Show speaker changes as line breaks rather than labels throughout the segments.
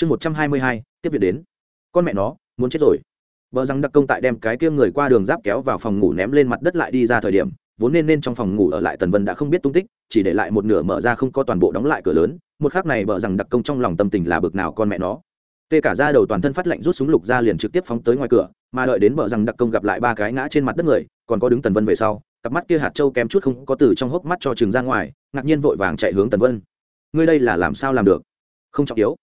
chương một trăm hai mươi hai, tiếp viện đến. Con mẹ nó, muốn chết rồi. Vợ rằng đặc công tại đem cái kia người qua đường giáp kéo vào phòng ngủ ném lên mặt đất lại đi ra thời điểm, vốn nên nên trong phòng ngủ ở lại tần vân đã không biết tung tích, chỉ để lại một nửa mở ra không có toàn bộ đóng lại cửa lớn, một khác này vợ rằng đặc công trong lòng tâm tình là bực nào con mẹ nó. Tê cả ra đầu toàn thân phát lệnh rút súng lục ra liền trực tiếp phóng tới ngoài cửa, mà đợi đến vợ rằng đặc công gặp lại ba cái ngã trên mặt đất người, còn có đứng tần vân về sau, cặp mắt kia hạt trâu kém chút không có từ trong hốc mắt cho trường ra ngoài, ngạc nhiên vội vàng chạy hướng tần vân. Ngươi đây là làm sao làm được? Không trọng yếu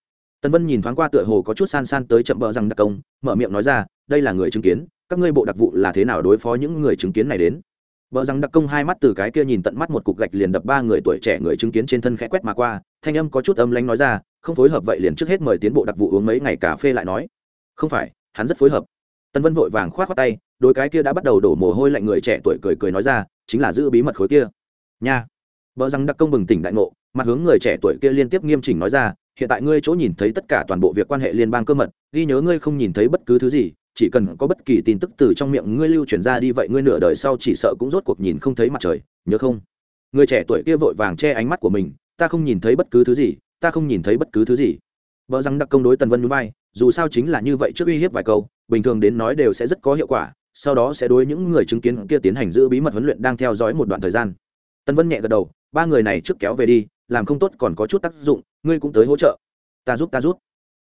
tần vân nhìn thoáng qua tựa hồ có chút san san tới chậm bờ rằng đặc công mở miệng nói ra đây là người chứng kiến các ngươi bộ đặc vụ là thế nào đối phó những người chứng kiến này đến Bờ rằng đặc công hai mắt từ cái kia nhìn tận mắt một cục gạch liền đập ba người tuổi trẻ người chứng kiến trên thân khẽ quét mà qua, thanh âm có chút âm lãnh nói ra, không phối hợp vậy liền trước hết mời tiến bộ đặc vụ uống mấy ngày cà phê lại nói. Không phải, hắn rất phối hợp. Tân Vân vội vàng khoát khoát tay, đối cái kia đã bắt đầu đổ mồ hôi lạnh người trẻ tuổi cười cười nói ra, chính là giữ bí mật khối kia. Nha. Bờ rằng đặc công bừng tỉnh đại ngộ, mặt hướng người trẻ tuổi kia liên tiếp nghiêm chỉnh nói ra, hiện tại ngươi chỗ nhìn thấy tất cả toàn bộ việc quan hệ liên bang cơ mật, ghi nhớ ngươi không nhìn thấy bất cứ thứ gì, chỉ cần có bất kỳ tin tức từ trong miệng ngươi lưu truyền ra đi vậy ngươi nửa đời sau chỉ sợ cũng rốt cuộc nhìn không thấy mặt trời nhớ không? Người trẻ tuổi kia vội vàng che ánh mắt của mình ta không nhìn thấy bất cứ thứ gì ta không nhìn thấy bất cứ thứ gì. Vợ rằng đặc công đối tần vân núi vai dù sao chính là như vậy trước uy hiếp vài câu bình thường đến nói đều sẽ rất có hiệu quả sau đó sẽ đối những người chứng kiến kia tiến hành giữ bí mật huấn luyện đang theo dõi một đoạn thời gian. Tần vân nhẹ gật đầu ba người này trước kéo về đi làm không tốt còn có chút tác dụng, ngươi cũng tới hỗ trợ. Ta giúp ta giúp.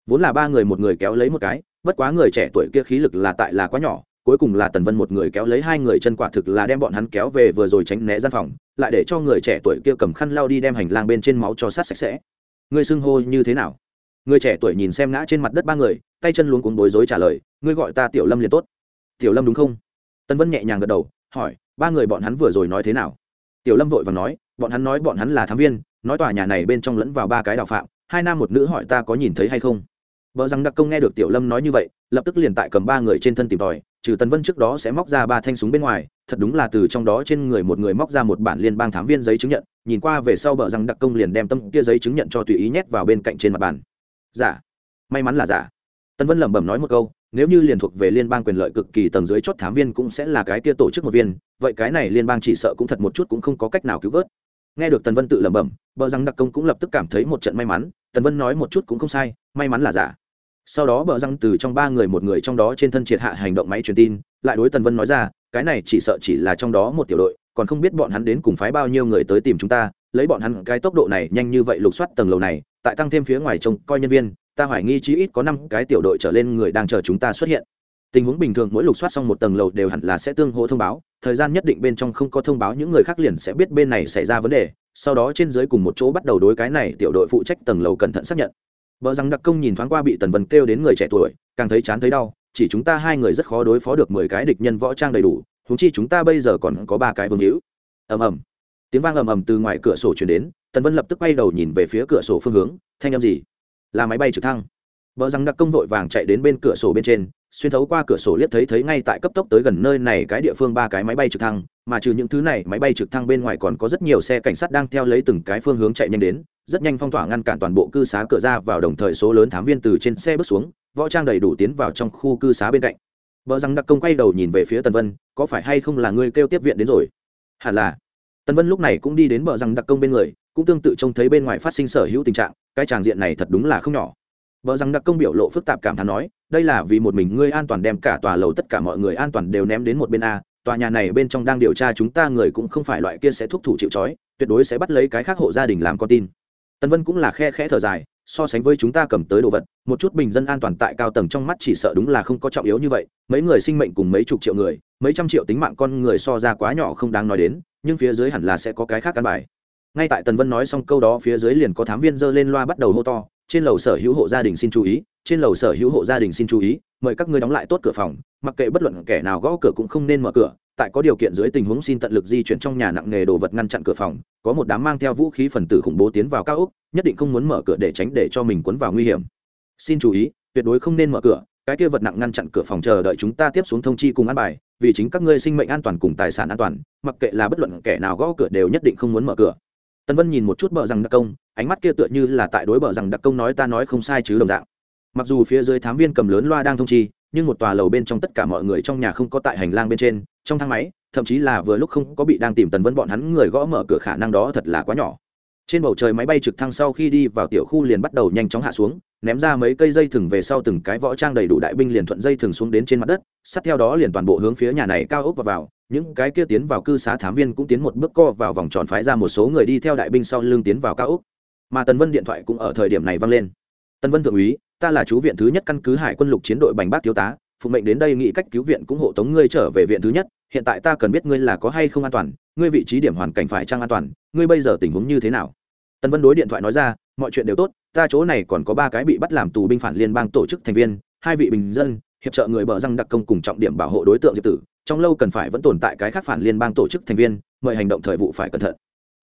Vốn là ba người một người kéo lấy một cái, bất quá người trẻ tuổi kia khí lực là tại là quá nhỏ, cuối cùng là tần vân một người kéo lấy hai người chân quả thực là đem bọn hắn kéo về vừa rồi tránh né gian phòng, lại để cho người trẻ tuổi kia cầm khăn lao đi đem hành lang bên trên máu cho sát sạch sẽ. Ngươi xưng hô như thế nào? Người trẻ tuổi nhìn xem ngã trên mặt đất ba người, tay chân luống cuống bối rối trả lời, ngươi gọi ta tiểu lâm liền tốt. Tiểu lâm đúng không? Tần vân nhẹ nhàng gật đầu, hỏi, ba người bọn hắn vừa rồi nói thế nào? Tiểu lâm vội và nói, bọn hắn nói bọn hắn là thám viên nói tòa nhà này bên trong lẫn vào ba cái đạo phạm, hai nam một nữ hỏi ta có nhìn thấy hay không? Vợ rằng đặc công nghe được tiểu lâm nói như vậy, lập tức liền tại cầm ba người trên thân tìm tòi, trừ tần vân trước đó sẽ móc ra ba thanh súng bên ngoài, thật đúng là từ trong đó trên người một người móc ra một bản liên bang thám viên giấy chứng nhận, nhìn qua về sau bờ rằng đặc công liền đem tâm kia giấy chứng nhận cho tùy ý nhét vào bên cạnh trên mặt bàn. Giả may mắn là giả tần vân lẩm bẩm nói một câu, nếu như liền thuộc về liên bang quyền lợi cực kỳ tầng dưới chót thám viên cũng sẽ là cái kia tổ chức một viên, vậy cái này liên bang chỉ sợ cũng thật một chút cũng không có cách nào cứu vớt nghe được tần vân tự lẩm bẩm, bờ rằng đặc công cũng lập tức cảm thấy một trận may mắn, tần vân nói một chút cũng không sai, may mắn là giả. Sau đó bờ răng từ trong ba người một người trong đó trên thân triệt hạ hành động máy truyền tin, lại đối tần vân nói ra, cái này chỉ sợ chỉ là trong đó một tiểu đội, còn không biết bọn hắn đến cùng phái bao nhiêu người tới tìm chúng ta, lấy bọn hắn cái tốc độ này nhanh như vậy lục soát tầng lầu này, tại tăng thêm phía ngoài trông coi nhân viên, ta hoài nghi chí ít có năm cái tiểu đội trở lên người đang chờ chúng ta xuất hiện tình huống bình thường mỗi lục soát xong một tầng lầu đều hẳn là sẽ tương hỗ thông báo thời gian nhất định bên trong không có thông báo những người khác liền sẽ biết bên này xảy ra vấn đề sau đó trên dưới cùng một chỗ bắt đầu đối cái này tiểu đội phụ trách tầng lầu cẩn thận xác nhận vợ rằng đặc công nhìn thoáng qua bị Tần Vân kêu đến người trẻ tuổi, càng thấy chán thấy đau, chỉ chúng ta hai người rất khó đối phó được mười cái địch nhân võ trang đầy đủ, huống chi chúng ta bây giờ còn có ba cái vương hữu. Ầm ầm. Tiếng vang ầm ầm từ ngoài cửa sổ truyền đến, Tần Vân lập tức quay đầu nhìn về phía cửa sổ phương hướng, thanh âm gì? Là máy bay trực thăng. vợ rằng đặc công vội vàng chạy đến bên cửa sổ bên trên, xuyên thấu qua cửa sổ liếc thấy thấy ngay tại cấp tốc tới gần nơi này cái địa phương ba cái máy bay trực thăng, mà trừ những thứ này, máy bay trực thăng bên ngoài còn có rất nhiều xe cảnh sát đang theo lấy từng cái phương hướng chạy nhanh đến, rất nhanh phong tỏa ngăn cản toàn bộ cư xá cửa ra vào đồng thời số lớn thám viên từ trên xe bước xuống võ trang đầy đủ tiến vào trong khu cư xá bên cạnh. Vợ rằng đặc công quay đầu nhìn về phía tần vân có phải hay không là ngươi kêu tiếp viện đến rồi? Hẳn là. Tần vân lúc này cũng đi đến bờ rằng đặc công bên người cũng tương tự trông thấy bên ngoài phát sinh sở hữu tình trạng cái tràng diện này thật đúng là không nhỏ vợ rằng đặc công biểu lộ phức tạp cảm thán nói, đây là vì một mình ngươi an toàn đem cả tòa lầu tất cả mọi người an toàn đều ném đến một bên a, tòa nhà này bên trong đang điều tra chúng ta người cũng không phải loại kia sẽ thúc thủ chịu trói, tuyệt đối sẽ bắt lấy cái khác hộ gia đình làm con tin. Tần vân cũng là khe khẽ thở dài, so sánh với chúng ta cầm tới đồ vật, một chút bình dân an toàn tại cao tầng trong mắt chỉ sợ đúng là không có trọng yếu như vậy, mấy người sinh mệnh cùng mấy chục triệu người, mấy trăm triệu tính mạng con người so ra quá nhỏ không đáng nói đến, nhưng phía dưới hẳn là sẽ có cái khác căn bài. Ngay tại tần vân nói xong câu đó phía dưới liền có thám viên dơ lên loa bắt đầu hô to trên lầu sở hữu hộ gia đình xin chú ý, trên lầu sở hữu hộ gia đình xin chú ý, mời các ngươi đóng lại tốt cửa phòng, mặc kệ bất luận kẻ nào gõ cửa cũng không nên mở cửa, tại có điều kiện dưới tình huống xin tận lực di chuyển trong nhà nặng nghề đồ vật ngăn chặn cửa phòng, có một đám mang theo vũ khí phần tử khủng bố tiến vào cao ốc, nhất định không muốn mở cửa để tránh để cho mình cuốn vào nguy hiểm. Xin chú ý, tuyệt đối không nên mở cửa, cái kia vật nặng ngăn chặn cửa phòng chờ đợi chúng ta tiếp xuống thông chi cùng an bài, vì chính các ngươi sinh mệnh an toàn cùng tài sản an toàn, mặc kệ là bất luận kẻ nào gõ cửa đều nhất định không muốn mở cửa tân vân nhìn một chút bờ rằng đặc công, ánh mắt kia tựa như là tại đối bờ rằng đặc công nói ta nói không sai chứ đồng dạng. Mặc dù phía dưới thám viên cầm lớn loa đang thông chi, nhưng một tòa lầu bên trong tất cả mọi người trong nhà không có tại hành lang bên trên, trong thang máy, thậm chí là vừa lúc không có bị đang tìm tần vân bọn hắn người gõ mở cửa khả năng đó thật là quá nhỏ trên bầu trời máy bay trực thăng sau khi đi vào tiểu khu liền bắt đầu nhanh chóng hạ xuống, ném ra mấy cây dây thừng về sau từng cái võ trang đầy đủ đại binh liền thuận dây thừng xuống đến trên mặt đất, sát theo đó liền toàn bộ hướng phía nhà này cao ốc và vào, những cái kia tiến vào cư xá thám viên cũng tiến một bước co vào vòng tròn phái ra một số người đi theo đại binh sau lưng tiến vào cao ốc. Mà tần vân điện thoại cũng ở thời điểm này vang lên. Tần vân thượng úy, ta là chú viện thứ nhất căn cứ hải quân lục chiến đội bành bác thiếu tá phụ mệnh đến đây nghĩ cách cứu viện cũng hộ tống ngươi trở về viện thứ nhất, hiện tại ta cần biết ngươi là có hay không an toàn, ngươi vị trí điểm hoàn cảnh phải trang an toàn, ngươi bây giờ tình huống như thế nào? Tần vân đối điện thoại nói ra, mọi chuyện đều tốt, ta chỗ này còn có ba cái bị bắt làm tù binh phản liên bang tổ chức thành viên, hai vị bình dân, hiệp trợ người bờ răng đặc công cùng trọng điểm bảo hộ đối tượng diệp tử, trong lâu cần phải vẫn tồn tại cái khác phản liên bang tổ chức thành viên, mời hành động thời vụ phải cẩn thận.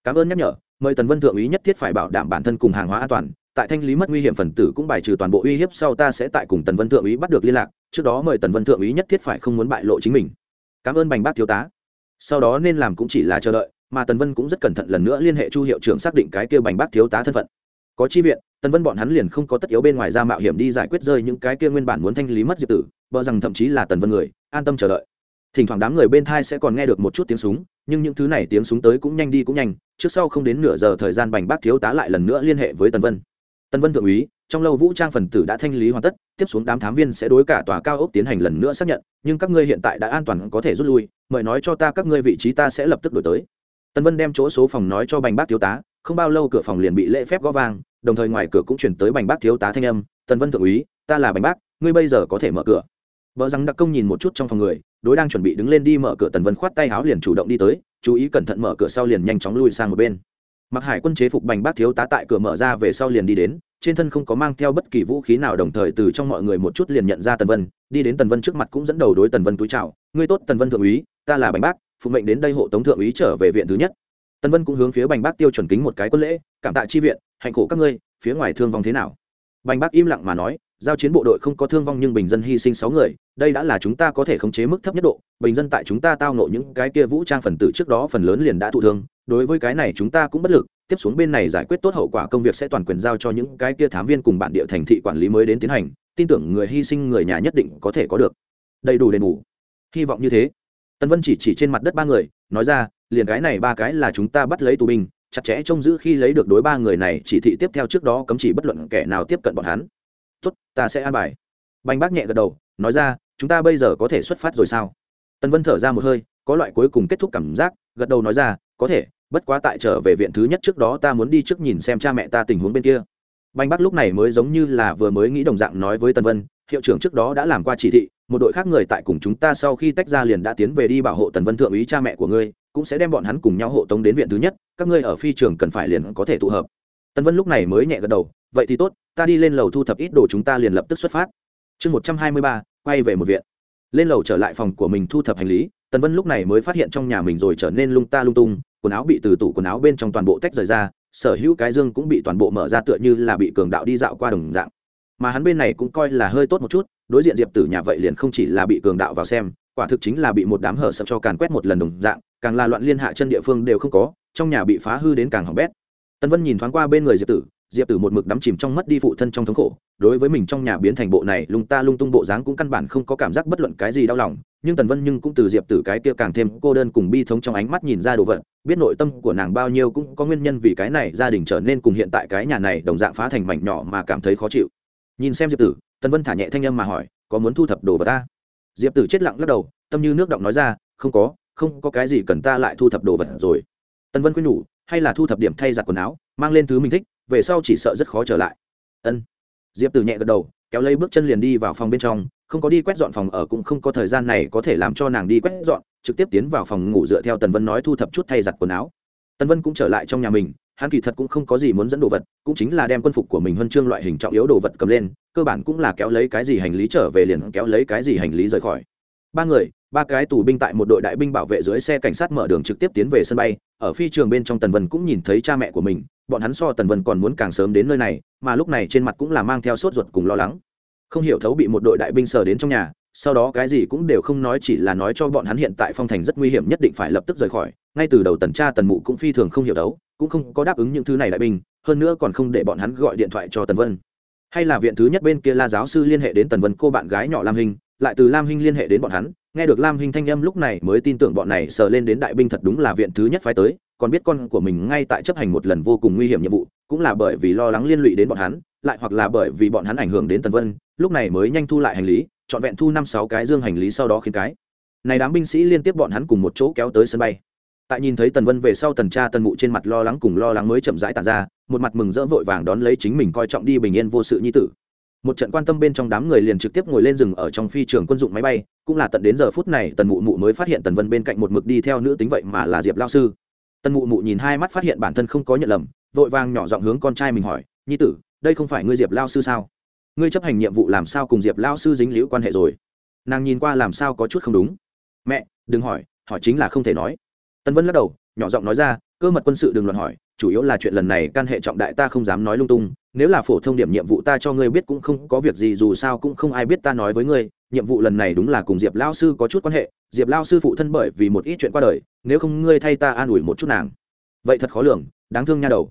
Cảm ơn nhắc nhở, mời tần vân thượng úy nhất thiết phải bảo đảm bản thân cùng hàng hóa an toàn, tại thanh lý mất nguy hiểm phần tử cũng bài trừ toàn bộ uy hiếp sau ta sẽ tại cùng tần vân thượng úy bắt được liên lạc trước đó mời tần vân thượng úy nhất thiết phải không muốn bại lộ chính mình. Cảm ơn bành bác thiếu tá. Sau đó nên làm cũng chỉ là chờ đợi, mà tần vân cũng rất cẩn thận lần nữa liên hệ chu hiệu trưởng xác định cái kia bành bác thiếu tá thân phận. Có chi viện, tần vân bọn hắn liền không có tất yếu bên ngoài ra mạo hiểm đi giải quyết rơi những cái kia nguyên bản muốn thanh lý mất diệp tử, bờ rằng thậm chí là tần vân người, an tâm chờ đợi. Thỉnh thoảng đám người bên thai sẽ còn nghe được một chút tiếng súng, nhưng những thứ này tiếng súng tới cũng nhanh đi cũng nhanh, trước sau không đến nửa giờ thời gian bành bác thiếu tá lại lần nữa liên hệ với tần vân. Tần vân thượng úy trong lâu vũ trang phần tử đã thanh lý hoàn tất, tiếp xuống đám thám viên sẽ đối cả tòa cao ốc tiến hành lần nữa xác nhận, nhưng các ngươi hiện tại đã an toàn có thể rút lui, mời nói cho ta các ngươi vị trí ta sẽ lập tức đổi tới. Tần vân đem chỗ số phòng nói cho bành bác thiếu tá, không bao lâu cửa phòng liền bị lễ phép gõ vang, đồng thời ngoài cửa cũng chuyển tới bành bác thiếu tá thanh âm, tần vân thượng úy, ta là bành bác, ngươi bây giờ có thể mở cửa. Vợ rằng đặc công nhìn một chút trong phòng người, đối đang chuẩn bị đứng lên đi mở cửa tần vân khoát tay áo liền chủ động đi tới, chú ý cẩn thận mở cửa sau liền nhanh chóng lui sang một bên. Mặc hải quân chế phục bành bác thiếu tá tại cửa mở ra về sau liền đi đến trên thân không có mang theo bất kỳ vũ khí nào, đồng thời từ trong mọi người một chút liền nhận ra tần vân, đi đến tần vân trước mặt cũng dẫn đầu đối tần vân túi chào, ngươi tốt, tần vân thượng úy, ta là bành bác, phụ mệnh đến đây hộ tống thượng úy trở về viện thứ nhất. Tần vân cũng hướng phía bành bác tiêu chuẩn kính một cái quân lễ, cảm tạ chi viện, hạnh khổ các ngươi, phía ngoài thương vong thế nào? Bành bác im lặng mà nói, giao chiến bộ đội không có thương vong nhưng bình dân hy sinh sáu người, đây đã là chúng ta có thể khống chế mức thấp nhất độ, bình dân tại chúng ta tao nộ những cái kia vũ trang phần tử trước đó phần lớn liền đã thụ thương, đối với cái này chúng ta cũng bất lực tiếp xuống bên này giải quyết tốt hậu quả công việc sẽ toàn quyền giao cho những cái kia thám viên cùng bản địa thành thị quản lý mới đến tiến hành, tin tưởng người hy sinh người nhà nhất định có thể có được. Đầy đủ đền bù. Hy vọng như thế. Tân vân chỉ chỉ trên mặt đất ba người, nói ra, liền cái này ba cái là chúng ta bắt lấy tù binh, chặt chẽ trông giữ khi lấy được đối ba người này, chỉ thị tiếp theo trước đó cấm chỉ bất luận kẻ nào tiếp cận bọn hắn. Tốt, ta sẽ an bài. Bành bác nhẹ gật đầu, nói ra, chúng ta bây giờ có thể xuất phát rồi sao? Tân vân thở ra một hơi, có loại cuối cùng kết thúc cảm giác, gật đầu nói ra, có thể bất quá tại trở về viện thứ nhất trước đó ta muốn đi trước nhìn xem cha mẹ ta tình huống bên kia. Bành bắc lúc này mới giống như là vừa mới nghĩ đồng dạng nói với tân vân, hiệu trưởng trước đó đã làm qua chỉ thị, một đội khác người tại cùng chúng ta sau khi tách ra liền đã tiến về đi bảo hộ tần vân thượng úy cha mẹ của ngươi, cũng sẽ đem bọn hắn cùng nhau hộ tống đến viện thứ nhất, các ngươi ở phi trường cần phải liền có thể tụ hợp. Tần vân lúc này mới nhẹ gật đầu, vậy thì tốt, ta đi lên lầu thu thập ít đồ chúng ta liền lập tức xuất phát. Chương một trăm hai mươi ba, quay về một viện. Lên lầu trở lại phòng của mình thu thập hành lý, tần vân lúc này mới phát hiện trong nhà mình rồi trở nên lung ta lung tung quần áo bị từ tủ quần áo bên trong toàn bộ tách rời ra, sở hữu cái dương cũng bị toàn bộ mở ra tựa như là bị cường đạo đi dạo qua đồng dạng. Mà hắn bên này cũng coi là hơi tốt một chút, đối diện diệp tử nhà vậy liền không chỉ là bị cường đạo vào xem, quả thực chính là bị một đám hở sập cho càn quét một lần đồng dạng, càng là loạn liên hạ chân địa phương đều không có, trong nhà bị phá hư đến càng hỏng bét. Tân vân nhìn thoáng qua bên người diệp tử diệp tử một mực đắm chìm trong mất đi phụ thân trong thống khổ, đối với mình trong nhà biến thành bộ này lung ta lung tung bộ dáng cũng căn bản không có cảm giác bất luận cái gì đau lòng nhưng tần vân nhưng cũng từ diệp tử cái kia càng thêm cô đơn cùng bi thống trong ánh mắt nhìn ra đồ vật, biết nội tâm của nàng bao nhiêu cũng có nguyên nhân vì cái này gia đình trở nên cùng hiện tại cái nhà này đồng dạng phá thành mảnh nhỏ mà cảm thấy khó chịu. Nhìn xem diệp tử, tần vân thả nhẹ thanh âm mà hỏi, có muốn thu thập đồ vật ta? Diệp tử chết lặng lắc đầu, tâm như nước động nói ra, không có không có cái gì cần ta lại thu thập đồ vật rồi. Tần vân khuyên nhủ, hay là thu thập điểm thay giặt quần áo, mang lên thứ mình thích, về sau chỉ sợ rất khó trở lại. Ân. Diệp tử nhẹ gật đầu, kéo lấy bước chân liền đi vào phòng bên trong không có đi quét dọn phòng ở cũng không có thời gian này có thể làm cho nàng đi quét dọn, trực tiếp tiến vào phòng ngủ dựa theo tần vân nói thu thập chút thay giặt quần áo. Tần vân cũng trở lại trong nhà mình, hắn kỳ thật cũng không có gì muốn dẫn đồ vật, cũng chính là đem quân phục của mình huân chương loại hình trọng yếu đồ vật cầm lên, cơ bản cũng là kéo lấy cái gì hành lý trở về liền kéo lấy cái gì hành lý rời khỏi. Ba người, ba cái tù binh tại một đội đại binh bảo vệ dưới xe cảnh sát mở đường trực tiếp tiến về sân bay, ở phi trường bên trong tần vân cũng nhìn thấy cha mẹ của mình, bọn hắn so tần vân còn muốn càng sớm đến nơi này, mà lúc này trên mặt cũng là mang theo sốt ruột cùng lo lắng không hiểu thấu bị một đội đại binh sờ đến trong nhà, sau đó cái gì cũng đều không nói chỉ là nói cho bọn hắn hiện tại phong thành rất nguy hiểm nhất định phải lập tức rời khỏi, ngay từ đầu tần cha tần mụ cũng phi thường không hiểu thấu, cũng không có đáp ứng những thứ này đại binh, hơn nữa còn không để bọn hắn gọi điện thoại cho tần vân. Hay là viện thứ nhất bên kia la giáo sư liên hệ đến tần vân cô bạn gái nhỏ lam hình lại từ lam hình liên hệ đến bọn hắn, nghe được lam hình thanh âm lúc này mới tin tưởng bọn này sờ lên đến đại binh thật đúng là viện thứ nhất phái tới còn biết con của mình ngay tại chấp hành một lần vô cùng nguy hiểm nhiệm vụ, cũng là bởi vì lo lắng liên lụy đến bọn hắn, lại hoặc là bởi vì bọn hắn ảnh hưởng đến tần vân, lúc này mới nhanh thu lại hành lý, trọn vẹn thu năm sáu cái dương hành lý sau đó khiến cái. Này đám binh sĩ liên tiếp bọn hắn cùng một chỗ kéo tới sân bay. Tại nhìn thấy tần vân về sau tần cha tần mụ trên mặt lo lắng cùng lo lắng mới chậm rãi tàn ra, một mặt mừng rỡ vội vàng đón lấy chính mình coi trọng đi bình yên vô sự nhi tử. Một trận quan tâm bên trong đám người liền trực tiếp ngồi lên rừng ở trong phi trường quân dụng máy bay, cũng là tận đến giờ phút này tần mụ mụ mới phát hiện tần vân bên cạnh một mực đi theo nữ tính vậy mà là diệp lao sư. Tân mụ mụ nhìn hai mắt phát hiện bản thân không có nhận lầm, vội vàng nhỏ giọng hướng con trai mình hỏi, nhi tử, đây không phải ngươi diệp lao sư sao? Ngươi chấp hành nhiệm vụ làm sao cùng diệp lao sư dính liễu quan hệ rồi? Nàng nhìn qua làm sao có chút không đúng. Mẹ, đừng hỏi hỏi chính là không thể nói. Tân vân lắc đầu, nhỏ giọng nói ra, cơ mật quân sự đừng luận hỏi, chủ yếu là chuyện lần này can hệ trọng đại ta không dám nói lung tung nếu là phổ thông điểm nhiệm vụ ta cho ngươi biết cũng không có việc gì, dù sao cũng không ai biết ta nói với ngươi, nhiệm vụ lần này đúng là cùng diệp lao sư có chút quan hệ. Diệp lao sư phụ thân bởi vì một ít chuyện qua đời, nếu không ngươi thay ta an ủi một chút nàng. Vậy thật khó lường, đáng thương nha đầu.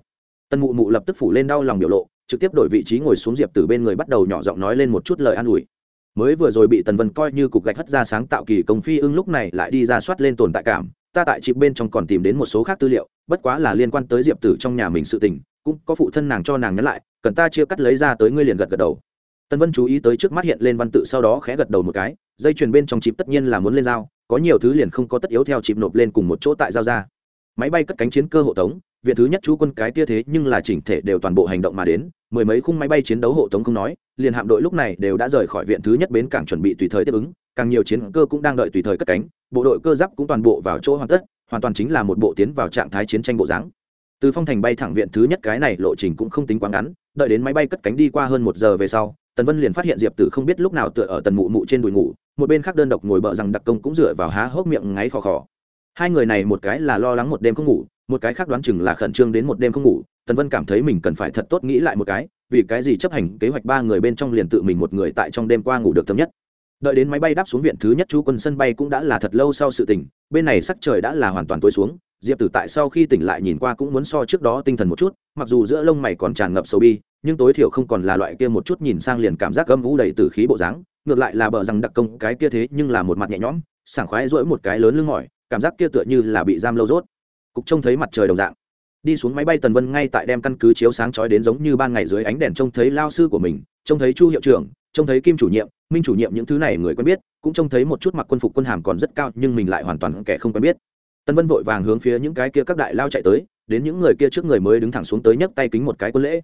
Tân mụ mụ lập tức phủ lên đau lòng biểu lộ, trực tiếp đổi vị trí ngồi xuống diệp từ bên người bắt đầu nhỏ giọng nói lên một chút lời an ủi. Mới vừa rồi bị tần vân coi như cục gạch hất ra sáng tạo kỳ công phi ưng lúc này lại đi ra soát lên tồn tại cảm, ta tại chịp bên trong còn tìm đến một số khác tư liệu, bất quá là liên quan tới diệp tử trong nhà mình sự tình cũng có phụ thân nàng cho nàng nhắn lại, cần ta chia cắt lấy ra tới ngươi liền gật gật đầu. Tân vân chú ý tới trước mắt hiện lên văn tự sau đó khẽ gật đầu một cái, dây chuyền bên trong chịp tất nhiên là muốn lên dao, có nhiều thứ liền không có tất yếu theo chịp nộp lên cùng một chỗ tại giao ra. Máy bay cất cánh chiến cơ hộ tống, viện thứ nhất chú quân cái tia thế nhưng là chỉnh thể đều toàn bộ hành động mà đến, mười mấy khung máy bay chiến đấu hộ tống không nói, liền hạm đội lúc này đều đã rời khỏi viện thứ nhất bến cảng chuẩn bị tùy thời tiếp ứng, càng nhiều chiến cơ cũng đang đợi tùy thời cất cánh, bộ đội cơ giáp cũng toàn bộ vào chỗ hoàn tất, hoàn toàn chính là một bộ tiến vào trạng thái chiến tranh bộ dáng từ phong thành bay thẳng viện thứ nhất cái này lộ trình cũng không tính quá ngắn, đợi đến máy bay cất cánh đi qua hơn một giờ về sau, tần vân liền phát hiện diệp tử không biết lúc nào tựa ở tần mụ mụ trên đùi ngủ, một bên khác đơn độc ngồi bợ rằng đặc công cũng dựa vào há hốc miệng ngáy khò khò. Hai người này một cái là lo lắng một đêm không ngủ, một cái khác đoán chừng là khẩn trương đến một đêm không ngủ, tần vân cảm thấy mình cần phải thật tốt nghĩ lại một cái, vì cái gì chấp hành kế hoạch ba người bên trong liền tự mình một người tại trong đêm qua ngủ được thấm nhất. Đợi đến máy bay đáp xuống viện thứ nhất, chú quân sân bay cũng đã là thật lâu sau sự tỉnh bên này sắc trời đã là hoàn toàn tối xuống diệp tử tại sau khi tỉnh lại nhìn qua cũng muốn so trước đó tinh thần một chút, mặc dù giữa lông mày còn tràn ngập sầu bi, nhưng tối thiểu không còn là loại kia một chút nhìn sang liền cảm giác gâm vũ đầy từ khí bộ dáng, ngược lại là bờ rằng đặc công cái kia thế nhưng là một mặt nhẹ nhõm, sảng khoái rỗi một cái lớn lưng mỏi, cảm giác kia tựa như là bị giam lâu rốt. Cục trông thấy mặt trời đồng dạng. Đi xuống máy bay tần vân ngay tại đem căn cứ chiếu sáng chói đến giống như ban ngày dưới ánh đèn trông thấy lao sư của mình, trông thấy chu hiệu trưởng, trông thấy kim chủ nhiệm, minh chủ nhiệm những thứ này người quen biết, cũng trông thấy một chút mặc quân phục quân hàm còn rất cao nhưng mình lại hoàn toàn kẻ không quen biết tân vân vội vàng hướng phía những cái kia các đại lao chạy tới, đến những người kia trước người mới đứng thẳng xuống tới nhấc tay kính một cái quân lễ.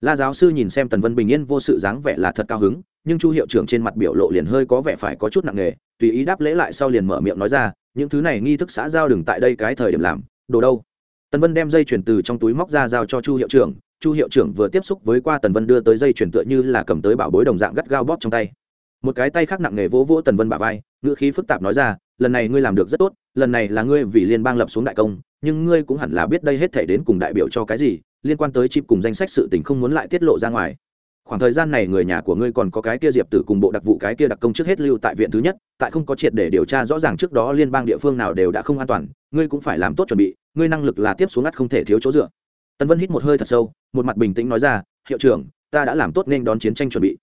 La giáo sư nhìn xem tần vân bình yên vô sự dáng vẻ là thật cao hứng, nhưng chu hiệu trưởng trên mặt biểu lộ liền hơi có vẻ phải có chút nặng nề, tùy ý đáp lễ lại sau liền mở miệng nói ra, những thứ này nghi thức xã giao đừng tại đây cái thời điểm làm, đồ đâu? Tần vân đem dây chuyển từ trong túi móc ra giao cho chu hiệu trưởng, chu hiệu trưởng vừa tiếp xúc với qua tần vân đưa tới dây chuyển tựa như là cầm tới bảo bối đồng dạng gắt gao bóp trong tay. Một cái tay khác nặng nề vỗ vỗ tần vân bả vai, ngữ khí phức tạp nói ra lần này ngươi làm được rất tốt, lần này là ngươi vì liên bang lập xuống đại công, nhưng ngươi cũng hẳn là biết đây hết thể đến cùng đại biểu cho cái gì, liên quan tới chip cùng danh sách sự tình không muốn lại tiết lộ ra ngoài. Khoảng thời gian này người nhà của ngươi còn có cái kia diệp tử cùng bộ đặc vụ cái kia đặc công trước hết lưu tại viện thứ nhất, tại không có triệt để điều tra rõ ràng trước đó liên bang địa phương nào đều đã không an toàn, ngươi cũng phải làm tốt chuẩn bị, ngươi năng lực là tiếp xuống ngắt không thể thiếu chỗ dựa. Tần vân hít một hơi thật sâu, một mặt bình tĩnh nói ra, hiệu trưởng, ta đã làm tốt nên đón chiến tranh chuẩn bị.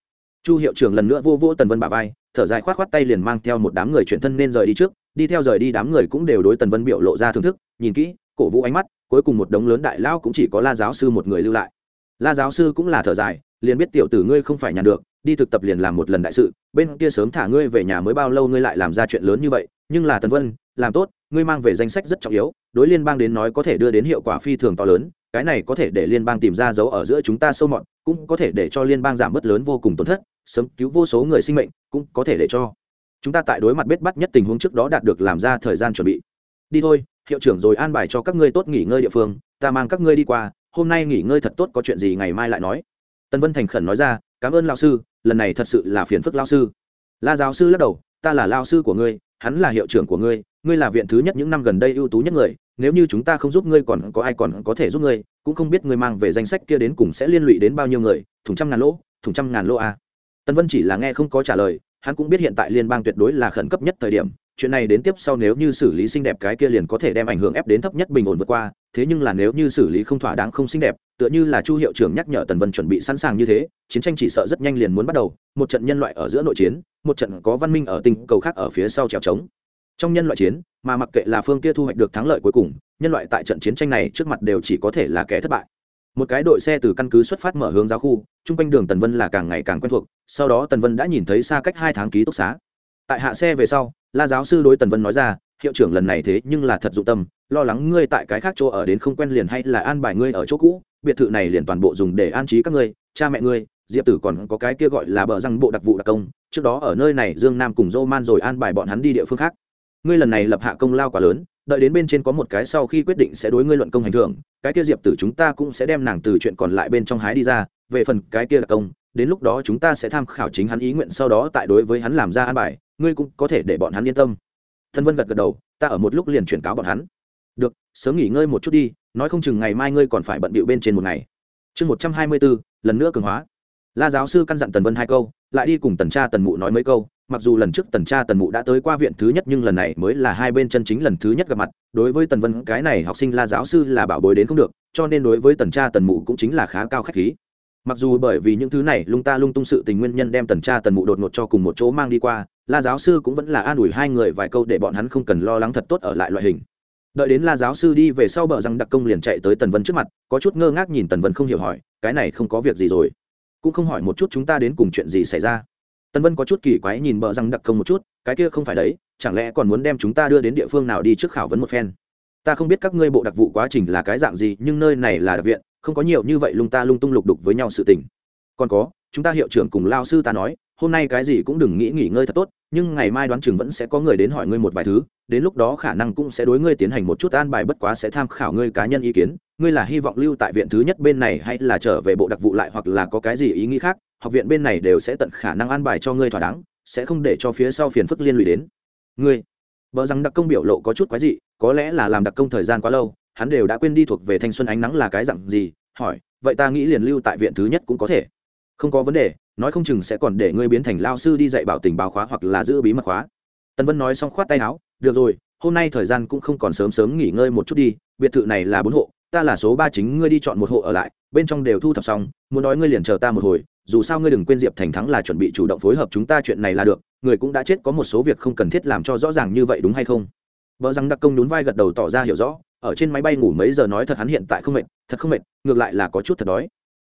Chu hiệu trưởng lần nữa vô vô tần vân bà vai thở dài khoát khoát tay liền mang theo một đám người chuyển thân nên rời đi trước, đi theo rời đi đám người cũng đều đối tần vân biểu lộ ra thưởng thức, nhìn kỹ, cổ vũ ánh mắt, cuối cùng một đống lớn đại lao cũng chỉ có la giáo sư một người lưu lại. La giáo sư cũng là thở dài, liền biết tiểu tử ngươi không phải nhà được, đi thực tập liền làm một lần đại sự, bên kia sớm thả ngươi về nhà mới bao lâu ngươi lại làm ra chuyện lớn như vậy, nhưng là tần vân, làm tốt, ngươi mang về danh sách rất trọng yếu, đối liên bang đến nói có thể đưa đến hiệu quả phi thường to lớn, cái này có thể để liên bang tìm ra dấu ở giữa chúng ta sâu mọt, cũng có thể để cho liên bang giảm bớt lớn vô cùng tổn thất sớm cứu vô số người sinh mệnh cũng có thể để cho. Chúng ta tại đối mặt bết bắt nhất tình huống trước đó đạt được làm ra thời gian chuẩn bị. Đi thôi, hiệu trưởng rồi an bài cho các ngươi tốt nghỉ ngơi địa phương, ta mang các ngươi đi qua, hôm nay nghỉ ngơi thật tốt, có chuyện gì ngày mai lại nói. Tân vân thành khẩn nói ra, cảm ơn lao sư, lần này thật sự là phiền phức lao sư. La giáo sư lắc đầu, ta là lao sư của ngươi, hắn là hiệu trưởng của ngươi ngươi là viện thứ nhất những năm gần đây ưu tú nhất người, nếu như chúng ta không giúp ngươi còn có ai còn có thể giúp ngươi, cũng không biết ngươi mang về danh sách kia đến cùng sẽ liên lụy đến bao nhiêu người, thùng trăm ngàn lỗ, thùng trăm ngàn lỗ à tân vân chỉ là nghe không có trả lời, hắn cũng biết hiện tại liên bang tuyệt đối là khẩn cấp nhất thời điểm, chuyện này đến tiếp sau nếu như xử lý xinh đẹp cái kia liền có thể đem ảnh hưởng ép đến thấp nhất bình ổn vượt qua, thế nhưng là nếu như xử lý không thỏa đáng không xinh đẹp, tựa như là chu hiệu trưởng nhắc nhở tần vân chuẩn bị sẵn sàng như thế, chiến tranh chỉ sợ rất nhanh liền muốn bắt đầu, một trận nhân loại ở giữa nội chiến, một trận có văn minh ở tinh cầu khác ở phía sau trèo trống. Trong nhân loại chiến, mà mặc kệ là phương kia thu hoạch được thắng lợi cuối cùng, nhân loại tại trận chiến tranh này trước mặt đều chỉ có thể là kẻ thất bại một cái đội xe từ căn cứ xuất phát mở hướng giáo khu, chung quanh đường tần vân là càng ngày càng quen thuộc, sau đó tần vân đã nhìn thấy xa cách hai tháng ký túc xá. Tại hạ xe về sau, la giáo sư đối tần vân nói ra, hiệu trưởng lần này thế nhưng là thật dụng tâm, lo lắng ngươi tại cái khác chỗ ở đến không quen liền hay là an bài ngươi ở chỗ cũ, biệt thự này liền toàn bộ dùng để an trí các ngươi, cha mẹ ngươi, diệp tử còn có cái kia gọi là bờ răng bộ đặc vụ đặc công, trước đó ở nơi này dương nam cùng dô man rồi an bài bọn hắn đi địa phương khác. Ngươi lần này lập hạ công lao quá lớn, đợi đến bên trên có một cái sau khi quyết định sẽ đối ngươi luận công hành thưởng cái kia diệp tử chúng ta cũng sẽ đem nàng từ chuyện còn lại bên trong hái đi ra, về phần cái kia là công, đến lúc đó chúng ta sẽ tham khảo chính hắn ý nguyện sau đó tại đối với hắn làm ra an bài, ngươi cũng có thể để bọn hắn yên tâm. Thân vân gật gật đầu, ta ở một lúc liền chuyển cáo bọn hắn. Được, sớm nghỉ ngơi một chút đi, nói không chừng ngày mai ngươi còn phải bận bịu bên trên một ngày. Chương một trăm hai mươi bốn lần nữa cường hóa. La giáo sư căn dặn tần vân hai câu, lại đi cùng tần cha tần mụ nói mấy câu mặc dù lần trước tần cha tần mụ đã tới qua viện thứ nhất nhưng lần này mới là hai bên chân chính lần thứ nhất gặp mặt, đối với tần vân, cái này học sinh la giáo sư là bảo bối đến không được, cho nên đối với tần cha tần mụ cũng chính là khá cao khách khí. Mặc dù bởi vì những thứ này lung ta lung tung sự tình nguyên nhân đem tần cha tần mụ đột ngột cho cùng một chỗ mang đi qua, la giáo sư cũng vẫn là an ủi hai người vài câu để bọn hắn không cần lo lắng thật tốt ở lại loại hình. Đợi đến la giáo sư đi về sau bờ răng đặc công liền chạy tới tần vân trước mặt, có chút ngơ ngác nhìn tần vân không hiểu hỏi, cái này không có việc gì rồi. Cũng không hỏi một chút chúng ta đến cùng chuyện gì xảy ra tần vân có chút kỳ quái nhìn bờ răng đặc công một chút, cái kia không phải đấy, chẳng lẽ còn muốn đem chúng ta đưa đến địa phương nào đi trước khảo vấn một phen? Ta không biết các ngươi bộ đặc vụ quá trình là cái dạng gì, nhưng nơi này là đặc viện, không có nhiều như vậy lung ta lung tung lục đục với nhau sự tình. Còn có, chúng ta hiệu trưởng cùng lao sư ta nói, hôm nay cái gì cũng đừng nghĩ nghỉ ngơi thật tốt, nhưng ngày mai đoán chừng vẫn sẽ có người đến hỏi ngươi một vài thứ, đến lúc đó khả năng cũng sẽ đối ngươi tiến hành một chút an bài bất quá sẽ tham khảo ngươi cá nhân ý kiến. Ngươi là hy vọng lưu tại viện thứ nhất bên này hay là trở về bộ đặc vụ lại hoặc là có cái gì ý nghĩ khác? Học viện bên này đều sẽ tận khả năng an bài cho ngươi thỏa đáng, sẽ không để cho phía sau phiền phức liên lụy đến. Ngươi vợ rằng đặc công biểu lộ có chút quái dị, có lẽ là làm đặc công thời gian quá lâu, hắn đều đã quên đi thuộc về thanh xuân ánh nắng là cái dặn gì, hỏi, vậy ta nghĩ liền lưu tại viện thứ nhất cũng có thể. Không có vấn đề, nói không chừng sẽ còn để ngươi biến thành lao sư đi dạy bảo tình báo khóa hoặc là giữ bí mật khóa. Tân vân nói xong khoát tay áo, được rồi, hôm nay thời gian cũng không còn sớm sớm nghỉ ngơi một chút đi, biệt thự này là bốn hộ, ta là số ba chính ngươi đi chọn một hộ ở lại, bên trong đều thu thập xong, muốn nói ngươi liền chờ ta một hồi dù sao ngươi đừng quên diệp thành thắng là chuẩn bị chủ động phối hợp chúng ta chuyện này là được, người cũng đã chết, có một số việc không cần thiết làm cho rõ ràng như vậy đúng hay không? Vợ rằng đặc công nhún vai gật đầu tỏ ra hiểu rõ, ở trên máy bay ngủ mấy giờ nói thật hắn hiện tại không mệt, thật không mệt, ngược lại là có chút thật đói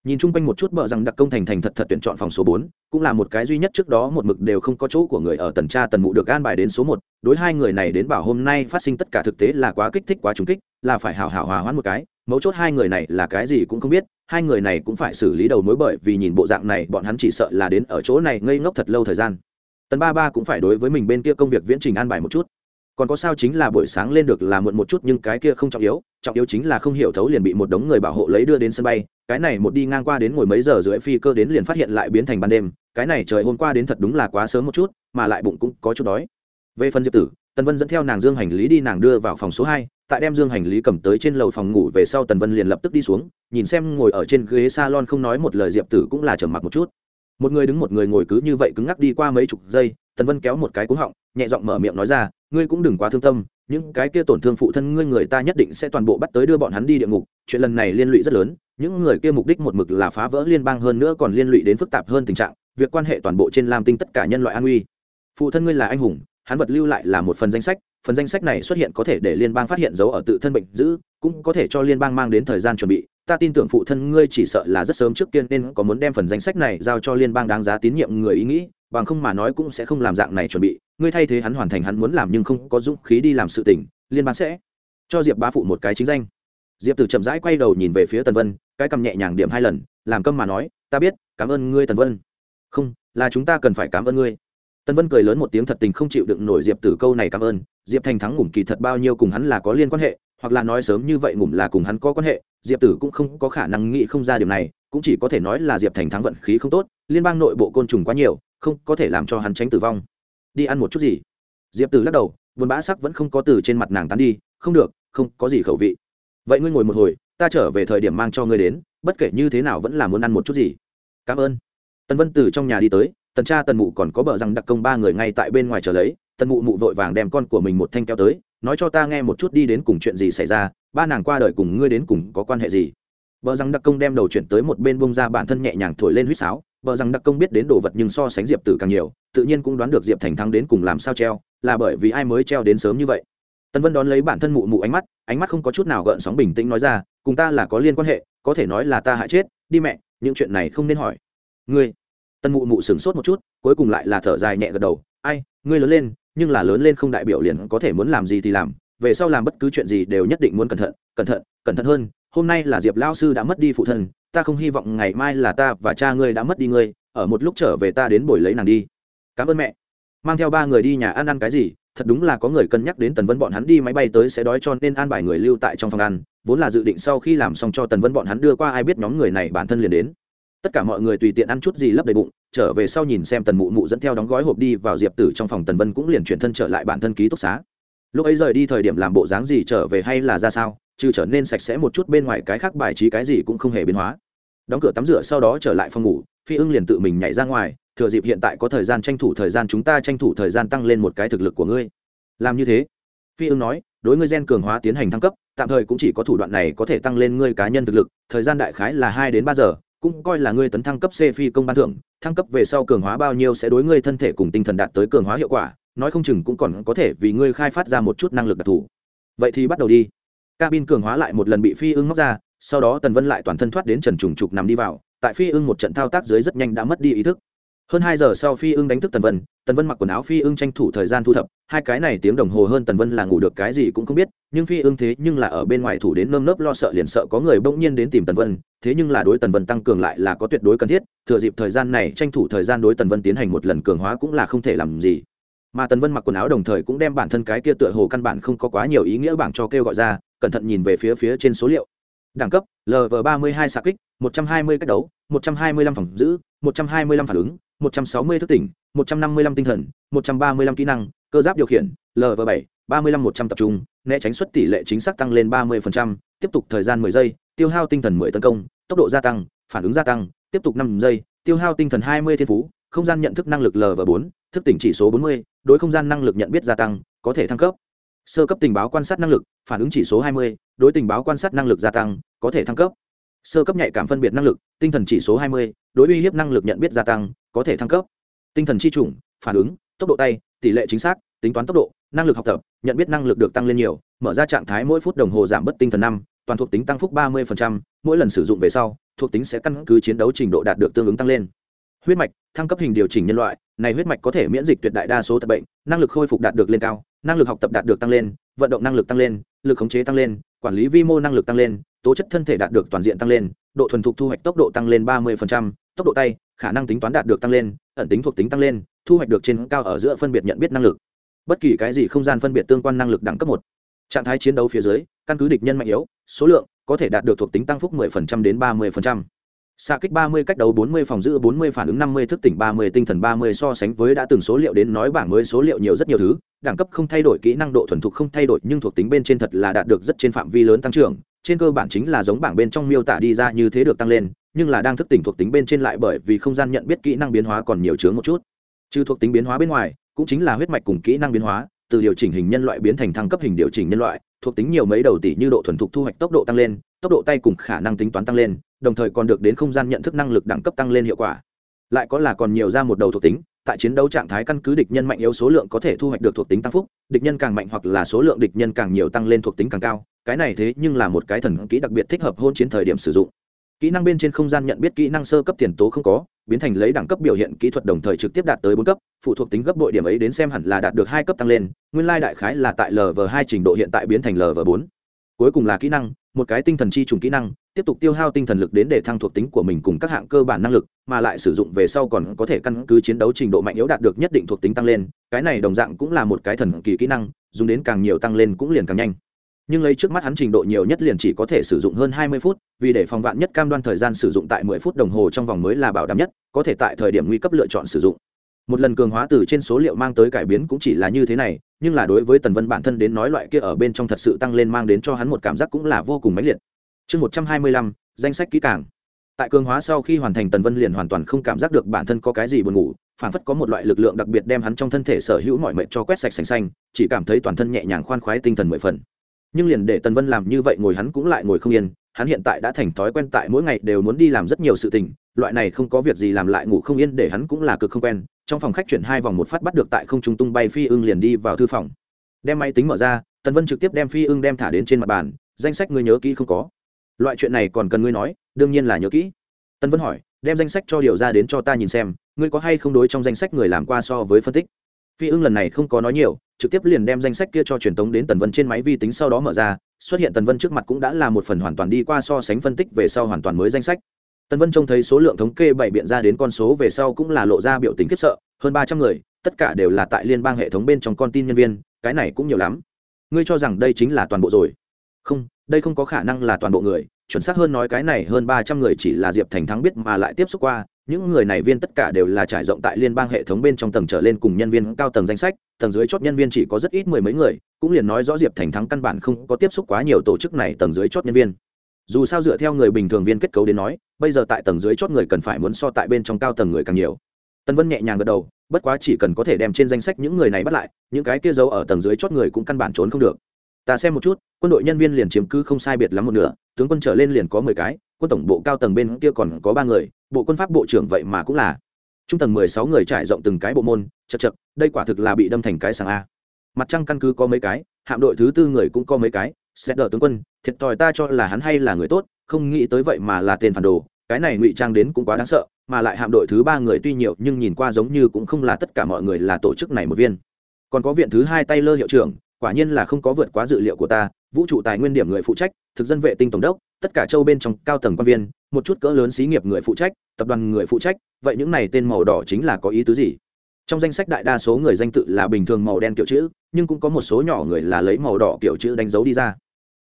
nhìn chung quanh một chút bờ rằng đặc công thành thành thật thật tuyển chọn phòng số bốn, cũng là một cái duy nhất trước đó một mực đều không có chỗ của người ở tần tra tần mụ được an bài đến số một. Đối hai người này đến bảo hôm nay phát sinh tất cả thực tế là quá kích thích, quá trùng kích, là phải hảo hảo hòa hoãn một cái. Mấu chốt hai người này là cái gì cũng không biết, hai người này cũng phải xử lý đầu mối bởi vì nhìn bộ dạng này, bọn hắn chỉ sợ là đến ở chỗ này ngây ngốc thật lâu thời gian. Tần ba ba cũng phải đối với mình bên kia công việc viễn trình an bài một chút. Còn có sao chính là buổi sáng lên được là muộn một chút nhưng cái kia không trọng yếu trọng yếu chính là không hiểu thấu liền bị một đống người bảo hộ lấy đưa đến sân bay cái này một đi ngang qua đến ngồi mấy giờ rưỡi phi cơ đến liền phát hiện lại biến thành ban đêm, cái này trời hôm qua đến thật đúng là quá sớm một chút, mà lại bụng cũng có chút đói. Về phần diệp tử, tần vân dẫn theo nàng dương hành lý đi nàng đưa vào phòng số hai, tại đem dương hành lý cầm tới trên lầu phòng ngủ về sau tần vân liền lập tức đi xuống, nhìn xem ngồi ở trên ghế salon không nói một lời diệp tử cũng là trầm mặc một chút. Một người đứng một người ngồi cứ như vậy cứng ngắc đi qua mấy chục giây, tần vân kéo một cái cúng họng, nhẹ giọng mở miệng nói ra, ngươi cũng đừng quá thương tâm, những cái kia tổn thương phụ thân ngươi người ta nhất định sẽ toàn bộ bắt tới đưa bọn hắn đi địa ngục, chuyện lần này liên lụy rất lớn những người kia mục đích một mực là phá vỡ liên bang hơn nữa còn liên lụy đến phức tạp hơn tình trạng, việc quan hệ toàn bộ trên lam tinh tất cả nhân loại an nguy. phụ thân ngươi là anh hùng, hắn vật lưu lại là một phần danh sách, phần danh sách này xuất hiện có thể để liên bang phát hiện dấu ở tự thân bệnh giữ cũng có thể cho liên bang mang đến thời gian chuẩn bị. Ta tin tưởng phụ thân ngươi chỉ sợ là rất sớm trước tiên nên có muốn đem phần danh sách này giao cho liên bang đáng giá tín nhiệm người ý nghĩ, bằng không mà nói cũng sẽ không làm dạng này chuẩn bị. Ngươi thay thế hắn hoàn thành hắn muốn làm nhưng không có dũng khí đi làm sự tình, liên bang sẽ cho diệp bá phụ một cái chính danh diệp tử chậm rãi quay đầu nhìn về phía tần vân, cái cầm nhẹ nhàng điểm hai lần, làm câm mà nói, ta biết, cảm ơn ngươi tần vân. Không, là chúng ta cần phải cảm ơn ngươi. Tần vân cười lớn một tiếng thật tình không chịu đựng nổi diệp tử câu này cảm ơn, diệp thành thắng ngủm kỳ thật bao nhiêu cùng hắn là có liên quan hệ, hoặc là nói sớm như vậy ngủm là cùng hắn có quan hệ, diệp tử cũng không có khả năng nghĩ không ra điều này, cũng chỉ có thể nói là diệp thành thắng vận khí không tốt, liên bang nội bộ côn trùng quá nhiều, không có thể làm cho hắn tránh tử vong. Đi ăn một chút gì? Diệp tử lắc đầu, buồn bã sắc vẫn không có từ trên mặt nàng tán đi, không được, không có gì khẩu vị vậy ngươi ngồi một hồi, ta trở về thời điểm mang cho ngươi đến, bất kể như thế nào vẫn là muốn ăn một chút gì. Cảm ơn. Tần vân từ trong nhà đi tới, tần cha tần mụ còn có bờ rằng đặc công ba người ngay tại bên ngoài chờ lấy, tần mụ mụ vội vàng đem con của mình một thanh kéo tới, nói cho ta nghe một chút đi đến cùng chuyện gì xảy ra, ba nàng qua đời cùng ngươi đến cùng có quan hệ gì. Bờ rằng đặc công đem đầu chuyển tới một bên bông ra bản thân nhẹ nhàng thổi lên huýt sáo, bờ rằng đặc công biết đến đồ vật nhưng so sánh diệp tử càng nhiều, tự nhiên cũng đoán được diệp thành thắng đến cùng làm sao treo, là bởi vì ai mới treo đến sớm như vậy tần vân đón lấy bản thân mụ mụ ánh mắt ánh mắt không có chút nào gợn sóng bình tĩnh nói ra, cùng ta là có liên quan hệ, có thể nói là ta hại chết, đi mẹ, những chuyện này không nên hỏi. Ngươi? Tần mụ mụ sửng sốt một chút, cuối cùng lại là thở dài nhẹ gật đầu, ai, ngươi lớn lên, nhưng là lớn lên không đại biểu liền có thể muốn làm gì thì làm, về sau làm bất cứ chuyện gì đều nhất định muốn cẩn thận cẩn thận cẩn thận hơn, hôm nay là diệp lao sư đã mất đi phụ thân, ta không hy vọng ngày mai là ta và cha ngươi đã mất đi ngươi, ở một lúc trở về ta đến bồi lấy nàng đi. Cảm ơn mẹ. Mang theo ba người đi nhà ăn ăn cái gì thật đúng là có người cân nhắc đến tần vân bọn hắn đi máy bay tới sẽ đói cho nên an bài người lưu tại trong phòng ăn, vốn là dự định sau khi làm xong cho tần vân bọn hắn đưa qua ai biết nhóm người này bản thân liền đến. Tất cả mọi người tùy tiện ăn chút gì lấp đầy bụng, trở về sau nhìn xem tần mụ mụ dẫn theo đóng gói hộp đi vào diệp tử trong phòng tần vân cũng liền chuyển thân trở lại bản thân ký túc xá. Lúc ấy rời đi thời điểm làm bộ dáng gì trở về hay là ra sao, trừ trở nên sạch sẽ một chút bên ngoài cái khác bài trí cái gì cũng không hề biến hóa đóng cửa tắm rửa sau đó trở lại phòng ngủ, phi ưng liền tự mình nhảy ra ngoài, thừa dịp hiện tại có thời gian tranh thủ thời gian chúng ta tranh thủ thời gian tăng lên một cái thực lực của ngươi. Làm như thế, phi ưng nói, đối ngươi gen cường hóa tiến hành thăng cấp, tạm thời cũng chỉ có thủ đoạn này có thể tăng lên ngươi cá nhân thực lực, thời gian đại khái là hai đến ba giờ, cũng coi là ngươi tấn thăng cấp c phi công ban thưởng, thăng cấp về sau cường hóa bao nhiêu sẽ đối ngươi thân thể cùng tinh thần đạt tới cường hóa hiệu quả, nói không chừng cũng còn có thể vì ngươi khai phát ra một chút năng lực đặc thù. Vậy thì bắt đầu đi. Cabin cường hóa lại một lần bị phi ưng móc ra sau đó tần vân lại toàn thân thoát đến trần trùng trục nằm đi vào, tại phi ưng một trận thao tác dưới rất nhanh đã mất đi ý thức. Hơn hai giờ sau phi ưng đánh thức tần vân tần vân mặc quần áo phi ưng tranh thủ thời gian thu thập, hai cái này tiếng đồng hồ hơn tần vân là ngủ được cái gì cũng không biết, nhưng phi ưng thế nhưng là ở bên ngoài thủ đến nơm nớp lo sợ liền sợ có người bỗng nhiên đến tìm tần vân, thế nhưng là đối tần vân tăng cường lại là có tuyệt đối cần thiết, thừa dịp thời gian này tranh thủ thời gian đối tần vân tiến hành một lần cường hóa cũng là không thể làm gì. Mà tần vân mặc quần áo đồng thời cũng đem bản thân cái kia tựa hồ căn bản không có quá nhiều ý nghĩa bảng cho kêu gọi ra, cẩn thận nhìn về phía phía trên số liệu đẳng cấp lv ba mươi hai xạ kích, một trăm hai mươi cách đấu, một trăm hai mươi lăm phòng giữ, một trăm hai mươi lăm phản ứng, một trăm sáu mươi thức tỉnh, một trăm năm mươi lăm tinh thần, một trăm ba mươi lăm kỹ năng, cơ giáp điều khiển lv bảy, ba mươi lăm một trăm tập trung, né tránh suất tỷ lệ chính xác tăng lên ba mươi tiếp tục thời gian mười giây, tiêu hao tinh thần mười tấn công, tốc độ gia tăng, phản ứng gia tăng, tiếp tục năm giây, tiêu hao tinh thần hai mươi thiên phú, không gian nhận thức năng lực lv bốn, thức tỉnh chỉ số bốn mươi, đối không gian năng lực nhận biết gia tăng, có thể thăng cấp sơ cấp tình báo quan sát năng lực, phản ứng chỉ số hai mươi, đối tình báo quan sát năng lực gia tăng, có thể thăng cấp. Sơ cấp nhạy cảm phân biệt năng lực, tinh thần chỉ số hai mươi, đối uy hiếp năng lực nhận biết gia tăng, có thể thăng cấp. Tinh thần chi chủng, phản ứng, tốc độ tay, tỷ lệ chính xác, tính toán tốc độ, năng lực học tập, nhận biết năng lực được tăng lên nhiều, mở ra trạng thái mỗi phút đồng hồ giảm bất tinh thần năm, toàn thuộc tính tăng phúc ba mươi mỗi lần sử dụng về sau, thuộc tính sẽ căn cứ chiến đấu trình độ đạt được tương ứng tăng lên. Huyết mạch, thăng cấp hình điều chỉnh nhân loại, này huyết mạch có thể miễn dịch tuyệt đại đa số tật bệnh, năng lực khôi phục đạt được lên cao năng lực học tập đạt được tăng lên, vận động năng lực tăng lên, lực khống chế tăng lên, quản lý vi mô năng lực tăng lên, tố chất thân thể đạt được toàn diện tăng lên, độ thuần thục thu hoạch tốc độ tăng lên ba mươi tốc độ tay, khả năng tính toán đạt được tăng lên, ẩn tính thuộc tính tăng lên, thu hoạch được trên cao ở giữa phân biệt nhận biết năng lực. Bất kỳ cái gì không gian phân biệt tương quan năng lực đẳng cấp một. Trạng thái chiến đấu phía dưới, căn cứ địch nhân mạnh yếu, số lượng có thể đạt được thuộc tính tăng phúc 10% đến 30% xạ kích ba mươi cách đấu bốn mươi phòng giữ bốn mươi phản ứng năm mươi thức tỉnh ba mươi tinh thần ba mươi so sánh với đã từng số liệu đến nói bảng mới số liệu nhiều rất nhiều thứ, đẳng cấp không thay đổi, kỹ năng độ thuần thục không thay đổi, nhưng thuộc tính bên trên thật là đạt được rất trên phạm vi lớn tăng trưởng. Trên cơ bản chính là giống bảng bên trong miêu tả đi ra như thế được tăng lên, nhưng là đang thức tỉnh thuộc tính bên trên lại bởi vì không gian nhận biết kỹ năng biến hóa còn nhiều chướng một chút. Trừ thuộc tính biến hóa bên ngoài, cũng chính là huyết mạch cùng kỹ năng biến hóa, từ điều chỉnh hình nhân loại biến thành thăng cấp hình điều chỉnh nhân loại, thuộc tính nhiều mấy đầu tỷ như độ thuần thục thu hoạch tốc độ tăng lên, tốc độ tay cùng khả năng tính toán tăng lên đồng thời còn được đến không gian nhận thức năng lực đẳng cấp tăng lên hiệu quả. Lại có là còn nhiều ra một đầu thuộc tính, tại chiến đấu trạng thái căn cứ địch nhân mạnh yếu số lượng có thể thu hoạch được thuộc tính tăng phúc, địch nhân càng mạnh hoặc là số lượng địch nhân càng nhiều tăng lên thuộc tính càng cao, cái này thế nhưng là một cái thần kỹ đặc biệt thích hợp hôn chiến thời điểm sử dụng. Kỹ năng bên trên không gian nhận biết kỹ năng sơ cấp tiền tố không có, biến thành lấy đẳng cấp biểu hiện kỹ thuật đồng thời trực tiếp đạt tới bốn cấp, phụ thuộc tính gấp đội điểm ấy đến xem hẳn là đạt được hai cấp tăng lên, nguyên lai đại khái là tại lv hai trình độ hiện tại biến thành lv bốn cuối cùng là kỹ năng, một cái tinh thần chi trùng kỹ năng, tiếp tục tiêu hao tinh thần lực đến để thăng thuộc tính của mình cùng các hạng cơ bản năng lực, mà lại sử dụng về sau còn có thể căn cứ chiến đấu trình độ mạnh yếu đạt được nhất định thuộc tính tăng lên, cái này đồng dạng cũng là một cái thần kỳ kỹ năng, dùng đến càng nhiều tăng lên cũng liền càng nhanh. Nhưng lấy trước mắt hắn trình độ nhiều nhất liền chỉ có thể sử dụng hơn hai mươi phút, vì để phòng vạn nhất cam đoan thời gian sử dụng tại mười phút đồng hồ trong vòng mới là bảo đảm nhất, có thể tại thời điểm nguy cấp lựa chọn sử dụng. Một lần cường hóa từ trên số liệu mang tới cải biến cũng chỉ là như thế này nhưng là đối với tần vân bản thân đến nói loại kia ở bên trong thật sự tăng lên mang đến cho hắn một cảm giác cũng là vô cùng mãnh liệt. Chương một trăm hai mươi lăm, danh sách kỹ càng. Tại cường hóa sau khi hoàn thành, tần vân liền hoàn toàn không cảm giác được bản thân có cái gì buồn ngủ, phản phất có một loại lực lượng đặc biệt đem hắn trong thân thể sở hữu mọi mệnh cho quét sạch sành xanh, chỉ cảm thấy toàn thân nhẹ nhàng khoan khoái tinh thần mười phần. Nhưng liền để tần vân làm như vậy ngồi hắn cũng lại ngồi không yên, hắn hiện tại đã thành thói quen tại mỗi ngày đều muốn đi làm rất nhiều sự tình loại này không có việc gì làm lại ngủ không yên để hắn cũng là cực không quen. Trong phòng khách chuyển hai vòng một phát bắt được tại không trung tung bay phi ưng liền đi vào thư phòng. Đem máy tính mở ra, tần vân trực tiếp đem phi ưng đem thả đến trên mặt bàn, danh sách ngươi nhớ kỹ không có. Loại chuyện này còn cần ngươi nói, đương nhiên là nhớ kỹ. Tần vân hỏi, đem danh sách cho điều ra đến cho ta nhìn xem, ngươi có hay không đối trong danh sách người làm qua so với phân tích? Phi ưng lần này không có nói nhiều, trực tiếp liền đem danh sách kia cho truyền tống đến tần vân trên máy vi tính sau đó mở ra, xuất hiện tần vân trước mặt cũng đã là một phần hoàn toàn đi qua so sánh phân tích về sau hoàn toàn mới danh sách tần vân trông thấy số lượng thống kê bảy biện ra đến con số về sau cũng là lộ ra biểu tình khiếp sợ, hơn ba trăm người, tất cả đều là tại liên bang hệ thống bên trong con tin nhân viên, cái này cũng nhiều lắm. Ngươi cho rằng đây chính là toàn bộ rồi? Không, đây không có khả năng là toàn bộ người, chuẩn xác hơn nói cái này hơn ba trăm người chỉ là diệp thành thắng biết mà lại tiếp xúc qua, những người này viên tất cả đều là trải rộng tại liên bang hệ thống bên trong tầng trở lên cùng nhân viên cao tầng danh sách, tầng dưới chót nhân viên chỉ có rất ít mười mấy người, cũng liền nói rõ diệp thành thắng căn bản không có tiếp xúc quá nhiều tổ chức này tầng dưới chót nhân viên. Dù sao dựa theo người bình thường viên kết cấu đến nói bây giờ tại tầng dưới chót người cần phải muốn so tại bên trong cao tầng người càng nhiều. Tân vân nhẹ nhàng gật đầu, bất quá chỉ cần có thể đem trên danh sách những người này bắt lại, những cái kia giấu ở tầng dưới chót người cũng căn bản trốn không được. Ta xem một chút, quân đội nhân viên liền chiếm cứ không sai biệt lắm một nửa, tướng quân trở lên liền có mười cái, quân tổng bộ cao tầng bên kia còn có ba người, bộ quân pháp bộ trưởng vậy mà cũng là. Trung tầng mười sáu người trải rộng từng cái bộ môn, chật chật, đây quả thực là bị đâm thành cái sàng a. Mặt trăng căn cứ có mấy cái, hạm đội thứ tư người cũng có mấy cái xét đỡ tướng quân, thiệt thòi ta cho là hắn hay là người tốt không nghĩ tới vậy mà là tên phản đồ, cái này ngụy trang đến cũng quá đáng sợ, mà lại hạm đội thứ ba người tuy nhiều nhưng nhìn qua giống như cũng không là tất cả mọi người là tổ chức này một viên. Còn có viện thứ hai tay lơ hiệu trưởng, quả nhiên là không có vượt quá dự liệu của ta, vũ trụ tài nguyên điểm người phụ trách, thực dân vệ tinh tổng đốc, tất cả châu bên trong cao tầng quan viên, một chút cỡ lớn xí nghiệp người phụ trách, tập đoàn người phụ trách, vậy những này tên màu đỏ chính là có ý tứ gì? Trong danh sách đại đa số người danh tự là bình thường màu đen kiểu chữ, nhưng cũng có một số nhỏ người là lấy màu đỏ kiểu chữ đánh dấu đi ra.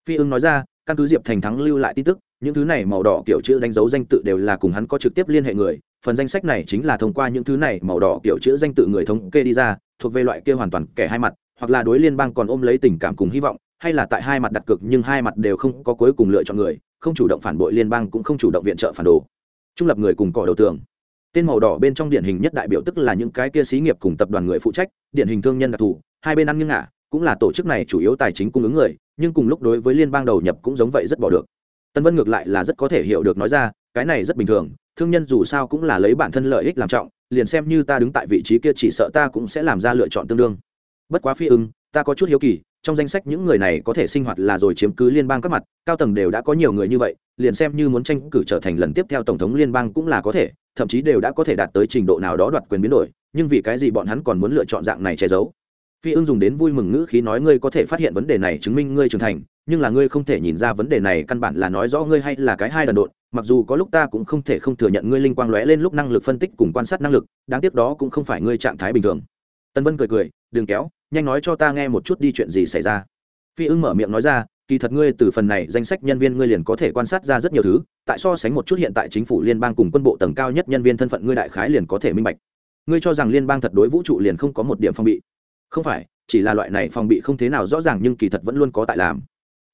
Phi ưng nói ra, căn cứ diệp thành thắng lưu lại tin tức những thứ này màu đỏ kiểu chữ đánh dấu danh tự đều là cùng hắn có trực tiếp liên hệ người. Phần danh sách này chính là thông qua những thứ này màu đỏ kiểu chữ danh tự người thống kê đi ra, thuộc về loại kia hoàn toàn kẻ hai mặt, hoặc là đối liên bang còn ôm lấy tình cảm cùng hy vọng, hay là tại hai mặt đặt cực nhưng hai mặt đều không có cuối cùng lựa chọn người, không chủ động phản bội liên bang cũng không chủ động viện trợ phản đồ. Trung lập người cùng cỏ đầu tường. Tên màu đỏ bên trong điển hình nhất đại biểu tức là những cái kia xí nghiệp cùng tập đoàn người phụ trách, điển hình thương nhân đặc thù, hai bên ăn nghiêng ngả, cũng là tổ chức này chủ yếu tài chính cung ứng người, nhưng cùng lúc đối với liên bang đầu nhập cũng giống vậy rất bỏ được tân vân ngược lại là rất có thể hiểu được nói ra, cái này rất bình thường, thương nhân dù sao cũng là lấy bản thân lợi ích làm trọng, liền xem như ta đứng tại vị trí kia chỉ sợ ta cũng sẽ làm ra lựa chọn tương đương. Bất quá phi ưng, ta có chút hiếu kỳ, trong danh sách những người này có thể sinh hoạt là rồi chiếm cứ liên bang các mặt, cao tầng đều đã có nhiều người như vậy, liền xem như muốn tranh cử trở thành lần tiếp theo tổng thống liên bang cũng là có thể, thậm chí đều đã có thể đạt tới trình độ nào đó đoạt quyền biến đổi, nhưng vì cái gì bọn hắn còn muốn lựa chọn dạng này che giấu? Phi ưng dùng đến vui mừng ngữ khí nói ngươi có thể phát hiện vấn đề này chứng minh ngươi trưởng thành nhưng là ngươi không thể nhìn ra vấn đề này, căn bản là nói rõ ngươi hay là cái hai đần độn, mặc dù có lúc ta cũng không thể không thừa nhận ngươi linh quang lóe lên lúc năng lực phân tích cùng quan sát năng lực, đáng tiếc đó cũng không phải ngươi trạng thái bình thường. Tân vân cười cười, đừng kéo, nhanh nói cho ta nghe một chút đi chuyện gì xảy ra. Phi ưng mở miệng nói ra, kỳ thật ngươi từ phần này danh sách nhân viên ngươi liền có thể quan sát ra rất nhiều thứ, tại so sánh một chút hiện tại chính phủ liên bang cùng quân bộ tầng cao nhất nhân viên thân phận ngươi đại khái liền có thể minh bạch. Ngươi cho rằng liên bang thật đối vũ trụ liền không có một điểm phòng bị? Không phải, chỉ là loại này phòng bị không thế nào rõ ràng nhưng kỳ thật vẫn luôn có tại làm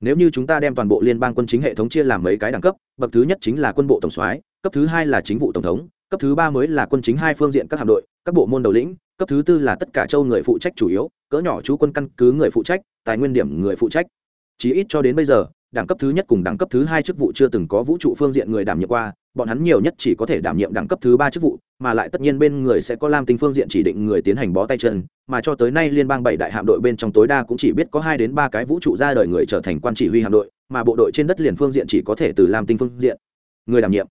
nếu như chúng ta đem toàn bộ liên bang quân chính hệ thống chia làm mấy cái đẳng cấp, bậc thứ nhất chính là quân bộ tổng soái, cấp thứ hai là chính vụ tổng thống, cấp thứ ba mới là quân chính hai phương diện các hạm đội, các bộ môn đầu lĩnh, cấp thứ tư là tất cả châu người phụ trách chủ yếu, cỡ nhỏ chú quân căn cứ người phụ trách, tài nguyên điểm người phụ trách. Chí ít cho đến bây giờ đẳng cấp thứ nhất cùng đẳng cấp thứ hai chức vụ chưa từng có vũ trụ phương diện người đảm nhiệm qua, bọn hắn nhiều nhất chỉ có thể đảm nhiệm đẳng cấp thứ ba chức vụ, mà lại tất nhiên bên người sẽ có lam tinh phương diện chỉ định người tiến hành bó tay chân, mà cho tới nay liên bang bảy đại hạm đội bên trong tối đa cũng chỉ biết có hai đến ba cái vũ trụ ra đời người trở thành quan chỉ huy hạm đội, mà bộ đội trên đất liền phương diện chỉ có thể từ lam tinh phương diện người đảm nhiệm.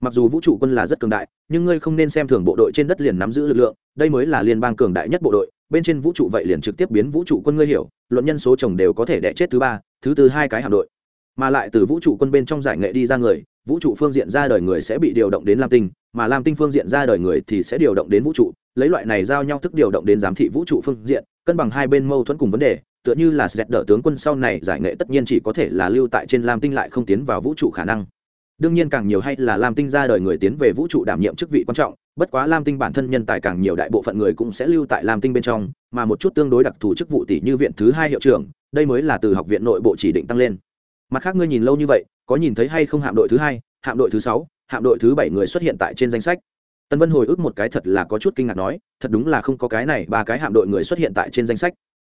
Mặc dù vũ trụ quân là rất cường đại, nhưng ngươi không nên xem thường bộ đội trên đất liền nắm giữ lực lượng, đây mới là liên bang cường đại nhất bộ đội, bên trên vũ trụ vậy liền trực tiếp biến vũ trụ quân ngươi hiểu, luận nhân số chồng đều có thể đẻ chết thứ ba, thứ tư hai cái hạm đội mà lại từ vũ trụ quân bên trong giải nghệ đi ra người, vũ trụ phương diện ra đời người sẽ bị điều động đến lam tinh, mà lam tinh phương diện ra đời người thì sẽ điều động đến vũ trụ, lấy loại này giao nhau thức điều động đến giám thị vũ trụ phương diện, cân bằng hai bên mâu thuẫn cùng vấn đề, tựa như là sẽ đỡ tướng quân sau này giải nghệ tất nhiên chỉ có thể là lưu tại trên lam tinh lại không tiến vào vũ trụ khả năng. Đương nhiên càng nhiều hay là lam tinh ra đời người tiến về vũ trụ đảm nhiệm chức vị quan trọng, bất quá lam tinh bản thân nhân tài càng nhiều đại bộ phận người cũng sẽ lưu tại lam tinh bên trong, mà một chút tương đối đặc thù chức vụ tỷ như viện thứ hai hiệu trưởng, đây mới là từ học viện nội bộ chỉ định tăng lên mặt khác ngươi nhìn lâu như vậy, có nhìn thấy hay không hạm đội thứ hai, hạm đội thứ sáu, hạm đội thứ bảy người xuất hiện tại trên danh sách? Tân vân hồi ức một cái thật là có chút kinh ngạc nói, thật đúng là không có cái này, ba cái hạm đội người xuất hiện tại trên danh sách.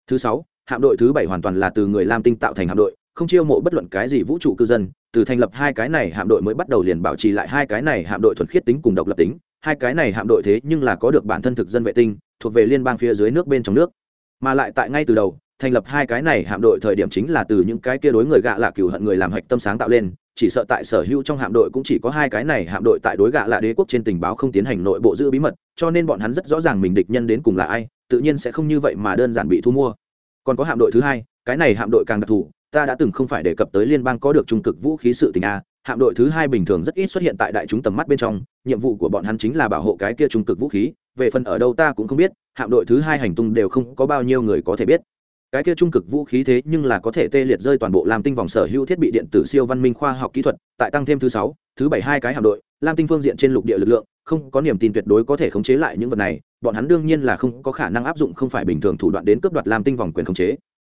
Thứ sáu, hạm đội thứ bảy hoàn toàn là từ người lam tinh tạo thành hạm đội, không chiêu mộ bất luận cái gì vũ trụ cư dân, từ thành lập hai cái này hạm đội mới bắt đầu liền bảo trì lại hai cái này hạm đội thuần khiết tính cùng độc lập tính, hai cái này hạm đội thế nhưng là có được bản thân thực dân vệ tinh, thuộc về liên bang phía dưới nước bên trong nước. Mà lại tại ngay từ đầu thành lập hai cái này hạm đội thời điểm chính là từ những cái kia đối người gạ lạ cừu hận người làm hạch tâm sáng tạo lên, chỉ sợ tại sở hữu trong hạm đội cũng chỉ có hai cái này hạm đội tại đối gạ lạ đế quốc trên tình báo không tiến hành nội bộ giữ bí mật, cho nên bọn hắn rất rõ ràng mình địch nhân đến cùng là ai, tự nhiên sẽ không như vậy mà đơn giản bị thu mua. Còn có hạm đội thứ hai, cái này hạm đội càng đặc thù, ta đã từng không phải đề cập tới liên bang có được trung cực vũ khí sự tình a, hạm đội thứ hai bình thường rất ít xuất hiện tại đại chúng tầm mắt bên trong, nhiệm vụ của bọn hắn chính là bảo hộ cái kia trung cực vũ khí, về phần ở đâu ta cũng không biết, hạm đội thứ hai hành tung đều không có bao nhiêu người có thể biết cái kia trung cực vũ khí thế nhưng là có thể tê liệt rơi toàn bộ Lam tinh vòng sở hữu thiết bị điện tử siêu văn minh khoa học kỹ thuật, tại tăng thêm thứ sáu, thứ bảy hai cái hạm đội, lam tinh phương diện trên lục địa lực lượng, không có niềm tin tuyệt đối có thể khống chế lại những vật này, bọn hắn đương nhiên là không có khả năng áp dụng không phải bình thường thủ đoạn đến cướp đoạt lam tinh vòng quyền khống chế.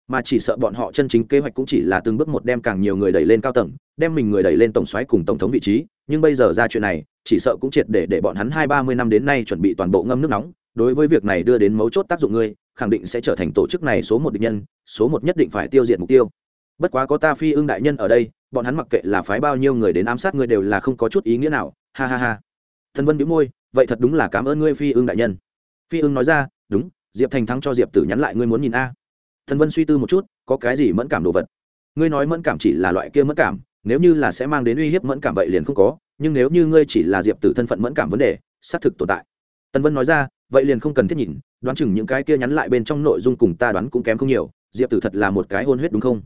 Mà chỉ sợ bọn họ chân chính kế hoạch cũng chỉ là từng bước một đem càng nhiều người đẩy lên cao tầng, đem mình người đẩy lên tổng xoáy cùng tổng thống vị trí, nhưng bây giờ ra chuyện này, chỉ sợ cũng triệt để để bọn hắn hai ba mươi năm đến nay chuẩn bị toàn bộ ngâm nước nóng đối với việc này đưa đến mấu chốt tác dụng ngươi, khẳng định sẽ trở thành tổ chức này số một địch nhân, số một nhất định phải tiêu diệt mục tiêu. Bất quá có ta phi ưng đại nhân ở đây, bọn hắn mặc kệ là phái bao nhiêu người đến ám sát ngươi đều là không có chút ý nghĩa nào. Ha ha ha. Thần vân đĩu môi, vậy thật đúng là cảm ơn ngươi phi ưng đại nhân. Phi ưng nói ra, đúng, diệp thành thắng cho diệp tử nhắn lại ngươi muốn nhìn a. Thần vân suy tư một chút, có cái gì mẫn cảm đồ vật? Ngươi nói mẫn cảm chỉ là loại kia mẫn cảm, nếu như là sẽ mang đến uy hiếp mẫn cảm vậy liền không có, nhưng nếu như ngươi chỉ là diệp tử thân phận mẫn cảm vấn đề, xác thực tồn tại. Tân vân nói ra vậy liền không cần thiết nhìn, đoán chừng những cái kia nhắn lại bên trong nội dung cùng ta đoán cũng kém không nhiều, diệp tử thật là một cái hôn huyết đúng không?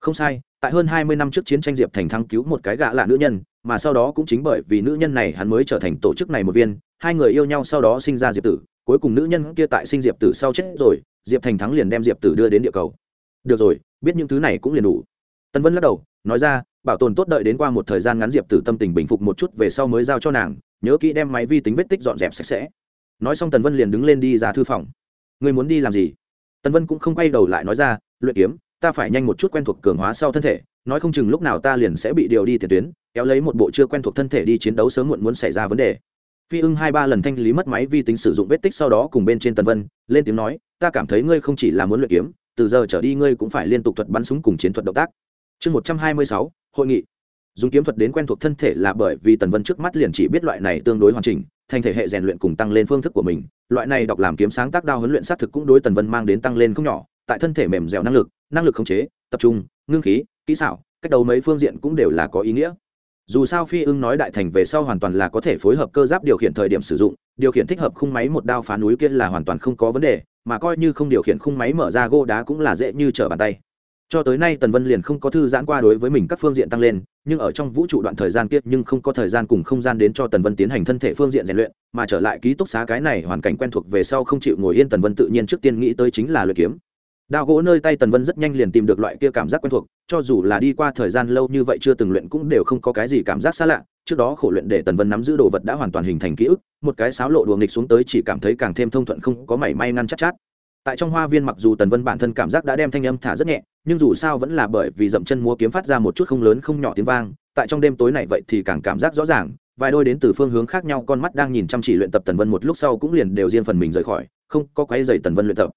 Không sai, tại hơn hai mươi năm trước chiến tranh diệp thành thắng cứu một cái gã lạ nữ nhân, mà sau đó cũng chính bởi vì nữ nhân này hắn mới trở thành tổ chức này một viên, hai người yêu nhau sau đó sinh ra diệp tử, cuối cùng nữ nhân kia tại sinh diệp tử sau chết rồi, diệp thành thắng liền đem diệp tử đưa đến địa cầu. Được rồi, biết những thứ này cũng liền đủ. Tân vân lắc đầu, nói ra, bảo tồn tốt đợi đến qua một thời gian ngắn diệp tử tâm tình bình phục một chút về sau mới giao cho nàng, nhớ kỹ đem máy vi tính vết tích dọn dẹp sạch sẽ nói xong tần vân liền đứng lên đi ra thư phòng. Người muốn đi làm gì? Tần vân cũng không quay đầu lại nói ra, luyện kiếm, ta phải nhanh một chút quen thuộc cường hóa sau thân thể, nói không chừng lúc nào ta liền sẽ bị điều đi tiền tuyến, kéo lấy một bộ chưa quen thuộc thân thể đi chiến đấu sớm muộn muốn xảy ra vấn đề. Phi ưng hai ba lần thanh lý mất máy vi tính sử dụng vết tích sau đó cùng bên trên tần vân, lên tiếng nói, ta cảm thấy ngươi không chỉ là muốn luyện kiếm, từ giờ trở đi ngươi cũng phải liên tục thuật bắn súng cùng chiến thuật động tác. Chương một trăm hai mươi sáu, hội nghị. Dùng kiếm thuật đến quen thuộc thân thể là bởi vì tần vân trước mắt liền chỉ biết loại này tương đối hoàn chỉnh thành thể hệ rèn luyện cùng tăng lên phương thức của mình. Loại này đọc làm kiếm sáng tác đao huấn luyện xác thực cũng đối tần vân mang đến tăng lên không nhỏ. Tại thân thể mềm dẻo năng lực năng lực khống chế, tập trung, ngưng khí, kỹ xảo, cách đầu mấy phương diện cũng đều là có ý nghĩa. Dù sao phi ưng nói đại thành về sau hoàn toàn là có thể phối hợp cơ giáp điều khiển thời điểm sử dụng, điều khiển thích hợp khung máy một đao phá núi kia là hoàn toàn không có vấn đề, mà coi như không điều khiển khung máy mở ra gô đá cũng là dễ như trở bàn tay cho tới nay tần vân liền không có thư giãn qua đối với mình các phương diện tăng lên nhưng ở trong vũ trụ đoạn thời gian kiếp nhưng không có thời gian cùng không gian đến cho tần vân tiến hành thân thể phương diện rèn luyện mà trở lại ký túc xá cái này hoàn cảnh quen thuộc về sau không chịu ngồi yên tần vân tự nhiên trước tiên nghĩ tới chính là luyện kiếm. Đao gỗ nơi tay tần vân rất nhanh liền tìm được loại kia cảm giác quen thuộc cho dù là đi qua thời gian lâu như vậy chưa từng luyện cũng đều không có cái gì cảm giác xa lạ trước đó khổ luyện để tần vân nắm giữ đồ vật đã hoàn toàn hình thành ký ức một cái sáo lộ đùa nghịch xuống tới chỉ cảm thấy càng thêm thông thuận không có mảy may ngăn chắc chát, chát tại trong hoa viên mặc dù tần vân bản thân cảm giác đã đem thanh âm thả rất nhẹ, nhưng dù sao vẫn là bởi vì dậm chân múa kiếm phát ra một chút không lớn không nhỏ tiếng vang, tại trong đêm tối này vậy thì càng cảm giác rõ ràng, vài đôi đến từ phương hướng khác nhau con mắt đang nhìn chăm chỉ luyện tập tần vân một lúc sau cũng liền đều riêng phần mình rời khỏi, không có quái dày tần vân luyện tập.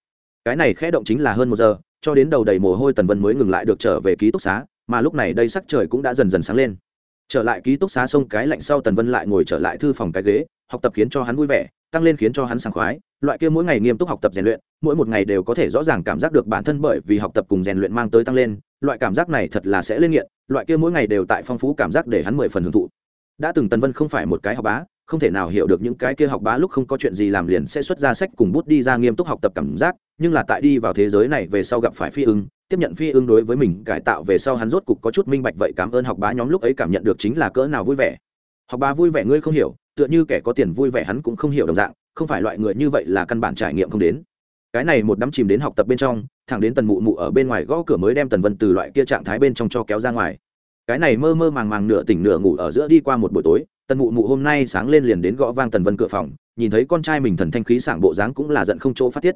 Cái này khẽ động chính là hơn một giờ, cho đến đầu đầy mồ hôi tần vân mới ngừng lại được trở về ký túc xá, mà lúc này đây sắc trời cũng đã dần dần sáng lên. Trở lại ký túc xá sông cái lạnh sau tần vân lại ngồi trở lại thư phòng cái ghế, học tập khiến cho hắn vui vẻ, tăng lên khiến cho hắn sảng khoái loại kia mỗi ngày nghiêm túc học tập rèn luyện, mỗi một ngày đều có thể rõ ràng cảm giác được bản thân bởi vì học tập cùng rèn luyện mang tới tăng lên, loại cảm giác này thật là sẽ lên nghiện, loại kia mỗi ngày đều tại phong phú cảm giác để hắn mười phần hưởng thụ. Đã từng tần vân không phải một cái học bá, không thể nào hiểu được những cái kia học bá lúc không có chuyện gì làm liền sẽ xuất ra sách cùng bút đi ra nghiêm túc học tập cảm giác, nhưng là tại đi vào thế giới này về sau gặp phải phi ưng, tiếp nhận phi ưng đối với mình cải tạo về sau hắn rốt cục có chút minh bạch vậy cảm ơn học bá nhóm lúc ấy cảm nhận được chính là cỡ nào vui vẻ. Học bá vui vẻ ngươi không hiểu, tựa như kẻ có tiền vui vẻ hắn cũng không hiểu đồng dạng không phải loại người như vậy là căn bản trải nghiệm không đến. Cái này một đám chìm đến học tập bên trong, thẳng đến tần mụ mụ ở bên ngoài gõ cửa mới đem tần vân từ loại kia trạng thái bên trong cho kéo ra ngoài. Cái này mơ mơ màng màng nửa tỉnh nửa ngủ ở giữa đi qua một buổi tối, tần mụ mụ hôm nay sáng lên liền đến gõ vang tần vân cửa phòng, nhìn thấy con trai mình thần thanh khí sảng bộ dáng cũng là giận không chỗ phát tiết.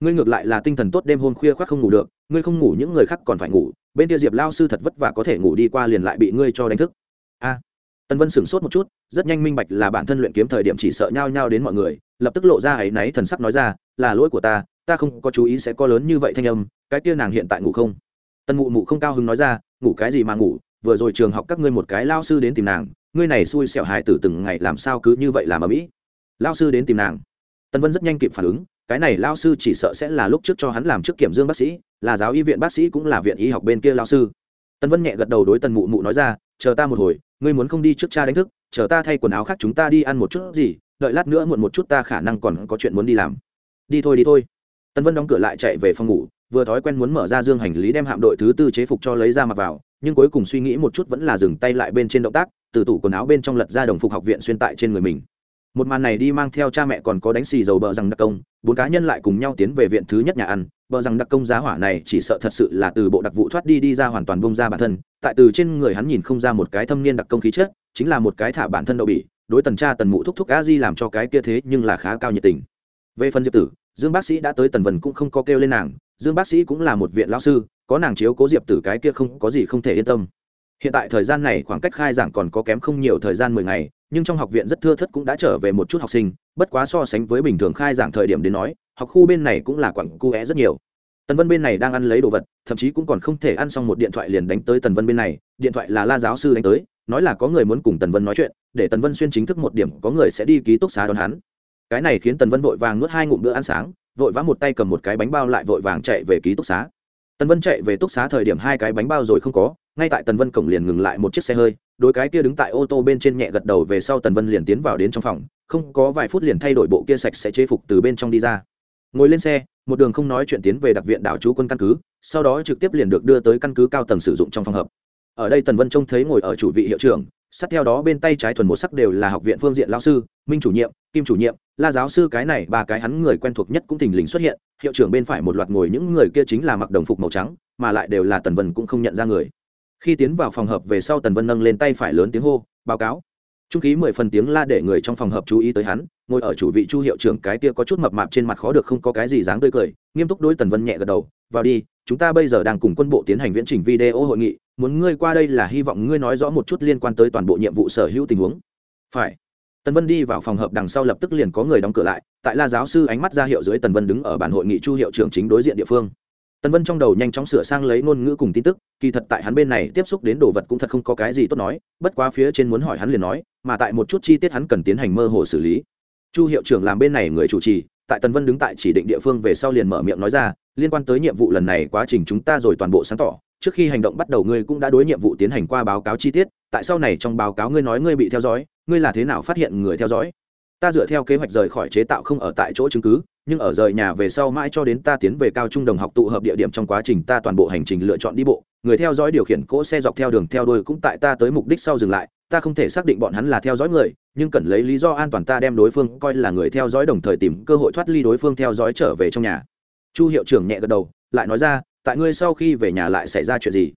Ngươi ngược lại là tinh thần tốt đêm hôm khuya khoác không ngủ được, ngươi không ngủ những người khác còn phải ngủ, bên kia diệp lao sư thật vất vả có thể ngủ đi qua liền lại bị ngươi cho đánh thức. A! Tần vân sửng sốt một chút, rất nhanh minh bạch là bản thân luyện kiếm thời điểm chỉ sợ nhau nhau đến mọi người, lập tức lộ ra áy náy thần sắc nói ra, là lỗi của ta ta không có chú ý sẽ có lớn như vậy thanh âm, cái kia nàng hiện tại ngủ không? Tần mụ mụ không cao hứng nói ra, ngủ cái gì mà ngủ, vừa rồi trường học các ngươi một cái lao sư đến tìm nàng, ngươi này xui xẻo hài tử từng ngày làm sao cứ như vậy làm ở mỹ? Lao sư đến tìm nàng. Tần vân rất nhanh kịp phản ứng, cái này lao sư chỉ sợ sẽ là lúc trước cho hắn làm trước kiểm dương bác sĩ, là giáo y viện bác sĩ cũng là viện y học bên kia lao sư. Tần vân nhẹ gật đầu đối tần mụ mụ nói ra, chờ ta một hồi ngươi muốn không đi trước cha đánh thức, chờ ta thay quần áo khác chúng ta đi ăn một chút gì, đợi lát nữa muộn một chút ta khả năng còn có chuyện muốn đi làm. Đi thôi đi thôi. Tân vân đóng cửa lại chạy về phòng ngủ, vừa thói quen muốn mở ra dương hành lý đem hạm đội thứ tư chế phục cho lấy ra mặc vào, nhưng cuối cùng suy nghĩ một chút vẫn là dừng tay lại bên trên động tác, từ tủ quần áo bên trong lật ra đồng phục học viện xuyên tại trên người mình. Một màn này đi mang theo cha mẹ còn có đánh xì dầu bờ rằng đặc công, bốn cá nhân lại cùng nhau tiến về viện thứ nhất nhà ăn bờ rằng đặc công giá hỏa này chỉ sợ thật sự là từ bộ đặc vụ thoát đi đi ra hoàn toàn bông ra bản thân, tại từ trên người hắn nhìn không ra một cái thâm niên đặc công khí chất, chính là một cái thả bản thân đậu bỉ, đối tần cha tần mụ thúc thúc a di làm cho cái kia thế nhưng là khá cao nhiệt tình. Về phần diệp tử, dương bác sĩ đã tới tần vân cũng không có kêu lên nàng, dương bác sĩ cũng là một viện lão sư, có nàng chiếu cố diệp tử cái kia không có gì không thể yên tâm. Hiện tại thời gian này khoảng cách khai giảng còn có kém không nhiều thời gian mười ngày, nhưng trong học viện rất thưa thất cũng đã trở về một chút học sinh, bất quá so sánh với bình thường khai giảng thời điểm đến nói học khu bên này cũng là quặng cu é rất nhiều. Tần vân bên này đang ăn lấy đồ vật, thậm chí cũng còn không thể ăn xong một điện thoại liền đánh tới tần vân bên này, điện thoại là la giáo sư đánh tới, nói là có người muốn cùng tần vân nói chuyện, để tần vân xuyên chính thức một điểm, có người sẽ đi ký túc xá đón hắn. Cái này khiến tần vân vội vàng nuốt hai ngụm bữa ăn sáng, vội vã một tay cầm một cái bánh bao lại vội vàng chạy về ký túc xá. Tần vân chạy về túc xá thời điểm hai cái bánh bao rồi không có, ngay tại tần vân cổng liền ngừng lại một chiếc xe hơi, đôi cái kia đứng tại ô tô bên trên nhẹ gật đầu về sau tần vân liền tiến vào đến trong phòng, không có vài phút liền thay đổi bộ kia sạch sẽ chế phục từ bên trong đi ra ngồi lên xe, một đường không nói chuyện tiến về đặc viện đảo chú quân căn cứ, sau đó trực tiếp liền được đưa tới căn cứ cao tầng sử dụng trong phòng hợp ở đây tần vân trông thấy ngồi ở chủ vị hiệu trưởng, sát theo đó bên tay trái thuần một sắc đều là học viện phương diện lao sư, minh chủ nhiệm, kim chủ nhiệm, la giáo sư cái này, ba cái hắn người quen thuộc nhất cũng thình lình xuất hiện, hiệu trưởng bên phải một loạt ngồi những người kia chính là mặc đồng phục màu trắng, mà lại đều là tần vân cũng không nhận ra người. Khi tiến vào phòng hợp về sau tần vân nâng lên tay phải lớn tiếng hô, báo cáo trung khí mười phần tiếng la để người trong phòng hợp chú ý tới hắn, ngồi ở chủ vị chu hiệu trưởng cái kia có chút mập mạp trên mặt khó được không có cái gì dáng tươi cười, nghiêm túc đối tần vân nhẹ gật đầu, vào đi, chúng ta bây giờ đang cùng quân bộ tiến hành viễn trình video hội nghị, muốn ngươi qua đây là hy vọng ngươi nói rõ một chút liên quan tới toàn bộ nhiệm vụ sở hữu tình huống. Phải. Tần vân đi vào phòng hợp đằng sau lập tức liền có người đóng cửa lại, tại la giáo sư ánh mắt ra hiệu dưới tần vân đứng ở bản hội nghị chu hiệu trưởng chính đối diện địa phương tần vân trong đầu nhanh chóng sửa sang lấy ngôn ngữ cùng tin tức, kỳ thật tại hắn bên này tiếp xúc đến đồ vật cũng thật không có cái gì tốt nói, bất quá phía trên muốn hỏi hắn liền nói, mà tại một chút chi tiết hắn cần tiến hành mơ hồ xử lý. Chu hiệu trưởng làm bên này người chủ trì, tại tần vân đứng tại chỉ định địa phương về sau liền mở miệng nói ra, liên quan tới nhiệm vụ lần này quá trình chúng ta rồi toàn bộ sáng tỏ, trước khi hành động bắt đầu ngươi cũng đã đối nhiệm vụ tiến hành qua báo cáo chi tiết, tại sau này trong báo cáo ngươi nói ngươi bị theo dõi, ngươi là thế nào phát hiện người theo dõi? Ta dựa theo kế hoạch rời khỏi chế tạo không ở tại chỗ chứng cứ nhưng ở rời nhà về sau mãi cho đến ta tiến về cao trung đồng học tụ hợp địa điểm trong quá trình ta toàn bộ hành trình lựa chọn đi bộ, người theo dõi điều khiển cỗ xe dọc theo đường theo đuôi cũng tại ta tới mục đích sau dừng lại, ta không thể xác định bọn hắn là theo dõi người, nhưng cần lấy lý do an toàn ta đem đối phương coi là người theo dõi đồng thời tìm cơ hội thoát ly đối phương theo dõi trở về trong nhà. Chu hiệu trưởng nhẹ gật đầu, lại nói ra, tại ngươi sau khi về nhà lại xảy ra chuyện gì?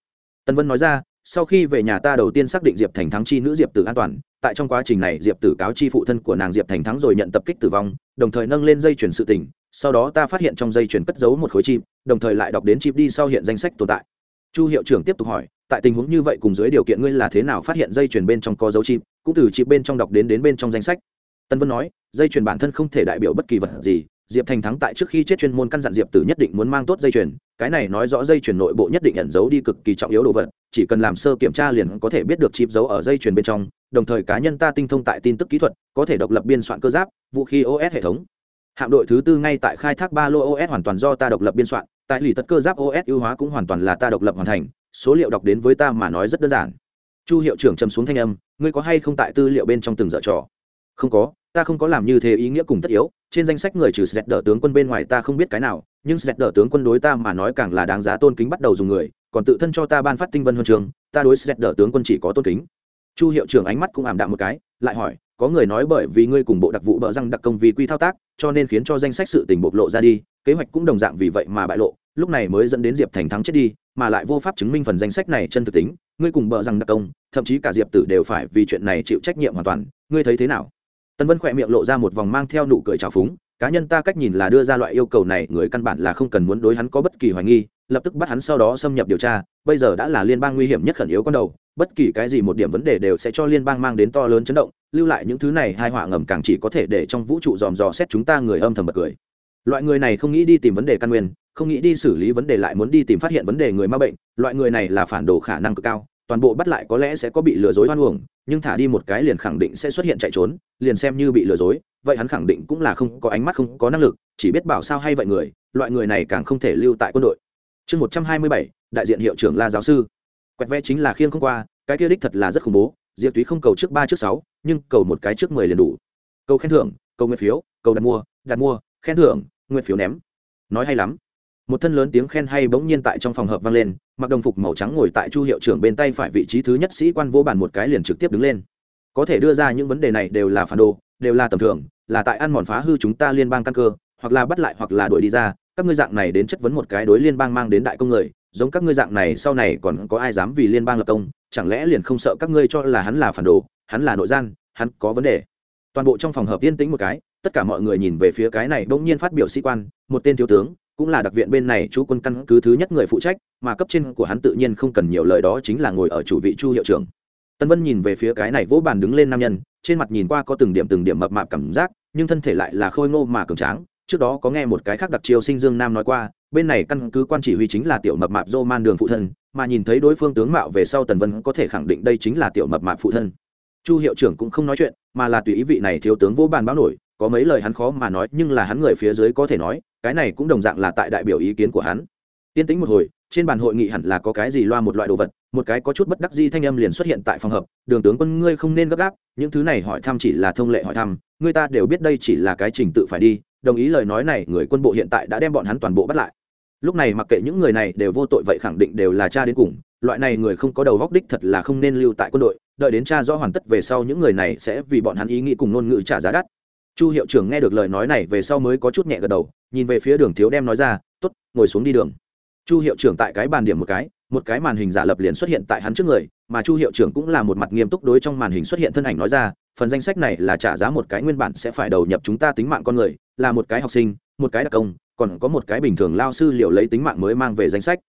Tân vân nói ra, sau khi về nhà ta đầu tiên xác định diệp thành thắng chi nữ diệp tử an toàn tại trong quá trình này diệp tử cáo chi phụ thân của nàng diệp thành thắng rồi nhận tập kích tử vong, đồng thời nâng lên dây chuyển sự tình, sau đó ta phát hiện trong dây chuyển cất giấu một khối chip, đồng thời lại đọc đến chip đi sau hiện danh sách tồn tại. Chu hiệu trưởng tiếp tục hỏi, tại tình huống như vậy cùng dưới điều kiện ngươi là thế nào phát hiện dây chuyển bên trong có dấu chip, cũng từ chip bên trong đọc đến đến bên trong danh sách. Tân vân nói, dây chuyển bản thân không thể đại biểu bất kỳ vật gì, diệp thành thắng tại trước khi chết chuyên môn căn dặn diệp tử nhất định muốn mang tốt dây chuyền, cái này nói rõ dây chuyền nội bộ nhất định ẩn giấu đi cực kỳ trọng yếu đồ vật chỉ cần làm sơ kiểm tra liền có thể biết được chip giấu ở dây chuyền bên trong, đồng thời cá nhân ta tinh thông tại tin tức kỹ thuật, có thể độc lập biên soạn cơ giáp, vũ khí os hệ thống. Hạm đội thứ tư ngay tại khai thác ba lô os hoàn toàn do ta độc lập biên soạn, tại lì tất cơ giáp os ưu hóa cũng hoàn toàn là ta độc lập hoàn thành, số liệu đọc đến với ta mà nói rất đơn giản. Chu hiệu trưởng trầm xuống thanh âm, ngươi có hay không tại tư liệu bên trong từng dở trò? Không có, ta không có làm như thế ý nghĩa cùng tất yếu, trên danh sách người trừ sẹt đỡ tướng quân bên ngoài ta không biết cái nào, nhưng sẹt đỡ tướng quân đối ta mà nói càng là đáng giá tôn kính bắt đầu dùng người còn tự thân cho ta ban phát tinh vân huân trường, ta đối xét đỡ tướng quân chỉ có tôn kính. Chu hiệu trưởng ánh mắt cũng ảm đạm một cái, lại hỏi, có người nói bởi vì ngươi cùng bộ đặc vụ bợ răng đặc công vì quy thao tác, cho nên khiến cho danh sách sự tình bộc lộ ra đi, kế hoạch cũng đồng dạng vì vậy mà bại lộ, lúc này mới dẫn đến diệp thành thắng chết đi, mà lại vô pháp chứng minh phần danh sách này chân thực tính, ngươi cùng bợ răng đặc công, thậm chí cả diệp tử đều phải vì chuyện này chịu trách nhiệm hoàn toàn, ngươi thấy thế nào? Tân vân khỏe miệng lộ ra một vòng mang theo nụ cười trào phúng, cá nhân ta cách nhìn là đưa ra loại yêu cầu này, người căn bản là không cần muốn đối hắn có bất kỳ hoài nghi lập tức bắt hắn sau đó xâm nhập điều tra, bây giờ đã là liên bang nguy hiểm nhất khẩn yếu con đầu, bất kỳ cái gì một điểm vấn đề đều sẽ cho liên bang mang đến to lớn chấn động, lưu lại những thứ này hai họa ngầm càng chỉ có thể để trong vũ trụ dòm dò xét chúng ta người âm thầm bật cười. Loại người này không nghĩ đi tìm vấn đề căn nguyên, không nghĩ đi xử lý vấn đề lại muốn đi tìm phát hiện vấn đề người ma bệnh, loại người này là phản đồ khả năng cực cao, toàn bộ bắt lại có lẽ sẽ có bị lừa dối hoan uổng, nhưng thả đi một cái liền khẳng định sẽ xuất hiện chạy trốn, liền xem như bị lừa dối, vậy hắn khẳng định cũng là không có ánh mắt không có năng lực, chỉ biết bảo sao hay vậy người, loại người này càng không thể lưu tại quân đội chương một trăm hai mươi bảy, đại diện hiệu trưởng la giáo sư. Quẹt vẽ chính là khiêng không qua, cái kia đích thật là rất khủng bố, diệp túy không cầu trước ba, trước sáu, nhưng cầu một cái trước mười liền đủ. Cầu khen thưởng, cầu nguyện phiếu, cầu đặt mua đặt mua, khen thưởng, nguyện phiếu ném. Nói hay lắm. Một thân lớn tiếng khen hay bỗng nhiên tại trong phòng hợp vang lên, mặc đồng phục màu trắng ngồi tại chu hiệu trưởng bên tay phải vị trí thứ nhất sĩ quan vô bản một cái liền trực tiếp đứng lên. Có thể đưa ra những vấn đề này đều là phản đồ, đều là tầm thường, là tại ăn mòn phá hư chúng ta liên bang căn cơ, hoặc là bắt lại hoặc là đuổi đi ra các ngươi dạng này đến chất vấn một cái đối liên bang mang đến đại công người, giống các ngươi dạng này sau này còn có ai dám vì liên bang lập công, chẳng lẽ liền không sợ các ngươi cho là hắn là phản đồ, hắn là nội gian, hắn có vấn đề. Toàn bộ trong phòng hợp yên tĩnh một cái, tất cả mọi người nhìn về phía cái này bỗng nhiên phát biểu sĩ quan, một tên thiếu tướng, cũng là đặc viện bên này chú quân căn cứ thứ nhất người phụ trách, mà cấp trên của hắn tự nhiên không cần nhiều lời đó chính là ngồi ở chủ vị chu hiệu trưởng. Tân vân nhìn về phía cái này vỗ bàn đứng lên nam nhân, trên mặt nhìn qua có từng điểm từng điểm mập mạp cảm giác, nhưng thân thể lại là khôi ngô mà cường tráng trước đó có nghe một cái khác đặc chiêu sinh dương nam nói qua, bên này căn cứ quan chỉ huy chính là tiểu mập mạp dô man đường phụ thân, mà nhìn thấy đối phương tướng mạo về sau tần vân có thể khẳng định đây chính là tiểu mập mạp phụ thân. Chu hiệu trưởng cũng không nói chuyện, mà là tùy ý vị này thiếu tướng vô bàn báo nổi, có mấy lời hắn khó mà nói, nhưng là hắn người phía dưới có thể nói, cái này cũng đồng dạng là tại đại biểu ý kiến của hắn. Tiên tĩnh một hồi, trên bàn hội nghị hẳn là có cái gì loa một loại đồ vật, một cái có chút bất đắc di thanh âm liền xuất hiện tại phòng hợp đường tướng quân ngươi không nên gấp gáp, những thứ này hỏi thăm chỉ là thông lệ hỏi thăm, người ta đều biết đây chỉ là cái trình tự phải đi đồng ý lời nói này, người quân bộ hiện tại đã đem bọn hắn toàn bộ bắt lại. Lúc này mặc kệ những người này đều vô tội vậy khẳng định đều là cha đến cùng, loại này người không có đầu góc đích thật là không nên lưu tại quân đội, đợi đến cha rõ hoàn tất về sau những người này sẽ vì bọn hắn ý nghĩ cùng ngôn ngữ trả giá đắt. Chu hiệu trưởng nghe được lời nói này về sau mới có chút nhẹ gật đầu, nhìn về phía đường thiếu đem nói ra t ố t ngồi xuống đi đường. Chu hiệu trưởng tại cái bàn điểm một cái một cái màn hình giả lập liền xuất hiện tại hắn trước người, mà chu hiệu trưởng cũng là một mặt nghiêm túc đối trong màn hình xuất hiện thân ảnh nói ra, phần danh sách này là trả giá một cái nguyên bản sẽ phải đầu nhập chúng ta tính mạng con người là một cái học sinh một cái đặc công còn có một cái bình thường lao sư liệu lấy tính mạng mới mang về danh sách.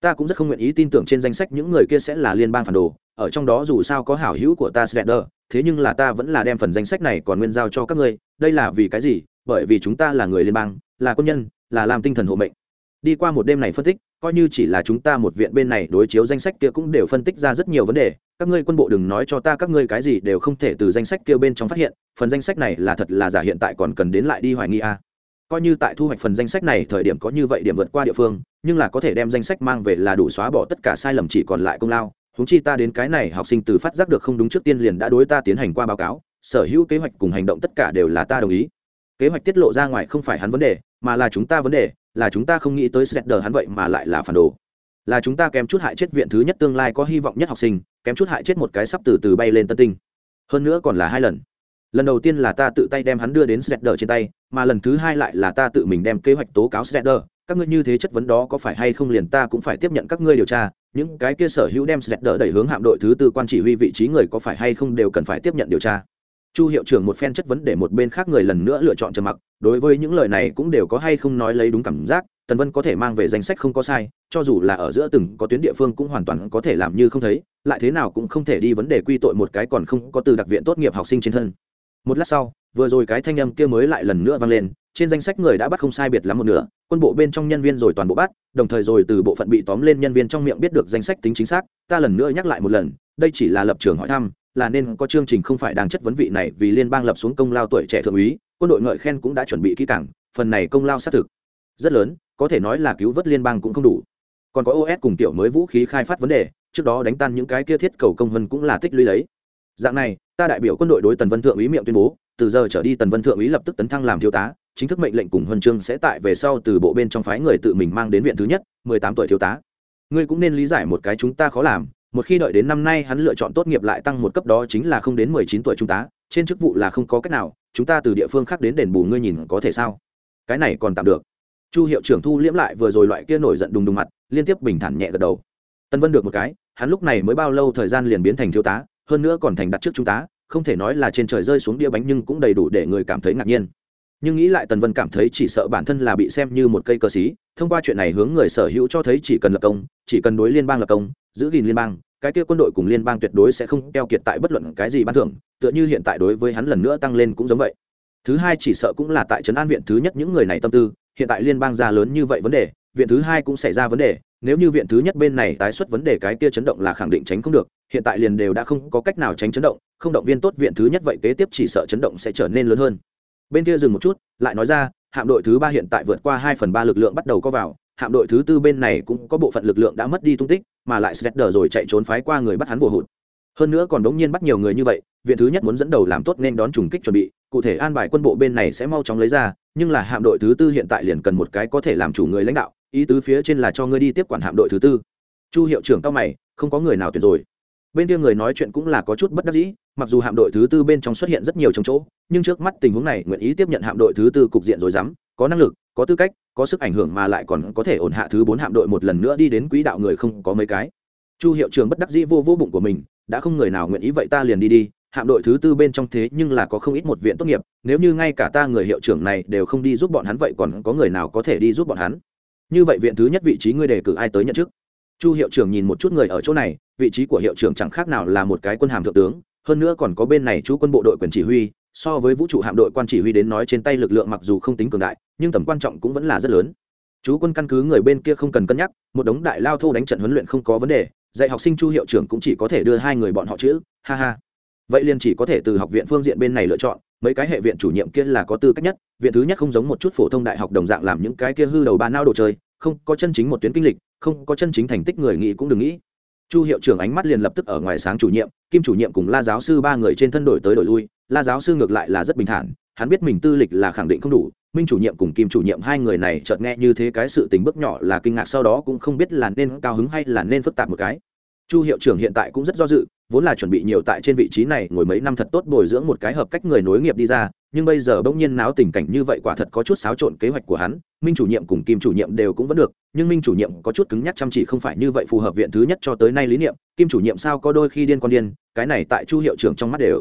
Ta cũng rất không nguyện ý tin tưởng trên danh sách những người kia sẽ là liên bang phản đồ ở trong đó dù sao có hảo hữu của ta Shredder, thế nhưng là ta vẫn là đem phần danh sách này còn nguyên giao cho các ngươi đây là vì cái gì? Bởi vì chúng ta là người liên bang là quân nhân là làm tinh thần hộ mệnh. Đi qua một đêm này phân tích coi như chỉ là chúng ta một viện bên này đối chiếu danh sách kia cũng đều phân tích ra rất nhiều vấn đề các ngươi quân bộ đừng nói cho ta các ngươi cái gì đều không thể từ danh sách kia bên trong phát hiện phần danh sách này là thật là giả hiện tại còn cần đến lại đi hoài nghi a à. coi như tại thu hoạch phần danh sách này thời điểm có như vậy điểm vượt qua địa phương nhưng là có thể đem danh sách mang về là đủ xóa bỏ tất cả sai lầm chỉ còn lại công lao húng chi ta đến cái này học sinh từ phát giác được không đúng trước tiên liền đã đối ta tiến hành qua báo cáo sở hữu kế hoạch cùng hành động tất cả đều là ta đồng ý kế hoạch tiết lộ ra ngoài không phải hắn vấn đề mà là chúng ta vấn đề là chúng ta không nghĩ tới Shredder hắn vậy mà lại là phản đồ. Là chúng ta kém chút hại chết viện thứ nhất tương lai có hy vọng nhất học sinh, kém chút hại chết một cái sắp từ từ bay lên tân tinh. Hơn nữa còn là hai lần. Lần đầu tiên là ta tự tay đem hắn đưa đến Shredder trên tay, mà lần thứ hai lại là ta tự mình đem kế hoạch tố cáo Shredder, các ngươi như thế chất vấn đó có phải hay không liền ta cũng phải tiếp nhận các ngươi điều tra, những cái kia sở hữu đem Shredder đẩy hướng hạm đội thứ tư quan chỉ huy vị trí người có phải hay không đều cần phải tiếp nhận điều tra chu hiệu trưởng một phen chất vấn để một bên khác người lần nữa lựa chọn trầm mặc, đối với những lời này cũng đều có hay không nói lấy đúng cảm giác, tần vân có thể mang về danh sách không có sai, cho dù là ở giữa từng có tuyến địa phương cũng hoàn toàn có thể làm như không thấy, lại thế nào cũng không thể đi vấn đề quy tội một cái còn không có từ đặc viện tốt nghiệp học sinh trên thân. Một lát sau, vừa rồi cái thanh âm kia mới lại lần nữa vang lên, trên danh sách người đã bắt không sai biệt lắm một nửa, quân bộ bên trong nhân viên rồi toàn bộ bắt, đồng thời rồi từ bộ phận bị tóm lên nhân viên trong miệng biết được danh sách tính chính xác, ta lần nữa nhắc lại một lần, đây chỉ là lập trường hỏi thăm là nên có chương trình không phải đang chất vấn vị này vì liên bang lập xuống công lao tuổi trẻ thượng úy, quân đội ngợi khen cũng đã chuẩn bị kỹ càng, phần này công lao xác thực rất lớn, có thể nói là cứu vớt liên bang cũng không đủ. Còn có os cùng tiểu mới vũ khí khai phát vấn đề, trước đó đánh tan những cái kia thiết cầu công vân cũng là tích lũy lấy. Dạng này, ta đại biểu quân đội đối tần vân thượng úy miệng tuyên bố, từ giờ trở đi tần vân thượng úy lập tức tấn thăng làm thiếu tá, chính thức mệnh lệnh cùng huân chương sẽ tại về sau từ bộ bên trong phái người tự mình mang đến viện thứ nhất, mười tám tuổi thiếu tá. Ngươi cũng nên lý giải một cái chúng ta khó làm một khi đợi đến năm nay hắn lựa chọn tốt nghiệp lại tăng một cấp đó chính là không đến mười chín tuổi trung tá, trên chức vụ là không có cách nào, chúng ta từ địa phương khác đến đền bù ngươi nhìn có thể sao? Cái này còn tạm được. Chu hiệu trưởng thu liễm lại vừa rồi loại kia nổi giận đùng đùng mặt, liên tiếp bình thản nhẹ gật đầu. Tân vân được một cái, hắn lúc này mới bao lâu thời gian liền biến thành thiếu tá, hơn nữa còn thành đặt trước trung tá, không thể nói là trên trời rơi xuống đĩa bánh nhưng cũng đầy đủ để người cảm thấy ngạc nhiên. Nhưng nghĩ lại tần vân cảm thấy chỉ sợ bản thân là bị xem như một cây cờ xí thông qua chuyện này hướng người sở hữu cho thấy chỉ cần lập công, chỉ cần đối liên bang lập công, giữ gìn liên bang, cái kia quân đội cùng liên bang tuyệt đối sẽ không keo kiệt tại bất luận cái gì ban thưởng, tựa như hiện tại đối với hắn lần nữa tăng lên cũng giống vậy. Thứ hai chỉ sợ cũng là tại trấn an viện thứ nhất những người này tâm tư, hiện tại liên bang ra lớn như vậy vấn đề, viện thứ hai cũng xảy ra vấn đề, nếu như viện thứ nhất bên này tái xuất vấn đề cái kia chấn động là khẳng định tránh không được, hiện tại liền đều đã không có cách nào tránh chấn động, không động viên tốt viện thứ nhất vậy kế tiếp chỉ sợ chấn động sẽ trở nên lớn hơn. Bên kia dừng một chút, lại nói ra hạm đội thứ ba hiện tại vượt qua hai phần ba lực lượng bắt đầu có vào, hạm đội thứ tư bên này cũng có bộ phận lực lượng đã mất đi tung tích, mà lại Sredder rồi chạy trốn phái qua người bắt hắn bùa hụt. Hơn nữa còn đống nhiên bắt nhiều người như vậy, viện thứ nhất muốn dẫn đầu làm tốt nên đón trùng kích chuẩn bị, cụ thể an bài quân bộ bên này sẽ mau chóng lấy ra, nhưng là hạm đội thứ tư hiện tại liền cần một cái có thể làm chủ người lãnh đạo, ý tứ phía trên là cho ngươi đi tiếp quản hạm đội thứ tư. Chu hiệu trưởng cao mày, không có người nào tuyệt rồi bên kia người nói chuyện cũng là có chút bất đắc dĩ, mặc dù hạm đội thứ tư bên trong xuất hiện rất nhiều trong chỗ, nhưng trước mắt tình huống này nguyện ý tiếp nhận hạm đội thứ tư cục diện rồi dám, có năng lực, có tư cách, có sức ảnh hưởng mà lại còn có thể ổn hạ thứ bốn hạm đội một lần nữa đi đến quỹ đạo người không có mấy cái. Chu hiệu trưởng bất đắc dĩ vô vô bụng của mình, đã không người nào nguyện ý vậy ta liền đi đi, hạm đội thứ tư bên trong thế nhưng là có không ít một viện tốt nghiệp, nếu như ngay cả ta người hiệu trưởng này đều không đi giúp bọn hắn vậy còn có người nào có thể đi giúp bọn hắn? Như vậy viện thứ nhất vị trí ngươi đề cử ai tới nhận chức? Chu hiệu trưởng nhìn một chút người ở chỗ này, vị trí của hiệu trưởng chẳng khác nào là một cái quân hàm thượng tướng, hơn nữa còn có bên này chú quân bộ đội quyền chỉ huy, so với vũ trụ hạm đội quan chỉ huy đến nói trên tay lực lượng mặc dù không tính cường đại, nhưng tầm quan trọng cũng vẫn là rất lớn. Chú quân căn cứ người bên kia không cần cân nhắc, một đống đại lao thô đánh trận huấn luyện không có vấn đề, dạy học sinh chu hiệu trưởng cũng chỉ có thể đưa hai người bọn họ chữ, ha ha. Vậy liền chỉ có thể từ học viện phương diện bên này lựa chọn, mấy cái hệ viện chủ nhiệm kia là có tư cách nhất, viện thứ nhất không giống một chút phổ thông đại học đồng dạng làm những cái kia hư đầu ba nao đồ chơi không có chân chính một tuyến kinh lịch, không có chân chính thành tích người nghĩ cũng đừng nghĩ. Chu hiệu trưởng ánh mắt liền lập tức ở ngoài sáng chủ nhiệm, kim chủ nhiệm cùng la giáo sư ba người trên thân đổi tới đổi lui, la giáo sư ngược lại là rất bình thản, hắn biết mình tư lịch là khẳng định không đủ, minh chủ nhiệm cùng kim chủ nhiệm hai người này chợt nghe như thế cái sự tình bước nhỏ là kinh ngạc, sau đó cũng không biết là nên cao hứng hay là nên phức tạp một cái. Chu hiệu trưởng hiện tại cũng rất do dự vốn là chuẩn bị nhiều tại trên vị trí này ngồi mấy năm thật tốt bồi dưỡng một cái hợp cách người nối nghiệp đi ra, nhưng bây giờ bỗng nhiên náo tình cảnh như vậy quả thật có chút xáo trộn kế hoạch của hắn, minh chủ nhiệm cùng kim chủ nhiệm đều cũng vẫn được, nhưng minh chủ nhiệm có chút cứng nhắc chăm chỉ không phải như vậy phù hợp viện thứ nhất cho tới nay lý niệm, kim chủ nhiệm sao có đôi khi điên con điên, cái này tại chu hiệu trưởng trong mắt đều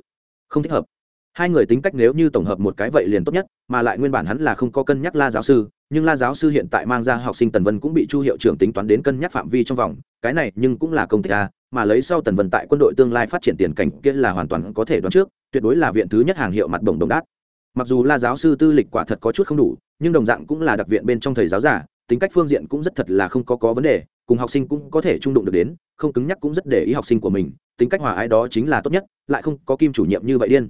không thích hợp. Hai người tính cách nếu như tổng hợp một cái vậy liền tốt nhất, mà lại nguyên bản hắn là không có cân nhắc la giáo sư, nhưng la giáo sư hiện tại mang ra học sinh tần vân cũng bị chu hiệu trưởng tính toán đến cân nhắc phạm vi trong vòng, cái này nhưng cũng là công ty a mà lấy sau tần vân tại quân đội tương lai phát triển tiền cảnh kia là hoàn toàn có thể đoán trước, tuyệt đối là viện thứ nhất hàng hiệu mặt đồng đồng đát. Mặc dù la giáo sư tư lịch quả thật có chút không đủ, nhưng đồng dạng cũng là đặc viện bên trong thầy giáo giả, tính cách phương diện cũng rất thật là không có có vấn đề, cùng học sinh cũng có thể trung đụng được đến, không cứng nhắc cũng rất để ý học sinh của mình, tính cách hòa ái đó chính là tốt nhất, lại không có kim chủ nhiệm như vậy điên.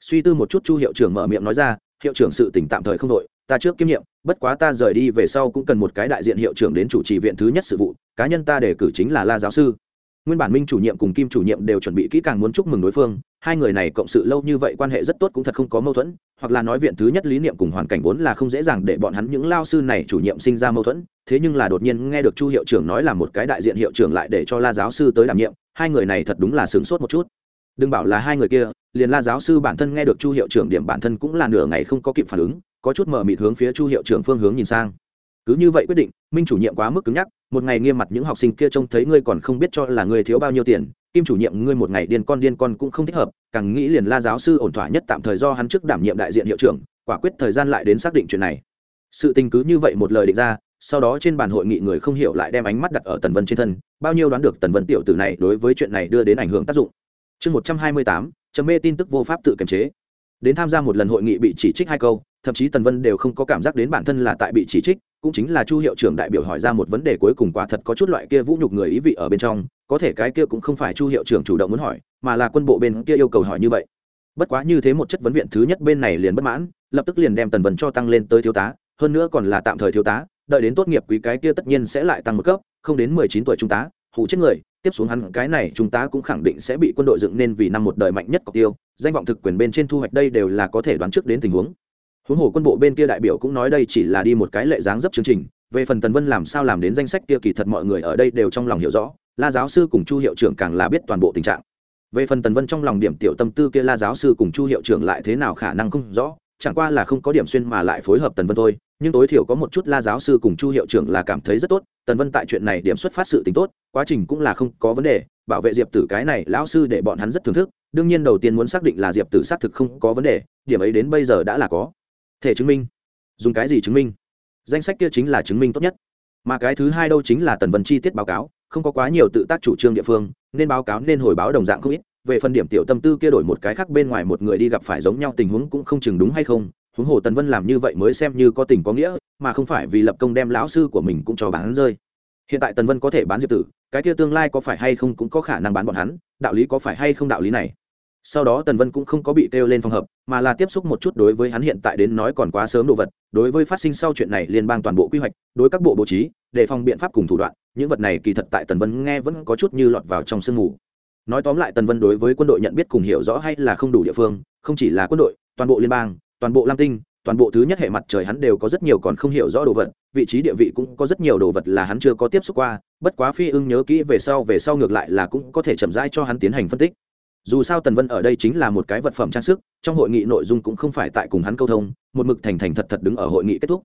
Suy tư một chút chu hiệu trưởng mở miệng nói ra, hiệu trưởng sự tỉnh tạm thời không đội, ta trước kiêm nhiệm, bất quá ta rời đi về sau cũng cần một cái đại diện hiệu trưởng đến chủ trì viện thứ nhất sự vụ, cá nhân ta đề cử chính là la giáo sư nguyên bản minh chủ nhiệm cùng kim chủ nhiệm đều chuẩn bị kỹ càng muốn chúc mừng đối phương. Hai người này cộng sự lâu như vậy quan hệ rất tốt cũng thật không có mâu thuẫn, hoặc là nói viện thứ nhất lý niệm cùng hoàn cảnh vốn là không dễ dàng để bọn hắn những lao sư này chủ nhiệm sinh ra mâu thuẫn. Thế nhưng là đột nhiên nghe được chu hiệu trưởng nói là một cái đại diện hiệu trưởng lại để cho la giáo sư tới đảm nhiệm, hai người này thật đúng là sướng sốt một chút. Đừng bảo là hai người kia, liền la giáo sư bản thân nghe được chu hiệu trưởng điểm bản thân cũng là nửa ngày không có kịp phản ứng, có chút mờ mịt hướng phía chu hiệu trưởng phương hướng nhìn sang. Cứ như vậy quyết định, minh chủ nhiệm quá mức cứng nhắc một ngày nghiêm mặt những học sinh kia trông thấy ngươi còn không biết cho là ngươi thiếu bao nhiêu tiền, kim chủ nhiệm ngươi một ngày điên con điên con cũng không thích hợp, càng nghĩ liền la giáo sư ổn thỏa nhất tạm thời do hắn trước đảm nhiệm đại diện hiệu trưởng, quả quyết thời gian lại đến xác định chuyện này. Sự tình cứ như vậy một lời định ra, sau đó trên bàn hội nghị người không hiểu lại đem ánh mắt đặt ở tần vân trên thân, bao nhiêu đoán được tần vân tiểu tử này đối với chuyện này đưa đến ảnh hưởng tác dụng. Chương một trăm hai mươi tám chấm mê tin tức vô pháp tự kiềm chế. Đến tham gia một lần hội nghị bị chỉ trích hai câu, thậm chí tần vân đều không có cảm giác đến bản thân là tại bị chỉ trích cũng chính là chu hiệu trưởng đại biểu hỏi ra một vấn đề cuối cùng quả thật có chút loại kia vũ nhục người ý vị ở bên trong, có thể cái kia cũng không phải chu hiệu trưởng chủ động muốn hỏi, mà là quân bộ bên kia yêu cầu hỏi như vậy. Bất quá như thế một chất vấn viện thứ nhất bên này liền bất mãn, lập tức liền đem tần vân cho tăng lên tới thiếu tá, hơn nữa còn là tạm thời thiếu tá, đợi đến tốt nghiệp quý cái kia tất nhiên sẽ lại tăng một cấp, không đến mười chín tuổi trung tá hụ chết người, tiếp xuống hắn cái này chúng ta cũng khẳng định sẽ bị quân đội dựng nên vì năm một đời mạnh nhất cọc tiêu, danh vọng thực quyền bên trên thu hoạch đây đều là có thể đoán trước đến tình huống huống hồ quân bộ bên kia đại biểu cũng nói đây chỉ là đi một cái lệ dáng dấp chương trình, về phần tần vân làm sao làm đến danh sách kia kỳ thật mọi người ở đây đều trong lòng hiểu rõ, la giáo sư cùng chu hiệu trưởng càng là biết toàn bộ tình trạng. Về phần tần vân trong lòng điểm tiểu tâm tư kia la giáo sư cùng chu hiệu trưởng lại thế nào khả năng không rõ, chẳng qua là không có điểm xuyên mà lại phối hợp tần vân thôi, nhưng tối thiểu có một chút la giáo sư cùng chu hiệu trưởng là cảm thấy rất tốt, tần vân tại chuyện này điểm xuất phát sự tính tốt, quá trình cũng là không có vấn đề, bảo vệ diệp tử cái này lão sư để bọn hắn rất thưởng thức, đương nhiên đầu tiên muốn xác định là diệp tử xác thực không có vấn đề, điểm ấy đến bây giờ đã là có thể chứng minh. Dùng cái gì chứng minh? Danh sách kia chính là chứng minh tốt nhất. Mà cái thứ hai đâu chính là tần vân chi tiết báo cáo, không có quá nhiều tự tác chủ trương địa phương, nên báo cáo nên hồi báo đồng dạng không ít. Về phần điểm tiểu tâm tư kia đổi một cái khác bên ngoài một người đi gặp phải giống nhau tình huống cũng không chừng đúng hay không, huống hồ tần vân làm như vậy mới xem như có tình có nghĩa, mà không phải vì lập công đem lão sư của mình cũng cho bán rơi. Hiện tại tần vân có thể bán diệp tử, cái kia tương lai có phải hay không cũng có khả năng bán bọn hắn, đạo lý có phải hay không đạo lý này? Sau đó tần vân cũng không có bị kêu lên phòng hợp, mà là tiếp xúc một chút đối với hắn hiện tại đến nói còn quá sớm đồ vật, đối với phát sinh sau chuyện này liên bang toàn bộ quy hoạch, đối các bộ bố trí, đề phòng biện pháp cùng thủ đoạn, những vật này kỳ thật tại tần vân nghe vẫn có chút như lọt vào trong sương mù. Nói tóm lại tần vân đối với quân đội nhận biết cùng hiểu rõ hay là không đủ địa phương, không chỉ là quân đội, toàn bộ liên bang, toàn bộ lam tinh, toàn bộ thứ nhất hệ mặt trời hắn đều có rất nhiều còn không hiểu rõ đồ vật, vị trí địa vị cũng có rất nhiều đồ vật là hắn chưa có tiếp xúc qua, bất quá phi ưng nhớ kỹ về sau về sau ngược lại là cũng có thể chậm rãi cho hắn tiến hành phân tích dù sao tần vân ở đây chính là một cái vật phẩm trang sức, trong hội nghị nội dung cũng không phải tại cùng hắn câu thông, một mực thành thành thật thật đứng ở hội nghị kết thúc.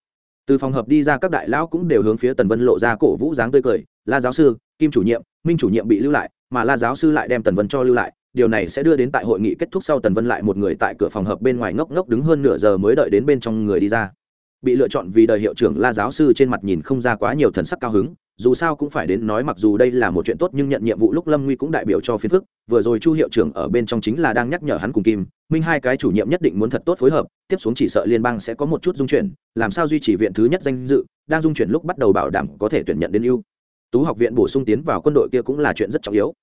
Từ phòng hợp đi ra các đại lão cũng đều hướng phía tần vân lộ ra cổ vũ dáng tươi cười, la giáo sư, kim chủ nhiệm, minh chủ nhiệm bị lưu lại, mà la giáo sư lại đem tần vân cho lưu lại, điều này sẽ đưa đến tại hội nghị kết thúc sau tần vân lại một người tại cửa phòng hợp bên ngoài ngốc ngốc đứng hơn nửa giờ mới đợi đến bên trong người đi ra. Bị lựa chọn vì đời hiệu trưởng la giáo sư trên mặt nhìn không ra quá nhiều thần sắc cao hứng dù sao cũng phải đến nói mặc dù đây là một chuyện tốt nhưng nhận nhiệm vụ lúc lâm nguy cũng đại biểu cho phiến phức, vừa rồi chu hiệu trưởng ở bên trong chính là đang nhắc nhở hắn cùng kim minh hai cái chủ nhiệm nhất định muốn thật tốt phối hợp, tiếp xuống chỉ sợ liên bang sẽ có một chút dung chuyển, làm sao duy trì viện thứ nhất danh dự, đang dung chuyển lúc bắt đầu bảo đảm có thể tuyển nhận đến ưu. Tú học viện bổ sung tiến vào quân đội kia cũng là chuyện rất trọng yếu.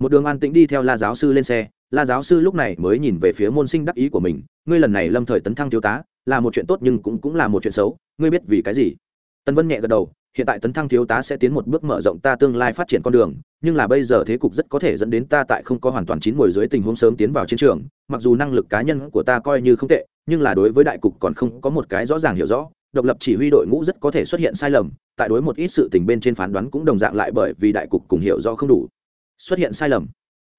Một đường an tĩnh đi theo la giáo sư lên xe, la giáo sư lúc này mới nhìn về phía môn sinh đắc ý của mình, ngươi lần này lâm thời tấn thăng thiếu tá, là một chuyện tốt nhưng cũng cũng là một chuyện xấu, ngươi biết vì cái gì? Tân vân nhẹ gật đầu hiện tại tấn thăng thiếu tá sẽ tiến một bước mở rộng ta tương lai phát triển con đường, nhưng là bây giờ thế cục rất có thể dẫn đến ta tại không có hoàn toàn chín mồi dưới tình huống sớm tiến vào chiến trường, mặc dù năng lực cá nhân của ta coi như không tệ, nhưng là đối với đại cục còn không có một cái rõ ràng hiểu rõ, độc lập chỉ huy đội ngũ rất có thể xuất hiện sai lầm, tại đối một ít sự tình bên trên phán đoán cũng đồng dạng lại bởi vì đại cục cùng hiểu rõ không đủ. Xuất hiện sai lầm.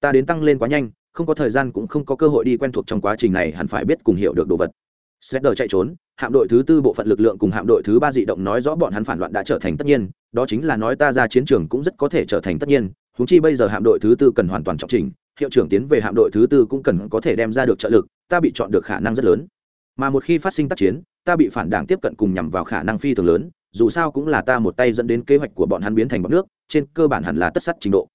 Ta đến tăng lên quá nhanh, không có thời gian cũng không có cơ hội đi quen thuộc trong quá trình này, hẳn phải biết cùng hiểu được đồ vật. Sweater chạy trốn, hạm đội thứ tư bộ phận lực lượng cùng hạm đội thứ ba dị động nói rõ bọn hắn phản loạn đã trở thành tất nhiên, đó chính là nói ta ra chiến trường cũng rất có thể trở thành tất nhiên, huống chi bây giờ hạm đội thứ tư cần hoàn toàn trọng chỉnh, hiệu trưởng tiến về hạm đội thứ tư cũng cần có thể đem ra được trợ lực, ta bị chọn được khả năng rất lớn. Mà một khi phát sinh tác chiến, ta bị phản đảng tiếp cận cùng nhằm vào khả năng phi thường lớn, dù sao cũng là ta một tay dẫn đến kế hoạch của bọn hắn biến thành bọt nước, trên cơ bản hẳn là tất sắt trình độ.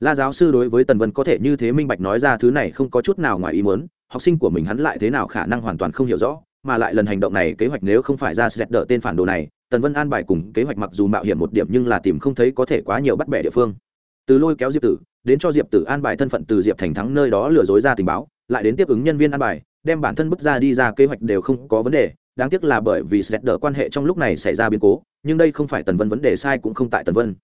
La giáo sư đối với Tần Vân có thể như thế minh bạch nói ra thứ này không có chút nào ngoài ý muốn, học sinh của mình hắn lại thế nào khả năng hoàn toàn không hiểu rõ, mà lại lần hành động này kế hoạch nếu không phải ra sẽ đỡ tên phản đồ này, tần vân an bài cùng kế hoạch mặc dù mạo hiểm một điểm nhưng là tìm không thấy có thể quá nhiều bắt bẻ địa phương. Từ lôi kéo diệp tử, đến cho diệp tử an bài thân phận từ diệp thành thắng nơi đó lừa dối ra tình báo, lại đến tiếp ứng nhân viên an bài, đem bản thân bước ra đi ra kế hoạch đều không có vấn đề, đáng tiếc là bởi vì sẽ đỡ quan hệ trong lúc này xảy ra biến cố, nhưng đây không phải tần vân vấn đề sai cũng không tại tần vân.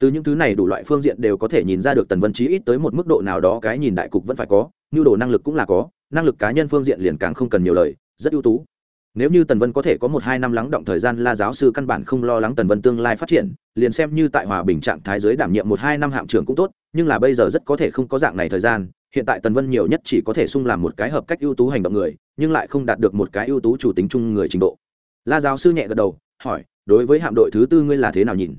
Từ những thứ này đủ loại phương diện đều có thể nhìn ra được tần vân chí ít tới một mức độ nào đó cái nhìn đại cục vẫn phải có, nhu đồ năng lực cũng là có, năng lực cá nhân phương diện liền càng không cần nhiều lời rất ưu tú. Nếu như tần vân có thể có một hai năm lắng động thời gian, la giáo sư căn bản không lo lắng tần vân tương lai phát triển, liền xem như tại hòa bình trạng thái giới đảm nhiệm một hai năm hạm trưởng cũng tốt, nhưng là bây giờ rất có thể không có dạng này thời gian, hiện tại tần vân nhiều nhất chỉ có thể sung làm một cái hợp cách ưu tú hành động người, nhưng lại không đạt được một cái ưu tú chủ tính chung người trình độ. La giáo sư nhẹ gật đầu, hỏi, đối với hạm đội thứ tư ngươi là thế nào nhìn?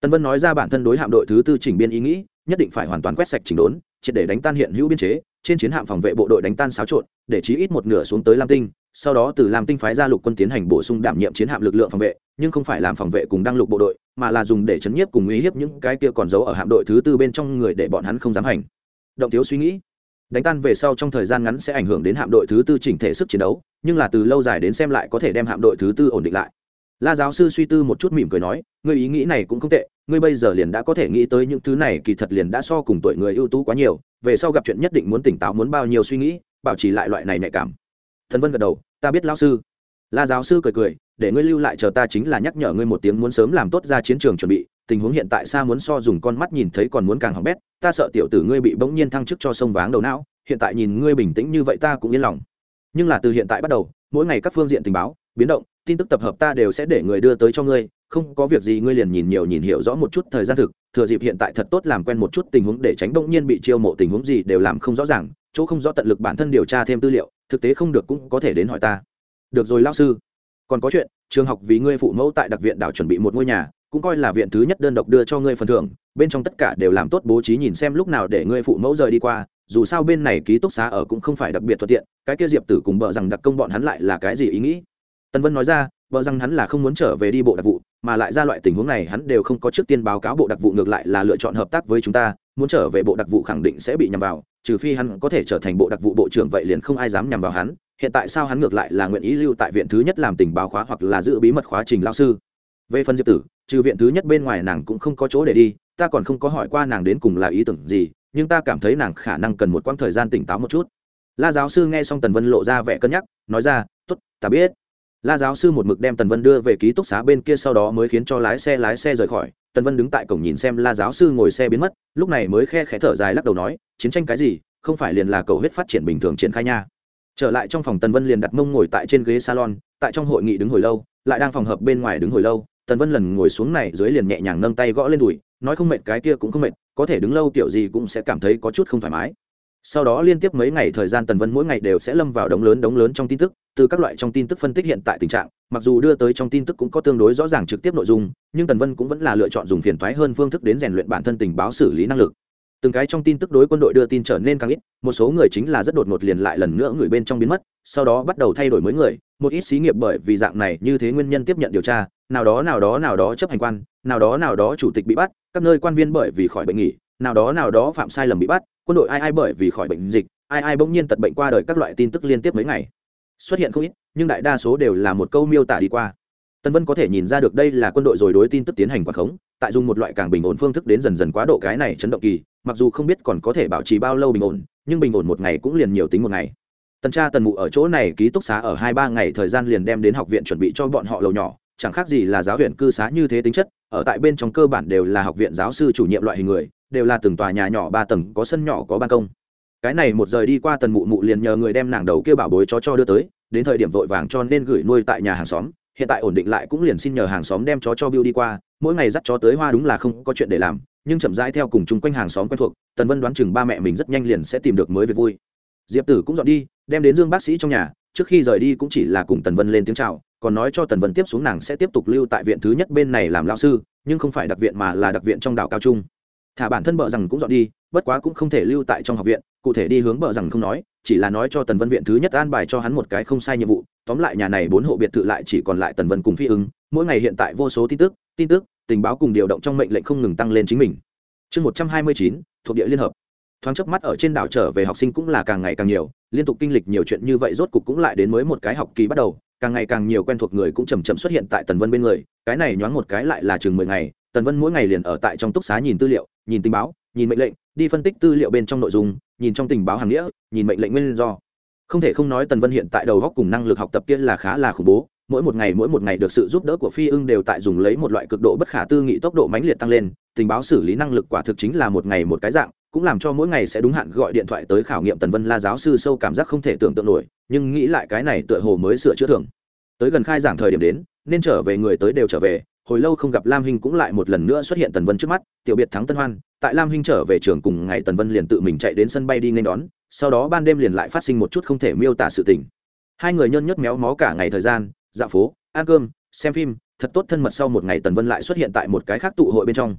Tần vân nói ra bản thân đối hạm đội thứ tư chỉnh biên ý nghĩ, nhất định phải hoàn toàn quét sạch chỉnh đốn triệt để đánh tan hiện hữu biên chế, trên chiến hạm phòng vệ bộ đội đánh tan xáo trộn, để chí ít một nửa xuống tới lam tinh, sau đó từ lam tinh phái ra lục quân tiến hành bổ sung đảm nhiệm chiến hạm lực lượng phòng vệ, nhưng không phải làm phòng vệ cùng đăng lục bộ đội, mà là dùng để chấn nhiếp cùng uy hiếp những cái kia còn giấu ở hạm đội thứ tư bên trong người để bọn hắn không dám hành. Động thiếu suy nghĩ. Đánh tan về sau trong thời gian ngắn sẽ ảnh hưởng đến hạm đội thứ tư chỉnh thể sức chiến đấu, nhưng là từ lâu dài đến xem lại có thể đem hạm đội thứ tư ổn định lại la giáo sư suy tư một chút mỉm cười nói, ngươi ý nghĩ này cũng không tệ, ngươi bây giờ liền đã có thể nghĩ tới những thứ này, kỳ thật liền đã so cùng tuổi người ưu tú quá nhiều, về sau gặp chuyện nhất định muốn tỉnh táo muốn bao nhiêu suy nghĩ, bảo trì lại loại này nhạy cảm. Thần vân gật đầu, ta biết lão sư. La giáo sư cười cười, để ngươi lưu lại chờ ta chính là nhắc nhở ngươi một tiếng muốn sớm làm tốt ra chiến trường chuẩn bị, tình huống hiện tại xa muốn so dùng con mắt nhìn thấy còn muốn càng hỏng bét, ta sợ tiểu tử ngươi bị bỗng nhiên thăng chức cho sông váng đầu não, hiện tại nhìn ngươi bình tĩnh như vậy ta cũng yên lòng. Nhưng là từ hiện tại bắt đầu, mỗi ngày các phương diện tình báo, biến động tin tức tập hợp ta đều sẽ để người đưa tới cho ngươi, không có việc gì ngươi liền nhìn nhiều nhìn hiểu rõ một chút thời gian thực, thừa dịp hiện tại thật tốt làm quen một chút tình huống để tránh bỗng nhiên bị chiêu mộ tình huống gì đều làm không rõ ràng, chỗ không rõ tận lực bản thân điều tra thêm tư liệu, thực tế không được cũng có thể đến hỏi ta. Được rồi lao sư. Còn có chuyện, trường học vì ngươi phụ mẫu tại đặc viện đảo chuẩn bị một ngôi nhà, cũng coi là viện thứ nhất đơn độc đưa cho ngươi phần thưởng, bên trong tất cả đều làm tốt bố trí nhìn xem lúc nào để ngươi phụ mẫu rời đi qua, dù sao bên này ký túc xá ở cũng không phải đặc biệt thuận tiện, cái kia diệp tử cùng bợ rằng đặc công bọn hắn lại là cái gì ý nghĩ? Tần vân nói ra, vợ rằng hắn là không muốn trở về đi bộ đặc vụ, mà lại ra loại tình huống này hắn đều không có trước tiên báo cáo bộ đặc vụ ngược lại là lựa chọn hợp tác với chúng ta, muốn trở về bộ đặc vụ khẳng định sẽ bị nhầm vào, trừ phi hắn có thể trở thành bộ đặc vụ bộ trưởng vậy liền không ai dám nhằm vào hắn, hiện tại sao hắn ngược lại là nguyện ý lưu tại viện thứ nhất làm tình báo khóa hoặc là giữ bí mật khóa trình lao sư? Về phần diệp tử, trừ viện thứ nhất bên ngoài nàng cũng không có chỗ để đi, ta còn không có hỏi qua nàng đến cùng là ý tưởng gì, nhưng ta cảm thấy nàng khả năng cần một quãng thời gian tỉnh táo một chút. La giáo sư nghe xong tần vân lộ ra vẻ cân nhắc, nói ra t ố t ta biết la giáo sư một mực đem tần vân đưa về ký túc xá bên kia sau đó mới khiến cho lái xe lái xe rời khỏi. Tần vân đứng tại cổng nhìn xem la giáo sư ngồi xe biến mất, lúc này mới khe khẽ thở dài lắc đầu nói, chiến tranh cái gì? Không phải liền là cầu hết phát triển bình thường triển khai nha. Trở lại trong phòng, tần vân liền đặt mông ngồi tại trên ghế salon, tại trong hội nghị đứng hồi lâu, lại đang phòng hợp bên ngoài đứng hồi lâu, tần vân lần ngồi xuống này dưới liền nhẹ nhàng nâng tay gõ lên đùi, nói không mệt cái kia cũng không mệt, có thể đứng lâu kiểu gì cũng sẽ cảm thấy có chút không thoải mái sau đó liên tiếp mấy ngày thời gian tần vân mỗi ngày đều sẽ lâm vào đống lớn đống lớn trong tin tức, từ các loại trong tin tức phân tích hiện tại tình trạng, mặc dù đưa tới trong tin tức cũng có tương đối rõ ràng trực tiếp nội dung, nhưng tần vân cũng vẫn là lựa chọn dùng phiền thoái hơn phương thức đến rèn luyện bản thân tình báo xử lý năng lực. Từng cái trong tin tức đối quân đội đưa tin trở nên càng ít, một số người chính là rất đột ngột liền lại lần nữa người bên trong biến mất, sau đó bắt đầu thay đổi mới người, một ít xí nghiệp bởi vì dạng này như thế nguyên nhân tiếp nhận điều tra, nào đó nào đó nào đó chấp hành quan, nào đó nào đó chủ tịch bị bắt, các nơi quan viên bởi vì khỏi bệnh nghỉ, nào đó nào đó phạm sai lầm bị bắt quân đội ai ai bởi vì khỏi bệnh dịch, ai ai bỗng nhiên tật bệnh qua đời các loại tin tức liên tiếp mấy ngày. Xuất hiện không ít, nhưng đại đa số đều là một câu miêu tả đi qua. Tân vân có thể nhìn ra được đây là quân đội rồi đối tin tức tiến hành quảng khống, tại dùng một loại càng bình ổn phương thức đến dần dần quá độ cái này chấn động kỳ, mặc dù không biết còn có thể bảo trì bao lâu bình ổn, nhưng bình ổn một ngày cũng liền nhiều tính một ngày. Tần cha tần mụ ở chỗ này ký túc xá ở hai ba ngày thời gian liền đem đến học viện chuẩn bị cho bọn họ lầu nhỏ, chẳng khác gì là giáo viện cư xá như thế tính chất, ở tại bên trong cơ bản đều là học viện giáo sư chủ nhiệm loại hình người đều là từng tòa nhà nhỏ ba tầng, có sân nhỏ, có ban công. Cái này một giờ đi qua tần mụ mụ liền nhờ người đem nàng đầu kia bảo bối chó cho đưa tới, đến thời điểm vội vàng cho nên gửi nuôi tại nhà hàng xóm. Hiện tại ổn định lại cũng liền xin nhờ hàng xóm đem chó cho bill đi qua, mỗi ngày dắt chó tới hoa đúng là không có chuyện để làm, nhưng chậm rãi theo cùng chung quanh hàng xóm quen thuộc, tần vân đoán chừng ba mẹ mình rất nhanh liền sẽ tìm được mới việc vui. Diệp tử cũng dọn đi, đem đến dương bác sĩ trong nhà, trước khi rời đi cũng chỉ là cùng tần vân lên tiếng chào, còn nói cho tần vân tiếp xuống nàng sẽ tiếp tục lưu tại viện thứ nhất bên này làm lao sư, nhưng không phải đặc viện mà là đặc viện trong đảo cao trung thả bản thân bợ rằng cũng dọn đi, bất quá cũng không thể lưu tại trong học viện, cụ thể đi hướng bợ rằng không nói, chỉ là nói cho tần vân viện thứ nhất an bài cho hắn một cái không sai nhiệm vụ, tóm lại nhà này bốn hộ biệt thự lại chỉ còn lại tần vân cùng phi ứng, mỗi ngày hiện tại vô số tin tức tin tức, tình báo cùng điều động trong mệnh lệnh không ngừng tăng lên chính mình. Chương một trăm hai mươi chín, thuộc địa liên hợp. Thoáng chớp mắt ở trên đảo trở về học sinh cũng là càng ngày càng nhiều, liên tục kinh lịch nhiều chuyện như vậy rốt cục cũng lại đến mới một cái học kỳ bắt đầu, càng ngày càng nhiều quen thuộc người cũng chầm chậm xuất hiện tại tần vân bên người, cái này nhoáng một cái lại là chừng mười ngày tần vân mỗi ngày liền ở tại trong túc xá nhìn tư liệu, nhìn tình báo, nhìn mệnh lệnh, đi phân tích tư liệu bên trong nội dung, nhìn trong tình báo hàng nghĩa, nhìn mệnh lệnh nguyên do. Không thể không nói tần vân hiện tại đầu góc cùng năng lực học tập kia là khá là khủng bố, mỗi một ngày mỗi một ngày được sự giúp đỡ của phi ưng đều tại dùng lấy một loại cực độ bất khả tư nghị tốc độ mãnh liệt tăng lên, tình báo xử lý năng lực quả thực chính là một ngày một cái dạng, cũng làm cho mỗi ngày sẽ đúng hạn gọi điện thoại tới khảo nghiệm tần vân la giáo sư sâu cảm giác không thể tưởng tượng nổi, nhưng nghĩ lại cái này tựa hồ mới sửa chữa thường. Tới gần khai giảng thời điểm đến, nên trở về người tới đều trở về hồi lâu không gặp lam hinh cũng lại một lần nữa xuất hiện tần vân trước mắt, tiểu biệt thắng tân hoan, tại lam hinh trở về trường cùng ngày tần vân liền tự mình chạy đến sân bay đi nên đón, sau đó ban đêm liền lại phát sinh một chút không thể miêu tả sự tình. Hai người nhơn nhất méo mó cả ngày thời gian, dạo phố, ăn cơm, xem phim, thật tốt thân mật sau một ngày tần vân lại xuất hiện tại một cái khác tụ hội bên trong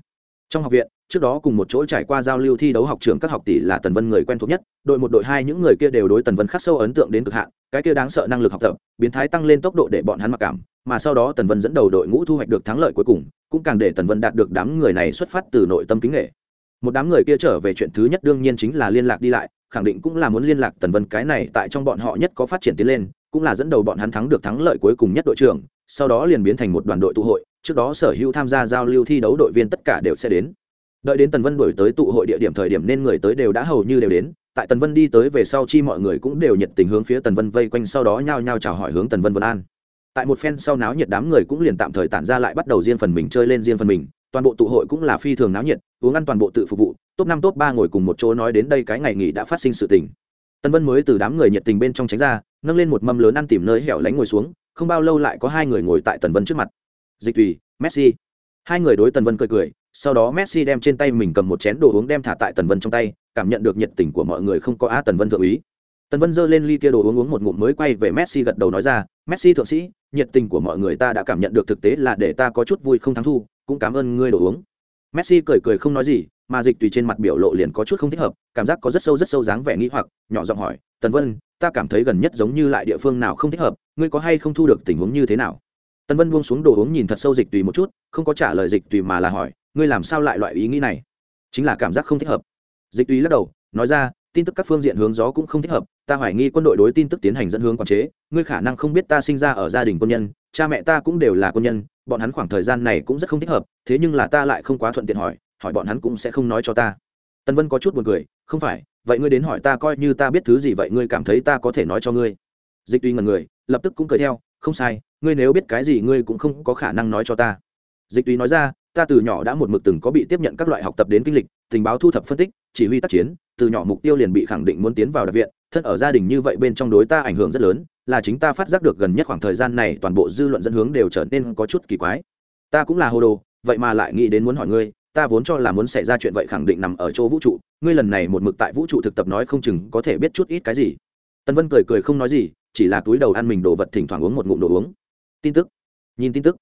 trong học viện, trước đó cùng một chỗ trải qua giao lưu thi đấu học trường các học tỷ là tần vân người quen thuộc nhất, đội một đội hai những người kia đều đối tần vân khắc sâu ấn tượng đến cực hạn, cái kia đáng sợ năng lực học tập, biến thái tăng lên tốc độ để bọn hắn mặc cảm, mà sau đó tần vân dẫn đầu đội ngũ thu hoạch được thắng lợi cuối cùng, cũng càng để tần vân đạt được đám người này xuất phát từ nội tâm kính nghệ một đám người kia trở về chuyện thứ nhất đương nhiên chính là liên lạc đi lại, khẳng định cũng là muốn liên lạc tần vân cái này tại trong bọn họ nhất có phát triển tiến lên, cũng là dẫn đầu bọn hắn thắng được thắng lợi cuối cùng nhất đội trưởng, sau đó liền biến thành một đoàn đội tụ hội trước đó sở hữu tham gia giao lưu thi đấu đội viên tất cả đều sẽ đến. Đợi đến tần vân đổi tới tụ hội địa điểm thời điểm nên người tới đều đã hầu như đều đến. Tại tần vân đi tới về sau chi mọi người cũng đều nhiệt tình hướng phía tần vân vây quanh, sau đó nhao nhao chào hỏi hướng tần vân vân an. Tại một phen sau náo nhiệt đám người cũng liền tạm thời tản ra lại bắt đầu riêng phần mình chơi lên riêng phần mình. Toàn bộ tụ hội cũng là phi thường náo nhiệt, uống ăn toàn bộ tự phục vụ. Top năm, top ba ngồi cùng một chỗ nói đến đây cái ngày nghỉ đã phát sinh sự tình. Tần vân mới từ đám người nhiệt tình bên trong tránh ra, nâng lên một mâm lớn ăn tìm nơi hẻo lánh ngồi xuống. Không bao lâu lại có hai người ngồi tại tần vân trước mặt dịch tùy messi. Hai người đối tần vân cười cười, sau đó messi đem trên tay mình cầm một chén đồ uống đem thả tại tần vân trong tay, cảm nhận được nhiệt tình của mọi người không có á tần vân thượng úy tần vân giơ lên ly kia đồ uống uống một ngụm mới quay về messi gật đầu nói ra, messi thượng sĩ, nhiệt tình của mọi người ta đã cảm nhận được thực tế là để ta có chút vui không thắng thu, cũng cảm ơn ngươi đồ uống. Messi cười cười không nói gì, mà dịch tùy trên mặt biểu lộ liền có chút không thích hợp, cảm giác có rất sâu rất sâu dáng vẻ nghĩ hoặc, nhỏ giọng hỏi, tần vân, ta cảm thấy gần nhất giống như lại địa phương nào không thích hợp, ngươi có hay không thu được tình huống như thế nào? Tần vân buông xuống đồ uống nhìn thật sâu dịch tùy một chút, không có trả lời dịch tùy mà là hỏi, ngươi làm sao lại loại ý nghĩ này? Chính là cảm giác không thích hợp. Dịch tùy lắc đầu, nói ra, tin tức các phương diện hướng gió cũng không thích hợp, ta hoài nghi quân đội đối tin tức tiến hành dẫn hướng quản chế, ngươi khả năng không biết ta sinh ra ở gia đình quân nhân, cha mẹ ta cũng đều là quân nhân, bọn hắn khoảng thời gian này cũng rất không thích hợp, thế nhưng là ta lại không quá thuận tiện hỏi hỏi bọn hắn cũng sẽ không nói cho ta. Tân vân có chút buồn cười, không phải, vậy ngươi đến hỏi ta coi như ta biết thứ gì vậy ngươi cảm thấy ta có thể nói cho ngươi. Dịch tuy ngần người, lập tức cũng cười theo, không sai ngươi nếu biết cái gì ngươi cũng không có khả năng nói cho ta. Dịch tuy nói ra, ta từ nhỏ đã một mực từng có bị tiếp nhận các loại học tập đến kinh lịch, tình báo thu thập phân tích, chỉ huy tác chiến, từ nhỏ mục tiêu liền bị khẳng định muốn tiến vào đặc viện, thân ở gia đình như vậy bên trong đối ta ảnh hưởng rất lớn, là chính ta phát giác được gần nhất khoảng thời gian này toàn bộ dư luận dẫn hướng đều trở nên có chút kỳ quái. Ta cũng là hồ đồ, vậy mà lại nghĩ đến muốn hỏi ngươi, ta vốn cho là muốn xảy ra chuyện vậy khẳng định nằm ở chỗ vũ trụ, ngươi lần này một mực tại vũ trụ thực tập nói không chừng có thể biết chút ít cái gì. Tân vân cười cười không nói gì, chỉ là túi đầu ăn mình đồ vật thỉnh thoảng uống một ngụm đồ uống tin tức. Nhìn tin tức.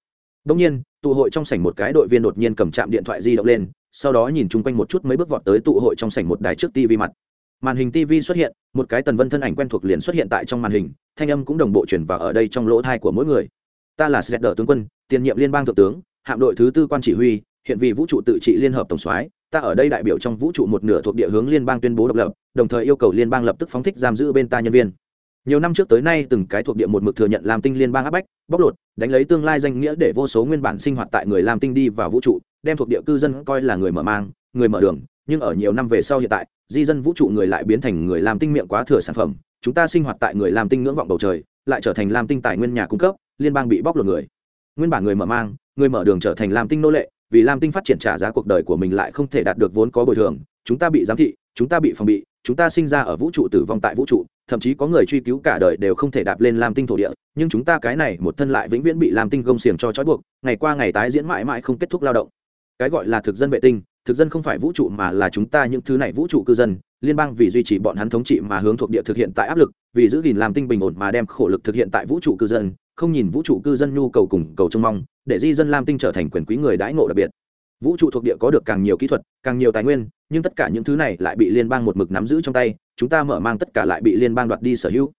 Đông nhiên, tụ hội trong sảnh một cái đội viên đột nhiên cầm chạm điện thoại di động lên, sau đó nhìn chung quanh một chút mấy bước vọt tới tụ hội trong sảnh một đài trước tv mặt. Màn hình tv xuất hiện, một cái tần vân thân ảnh quen thuộc liền xuất hiện tại trong màn hình, thanh âm cũng đồng bộ chuyển vào ở đây trong lỗ thai của mỗi người. Ta là sẹt đờ tướng quân, tiền nhiệm liên bang thượng tướng, hạm đội thứ tư quan chỉ huy, hiện vì vũ trụ tự trị liên hợp tổng soái, ta ở đây đại biểu trong vũ trụ một nửa thuộc địa hướng liên bang tuyên bố độc lập, đồng thời yêu cầu liên bang lập tức phóng thích giam giữ bên ta nhân viên nhiều năm trước tới nay từng cái thuộc địa một mực thừa nhận làm tinh liên bang áp bách, bóc lột, đánh lấy tương lai danh nghĩa để vô số nguyên bản sinh hoạt tại người làm tinh đi vào vũ trụ, đem thuộc địa cư dân coi là người mở mang, người mở đường. Nhưng ở nhiều năm về sau hiện tại, di dân vũ trụ người lại biến thành người làm tinh miệng quá thừa sản phẩm. Chúng ta sinh hoạt tại người làm tinh ngưỡng vọng bầu trời, lại trở thành làm tinh tài nguyên nhà cung cấp, liên bang bị bóc lột người. Nguyên bản người mở mang, người mở đường trở thành làm tinh nô lệ, vì làm tinh phát triển trả giá cuộc đời của mình lại không thể đạt được vốn có bồi thường. Chúng ta bị giám thị, chúng ta bị phòng bị chúng ta sinh ra ở vũ trụ tử vong tại vũ trụ, thậm chí có người truy cứu cả đời đều không thể đạp lên lam tinh thổ địa, nhưng chúng ta cái này một thân lại vĩnh viễn bị lam tinh gông xiềng cho trói buộc, ngày qua ngày tái diễn mãi mãi không kết thúc lao động. Cái gọi là thực dân vệ tinh, thực dân không phải vũ trụ mà là chúng ta những thứ này vũ trụ cư dân, liên bang vì duy trì bọn hắn thống trị mà hướng thuộc địa thực hiện tại áp lực, vì giữ gìn làm tinh bình ổn mà đem khổ lực thực hiện tại vũ trụ cư dân, không nhìn vũ trụ cư dân nhu cầu cùng cầu trông mong, để di dân lam tinh trở thành quyền quý người đãi ngộ đặc biệt vũ trụ thuộc địa có được càng nhiều kỹ thuật, càng nhiều tài nguyên, nhưng tất cả những thứ này lại bị liên bang một mực nắm giữ trong tay, chúng ta mở mang tất cả lại bị liên bang đoạt đi sở hữu.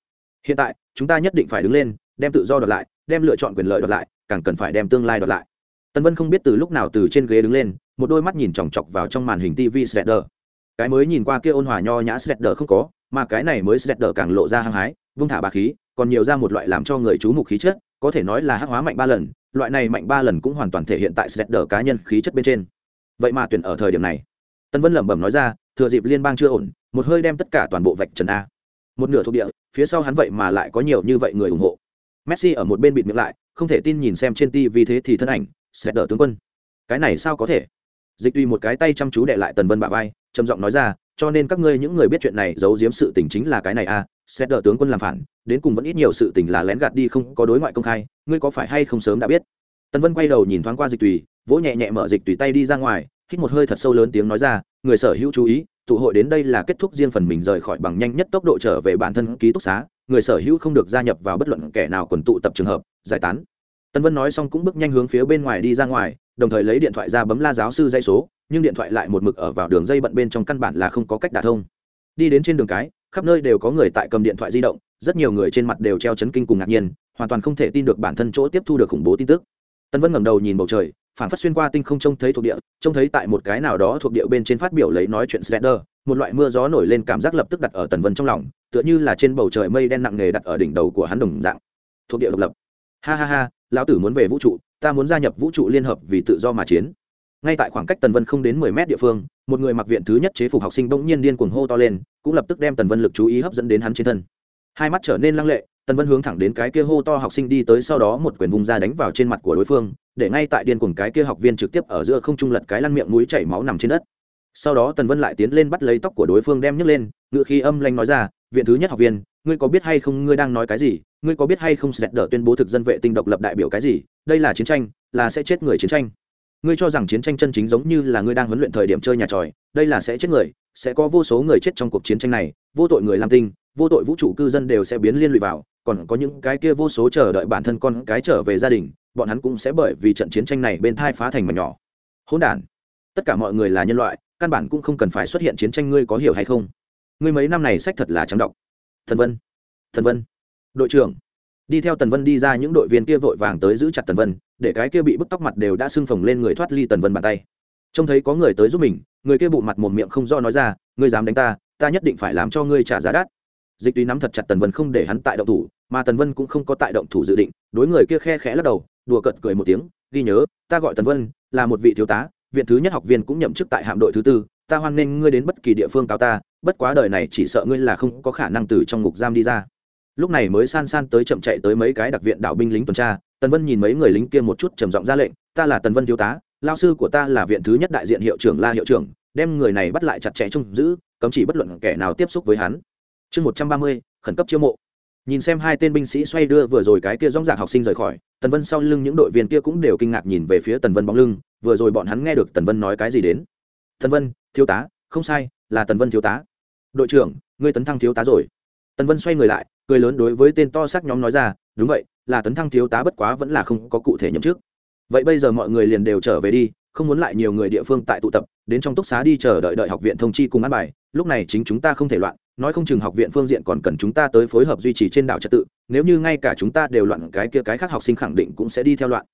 Hiện tại, chúng ta nhất định phải đứng lên, đem tự do đoạt lại, đem lựa chọn quyền lợi đoạt lại, càng cần phải đem tương lai đoạt lại. Tân vân không biết từ lúc nào từ trên ghế đứng lên, một đôi mắt nhìn chòng chọc vào trong màn hình tv sledder cái mới nhìn qua kia ôn hòa nho nhã sledder không có, mà cái này mới sledder càng lộ ra hăng hái, vung thả bà khí, còn nhiều ra một loại làm cho người chú mục khí chất, có thể nói là hắc hóa mạnh ba lần loại này mạnh ba lần cũng hoàn toàn thể hiện tại sledder cá nhân khí chất bên trên. Vậy mà tuyển ở thời điểm này. Tân vân lẩm bẩm nói ra, thừa dịp liên bang chưa ổn, một hơi đem tất cả toàn bộ vạch trần a. Một nửa thuộc địa, phía sau hắn vậy mà lại có nhiều như vậy người ủng hộ. Messi ở một bên bịt miệng lại, không thể tin nhìn xem trên tv thế thì thân ảnh sledder tướng quân. Cái này sao có thể? Dịch Tuy một cái tay chăm chú đệ lại tần vân bạ vai, trầm giọng nói ra, cho nên các ngươi những người biết chuyện này giấu giếm sự tình chính là cái này a xét đỡ tướng quân làm phản, đến cùng vẫn ít nhiều sự tình là lén gạt đi không có đối ngoại công khai, ngươi có phải hay không sớm đã biết? Tần vân quay đầu nhìn thoáng qua dịch tùy, vỗ nhẹ nhẹ mở dịch tùy tay đi ra ngoài, hít một hơi thật sâu lớn tiếng nói ra, người sở hữu chú ý, tụ hội đến đây là kết thúc riêng phần mình rời khỏi bằng nhanh nhất tốc độ trở về bản thân ký túc xá, người sở hữu không được gia nhập vào bất luận kẻ nào quần tụ tập trường hợp, giải tán. Tân vân nói xong cũng bước nhanh hướng phía bên ngoài đi ra ngoài, đồng thời lấy điện thoại ra bấm la giáo sư dây số, nhưng điện thoại lại một mực ở vào đường dây bận bên trong căn bản là không có cách đả thông đi đến trên đường cái khắp nơi đều có người tại cầm điện thoại di động rất nhiều người trên mặt đều treo chấn kinh cùng ngạc nhiên hoàn toàn không thể tin được bản thân chỗ tiếp thu được khủng bố tin tức. Tân vân ngẩng đầu nhìn bầu trời phản phát xuyên qua tinh không trông thấy thuộc địa trông thấy tại một cái nào đó thuộc địa bên trên phát biểu lấy nói chuyện Sredder, một loại mưa gió nổi lên cảm giác lập tức đặt ở tần vân trong lòng tựa như là trên bầu trời mây đen nặng nề đặt ở đỉnh đầu của hắn đồng dạng. Thuộc địa độc lập. Ha ha ha lão tử muốn về vũ trụ ta muốn gia nhập vũ trụ liên hợp vì tự do mà chiến. Ngay tại khoảng cách tần vân không đến mười mét địa phương một người mặc viện thứ nhất chế phục học sinh bỗng nhiên điên cuồng hô to lên, cũng lập tức đem tần vân lực chú ý hấp dẫn đến hắn trên thân. Hai mắt trở nên lăng lệ, tần vân hướng thẳng đến cái kia hô to học sinh đi tới sau đó một quyền vùng ra đánh vào trên mặt của đối phương, để ngay tại điên cuồng cái kia học viên trực tiếp ở giữa không trung lật cái lăn miệng mũi chảy máu nằm trên đất. Sau đó tần vân lại tiến lên bắt lấy tóc của đối phương đem nhấc lên, ngựa khi âm lanh nói ra, viện thứ nhất học viên, ngươi có biết hay không ngươi đang nói cái gì? Ngươi có biết hay không sẽ đỡ tuyên bố thực dân vệ tinh độc lập đại biểu cái gì? Đây là chiến tranh, là sẽ chết người chiến tranh ngươi cho rằng chiến tranh chân chính giống như là ngươi đang huấn luyện thời điểm chơi nhà tròi, đây là sẽ chết người, sẽ có vô số người chết trong cuộc chiến tranh này, vô tội người làm tinh vô tội vũ trụ cư dân đều sẽ biến liên lụy vào, còn có những cái kia vô số chờ đợi bản thân con cái trở về gia đình, bọn hắn cũng sẽ bởi vì trận chiến tranh này bên thai phá thành mà nhỏ. Hỗn đản. Tất cả mọi người là nhân loại, căn bản cũng không cần phải xuất hiện chiến tranh ngươi có hiểu hay không? Ngươi mấy năm này sách thật là trắng đọc thần vân. Thần vân. Đội trưởng đi theo tần vân đi ra, những đội viên kia vội vàng tới giữ chặt tần vân, để cái kia bị bức tóc mặt đều đã sưng phồng lên người thoát ly tần vân bàn tay. Trông thấy có người tới giúp mình, người kia bụng mặt một miệng không do nói ra, ngươi dám đánh ta ta nhất định phải làm cho ngươi trả giá đắt. Dịch túy nắm thật chặt tần vân không để hắn tại động thủ, mà tần vân cũng không có tại động thủ dự định, đối người kia khe khẽ lắc đầu, đùa cợt cười một tiếng, ghi nhớ, ta gọi tần vân, là một vị thiếu tá, viện thứ nhất học viên cũng nhậm chức tại hạm đội thứ tư, ta hoan nghênh ngươi đến bất kỳ địa phương cáo ta, bất quá đời này chỉ sợ ngươi là không có khả năng từ trong ngục giam đi ra lúc này mới san san tới chậm chạy tới mấy cái đặc viện đạo binh lính tuần tra, tần vân nhìn mấy người lính kia một chút trầm giọng ra lệnh, ta là tần vân thiếu tá lao sư của ta là viện thứ nhất đại diện hiệu trưởng la hiệu trưởng, đem người này bắt lại chặt chẽ trông giữ, cấm chỉ bất luận kẻ nào tiếp xúc với hắn. Chương một trăm ba mươi, khẩn cấp chiêu mộ. Nhìn xem hai tên binh sĩ xoay đưa vừa rồi cái kia dóng dạc học sinh rời khỏi, tần vân sau lưng những đội viên kia cũng đều kinh ngạc nhìn về phía tần vân bóng lưng, vừa rồi bọn hắn nghe được tần vân nói cái gì đến. Tần vân, thiếu tá, không sai, là tần vân thiếu tá. Đội trưởng, ngươi tấn thăng thiếu tá rồi. Tần vân xoay người lại cười lớn đối với tên to xác nhóm nói ra, đúng vậy, là tấn thăng thiếu tá bất quá vẫn là không có cụ thể nhậm chức. Vậy bây giờ mọi người liền đều trở về đi, không muốn lại nhiều người địa phương tại tụ tập, đến trong túc xá đi chờ đợi đợi học viện thông chi cùng ăn bài. Lúc này chính chúng ta không thể loạn, nói không chừng học viện phương diện còn cần chúng ta tới phối hợp duy trì trên đảo trật tự, nếu như ngay cả chúng ta đều loạn, cái kia cái khác học sinh khẳng định cũng sẽ đi theo loạn.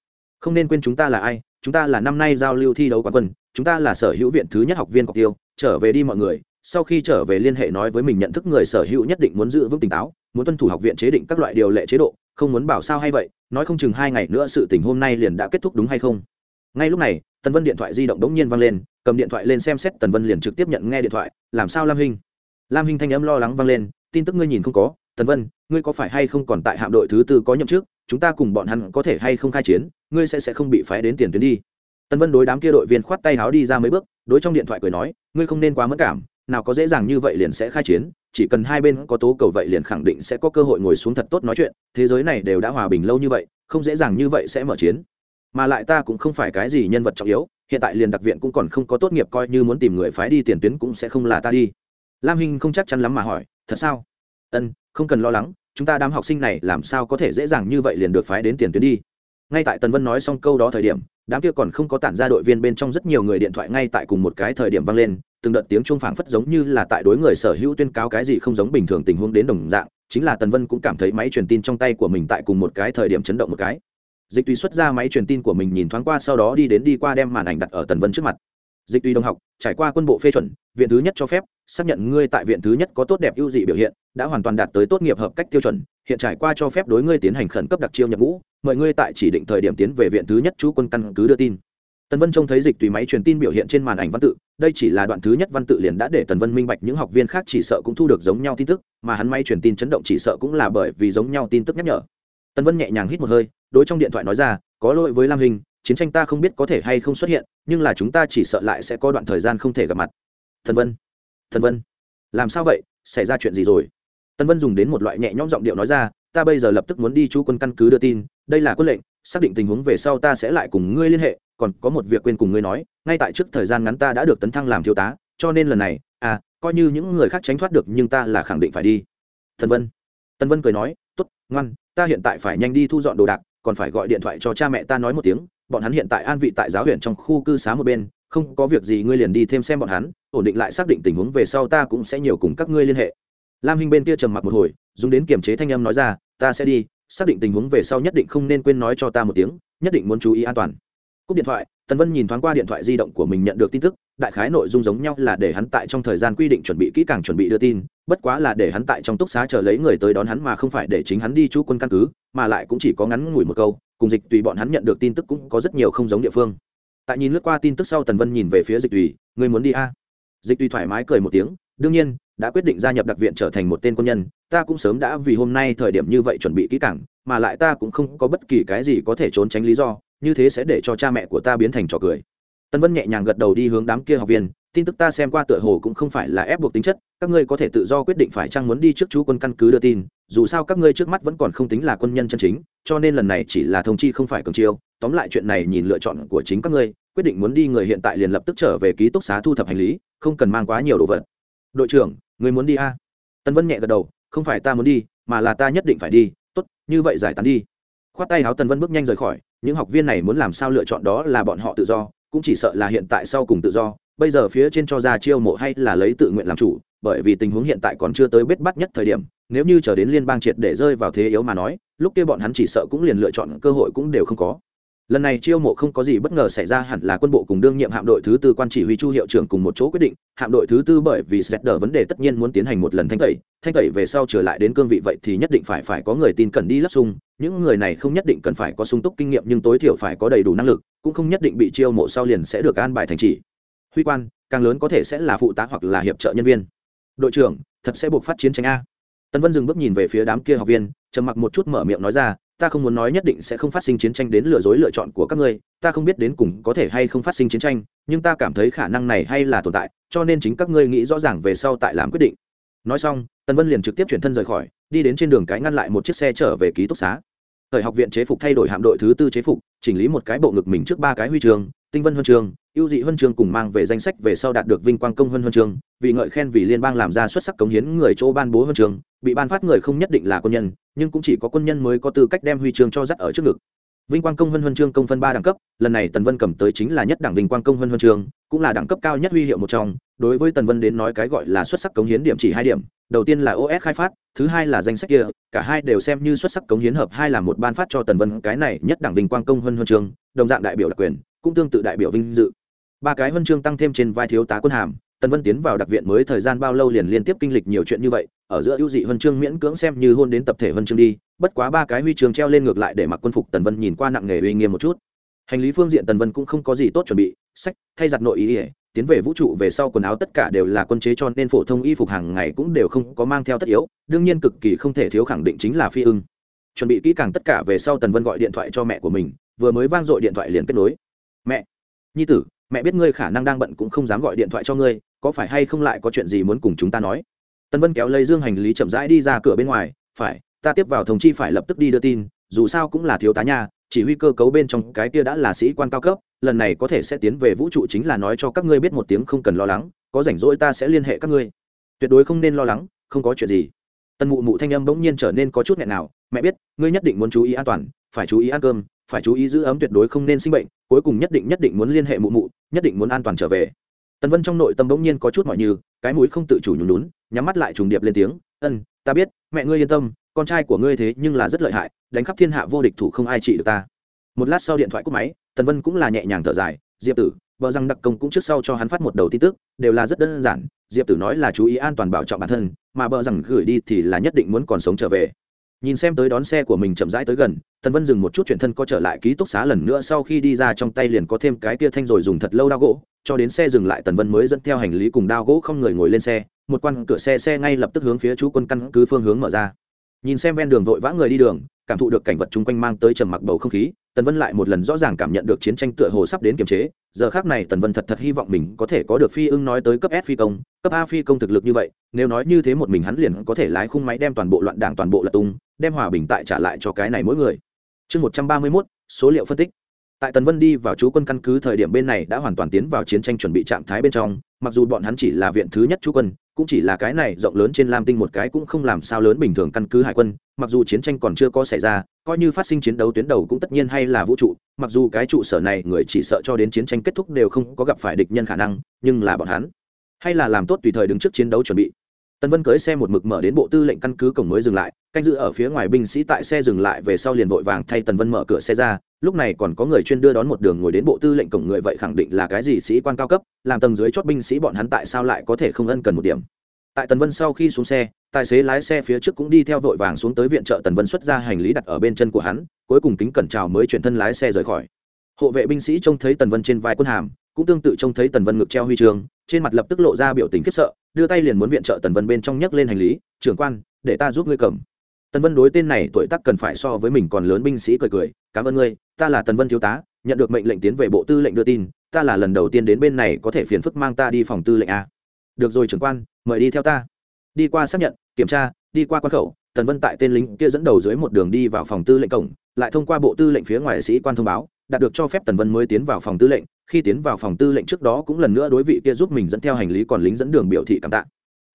Không nên quên chúng ta là ai, chúng ta là năm nay giao lưu thi đấu quán quân, chúng ta là sở hữu viện thứ nhất học viên cọc tiêu, trở về đi mọi người sau khi trở về liên hệ nói với mình nhận thức người sở hữu nhất định muốn giữ vững tỉnh táo, muốn tuân thủ học viện chế định các loại điều lệ chế độ, không muốn bảo sao hay vậy, nói không chừng hai ngày nữa sự tình hôm nay liền đã kết thúc đúng hay không. Ngay lúc này, tần vân điện thoại di động đống nhiên vang lên, cầm điện thoại lên xem xét, tần vân liền trực tiếp nhận nghe điện thoại, làm sao lam hinh? Lam hinh thanh âm lo lắng vang lên, tin tức ngươi nhìn không có, tần vân, ngươi có phải hay không còn tại hạm đội thứ tư có nhậm chức, chúng ta cùng bọn hắn có thể hay không khai chiến, ngươi sẽ sẽ không bị phái đến tiền tuyến đi. Tần vân đối đám kia đội viên khoát tay háo đi ra mấy bước, đối trong điện thoại cười nói, ngươi không nên quá mất cảm nào có dễ dàng như vậy liền sẽ khai chiến, chỉ cần hai bên có tố cầu vậy liền khẳng định sẽ có cơ hội ngồi xuống thật tốt nói chuyện, thế giới này đều đã hòa bình lâu như vậy, không dễ dàng như vậy sẽ mở chiến. Mà lại ta cũng không phải cái gì nhân vật trọng yếu, hiện tại liền đặc viện cũng còn không có tốt nghiệp coi như muốn tìm người phái đi tiền tuyến cũng sẽ không là ta đi. Lam hinh không chắc chắn lắm mà hỏi, thật sao? Ân, không cần lo lắng, chúng ta đám học sinh này làm sao có thể dễ dàng như vậy liền được phái đến tiền tuyến đi? Ngay tại tần vân nói xong câu đó thời điểm, đám kia còn không có tản ra đội viên bên trong rất nhiều người điện thoại ngay tại cùng một cái thời điểm vang lên từng đợt tiếng chuông phảng phất giống như là tại đối người sở hữu tuyên cáo cái gì không giống bình thường tình huống đến đồng dạng, chính là tần vân cũng cảm thấy máy truyền tin trong tay của mình tại cùng một cái thời điểm chấn động một cái. Dịch tùy xuất ra máy truyền tin của mình nhìn thoáng qua sau đó đi đến đi qua đem màn ảnh đặt ở tần vân trước mặt. Dịch tùy đồng học, trải qua quân bộ phê chuẩn, viện thứ nhất cho phép, xác nhận ngươi tại viện thứ nhất có tốt đẹp ưu dị biểu hiện, đã hoàn toàn đạt tới tốt nghiệp hợp cách tiêu chuẩn, hiện trải qua cho phép đối ngươi tiến hành khẩn cấp đặc chiêu nhập ngũ, mời ngươi tại chỉ định thời điểm tiến về viện thứ nhất chú quân căn cứ đưa tin. Tần vân trông thấy dịch tùy máy truyền tin biểu hiện trên màn ảnh văn tự đây chỉ là đoạn thứ nhất văn tự liền đã để tần vân minh bạch những học viên khác chỉ sợ cũng thu được giống nhau tin tức, mà hắn may truyền tin chấn động chỉ sợ cũng là bởi vì giống nhau tin tức nhắc nhở. Tần vân nhẹ nhàng hít một hơi, đối trong điện thoại nói ra, có lỗi với lam hình, chiến tranh ta không biết có thể hay không xuất hiện, nhưng là chúng ta chỉ sợ lại sẽ có đoạn thời gian không thể gặp mặt. Thần vân thần vân, làm sao vậy? Xảy ra chuyện gì rồi? Tần vân dùng đến một loại nhẹ nhõm giọng điệu nói ra, ta bây giờ lập tức muốn đi chú quân căn cứ đưa tin, đây là quân lệnh, xác định tình huống về sau ta sẽ lại cùng ngươi liên hệ còn có một việc quên cùng ngươi nói, ngay tại trước thời gian ngắn ta đã được tấn thăng làm thiếu tá, cho nên lần này à coi như những người khác tránh thoát được nhưng ta là khẳng định phải đi. Thần vân. Tân vân cười nói t ố t ngoan, ta hiện tại phải nhanh đi thu dọn đồ đạc, còn phải gọi điện thoại cho cha mẹ ta nói một tiếng, bọn hắn hiện tại an vị tại giáo huyện trong khu cư xá một bên, không có việc gì ngươi liền đi thêm xem bọn hắn, ổn định lại xác định tình huống về sau ta cũng sẽ nhiều cùng các ngươi liên hệ. Lam hinh bên kia trầm mặc một hồi, dùng đến kiềm chế thanh âm nói ra, ta sẽ đi, xác định tình huống về sau nhất định không nên quên nói cho ta một tiếng, nhất định muốn chú ý an toàn cúp điện thoại, tần vân nhìn thoáng qua điện thoại di động của mình nhận được tin tức, đại khái nội dung giống nhau là để hắn tại trong thời gian quy định chuẩn bị kỹ càng chuẩn bị đưa tin, bất quá là để hắn tại trong túc xá chờ lấy người tới đón hắn mà không phải để chính hắn đi chú quân căn cứ, mà lại cũng chỉ có ngắn ngủi một câu, cùng dịch tùy bọn hắn nhận được tin tức cũng có rất nhiều không giống địa phương tại nhìn lướt qua tin tức sau tần vân nhìn về phía dịch tùy người muốn đi a à? dịch tùy thoải mái cười một tiếng, đương nhiên, đã quyết định gia nhập đặc viện trở thành một tên quân nhân, ta cũng sớm đã vì hôm nay thời điểm như vậy chuẩn bị kỹ càng, mà lại ta cũng không có bất kỳ cái gì có thể trốn tránh lý do như thế sẽ để cho cha mẹ của ta biến thành trò cười. Tân vân nhẹ nhàng gật đầu đi hướng đám kia học viên, tin tức ta xem qua tựa hồ cũng không phải là ép buộc tính chất, các ngươi có thể tự do quyết định phải chăng muốn đi trước chú quân căn cứ đưa tin, dù sao các ngươi trước mắt vẫn còn không tính là quân nhân chân chính, cho nên lần này chỉ là thông chi không phải cường chiêu, tóm lại chuyện này nhìn lựa chọn của chính các ngươi, quyết định muốn đi người hiện tại liền lập tức trở về ký túc xá thu thập hành lý, không cần mang quá nhiều đồ vật. Đội trưởng, người muốn đi a? À? tân vân nhẹ gật đầu, không phải ta muốn đi, mà là ta nhất định phải đi, tốt, như vậy giải tán đi. Khoát tay áo Tân vân bước nhanh rời khỏi những học viên này muốn làm sao lựa chọn đó là bọn họ tự do, cũng chỉ sợ là hiện tại sau cùng tự do. Bây giờ phía trên cho ra chiêu mộ hay là lấy tự nguyện làm chủ, bởi vì tình huống hiện tại còn chưa tới bết bắt nhất thời điểm, nếu như chờ đến liên bang triệt để rơi vào thế yếu mà nói, lúc kia bọn hắn chỉ sợ cũng liền lựa chọn cơ hội cũng đều không có lần này chiêu mộ không có gì bất ngờ xảy ra, hẳn là quân bộ cùng đương nhiệm hạm đội thứ tư quan chỉ huy chu hiệu trưởng cùng một chỗ quyết định. Hạm đội thứ tư bởi vì Sredder vấn đề tất nhiên muốn tiến hành một lần thanh tẩy. Thanh tẩy về sau trở lại đến cương vị vậy thì nhất định phải phải có người tin cần đi lắp sung. Những người này không nhất định cần phải có sung túc kinh nghiệm nhưng tối thiểu phải có đầy đủ năng lực, cũng không nhất định bị chiêu mộ sau liền sẽ được an bài thành chỉ. Huy quan, càng lớn có thể sẽ là phụ tá hoặc là hiệp trợ nhân viên. Đội trưởng, thật sẽ buộc phát chiến tranh a. Tân vân dừng bước nhìn về phía đám kia học viên, trầm mặc một chút mở miệng nói ra ta không muốn nói nhất định sẽ không phát sinh chiến tranh đến lừa dối lựa chọn của các ngươi ta không biết đến cùng có thể hay không phát sinh chiến tranh nhưng ta cảm thấy khả năng này hay là tồn tại cho nên chính các ngươi nghĩ rõ ràng về sau tại làm quyết định nói xong tần vân liền trực tiếp chuyển thân rời khỏi đi đến trên đường cái ngăn lại một chiếc xe trở về ký túc xá thời học viện chế phục thay đổi hạm đội thứ tư chế phục chỉnh lý một cái bộ ngực mình trước ba cái huy trường, tinh vân huân trường ưu dị huân chương cùng mang về danh sách về sau đạt được vinh quang công huân huân chương, vì ngợi khen vì liên bang làm ra xuất sắc cống hiến người chỗ ban bố huân chương, bị ban phát người không nhất định là quân nhân, nhưng cũng chỉ có quân nhân mới có tư cách đem huy chương cho dắt ở trước ngực. Vinh quang công huân huân chương công phân ba đẳng cấp, lần này tần vân cầm tới chính là nhất đẳng vinh quang công huân huân chương, cũng là đẳng cấp cao nhất huy hiệu một trong, đối với tần vân đến nói cái gọi là xuất sắc cống hiến điểm chỉ hai điểm, đầu tiên là os khai phát, thứ hai là danh sách kia, cả hai đều xem như xuất sắc cống hiến hợp hai là một ban phát cho tần vân cái này nhất đẳng vinh quang công huân huân chương, đồng dạng đại biểu đặc quyền, cũng tương tự đại biểu vinh dự ba cái huân chương tăng thêm trên vai thiếu tá quân hàm, tần vân tiến vào đặc viện mới thời gian bao lâu liền liên tiếp kinh lịch nhiều chuyện như vậy, ở giữa ưu dị huân chương miễn cưỡng xem như hôn đến tập thể huân chương đi, bất quá ba cái huy chương treo lên ngược lại để mặc quân phục tần vân nhìn qua nặng nghề uy nghiêm một chút. Hành lý phương diện tần vân cũng không có gì tốt chuẩn bị, sách, thay giặt nội ý ỉa tiến về vũ trụ về sau quần áo tất cả đều là quân chế cho nên phổ thông y phục hàng ngày cũng đều không có mang theo tất yếu, đương nhiên cực kỳ không thể thiếu khẳng định chính là phi ưng. Chuẩn bị kỹ càng tất cả về sau tần vân gọi điện thoại cho mẹ của mình, vừa mới vang dội điện thoại liền kết nối. Mẹ, nhi tử mẹ biết ngươi khả năng đang bận cũng không dám gọi điện thoại cho ngươi, có phải hay không lại có chuyện gì muốn cùng chúng ta nói? Tân vân kéo lấy dương hành lý chậm rãi đi ra cửa bên ngoài, phải, ta tiếp vào thống chi phải lập tức đi đưa tin, dù sao cũng là thiếu tá nha, chỉ huy cơ cấu bên trong cái kia đã là sĩ quan cao cấp, lần này có thể sẽ tiến về vũ trụ chính là nói cho các ngươi biết một tiếng không cần lo lắng, có rảnh rỗi ta sẽ liên hệ các ngươi. Tuyệt đối không nên lo lắng, không có chuyện gì. Tân mụ mụ thanh âm bỗng nhiên trở nên có chút nghẹn nào, mẹ biết, ngươi nhất định muốn chú ý an toàn, phải chú ý ăn cơm phải chú ý giữ ấm tuyệt đối không nên sinh bệnh, cuối cùng nhất định nhất định muốn liên hệ mụ mụ, nhất định muốn an toàn trở về. Tần vân trong nội tâm bỗng nhiên có chút mọi như, cái mũi không tự chủ nhún nhún, nhắm mắt lại trùng điệp lên tiếng, ân, ta biết, mẹ ngươi yên tâm, con trai của ngươi thế nhưng là rất lợi hại, đánh khắp thiên hạ vô địch thủ không ai trị được ta. Một lát sau điện thoại cúp máy, tần vân cũng là nhẹ nhàng thở dài, diệp tử, vợ rằng đặc công cũng trước sau cho hắn phát một đầu tin tức, đều là rất đơn giản, diệp tử nói là chú ý an toàn bảo trọng bản thân, mà bờ rằng gửi đi thì là nhất định muốn còn sống trở về nhìn xem tới đón xe của mình chậm rãi tới gần, tần vân dừng một chút chuyển thân có trở lại ký túc xá lần nữa sau khi đi ra trong tay liền có thêm cái kia thanh rồi dùng thật lâu đao gỗ, cho đến xe dừng lại tần vân mới dẫn theo hành lý cùng đao gỗ không người ngồi lên xe, một quan cửa xe xe ngay lập tức hướng phía chú quân căn cứ phương hướng mở ra. Nhìn xem ven đường vội vã người đi đường, cảm thụ được cảnh vật chung quanh mang tới trầm mặc bầu không khí tần vân lại một lần rõ ràng cảm nhận được chiến tranh tựa hồ sắp đến kiềm chế, giờ khác này tần vân thật thật hy vọng mình có thể có được phi ưng nói tới cấp s phi công, cấp a phi công thực lực như vậy, nếu nói như thế một mình hắn liền có thể lái khung máy đem toàn bộ loạn đảng toàn bộ lật tung, đem hòa bình tại trả lại cho cái này mỗi người. Chương một trăm ba mươi mốt, số liệu phân tích tại tần vân đi vào chú quân căn cứ thời điểm bên này đã hoàn toàn tiến vào chiến tranh chuẩn bị trạng thái bên trong, mặc dù bọn hắn chỉ là viện thứ nhất chú quân, cũng chỉ là cái này rộng lớn trên lam tinh một cái cũng không làm sao lớn bình thường căn cứ hải quân, mặc dù chiến tranh còn chưa có xảy ra, coi như phát sinh chiến đấu tuyến đầu cũng tất nhiên hay là vũ trụ, mặc dù cái trụ sở này người chỉ sợ cho đến chiến tranh kết thúc đều không có gặp phải địch nhân khả năng, nhưng là bọn hắn hay là làm tốt tùy thời đứng trước chiến đấu chuẩn bị tần vân cưới xe một mực mở đến bộ tư lệnh căn cứ cổng mới dừng lại, canh giữ ở phía ngoài binh sĩ tại xe dừng lại về sau liền vội vàng thay tần vân mở cửa xe ra, lúc này còn có người chuyên đưa đón một đường ngồi đến bộ tư lệnh cổng người vậy khẳng định là cái gì sĩ quan cao cấp, làm tầng dưới chót binh sĩ bọn hắn tại sao lại có thể không ân cần một điểm. Tại tần vân sau khi xuống xe, tài xế lái xe phía trước cũng đi theo vội vàng xuống tới viện trợ tần vân xuất ra hành lý đặt ở bên chân của hắn, cuối cùng kính cẩn chào mới chuyển thân lái xe rời khỏi hộ vệ binh sĩ trông thấy tần vân trên vai quân hàm, cũng tương tự trông thấy tần vân ngực treo huy chương, trên mặt lập tức lộ ra biểu tình khiếp sợ, đưa tay liền muốn viện trợ tần vân bên trong nhấc lên hành lý, trưởng quan, để ta giúp ngươi cầm. Tần vân đối tên này tuổi tác cần phải so với mình còn lớn binh sĩ cười cười, cảm ơn ngươi, ta là tần vân thiếu tá, nhận được mệnh lệnh tiến về bộ tư lệnh đưa tin, ta là lần đầu tiên đến bên này có thể phiền phức mang ta đi phòng tư lệnh a. Được rồi, trưởng quan, mời đi theo ta. Đi qua xác nhận, kiểm tra, đi qua quan khẩu, tần vân tại tên lính kia dẫn đầu dưới một đường đi vào phòng tư lệnh cổng, lại thông qua bộ tư lệnh phía ngoài sĩ quan thông báo đạt được cho phép tần vân mới tiến vào phòng tư lệnh, khi tiến vào phòng tư lệnh trước đó cũng lần nữa đối vị kia giúp mình dẫn theo hành lý còn lính dẫn đường biểu thị cảm tạ.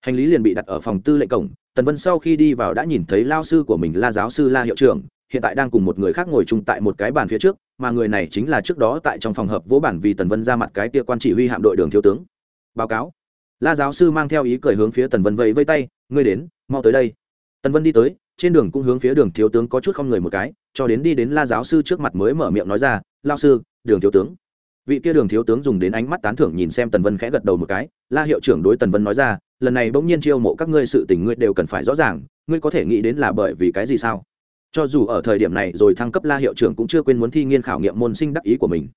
Hành lý liền bị đặt ở phòng tư lệnh cổng, tần vân sau khi đi vào đã nhìn thấy lao sư của mình la giáo sư la hiệu trưởng, hiện tại đang cùng một người khác ngồi chung tại một cái bàn phía trước, mà người này chính là trước đó tại trong phòng hợp vỗ bản vì tần vân ra mặt cái kia quan chỉ huy hạm đội đường thiếu tướng. Báo cáo. La giáo sư mang theo ý cười hướng phía tần vân vẫy vây tay, ngươi đến, mau tới đây. Tần vân đi tới trên đường cũng hướng phía đường thiếu tướng có chút không người một cái, cho đến đi đến la giáo sư trước mặt mới mở miệng nói ra lao sư, đường thiếu tướng. Vị kia đường thiếu tướng dùng đến ánh mắt tán thưởng nhìn xem tần vân khẽ gật đầu một cái, la hiệu trưởng đối tần vân nói ra, lần này bỗng nhiên chiêu mộ các ngươi sự tình ngươi đều cần phải rõ ràng, ngươi có thể nghĩ đến là bởi vì cái gì sao? Cho dù ở thời điểm này rồi thăng cấp la hiệu trưởng cũng chưa quên muốn thi nghiên khảo nghiệm môn sinh đắc ý của mình.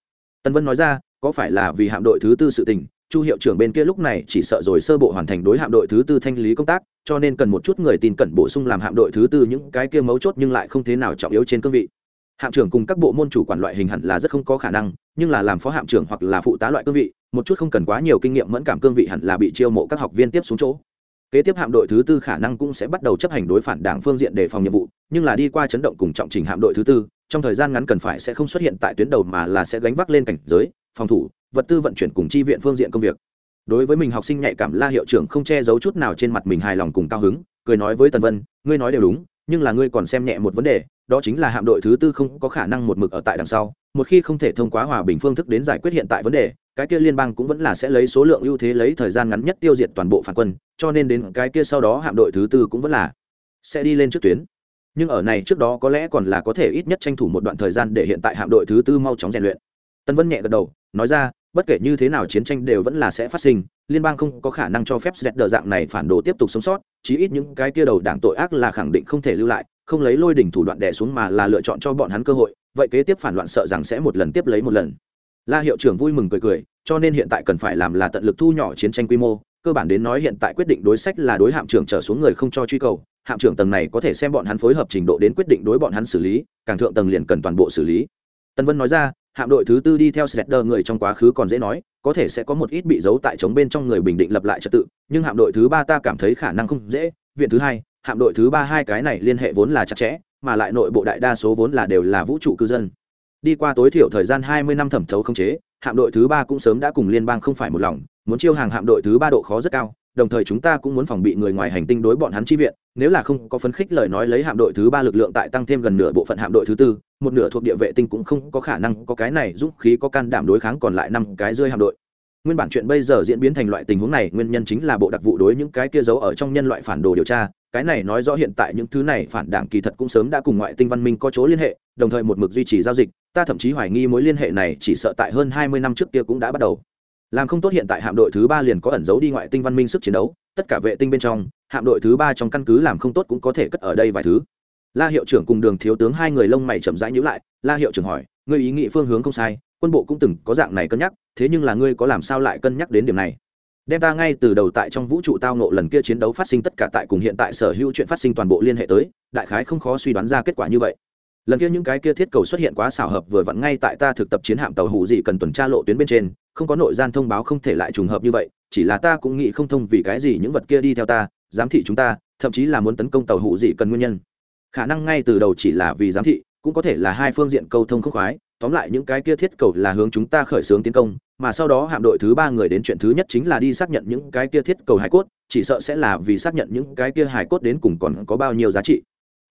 Tần vân nói ra, có phải là vì hạm đội thứ tư sự tình chu hiệu trưởng bên kia lúc này chỉ sợ rồi sơ bộ hoàn thành đối hạm đội thứ tư thanh lý công tác, cho nên cần một chút người tin cẩn bổ sung làm hạm đội thứ tư những cái kia mấu chốt nhưng lại không thế nào trọng yếu trên cương vị. Hạm trưởng cùng các bộ môn chủ quản loại hình hẳn là rất không có khả năng, nhưng là làm phó hạm trưởng hoặc là phụ tá loại cương vị, một chút không cần quá nhiều kinh nghiệm mẫn cảm cương vị hẳn là bị chiêu mộ các học viên tiếp xuống chỗ. Kế tiếp hạm đội thứ tư khả năng cũng sẽ bắt đầu chấp hành đối phản đảng phương diện đề phòng nhiệm vụ, nhưng là đi qua chấn động cùng trọng trình hạm đội thứ tư, trong thời gian ngắn cần phải sẽ không xuất hiện tại tuyến đầu mà là sẽ gánh vác lên cảnh giới, phòng thủ vật tư vận chuyển cùng chi viện phương diện công việc. Đối với mình học sinh nhạy cảm la hiệu trưởng không che giấu chút nào trên mặt mình hài lòng cùng cao hứng, cười nói với tần vân, ngươi nói đều đúng, nhưng là ngươi còn xem nhẹ một vấn đề, đó chính là hạm đội thứ tư không có khả năng một mực ở tại đằng sau, một khi không thể thông qua hòa bình phương thức đến giải quyết hiện tại vấn đề, cái kia liên bang cũng vẫn là sẽ lấy số lượng ưu thế lấy thời gian ngắn nhất tiêu diệt toàn bộ phản quân, cho nên đến cái kia sau đó hạm đội thứ tư cũng vẫn là sẽ đi lên trước tuyến. Nhưng ở này trước đó có lẽ còn là có thể ít nhất tranh thủ một đoạn thời gian để hiện tại hạm đội thứ tư mau chóng rèn luyện. Tân vân nhẹ gật đầu, nói ra bất kể như thế nào chiến tranh đều vẫn là sẽ phát sinh, liên bang không có khả năng cho phép dẹt đờ dạng này phản đồ tiếp tục sống sót, chí ít những cái kia đầu đảng tội ác là khẳng định không thể lưu lại, không lấy lôi đỉnh thủ đoạn đẻ xuống mà là lựa chọn cho bọn hắn cơ hội, vậy kế tiếp phản loạn sợ rằng sẽ một lần tiếp lấy một lần. La hiệu trưởng vui mừng cười cười, cho nên hiện tại cần phải làm là tận lực thu nhỏ chiến tranh quy mô, cơ bản đến nói hiện tại quyết định đối sách là đối hạm trưởng trở xuống người không cho truy cầu, hạm trưởng tầng này có thể xem bọn hắn phối hợp trình độ đến quyết định đối bọn hắn xử lý, càng thượng tầng liền cần toàn bộ xử lý. Tân vân nói ra hạm đội thứ tư đi theo Sledder người trong quá khứ còn dễ nói, có thể sẽ có một ít bị giấu tại chống bên trong người bình định lập lại trật tự, nhưng hạm đội thứ ba ta cảm thấy khả năng không dễ, viện thứ hai, hạm đội thứ ba hai cái này liên hệ vốn là chặt chẽ, mà lại nội bộ đại đa số vốn là đều là vũ trụ cư dân. Đi qua tối thiểu thời gian hai mươi năm thẩm thấu không chế, hạm đội thứ ba cũng sớm đã cùng liên bang không phải một lòng, muốn chiêu hàng hạm đội thứ ba độ khó rất cao, đồng thời chúng ta cũng muốn phòng bị người ngoài hành tinh đối bọn hắn chi viện, nếu là không có phấn khích lời nói lấy hạm đội thứ ba lực lượng tại tăng thêm gần nửa bộ phận hạm đội thứ tư, một nửa thuộc địa vệ tinh cũng không có khả năng có cái này dũng khí có can đảm đối kháng còn lại năm cái rơi hạm đội. Nguyên bản chuyện bây giờ diễn biến thành loại tình huống này, nguyên nhân chính là bộ đặc vụ đối những cái kia giấu ở trong nhân loại phản đồ điều tra, cái này nói rõ hiện tại những thứ này phản đảng kỳ thật cũng sớm đã cùng ngoại tinh văn minh có chỗ liên hệ, đồng thời một mực duy trì giao dịch, ta thậm chí hoài nghi mối liên hệ này chỉ sợ tại hơn hai mươi năm trước kia cũng đã bắt đầu làm không tốt hiện tại hạm đội thứ ba liền có ẩn giấu đi ngoại tinh văn minh sức chiến đấu, tất cả vệ tinh bên trong, hạm đội thứ ba trong căn cứ làm không tốt cũng có thể cất ở đây vài thứ. La hiệu trưởng cùng đường thiếu tướng hai người lông mày chậm rãi nhữ lại, la hiệu trưởng hỏi, ngươi ý nghĩ phương hướng không sai, quân bộ cũng từng có dạng này cân nhắc, thế nhưng là ngươi có làm sao lại cân nhắc đến điểm này? Đem ta ngay từ đầu tại trong vũ trụ tao nộ lần kia chiến đấu phát sinh tất cả tại cùng hiện tại sở hữu chuyện phát sinh toàn bộ liên hệ tới, đại khái không khó suy đoán ra kết quả như vậy lần kia những cái kia thiết cầu xuất hiện quá xảo hợp vừa vặn ngay tại ta thực tập chiến hạm tàu hủ gì cần tuần tra lộ tuyến bên trên, không có nội gian thông báo không thể lại trùng hợp như vậy, chỉ là ta cũng nghĩ không thông vì cái gì những vật kia đi theo ta, giám thị chúng ta, thậm chí là muốn tấn công tàu hủ gì cần nguyên nhân. Khả năng ngay từ đầu chỉ là vì giám thị, cũng có thể là hai phương diện câu thông khốc khoái, tóm lại những cái kia thiết cầu là hướng chúng ta khởi xướng tiến công, mà sau đó hạm đội thứ ba người đến chuyện thứ nhất chính là đi xác nhận những cái kia thiết cầu hải cốt, chỉ sợ sẽ là vì xác nhận những cái kia hải cốt đến cùng còn có bao nhiêu giá trị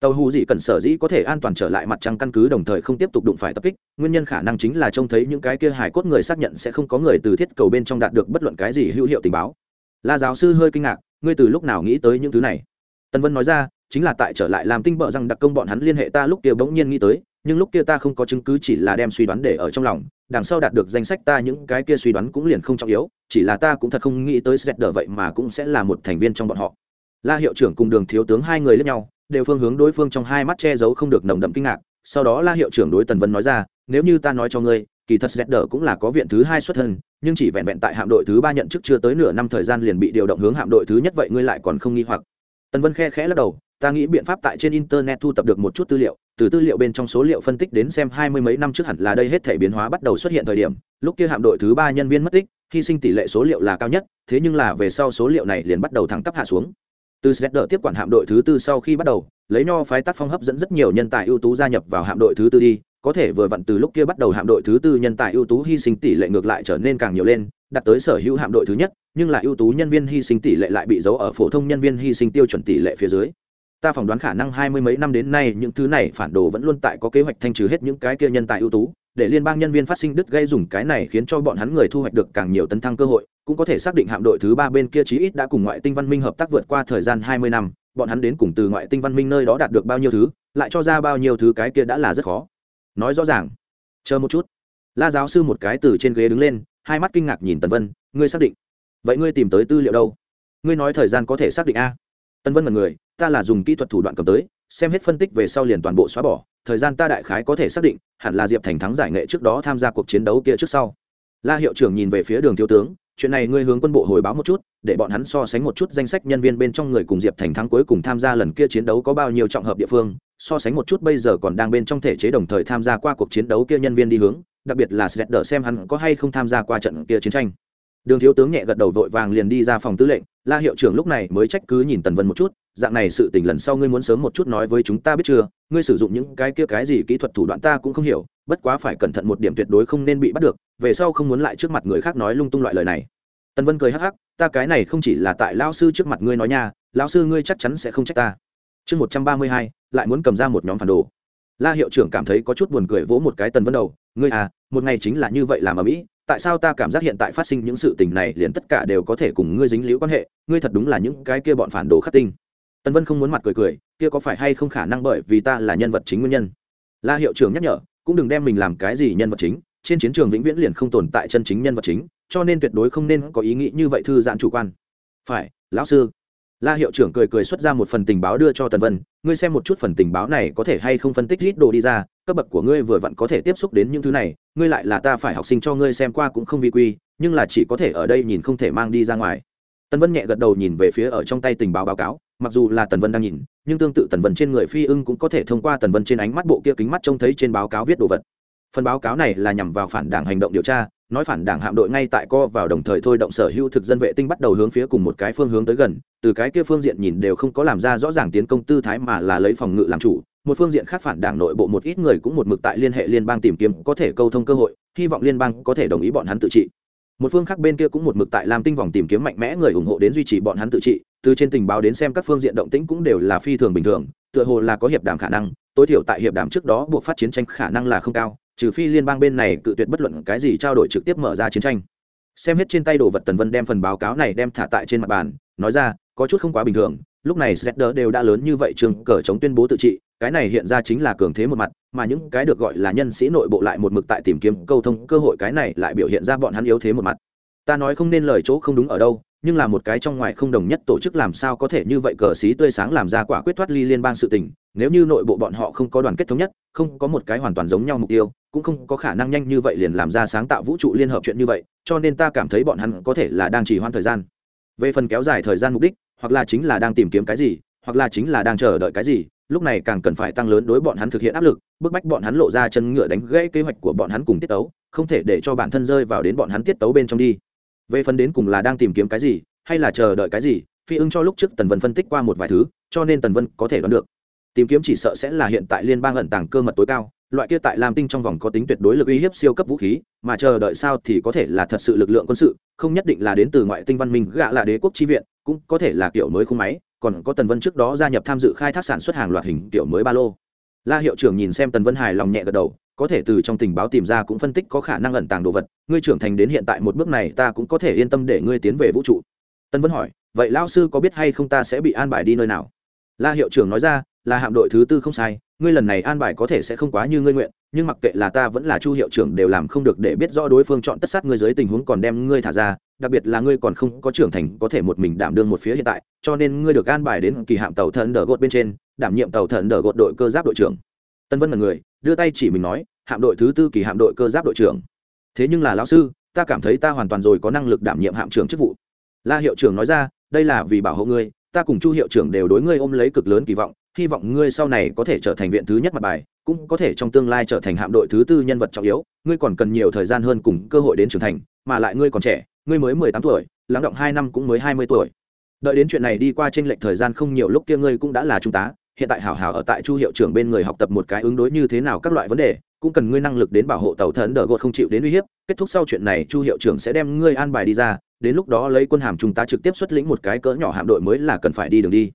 tàu hù dị cần sở dĩ có thể an toàn trở lại mặt trăng căn cứ đồng thời không tiếp tục đụng phải tập kích, nguyên nhân khả năng chính là trông thấy những cái kia hải cốt người xác nhận sẽ không có người từ thiết cầu bên trong đạt được bất luận cái gì hữu hiệu tình báo. La giáo sư hơi kinh ngạc, ngươi từ lúc nào nghĩ tới những thứ này? Tân vân nói ra, chính là tại trở lại làm tinh bợ rằng đặc công bọn hắn liên hệ ta lúc kia bỗng nhiên nghĩ tới, nhưng lúc kia ta không có chứng cứ chỉ là đem suy đoán để ở trong lòng, đằng sau đạt được danh sách ta những cái kia suy đoán cũng liền không trọng yếu, chỉ là ta cũng thật không nghĩ tới sệt đờ vậy mà cũng sẽ là một thành viên trong bọn họ. La hiệu trưởng cùng đường thiếu tướng hai người lẫn nhau đều phương hướng đối phương trong hai mắt che giấu không được nồng đậm kinh ngạc. Sau đó la hiệu trưởng đối tần vân nói ra, nếu như ta nói cho ngươi, kỳ thật sệt đờ cũng là có viện thứ hai xuất thân, nhưng chỉ vẹn vẹn tại hạm đội thứ ba nhận chức chưa tới nửa năm thời gian liền bị điều động hướng hạm đội thứ nhất vậy ngươi lại còn không nghi hoặc. Tần vân khe khẽ lắc đầu, ta nghĩ biện pháp tại trên internet thu tập được một chút tư liệu, từ tư liệu bên trong số liệu phân tích đến xem hai mươi mấy năm trước hẳn là đây hết thể biến hóa bắt đầu xuất hiện thời điểm, lúc kia hạm đội thứ ba nhân viên mất tích, hy sinh tỷ lệ số liệu là cao nhất, thế nhưng là về sau số liệu này liền bắt đầu thẳng tắp hạ xuống từ Sledder tiếp quản hạm đội thứ tư sau khi bắt đầu, lấy nho phái tác phong hấp dẫn rất nhiều nhân tài ưu tú gia nhập vào hạm đội thứ tư đi, có thể vừa vặn từ lúc kia bắt đầu hạm đội thứ tư nhân tài ưu tú hy sinh tỷ lệ ngược lại trở nên càng nhiều lên đặt tới sở hữu hạm đội thứ nhất, nhưng lại ưu tú nhân viên hy sinh tỷ lệ lại bị giấu ở phổ thông nhân viên hy sinh tiêu chuẩn tỷ lệ phía dưới. Ta phỏng đoán khả năng hai mươi mấy năm đến nay, những thứ này phản đồ vẫn luôn tại có kế hoạch thanh trừ hết những cái kia nhân tài ưu tú để liên bang nhân viên phát sinh đứt gây dùng cái này khiến cho bọn hắn người thu hoạch được càng nhiều tấn thăng cơ hội, cũng có thể xác định hạm đội thứ ba bên kia chí ít đã cùng ngoại tinh văn minh hợp tác vượt qua thời gian hai mươi năm, bọn hắn đến cùng từ ngoại tinh văn minh nơi đó đạt được bao nhiêu thứ, lại cho ra bao nhiêu thứ cái kia đã là rất khó. Nói rõ ràng, chờ một chút. La giáo sư một cái từ trên ghế đứng lên, hai mắt kinh ngạc nhìn tần vân, ngươi xác định? Vậy ngươi tìm tới tư liệu đâu? Ngươi nói thời gian có thể xác định a? Tần vân là người, ta là dùng kỹ thuật thủ đoạn cầm tới xem hết phân tích về sau liền toàn bộ xóa bỏ, thời gian ta đại khái có thể xác định, hẳn là diệp thành thắng giải nghệ trước đó tham gia cuộc chiến đấu kia trước sau. La hiệu trưởng nhìn về phía đường thiếu tướng, chuyện này ngươi hướng quân bộ hồi báo một chút, để bọn hắn so sánh một chút danh sách nhân viên bên trong người cùng diệp thành thắng cuối cùng tham gia lần kia chiến đấu có bao nhiêu trọng hợp địa phương, so sánh một chút bây giờ còn đang bên trong thể chế đồng thời tham gia qua cuộc chiến đấu kia nhân viên đi hướng, đặc biệt là sẽ đỡ xem hắn có hay không tham gia qua trận kia chiến tranh đường thiếu tướng nhẹ gật đầu vội vàng liền đi ra phòng tư lệnh, la hiệu trưởng lúc này mới trách cứ nhìn tần vân một chút, dạng này sự tình lần sau ngươi muốn sớm một chút nói với chúng ta biết chưa, ngươi sử dụng những cái kia cái gì kỹ thuật thủ đoạn ta cũng không hiểu, bất quá phải cẩn thận một điểm tuyệt đối không nên bị bắt được, về sau không muốn lại trước mặt người khác nói lung tung loại lời này. Tần vân cười hắc hắc, ta cái này không chỉ là tại lao sư trước mặt ngươi nói nha lao sư ngươi chắc chắn sẽ không trách ta. Chương một trăm ba mươi hai, lại muốn cầm ra một nhóm phản đồ. La hiệu trưởng cảm thấy có chút buồn cười vỗ một cái tần vân đầu, ngươi à một ngày chính là như vậy làm ở mỹ tại sao ta cảm giác hiện tại phát sinh những sự tình này liền tất cả đều có thể cùng ngươi dính liễu quan hệ, ngươi thật đúng là những cái kia bọn phản đồ khắc tinh. Tần vân không muốn mặt cười cười, kia có phải hay không khả năng bởi vì ta là nhân vật chính nguyên nhân? La hiệu trưởng nhắc nhở, cũng đừng đem mình làm cái gì nhân vật chính, trên chiến trường vĩnh viễn liền không tồn tại chân chính nhân vật chính, cho nên tuyệt đối không nên có ý nghĩ như vậy thư giãn chủ quan. Phải, lão sư. La hiệu trưởng cười cười xuất ra một phần tình báo đưa cho tần vân, ngươi xem một chút phần tình báo này có thể hay không phân tích rít đồ đi ra cấp bậc của ngươi vừa vặn có thể tiếp xúc đến những thứ này, ngươi lại là ta phải học sinh cho ngươi xem qua cũng không vi quy, nhưng là chỉ có thể ở đây nhìn không thể mang đi ra ngoài. Tần vân nhẹ gật đầu nhìn về phía ở trong tay tình báo báo cáo, mặc dù là tần vân đang nhìn, nhưng tương tự tần vân trên người phi ưng cũng có thể thông qua tần vân trên ánh mắt bộ kia kính mắt trông thấy trên báo cáo viết đồ vật. Phần báo cáo này là nhằm vào phản đảng hành động điều tra, nói phản đảng hạm đội ngay tại co vào đồng thời thôi động sở hữu thực dân vệ tinh bắt đầu hướng phía cùng một cái phương hướng tới gần, từ cái kia phương diện nhìn đều không có làm ra rõ ràng tiến công tư thái mà là lấy phòng ngự làm chủ một phương diện khác phản đảng nội bộ một ít người cũng một mực tại liên hệ liên bang tìm kiếm, có thể câu thông cơ hội, hy vọng liên bang có thể đồng ý bọn hắn tự trị. Một phương khác bên kia cũng một mực tại làm tinh vòng tìm kiếm mạnh mẽ người ủng hộ đến duy trì bọn hắn tự trị, từ trên tình báo đến xem các phương diện động tĩnh cũng đều là phi thường bình thường, tựa hồ là có hiệp đàm khả năng, tối thiểu tại hiệp đàm trước đó buộc phát chiến tranh khả năng là không cao, trừ phi liên bang bên này cự tuyệt bất luận cái gì trao đổi trực tiếp mở ra chiến tranh. Xem hết trên tay đồ vật tần vân đem phần báo cáo này đem thả tại trên mặt bàn, nói ra, có chút không quá bình thường, lúc này Sredder đều đã lớn như vậy trường cờ chống tuyên bố tự trị cái này hiện ra chính là cường thế một mặt, mà những cái được gọi là nhân sĩ nội bộ lại một mực tại tìm kiếm câu thông cơ hội cái này lại biểu hiện ra bọn hắn yếu thế một mặt. Ta nói không nên lời chỗ không đúng ở đâu, nhưng là một cái trong ngoài không đồng nhất tổ chức làm sao có thể như vậy cờ xí tươi sáng làm ra quả quyết thoát ly liên bang sự tình, nếu như nội bộ bọn họ không có đoàn kết thống nhất, không có một cái hoàn toàn giống nhau mục tiêu, cũng không có khả năng nhanh như vậy liền làm ra sáng tạo vũ trụ liên hợp chuyện như vậy, cho nên ta cảm thấy bọn hắn có thể là đang trì hoãn thời gian. Về phần kéo dài thời gian mục đích, hoặc là chính là đang tìm kiếm cái gì, hoặc là chính là đang chờ đợi cái gì lúc này càng cần phải tăng lớn đối bọn hắn thực hiện áp lực, bức bách bọn hắn lộ ra chân ngựa đánh gãy kế hoạch của bọn hắn cùng tiết tấu, không thể để cho bản thân rơi vào đến bọn hắn tiết tấu bên trong đi. Về phần đến cùng là đang tìm kiếm cái gì, hay là chờ đợi cái gì, phi ưng cho lúc trước tần vân phân tích qua một vài thứ, cho nên tần vân có thể đoán được. Tìm kiếm chỉ sợ sẽ là hiện tại liên bang ẩn tàng cơ mật tối cao, loại kia tại lam tinh trong vòng có tính tuyệt đối lực uy hiếp siêu cấp vũ khí, mà chờ đợi sao thì có thể là thật sự lực lượng quân sự, không nhất định là đến từ ngoại tinh văn minh gạ là đế quốc tri viện, cũng có thể là kiểu mới khung máy còn có tần vân trước đó gia nhập tham dự khai thác sản xuất hàng loạt hình kiểu mới ba lô. La hiệu trưởng nhìn xem tần vân hài lòng nhẹ gật đầu, có thể từ trong tình báo tìm ra cũng phân tích có khả năng ẩn tàng đồ vật, ngươi trưởng thành đến hiện tại một bước này ta cũng có thể yên tâm để ngươi tiến về vũ trụ. Tân vân hỏi, vậy lao sư có biết hay không ta sẽ bị an bài đi nơi nào? La hiệu trưởng nói ra, là hạm đội thứ tư không sai, ngươi lần này an bài có thể sẽ không quá như ngươi nguyện nhưng mặc kệ là ta vẫn là chu hiệu trưởng đều làm không được để biết rõ đối phương chọn tất sát ngươi dưới tình huống còn đem ngươi thả ra, đặc biệt là ngươi còn không có trưởng thành có thể một mình đảm đương một phía hiện tại, cho nên ngươi được an bài đến kỳ hạm tàu thần đờ gột bên trên, đảm nhiệm tàu thần đờ gột đội cơ giáp đội trưởng. Tân vân là người, đưa tay chỉ mình nói, hạm đội thứ tư kỳ hạm đội cơ giáp đội trưởng. Thế nhưng là lão sư, ta cảm thấy ta hoàn toàn rồi có năng lực đảm nhiệm hạm trưởng chức vụ. La hiệu trưởng nói ra, đây là vì bảo hộ ngươi, ta cùng chu hiệu trưởng đều đối ngươi ôm lấy cực lớn kỳ vọng, hy vọng ngươi sau này có thể trở thành viện thứ nhất mặt bài cũng có thể trong tương lai trở thành hạm đội thứ tư nhân vật trọng yếu, ngươi còn cần nhiều thời gian hơn cùng cơ hội đến trưởng thành, mà lại ngươi còn trẻ, ngươi mới mười tám tuổi, lắng động hai năm cũng mới hai mươi tuổi. Đợi đến chuyện này đi qua trên lệch thời gian không nhiều lúc kia ngươi cũng đã là trung tá, hiện tại hảo hảo ở tại chu hiệu trưởng bên người học tập một cái ứng đối như thế nào các loại vấn đề, cũng cần ngươi năng lực đến bảo hộ tàu thần đỡ gột không chịu đến uy hiếp, kết thúc sau chuyện này chu hiệu trưởng sẽ đem ngươi an bài đi ra, đến lúc đó lấy quân hàm chúng ta trực tiếp xuất lĩnh một cái cỡ nhỏ hạm đội mới là cần phải đi đường đi.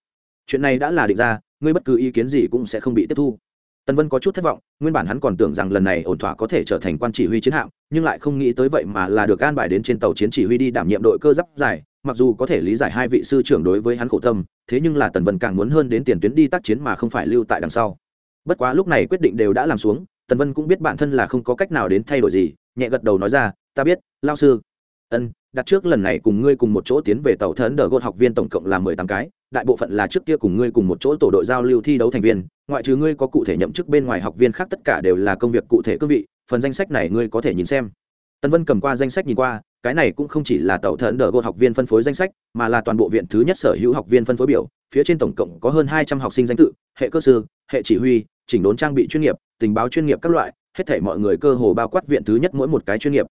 Chuyện này đã là định ra, ngươi bất cứ ý kiến gì cũng sẽ không bị tiếp thu tân vân có chút thất vọng, nguyên bản hắn còn tưởng rằng lần này ổn thỏa có thể trở thành quan chỉ huy chiến hạm, nhưng lại không nghĩ tới vậy mà là được an bài đến trên tàu chiến chỉ huy đi đảm nhiệm đội cơ giáp dài mặc dù có thể lý giải hai vị sư trưởng đối với hắn khổ tâm, thế nhưng là tần vân càng muốn hơn đến tiền tuyến đi tác chiến mà không phải lưu tại đằng sau. Bất quá lúc này quyết định đều đã làm xuống, tần vân cũng biết bản thân là không có cách nào đến thay đổi gì, nhẹ gật đầu nói ra, ta biết lao sư. Ân, đặt trước lần này cùng ngươi cùng một chỗ tiến về tàu thần đờ gột học viên tổng cộng là mười tám cái đại bộ phận là trước kia cùng ngươi cùng một chỗ tổ đội giao lưu thi đấu thành viên, ngoại trừ ngươi có cụ thể nhậm chức bên ngoài học viên khác tất cả đều là công việc cụ thể cương vị, phần danh sách này ngươi có thể nhìn xem. Tân vân cầm qua danh sách nhìn qua, cái này cũng không chỉ là tàu thần đờ gột học viên phân phối danh sách, mà là toàn bộ viện thứ nhất sở hữu học viên phân phối biểu, phía trên tổng cộng có hơn hai trăm học sinh danh tự, hệ cơ sư, hệ chỉ huy, chỉnh đốn trang bị chuyên nghiệp, tình báo chuyên nghiệp các loại, hết thể mọi người cơ hồ bao quát viện thứ nhất mỗi một cái chuyên nghiệp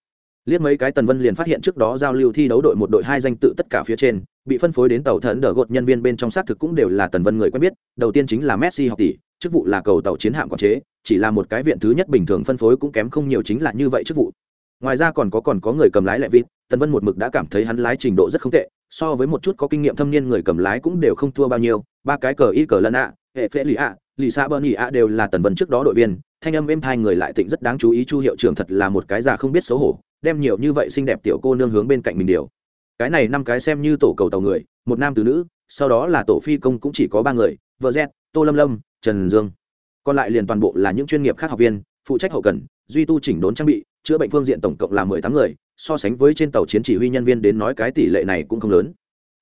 liếc mấy cái tần vân liền phát hiện trước đó giao lưu thi đấu đội một đội hai danh tự tất cả phía trên, bị phân phối đến tàu thần đờ gột nhân viên bên trong xác thực cũng đều là tần vân người quen biết, đầu tiên chính là messi học tỷ, chức vụ là cầu tàu chiến hạm quản chế, chỉ là một cái viện thứ nhất bình thường phân phối cũng kém không nhiều chính là như vậy chức vụ. Ngoài ra còn có còn có người cầm lái lại vịt, tần vân một mực đã cảm thấy hắn lái trình độ rất không tệ, so với một chút có kinh nghiệm thâm niên người cầm lái cũng đều không thua bao nhiêu, ba cái cờ y cờ lân ạ, hệ phễ lì ạ, lì xa bơ nhị ạ đều là tần vân trước đó đội viên, thanh âm êm thai người lại tịnh rất đáng chú ý, chu hiệu trưởng thật là một cái già không biết xấu hổ đem nhiều như vậy xinh đẹp tiểu cô nương hướng bên cạnh mình điều. Cái này năm cái xem như tổ cầu tàu người, một nam từ nữ, sau đó là tổ phi công cũng chỉ có ba người, vợ z, tô lâm lâm, trần dương. Còn lại liền toàn bộ là những chuyên nghiệp khác học viên, phụ trách hậu cần, duy tu chỉnh đốn trang bị, chữa bệnh phương diện tổng cộng là mười tám người, so sánh với trên tàu chiến chỉ huy nhân viên đến nói cái tỷ lệ này cũng không lớn.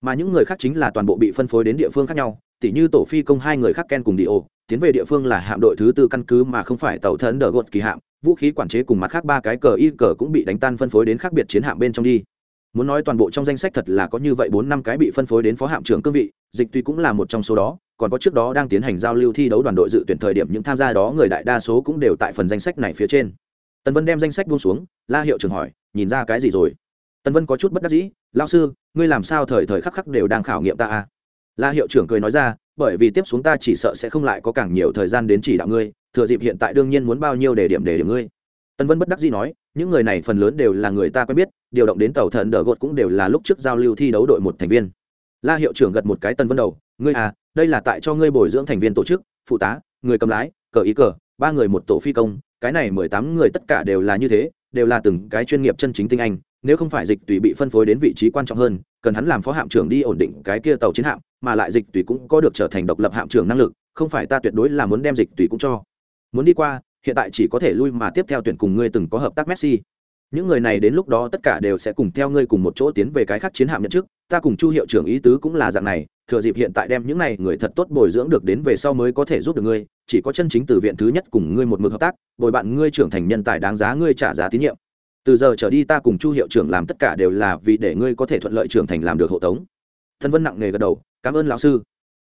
Mà những người khác chính là toàn bộ bị phân phối đến địa phương khác nhau tỷ như tổ phi công hai người khác ken cùng đi ô tiến về địa phương là hạm đội thứ tư căn cứ mà không phải tàu thần đờ gột kỳ hạm vũ khí quản chế cùng mặt khác ba cái cờ y cờ cũng bị đánh tan phân phối đến khác biệt chiến hạm bên trong đi. Muốn nói toàn bộ trong danh sách thật là có như vậy bốn năm cái bị phân phối đến phó hạm trưởng cương vị, dịch tuy cũng là một trong số đó, còn có trước đó đang tiến hành giao lưu thi đấu đoàn đội dự tuyển thời điểm những tham gia đó người đại đa số cũng đều tại phần danh sách này phía trên. Tần vân đem danh sách buông xuống, la hiệu trưởng hỏi, nhìn ra cái gì rồi? Tần vân có chút bất đắc dĩ lao sư, ngươi làm sao thời thời khắc khắc đều đang khảo nghiệm ta à? La hiệu trưởng cười nói ra, bởi vì tiếp xuống ta chỉ sợ sẽ không lại có càng nhiều thời gian đến chỉ đạo ngươi thừa dịp hiện tại đương nhiên muốn bao nhiêu để điểm để điểm ngươi. Tần vân bất đắc dĩ nói, những người này phần lớn đều là người ta quen biết, điều động đến tàu thần đờ gột cũng đều là lúc trước giao lưu thi đấu đội một thành viên. La hiệu trưởng gật một cái tần vân đầu, ngươi à đây là tại cho ngươi bồi dưỡng thành viên tổ chức, phụ tá, người cầm lái, cờ ý cờ, ba người một tổ phi công, cái này mười tám người tất cả đều là như thế, đều là từng cái chuyên nghiệp chân chính tinh anh, nếu không phải dịch tùy bị phân phối đến vị trí quan trọng hơn, cần hắn làm phó hạm trưởng đi ổn định cái kia tàu chiến hạm, mà lại dịch tùy cũng có được trở thành độc lập hạm trưởng năng lực, không phải ta tuyệt đối là muốn đem dịch tùy cũng cho muốn đi qua, hiện tại chỉ có thể lui mà tiếp theo tuyển cùng ngươi từng có hợp tác messi. Những người này đến lúc đó tất cả đều sẽ cùng theo ngươi cùng một chỗ tiến về cái khác chiến hạm nhận chức. Ta cùng chu hiệu trưởng ý tứ cũng là dạng này, thừa dịp hiện tại đem những này người thật tốt bồi dưỡng được đến về sau mới có thể giúp được ngươi, chỉ có chân chính từ viện thứ nhất cùng ngươi một mực hợp tác, bồi bạn ngươi trưởng thành nhân tài đáng giá ngươi trả giá tín nhiệm. Từ giờ trở đi ta cùng chu hiệu trưởng làm tất cả đều là vì để ngươi có thể thuận lợi trưởng thành làm được hộ tống. Thân vân nặng nề gật đầu, cảm ơn lão sư.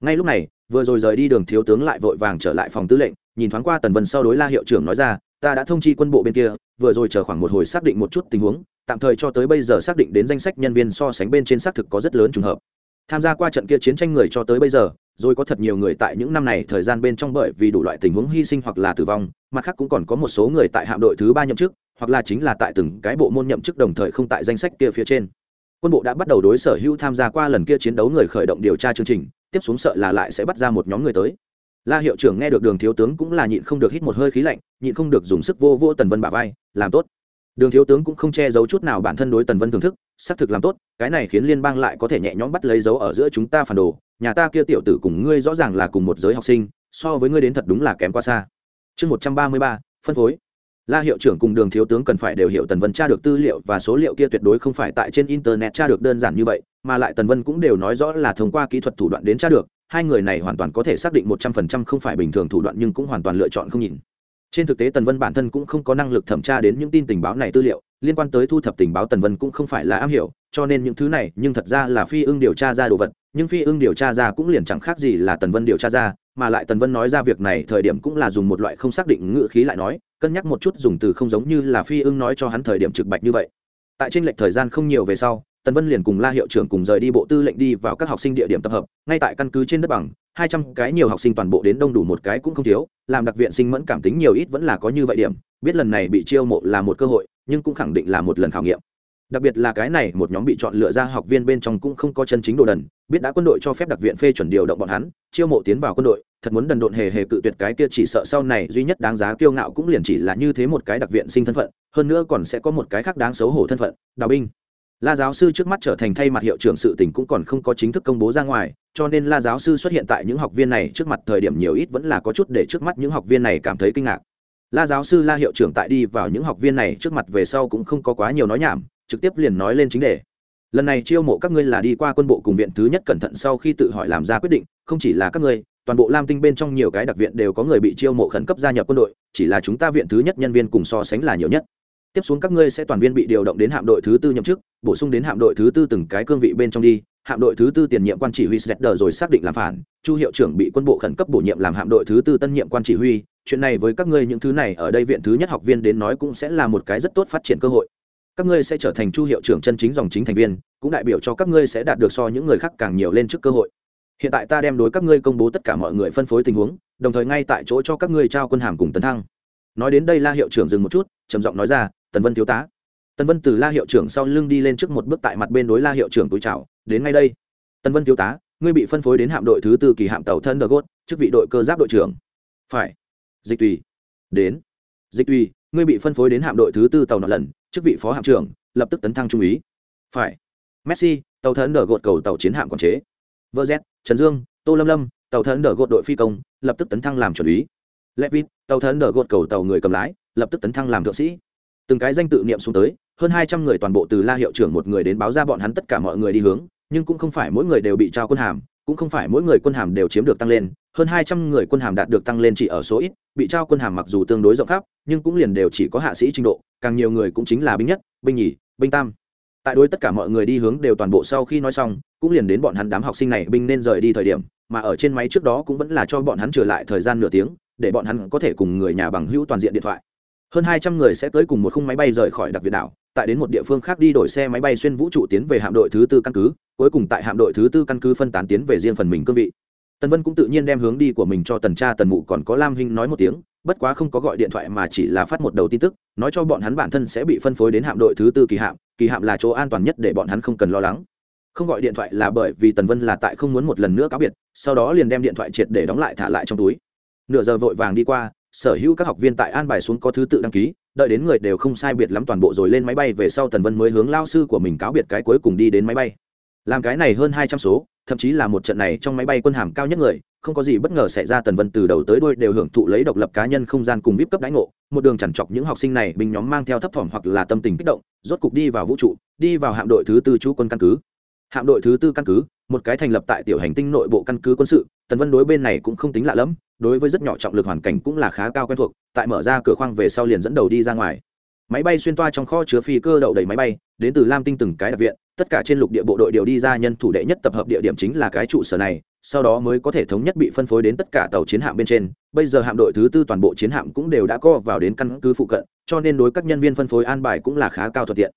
Ngay lúc này, vừa rồi rời đi đường thiếu tướng lại vội vàng trở lại phòng tư lệnh nhìn thoáng qua tần vân sau đối la hiệu trưởng nói ra, ta đã thông chi quân bộ bên kia, vừa rồi chờ khoảng một hồi xác định một chút tình huống, tạm thời cho tới bây giờ xác định đến danh sách nhân viên so sánh bên trên xác thực có rất lớn trùng hợp. Tham gia qua trận kia chiến tranh người cho tới bây giờ, rồi có thật nhiều người tại những năm này thời gian bên trong bởi vì đủ loại tình huống hy sinh hoặc là tử vong, mặt khác cũng còn có một số người tại hạm đội thứ ba nhậm chức, hoặc là chính là tại từng cái bộ môn nhậm chức đồng thời không tại danh sách kia phía trên. Quân bộ đã bắt đầu đối sở hữu tham gia qua lần kia chiến đấu người khởi động điều tra chương trình, tiếp xuống sợ là lại sẽ bắt ra một nhóm người tới la hiệu trưởng nghe được đường thiếu tướng cũng là nhịn không được hít một hơi khí lạnh, nhịn không được dùng sức vô vô tần vân bả vai, làm tốt. Đường thiếu tướng cũng không che giấu chút nào bản thân đối tần vân thưởng thức, xác thực làm tốt, cái này khiến liên bang lại có thể nhẹ nhõm bắt lấy dấu ở giữa chúng ta phản đồ, nhà ta kia tiểu tử cùng ngươi rõ ràng là cùng một giới học sinh, so với ngươi đến thật đúng là kém quá xa. Chương một trăm ba mươi ba, phân phối. La hiệu trưởng cùng đường thiếu tướng cần phải đều hiểu tần vân tra được tư liệu và số liệu kia tuyệt đối không phải tại trên internet tra được đơn giản như vậy, mà lại tần vân cũng đều nói rõ là thông qua kỹ thuật thủ đoạn đến tra được hai người này hoàn toàn có thể xác định một trăm phần trăm không phải bình thường thủ đoạn nhưng cũng hoàn toàn lựa chọn không nhìn. Trên thực tế tần vân bản thân cũng không có năng lực thẩm tra đến những tin tình báo này tư liệu, liên quan tới thu thập tình báo tần vân cũng không phải là am hiểu, cho nên những thứ này nhưng thật ra là phi ưng điều tra ra đồ vật, nhưng phi ưng điều tra ra cũng liền chẳng khác gì là tần vân điều tra ra, mà lại tần vân nói ra việc này thời điểm cũng là dùng một loại không xác định ngữ khí lại nói, cân nhắc một chút dùng từ không giống như là phi ưng nói cho hắn thời điểm trực bạch như vậy. Tại trên lệch thời gian không nhiều về sau tần vân liền cùng la hiệu trưởng cùng rời đi bộ tư lệnh đi vào các học sinh địa điểm tập hợp, ngay tại căn cứ trên đất bằng, hai trăm cái nhiều học sinh toàn bộ đến đông đủ một cái cũng không thiếu, làm đặc viện sinh mẫn cảm tính nhiều ít vẫn là có như vậy điểm, biết lần này bị chiêu mộ là một cơ hội, nhưng cũng khẳng định là một lần khảo nghiệm. Đặc biệt là cái này, một nhóm bị chọn lựa ra học viên bên trong cũng không có chân chính đồ đần, biết đã quân đội cho phép đặc viện phê chuẩn điều động bọn hắn, chiêu mộ tiến vào quân đội, thật muốn đần độn hề hề cự tuyệt cái kia chỉ sợ sau này duy nhất đáng giá kiêu ngạo cũng liền chỉ là như thế một cái đặc viện sinh thân phận, hơn nữa còn sẽ có một cái khác đáng xấu hổ thân phận, đào binh la giáo sư trước mắt trở thành thay mặt hiệu trưởng sự tình cũng còn không có chính thức công bố ra ngoài, cho nên la giáo sư xuất hiện tại những học viên này trước mặt thời điểm nhiều ít vẫn là có chút để trước mắt những học viên này cảm thấy kinh ngạc. La giáo sư la hiệu trưởng tại đi vào những học viên này trước mặt về sau cũng không có quá nhiều nói nhảm, trực tiếp liền nói lên chính đề. Lần này chiêu mộ các ngươi là đi qua quân bộ cùng viện thứ nhất cẩn thận sau khi tự hỏi làm ra quyết định, không chỉ là các ngươi, toàn bộ lam tinh bên trong nhiều cái đặc viện đều có người bị chiêu mộ khẩn cấp gia nhập quân đội, chỉ là chúng ta viện thứ nhất nhân viên cùng so sánh là nhiều nhất tiếp xuống các ngươi sẽ toàn viên bị điều động đến hạm đội thứ tư nhậm chức, bổ sung đến hạm đội thứ tư từng cái cương vị bên trong đi. Hạm đội thứ tư tiền nhiệm quan chỉ huy Sredder rồi xác định làm phản, chu hiệu trưởng bị quân bộ khẩn cấp bổ nhiệm làm hạm đội thứ tư tân nhiệm quan chỉ huy. Chuyện này với các ngươi những thứ này ở đây viện thứ nhất học viên đến nói cũng sẽ là một cái rất tốt phát triển cơ hội. Các ngươi sẽ trở thành chu hiệu trưởng chân chính dòng chính thành viên, cũng đại biểu cho các ngươi sẽ đạt được so những người khác càng nhiều lên trước cơ hội. Hiện tại ta đem đối các ngươi công bố tất cả mọi người phân phối tình huống, đồng thời ngay tại chỗ cho các ngươi trao quân hàm cùng tấn thăng. Nói đến đây la hiệu trưởng dừng một chút, trầm giọng nói ra tần vân thiếu tá. Tần vân từ la hiệu trưởng sau lưng đi lên trước một bước tại mặt bên đối la hiệu trưởng túi chào, đến ngay đây. Tần vân thiếu tá, ngươi bị phân phối đến hạm đội thứ tư kỳ hạm tàu thân đờ gốt chức vị đội cơ giáp đội trưởng. Phải. Dịch tùy. Đến. Dịch tùy, ngươi bị phân phối đến hạm đội thứ tư tàu nọt lần, chức vị phó hạm trưởng, lập tức tấn thăng trung úy. Phải. Messi, tàu thân đờ gột cầu tàu chiến hạm quản chế. Vơ z, trần dương, tô lâm lâm, tàu thân đờ gột đội phi công, lập tức tấn thăng làm chuẩn úy. Levit, tàu thân đờ gột cầu tàu người cầm lái, lập tức tấn thăng làm thượng sĩ từng cái danh tự niệm xuống tới, hơn hai trăm người toàn bộ từ la hiệu trưởng một người đến báo ra bọn hắn tất cả mọi người đi hướng, nhưng cũng không phải mỗi người đều bị trao quân hàm, cũng không phải mỗi người quân hàm đều chiếm được tăng lên, hơn hai trăm người quân hàm đạt được tăng lên chỉ ở số ít, bị trao quân hàm mặc dù tương đối rộng khắp, nhưng cũng liền đều chỉ có hạ sĩ trình độ, càng nhiều người cũng chính là binh nhất, binh nhì, binh tam. Tại đối tất cả mọi người đi hướng đều toàn bộ sau khi nói xong, cũng liền đến bọn hắn đám học sinh này binh nên rời đi thời điểm, mà ở trên máy trước đó cũng vẫn là cho bọn hắn trở lại thời gian nửa tiếng, để bọn hắn có thể cùng người nhà bằng hữu toàn diện điện thoại hơn hai trăm người sẽ tới cùng một khung máy bay rời khỏi đặc biệt đảo, tại đến một địa phương khác đi đổi xe máy bay xuyên vũ trụ tiến về hạm đội thứ tư căn cứ, cuối cùng tại hạm đội thứ tư căn cứ phân tán tiến về riêng phần mình cương vị. Tần vân cũng tự nhiên đem hướng đi của mình cho tần cha tần mụ còn có lam hinh nói một tiếng, bất quá không có gọi điện thoại mà chỉ là phát một đầu tin tức, nói cho bọn hắn bản thân sẽ bị phân phối đến hạm đội thứ tư kỳ hạm kỳ hạm là chỗ an toàn nhất để bọn hắn không cần lo lắng. Không gọi điện thoại là bởi vì tần vân là tại không muốn một lần nữa cáo biệt, sau đó liền đem điện thoại triệt để đóng lại thả lại trong túi. Nửa giờ vội vàng đi qua sở hữu các học viên tại an bài xuống có thứ tự đăng ký, đợi đến người đều không sai biệt lắm toàn bộ rồi lên máy bay về sau tần vân mới hướng lao sư của mình cáo biệt cái cuối cùng đi đến máy bay. Làm cái này hơn hai trăm số, thậm chí là một trận này trong máy bay quân hàm cao nhất người, không có gì bất ngờ xảy ra tần vân từ đầu tới đuôi đều hưởng thụ lấy độc lập cá nhân không gian cùng vip cấp đánh ngộ, một đường chằn chọc những học sinh này bình nhóm mang theo thấp thỏm hoặc là tâm tình kích động, rốt cục đi vào vũ trụ, đi vào hạm đội thứ tư chú quân căn cứ. Hạm đội thứ tư căn cứ, một cái thành lập tại tiểu hành tinh nội bộ căn cứ quân sự, tần vân đối bên này cũng không tính lạ lẫm đối với rất nhỏ trọng lực hoàn cảnh cũng là khá cao quen thuộc, tại mở ra cửa khoang về sau liền dẫn đầu đi ra ngoài. Máy bay xuyên toa trong kho chứa phi cơ đậu đầy máy bay, đến từ lam tinh từng cái đặc viện, tất cả trên lục địa bộ đội đều đi ra nhân thủ đệ nhất tập hợp địa điểm chính là cái trụ sở này, sau đó mới có thể thống nhất bị phân phối đến tất cả tàu chiến hạm bên trên. Bây giờ hạm đội thứ tư toàn bộ chiến hạm cũng đều đã co vào đến căn cứ phụ cận, cho nên đối các nhân viên phân phối an bài cũng là khá cao thuận tiện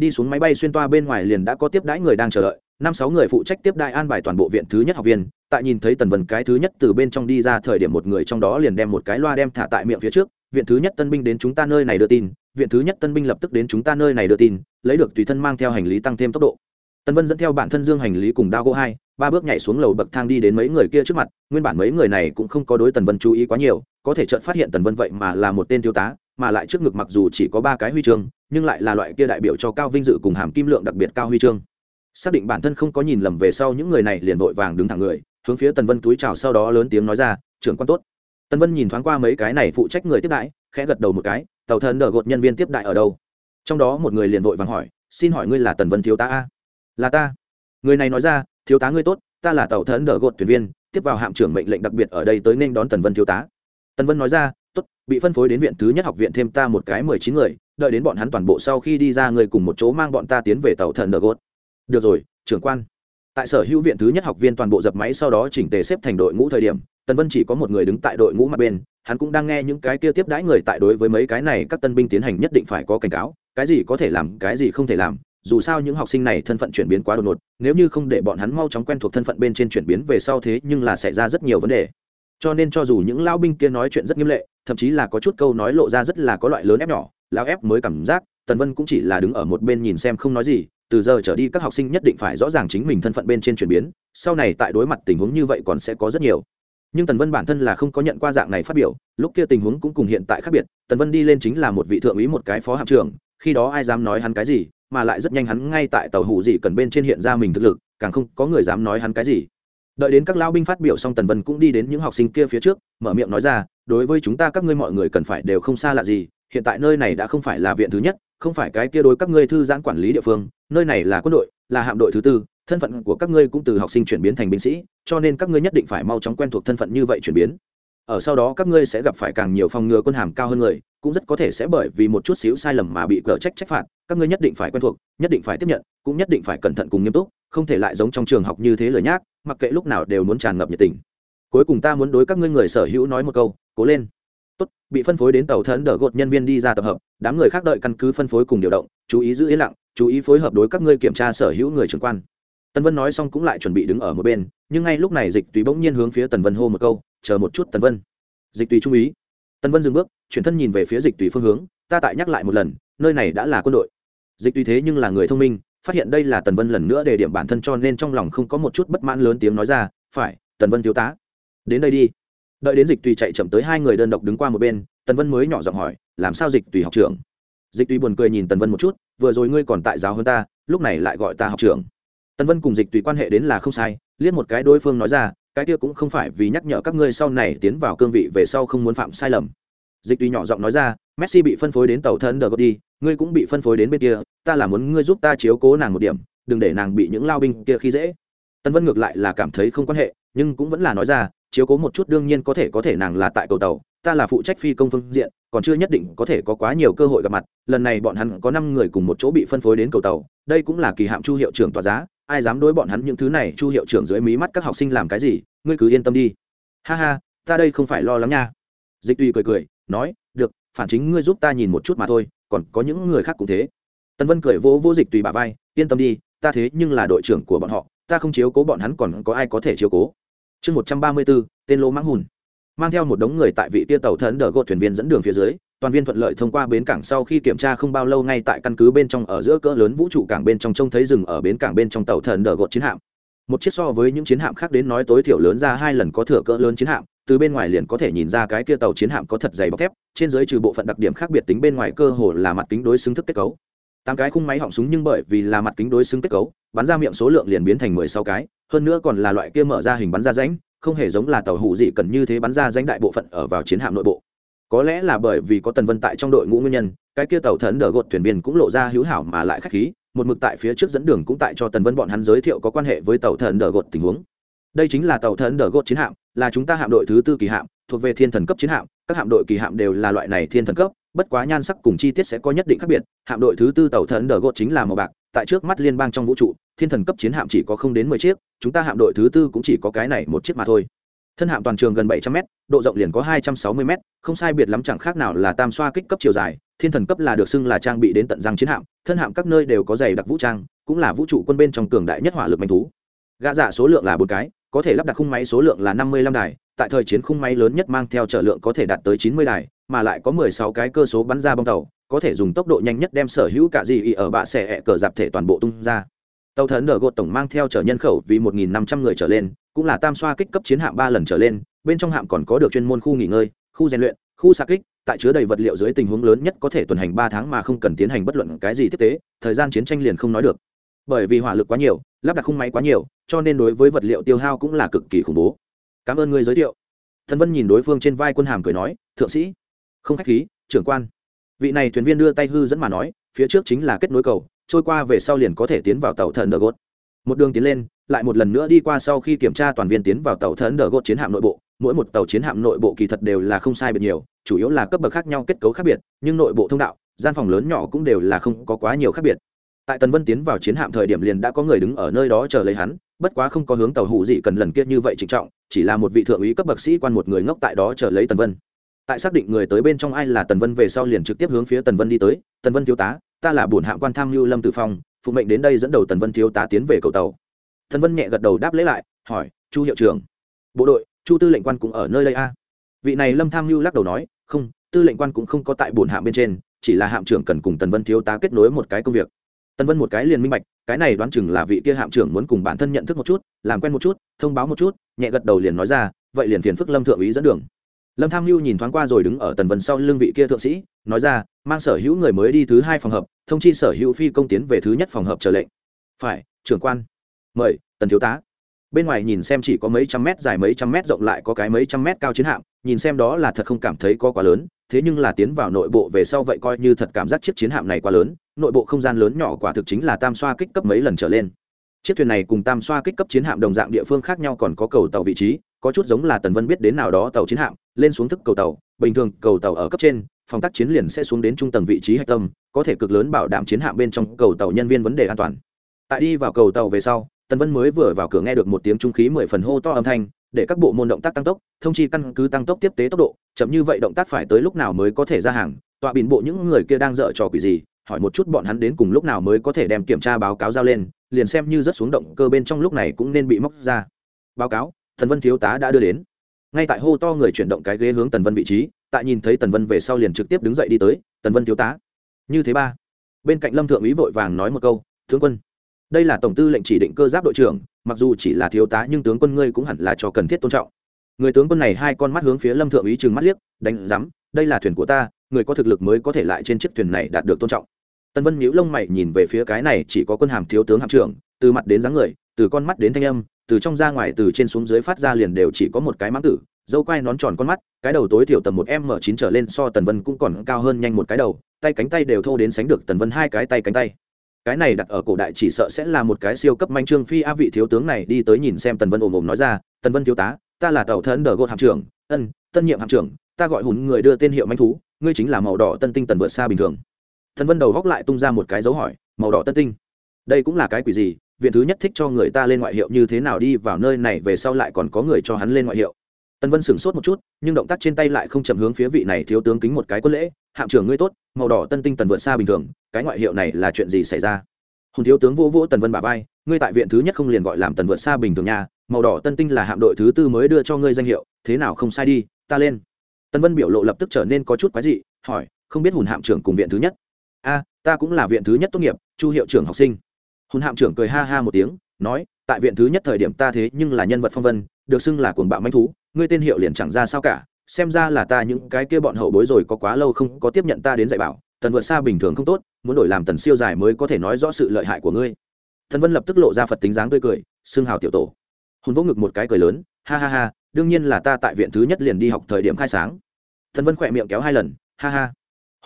đi xuống máy bay xuyên toa bên ngoài liền đã có tiếp đãi người đang chờ đợi, năm sáu người phụ trách tiếp đại an bài toàn bộ viện thứ nhất học viên. Tại nhìn thấy tần vân cái thứ nhất từ bên trong đi ra thời điểm một người trong đó liền đem một cái loa đem thả tại miệng phía trước. Viện thứ nhất tân binh đến chúng ta nơi này đưa tin, viện thứ nhất tân binh lập tức đến chúng ta nơi này đưa tin, lấy được tùy thân mang theo hành lý tăng thêm tốc độ. Tần vân dẫn theo bản thân dương hành lý cùng đao gỗ hai, ba bước nhảy xuống lầu bậc thang đi đến mấy người kia trước mặt. Nguyên bản mấy người này cũng không có đối tần vân chú ý quá nhiều, có thể chợt phát hiện tần vân vậy mà là một tên thiếu tá mà lại trước ngực mặc dù chỉ có ba cái huy chương, nhưng lại là loại kia đại biểu cho cao vinh dự cùng hàm kim lượng đặc biệt cao huy chương. Xác định bản thân không có nhìn lầm về sau những người này liền vội vàng đứng thẳng người, hướng phía tần vân túi chào sau đó lớn tiếng nói ra, trưởng quan tốt. Tần vân nhìn thoáng qua mấy cái này phụ trách người tiếp đãi, khẽ gật đầu một cái, tàu thân đờ gột nhân viên tiếp đại ở đâu? Trong đó một người liền vội vàng hỏi, xin hỏi ngươi là tần vân thiếu tá a? Là ta. Người này nói ra, thiếu tá ngươi tốt, ta là tàu thân đờ gột thuyền viên, tiếp vào hạm trưởng mệnh lệnh đặc biệt ở đây tới nên đón tần vân thiếu tá. Tần vân nói ra tốt, bị phân phối đến viện thứ nhất học viện thêm ta một cái mười chín người, đợi đến bọn hắn toàn bộ sau khi đi ra người cùng một chỗ mang bọn ta tiến về tàu thần đờ gốt được rồi, trưởng quan. Tại sở hữu viện thứ nhất học viên toàn bộ dập máy sau đó chỉnh tề xếp thành đội ngũ thời điểm, tần vân chỉ có một người đứng tại đội ngũ mặt bên, hắn cũng đang nghe những cái kia tiếp đãi người tại đối với mấy cái này các tân binh tiến hành nhất định phải có cảnh cáo, cái gì có thể làm, cái gì không thể làm, dù sao những học sinh này thân phận chuyển biến quá đột ngột, nếu như không để bọn hắn mau chóng quen thuộc thân phận bên trên chuyển biến về sau thế nhưng là xảy ra rất nhiều vấn đề cho nên cho dù những lão binh kia nói chuyện rất nghiêm lệ, thậm chí là có chút câu nói lộ ra rất là có loại lớn ép nhỏ, lão ép mới cảm giác, tần vân cũng chỉ là đứng ở một bên nhìn xem không nói gì, từ giờ trở đi các học sinh nhất định phải rõ ràng chính mình thân phận bên trên chuyển biến, sau này tại đối mặt tình huống như vậy còn sẽ có rất nhiều. Nhưng tần vân bản thân là không có nhận qua dạng này phát biểu, lúc kia tình huống cũng cùng hiện tại khác biệt, tần vân đi lên chính là một vị thượng úy một cái phó hạm trưởng, khi đó ai dám nói hắn cái gì, mà lại rất nhanh hắn ngay tại tàu hủ gì cần bên trên hiện ra mình thực lực, càng không có người dám nói hắn cái gì đợi đến các lao binh phát biểu xong tần vân cũng đi đến những học sinh kia phía trước, mở miệng nói ra, đối với chúng ta các ngươi mọi người cần phải đều không xa lạ gì, hiện tại nơi này đã không phải là viện thứ nhất, không phải cái kia đối các ngươi thư giãn quản lý địa phương, nơi này là quân đội, là hạm đội thứ tư, thân phận của các ngươi cũng từ học sinh chuyển biến thành binh sĩ, cho nên các ngươi nhất định phải mau chóng quen thuộc thân phận như vậy chuyển biến ở sau đó các ngươi sẽ gặp phải càng nhiều phòng ngừa quân hàm cao hơn người, cũng rất có thể sẽ bởi vì một chút xíu sai lầm mà bị cờ trách trách phạt, các ngươi nhất định phải quen thuộc, nhất định phải tiếp nhận, cũng nhất định phải cẩn thận cùng nghiêm túc, không thể lại giống trong trường học như thế lời nhác, mặc kệ lúc nào đều muốn tràn ngập nhiệt tình. Cuối cùng ta muốn đối các ngươi người sở hữu nói một câu, cố lên. Tốt, bị phân phối đến tàu thấn đỡ gột nhân viên đi ra tập hợp, đám người khác đợi căn cứ phân phối cùng điều động, chú ý giữ yên lặng, chú ý phối hợp đối các ngươi kiểm tra sở hữu người trưởng quan. Tần vân nói xong cũng lại chuẩn bị đứng ở một bên, nhưng ngay lúc này dịch tùy bỗng nhiên hướng phía tần vân hô một câu chờ một chút tần vân. Dịch tùy trung ý. Tần vân dừng bước, chuyển thân nhìn về phía dịch tùy phương hướng, ta tại nhắc lại một lần, nơi này đã là quân đội. Dịch tùy thế nhưng là người thông minh, phát hiện đây là tần vân lần nữa để điểm bản thân cho nên trong lòng không có một chút bất mãn lớn tiếng nói ra, phải, tần vân thiếu tá. Đến đây đi. Đợi đến dịch tùy chạy chậm tới hai người đơn độc đứng qua một bên, tần vân mới nhỏ giọng hỏi, làm sao dịch tùy học trưởng? Dịch tùy buồn cười nhìn tần vân một chút, vừa rồi ngươi còn tại giáo hơn ta, lúc này lại gọi ta học trưởng. Tần vân cùng dịch tùy quan hệ đến là không sai, liếc một cái đối phương nói ra cái kia cũng không phải vì nhắc nhở các ngươi sau này tiến vào cương vị về sau không muốn phạm sai lầm. Dịch tùy nhỏ giọng nói ra, messi bị phân phối đến tàu thân đờ đi, ngươi cũng bị phân phối đến bên kia, ta là muốn ngươi giúp ta chiếu cố nàng một điểm, đừng để nàng bị những lao binh kia khi dễ. Tân vân ngược lại là cảm thấy không quan hệ, nhưng cũng vẫn là nói ra, chiếu cố một chút đương nhiên có thể có thể nàng là tại cầu tàu, ta là phụ trách phi công phương diện, còn chưa nhất định có thể có quá nhiều cơ hội gặp mặt, lần này bọn hắn có năm người cùng một chỗ bị phân phối đến cầu tàu, đây cũng là kỳ hạm chu hiệu trưởng tòa giá ai dám đối bọn hắn những thứ này, chu hiệu trưởng dưới mí mắt các học sinh làm cái gì, ngươi cứ yên tâm đi. Ha ha, ta đây không phải lo lắng nha. Dịch tùy cười cười, nói, được, phản chính ngươi giúp ta nhìn một chút mà thôi, còn có những người khác cũng thế. Tân vân cười vỗ vỗ dịch tùy bà vai, yên tâm đi, ta thế nhưng là đội trưởng của bọn họ, ta không chiếu cố bọn hắn còn có ai có thể chiếu cố. Chương một trăm ba mươi bốn, tên lô mãng hùn. Mang theo một đống người tại vị tia tàu thần đờ gột thuyền viên dẫn đường phía dưới toàn viên thuận lợi thông qua bến cảng sau khi kiểm tra không bao lâu ngay tại căn cứ bên trong ở giữa cỡ lớn vũ trụ cảng bên trong trông thấy rừng ở bến cảng bên trong tàu thần đờ gột chiến hạm. Một chiếc so với những chiến hạm khác đến nói tối thiểu lớn ra hai lần có thừa cỡ lớn chiến hạm, từ bên ngoài liền có thể nhìn ra cái kia tàu chiến hạm có thật dày bọc thép, trên dưới trừ bộ phận đặc điểm khác biệt tính bên ngoài cơ hồ là mặt kính đối xứng thức kết cấu. Tám cái khung máy họng súng nhưng bởi vì là mặt kính đối xứng kết cấu, bắn ra miệng số lượng liền biến thành mười sáu cái, hơn nữa còn là loại kia mở ra hình bắn ra rãnh, không hề giống là tàu hụ dị cần như thế bắn ra rãnh đại bộ phận ở vào chiến hạm nội bộ có lẽ là bởi vì có tần vân tại trong đội ngũ nguyên nhân, cái kia tàu thần đờ gột thuyền viên cũng lộ ra hữu hảo mà lại khách khí, một mực tại phía trước dẫn đường cũng tại cho tần vân bọn hắn giới thiệu có quan hệ với tàu thần đờ gột tình huống. Đây chính là tàu thần đờ gột chiến hạm, là chúng ta hạm đội thứ tư kỳ hạm, thuộc về thiên thần cấp chiến hạm, các hạm đội kỳ hạm đều là loại này thiên thần cấp, bất quá nhan sắc cùng chi tiết sẽ có nhất định khác biệt. Hạm đội thứ tư tàu thần đờ gột chính là màu bạc, tại trước mắt liên bang trong vũ trụ, thiên thần cấp chiến hạm chỉ có không đến mười chiếc, chúng ta hạm đội thứ tư cũng chỉ có cái này một chiếc mà thôi thân hạm toàn trường gần bảy trăm m độ rộng liền có hai trăm sáu mươi m không sai biệt lắm chẳng khác nào là tam xoa kích cấp chiều dài, thiên thần cấp là được xưng là trang bị đến tận răng chiến hạm, thân hạm các nơi đều có dày đặc vũ trang, cũng là vũ trụ quân bên trong cường đại nhất hỏa lực manh thú. Gã dạ số lượng là bốn cái, có thể lắp đặt khung máy số lượng là năm mươi lăm đài, tại thời chiến khung máy lớn nhất mang theo trở lượng có thể đạt tới chín mươi đài, mà lại có mười sáu cái cơ số bắn ra bong tàu, có thể dùng tốc độ nhanh nhất đem sở hữu cả gì ở bạ xẻ cờ dạp thể toàn bộ tung ra tàu thần đờ gột tổng mang theo chở nhân khẩu vì một nghìn năm trăm người trở lên, cũng là tam xoa kích cấp chiến hạm ba lần trở lên, bên trong hạm còn có được chuyên môn khu nghỉ ngơi, khu rèn luyện, khu xa kích, tại chứa đầy vật liệu dưới tình huống lớn nhất có thể tuần hành ba tháng mà không cần tiến hành bất luận cái gì tiếp tế, thời gian chiến tranh liền không nói được. Bởi vì hỏa lực quá nhiều, lắp đặt khung máy quá nhiều, cho nên đối với vật liệu tiêu hao cũng là cực kỳ khủng bố. Cảm ơn người giới thiệu. Thần vân nhìn đối phương trên vai quân hàm cười nói, thượng sĩ. Không khách khí, trưởng quan. Vị này thuyền viên đưa tay hư dẫn mà nói, phía trước chính là kết nối cầu trôi qua về sau liền có thể tiến vào tàu thần đờ gốt một đường tiến lên, lại một lần nữa đi qua sau khi kiểm tra toàn viên tiến vào tàu thần đờ gốt chiến hạm nội bộ. Mỗi một tàu chiến hạm nội bộ kỳ thật đều là không sai biệt nhiều, chủ yếu là cấp bậc khác nhau kết cấu khác biệt, nhưng nội bộ thông đạo, gian phòng lớn nhỏ cũng đều là không có quá nhiều khác biệt. Tại tần vân tiến vào chiến hạm thời điểm liền đã có người đứng ở nơi đó chờ lấy hắn, bất quá không có hướng tàu hụ gì cần lần kia như vậy trịnh trọng, chỉ là một vị thượng úy cấp bậc sĩ quan một người ngốc tại đó chờ lấy tần vân. Tại xác định người tới bên trong ai là tần vân về sau liền trực tiếp hướng phía tần vân đi tới. Tần vân thiếu tá ta là bổn hạng quan tham mưu lâm tử phong, phụ mệnh đến đây dẫn đầu tần vân thiếu tá tiến về cầu tàu. Tần vân nhẹ gật đầu đáp lễ lại, hỏi, chu hiệu trưởng, bộ đội, chu tư lệnh quan cũng ở nơi đây a? Vị này lâm tham mưu lắc đầu nói, không, tư lệnh quan cũng không có tại bổn hạng bên trên, chỉ là hạm trưởng cần cùng tần vân thiếu tá kết nối một cái công việc. Tần vân một cái liền minh bạch, cái này đoán chừng là vị kia hạm trưởng muốn cùng bản thân nhận thức một chút, làm quen một chút, thông báo một chút, nhẹ gật đầu liền nói ra, vậy liền phiền phức lâm thượng úy dẫn đường. Lâm tham mưu nhìn thoáng qua rồi đứng ở tần vân sau lưng vị kia thượng sĩ nói ra, mang sở hữu người mới đi thứ hai phòng hợp, thông chi sở hữu phi công tiến về thứ nhất phòng hợp chờ lệnh. Phải, trưởng quan. Mời, tần thiếu tá. Bên ngoài nhìn xem chỉ có mấy trăm mét dài, mấy trăm mét rộng lại có cái mấy trăm mét cao chiến hạm, nhìn xem đó là thật không cảm thấy có quá lớn, thế nhưng là tiến vào nội bộ về sau vậy coi như thật cảm giác chiếc chiến hạm này quá lớn, nội bộ không gian lớn nhỏ quả thực chính là tam xoa kích cấp mấy lần trở lên. Chiếc thuyền này cùng tam xoa kích cấp chiến hạm đồng dạng địa phương khác nhau còn có cầu tàu vị trí, có chút giống là tần vân biết đến nào đó tàu chiến hạm, lên xuống thức cầu tàu bình thường cầu tàu ở cấp trên, phòng tác chiến liền sẽ xuống đến trung tầng vị trí hạch tâm, có thể cực lớn bảo đảm chiến hạm bên trong cầu tàu nhân viên vấn đề an toàn. Tại đi vào cầu tàu về sau, tần vân mới vừa vào cửa nghe được một tiếng trung khí mười phần hô to âm thanh, để các bộ môn động tác tăng tốc, thông chi căn cứ tăng tốc tiếp tế tốc độ, chậm như vậy động tác phải tới lúc nào mới có thể ra hàng, tọa bình bộ những người kia đang dở trò quỷ gì, hỏi một chút bọn hắn đến cùng lúc nào mới có thể đem kiểm tra báo cáo giao lên, liền xem như rất xuống động cơ bên trong lúc này cũng nên bị móc ra. Báo cáo thần vân thiếu tá đã đưa đến ngay tại hô to người chuyển động cái ghế hướng tần vân vị trí, tại nhìn thấy tần vân về sau liền trực tiếp đứng dậy đi tới, tần vân thiếu tá. Như thế ba. Bên cạnh lâm thượng úy vội vàng nói một câu, tướng quân, đây là tổng tư lệnh chỉ định cơ giáp đội trưởng, mặc dù chỉ là thiếu tá nhưng tướng quân ngươi cũng hẳn là cho cần thiết tôn trọng. Người tướng quân này hai con mắt hướng phía lâm thượng úy trừng mắt liếc, đánh rắm đây là thuyền của ta, người có thực lực mới có thể lại trên chiếc thuyền này đạt được tôn trọng. Tân vân nhíu lông mày nhìn về phía cái này chỉ có quân hàm thiếu tướng hạm trưởng, từ mặt đến dáng người, từ con mắt đến thanh âm từ trong ra ngoài, từ trên xuống dưới phát ra liền đều chỉ có một cái mãng tử, dâu quai nón tròn con mắt, cái đầu tối thiểu tầm một m chín trở lên, so tần vân cũng còn cao hơn nhanh một cái đầu, tay cánh tay đều thô đến sánh được tần vân hai cái tay cánh tay. Cái này đặt ở cổ đại chỉ sợ sẽ là một cái siêu cấp manh trương phi a vị thiếu tướng này đi tới nhìn xem tần vân ồm ồm nói ra, tần vân thiếu tá, ta là tàu thân đờ gột hạm trưởng, ân, tân nhiệm hạm trưởng, ta gọi hùn người đưa tên hiệu manh thú, ngươi chính là màu đỏ tân tinh tần vượt xa bình thường. Tần vân đầu góc lại tung ra một cái dấu hỏi, màu đỏ tân tinh, đây cũng là cái quỷ gì? Viện thứ nhất thích cho người ta lên ngoại hiệu như thế nào đi vào nơi này về sau lại còn có người cho hắn lên ngoại hiệu. Tần vân sửng sốt một chút, nhưng động tác trên tay lại không chậm hướng phía vị này thiếu tướng kính một cái quân lễ, hạm trưởng ngươi tốt, màu đỏ tân tinh tần vượt xa bình thường, cái ngoại hiệu này là chuyện gì xảy ra? Hùng thiếu tướng vô vỗ tần vân bà vai, ngươi tại viện thứ nhất không liền gọi làm tần vượt xa bình thường nha, màu đỏ tân tinh là hạm đội thứ tư mới đưa cho ngươi danh hiệu, thế nào không sai đi, ta lên. Tần vân biểu lộ lập tức trở nên có chút quái dị, hỏi, không biết hùn hạm trưởng cùng viện thứ nhất? A, ta cũng là viện thứ nhất tốt nghiệp, chu hiệu trưởng học sinh hùn hạm trưởng cười ha ha một tiếng nói tại viện thứ nhất thời điểm ta thế nhưng là nhân vật phong vân được xưng là cuồng bạo manh thú ngươi tên hiệu liền chẳng ra sao cả xem ra là ta những cái kia bọn hậu bối rồi có quá lâu không có tiếp nhận ta đến dạy bảo tần vượt xa bình thường không tốt muốn đổi làm tần siêu dài mới có thể nói rõ sự lợi hại của ngươi. Thần vân lập tức lộ ra phật tính dáng tươi cười xưng hào tiểu tổ. Hùn vỗ ngực một cái cười lớn ha ha ha đương nhiên là ta tại viện thứ nhất liền đi học thời điểm khai sáng. Thần vân khỏe miệng kéo hai lần ha ha.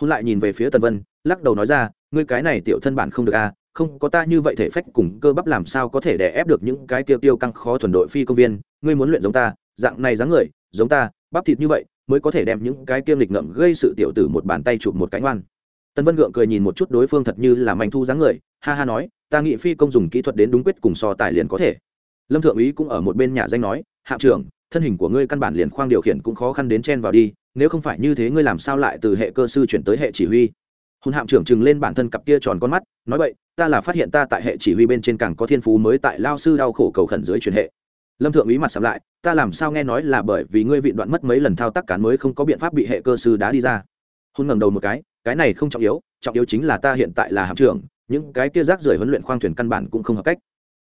Hùn lại nhìn về phía tần vân lắc đầu nói ra ngươi cái này tiểu thân bản không được a à, không có ta như vậy thể phách cùng cơ bắp làm sao có thể đè ép được những cái tiêu tiêu căng khó thuần đội phi công viên, ngươi muốn luyện giống ta, dạng này dáng người, giống ta, bắp thịt như vậy, mới có thể đem những cái kiêm lịch ngậm gây sự tiểu tử một bàn tay chụp một cánh oan tân vân gượng cười nhìn một chút đối phương thật như là manh thu dáng người, ha ha nói, ta nghĩ phi công dùng kỹ thuật đến đúng quyết cùng so tài liền có thể. Lâm thượng úy cũng ở một bên nhà danh nói, hạm trưởng, thân hình của ngươi căn bản liền khoang điều khiển cũng khó khăn đến chen vào đi, nếu không phải như thế ngươi làm sao lại từ hệ cơ sư chuyển tới hệ chỉ huy? Hôn hạm trưởng chừng lên bản thân cặp kia tròn con mắt, nói vậy ta là phát hiện ta tại hệ chỉ huy bên trên càng có thiên phú mới tại lao sư đau khổ cầu khẩn dưới truyền hệ. Lâm thượng úy mặt sắm lại, ta làm sao nghe nói là bởi vì ngươi vịn đoạn mất mấy lần thao tác cán mới không có biện pháp bị hệ cơ sư đá đi ra. Hôn ngẩng đầu một cái cái này không trọng yếu trọng yếu chính là ta hiện tại là hạm trưởng, những cái kia rác rưởi huấn luyện khoang thuyền căn bản cũng không hợp cách.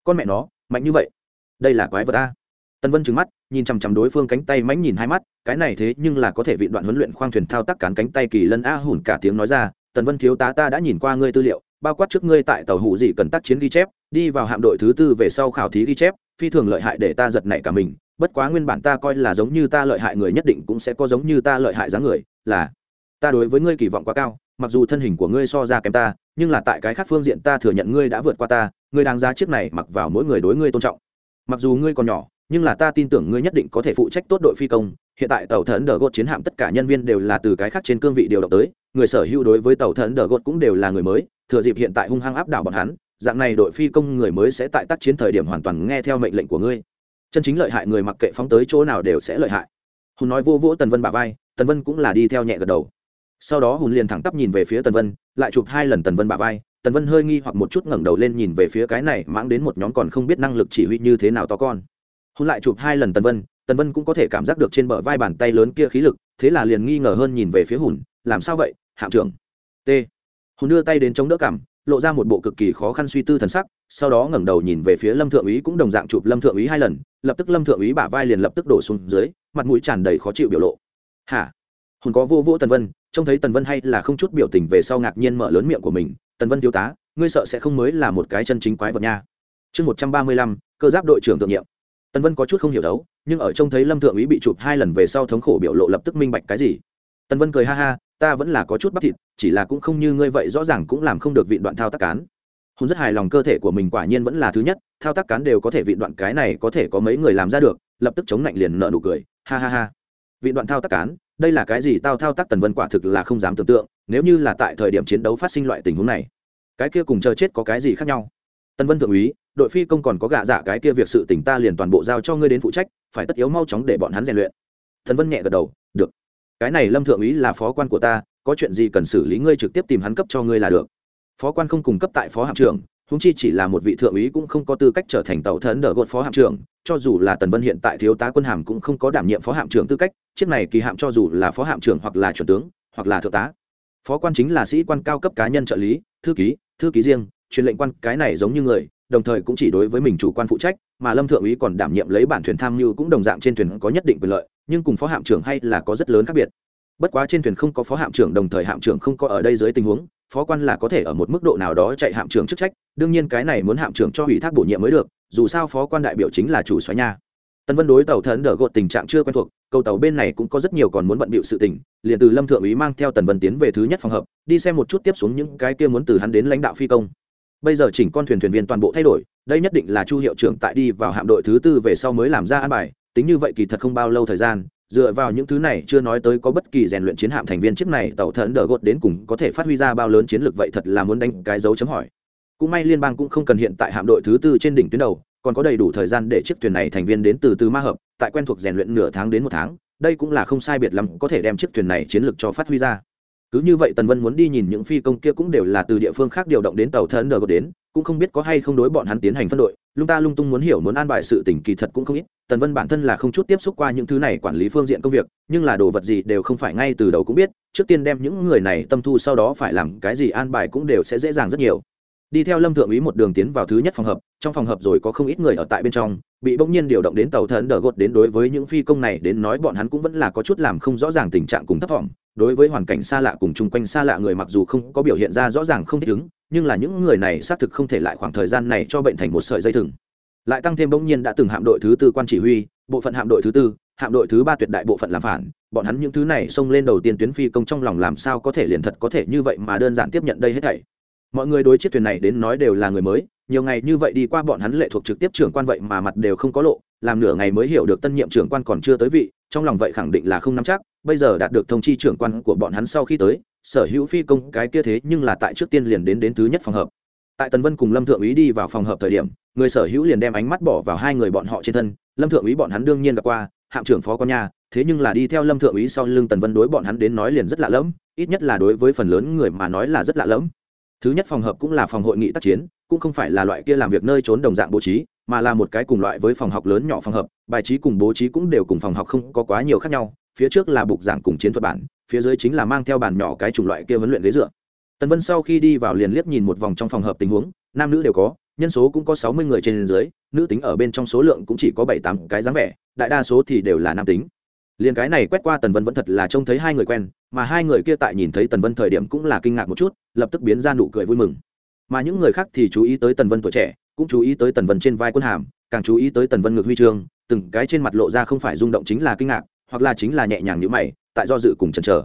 Con mẹ nó, mạnh như vậy. Đây là quái vật ta tân vân trừng mắt, nhìn chằm chằm đối phương cánh tay mánh nhìn hai mắt, cái này thế nhưng là có thể vị đoạn huấn luyện khoang thuyền thao tác cán cánh tay kỳ lân a hùn cả tiếng nói ra, tần vân thiếu tá, ta đã nhìn qua ngươi tư liệu bao quát trước ngươi tại tàu hụ dị cần tác chiến ghi chép, đi vào hạm đội thứ tư về sau khảo thí ghi chép, phi thường lợi hại để ta giật nảy cả mình, bất quá nguyên bản ta coi là giống như ta lợi hại người nhất định cũng sẽ có giống như ta lợi hại dáng người, là, ta đối với ngươi kỳ vọng quá cao, mặc dù thân hình của ngươi so ra kém ta, nhưng là tại cái khác phương diện ta thừa nhận ngươi đã vượt qua ta, ngươi đáng giá chiếc này mặc vào mỗi người đối ngươi tôn trọng. Mặc dù ngươi còn nhỏ nhưng là ta tin tưởng ngươi nhất định có thể phụ trách tốt đội phi công. Hiện tại tàu thần đờ gột chiến hạm tất cả nhân viên đều là từ cái khác trên cương vị điều động tới, người sở hữu đối với tàu thần đờ gột cũng đều là người mới. Thừa dịp hiện tại hung hăng áp đảo bọn hắn, dạng này đội phi công người mới sẽ tại tác chiến thời điểm hoàn toàn nghe theo mệnh lệnh của ngươi. Chân chính lợi hại người mặc kệ phóng tới chỗ nào đều sẽ lợi hại. Hùng nói vô vỗ tần vân bà vai, tần vân cũng là đi theo nhẹ gật đầu. Sau đó hùng liền thẳng tắp nhìn về phía tần vân, lại chụp hai lần tần vân bà vai. Tần vân hơi nghi hoặc một chút ngẩng đầu lên nhìn về phía cái này, mãng đến một nhóm còn không biết năng lực chỉ huy như thế nào to con hôn lại chụp hai lần tần vân tần vân cũng có thể cảm giác được trên bờ vai bàn tay lớn kia khí lực, thế là liền nghi ngờ hơn nhìn về phía hùn, làm sao vậy, hạm trưởng? T. Hùn đưa tay đến chống đỡ cảm, lộ ra một bộ cực kỳ khó khăn suy tư thần sắc, sau đó ngẩng đầu nhìn về phía lâm thượng úy cũng đồng dạng chụp lâm thượng úy hai lần, lập tức lâm thượng úy bả vai liền lập tức đổ xuống dưới, mặt mũi tràn đầy khó chịu biểu lộ. Hả? Hùn có vô vô tần vân, trông thấy tần vân hay là không chút biểu tình về sau ngạc nhiên mở lớn miệng của mình, tần vân thiếu tá, ngươi sợ sẽ không mới là một cái chân chính quái vật nha. Chương một trăm ba mươi lăm, cơ giáp đội trưởng thượng nhiệm tần vân có chút không hiểu đấu, nhưng ở trông thấy lâm thượng úy bị chụp hai lần về sau thống khổ biểu lộ lập tức minh bạch cái gì. Tần vân cười ha ha, ta vẫn là có chút bắp thịt, chỉ là cũng không như ngươi vậy rõ ràng cũng làm không được vịn đoạn thao tác cán. Hùng rất hài lòng cơ thể của mình quả nhiên vẫn là thứ nhất, thao tác cán đều có thể vịn đoạn cái này có thể có mấy người làm ra được, lập tức chống lạnh liền nợ nụ cười, ha ha ha. Vị đoạn thao tác cán, đây là cái gì? Tao thao tác tần vân quả thực là không dám tưởng tượng, nếu như là tại thời điểm chiến đấu phát sinh loại tình huống này, cái kia cùng chờ chết có cái gì khác nhau? Tần vân thượng úy, đội phi công còn có gạ dạ cái kia việc sự tỉnh ta liền toàn bộ giao cho ngươi đến phụ trách, phải tất yếu mau chóng để bọn hắn rèn luyện. Thần vân nhẹ gật đầu, được. Cái này lâm thượng úy là phó quan của ta, có chuyện gì cần xử lý ngươi trực tiếp tìm hắn cấp cho ngươi là được. Phó quan không cung cấp tại phó hạm trưởng húng chi chỉ là một vị thượng úy cũng không có tư cách trở thành tàu thần đỡ gột phó hạm trưởng, cho dù là tần vân hiện tại thiếu tá quân hàm cũng không có đảm nhiệm phó hạm trưởng tư cách, chiếc này kỳ hạm cho dù là phó hạm trưởng hoặc là chuẩn tướng, hoặc là thượng tá. Phó quan chính là sĩ quan cao cấp cá nhân trợ lý, thư ký thư ký riêng truyền lệnh quan cái này giống như người, đồng thời cũng chỉ đối với mình chủ quan phụ trách, mà lâm thượng úy còn đảm nhiệm lấy bản thuyền tham mưu cũng đồng dạng trên thuyền có nhất định quyền lợi, nhưng cùng phó hạm trưởng hay là có rất lớn khác biệt. Bất quá trên thuyền không có phó hạm trưởng, đồng thời hạm trưởng không có ở đây dưới tình huống, phó quan là có thể ở một mức độ nào đó chạy hạm trưởng chức trách, đương nhiên cái này muốn hạm trưởng cho ủy thác bổ nhiệm mới được, dù sao phó quan đại biểu chính là chủ xoáy nha. Tân vân đối tàu thần đỡ gột tình trạng chưa quen thuộc, cầu tàu bên này cũng có rất nhiều còn muốn bận bịu sự tình, liền từ lâm thượng úy mang theo tần vân tiến về thứ nhất phòng hợp, đi xem một chút tiếp xuống những cái kia muốn từ hắn đến lãnh đạo phi công bây giờ chỉnh con thuyền thuyền viên toàn bộ thay đổi, đây nhất định là chu hiệu trưởng tại đi vào hạm đội thứ tư về sau mới làm ra an bài, tính như vậy kỳ thật không bao lâu thời gian, dựa vào những thứ này chưa nói tới có bất kỳ rèn luyện chiến hạm thành viên chiếc này tàu thần đỡ gột đến cùng có thể phát huy ra bao lớn chiến lược vậy thật là muốn đánh cái dấu chấm hỏi. Cũng may liên bang cũng không cần hiện tại hạm đội thứ tư trên đỉnh tuyến đầu, còn có đầy đủ thời gian để chiếc thuyền này thành viên đến từ từ ma hợp, tại quen thuộc rèn luyện nửa tháng đến một tháng, đây cũng là không sai biệt lắm có thể đem chiếc thuyền này chiến lược cho phát huy ra cứ như vậy tần vân muốn đi nhìn những phi công kia cũng đều là từ địa phương khác điều động đến tàu thần đờ đến, cũng không biết có hay không đối bọn hắn tiến hành phân đội. Lung ta lung tung muốn hiểu muốn an bài sự tình kỳ thật cũng không ít, tần vân bản thân là không chút tiếp xúc qua những thứ này quản lý phương diện công việc, nhưng là đồ vật gì đều không phải ngay từ đầu cũng biết, trước tiên đem những người này tâm thu sau đó phải làm cái gì an bài cũng đều sẽ dễ dàng rất nhiều. Đi theo lâm thượng úy một đường tiến vào thứ nhất phòng hợp, trong phòng hợp rồi có không ít người ở tại bên trong, bị bỗng nhiên điều động đến tàu thần đờ gột đến đối với những phi công này đến nói bọn hắn cũng vẫn là có chút làm không rõ ràng tình trạng cùng thấp vọng đối với hoàn cảnh xa lạ cùng chung quanh xa lạ người mặc dù không có biểu hiện ra rõ ràng không thích ứng, nhưng là những người này xác thực không thể lại khoảng thời gian này cho bệnh thành một sợi dây thừng. Lại tăng thêm bỗng nhiên đã từng hạm đội thứ tư quan chỉ huy, bộ phận hạm đội thứ tư, hạm đội thứ ba tuyệt đại bộ phận làm phản, bọn hắn những thứ này xông lên đầu tiên tuyến phi công trong lòng làm sao có thể liền thật có thể như vậy mà đơn giản tiếp nhận đây hết thảy. Mọi người đối chiếc thuyền này đến nói đều là người mới, nhiều ngày như vậy đi qua bọn hắn lệ thuộc trực tiếp trưởng quan vậy mà mặt đều không có lộ, làm nửa ngày mới hiểu được tân nhiệm trưởng quan còn chưa tới vị trong lòng vậy khẳng định là không nắm chắc, bây giờ đạt được thông chi trưởng quan của bọn hắn sau khi tới, sở hữu phi công cái kia thế nhưng là tại trước tiên liền đến đến thứ nhất phòng hợp. Tại tần vân cùng lâm thượng úy đi vào phòng hợp thời điểm, người sở hữu liền đem ánh mắt bỏ vào hai người bọn họ trên thân, lâm thượng úy bọn hắn đương nhiên gặp qua, hạm trưởng phó con nhà thế nhưng là đi theo lâm thượng úy sau lưng tần vân đối bọn hắn đến nói liền rất lạ lẫm, ít nhất là đối với phần lớn người mà nói là rất lạ lẫm. Thứ nhất phòng hợp cũng là phòng hội nghị tác chiến, cũng không phải là loại kia làm việc nơi trốn đồng dạng bố trí, mà là một cái cùng loại với phòng học lớn nhỏ phòng hợp bài trí cùng bố trí cũng đều cùng phòng học không có quá nhiều khác nhau, phía trước là bục giảng cùng chiến thuật bản, phía dưới chính là mang theo bàn nhỏ cái chủng loại kia huấn luyện ghế dựa. Tần vân sau khi đi vào liền liếc nhìn một vòng trong phòng hợp tình huống, nam nữ đều có, nhân số cũng có sáu mươi người trên dưới, nữ tính ở bên trong số lượng cũng chỉ có bảy tám cái dáng vẻ, đại đa số thì đều là nam tính. Liền cái này quét qua tần vân vẫn thật là trông thấy hai người quen, mà hai người kia tại nhìn thấy tần vân thời điểm cũng là kinh ngạc một chút, lập tức biến ra nụ cười vui mừng. Mà những người khác thì chú ý tới tần vân tuổi trẻ, cũng chú ý tới tần vân trên vai quân hàm, càng chú ý tới tần vân ngược huy chương từng cái trên mặt lộ ra không phải rung động chính là kinh ngạc, hoặc là chính là nhẹ nhàng như mày, tại do dự cùng chần chờ.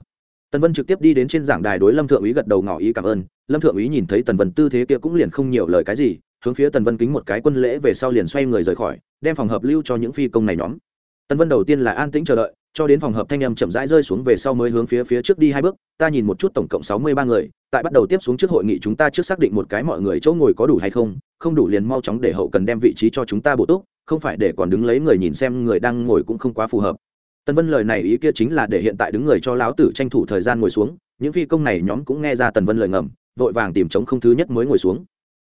Tần vân trực tiếp đi đến trên giảng đài đối lâm thượng úy gật đầu ngỏ ý cảm ơn. Lâm thượng úy nhìn thấy tần vân tư thế kia cũng liền không nhiều lời cái gì, hướng phía tần vân kính một cái quân lễ về sau liền xoay người rời khỏi, đem phòng hợp lưu cho những phi công này nhóm. Tần vân đầu tiên là an tĩnh chờ đợi cho đến phòng hợp thanh âm chậm rãi rơi xuống về sau mới hướng phía phía trước đi hai bước, ta nhìn một chút tổng cộng sáu mươi ba người, tại bắt đầu tiếp xuống trước hội nghị chúng ta trước xác định một cái mọi người chỗ ngồi có đủ hay không không đủ liền mau chóng để hậu cần đem vị trí cho chúng ta bổ túc, không phải để còn đứng lấy người nhìn xem người đang ngồi cũng không quá phù hợp. Tân vân lời này ý kia chính là để hiện tại đứng người cho lão tử tranh thủ thời gian ngồi xuống, những phi công này nhóm cũng nghe ra tần vân lời ngầm, vội vàng tìm chống không thứ nhất mới ngồi xuống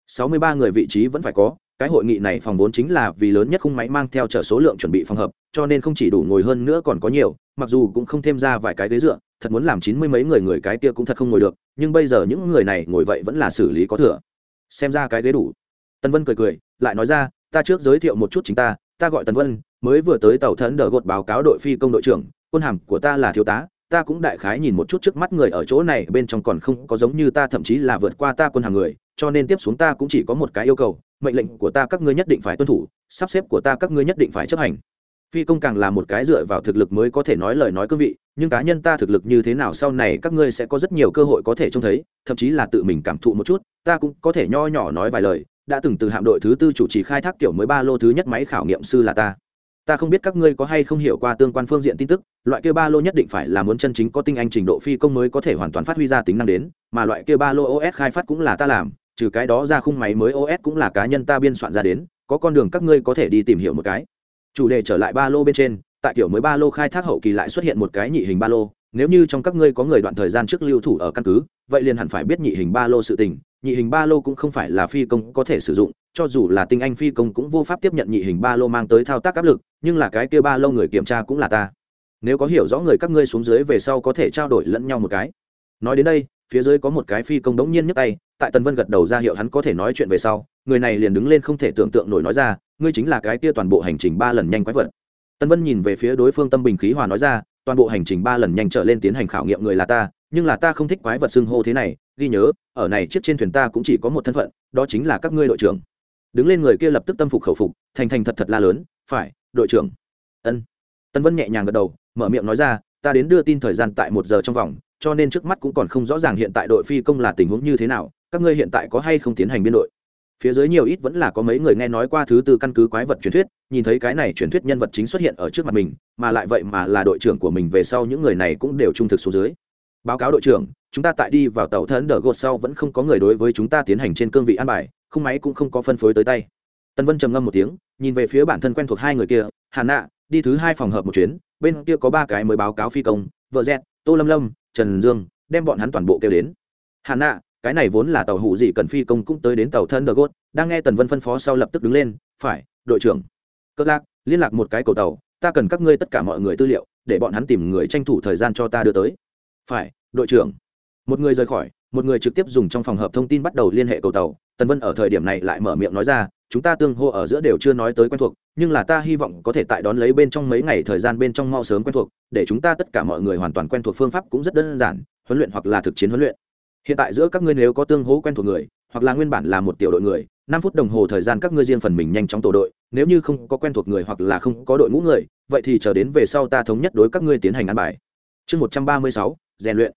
sáu mươi ba người vị trí vẫn phải có, cái hội nghị này phòng vốn chính là vì lớn nhất khung máy mang theo trở số lượng chuẩn bị phòng hợp, cho nên không chỉ đủ ngồi hơn nữa còn có nhiều, mặc dù cũng không thêm ra vài cái ghế dựa, thật muốn làm chín mươi mấy người người cái kia cũng thật không ngồi được, nhưng bây giờ những người này ngồi vậy vẫn là xử lý có thừa. Xem ra cái ghế đủ. Tân vân cười cười, lại nói ra, ta trước giới thiệu một chút chính ta ta gọi tần vân, mới vừa tới tàu thần đờ gột báo cáo đội phi công đội trưởng, quân hàm của ta là thiếu tá ta cũng đại khái nhìn một chút trước mắt người ở chỗ này, bên trong còn không có giống như ta, thậm chí là vượt qua ta quân hàng người, cho nên tiếp xuống ta cũng chỉ có một cái yêu cầu, mệnh lệnh của ta các ngươi nhất định phải tuân thủ, sắp xếp của ta các ngươi nhất định phải chấp hành. Phi công càng là một cái dựa vào thực lực mới có thể nói lời nói cương vị, nhưng cá nhân ta thực lực như thế nào sau này các ngươi sẽ có rất nhiều cơ hội có thể trông thấy, thậm chí là tự mình cảm thụ một chút, ta cũng có thể nho nhỏ nói vài lời, đã từng từ hạm đội thứ tư chủ trì khai thác kiểu mới ba lô thứ nhất máy khảo nghiệm sư là ta ta không biết các ngươi có hay không hiểu qua tương quan phương diện tin tức, loại kia ba lô nhất định phải là muốn chân chính có tinh anh trình độ phi công mới có thể hoàn toàn phát huy ra tính năng đến, mà loại kia ba lô os khai phát cũng là ta làm, trừ cái đó ra khung máy mới os cũng là cá nhân ta biên soạn ra đến, có con đường các ngươi có thể đi tìm hiểu một cái. Chủ đề trở lại ba lô bên trên, tại kiểu mới ba lô khai thác hậu kỳ lại xuất hiện một cái nhị hình ba lô, nếu như trong các ngươi có người đoạn thời gian trước lưu thủ ở căn cứ, vậy liền hẳn phải biết nhị hình ba lô sự tình, nhị hình ba lô cũng không phải là phi công có thể sử dụng cho dù là tinh anh phi công cũng vô pháp tiếp nhận nhị hình ba lô mang tới thao tác áp lực, nhưng là cái kia ba lô người kiểm tra cũng là ta. Nếu có hiểu rõ người các ngươi xuống dưới về sau có thể trao đổi lẫn nhau một cái. Nói đến đây, phía dưới có một cái phi công đống nhiên nhấc tay, tại tần vân gật đầu ra hiệu hắn có thể nói chuyện về sau, người này liền đứng lên không thể tưởng tượng nổi nói ra, ngươi chính là cái kia toàn bộ hành trình ba lần nhanh quái vật. Tần vân nhìn về phía đối phương tâm bình khí hòa nói ra, toàn bộ hành trình ba lần nhanh trở lên tiến hành khảo nghiệm người là ta, nhưng là ta không thích quái vật xưng hô thế này, ghi nhớ, ở này chiếc trên thuyền ta cũng chỉ có một thân phận, đó chính là các ngươi đội trưởng đứng lên người kia lập tức tâm phục khẩu phục, thành thành thật thật la lớn, phải, đội trưởng. Ân. Tân vân nhẹ nhàng gật đầu, mở miệng nói ra, ta đến đưa tin thời gian tại một giờ trong vòng, cho nên trước mắt cũng còn không rõ ràng hiện tại đội phi công là tình huống như thế nào, các ngươi hiện tại có hay không tiến hành biên đội? Phía dưới nhiều ít vẫn là có mấy người nghe nói qua thứ tư căn cứ quái vật truyền thuyết, nhìn thấy cái này truyền thuyết nhân vật chính xuất hiện ở trước mặt mình, mà lại vậy mà là đội trưởng của mình về sau những người này cũng đều trung thực xuống dưới. Báo cáo đội trưởng, chúng ta tại đi vào tàu thân đờ gột sau vẫn không có người đối với chúng ta tiến hành trên cương vị an bài không máy cũng không có phân phối tới tay. Tần vân trầm ngâm một tiếng, nhìn về phía bản thân quen thuộc hai người kia, hà nạ, đi thứ hai phòng hợp một chuyến, bên kia có ba cái mới báo cáo phi công, vợ dẹt tô lâm lâm, trần dương, đem bọn hắn toàn bộ kêu đến. Hà nạ, cái này vốn là tàu hụ gì cần phi công cũng tới đến tàu thân đờ gốt đang nghe tần vân phân phó sau lập tức đứng lên, phải, đội trưởng. Cất lạc, liên lạc một cái cầu tàu, ta cần các ngươi tất cả mọi người tư liệu, để bọn hắn tìm người tranh thủ thời gian cho ta đưa tới. Phải, đội trưởng. Một người rời khỏi, một người trực tiếp dùng trong phòng hợp thông tin bắt đầu liên hệ cầu tàu tần vân ở thời điểm này lại mở miệng nói ra, chúng ta tương hô ở giữa đều chưa nói tới quen thuộc, nhưng là ta hy vọng có thể tại đón lấy bên trong mấy ngày thời gian bên trong mau sớm quen thuộc, để chúng ta tất cả mọi người hoàn toàn quen thuộc phương pháp cũng rất đơn giản, huấn luyện hoặc là thực chiến huấn luyện. Hiện tại giữa các ngươi nếu có tương hố quen thuộc người, hoặc là nguyên bản là một tiểu đội người, năm phút đồng hồ thời gian các ngươi riêng phần mình nhanh chóng tổ đội, nếu như không có quen thuộc người hoặc là không có đội ngũ người, vậy thì chờ đến về sau ta thống nhất đối các ngươi tiến hành ăn bài. Chương một trăm ba mươi sáu, rèn luyện.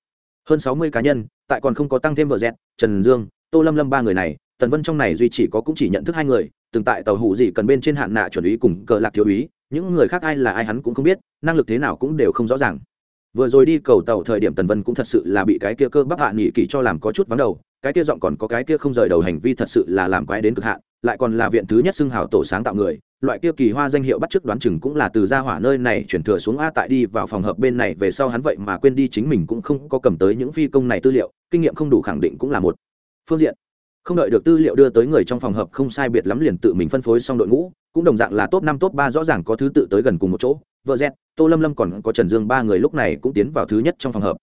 Hơn sáu mươi cá nhân, tại còn không có tăng thêm vợ dẹt, trần dương, tô lâm lâm ba người này tần vân trong này duy chỉ có cũng chỉ nhận thức hai người, từng tại tàu hụ gì cần bên trên hạn nạ chuẩn úy cùng cờ lạc thiếu úy, những người khác ai là ai hắn cũng không biết, năng lực thế nào cũng đều không rõ ràng. Vừa rồi đi cầu tàu thời điểm tần vân cũng thật sự là bị cái kia cơ bắp hạ nghị kỳ cho làm có chút vắng đầu, cái kia giọng còn có cái kia không rời đầu hành vi thật sự là làm quái đến cực hạn, lại còn là viện thứ nhất xưng hào tổ sáng tạo người, loại kia kỳ hoa danh hiệu bắt chước đoán chừng cũng là từ gia hỏa nơi này chuyển thừa xuống a tại đi vào phòng hợp bên này về sau hắn vậy mà quên đi chính mình cũng không có cầm tới những phi công này tư liệu, kinh nghiệm không đủ khẳng định cũng là một phương diện không đợi được tư liệu đưa tới người trong phòng hợp không sai biệt lắm liền tự mình phân phối xong đội ngũ, cũng đồng dạng là top năm, top ba rõ ràng có thứ tự tới gần cùng một chỗ. Vợ z, tô lâm lâm còn có trần dương ba người lúc này cũng tiến vào thứ nhất trong phòng hợp.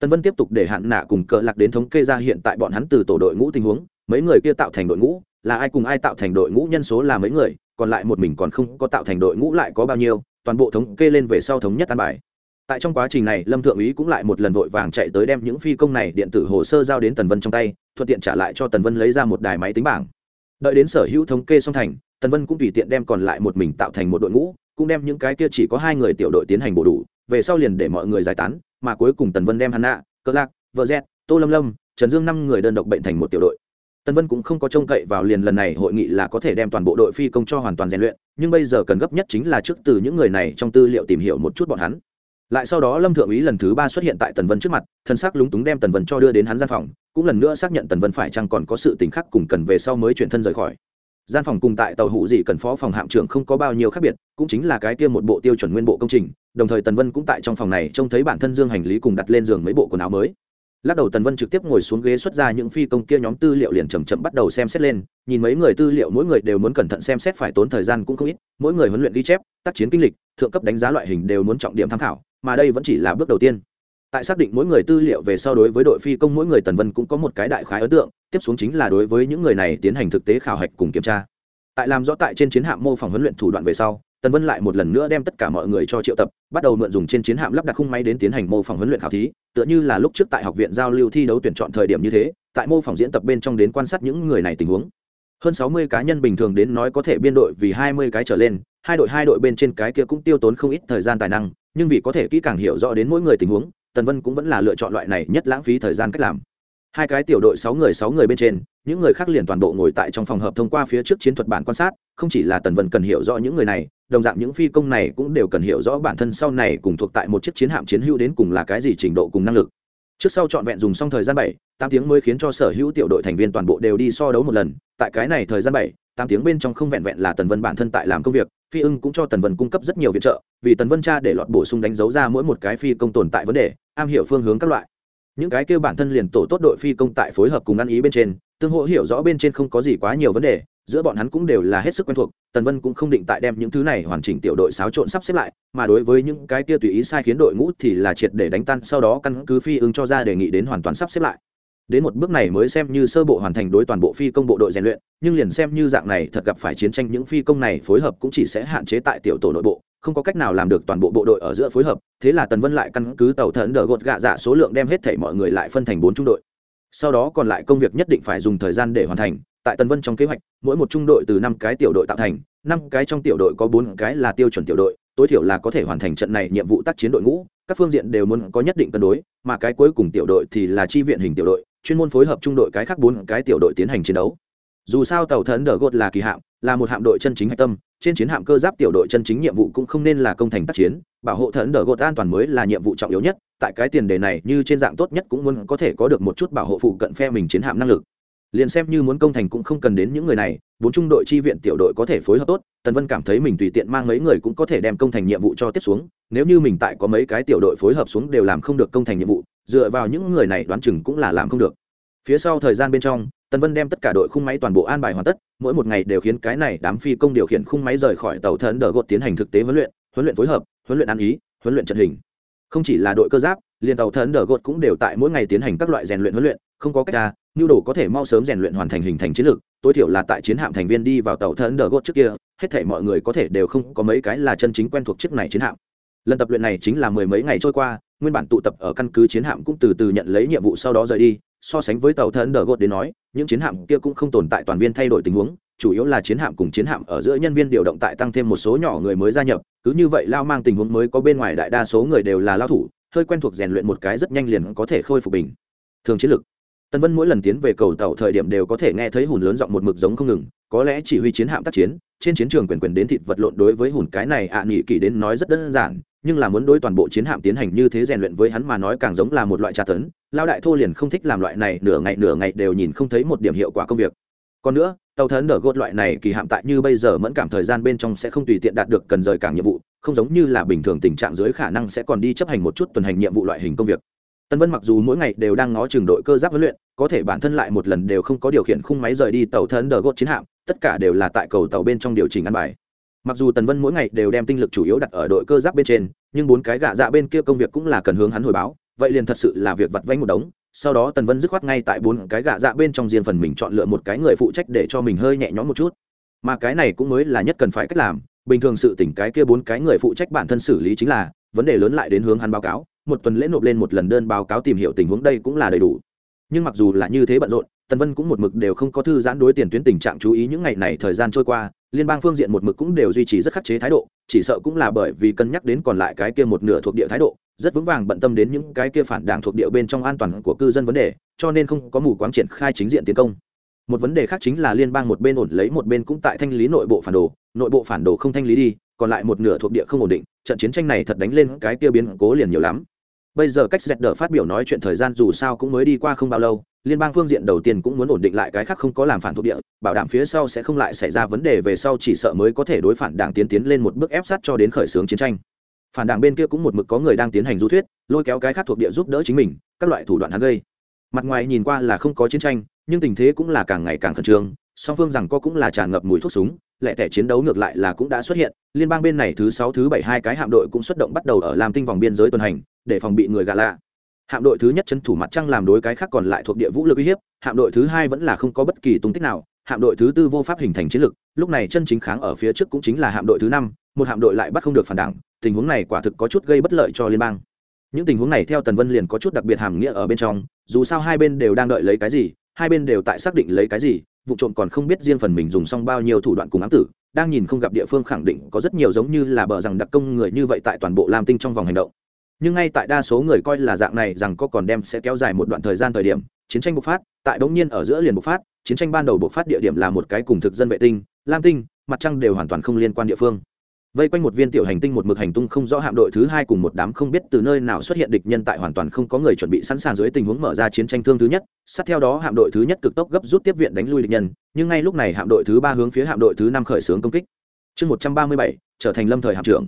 Tân vân tiếp tục để hạn nạ cùng cờ lạc đến thống kê ra hiện tại bọn hắn từ tổ đội ngũ tình huống, mấy người kia tạo thành đội ngũ, là ai cùng ai tạo thành đội ngũ nhân số là mấy người, còn lại một mình còn không có tạo thành đội ngũ lại có bao nhiêu, toàn bộ thống kê lên về sau thống nhất an bài tại trong quá trình này, lâm thượng úy cũng lại một lần vội vàng chạy tới đem những phi công này điện tử hồ sơ giao đến tần vân trong tay, thuận tiện trả lại cho tần vân lấy ra một đài máy tính bảng. Đợi đến sở hữu thống kê song thành, tần vân cũng tùy tiện đem còn lại một mình tạo thành một đội ngũ, cũng đem những cái kia chỉ có hai người tiểu đội tiến hành bổ đủ, về sau liền để mọi người giải tán, mà cuối cùng tần vân đem hắn nạ, cơ lạc, vợ z tô lâm lâm, trần dương năm người đơn độc bệnh thành một tiểu đội. Tần vân cũng không có trông cậy vào liền lần này hội nghị là có thể đem toàn bộ đội phi công cho hoàn toàn rèn luyện, nhưng bây giờ cần gấp nhất chính là trước từ những người này trong tư liệu tìm hiểu một chút bọn hắn lại sau đó lâm thượng úy lần thứ ba xuất hiện tại tần vân trước mặt, thân xác lúng túng đem tần vân cho đưa đến hắn gian phòng, cũng lần nữa xác nhận tần vân phải chăng còn có sự tình khác cùng cần về sau mới chuyển thân rời khỏi. Gian phòng cùng tại tàu hụ gì cần phó phòng hạm trưởng không có bao nhiêu khác biệt, cũng chính là cái kia một bộ tiêu chuẩn nguyên bộ công trình, đồng thời tần vân cũng tại trong phòng này trông thấy bản thân dương hành lý cùng đặt lên giường mấy bộ quần áo mới. Lắc đầu tần vân trực tiếp ngồi xuống ghế xuất ra những phi công kia nhóm tư liệu liền chầm chậm bắt đầu xem xét lên nhìn mấy người tư liệu, mỗi người đều muốn cẩn thận xem xét phải tốn thời gian cũng không ít. Mỗi người huấn luyện ghi chép, tác chiến kinh lịch, thượng cấp đánh giá loại hình đều muốn trọng điểm tham khảo, mà đây vẫn chỉ là bước đầu tiên. Tại xác định mỗi người tư liệu về so đối với đội phi công mỗi người tần vân cũng có một cái đại khái ấn tượng, tiếp xuống chính là đối với những người này tiến hành thực tế khảo hạch cùng kiểm tra. Tại làm rõ tại trên chiến hạm mô phỏng huấn luyện thủ đoạn về sau, tần vân lại một lần nữa đem tất cả mọi người cho triệu tập, bắt đầu mượn dùng trên chiến hạm lắp đặt khung máy đến tiến hành mô phỏng huấn luyện khảo thí, tựa như là lúc trước tại học viện giao lưu thi đấu tuyển chọn thời điểm như thế, tại mô phỏng diễn tập bên trong đến quan sát những người này tình huống hơn sáu mươi cá nhân bình thường đến nói có thể biên đội vì hai mươi cái trở lên, hai đội hai đội bên trên cái kia cũng tiêu tốn không ít thời gian tài năng, nhưng vì có thể kỹ càng hiểu rõ đến mỗi người tình huống, tần vân cũng vẫn là lựa chọn loại này nhất lãng phí thời gian cách làm. Hai cái tiểu đội sáu người sáu người bên trên, những người khác liền toàn bộ ngồi tại trong phòng hợp thông qua phía trước chiến thuật bản quan sát, không chỉ là tần vân cần hiểu rõ những người này, đồng dạng những phi công này cũng đều cần hiểu rõ bản thân sau này cùng thuộc tại một chiếc chiến hạm chiến hữu đến cùng là cái gì trình độ cùng năng lực trước sau trọn vẹn dùng xong thời gian bảy, tám tiếng mới khiến cho sở hữu tiểu đội thành viên toàn bộ đều đi so đấu một lần. Tại cái này thời gian bảy, tám tiếng bên trong không vẹn vẹn là tần vân bản thân tại làm công việc, phi ưng cũng cho tần vân cung cấp rất nhiều viện trợ, vì tần vân cha để lọt bổ sung đánh dấu ra mỗi một cái phi công tồn tại vấn đề, am hiểu phương hướng các loại. Những cái kêu bản thân liền tổ tốt đội phi công tại phối hợp cùng ăn ý bên trên, tương hỗ hiểu rõ bên trên không có gì quá nhiều vấn đề giữa bọn hắn cũng đều là hết sức quen thuộc, tần vân cũng không định tại đem những thứ này hoàn chỉnh tiểu đội xáo trộn sắp xếp lại, mà đối với những cái kia tùy ý sai khiến đội ngũ thì là triệt để đánh tan, sau đó căn cứ phi ứng cho ra đề nghị đến hoàn toàn sắp xếp lại. Đến một bước này mới xem như sơ bộ hoàn thành đối toàn bộ phi công bộ đội rèn luyện, nhưng liền xem như dạng này thật gặp phải chiến tranh, những phi công này phối hợp cũng chỉ sẽ hạn chế tại tiểu tổ nội bộ, không có cách nào làm được toàn bộ bộ đội ở giữa phối hợp, thế là tần vân lại căn cứ tàu thần đờ gột gạ dạ số lượng đem hết thảy mọi người lại phân thành bốn trung đội. Sau đó còn lại công việc nhất định phải dùng thời gian để hoàn thành tại tần vân trong kế hoạch, mỗi một trung đội từ năm cái tiểu đội tạo thành, năm cái trong tiểu đội có bốn cái là tiêu chuẩn tiểu đội, tối thiểu là có thể hoàn thành trận này nhiệm vụ tác chiến đội ngũ, các phương diện đều muốn có nhất định cân đối, mà cái cuối cùng tiểu đội thì là chi viện hình tiểu đội, chuyên môn phối hợp trung đội cái khác bốn cái tiểu đội tiến hành chiến đấu. Dù sao tàu thần đờ gột là kỳ hạm, là một hạm đội chân chính hạch tâm, trên chiến hạm cơ giáp tiểu đội chân chính nhiệm vụ cũng không nên là công thành tác chiến, bảo hộ thần đờ gột an toàn mới là nhiệm vụ trọng yếu nhất, tại cái tiền đề này như trên dạng tốt nhất cũng muốn có thể có được một chút bảo hộ phụ cận phe mình chiến hạm năng lực liền xem như muốn công thành cũng không cần đến những người này bốn trung đội chi viện tiểu đội có thể phối hợp tốt, tần vân cảm thấy mình tùy tiện mang mấy người cũng có thể đem công thành nhiệm vụ cho tiếp xuống, nếu như mình tại có mấy cái tiểu đội phối hợp xuống đều làm không được công thành nhiệm vụ, dựa vào những người này đoán chừng cũng là làm không được. Phía sau thời gian bên trong, tần vân đem tất cả đội khung máy toàn bộ an bài hoàn tất, mỗi một ngày đều khiến cái này đám phi công điều khiển khung máy rời khỏi tàu thần đờ gột tiến hành thực tế huấn luyện huấn luyện phối hợp, huấn luyện ăn ý, huấn luyện trận hình. Không chỉ là đội cơ giáp, liền tàu thần đờ gột cũng đều tại mỗi ngày tiến hành các loại rèn luyện huấn luyện, không có cách ra nhu đồ có thể mau sớm rèn luyện hoàn thành hình thành chiến lược, tối thiểu là tại chiến hạm thành viên đi vào tàu thần đờ gốt trước kia, hết thể mọi người có thể đều không có mấy cái là chân chính quen thuộc chiếc này chiến hạm. Lần tập luyện này chính là mười mấy ngày trôi qua, nguyên bản tụ tập ở căn cứ chiến hạm cũng từ từ nhận lấy nhiệm vụ sau đó rời đi, so sánh với tàu thần đờ gốt đến nói, những chiến hạm kia cũng không tồn tại toàn viên thay đổi tình huống, chủ yếu là chiến hạm cùng chiến hạm ở giữa nhân viên điều động tại tăng thêm một số nhỏ người mới gia nhập, cứ như vậy lao mang tình huống mới có bên ngoài đại đa số người đều là lao thủ, hơi quen thuộc rèn luyện một cái rất nhanh liền có thể khôi phục bình thường chiến lược tân vân mỗi lần tiến về cầu tàu thời điểm đều có thể nghe thấy hùn lớn giọng một mực giống không ngừng có lẽ chỉ huy chiến hạm tác chiến trên chiến trường quyền quyền đến thịt vật lộn đối với hùn cái này ạ à, nghị kỳ đến nói rất đơn giản nhưng là muốn đối toàn bộ chiến hạm tiến hành như thế rèn luyện với hắn mà nói càng giống là một loại tra tấn lao đại thô liền không thích làm loại này nửa ngày nửa ngày đều nhìn không thấy một điểm hiệu quả công việc. Còn nữa tàu thấn nở gốt loại này kỳ hạm tại như bây giờ mẫn cảm thời gian bên trong sẽ không tùy tiện đạt được cần rời cảng nhiệm vụ không giống như là bình thường tình trạng dưới khả năng sẽ còn đi chấp hành một chút tuần hành nhiệm vụ loại hình công việc tân vân mặc dù mỗi ngày đều đang ngó trường đội cơ giáp huấn luyện, có thể bản thân lại một lần đều không có điều khiển khung máy rời đi tàu thân đờ gột chiến hạm, tất cả đều là tại cầu tàu bên trong điều chỉnh ăn bài. Mặc dù tần vân mỗi ngày đều đem tinh lực chủ yếu đặt ở đội cơ giáp bên trên, nhưng bốn cái gạ dạ bên kia công việc cũng là cần hướng hắn hồi báo, vậy liền thật sự là việc vặt vãnh một đống. Sau đó tần vân dứt khoát ngay tại bốn cái gạ dạ bên trong riêng phần mình chọn lựa một cái người phụ trách để cho mình hơi nhẹ nhõm một chút. Mà cái này cũng mới là nhất cần phải cách làm, bình thường sự tỉnh cái kia bốn cái người phụ trách bản thân xử lý chính là, vấn đề lớn lại đến hướng hắn báo cáo một tuần lễ nộp lên một lần đơn báo cáo tìm hiểu tình huống đây cũng là đầy đủ. Nhưng mặc dù là như thế bận rộn, tần vân cũng một mực đều không có thư giãn đối tiền tuyến tình trạng chú ý những ngày này thời gian trôi qua, liên bang phương diện một mực cũng đều duy trì rất khắc chế thái độ, chỉ sợ cũng là bởi vì cân nhắc đến còn lại cái kia một nửa thuộc địa thái độ, rất vững vàng bận tâm đến những cái kia phản đảng thuộc địa bên trong an toàn của cư dân vấn đề, cho nên không có mù quáng triển khai chính diện tiến công. Một vấn đề khác chính là liên bang một bên ổn lấy một bên cũng tại thanh lý nội bộ phản đồ, nội bộ phản đồ không thanh lý đi còn lại một nửa thuộc địa không ổn định, trận chiến tranh này thật đánh lên cái tiêu biến cố liền nhiều lắm. Bây giờ cách dẹt đỡ phát biểu nói chuyện thời gian dù sao cũng mới đi qua không bao lâu, liên bang phương diện đầu tiên cũng muốn ổn định lại cái khác không có làm phản thuộc địa, bảo đảm phía sau sẽ không lại xảy ra vấn đề về sau chỉ sợ mới có thể đối phản đảng tiến tiến lên một bước ép sát cho đến khởi xướng chiến tranh. Phản đảng bên kia cũng một mực có người đang tiến hành du thuyết, lôi kéo cái khác thuộc địa giúp đỡ chính mình, các loại thủ đoạn hắn gây. Mặt ngoài nhìn qua là không có chiến tranh, nhưng tình thế cũng là càng ngày càng khẩn trương, song phương rằng có cũng là tràn ngập mùi thuốc súng lẻ tẻ chiến đấu ngược lại là cũng đã xuất hiện, liên bang bên này thứ sáu, thứ bảy, hai cái hạm đội cũng xuất động bắt đầu ở làm tinh vòng biên giới tuần hành, để phòng bị người gạ lạ. Hạm đội thứ nhất chân thủ mặt trăng làm đối cái khác còn lại thuộc địa vũ lực uy hiếp, hạm đội thứ hai vẫn là không có bất kỳ tung tích nào, hạm đội thứ tư vô pháp hình thành chiến lực, lúc này chân chính kháng ở phía trước cũng chính là hạm đội thứ năm, một hạm đội lại bắt không được phản đảng, tình huống này quả thực có chút gây bất lợi cho liên bang. Những tình huống này theo tần vân liền có chút đặc biệt hàm nghĩa ở bên trong, dù sao hai bên đều đang đợi lấy cái gì, hai bên đều tại xác định lấy cái gì vụ trộm còn không biết riêng phần mình dùng xong bao nhiêu thủ đoạn cùng ám tử, đang nhìn không gặp địa phương khẳng định có rất nhiều giống như là bờ rằng đặc công người như vậy tại toàn bộ lam tinh trong vòng hành động. Nhưng ngay tại đa số người coi là dạng này rằng có còn đem sẽ kéo dài một đoạn thời gian thời điểm, chiến tranh bộc phát, tại đống nhiên ở giữa liền bộc phát, chiến tranh ban đầu bộc phát địa điểm là một cái cùng thực dân vệ tinh, lam tinh, mặt trăng đều hoàn toàn không liên quan địa phương vây quanh một viên tiểu hành tinh một mực hành tung không rõ hạm đội thứ hai cùng một đám không biết từ nơi nào xuất hiện địch nhân tại hoàn toàn không có người chuẩn bị sẵn sàng dưới tình huống mở ra chiến tranh thương thứ nhất. Sát theo đó hạm đội thứ nhất cực tốc gấp rút tiếp viện đánh lui địch nhân, nhưng ngay lúc này hạm đội thứ ba hướng phía hạm đội thứ năm khởi xướng công kích. Chương một trăm ba mươi bảy, trở thành lâm thời hạm trưởng.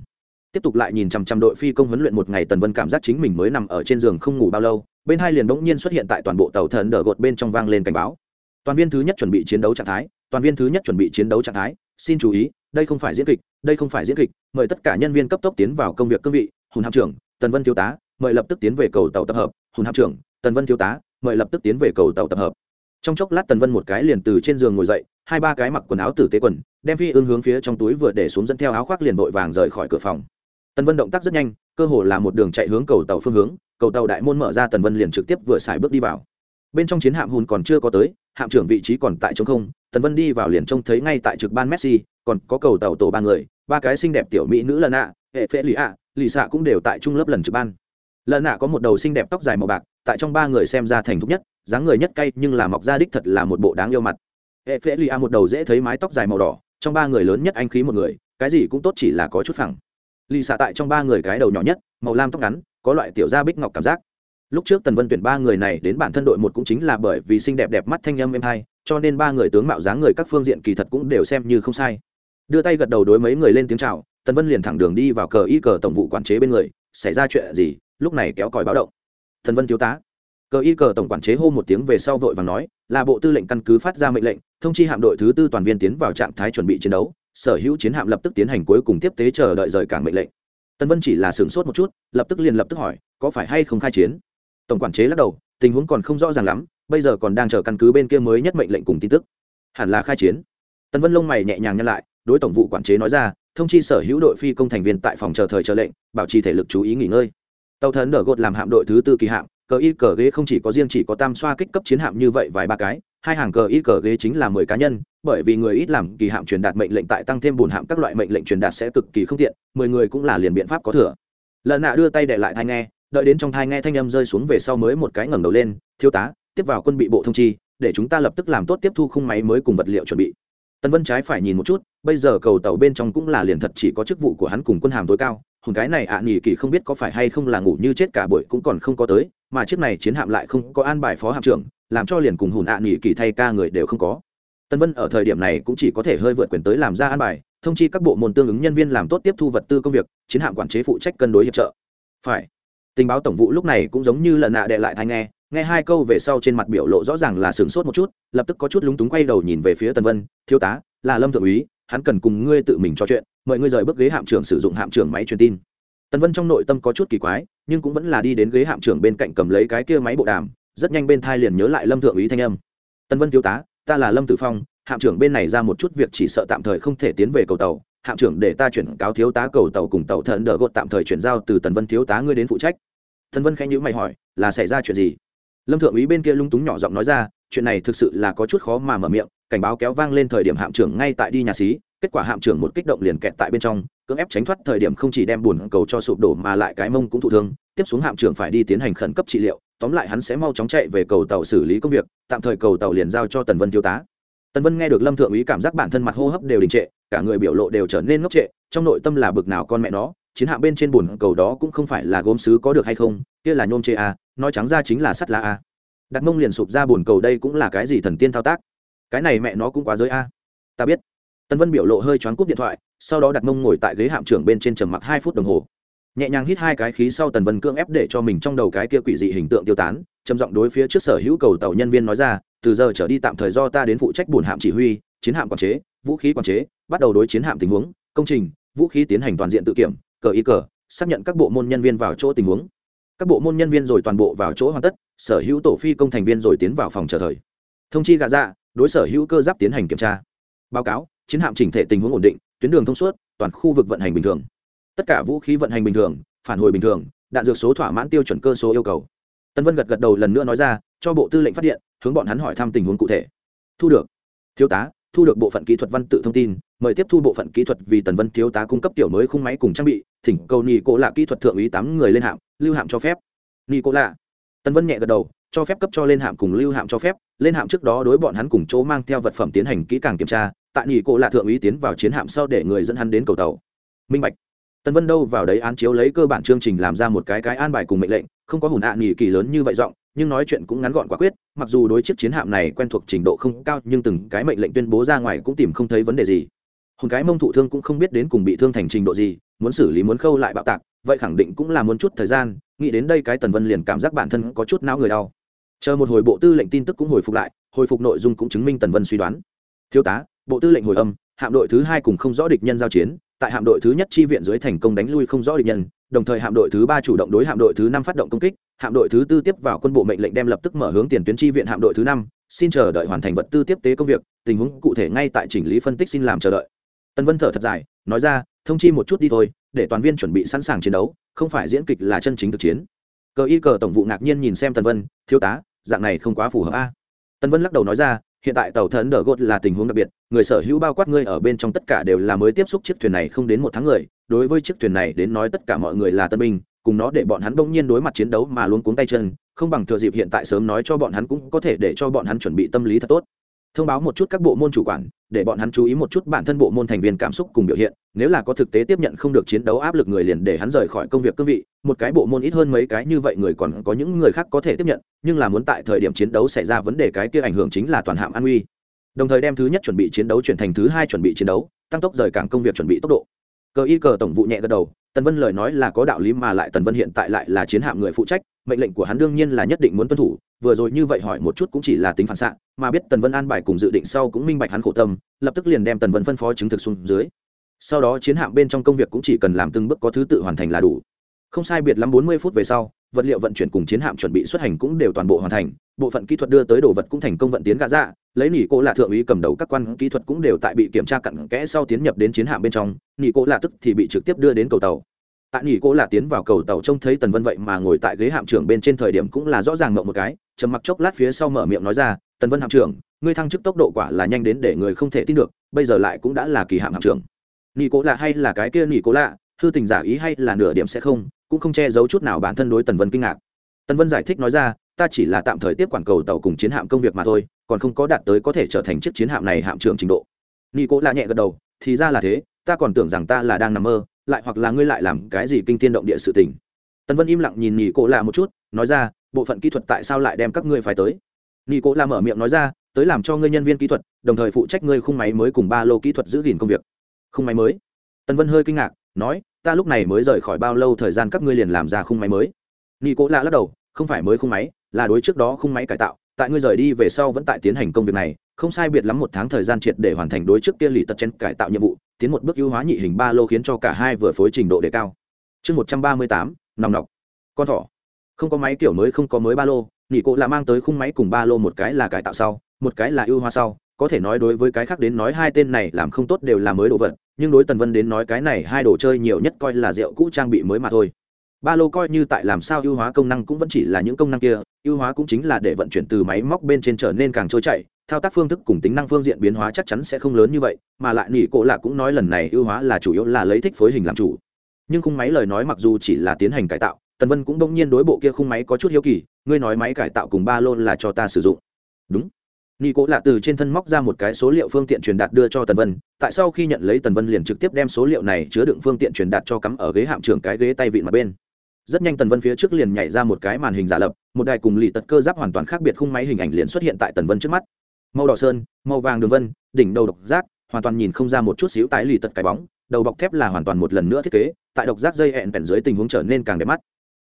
Tiếp tục lại nhìn chằm chằm đội phi công huấn luyện một ngày tần vân cảm giác chính mình mới nằm ở trên giường không ngủ bao lâu, bên hai liền bỗng nhiên xuất hiện tại toàn bộ tàu thần đờ gột bên trong vang lên cảnh báo. Toàn viên thứ nhất chuẩn bị chiến đấu trạng thái toàn viên thứ nhất chuẩn bị chiến đấu trạng thái, xin chú ý, đây không phải diễn kịch, đây không phải diễn kịch, mời tất cả nhân viên cấp tốc tiến vào công việc cương vị, hùn hạm trưởng, tần vân thiếu tá, mời lập tức tiến về cầu tàu tập hợp, hùn hạm trưởng, tần vân thiếu tá, mời lập tức tiến về cầu tàu tập hợp. Trong chốc lát tần vân một cái liền từ trên giường ngồi dậy, hai ba cái mặc quần áo tử tế quần, đem phi ương hướng phía trong túi vừa để xuống dẫn theo áo khoác liền vội vàng rời khỏi cửa phòng. Tần vân động tác rất nhanh, cơ hồ là một đường chạy hướng cầu tàu phương hướng, cầu tàu đại môn mở ra tần vân liền trực tiếp vừa xài bước đi vào bên trong chiến hạm hùn còn chưa có tới, hạm trưởng vị trí còn tại chống không, tần vân đi vào liền trông thấy ngay tại trực ban messi, còn có cầu tàu tổ ba người, ba cái xinh đẹp tiểu mỹ nữ lần ạ hệ phễ lì ạ lì xạ cũng đều tại trung lớp lần trực ban. Lần ạ có một đầu xinh đẹp tóc dài màu bạc, tại trong ba người xem ra thành thục nhất, dáng người nhất cay nhưng là mọc ra đích thật là một bộ đáng yêu mặt. Hệ phễ lì ạ một đầu dễ thấy mái tóc dài màu đỏ, trong ba người lớn nhất anh khí một người, cái gì cũng tốt chỉ là có chút phẳng. Lì xạ tại trong ba người cái đầu nhỏ nhất, màu lam tóc ngắn, có loại tiểu da bích ngọc cảm giác lúc trước tần vân tuyển ba người này đến bản thân đội một cũng chính là bởi vì xinh đẹp đẹp mắt thanh âm em hai, cho nên ba người tướng mạo dáng người các phương diện kỳ thật cũng đều xem như không sai. Đưa tay gật đầu đối mấy người lên tiếng chào, tần vân liền thẳng đường đi vào cờ y cờ tổng vụ quản chế bên người, xảy ra chuyện gì, lúc này kéo còi báo động. Tần vân thiếu tá. Cờ y cờ tổng quản chế hô một tiếng về sau vội và nói, là bộ tư lệnh căn cứ phát ra mệnh lệnh, thông chi hạm đội thứ tư toàn viên tiến vào trạng thái chuẩn bị chiến đấu, sở hữu chiến hạm lập tức tiến hành cuối cùng tiếp tế chờ đợi rời cảng mệnh lệnh. Tần vân chỉ là sửng sốt một chút, lập tức liền lập tức hỏi, có phải hay không khai chiến? Tổng quản chế lắc đầu, tình huống còn không rõ ràng lắm, bây giờ còn đang chờ căn cứ bên kia mới nhất mệnh lệnh cùng tin tức. Hẳn là khai chiến. Tần vân lông mày nhẹ nhàng nhăn lại, đối tổng vụ quản chế nói ra, thông chi sở hữu đội phi công thành viên tại phòng chờ thời chờ lệnh, bảo trì thể lực chú ý nghỉ ngơi. Tàu thần đỡ gột làm hạm đội thứ tư kỳ hạm, cờ y cờ ghế không chỉ có riêng chỉ có tam xoa kích cấp chiến hạm như vậy vài ba cái, hai hàng cờ y cờ ghế chính là mười cá nhân, bởi vì người ít làm kỳ hạm truyền đạt mệnh lệnh tại tăng thêm bùn hạm các loại mệnh lệnh truyền đạt sẽ cực kỳ không tiện, mười người cũng là liền biện pháp có thừa. Lần nạ đưa tay để lại thai nghe đợi đến trong thai nghe thanh âm rơi xuống về sau mới một cái ngẩng đầu lên thiếu tá tiếp vào quân bị bộ thông chi để chúng ta lập tức làm tốt tiếp thu khung máy mới cùng vật liệu chuẩn bị. Tân vân trái phải nhìn một chút bây giờ cầu tàu bên trong cũng là liền thật chỉ có chức vụ của hắn cùng quân hàm tối cao hùng cái này ạ à, nghỉ kỳ không biết có phải hay không là ngủ như chết cả buổi cũng còn không có tới mà chiếc này chiến hạm lại không có an bài phó hạm trưởng làm cho liền cùng hùn ạ à, nghỉ kỳ thay ca người đều không có. Tân vân ở thời điểm này cũng chỉ có thể hơi vượt quyền tới làm ra an bài thông chi các bộ môn tương ứng nhân viên làm tốt tiếp thu vật tư công việc chiến hạm quản chế phụ trách cân đối hiệp trợ. Phải tình báo tổng vụ lúc này cũng giống như lần nạ đệ lại thai nghe nghe hai câu về sau trên mặt biểu lộ rõ ràng là sửng sốt một chút, lập tức có chút lúng túng quay đầu nhìn về phía tần vân, thiếu tá, là lâm thượng úy, hắn cần cùng ngươi tự mình trò chuyện, mời ngươi rời bước ghế hạm trưởng sử dụng hạm trưởng máy truyền tin. Tần vân trong nội tâm có chút kỳ quái, nhưng cũng vẫn là đi đến ghế hạm trưởng bên cạnh cầm lấy cái kia máy bộ đàm, rất nhanh bên thai liền nhớ lại lâm thượng úy thanh âm. Tần vân thiếu tá, ta là lâm tử phong, hạm trưởng bên này ra một chút việc chỉ sợ tạm thời không thể tiến về cầu tàu hạm trưởng để ta chuyển cáo thiếu tá cầu tàu cùng tàu thần đỡ gột tạm thời chuyển giao từ tần vân thiếu tá ngươi đến phụ trách. Tần vân khẽ nhữ mày hỏi, là xảy ra chuyện gì? Lâm thượng úy bên kia lung túng nhỏ giọng nói ra, chuyện này thực sự là có chút khó mà mở miệng, cảnh báo kéo vang lên thời điểm hạm trưởng ngay tại đi nhà xí, kết quả hạm trưởng một kích động liền kẹt tại bên trong, cưỡng ép tránh thoát thời điểm không chỉ đem buồn cầu cho sụp đổ mà lại cái mông cũng thụ thương, tiếp xuống hạm trưởng phải đi tiến hành khẩn cấp trị liệu, tóm lại hắn sẽ mau chóng chạy về cầu tàu xử lý công việc, tạm thời cầu tàu liền giao cho tần vân thiếu tá. Tần vân nghe được lâm thượng úy cảm giác bản thân mặt hô hấp đều đình trệ cả người biểu lộ đều trở nên ngốc trệ, trong nội tâm là bực nào con mẹ nó, chiến hạm bên trên bùn cầu đó cũng không phải là gốm sứ có được hay không, kia là nhôm chê a nói trắng ra chính là sắt lá a đặt mông liền sụp ra bùn cầu đây cũng là cái gì thần tiên thao tác? Cái này mẹ nó cũng quá giới a ta biết. Tân vân biểu lộ hơi choáng cúp điện thoại, sau đó đặt mông ngồi tại ghế hạm trưởng bên trên trầm mặc hai phút đồng hồ. Nhẹ nhàng hít hai cái khí sau tần vân cưỡng ép để cho mình trong đầu cái kia quỷ dị hình tượng tiêu tán, trầm giọng đối phía trước sở hữu cầu tàu nhân viên nói ra, từ giờ trở đi tạm thời do ta đến phụ trách bùn hạm chỉ huy, chiến hạm quản chế vũ khí quản chế, bắt đầu đối chiến hạm tình huống, công trình, vũ khí tiến hành toàn diện tự kiểm, cờ ý cờ, xác nhận các bộ môn nhân viên vào chỗ tình huống. Các bộ môn nhân viên rồi toàn bộ vào chỗ hoàn tất, sở hữu tổ phi công thành viên rồi tiến vào phòng chờ thời. Thông chi gạ dạ đối sở hữu cơ giáp tiến hành kiểm tra. Báo cáo, chiến hạm chỉnh thể tình huống ổn định, tuyến đường thông suốt, toàn khu vực vận hành bình thường. Tất cả vũ khí vận hành bình thường, phản hồi bình thường, đạn dược số thỏa mãn tiêu chuẩn cơ số yêu cầu. Tân vân gật gật đầu lần nữa nói ra, cho bộ tư lệnh phát điện, hướng bọn hắn hỏi thăm tình huống cụ thể. Thu được. Thiếu tá thu được bộ phận kỹ thuật văn tự thông tin, mời tiếp thu bộ phận kỹ thuật vì tần vân thiếu tá cung cấp tiểu mới khung máy cùng trang bị, thỉnh cầu Nị Cố lạ kỹ thuật thượng úy tám người lên hạm, lưu hạm cho phép. Nị Cố lạ. Tần vân nhẹ gật đầu, cho phép cấp cho lên hạm cùng lưu hạm cho phép, lên hạm trước đó đối bọn hắn cùng chỗ mang theo vật phẩm tiến hành kỹ càng kiểm tra, tại Nị Cố lạ thượng úy tiến vào chiến hạm sau để người dẫn hắn đến cầu tàu. Minh bạch. Tần vân đâu vào đấy án chiếu lấy cơ bản chương trình làm ra một cái cái an bài cùng mệnh lệnh, không có hùn ạ nghỉ kỳ lớn như vậy giọng nhưng nói chuyện cũng ngắn gọn quả quyết, mặc dù đối chiếc chiến hạm này quen thuộc trình độ không cao, nhưng từng cái mệnh lệnh tuyên bố ra ngoài cũng tìm không thấy vấn đề gì. Hồn cái mông thụ thương cũng không biết đến cùng bị thương thành trình độ gì, muốn xử lý muốn khâu lại bạo tạc, vậy khẳng định cũng là muốn chút thời gian, nghĩ đến đây cái tần vân liền cảm giác bản thân có chút não người đau. Chờ một hồi bộ tư lệnh tin tức cũng hồi phục lại, hồi phục nội dung cũng chứng minh tần vân suy đoán. Thiếu tá, bộ tư lệnh hồi âm, hạm đội thứ hai cùng không rõ địch nhân giao chiến, tại hạm đội thứ nhất chi viện dưới thành công đánh lui không rõ địch nhân, đồng thời hạm đội thứ ba chủ động đối hạm đội thứ năm phát động công kích hạm đội thứ tư tiếp vào quân bộ mệnh lệnh đem lập tức mở hướng tiền tuyến chi viện hạm đội thứ năm, xin chờ đợi hoàn thành vật tư tiếp tế công việc, tình huống cụ thể ngay tại chỉnh lý phân tích xin làm chờ đợi tân vân thở thật dài, nói ra, thông chi một chút đi thôi, để toàn viên chuẩn bị sẵn sàng chiến đấu, không phải diễn kịch là chân chính thực chiến cờ y cờ tổng vụ ngạc nhiên nhìn xem tần vân, thiếu tá, dạng này không quá phù hợp a à. tần vân lắc đầu nói ra, hiện tại tàu thần đờ gột là tình huống đặc biệt, người sở hữu bao quát ngươi ở bên trong tất cả đều là mới tiếp xúc chiếc thuyền này không đến một tháng người, đối với chiếc thuyền này đến nói tất cả mọi người là tân binh cùng nó để bọn hắn đông nhiên đối mặt chiến đấu mà luôn cuống tay chân, không bằng thừa dịp hiện tại sớm nói cho bọn hắn cũng có thể để cho bọn hắn chuẩn bị tâm lý thật tốt. Thông báo một chút các bộ môn chủ quản, để bọn hắn chú ý một chút bản thân bộ môn thành viên cảm xúc cùng biểu hiện, nếu là có thực tế tiếp nhận không được chiến đấu áp lực người liền để hắn rời khỏi công việc cương vị, một cái bộ môn ít hơn mấy cái như vậy người còn có những người khác có thể tiếp nhận, nhưng là muốn tại thời điểm chiến đấu xảy ra vấn đề cái kia ảnh hưởng chính là toàn hạm an uy. Đồng thời đem thứ nhất chuẩn bị chiến đấu chuyển thành thứ hai chuẩn bị chiến đấu, tăng tốc rời cảng công việc chuẩn bị tốc độ. Cờ y cờ tổng vụ nhẹ gật đầu tần vân lời nói là có đạo lý mà lại tần vân hiện tại lại là chiến hạm người phụ trách, mệnh lệnh của hắn đương nhiên là nhất định muốn tuân thủ, vừa rồi như vậy hỏi một chút cũng chỉ là tính phản xạ, mà biết tần vân an bài cùng dự định sau cũng minh bạch hắn khổ tâm, lập tức liền đem tần vân phân phó chứng thực xuống dưới. Sau đó chiến hạm bên trong công việc cũng chỉ cần làm từng bước có thứ tự hoàn thành là đủ. Không sai biệt lắm bốn mươi phút về sau vật liệu vận chuyển cùng chiến hạm chuẩn bị xuất hành cũng đều toàn bộ hoàn thành, bộ phận kỹ thuật đưa tới đồ vật cũng thành công vận tiến gã dạ lấy nỉ cô là thượng úy cầm đầu các quan kỹ thuật cũng đều tại bị kiểm tra cặn kẽ sau tiến nhập đến chiến hạm bên trong, nỉ cô là tức thì bị trực tiếp đưa đến cầu tàu. Tại nỉ cô là tiến vào cầu tàu trông thấy tần vân vậy mà ngồi tại ghế hạm trưởng bên trên thời điểm cũng là rõ ràng mộng một cái, trầm mặc chốc lát phía sau mở miệng nói ra, tần vân hạm trưởng, ngươi thăng chức tốc độ quả là nhanh đến để người không thể tin được, bây giờ lại cũng đã là kỳ hạm hạm trưởng. Nỉ cô là hay là cái kia nỉ cô lạ, hư tình giả ý hay là nửa điểm sẽ không cũng không che giấu chút nào bản thân đối tần vân kinh ngạc. Tần vân giải thích nói ra, ta chỉ là tạm thời tiếp quản cầu tàu cùng chiến hạm công việc mà thôi, còn không có đạt tới có thể trở thành chiếc chiến hạm này hạm trưởng trình độ. Nghi cố lạ nhẹ gật đầu, thì ra là thế, ta còn tưởng rằng ta là đang nằm mơ, lại hoặc là ngươi lại làm cái gì kinh tiên động địa sự tình. Tần vân im lặng nhìn nghi cố lạ một chút, nói ra, bộ phận kỹ thuật tại sao lại đem các ngươi phải tới? Nghi cố lạ mở miệng nói ra, tới làm cho ngươi nhân viên kỹ thuật, đồng thời phụ trách ngươi khung máy mới cùng ba lô kỹ thuật giữ gìn công việc. Khung máy mới? Tần vân hơi kinh ngạc, nói ta lúc này mới rời khỏi bao lâu thời gian các ngươi liền làm ra khung máy mới? Nghi cố lạ lắc đầu, không phải mới khung máy, là đối trước đó khung máy cải tạo. Tại ngươi rời đi về sau vẫn tại tiến hành công việc này, không sai biệt lắm một tháng thời gian triệt để hoàn thành đối trước kia lì tật chen cải tạo nhiệm vụ, tiến một bước ưu hóa nhị hình ba lô khiến cho cả hai vừa phối trình độ đề cao. Chương một trăm ba mươi tám, nòng nọc. Con thỏ. Không có máy kiểu mới, không có mới ba lô nghỉ cộ là mang tới khung máy cùng ba lô một cái là cải tạo sau, một cái là ưu hóa sau. Có thể nói đối với cái khác đến nói hai tên này làm không tốt đều là mới đồ vật nhưng đối tần vân đến nói cái này hai đồ chơi nhiều nhất coi là rượu cũ trang bị mới mà thôi. Ba lô coi như tại làm sao ưu hóa công năng cũng vẫn chỉ là những công năng kia, ưu hóa cũng chính là để vận chuyển từ máy móc bên trên trở nên càng trôi chảy, thao tác phương thức cùng tính năng phương diện biến hóa chắc chắn sẽ không lớn như vậy, mà lại nỉ cổ lạ cũng nói lần này ưu hóa là chủ yếu là lấy thích phối hình làm chủ. Nhưng khung máy lời nói mặc dù chỉ là tiến hành cải tạo, tần vân cũng đông nhiên đối bộ kia khung máy có chút hiếu kỳ, ngươi nói máy cải tạo cùng ba lô là cho ta sử dụng. Đúng nỉ cổ lạ từ trên thân móc ra một cái số liệu phương tiện truyền đạt đưa cho tần vân, tại sau khi nhận lấy tần vân liền trực tiếp đem số liệu này chứa đựng phương tiện truyền đạt cho cắm ở ghế hạm trưởng cái ghế tay vịn mặt bên. Rất nhanh tần vân phía trước liền nhảy ra một cái màn hình giả lập, một đài cùng lì tật cơ giáp hoàn toàn khác biệt khung máy hình ảnh liền xuất hiện tại tần vân trước mắt. Màu đỏ sơn, màu vàng đường vân, đỉnh đầu độc giác, hoàn toàn nhìn không ra một chút xíu tái lì tật cái bóng, đầu bọc thép là hoàn toàn một lần nữa thiết kế, tại độc giác dây hẹn vẹn dưới tình huống trở nên càng đẹp mắt.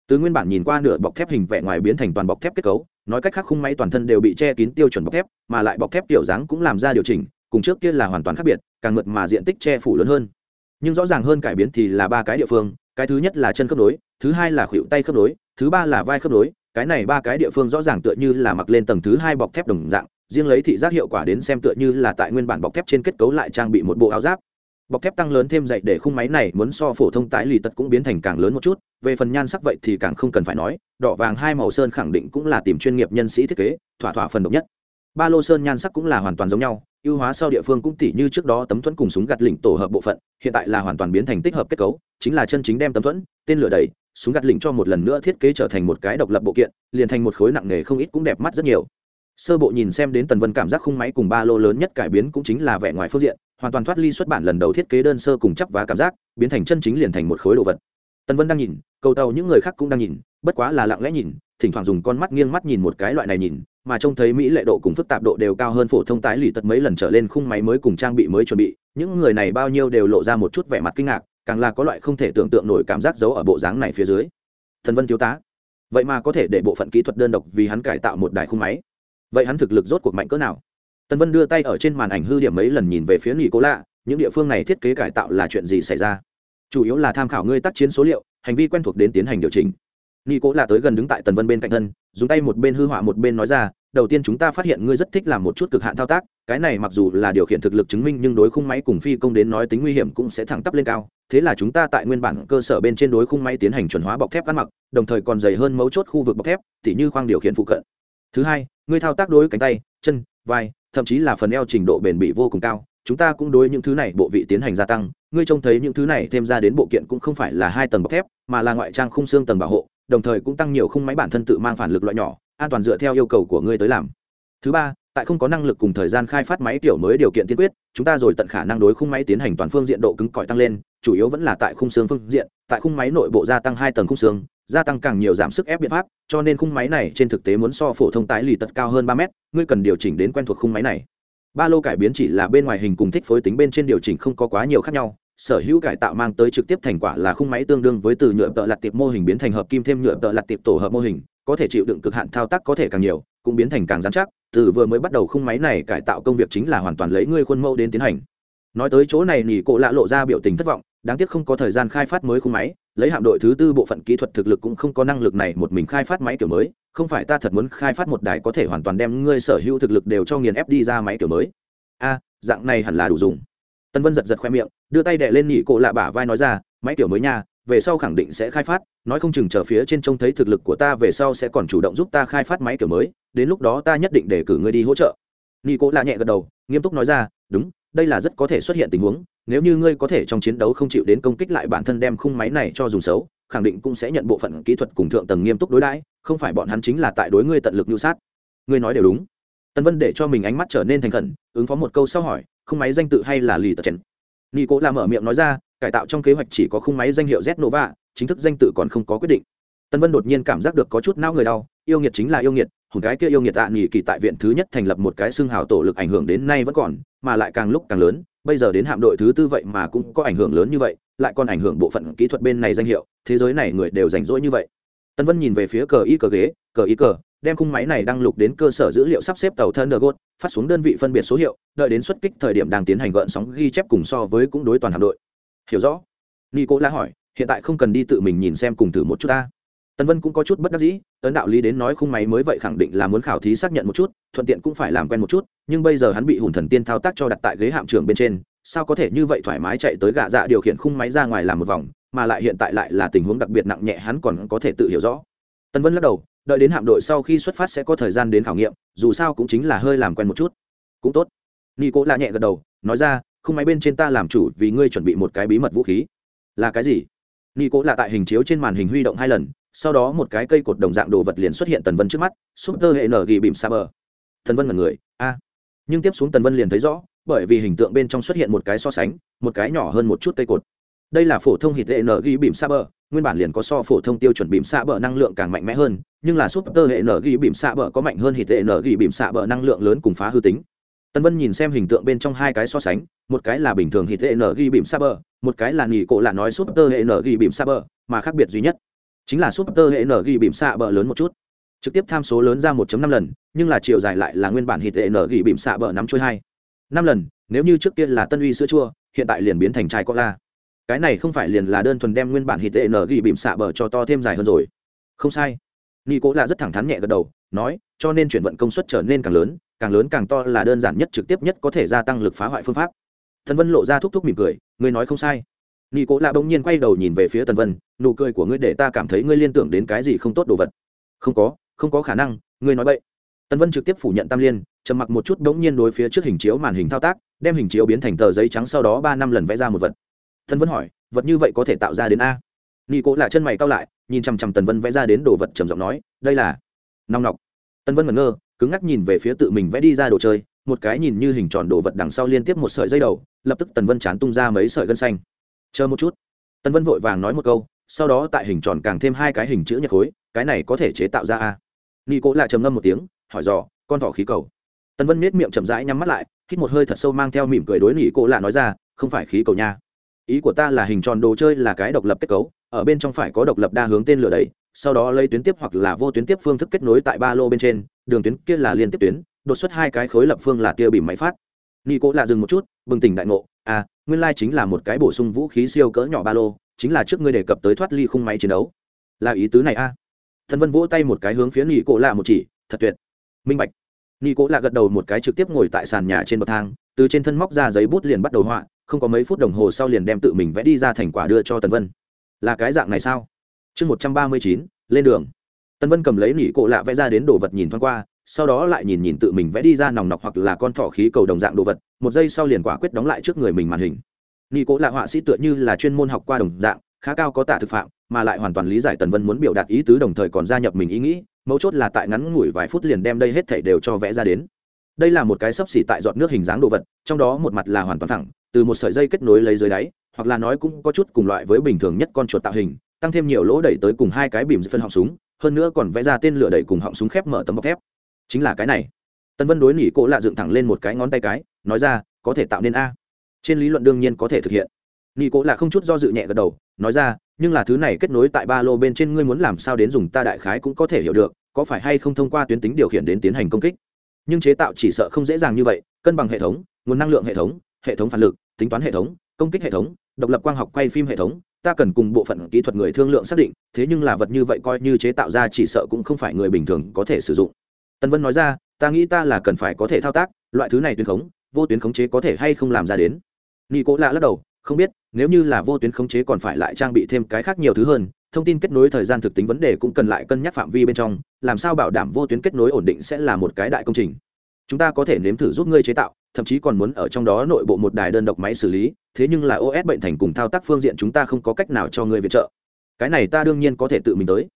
Từ nguyên bản nhìn qua nửa bọc thép hình vẽ ngoài biến thành toàn bọc thép kết cấu nói cách khác khung máy toàn thân đều bị che kín tiêu chuẩn bọc thép, mà lại bọc thép tiểu dáng cũng làm ra điều chỉnh, cùng trước kia là hoàn toàn khác biệt, càng mượt mà diện tích che phủ lớn hơn. Nhưng rõ ràng hơn cải biến thì là ba cái địa phương, cái thứ nhất là chân khớp nối, thứ hai là khuỷu tay khớp nối, thứ ba là vai khớp nối, cái này ba cái địa phương rõ ràng tựa như là mặc lên tầng thứ hai bọc thép đồng dạng, riêng lấy thị giác hiệu quả đến xem tựa như là tại nguyên bản bọc thép trên kết cấu lại trang bị một bộ áo giáp bọc thép tăng lớn thêm dậy để khung máy này muốn so phổ thông tái lì tật cũng biến thành càng lớn một chút. Về phần nhan sắc vậy thì càng không cần phải nói, đỏ vàng hai màu sơn khẳng định cũng là tìm chuyên nghiệp nhân sĩ thiết kế, thỏa thỏa phần độc nhất. Ba lô sơn nhan sắc cũng là hoàn toàn giống nhau, ưu hóa sau địa phương cũng tỉ như trước đó tấm thuẫn cùng súng gạt lỉnh tổ hợp bộ phận, hiện tại là hoàn toàn biến thành tích hợp kết cấu, chính là chân chính đem tấm thuẫn, tên lửa đẩy, súng gạt lỉnh cho một lần nữa thiết kế trở thành một cái độc lập bộ kiện, liền thành một khối nặng nghề không ít cũng đẹp mắt rất nhiều sơ bộ nhìn xem đến tần vân cảm giác khung máy cùng ba lô lớn nhất cải biến cũng chính là vẻ ngoài phương diện, hoàn toàn thoát ly xuất bản lần đầu thiết kế đơn sơ cùng chấp và cảm giác, biến thành chân chính liền thành một khối đồ vật. Tần vân đang nhìn, cầu tàu những người khác cũng đang nhìn, bất quá là lặng lẽ nhìn, thỉnh thoảng dùng con mắt nghiêng mắt nhìn một cái loại này nhìn, mà trông thấy mỹ lệ độ cùng phức tạp độ đều cao hơn phổ thông tái lì tật mấy lần trở lên khung máy mới cùng trang bị mới chuẩn bị, những người này bao nhiêu đều lộ ra một chút vẻ mặt kinh ngạc, càng là có loại không thể tưởng tượng nổi cảm giác giấu ở bộ dáng này phía dưới. Thần vân thiếu tá, vậy mà có thể để bộ phận kỹ thuật đơn độc vì hắn cải tạo một đài khung máy vậy hắn thực lực rốt cuộc mạnh cỡ nào? Tần vân đưa tay ở trên màn ảnh hư điểm mấy lần nhìn về phía nghỉ cố lạ, những địa phương này thiết kế cải tạo là chuyện gì xảy ra? Chủ yếu là tham khảo ngươi tác chiến số liệu, hành vi quen thuộc đến tiến hành điều chỉnh. Nghi cố lạ tới gần đứng tại tần vân bên cạnh thân, dùng tay một bên hư họa một bên nói ra, đầu tiên chúng ta phát hiện ngươi rất thích làm một chút cực hạn thao tác, cái này mặc dù là điều khiển thực lực chứng minh nhưng đối khung máy cùng phi công đến nói tính nguy hiểm cũng sẽ thẳng tắp lên cao, thế là chúng ta tại nguyên bản cơ sở bên trên đối khung máy tiến hành chuẩn hóa bọc thép ăn mặc, đồng thời còn dày hơn mấu chốt khu vực bọc thép, tỉ như khoang điều khiển phụ cận thứ hai, ngươi thao tác đối cánh tay, chân, vai, thậm chí là phần eo trình độ bền bỉ vô cùng cao, chúng ta cũng đối những thứ này bộ vị tiến hành gia tăng. Ngươi trông thấy những thứ này thêm ra đến bộ kiện cũng không phải là hai tầng bọc thép, mà là ngoại trang khung xương tầng bảo hộ, đồng thời cũng tăng nhiều khung máy bản thân tự mang phản lực loại nhỏ, an toàn dựa theo yêu cầu của ngươi tới làm. Thứ ba, tại không có năng lực cùng thời gian khai phát máy kiểu mới điều kiện tiên quyết, chúng ta rồi tận khả năng đối khung máy tiến hành toàn phương diện độ cứng cỏi tăng lên, chủ yếu vẫn là tại khung xương phương diện. Tại khung máy nội bộ gia tăng hai tầng khung xương gia tăng càng nhiều giảm sức ép biện pháp, cho nên khung máy này trên thực tế muốn so phổ thông tái lì tật cao hơn ba mét, ngươi cần điều chỉnh đến quen thuộc khung máy này. Ba lô cải biến chỉ là bên ngoài hình cùng thích phối tính bên trên điều chỉnh không có quá nhiều khác nhau, sở hữu cải tạo mang tới trực tiếp thành quả là khung máy tương đương với từ nhựa tợ lặt tiệp mô hình biến thành hợp kim thêm nhựa tợ lặt tiệp tổ hợp mô hình, có thể chịu đựng cực hạn thao tác có thể càng nhiều, cũng biến thành càng dán chắc, từ vừa mới bắt đầu khung máy này cải tạo công việc chính là hoàn toàn lấy ngươi khuôn mẫu đến tiến hành. Nói tới chỗ này, nỉ cộ lạ lộ ra biểu tình thất vọng, đáng tiếc không có thời gian khai phát mới khung máy lấy hạm đội thứ tư bộ phận kỹ thuật thực lực cũng không có năng lực này một mình khai phát máy kiểu mới, không phải ta thật muốn khai phát một đài có thể hoàn toàn đem ngươi sở hữu thực lực đều cho nghiền ép đi ra máy kiểu mới. A, dạng này hẳn là đủ dùng. Tân vân giật giật khoe miệng, đưa tay đệ lên nhị cộ lạ bả vai nói ra, máy kiểu mới nha, về sau khẳng định sẽ khai phát, nói không chừng chờ phía trên trông thấy thực lực của ta về sau sẽ còn chủ động giúp ta khai phát máy kiểu mới, đến lúc đó ta nhất định để cử ngươi đi hỗ trợ. Nhị cộ lạ nhẹ gật đầu, nghiêm túc nói ra, đúng, đây là rất có thể xuất hiện tình huống nếu như ngươi có thể trong chiến đấu không chịu đến công kích lại bản thân đem khung máy này cho dùng xấu, khẳng định cũng sẽ nhận bộ phận kỹ thuật cùng thượng tầng nghiêm túc đối đãi, không phải bọn hắn chính là tại đối ngươi tận lực nhu sát. Ngươi nói đều đúng. Tân vân để cho mình ánh mắt trở nên thành khẩn, ứng phó một câu sau hỏi, khung máy danh tự hay là lì tật chèn? Nghi cố làm mở miệng nói ra, cải tạo trong kế hoạch chỉ có khung máy danh hiệu z nova chính thức danh tự còn không có quyết định. Tân vân đột nhiên cảm giác được có chút não người đau, yêu nghiệt chính là yêu nghiệt, hùng cái kia yêu nghiệt tạ nghỉ kỳ tại viện thứ nhất thành lập một cái xương hào tổ lực ảnh hưởng đến nay vẫn còn, mà lại càng lúc càng lớn bây giờ đến hạm đội thứ tư vậy mà cũng có ảnh hưởng lớn như vậy lại còn ảnh hưởng bộ phận kỹ thuật bên này danh hiệu thế giới này người đều rảnh rỗi như vậy tân vân nhìn về phía cờ y cờ ghế cờ y cờ đem khung máy này đăng lục đến cơ sở dữ liệu sắp xếp tàu thân phát xuống đơn vị phân biệt số hiệu, đợi đến xuất kích thời điểm đang tiến hành gợn sóng ghi chép cùng so với cũng đối toàn hạm đội. Hiểu rõ. Nico la hỏi, hiện tại không cần đi tự mình nhìn xem cùng thử một chút ta. Tân Vân cũng có chút bất đắc dĩ, ấn đạo lý đến nói khung máy mới vậy khẳng định là muốn khảo thí xác nhận một chút, thuận tiện cũng phải làm quen một chút, nhưng bây giờ hắn bị hùn thần tiên thao tác cho đặt tại ghế hạm trường bên trên, sao có thể như vậy thoải mái chạy tới gạ dạ điều khiển khung máy ra ngoài làm một vòng, mà lại hiện tại lại là tình huống đặc biệt nặng nhẹ hắn còn có thể tự hiểu rõ. Tân Vân lắc đầu, đợi đến hạm đội sau khi xuất phát sẽ có thời gian đến khảo nghiệm dù sao cũng chính là hơi làm quen một chút. Cũng tốt. Nghi cố lạ nhẹ gật đầu nói ra khung máy bên trên ta làm chủ vì ngươi chuẩn bị một cái bí mật vũ khí. Là cái gì? Nghi cố lạ tại hình chiếu trên màn hình huy động hai lần sau đó một cái cây cột đồng dạng đồ vật liền xuất hiện tần vân trước mắt súp tơ hệ nở ghi bìm xa bờ. Tần vân là người, a. Nhưng tiếp xuống tần vân liền thấy rõ, bởi vì hình tượng bên trong xuất hiện một cái so sánh, một cái nhỏ hơn một chút cây cột. Đây là phổ thông hít hệ nở ghi bìm xa bờ, nguyên bản liền có so phổ thông tiêu chuẩn bìm xạ bờ năng lượng càng mạnh mẽ hơn, nhưng là súp tơ hệ nở ghi bìm xạ bờ có mạnh hơn hít hệ nở ghi bìm xạ bờ năng lượng lớn cùng phá hư tính. Tân vân nhìn xem hình tượng bên trong hai cái so sánh, một cái là bình thường hít hệ nở ghi bìm xạ bờ, một cái là nghỉ cổ là nói súp tơ hệ nở ghi bìm xạ bờ, mà khác biệt duy nhất chính là súp tơ hệ nở ghi bìm xạ bờ lớn một chút. Trực tiếp tham số lớn ra 1 năm lần, nhưng là chiều dài lại là nguyên bản hít hệ nở ghi bìm xạ bờ nắm trôi hai. Năm lần, nếu như trước kia là tân uy sữa chua, hiện tại liền biến thành chai cola. Cái này không phải liền là đơn thuần đem nguyên bản hít n nở ghi bìm xạ bờ cho to thêm dài hơn rồi. Không sai. Nghi cố là rất thẳng thắn nhẹ gật đầu, nói, cho nên chuyển vận công suất trở nên càng lớn càng lớn càng to là đơn giản nhất trực tiếp nhất có thể gia tăng lực phá hoại phương pháp. Thần vân lộ ra thúc thúc mỉm cười ngươi nói không sai nghi cố lạ bỗng nhiên quay đầu nhìn về phía tần vân, nụ cười của ngươi để ta cảm thấy ngươi liên tưởng đến cái gì không tốt đồ vật? Không có không có khả năng, ngươi nói vậy tần vân trực tiếp phủ nhận tam liên, trầm mặc một chút bỗng nhiên đối phía trước hình chiếu màn hình thao tác, đem hình chiếu biến thành tờ giấy trắng sau đó ba năm lần vẽ ra một vật. Tần vân hỏi, vật như vậy có thể tạo ra đến a? Nghi cố lạ chân mày cao lại, nhìn chằm chằm tần vân vẽ ra đến đồ vật trầm giọng nói, đây là Nong nọc. Tần vân ngẩn ngơ, cứng ngắc nhìn về phía tự mình vẽ đi ra đồ chơi, một cái nhìn như hình tròn đồ vật đằng sau liên tiếp một sợi dây đầu, lập tức tần vân chán tung ra mấy sợi gân xanh chờ một chút. Tân vân vội vàng nói một câu, sau đó tại hình tròn càng thêm hai cái hình chữ nhật khối, cái này có thể chế tạo ra a. Nghi cố lại trầm ngâm một tiếng, hỏi dò, con thỏ khí cầu? Tân vân miết miệng chậm rãi nhắm mắt lại, hít một hơi thật sâu mang theo mỉm cười đối nghỉ cố lạ nói ra, không phải khí cầu nha. Ý của ta là hình tròn đồ chơi là cái độc lập kết cấu, ở bên trong phải có độc lập đa hướng tên lửa đấy, sau đó lấy tuyến tiếp hoặc là vô tuyến tiếp phương thức kết nối tại ba lô bên trên, đường tuyến kia là liên tiếp tuyến, đột xuất hai cái khối lập phương là tia bìm máy phát nghi cố lạ dừng một chút, bừng tỉnh đại ngộ à nguyên lai chính là một cái bổ sung vũ khí siêu cỡ nhỏ ba lô, chính là trước ngươi đề cập tới thoát ly khung máy chiến đấu. Là ý tứ này a. À. thần vân vỗ tay một cái hướng phía nghi cố lạ một chỉ, thật tuyệt. Minh bạch. Nghi cố lạ gật đầu một cái trực tiếp ngồi tại sàn nhà trên bậc thang, từ trên thân móc ra giấy bút liền bắt đầu họa, không có mấy phút đồng hồ sau liền đem tự mình vẽ đi ra thành quả đưa cho tần vân. Là cái dạng này sao? Chương một trăm ba mươi chín, lên đường. Tần vân cầm lấy nỉ Cổ lạ vẽ ra đến đồ vật nhìn thoáng qua sau đó lại nhìn nhìn tự mình vẽ đi ra nòng nọc hoặc là con thỏ khí cầu đồng dạng đồ vật, một giây sau liền quả quyết đóng lại trước người mình màn hình. Nghi cố là họa sĩ tựa như là chuyên môn học qua đồng dạng, khá cao có tạ thực phạm, mà lại hoàn toàn lý giải tần vân muốn biểu đạt ý tứ đồng thời còn gia nhập mình ý nghĩ, mấu chốt là tại ngắn ngủi vài phút liền đem đây hết thảy đều cho vẽ ra đến. Đây là một cái sấp xỉ tại giọt nước hình dáng đồ vật, trong đó một mặt là hoàn toàn thẳng, từ một sợi dây kết nối lấy dưới đáy, hoặc là nói cũng có chút cùng loại với bình thường nhất con chuột tạo hình, tăng thêm nhiều lỗ đẩy tới cùng hai cái bìm phân họng súng, hơn nữa còn vẽ ra tên lửa đẩy cùng họng súng khép mở tấm bọc thép chính là cái này. Tân vân đối nỉ cỗ lạ dựng thẳng lên một cái ngón tay cái, nói ra, có thể tạo nên a. Trên lý luận đương nhiên có thể thực hiện. Nỉ cỗ lạ không chút do dự nhẹ gật đầu, nói ra, nhưng là thứ này kết nối tại ba lô bên trên ngươi muốn làm sao đến dùng ta đại khái cũng có thể hiểu được, có phải hay không thông qua tuyến tính điều khiển đến tiến hành công kích. Nhưng chế tạo chỉ sợ không dễ dàng như vậy, cân bằng hệ thống, nguồn năng lượng hệ thống hệ thống phản lực, tính toán hệ thống, công kích hệ thống, độc lập quang học quay phim hệ thống, ta cần cùng bộ phận kỹ thuật người thương lượng xác định, thế nhưng là vật như vậy coi như chế tạo ra chỉ sợ cũng không phải người bình thường có thể sử dụng tân vân nói ra, ta nghĩ ta là cần phải có thể thao tác, loại thứ này tuyến khống, vô tuyến khống chế có thể hay không làm ra đến? Nghi cố lạ lắc đầu, không biết, nếu như là vô tuyến khống chế còn phải lại trang bị thêm cái khác nhiều thứ hơn, thông tin kết nối thời gian thực tính vấn đề cũng cần lại cân nhắc phạm vi bên trong, làm sao bảo đảm vô tuyến kết nối ổn định sẽ là một cái đại công trình? Chúng ta có thể nếm thử giúp ngươi chế tạo, thậm chí còn muốn ở trong đó nội bộ một đài đơn độc máy xử lý, thế nhưng là os bệnh thành cùng thao tác phương diện chúng ta không có cách nào cho ngươi viện trợ. Cái này ta đương nhiên có thể tự mình tới.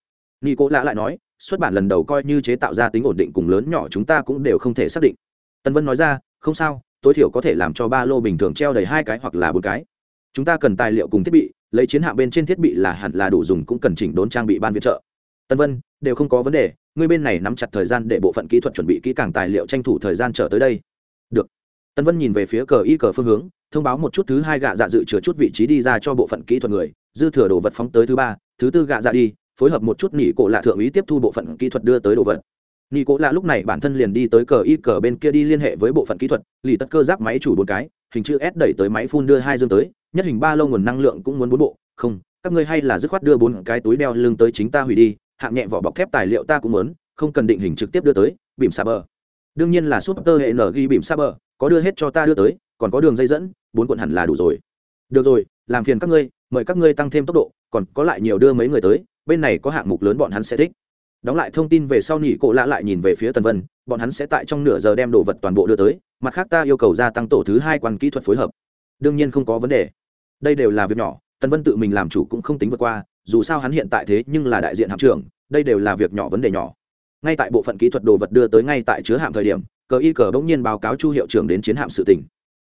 Nghi cố lã lại nói xuất bản lần đầu coi như chế tạo ra tính ổn định cùng lớn nhỏ chúng ta cũng đều không thể xác định. Tân vân nói ra, không sao, tối thiểu có thể làm cho ba lô bình thường treo đầy hai cái hoặc là bốn cái. Chúng ta cần tài liệu cùng thiết bị, lấy chiến hạm bên trên thiết bị là hẳn là đủ dùng cũng cần chỉnh đốn trang bị ban viện trợ. Tân vân, đều không có vấn đề, ngươi bên này nắm chặt thời gian để bộ phận kỹ thuật chuẩn bị kỹ càng tài liệu tranh thủ thời gian trở tới đây. Được. Tân vân nhìn về phía cờ y cờ phương hướng, thông báo một chút thứ hai gạ dạ dự chứa chút vị trí đi ra cho bộ phận kỹ thuật người, dư thừa đồ vật phóng tới thứ ba, thứ tư gạ dạ đi phối hợp một chút nhị cổ lạ thượng úy tiếp thu bộ phận kỹ thuật đưa tới đồ vật. Nhị cổ lạ lúc này bản thân liền đi tới cờ y cờ bên kia đi liên hệ với bộ phận kỹ thuật, lì tất cơ giáp máy chủ bốn cái, hình chữ s đẩy tới máy phun đưa hai dương tới, nhất hình ba lâu nguồn năng lượng cũng muốn bốn bộ. Không, các ngươi hay là dứt khoát đưa bốn cái túi đeo lưng tới chính ta hủy đi, hạng nhẹ vỏ bọc thép tài liệu ta cũng muốn, không cần định hình trực tiếp đưa tới, bìm xa bờ. Đương nhiên là súp tơ hệ n ghi bìm xa bờ, có đưa hết cho ta đưa tới, còn có đường dây dẫn, bốn cuộn hẳn là đủ rồi. Được rồi, làm phiền các ngươi, mời các ngươi tăng thêm tốc độ, còn có lại nhiều đưa mấy người tới bên này có hạng mục lớn bọn hắn sẽ thích. Đóng lại thông tin về sau nhỉ? cổ lạ lại nhìn về phía tần vân, bọn hắn sẽ tại trong nửa giờ đem đồ vật toàn bộ đưa tới, mặt khác ta yêu cầu gia tăng tổ thứ hai quan kỹ thuật phối hợp. Đương nhiên không có vấn đề. Đây đều là việc nhỏ, tần vân tự mình làm chủ cũng không tính vượt qua, dù sao hắn hiện tại thế nhưng là đại diện hạm trưởng, đây đều là việc nhỏ vấn đề nhỏ. Ngay tại bộ phận kỹ thuật đồ vật đưa tới ngay tại chứa hạm thời điểm, cờ y cờ bỗng nhiên báo cáo chu hiệu trưởng đến chiến hạm sự tỉnh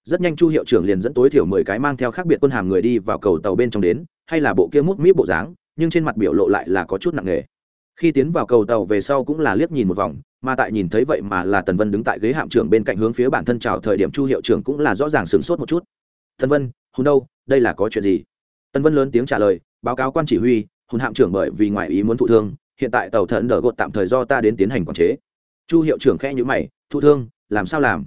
rất nhanh chu hiệu trưởng liền dẫn tối thiểu mười cái mang theo khác biệt quân hàm người đi vào cầu tàu bên trong đến, hay là bộ kia mút míp bộ dáng nhưng trên mặt biểu lộ lại là có chút nặng nề. Khi tiến vào cầu tàu về sau cũng là liếc nhìn một vòng, mà tại nhìn thấy vậy mà là tần vân đứng tại ghế hạm trưởng bên cạnh hướng phía bản thân chào thời điểm chu hiệu trưởng cũng là rõ ràng sửng sốt một chút. Tần vân, hùng đâu? Đây là có chuyện gì? Tần vân lớn tiếng trả lời, báo cáo quan chỉ huy, hùng hạm trưởng bởi vì ngoại ý muốn thụ thương, hiện tại tàu thần đỡ gột tạm thời do ta đến tiến hành quản chế. Chu hiệu trưởng khẽ nhữ mày, thụ thương? Làm sao làm?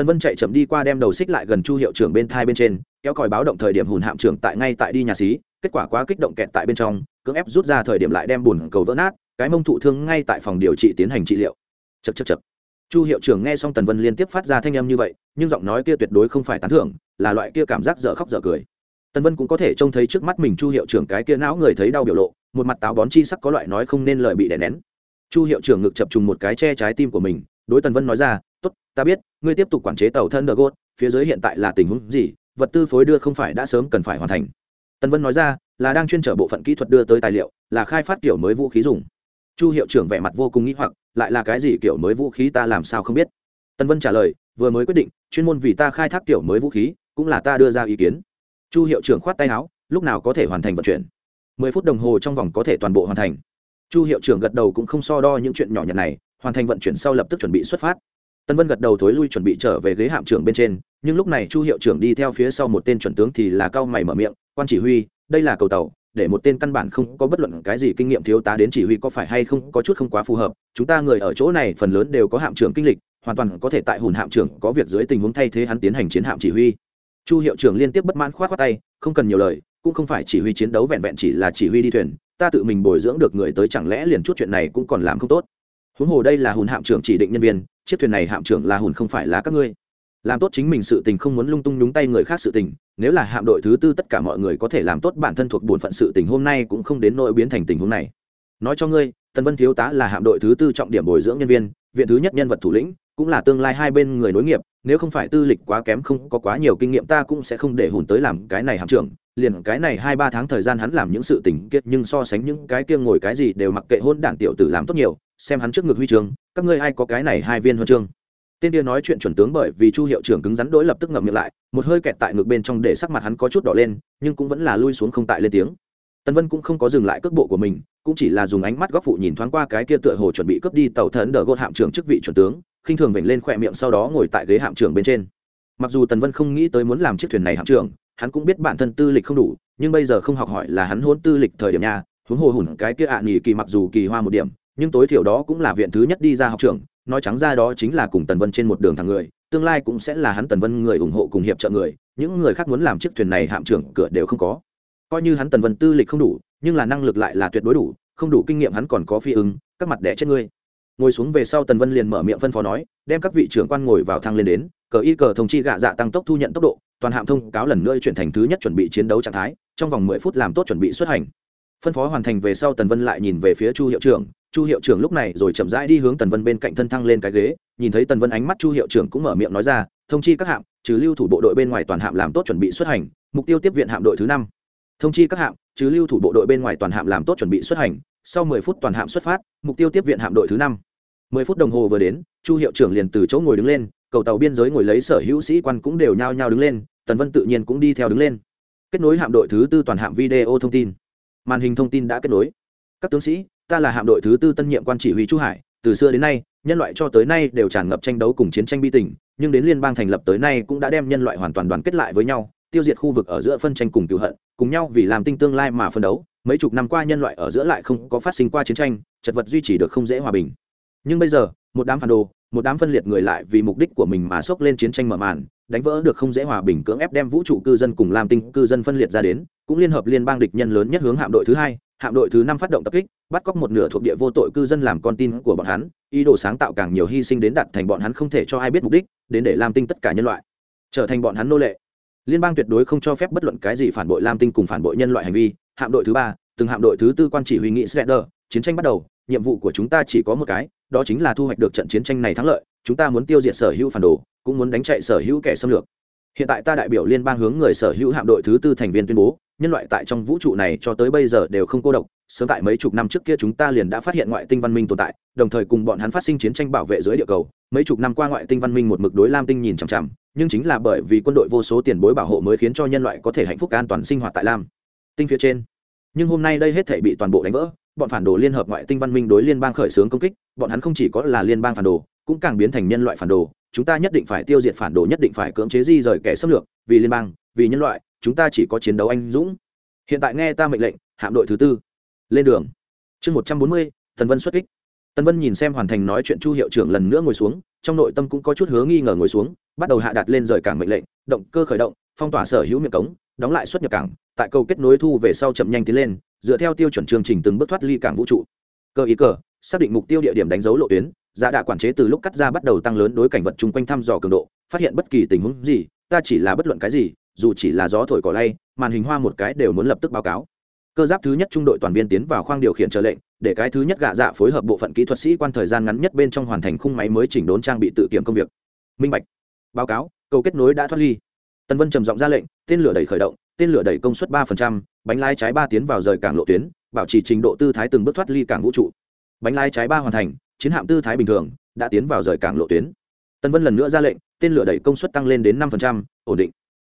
Tần vân chạy chậm đi qua đem đầu xích lại gần chu hiệu trưởng bên thai bên trên, kéo còi báo động thời điểm hùn hạm trưởng tại ngay tại đi nhà xí, kết quả quá kích động kẹt tại bên trong, cưỡng ép rút ra thời điểm lại đem bùn cầu vỡ nát, cái mông thụ thương ngay tại phòng điều trị tiến hành trị liệu. Chật chật chật chu hiệu trưởng nghe xong tần vân liên tiếp phát ra thanh âm như vậy, nhưng giọng nói kia tuyệt đối không phải tán thưởng, là loại kia cảm giác dở khóc dở cười. Tần vân cũng có thể trông thấy trước mắt mình chu hiệu trưởng cái kia não người thấy đau biểu lộ, một mặt táo bón chi sắc có loại nói không nên lời bị đè nén. Chu hiệu trưởng ngực chập trùng một cái che trái tim của mình, đối tần vân nói ra ta biết, ngươi tiếp tục quản chế tàu thân đờ gốt phía dưới hiện tại là tình huống gì, vật tư phối đưa không phải đã sớm cần phải hoàn thành. Tần vân nói ra, là đang chuyên trở bộ phận kỹ thuật đưa tới tài liệu, là khai phát kiểu mới vũ khí dùng. Chu hiệu trưởng vẻ mặt vô cùng nghĩ hoặc, lại là cái gì kiểu mới vũ khí ta làm sao không biết? Tân vân trả lời, vừa mới quyết định, chuyên môn vì ta khai thác kiểu mới vũ khí, cũng là ta đưa ra ý kiến. Chu hiệu trưởng khoát tay áo, lúc nào có thể hoàn thành vận chuyển? Mười phút đồng hồ trong vòng có thể toàn bộ hoàn thành. Chu hiệu trưởng gật đầu cũng không so đo những chuyện nhỏ nhặt này, hoàn thành vận chuyển sau lập tức chuẩn bị xuất phát tân vân gật đầu thối lui chuẩn bị trở về ghế hạm trưởng bên trên, nhưng lúc này chu hiệu trưởng đi theo phía sau một tên chuẩn tướng thì là cao mày mở miệng, quan chỉ huy, đây là cầu tàu, để một tên căn bản không có bất luận cái gì kinh nghiệm thiếu tá đến chỉ huy có phải hay không có chút không quá phù hợp, chúng ta người ở chỗ này phần lớn đều có hạm trưởng kinh lịch, hoàn toàn có thể tại hùn hạm trưởng có việc dưới tình huống thay thế hắn tiến hành chiến hạm chỉ huy. Chu hiệu trưởng liên tiếp bất mãn khoát khoát tay, không cần nhiều lời, cũng không phải chỉ huy chiến đấu vẹn vẹn chỉ là chỉ huy đi thuyền, ta tự mình bồi dưỡng được người tới chẳng lẽ liền chút chuyện này cũng còn làm không tốt? Huống hồ đây là hùn hạm trưởng chỉ định nhân viên, chiếc thuyền này hạm trưởng là hùn không phải là các ngươi. Làm tốt chính mình sự tình không muốn lung tung nhúng tay người khác sự tình, nếu là hạm đội thứ tư tất cả mọi người có thể làm tốt bản thân thuộc bổn phận sự tình hôm nay cũng không đến nỗi biến thành tình huống này. Nói cho ngươi, tần vân thiếu tá là hạm đội thứ tư trọng điểm bồi dưỡng nhân viên, viện thứ nhất nhân vật thủ lĩnh, cũng là tương lai hai bên người nối nghiệp, nếu không phải tư lịch quá kém không có quá nhiều kinh nghiệm ta cũng sẽ không để hùn tới làm cái này hạm trưởng, liền cái này hai ba tháng thời gian hắn làm những sự tình kiệt nhưng so sánh những cái kia ngồi cái gì đều mặc kệ hôn đảng tiểu tử làm tốt nhiều xem hắn trước ngực huy chương, các ngươi ai có cái này hai viên huân chương? Tên kia nói chuyện chuẩn tướng bởi vì chu hiệu trưởng cứng rắn đối lập tức ngậm miệng lại, một hơi kẹt tại ngực bên trong để sắc mặt hắn có chút đỏ lên, nhưng cũng vẫn là lui xuống không tại lên tiếng. Tân vân cũng không có dừng lại cước bộ của mình, cũng chỉ là dùng ánh mắt góc phụ nhìn thoáng qua cái kia tựa hồ chuẩn bị cướp đi tàu thần đờ gột hạm trưởng chức vị chuẩn tướng, khinh thường vểnh lên khỏe miệng sau đó ngồi tại ghế hạm trưởng bên trên. Mặc dù tần vân không nghĩ tới muốn làm chiếc thuyền này hạm trưởng, hắn cũng biết bản thân tư lịch không đủ, nhưng bây giờ không học hỏi là hắn hôn tư lịch thời điểm nhà huống hồ hùn cái kia ạ à nghỉ kỳ mặc dù kỳ hoa một điểm nhưng tối thiểu đó cũng là viện thứ nhất đi ra học trường, nói trắng ra đó chính là cùng tần vân trên một đường thẳng người, tương lai cũng sẽ là hắn tần vân người ủng hộ cùng hiệp trợ người, những người khác muốn làm chiếc thuyền này hạm trưởng cửa đều không có. Coi như hắn tần vân tư lịch không đủ, nhưng là năng lực lại là tuyệt đối đủ, không đủ kinh nghiệm hắn còn có phi ứng, các mặt đẻ chết ngươi. Ngồi xuống về sau tần vân liền mở miệng phân phó nói, đem các vị trưởng quan ngồi vào thang lên đến, cờ y cờ thông chi gạ dạ tăng tốc thu nhận tốc độ, toàn hạm thông cáo lần nữa chuyển thành thứ nhất chuẩn bị chiến đấu trạng thái, trong vòng mười phút làm tốt chuẩn bị xuất hành. Phân phó hoàn thành về sau tần vân lại nhìn về phía chu hiệu trưởng chu hiệu trưởng lúc này rồi chậm rãi đi hướng tần vân bên cạnh thân thăng lên cái ghế, nhìn thấy tần vân ánh mắt chu hiệu trưởng cũng mở miệng nói ra, thông chi các hạm, trừ lưu thủ bộ đội bên ngoài toàn hạm làm tốt chuẩn bị xuất hành, mục tiêu tiếp viện hạm đội thứ năm. Thông chi các hạm, trừ lưu thủ bộ đội bên ngoài toàn hạm làm tốt chuẩn bị xuất hành, sau mười phút toàn hạm xuất phát, mục tiêu tiếp viện hạm đội thứ năm. Mười phút đồng hồ vừa đến, chu hiệu trưởng liền từ chỗ ngồi đứng lên, cầu tàu biên giới ngồi lấy sở hữu sĩ quan cũng đều nhao nhao đứng lên, tần vân tự nhiên cũng đi theo đứng lên. Kết nối hạm đội thứ tư toàn hạm video thông tin. Màn hình thông tin đã kết nối. Các tướng sĩ ta là hạm đội thứ tư tân nhiệm quan chỉ huy chu hải, từ xưa đến nay, nhân loại cho tới nay đều tràn ngập tranh đấu cùng chiến tranh bi tình, nhưng đến liên bang thành lập tới nay cũng đã đem nhân loại hoàn toàn đoàn kết lại với nhau, tiêu diệt khu vực ở giữa phân tranh cùng cựu hận, cùng nhau vì làm tinh tương lai mà phân đấu, mấy chục năm qua nhân loại ở giữa lại không có phát sinh qua chiến tranh, chật vật duy trì được không dễ hòa bình. Nhưng bây giờ, một đám phản đồ, một đám phân liệt người lại vì mục đích của mình mà xốc lên chiến tranh mở màn, đánh vỡ được không dễ hòa bình cưỡng ép đem vũ trụ cư dân cùng làm tinh cư dân phân liệt ra đến, cũng liên hợp liên bang địch nhân lớn nhất hướng hạm đội thứ hai hạm đội thứ năm phát động tập kích, bắt cóc một nửa thuộc địa vô tội cư dân làm con tin của bọn hắn, ý đồ sáng tạo càng nhiều hy sinh đến đặt thành bọn hắn không thể cho ai biết mục đích, đến để làm tinh tất cả nhân loại trở thành bọn hắn nô lệ. Liên bang tuyệt đối không cho phép bất luận cái gì phản bội lam tinh cùng phản bội nhân loại hành vi. Hạm đội thứ ba, từng hạm đội thứ tư quan chỉ huy nghị sredder chiến tranh bắt đầu, nhiệm vụ của chúng ta chỉ có một cái, đó chính là thu hoạch được trận chiến tranh này thắng lợi, chúng ta muốn tiêu diệt sở hữu phản đồ, cũng muốn đánh chạy sở hữu kẻ xâm lược. Hiện tại ta đại biểu liên bang hướng người sở hữu hạm đội thứ tư thành viên tuyên bố nhân loại tại trong vũ trụ này cho tới bây giờ đều không cô độc, sớm tại mấy chục năm trước kia chúng ta liền đã phát hiện ngoại tinh văn minh tồn tại, đồng thời cùng bọn hắn phát sinh chiến tranh bảo vệ dưới địa cầu. Mấy chục năm qua ngoại tinh văn minh một mực đối lam tinh nhìn chằm chằm, nhưng chính là bởi vì quân đội vô số tiền bối bảo hộ mới khiến cho nhân loại có thể hạnh phúc an toàn sinh hoạt tại lam tinh phía trên. Nhưng hôm nay đây hết thể bị toàn bộ đánh vỡ, bọn phản đồ liên hợp ngoại tinh văn minh đối liên bang khởi xướng công kích, bọn hắn không chỉ có là liên bang phản đồ, cũng càng biến thành nhân loại phản đồ. Chúng ta nhất định phải tiêu diệt phản đồ, nhất định phải cưỡng chế di rời kẻ xâm lược, vì liên bang, vì nhân loại chúng ta chỉ có chiến đấu anh dũng. Hiện tại nghe ta mệnh lệnh, hạm đội thứ tư. Lên đường. Chương một trăm bốn mươi, tần vân xuất kích. Tần vân nhìn xem hoàn thành nói chuyện chu hiệu trưởng lần nữa ngồi xuống, trong nội tâm cũng có chút hứa nghi ngờ ngồi xuống, bắt đầu hạ đặt lên rời cảng mệnh lệnh, động cơ khởi động, phong tỏa sở hữu miệng cống, đóng lại xuất nhập cảng, tại cầu kết nối thu về sau chậm nhanh tiến lên, dựa theo tiêu chuẩn chương trình từng bước thoát ly cảng vũ trụ. Cơ ý cờ xác định mục tiêu địa điểm đánh dấu lộ tuyến, giá đạ quản chế từ lúc cắt ra bắt đầu tăng lớn đối cảnh vật chung quanh thăm dò cường độ, phát hiện bất kỳ tình huống gì, ta chỉ là bất luận cái gì dù chỉ là gió thổi cỏ lay, màn hình hoa một cái đều muốn lập tức báo cáo. Cơ giáp thứ nhất trung đội toàn viên tiến vào khoang điều khiển trợ lệnh, để cái thứ nhất gạ dạ phối hợp bộ phận kỹ thuật sĩ quan thời gian ngắn nhất bên trong hoàn thành khung máy mới chỉnh đốn trang bị tự kiểm công việc. Minh bạch. Báo cáo, cầu kết nối đã thoát ly. Tân vân trầm giọng ra lệnh, tên lửa đẩy khởi động, tên lửa đẩy công suất ba bánh lái trái ba tiến vào rời cảng lộ tuyến, bảo trì trình độ tư thái từng bước thoát ly cảng vũ trụ. Bánh lái trái ba hoàn thành, chiến hạm tư thái bình thường, đã tiến vào rời cảng lộ tuyến. Tân vân lần nữa ra lệnh, tên lửa đẩy công suất tăng lên đến năm ổn định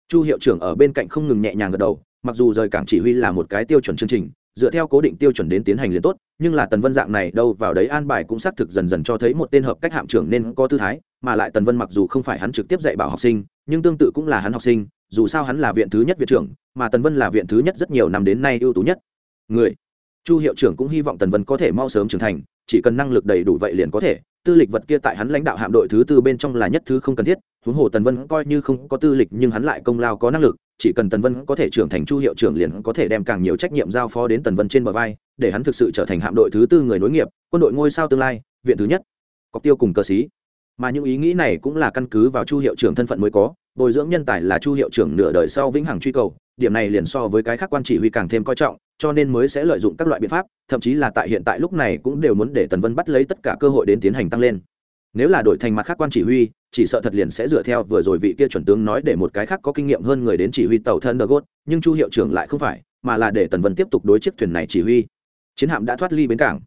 chu hiệu trưởng ở bên cạnh không ngừng nhẹ nhàng gật đầu, mặc dù rời cảng chỉ huy là một cái tiêu chuẩn chương trình, dựa theo cố định tiêu chuẩn đến tiến hành liền tốt, nhưng là tần vân dạng này đâu vào đấy an bài cũng xác thực dần dần cho thấy một tên hợp cách hạm trưởng nên có tư thái, mà lại tần vân mặc dù không phải hắn trực tiếp dạy bảo học sinh, nhưng tương tự cũng là hắn học sinh, dù sao hắn là viện thứ nhất viện trưởng, mà tần vân là viện thứ nhất rất nhiều năm đến nay ưu tú nhất. Người. Chu hiệu trưởng cũng hy vọng tần vân có thể mau sớm trưởng thành, chỉ cần năng lực đầy đủ vậy liền có thể, tư lịch vật kia tại hắn lãnh đạo hạm đội thứ tư bên trong là nhất thứ không cần thiết huống hồ tần vân coi như không có tư lịch nhưng hắn lại công lao có năng lực, chỉ cần tần vân có thể trưởng thành chu hiệu trưởng liền có thể đem càng nhiều trách nhiệm giao phó đến tần vân trên bờ vai, để hắn thực sự trở thành hạm đội thứ tư người nối nghiệp, quân đội ngôi sao tương lai, viện thứ nhất. Cọc tiêu cùng cơ sĩ. Mà những ý nghĩ này cũng là căn cứ vào chu hiệu trưởng thân phận mới có, bồi dưỡng nhân tài là chu hiệu trưởng nửa đời sau vĩnh hằng truy cầu, điểm này liền so với cái khác quan chỉ huy càng thêm coi trọng, cho nên mới sẽ lợi dụng các loại biện pháp, thậm chí là tại hiện tại lúc này cũng đều muốn để tần vân bắt lấy tất cả cơ hội đến tiến hành tăng lên nếu là đổi thành mặt khác quan chỉ huy, chỉ sợ thật liền sẽ dựa theo vừa rồi vị kia chuẩn tướng nói để một cái khác có kinh nghiệm hơn người đến chỉ huy tàu thân đờ nhưng chu hiệu trưởng lại không phải, mà là để tần vân tiếp tục đối chiếc thuyền này chỉ huy. Chiến hạm đã thoát ly bến cảng.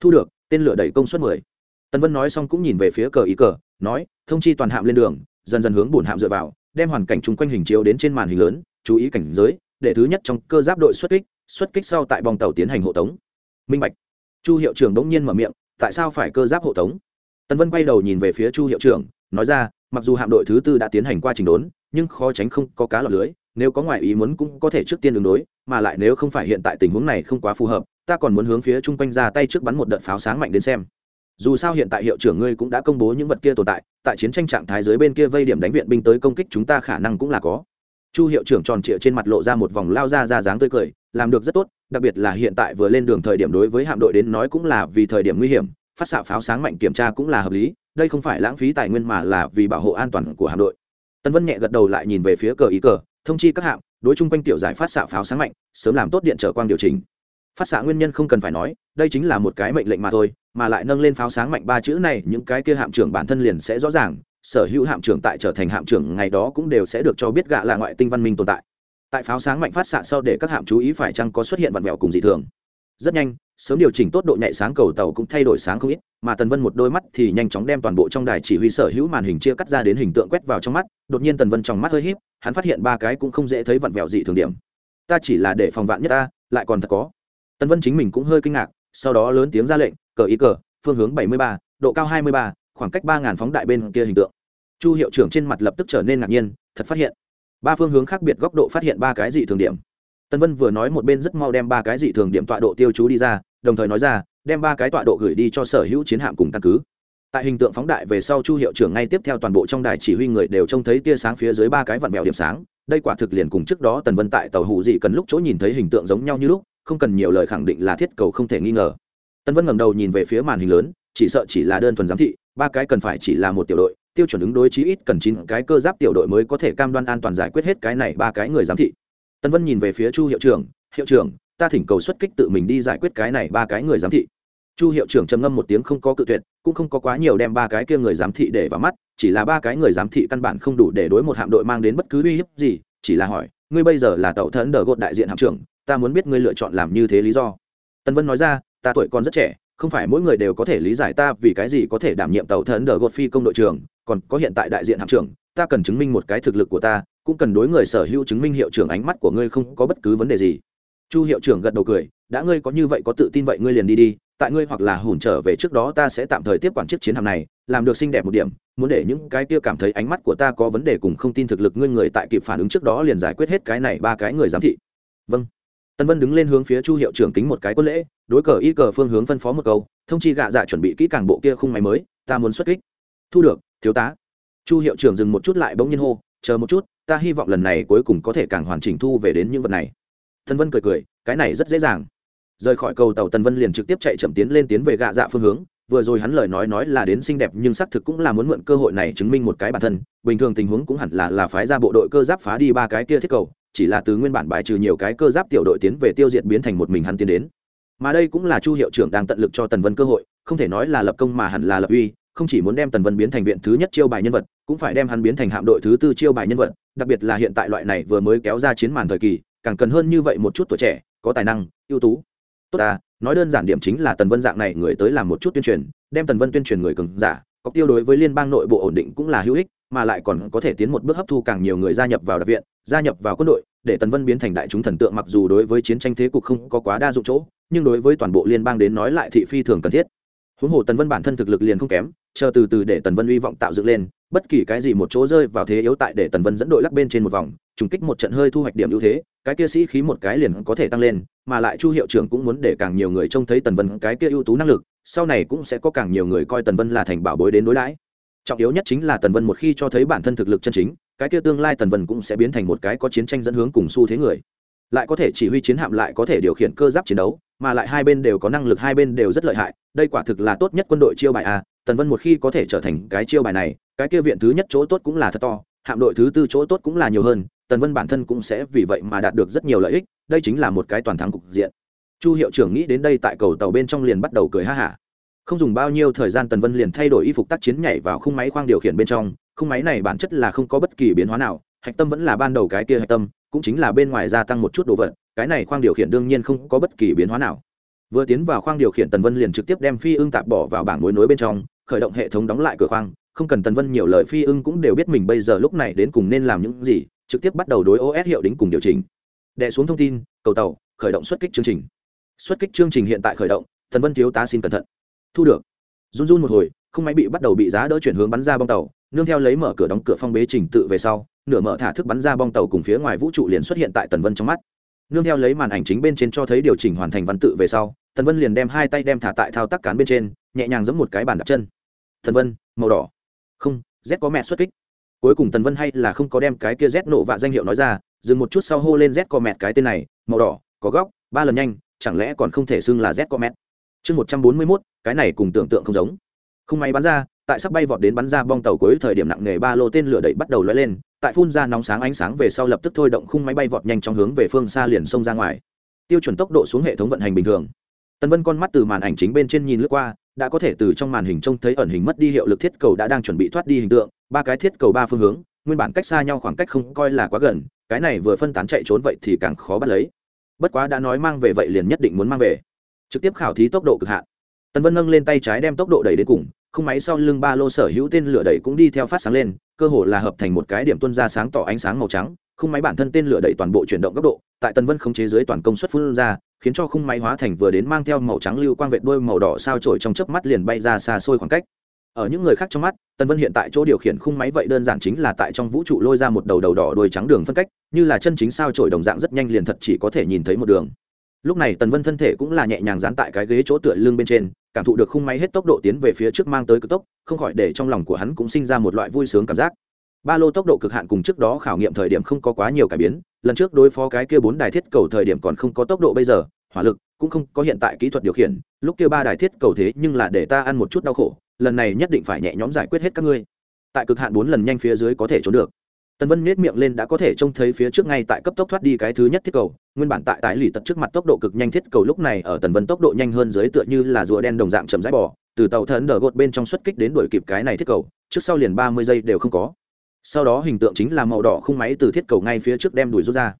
Thu được, tên lửa đẩy công suất mười. Tần vân nói xong cũng nhìn về phía cờ ý cờ, nói, thông chi toàn hạm lên đường, dần dần hướng bùn hạm dựa vào, đem hoàn cảnh chung quanh hình chiếu đến trên màn hình lớn, chú ý cảnh giới, để thứ nhất trong cơ giáp đội xuất kích xuất kích sau tại bong tàu tiến hành hộ tống. Minh bạch. Chu hiệu trưởng đống nhiên mở miệng, tại sao phải cơ giáp hộ tống? Tần vân quay đầu nhìn về phía chu hiệu trưởng, nói ra, mặc dù hạm đội thứ tư đã tiến hành qua trình đốn, nhưng khó tránh không có cá lọt lưới, nếu có ngoại ý muốn cũng có thể trước tiên đường đối, mà lại nếu không phải hiện tại tình huống này không quá phù hợp, ta còn muốn hướng phía chung quanh ra tay trước bắn một đợt pháo sáng mạnh đến xem. Dù sao hiện tại hiệu trưởng ngươi cũng đã công bố những vật kia tồn tại tại chiến tranh trạng thái dưới bên kia vây điểm đánh viện binh tới công kích chúng ta khả năng cũng là có. Chu hiệu trưởng tròn trịa trên mặt lộ ra một vòng lao ra ra dáng tươi cười, làm được rất tốt, đặc biệt là hiện tại vừa lên đường thời điểm đối với hạm đội đến nói cũng là vì thời điểm nguy hiểm phát xạ pháo sáng mạnh kiểm tra cũng là hợp lý, đây không phải lãng phí tài nguyên mà là vì bảo hộ an toàn của hạm đội. Tân vân nhẹ gật đầu lại nhìn về phía cờ ý cờ, thông chi các hạm, đối chung quanh tiểu giải phát xạ pháo sáng mạnh, sớm làm tốt điện trở quang điều chỉnh. Phát xạ nguyên nhân không cần phải nói, đây chính là một cái mệnh lệnh mà thôi, mà lại nâng lên pháo sáng mạnh ba chữ này, những cái kia hạm trưởng bản thân liền sẽ rõ ràng, sở hữu hạm trưởng tại trở thành hạm trưởng ngày đó cũng đều sẽ được cho biết gạ là ngoại tinh văn minh tồn tại. Tại pháo sáng mạnh phát xạ sau để các hạm chú ý phải chăng có xuất hiện vặn vẹo cùng dị thường. Rất nhanh sớm điều chỉnh tốt độ nhạy sáng cầu tàu cũng thay đổi sáng không ít, mà tần vân một đôi mắt thì nhanh chóng đem toàn bộ trong đài chỉ huy sở hữu màn hình chia cắt ra đến hình tượng quét vào trong mắt, đột nhiên tần vân trong mắt hơi híp, hắn phát hiện ba cái cũng không dễ thấy vặn vẹo dị thường điểm. Ta chỉ là để phòng vạn nhất ta, lại còn thật có. Tần vân chính mình cũng hơi kinh ngạc, sau đó lớn tiếng ra lệnh, cờ ý cờ, phương hướng bảy mươi ba, độ cao hai mươi ba, khoảng cách ba ngàn phóng đại bên kia hình tượng. Chu hiệu trưởng trên mặt lập tức trở nên ngạc nhiên, thật phát hiện, ba phương hướng khác biệt góc độ phát hiện ba cái dị thường điểm tân vân vừa nói một bên rất mau đem ba cái dị thường điểm tọa độ tiêu chú đi ra, đồng thời nói ra, đem ba cái tọa độ gửi đi cho sở hữu chiến hạm cùng căn cứ. Tại hình tượng phóng đại về sau chu hiệu trưởng ngay tiếp theo toàn bộ trong đài chỉ huy người đều trông thấy tia sáng phía dưới ba cái vặn mèo điểm sáng. Đây quả thực liền cùng trước đó tần vân tại tàu hụ dị cần lúc chỗ nhìn thấy hình tượng giống nhau như lúc, không cần nhiều lời khẳng định là thiết cầu không thể nghi ngờ. Tần vân ngẩng đầu nhìn về phía màn hình lớn, chỉ sợ chỉ là đơn thuần giám thị, ba cái cần phải chỉ là một tiểu đội, tiêu chuẩn ứng đối chí ít cần chín cái cơ giáp tiểu đội mới có thể cam đoan an toàn giải quyết hết cái này ba cái người giám thị tân vân nhìn về phía chu hiệu trưởng hiệu trưởng, ta thỉnh cầu xuất kích tự mình đi giải quyết cái này ba cái người giám thị. Chu hiệu trưởng trầm ngâm một tiếng không có cự tuyệt, cũng không có quá nhiều đem ba cái kia người giám thị để vào mắt, chỉ là ba cái người giám thị căn bản không đủ để đối một hạm đội mang đến bất cứ uy hiếp gì, chỉ là hỏi, ngươi bây giờ là tàu thẫn đờ gột đại diện hạm trưởng, ta muốn biết ngươi lựa chọn làm như thế lý do? Tân vân nói ra, ta tuổi còn rất trẻ, không phải mỗi người đều có thể lý giải ta vì cái gì có thể đảm nhiệm tàu thẫn đờ gột phi công đội trưởng, còn có hiện tại đại diện hạm trưởng ta cần chứng minh một cái thực lực của ta, cũng cần đối người sở hữu chứng minh hiệu trưởng ánh mắt của ngươi không có bất cứ vấn đề gì. Chu hiệu trưởng gật đầu cười, đã ngươi có như vậy có tự tin vậy ngươi liền đi đi, tại ngươi hoặc là hùn trở về trước đó ta sẽ tạm thời tiếp quản chiếc chiến hạm này, làm được xinh đẹp một điểm, muốn để những cái kia cảm thấy ánh mắt của ta có vấn đề cùng không tin thực lực ngươi người tại kịp phản ứng trước đó liền giải quyết hết cái này ba cái người giám thị. Vâng. Tân vân đứng lên hướng phía chu hiệu trưởng kính một cái quân lễ, đối cờ y cờ phương hướng phân phó một câu, thông chi gạ dạ chuẩn bị kỹ càng bộ kia khung máy mới, ta muốn xuất kích. Thu được, thiếu tá chu hiệu trưởng dừng một chút lại bỗng nhiên hô, chờ một chút, ta hy vọng lần này cuối cùng có thể càng hoàn chỉnh thu về đến những vật này. Tần vân cười cười, cái này rất dễ dàng. Rời khỏi cầu tàu, Tần vân liền trực tiếp chạy chậm tiến lên tiến về gạ dạ phương hướng. Vừa rồi hắn lời nói nói là đến xinh đẹp nhưng xác thực cũng là muốn mượn cơ hội này chứng minh một cái bản thân. Bình thường tình huống cũng hẳn là là phái ra bộ đội cơ giáp phá đi ba cái kia thiết cầu, chỉ là từ nguyên bản bài trừ nhiều cái cơ giáp tiểu đội tiến về tiêu diệt biến thành một mình hắn tiến đến. Mà đây cũng là chu hiệu trưởng đang tận lực cho tần vân cơ hội, không thể nói là lập công mà hẳn là lập uy không chỉ muốn đem tần vân biến thành viện thứ nhất chiêu bài nhân vật, cũng phải đem hắn biến thành hạm đội thứ tư chiêu bài nhân vật, đặc biệt là hiện tại loại này vừa mới kéo ra chiến màn thời kỳ, càng cần hơn như vậy một chút tuổi trẻ, có tài năng, ưu tú. Tốt ta, nói đơn giản điểm chính là tần vân dạng này người tới làm một chút tuyên truyền, đem tần vân tuyên truyền người cường giả, có tiêu đối với liên bang nội bộ ổn định cũng là hữu ích, mà lại còn có thể tiến một bước hấp thu càng nhiều người gia nhập vào đặc viện, gia nhập vào quân đội, để tần vân biến thành đại chúng thần tượng mặc dù đối với chiến tranh thế cục không có quá đa dụng chỗ, nhưng đối với toàn bộ liên bang đến nói lại thị phi thường cần thiết huống hồ tần vân bản thân thực lực liền không kém, chờ từ từ để tần vân hy vọng tạo dựng lên, bất kỳ cái gì một chỗ rơi vào thế yếu tại để tần vân dẫn đội lắc bên trên một vòng, trùng kích một trận hơi thu hoạch điểm ưu thế, cái kia sĩ khí một cái liền có thể tăng lên, mà lại chu hiệu trưởng cũng muốn để càng nhiều người trông thấy tần vân cái kia ưu tú năng lực, sau này cũng sẽ có càng nhiều người coi tần vân là thành bảo bối đến đối đãi. Trọng yếu nhất chính là tần vân một khi cho thấy bản thân thực lực chân chính, cái kia tương lai tần vân cũng sẽ biến thành một cái có chiến tranh dẫn hướng cùng xu thế người. Lại có thể chỉ huy chiến hạm lại có thể điều khiển cơ giáp chiến đấu, mà lại hai bên đều có năng lực, hai bên đều rất lợi hại đây quả thực là tốt nhất quân đội chiêu bài a, tần vân một khi có thể trở thành cái chiêu bài này, cái kia viện thứ nhất chỗ tốt cũng là thật to, hạm đội thứ tư chỗ tốt cũng là nhiều hơn, tần vân bản thân cũng sẽ vì vậy mà đạt được rất nhiều lợi ích, đây chính là một cái toàn thắng cục diện. Chu hiệu trưởng nghĩ đến đây tại cầu tàu bên trong liền bắt đầu cười ha hả. Không dùng bao nhiêu thời gian tần vân liền thay đổi y phục tác chiến nhảy vào khung máy khoang điều khiển bên trong, khung máy này bản chất là không có bất kỳ biến hóa nào, hạch tâm vẫn là ban đầu cái kia hạch tâm, cũng chính là bên ngoài gia tăng một chút đồ vật, cái này khoang điều khiển đương nhiên không có bất kỳ biến hóa nào vừa tiến vào khoang điều khiển tần vân liền trực tiếp đem phi ưng tạp bỏ vào bảng mối nối bên trong, khởi động hệ thống đóng lại cửa khoang. Không cần tần vân nhiều lời, phi ưng cũng đều biết mình bây giờ lúc này đến cùng nên làm những gì, trực tiếp bắt đầu đối os hiệu đính cùng điều chỉnh. Đệ xuống thông tin, cầu tàu, khởi động xuất kích chương trình. Xuất kích chương trình hiện tại khởi động, tần vân thiếu tá xin cẩn thận. Thu được. Run run một hồi, không máy bị bắt đầu bị giá đỡ chuyển hướng bắn ra bong tàu, nương theo lấy mở cửa đóng cửa phong bế trình tự về sau, nửa mở thả thức bắn ra bong tàu cùng phía ngoài vũ trụ liền xuất hiện tại tần vân trong mắt. Nương theo lấy màn ảnh chính bên trên cho thấy điều chỉnh hoàn thành văn tự về sau tần vân liền đem hai tay đem thả tại thao tác cán bên trên, nhẹ nhàng giẫm một cái bàn đặt chân. Tần vân, màu đỏ. Không, z có mẹ xuất kích. Cuối cùng tần vân hay là không có đem cái kia z nộ vạ danh hiệu nói ra, dừng một chút sau hô lên z có mẹ cái tên này, màu đỏ, có góc, ba lần nhanh, chẳng lẽ còn không thể xưng là z có mẹ? Chương một trăm bốn mươi mốt, cái này cùng tưởng tượng không giống. Không may bắn ra, tại sắp bay vọt đến bắn ra bong tàu cuối thời điểm nặng nghề ba lô tên lửa đẩy bắt đầu lóe lên, tại phun ra nóng sáng ánh sáng về sau lập tức thôi động khung máy bay vọt nhanh trong hướng về phương xa liền xông ra ngoài. Tiêu chuẩn tốc độ xuống hệ thống vận hành bình thường tần vân con mắt từ màn ảnh chính bên trên nhìn lướt qua, đã có thể từ trong màn hình trông thấy ẩn hình mất đi hiệu lực thiết cầu đã đang chuẩn bị thoát đi hình tượng, ba cái thiết cầu ba phương hướng, nguyên bản cách xa nhau khoảng cách không coi là quá gần, cái này vừa phân tán chạy trốn vậy thì càng khó bắt lấy. Bất quá đã nói mang về vậy liền nhất định muốn mang về. Trực tiếp khảo thí tốc độ cực hạn. Tần vân nâng lên tay trái đem tốc độ đẩy đến cùng, không máy sau lưng ba lô sở hữu tên lửa đẩy cũng đi theo phát sáng lên, cơ hồ là hợp thành một cái điểm tuân ra sáng tỏ ánh sáng màu trắng, Không máy bản thân tên lửa đẩy toàn bộ chuyển động góc độ, tại tần vân khống chế dưới toàn công suất phun ra khiến cho khung máy hóa thành vừa đến mang theo màu trắng lưu quang vệt đôi màu đỏ sao trổi trong chớp mắt liền bay ra xa xôi khoảng cách. Ở những người khác trong mắt, tần vân hiện tại chỗ điều khiển khung máy vậy đơn giản chính là tại trong vũ trụ lôi ra một đầu đầu đỏ đôi trắng đường phân cách, như là chân chính sao trổi đồng dạng rất nhanh liền thật chỉ có thể nhìn thấy một đường. Lúc này tần vân thân thể cũng là nhẹ nhàng dán tại cái ghế chỗ tựa lưng bên trên, cảm thụ được khung máy hết tốc độ tiến về phía trước mang tới cực tốc, không khỏi để trong lòng của hắn cũng sinh ra một loại vui sướng cảm giác. Ba lô tốc độ cực hạn cùng trước đó khảo nghiệm thời điểm không có quá nhiều cải biến, lần trước đối phó cái kia bốn đài thiết cầu thời điểm còn không có tốc độ bây giờ hỏa lực, cũng không có hiện tại kỹ thuật điều khiển, lúc kia ba đài thiết cầu thế nhưng là để ta ăn một chút đau khổ, lần này nhất định phải nhẹ nhõm giải quyết hết các ngươi. Tại cực hạn bốn lần nhanh phía dưới có thể trốn được. Tần vân nết miệng lên đã có thể trông thấy phía trước ngay tại cấp tốc thoát đi cái thứ nhất thiết cầu, nguyên bản tại tái lì tật trước mặt tốc độ cực nhanh thiết cầu lúc này ở tần vân tốc độ nhanh hơn dưới tựa như là rùa đen đồng dạng chậm rãi bỏ từ tàu thần đờ gột bên trong xuất kích đến đuổi kịp cái này thiết cầu, trước sau liền ba mươi giây đều không có. Sau đó hình tượng chính là màu đỏ khung máy từ thiết cầu ngay phía trước đem đuổi rút ra.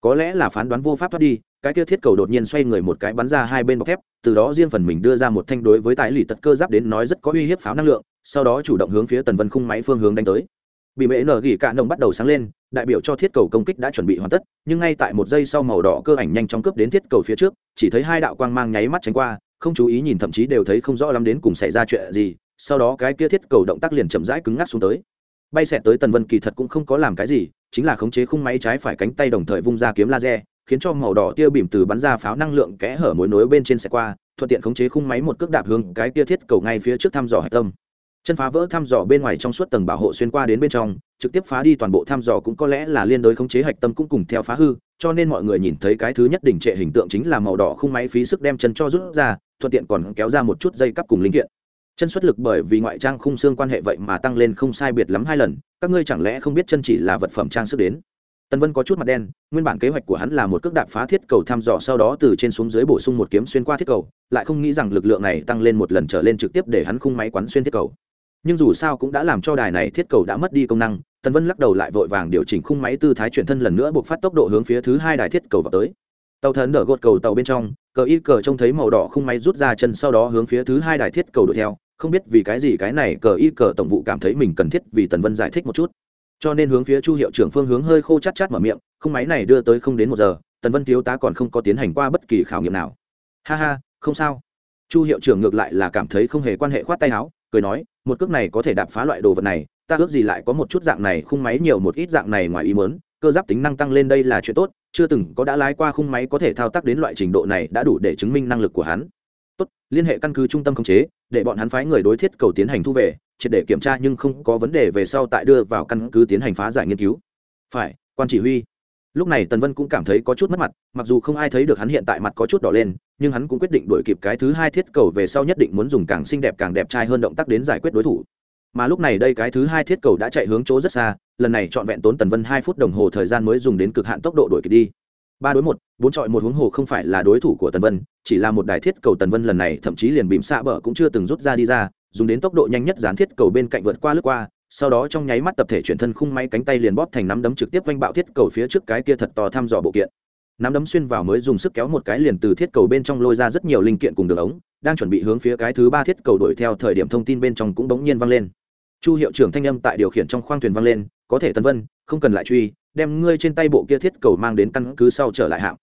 Có lẽ là phán đoán vô pháp thoát đi cái kia thiết cầu đột nhiên xoay người một cái bắn ra hai bên bọc thép, từ đó riêng phần mình đưa ra một thanh đối với tái lì tật cơ giáp đến nói rất có uy hiếp pháo năng lượng, sau đó chủ động hướng phía tần vân khung máy phương hướng đánh tới. Bị mễ nở gỉ cạn nồng bắt đầu sáng lên, đại biểu cho thiết cầu công kích đã chuẩn bị hoàn tất, nhưng ngay tại một giây sau màu đỏ cơ ảnh nhanh chóng cướp đến thiết cầu phía trước, chỉ thấy hai đạo quang mang nháy mắt tránh qua, không chú ý nhìn thậm chí đều thấy không rõ lắm đến cùng xảy ra chuyện gì, sau đó cái kia thiết cầu động tác liền chậm rãi cứng ngắc xuống tới. Bay xẹt tới tần vân kỳ thật cũng không có làm cái gì, chính là khống chế khung máy trái phải cánh tay đồng thời vung ra kiếm laser khiến cho màu đỏ tia bìm từ bắn ra pháo năng lượng kẽ hở mối nối bên trên xe qua, thuận tiện khống chế khung máy một cước đạp hướng cái tia thiết cầu ngay phía trước thăm dò hạch tâm. Chân phá vỡ thăm dò bên ngoài trong suốt tầng bảo hộ xuyên qua đến bên trong, trực tiếp phá đi toàn bộ thăm dò cũng có lẽ là liên đối khống chế hạch tâm cũng cùng theo phá hư, cho nên mọi người nhìn thấy cái thứ nhất đỉnh trệ hình tượng chính là màu đỏ khung máy phí sức đem chân cho rút ra, thuận tiện còn kéo ra một chút dây cắp cùng linh kiện. Chân xuất lực bởi vì ngoại trang khung xương quan hệ vậy mà tăng lên không sai biệt lắm hai lần, các ngươi chẳng lẽ không biết chân chỉ là vật phẩm trang sức đến? Tần Vân có chút mặt đen, nguyên bản kế hoạch của hắn là một cước đạp phá thiết cầu thăm dò sau đó từ trên xuống dưới bổ sung một kiếm xuyên qua thiết cầu, lại không nghĩ rằng lực lượng này tăng lên một lần trở lên trực tiếp để hắn khung máy quán xuyên thiết cầu. Nhưng dù sao cũng đã làm cho đài này thiết cầu đã mất đi công năng tần vân lắc đầu lại vội vàng điều chỉnh khung máy tư thái chuyển thân lần nữa buộc phát tốc độ hướng phía thứ hai đài thiết cầu vào tới. Tàu thần đỡ gột cầu tàu bên trong cờ y cờ trông thấy màu đỏ khung máy rút ra chân sau đó hướng phía thứ hai đài thiết cầu đuổi theo không biết vì cái gì cái này cờ y cờ tổng vụ cảm thấy mình cần thiết vì tần vân giải thích một chút cho nên hướng phía chu hiệu trưởng phương hướng hơi khô chát chát mở miệng, không máy này đưa tới không đến một giờ, tần vân thiếu tá còn không có tiến hành qua bất kỳ khảo nghiệm nào. Ha ha, không sao. Chu hiệu trưởng ngược lại là cảm thấy không hề quan hệ khoát tay áo, cười nói, một cước này có thể đạp phá loại đồ vật này, ta ước gì lại có một chút dạng này, khung máy nhiều một ít dạng này ngoài ý mớn cơ giáp tính năng tăng lên đây là chuyện tốt, chưa từng có đã lái qua khung máy có thể thao tác đến loại trình độ này đã đủ để chứng minh năng lực của hắn. Tốt, liên hệ căn cứ trung tâm khống chế, để bọn hắn phái người đối thiết cầu tiến hành thu về triệt để kiểm tra nhưng không có vấn đề về sau tại đưa vào căn cứ tiến hành phá giải nghiên cứu. Phải, quan chỉ huy. Lúc này tần vân cũng cảm thấy có chút mất mặt, mặc dù không ai thấy được hắn hiện tại mặt có chút đỏ lên, nhưng hắn cũng quyết định đuổi kịp cái thứ hai thiết cầu về sau nhất định muốn dùng càng xinh đẹp càng đẹp trai hơn động tác đến giải quyết đối thủ. Mà lúc này đây cái thứ hai thiết cầu đã chạy hướng chỗ rất xa, lần này trọn vẹn tốn tần vân hai phút đồng hồ thời gian mới dùng đến cực hạn tốc độ đuổi kịp đi. Ba đối một, bốn trọi một huống hồ không phải là đối thủ của tần vân, chỉ là một đài thiết cầu tần vân lần này thậm chí liền bìm xạ bờ cũng chưa từng rút ra đi ra dùng đến tốc độ nhanh nhất gián thiết cầu bên cạnh vượt qua lướt qua, sau đó trong nháy mắt tập thể chuyển thân khung máy cánh tay liền bóp thành nắm đấm trực tiếp vanh bạo thiết cầu phía trước cái kia thật to thăm dò bộ kiện. Nắm đấm xuyên vào mới dùng sức kéo một cái liền từ thiết cầu bên trong lôi ra rất nhiều linh kiện cùng đường ống, đang chuẩn bị hướng phía cái thứ ba thiết cầu đuổi theo thời điểm thông tin bên trong cũng bỗng nhiên vang lên. Chu hiệu trưởng thanh âm tại điều khiển trong khoang thuyền vang lên, có thể tân vân, không cần lại truy, đem ngươi trên tay bộ kia thiết cầu mang đến căn cứ sau trở lại hạng.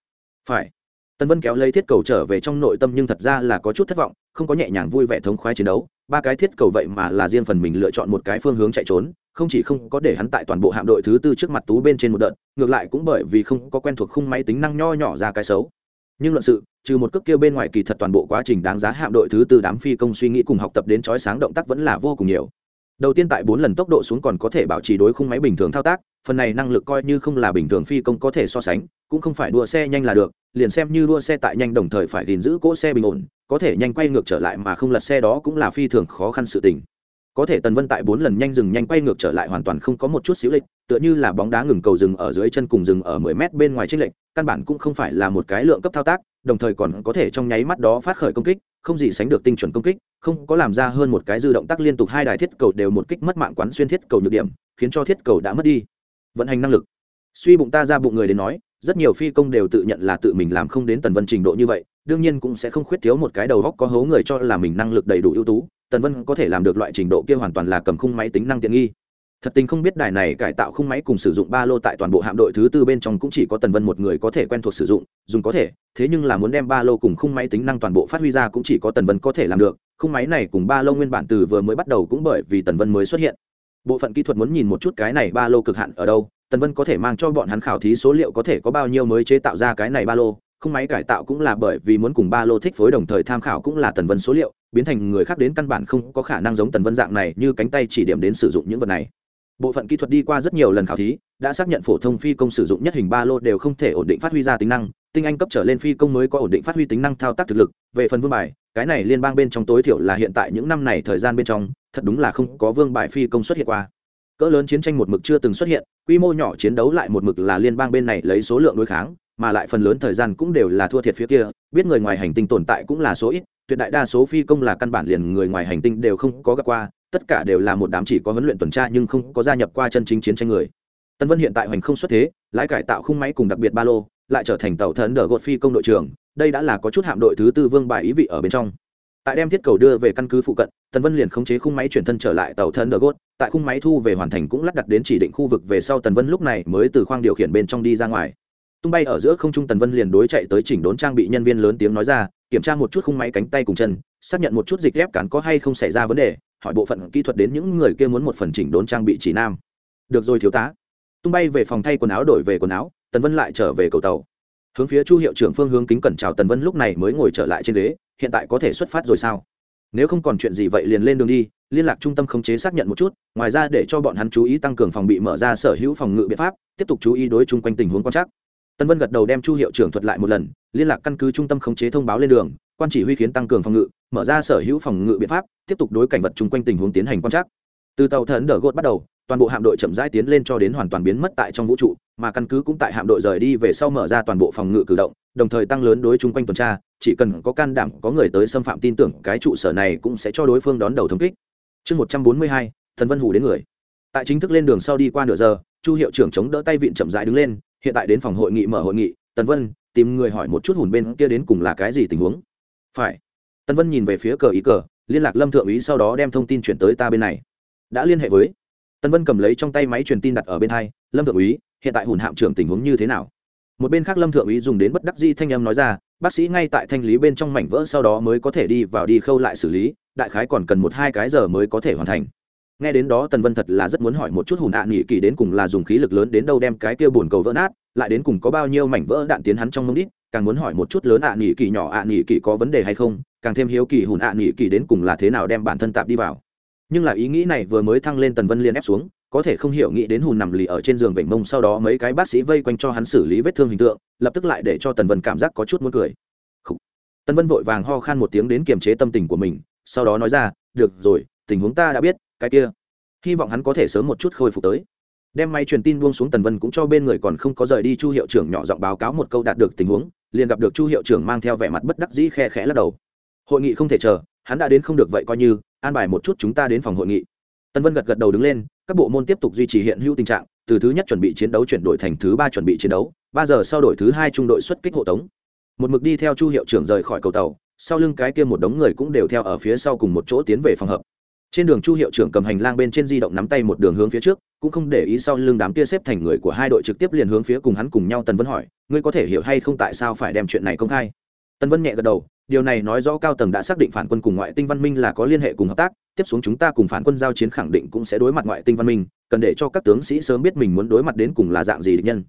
Phải tân vân kéo lấy thiết cầu trở về trong nội tâm nhưng thật ra là có chút thất vọng, không có nhẹ nhàng vui vẻ thống khoái chiến đấu. Ba cái thiết cầu vậy mà là riêng phần mình lựa chọn một cái phương hướng chạy trốn, không chỉ không có để hắn tại toàn bộ hạm đội thứ tư trước mặt tú bên trên một đợt, ngược lại cũng bởi vì không có quen thuộc khung máy tính năng nho nhỏ ra cái xấu. Nhưng luận sự, trừ một cước kia bên ngoài kỳ thật toàn bộ quá trình đáng giá hạm đội thứ tư đám phi công suy nghĩ cùng học tập đến chói sáng động tác vẫn là vô cùng nhiều. Đầu tiên tại bốn lần tốc độ xuống còn có thể bảo trì đối khung máy bình thường thao tác, phần này năng lực coi như không là bình thường phi công có thể so sánh cũng không phải đua xe nhanh là được, liền xem như đua xe tại nhanh đồng thời phải gìn giữ cỗ xe bình ổn, có thể nhanh quay ngược trở lại mà không lật xe đó cũng là phi thường khó khăn sự tình. Có thể tần vân tại bốn lần nhanh dừng nhanh quay ngược trở lại hoàn toàn không có một chút xíu lệch, tựa như là bóng đá ngừng cầu dừng ở dưới chân cùng dừng ở mười mét bên ngoài trên lệch, căn bản cũng không phải là một cái lượng cấp thao tác, đồng thời còn có thể trong nháy mắt đó phát khởi công kích, không gì sánh được tinh chuẩn công kích, không có làm ra hơn một cái dư động tác liên tục hai đài thiết cầu đều một kích mất mạng quán xuyên thiết cầu nhược điểm, khiến cho thiết cầu đã mất đi vận hành năng lực. Suy bụng ta ra bụng người đến nói rất nhiều phi công đều tự nhận là tự mình làm không đến tần vân trình độ như vậy, đương nhiên cũng sẽ không khuyết thiếu một cái đầu góc có hố người cho là mình năng lực đầy đủ ưu tú. Tần vân có thể làm được loại trình độ kia hoàn toàn là cầm khung máy tính năng tiện nghi. Thật tình không biết đài này cải tạo khung máy cùng sử dụng ba lô tại toàn bộ hạm đội thứ tư bên trong cũng chỉ có tần vân một người có thể quen thuộc sử dụng, dùng có thể, thế nhưng là muốn đem ba lô cùng khung máy tính năng toàn bộ phát huy ra cũng chỉ có tần vân có thể làm được. Khung máy này cùng ba lô nguyên bản từ vừa mới bắt đầu cũng bởi vì tần vân mới xuất hiện. Bộ phận kỹ thuật muốn nhìn một chút cái này ba lô cực hạn ở đâu tần vân có thể mang cho bọn hắn khảo thí số liệu có thể có bao nhiêu mới chế tạo ra cái này ba lô, không máy cải tạo cũng là bởi vì muốn cùng ba lô thích phối đồng thời tham khảo cũng là tần vân số liệu, biến thành người khác đến căn bản không có khả năng giống tần vân dạng này như cánh tay chỉ điểm đến sử dụng những vật này. Bộ phận kỹ thuật đi qua rất nhiều lần khảo thí, đã xác nhận phổ thông phi công sử dụng nhất hình ba lô đều không thể ổn định phát huy ra tính năng, tinh anh cấp trở lên phi công mới có ổn định phát huy tính năng thao tác thực lực, về phần vương bài, cái này liên bang bên trong tối thiểu là hiện tại những năm này thời gian bên trong, thật đúng là không có vương bài phi công xuất hiện qua cỡ lớn chiến tranh một mực chưa từng xuất hiện, quy mô nhỏ chiến đấu lại một mực là liên bang bên này lấy số lượng đối kháng, mà lại phần lớn thời gian cũng đều là thua thiệt phía kia, biết người ngoài hành tinh tồn tại cũng là số ít, tuyệt đại đa số phi công là căn bản liền người ngoài hành tinh đều không có gặp qua, tất cả đều là một đám chỉ có huấn luyện tuần tra nhưng không có gia nhập qua chân chính chiến tranh người. Tân vân hiện tại hoành không xuất thế, lái cải tạo khung máy cùng đặc biệt ba lô, lại trở thành tàu thần đờ gột phi công đội trưởng, đây đã là có chút hạm đội thứ tư vương bài ý vị ở bên trong tại đem thiết cầu đưa về căn cứ phụ cận, tần vân liền khống chế khung máy chuyển thân trở lại tàu thần đờ gốt tại khung máy thu về hoàn thành cũng lắp đặt đến chỉ định khu vực về sau, tần vân lúc này mới từ khoang điều khiển bên trong đi ra ngoài. Tung bay ở giữa không trung, tần vân liền đối chạy tới chỉnh đốn trang bị nhân viên lớn tiếng nói ra, kiểm tra một chút khung máy cánh tay cùng chân, xác nhận một chút dịch ghép cản có hay không xảy ra vấn đề, hỏi bộ phận kỹ thuật đến những người kia muốn một phần chỉnh đốn trang bị chỉ nam. Được rồi thiếu tá. Tung bay về phòng thay quần áo, đổi về quần áo, tần vân lại trở về cầu tàu. Hướng phía chu hiệu trưởng phương hướng kính cẩn chào, tần vân lúc này mới ngồi trở lại trên ghế hiện tại có thể xuất phát rồi sao? Nếu không còn chuyện gì vậy liền lên đường đi, liên lạc trung tâm khống chế xác nhận một chút, ngoài ra để cho bọn hắn chú ý tăng cường phòng bị mở ra sở hữu phòng ngự biện pháp, tiếp tục chú ý đối chung quanh tình huống quan trắc. Tân vân gật đầu đem chu hiệu trưởng thuật lại một lần, liên lạc căn cứ trung tâm khống chế thông báo lên đường, quan chỉ huy khiến tăng cường phòng ngự, mở ra sở hữu phòng ngự biện pháp, tiếp tục đối cảnh vật chung quanh tình huống tiến hành quan trắc. Từ tàu thần đờ gột bắt đầu toàn bộ hạm đội chậm rãi tiến lên cho đến hoàn toàn biến mất tại trong vũ trụ, mà căn cứ cũng tại hạm đội rời đi về sau mở ra toàn bộ phòng ngự cử động, đồng thời tăng lớn đối chung quanh tuần tra, chỉ cần có can đảm, có người tới xâm phạm tin tưởng, cái trụ sở này cũng sẽ cho đối phương đón đầu thống kích. Chương một trăm bốn mươi hai, thần vân hủ đến người. Tại chính thức lên đường sau đi qua nửa giờ, chu hiệu trưởng chống đỡ tay vịn chậm rãi đứng lên, hiện tại đến phòng hội nghị mở hội nghị, tần vân, tìm người hỏi một chút hùn bên kia đến cùng là cái gì tình huống. Phải. Tần vân nhìn về phía cờ ý cờ, liên lạc lâm thượng úy sau đó đem thông tin chuyển tới ta bên này. Đã liên hệ với. Tần vân cầm lấy trong tay máy truyền tin đặt ở bên hai, lâm thượng úy, hiện tại hùn hạm trưởng tình huống như thế nào? Một bên khác lâm thượng úy dùng đến bất đắc di thanh âm nói ra, bác sĩ ngay tại thanh lý bên trong mảnh vỡ sau đó mới có thể đi vào đi khâu lại xử lý, đại khái còn cần một hai cái giờ mới có thể hoàn thành. Nghe đến đó tần vân thật là rất muốn hỏi một chút hùn ạ à nghỉ kỳ đến cùng là dùng khí lực lớn đến đâu đem cái kia bồn cầu vỡ nát, lại đến cùng có bao nhiêu mảnh vỡ đạn tiến hắn trong mông đít, càng muốn hỏi một chút lớn ạ à nghỉ kỳ nhỏ ạ à nghỉ kỳ có vấn đề hay không, càng thêm hiếu kỳ hùn ạ nghỉ kỳ đến cùng là thế nào đem bản thân tạp đi vào nhưng là ý nghĩ này vừa mới thăng lên tần vân liền ép xuống, có thể không hiểu nghĩ đến hùn nằm lì ở trên giường vểnh mông sau đó mấy cái bác sĩ vây quanh cho hắn xử lý vết thương hình tượng, lập tức lại để cho tần vân cảm giác có chút muốn cười. Tần vân vội vàng ho khan một tiếng đến kiềm chế tâm tình của mình, sau đó nói ra, được rồi, tình huống ta đã biết, cái kia. Hy vọng hắn có thể sớm một chút khôi phục tới. Đem máy truyền tin buông xuống, tần vân cũng cho bên người còn không có rời đi chu hiệu trưởng nhỏ giọng báo cáo một câu đạt được tình huống, liền gặp được chu hiệu trưởng mang theo vẻ mặt bất đắc dĩ khe khẽ lắc đầu. Hội nghị không thể chờ, hắn đã đến không được vậy coi như an bài một chút chúng ta đến phòng hội nghị. Tân vân gật gật đầu đứng lên, các bộ môn tiếp tục duy trì hiện hữu tình trạng, từ thứ nhất chuẩn bị chiến đấu chuyển đổi thành thứ ba chuẩn bị chiến đấu, ba giờ sau đổi thứ hai trung đội xuất kích hộ tống. Một mực đi theo chu hiệu trưởng rời khỏi cầu tàu, sau lưng cái kia một đống người cũng đều theo ở phía sau cùng một chỗ tiến về phòng hợp. Trên đường chu hiệu trưởng cầm hành lang bên trên di động nắm tay một đường hướng phía trước, cũng không để ý sau lưng đám kia xếp thành người của hai đội trực tiếp liền hướng phía cùng hắn cùng nhau tần vân hỏi, ngươi có thể hiểu hay không tại sao phải đem chuyện này công khai? Tần vân nhẹ gật đầu điều này nói rõ cao tầng đã xác định phản quân cùng ngoại tinh văn minh là có liên hệ cùng hợp tác, tiếp xuống chúng ta cùng phản quân giao chiến khẳng định cũng sẽ đối mặt ngoại tinh văn minh, cần để cho các tướng sĩ sớm biết mình muốn đối mặt đến cùng là dạng gì địch nhân.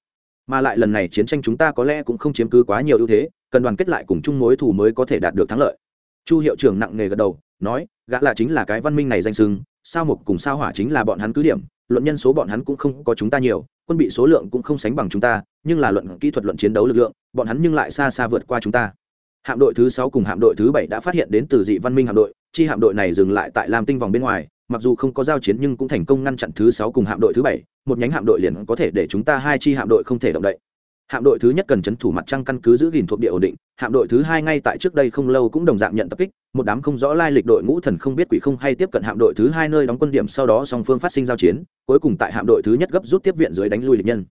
Mà lại lần này chiến tranh chúng ta có lẽ cũng không chiếm cứ quá nhiều ưu thế, cần đoàn kết lại cùng chung mối thù mới có thể đạt được thắng lợi. Chu hiệu trưởng nặng nề gật đầu, nói, gã là chính là cái văn minh này danh sưng sao mục cùng sao hỏa chính là bọn hắn cứ điểm, luận nhân số bọn hắn cũng không có chúng ta nhiều, quân bị số lượng cũng không sánh bằng chúng ta, nhưng là luận kỹ thuật luận chiến đấu lực lượng, bọn hắn nhưng lại xa xa vượt qua chúng ta hạm đội thứ sáu cùng hạm đội thứ bảy đã phát hiện đến từ dị văn minh hạm đội, chi hạm đội này dừng lại tại lam tinh vòng bên ngoài, mặc dù không có giao chiến nhưng cũng thành công ngăn chặn thứ sáu cùng hạm đội thứ bảy, một nhánh hạm đội liền có thể để chúng ta hai chi hạm đội không thể động đậy. Hạm đội thứ nhất cần chấn thủ mặt trăng căn cứ giữ gìn thuộc địa ổn định, hạm đội thứ hai ngay tại trước đây không lâu cũng đồng dạng nhận tập kích, một đám không rõ lai lịch đội ngũ thần không biết quỷ không hay tiếp cận hạm đội thứ hai nơi đóng quân điểm sau đó song phương phát sinh giao chiến, cuối cùng tại hạm đội thứ nhất gấp rút tiếp viện dưới đánh lui địch nhân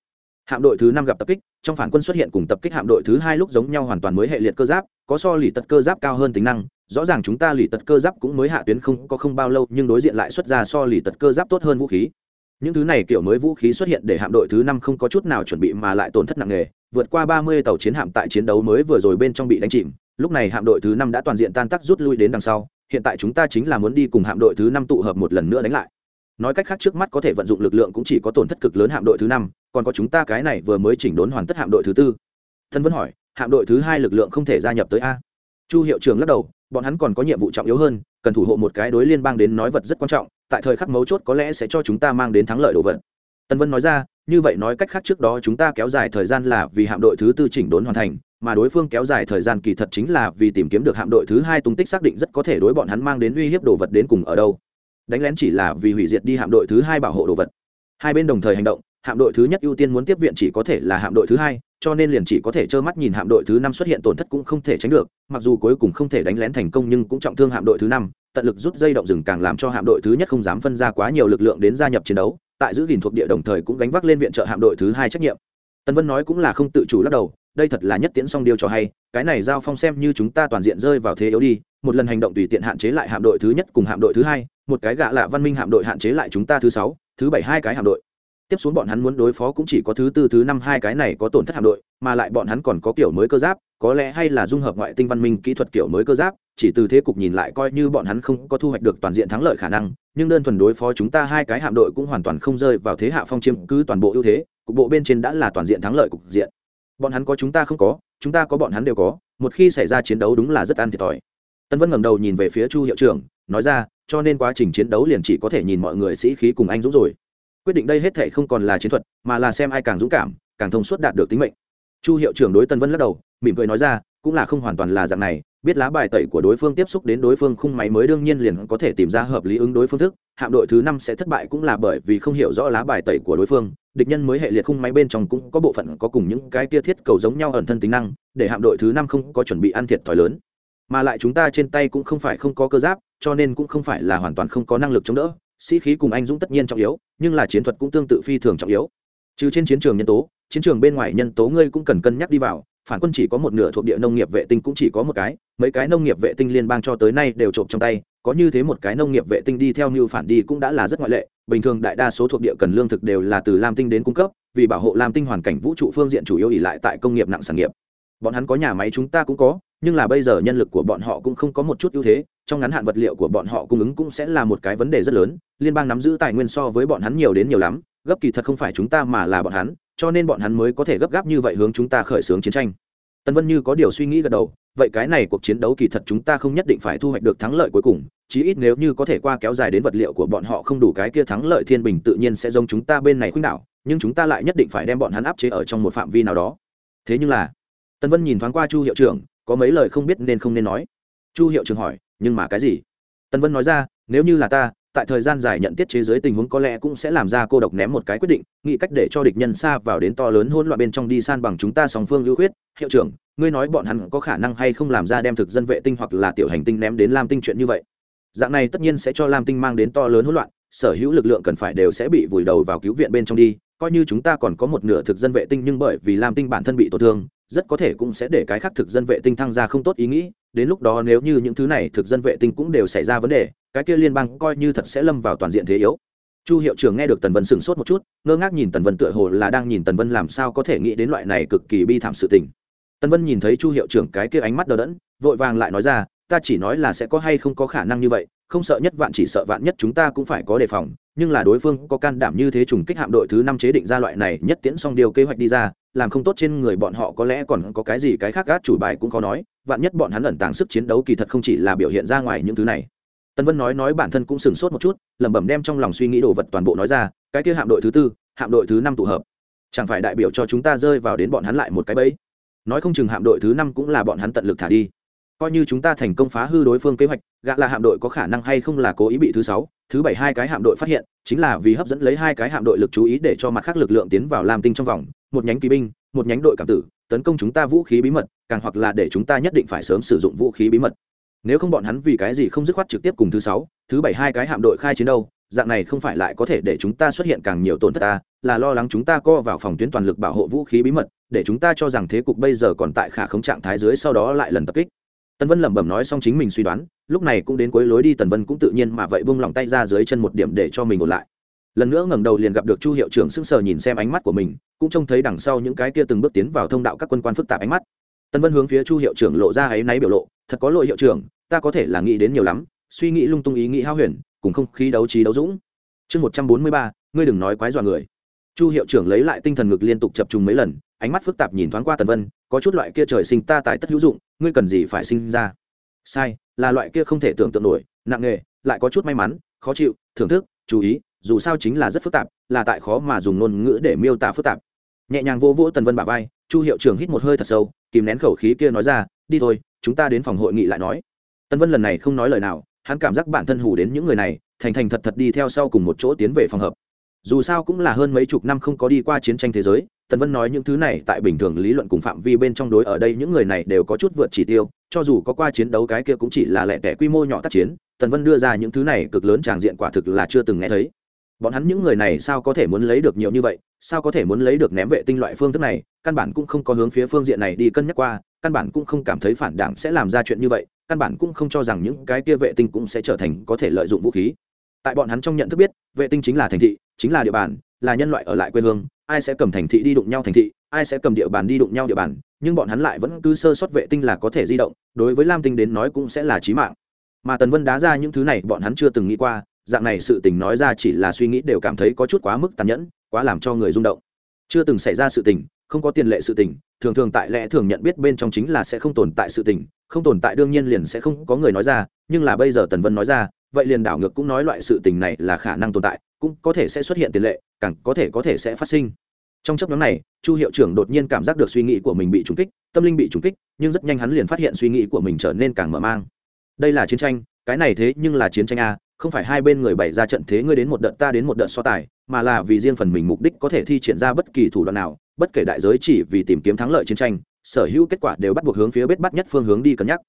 hạm đội thứ năm gặp tập kích, trong phản quân xuất hiện cùng tập kích hạm đội thứ hai lúc giống nhau hoàn toàn mới hệ liệt cơ giáp, có so lì tật cơ giáp cao hơn tính năng, rõ ràng chúng ta lì tật cơ giáp cũng mới hạ tuyến không, có không bao lâu nhưng đối diện lại xuất ra so lì tật cơ giáp tốt hơn vũ khí. Những thứ này kiểu mới vũ khí xuất hiện để hạm đội thứ năm không có chút nào chuẩn bị mà lại tổn thất nặng nề, vượt qua ba mươi tàu chiến hạm tại chiến đấu mới vừa rồi bên trong bị đánh chìm. Lúc này hạm đội thứ năm đã toàn diện tan tác rút lui đến đằng sau, hiện tại chúng ta chính là muốn đi cùng hạm đội thứ năm tụ hợp một lần nữa đánh lại nói cách khác trước mắt có thể vận dụng lực lượng cũng chỉ có tổn thất cực lớn hạm đội thứ năm, còn có chúng ta cái này vừa mới chỉnh đốn hoàn tất hạm đội thứ tư. Thân vẫn hỏi, hạm đội thứ hai lực lượng không thể gia nhập tới a? Chu hiệu trưởng lắc đầu, bọn hắn còn có nhiệm vụ trọng yếu hơn, cần thủ hộ một cái đối liên bang đến nói vật rất quan trọng, tại thời khắc mấu chốt có lẽ sẽ cho chúng ta mang đến thắng lợi đồ vật. Tân vân nói ra, như vậy nói cách khác trước đó chúng ta kéo dài thời gian là vì hạm đội thứ tư chỉnh đốn hoàn thành, mà đối phương kéo dài thời gian kỳ thật chính là vì tìm kiếm được hạm đội thứ hai tung tích xác định rất có thể đối bọn hắn mang đến uy hiếp đồ vật đến cùng ở đâu đánh lén chỉ là vì hủy diệt đi hạm đội thứ hai bảo hộ đồ vật. Hai bên đồng thời hành động, hạm đội thứ nhất ưu tiên muốn tiếp viện chỉ có thể là hạm đội thứ hai, cho nên liền chỉ có thể trơ mắt nhìn hạm đội thứ năm xuất hiện tổn thất cũng không thể tránh được, mặc dù cuối cùng không thể đánh lén thành công nhưng cũng trọng thương hạm đội thứ năm, tận lực rút dây động rừng càng làm cho hạm đội thứ nhất không dám phân ra quá nhiều lực lượng đến gia nhập chiến đấu, tại giữ gìn thuộc địa đồng thời cũng gánh vác lên viện trợ hạm đội thứ hai trách nhiệm. Tân vân nói cũng là không tự chủ lắc đầu, đây thật là nhất tiễn song điều cho hay, cái này giao phong xem như chúng ta toàn diện rơi vào thế yếu đi một lần hành động tùy tiện hạn chế lại hạm đội thứ nhất cùng hạm đội thứ hai, một cái gạ lạ văn minh hạm đội hạn chế lại chúng ta thứ sáu, thứ bảy hai cái hạm đội. Tiếp xuống bọn hắn muốn đối phó cũng chỉ có thứ tư, thứ năm hai cái này có tổn thất hạm đội, mà lại bọn hắn còn có kiểu mới cơ giáp, có lẽ hay là dung hợp ngoại tinh văn minh kỹ thuật kiểu mới cơ giáp, chỉ từ thế cục nhìn lại coi như bọn hắn không có thu hoạch được toàn diện thắng lợi khả năng, nhưng đơn thuần đối phó chúng ta hai cái hạm đội cũng hoàn toàn không rơi vào thế hạ phong chiếm cứ toàn bộ ưu thế, cục bộ bên trên đã là toàn diện thắng lợi cục diện. Bọn hắn có chúng ta không có, chúng ta có bọn hắn đều có, một khi xảy ra chiến đấu đúng là rất ăn thiệt thòi tân vân ngẩng đầu nhìn về phía chu hiệu trưởng, nói ra, cho nên quá trình chiến đấu liền chỉ có thể nhìn mọi người sĩ khí cùng anh dũng rồi. Quyết định đây hết thể không còn là chiến thuật, mà là xem ai càng dũng cảm, càng thông suốt đạt được tính mệnh. Chu hiệu trưởng đối tân vân lắc đầu, mỉm cười nói ra, cũng là không hoàn toàn là dạng này, biết lá bài tẩy của đối phương tiếp xúc đến đối phương khung máy mới đương nhiên liền có thể tìm ra hợp lý ứng đối phương thức, hạm đội thứ năm sẽ thất bại cũng là bởi vì không hiểu rõ lá bài tẩy của đối phương, địch nhân mới hệ liệt khung máy bên trong cũng có bộ phận có cùng những cái tia thiết cầu giống nhau ẩn thân tính năng, để hạm đội thứ năm không có chuẩn bị ăn thiệt thòi lớn mà lại chúng ta trên tay cũng không phải không có cơ giáp, cho nên cũng không phải là hoàn toàn không có năng lực chống đỡ. Sĩ khí cùng anh dũng tất nhiên trọng yếu, nhưng là chiến thuật cũng tương tự phi thường trọng yếu. Trừ trên chiến trường nhân tố, chiến trường bên ngoài nhân tố ngươi cũng cần cân nhắc đi vào, phản quân chỉ có một nửa thuộc địa nông nghiệp vệ tinh cũng chỉ có một cái, mấy cái nông nghiệp vệ tinh liên bang cho tới nay đều trộm trong tay, có như thế một cái nông nghiệp vệ tinh đi theo như phản đi cũng đã là rất ngoại lệ. Bình thường đại đa số thuộc địa cần lương thực đều là từ lam tinh đến cung cấp, vì bảo hộ lam tinh hoàn cảnh vũ trụ phương diện chủ yếu ỉ lại tại công nghiệp nặng sản nghiệp bọn hắn có nhà máy chúng ta cũng có, nhưng là bây giờ nhân lực của bọn họ cũng không có một chút ưu thế, trong ngắn hạn vật liệu của bọn họ cung ứng cũng sẽ là một cái vấn đề rất lớn, liên bang nắm giữ tài nguyên so với bọn hắn nhiều đến nhiều lắm, gấp kỳ thật không phải chúng ta mà là bọn hắn, cho nên bọn hắn mới có thể gấp gáp như vậy hướng chúng ta khởi xướng chiến tranh. Tân vân như có điều suy nghĩ gật đầu, vậy cái này cuộc chiến đấu kỳ thật chúng ta không nhất định phải thu hoạch được thắng lợi cuối cùng, chí ít nếu như có thể qua kéo dài đến vật liệu của bọn họ không đủ cái kia thắng lợi thiên bình tự nhiên sẽ giống chúng ta bên này khuynh đảo, nhưng chúng ta lại nhất định phải đem bọn hắn áp chế ở trong một phạm vi nào đó. Thế nhưng là tân vân nhìn thoáng qua chu hiệu trưởng, có mấy lời không biết nên không nên nói. Chu hiệu trưởng hỏi, nhưng mà cái gì? Tân vân nói ra, nếu như là ta, tại thời gian dài nhận tiết chế giới tình huống có lẽ cũng sẽ làm ra cô độc ném một cái quyết định, nghĩ cách để cho địch nhân xa vào đến to lớn hỗn loạn bên trong đi san bằng chúng ta song phương ưu khuyết. Hiệu trưởng, ngươi nói bọn hắn có khả năng hay không làm ra đem thực dân vệ tinh hoặc là tiểu hành tinh ném đến lam tinh chuyện như vậy? Dạng này tất nhiên sẽ cho lam tinh mang đến to lớn hỗn loạn, sở hữu lực lượng cần phải đều sẽ bị vùi đầu vào cứu viện bên trong đi. Coi như chúng ta còn có một nửa thực dân vệ tinh nhưng bởi vì lam tinh bản thân bị tổn thương rất có thể cũng sẽ để cái khác thực dân vệ tinh thăng ra không tốt ý nghĩ, đến lúc đó nếu như những thứ này thực dân vệ tinh cũng đều xảy ra vấn đề, cái kia liên bang coi như thật sẽ lâm vào toàn diện thế yếu. Chu hiệu trưởng nghe được tần vân sửng sốt một chút, ngơ ngác nhìn tần vân tựa hồ là đang nhìn tần vân làm sao có thể nghĩ đến loại này cực kỳ bi thảm sự tình. Tần vân nhìn thấy chu hiệu trưởng cái kia ánh mắt đờ đẫn, vội vàng lại nói ra, ta chỉ nói là sẽ có hay không có khả năng như vậy, không sợ nhất vạn chỉ sợ vạn nhất chúng ta cũng phải có đề phòng nhưng là đối phương có can đảm như thế trùng kích hạm đội thứ năm chế định ra loại này nhất tiễn xong điều kế hoạch đi ra, làm không tốt trên người bọn họ có lẽ còn có cái gì cái khác gác chủ bài cũng khó nói, vạn nhất bọn hắn ẩn tàng sức chiến đấu kỳ thật không chỉ là biểu hiện ra ngoài những thứ này. Tân vân nói nói bản thân cũng sửng sốt một chút, lẩm bẩm đem trong lòng suy nghĩ đồ vật toàn bộ nói ra, cái kia hạm đội thứ tư, hạm đội thứ năm tụ hợp. Chẳng phải đại biểu cho chúng ta rơi vào đến bọn hắn lại một cái bẫy? Nói không chừng hạm đội thứ năm cũng là bọn hắn tận lực thả đi. Coi như chúng ta thành công phá hư đối phương kế hoạch, gã là hạm đội có khả năng hay không là cố ý bị thứ sáu thứ bảy hai cái hạm đội phát hiện, chính là vì hấp dẫn lấy hai cái hạm đội lực chú ý để cho mặt khác lực lượng tiến vào làm tinh trong vòng, một nhánh kỵ binh, một nhánh đội cảm tử, tấn công chúng ta vũ khí bí mật, càng hoặc là để chúng ta nhất định phải sớm sử dụng vũ khí bí mật. Nếu không bọn hắn vì cái gì không dứt khoát trực tiếp cùng thứ sáu, thứ bảy hai cái hạm đội khai chiến đâu, dạng này không phải lại có thể để chúng ta xuất hiện càng nhiều tổn thất ta, là lo lắng chúng ta co vào phòng tuyến toàn lực bảo hộ vũ khí bí mật, để chúng ta cho rằng thế cục bây giờ còn tại khả không trạng thái dưới sau đó lại lần tập kích tần vân lẩm bẩm nói xong chính mình suy đoán, lúc này cũng đến cuối lối đi, tần vân cũng tự nhiên mà vậy bung lòng tay ra dưới chân một điểm để cho mình ổn lại. Lần nữa ngẩng đầu liền gặp được chu hiệu trưởng sững sờ nhìn xem ánh mắt của mình, cũng trông thấy đằng sau những cái kia từng bước tiến vào thông đạo các quân quan phức tạp ánh mắt. Tần vân hướng phía chu hiệu trưởng lộ ra áy náy biểu lộ, thật có lỗi hiệu trưởng, ta có thể là nghĩ đến nhiều lắm, suy nghĩ lung tung ý nghĩ hao huyền, cùng không khí đấu trí đấu dũng. Chương một trăm bốn mươi ba, ngươi đừng nói quái dọa người. Chu hiệu trưởng lấy lại tinh thần ngực liên tục chập trùng mấy lần ánh mắt phức tạp nhìn thoáng qua tần vân, có chút loại kia trời sinh ta tại tất hữu dụng, ngươi cần gì phải sinh ra? Sai, là loại kia không thể tưởng tượng nổi, nặng nghề lại có chút may mắn, khó chịu, thưởng thức, chú ý, dù sao chính là rất phức tạp, là tại khó mà dùng ngôn ngữ để miêu tả phức tạp. Nhẹ nhàng vô vỗ tần vân bả vai, chu hiệu trưởng hít một hơi thật sâu, kìm nén khẩu khí kia nói ra, đi thôi, chúng ta đến phòng hội nghị lại nói. Tần vân lần này không nói lời nào, hắn cảm giác bản thân hủ đến những người này, thành thành thật thật đi theo sau cùng một chỗ tiến về phòng hợp dù sao cũng là hơn mấy chục năm không có đi qua chiến tranh thế giới tần vân nói những thứ này tại bình thường lý luận cùng phạm vi bên trong đối ở đây những người này đều có chút vượt chỉ tiêu, cho dù có qua chiến đấu cái kia cũng chỉ là lẻ tẻ quy mô nhỏ tác chiến, tần vân đưa ra những thứ này cực lớn tràng diện quả thực là chưa từng nghe thấy. Bọn hắn những người này sao có thể muốn lấy được nhiều như vậy, sao có thể muốn lấy được ném vệ tinh loại phương thức này, căn bản cũng không có hướng phía phương diện này đi cân nhắc qua, căn bản cũng không cảm thấy phản đảng sẽ làm ra chuyện như vậy, căn bản cũng không cho rằng những cái kia vệ tinh cũng sẽ trở thành có thể lợi dụng vũ khí. Tại bọn hắn trong nhận thức biết, vệ tinh chính là thành thị, chính là địa bàn, là nhân loại ở lại quê hương ai sẽ cầm thành thị đi đụng nhau thành thị, ai sẽ cầm địa bàn đi đụng nhau địa bàn, nhưng bọn hắn lại vẫn cứ sơ sót vệ tinh là có thể di động, đối với lam tinh đến nói cũng sẽ là trí mạng. Mà tần vân đá ra những thứ này bọn hắn chưa từng nghĩ qua, dạng này sự tình nói ra chỉ là suy nghĩ đều cảm thấy có chút quá mức tàn nhẫn, quá làm cho người rung động. Chưa từng xảy ra sự tình, không có tiền lệ sự tình, thường thường tại lẽ thường nhận biết bên trong chính là sẽ không tồn tại sự tình, không tồn tại đương nhiên liền sẽ không có người nói ra, nhưng là bây giờ tần vân nói ra vậy liền đảo ngược cũng nói loại sự tình này là khả năng tồn tại, cũng có thể sẽ xuất hiện tiền lệ, càng có thể có thể sẽ phát sinh. Trong chấp nhóm này, chu hiệu trưởng đột nhiên cảm giác được suy nghĩ của mình bị trúng kích, tâm linh bị trúng kích, nhưng rất nhanh hắn liền phát hiện suy nghĩ của mình trở nên càng mở mang. Đây là chiến tranh, cái này thế nhưng là chiến tranh a, không phải hai bên người bày ra trận thế ngươi đến một đợt ta đến một đợt so tài, mà là vì riêng phần mình mục đích có thể thi triển ra bất kỳ thủ đoạn nào, bất kể đại giới chỉ vì tìm kiếm thắng lợi chiến tranh, sở hữu kết quả đều bắt buộc hướng phía bết bắt nhất phương hướng đi cân nhắc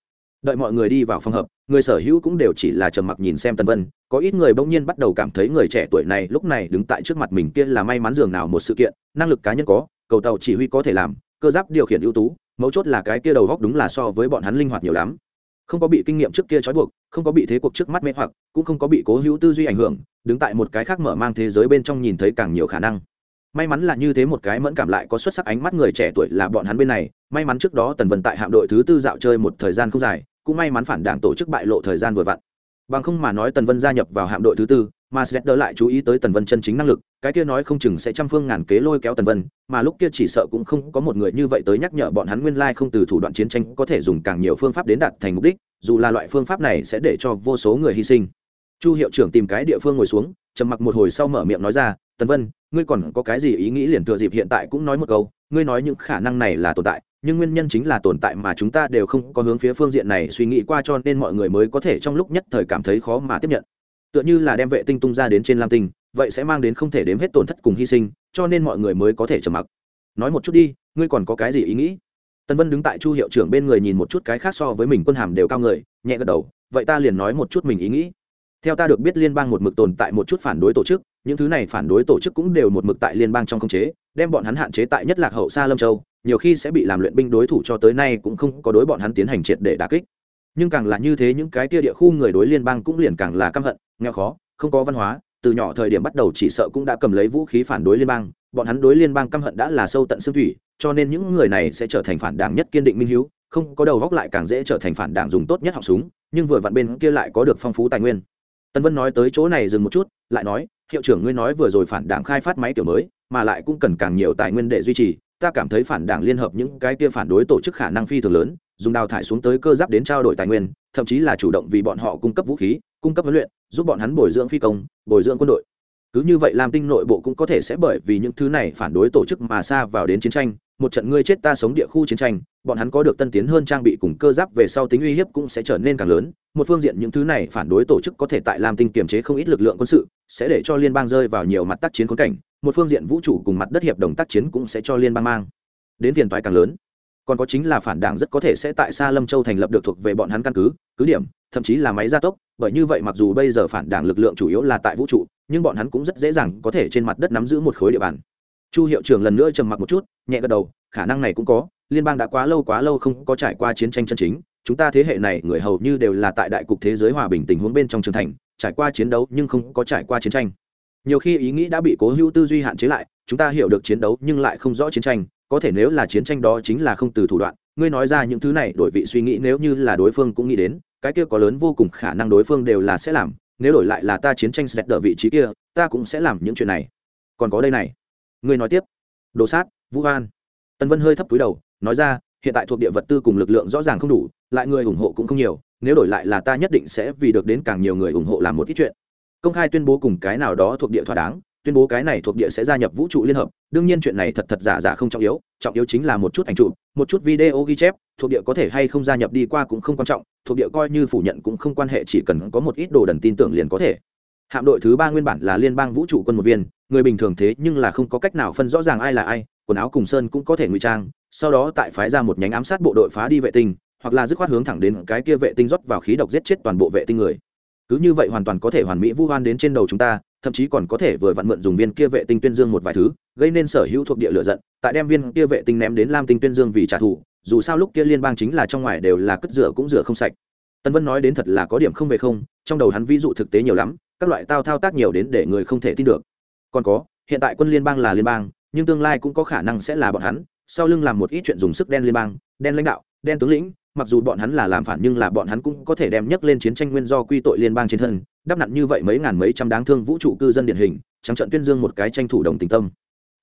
đợi mọi người đi vào phòng hợp, người sở hữu cũng đều chỉ là trầm mặc nhìn xem tân vân, có ít người bỗng nhiên bắt đầu cảm thấy người trẻ tuổi này lúc này đứng tại trước mặt mình kia là may mắn dường nào một sự kiện, năng lực cá nhân có, cầu tàu chỉ huy có thể làm, cơ giáp điều khiển ưu tú, mấu chốt là cái kia đầu góc đúng là so với bọn hắn linh hoạt nhiều lắm. Không có bị kinh nghiệm trước kia trói buộc, không có bị thế cuộc trước mắt mê hoặc, cũng không có bị cố hữu tư duy ảnh hưởng, đứng tại một cái khác mở mang thế giới bên trong nhìn thấy càng nhiều khả năng may mắn là như thế một cái mẫn cảm lại có xuất sắc ánh mắt người trẻ tuổi là bọn hắn bên này. May mắn trước đó tần vân tại hạm đội thứ tư dạo chơi một thời gian không dài, cũng may mắn phản đảng tổ chức bại lộ thời gian vừa vặn. Bằng không mà nói tần vân gia nhập vào hạm đội thứ tư, mà sẽ đỡ lại chú ý tới tần vân chân chính năng lực, cái kia nói không chừng sẽ trăm phương ngàn kế lôi kéo tần vân, mà lúc kia chỉ sợ cũng không có một người như vậy tới nhắc nhở bọn hắn nguyên lai không từ thủ đoạn chiến tranh có thể dùng càng nhiều phương pháp đến đạt thành mục đích, dù là loại phương pháp này sẽ để cho vô số người hy sinh chu hiệu trưởng tìm cái địa phương ngồi xuống, trầm mặc một hồi sau mở miệng nói ra, tần vân, ngươi còn có cái gì ý nghĩ liền thừa dịp hiện tại cũng nói một câu, ngươi nói những khả năng này là tồn tại, nhưng nguyên nhân chính là tồn tại mà chúng ta đều không có hướng phía phương diện này suy nghĩ qua cho nên mọi người mới có thể trong lúc nhất thời cảm thấy khó mà tiếp nhận. Tựa như là đem vệ tinh tung ra đến trên lam tinh, vậy sẽ mang đến không thể đếm hết tổn thất cùng hy sinh, cho nên mọi người mới có thể trầm mặc. Nói một chút đi, ngươi còn có cái gì ý nghĩ? Tân vân đứng tại chu hiệu trưởng bên người nhìn một chút cái khác so với mình quân hàm đều cao người, nhẹ gật đầu, vậy ta liền nói một chút mình ý nghĩ theo ta được biết liên bang một mực tồn tại một chút phản đối tổ chức, những thứ này phản đối tổ chức cũng đều một mực tại liên bang trong khống chế, đem bọn hắn hạn chế tại nhất lạc hậu xa lâm châu, nhiều khi sẽ bị làm luyện binh đối thủ cho tới nay cũng không có đối bọn hắn tiến hành triệt để đà kích. Nhưng càng là như thế những cái kia địa khu người đối liên bang cũng liền càng là căm hận, nghèo khó, không có văn hóa, từ nhỏ thời điểm bắt đầu chỉ sợ cũng đã cầm lấy vũ khí phản đối liên bang, bọn hắn đối liên bang căm hận đã là sâu tận xương thủy, cho nên những người này sẽ trở thành phản đảng nhất kiên định minh hiếu, không có đầu góc lại càng dễ trở thành phản đảng dùng tốt nhất học súng, nhưng vừa vặn bên kia lại có được phong phú tài nguyên tân vân nói tới chỗ này dừng một chút, lại nói, hiệu trưởng ngươi nói vừa rồi phản đảng khai phát máy kiểu mới, mà lại cũng cần càng nhiều tài nguyên để duy trì, ta cảm thấy phản đảng liên hợp những cái kia phản đối tổ chức khả năng phi thường lớn, dùng đào thải xuống tới cơ giáp đến trao đổi tài nguyên, thậm chí là chủ động vì bọn họ cung cấp vũ khí, cung cấp huấn luyện, giúp bọn hắn bồi dưỡng phi công, bồi dưỡng quân đội. Cứ như vậy làm tinh nội bộ cũng có thể sẽ bởi vì những thứ này phản đối tổ chức mà xa vào đến chiến tranh, một trận ngươi chết ta sống địa khu chiến tranh, bọn hắn có được tân tiến hơn trang bị cùng cơ giáp về sau tính uy hiếp cũng sẽ trở nên càng lớn một phương diện những thứ này phản đối tổ chức có thể tại lam tinh kiềm chế không ít lực lượng quân sự, sẽ để cho liên bang rơi vào nhiều mặt tác chiến khốn cảnh, một phương diện vũ trụ cùng mặt đất hiệp đồng tác chiến cũng sẽ cho liên bang mang đến phiền toái càng lớn. Còn có chính là phản đảng rất có thể sẽ tại xa lâm châu thành lập được thuộc về bọn hắn căn cứ cứ điểm, thậm chí là máy gia tốc, bởi như vậy mặc dù bây giờ phản đảng lực lượng chủ yếu là tại vũ trụ, nhưng bọn hắn cũng rất dễ dàng có thể trên mặt đất nắm giữ một khối địa bàn. Chu hiệu trưởng lần nữa trầm mặc một chút, nhẹ gật đầu, khả năng này cũng có, liên bang đã quá lâu quá lâu không có trải qua chiến tranh chân chính chúng ta thế hệ này người hầu như đều là tại đại cục thế giới hòa bình tình huống bên trong trường thành, trải qua chiến đấu nhưng không có trải qua chiến tranh. Nhiều khi ý nghĩ đã bị cố hữu tư duy hạn chế lại, chúng ta hiểu được chiến đấu nhưng lại không rõ chiến tranh, có thể nếu là chiến tranh đó chính là không từ thủ đoạn, ngươi nói ra những thứ này đổi vị suy nghĩ nếu như là đối phương cũng nghĩ đến, cái kia có lớn vô cùng khả năng đối phương đều là sẽ làm, nếu đổi lại là ta chiến tranh sẽ đỡ vị trí kia, ta cũng sẽ làm những chuyện này. Còn có đây này. Ngươi nói tiếp. Đồ sát, vũ an. Tân vân hơi thấp túi đầu, nói ra hiện tại thuộc địa vật tư cùng lực lượng rõ ràng không đủ, lại người ủng hộ cũng không nhiều, nếu đổi lại là ta nhất định sẽ vì được đến càng nhiều người ủng hộ làm một ít chuyện. Công khai tuyên bố cùng cái nào đó thuộc địa thỏa đáng, tuyên bố cái này thuộc địa sẽ gia nhập vũ trụ liên hợp, đương nhiên chuyện này thật thật giả giả không trọng yếu trọng yếu chính là một chút ảnh chụp, một chút video ghi chép, thuộc địa có thể hay không gia nhập đi qua cũng không quan trọng, thuộc địa coi như phủ nhận cũng không quan hệ, chỉ cần có một ít đồ đần tin tưởng liền có thể. Hạm đội thứ ba nguyên bản là liên bang vũ trụ quân một viên, người bình thường thế nhưng là không có cách nào phân rõ ràng ai là ai, quần áo cùng sơn cũng có thể ngụy trang sau đó tại phái ra một nhánh ám sát bộ đội phá đi vệ tinh, hoặc là dứt khoát hướng thẳng đến cái kia vệ tinh rót vào khí độc giết chết toàn bộ vệ tinh người. Cứ như vậy hoàn toàn có thể hoàn mỹ vu hoan đến trên đầu chúng ta, thậm chí còn có thể vừa vặn mượn dùng viên kia vệ tinh tuyên dương một vài thứ, gây nên sở hữu thuộc địa lựa giận, tại đem viên kia vệ tinh ném đến lam tinh tuyên dương vì trả thù, dù sao lúc kia liên bang chính là trong ngoài đều là cất rửa cũng rửa không sạch. Tân vân nói đến thật là có điểm không về không, trong đầu hắn ví dụ thực tế nhiều lắm, các loại tao thao tác nhiều đến để người không thể tin được. Còn có, hiện tại quân liên bang là liên bang, nhưng tương lai cũng có khả năng sẽ là bọn hắn sau lưng làm một ít chuyện dùng sức đen liên bang, đen lãnh đạo, đen tướng lĩnh, mặc dù bọn hắn là làm phản nhưng là bọn hắn cũng có thể đem nhấc lên chiến tranh nguyên do quy tội liên bang trên thân, đắp nặn như vậy mấy ngàn mấy trăm đáng thương vũ trụ cư dân điển hình, trắng trận tuyên dương một cái tranh thủ đồng tình tâm.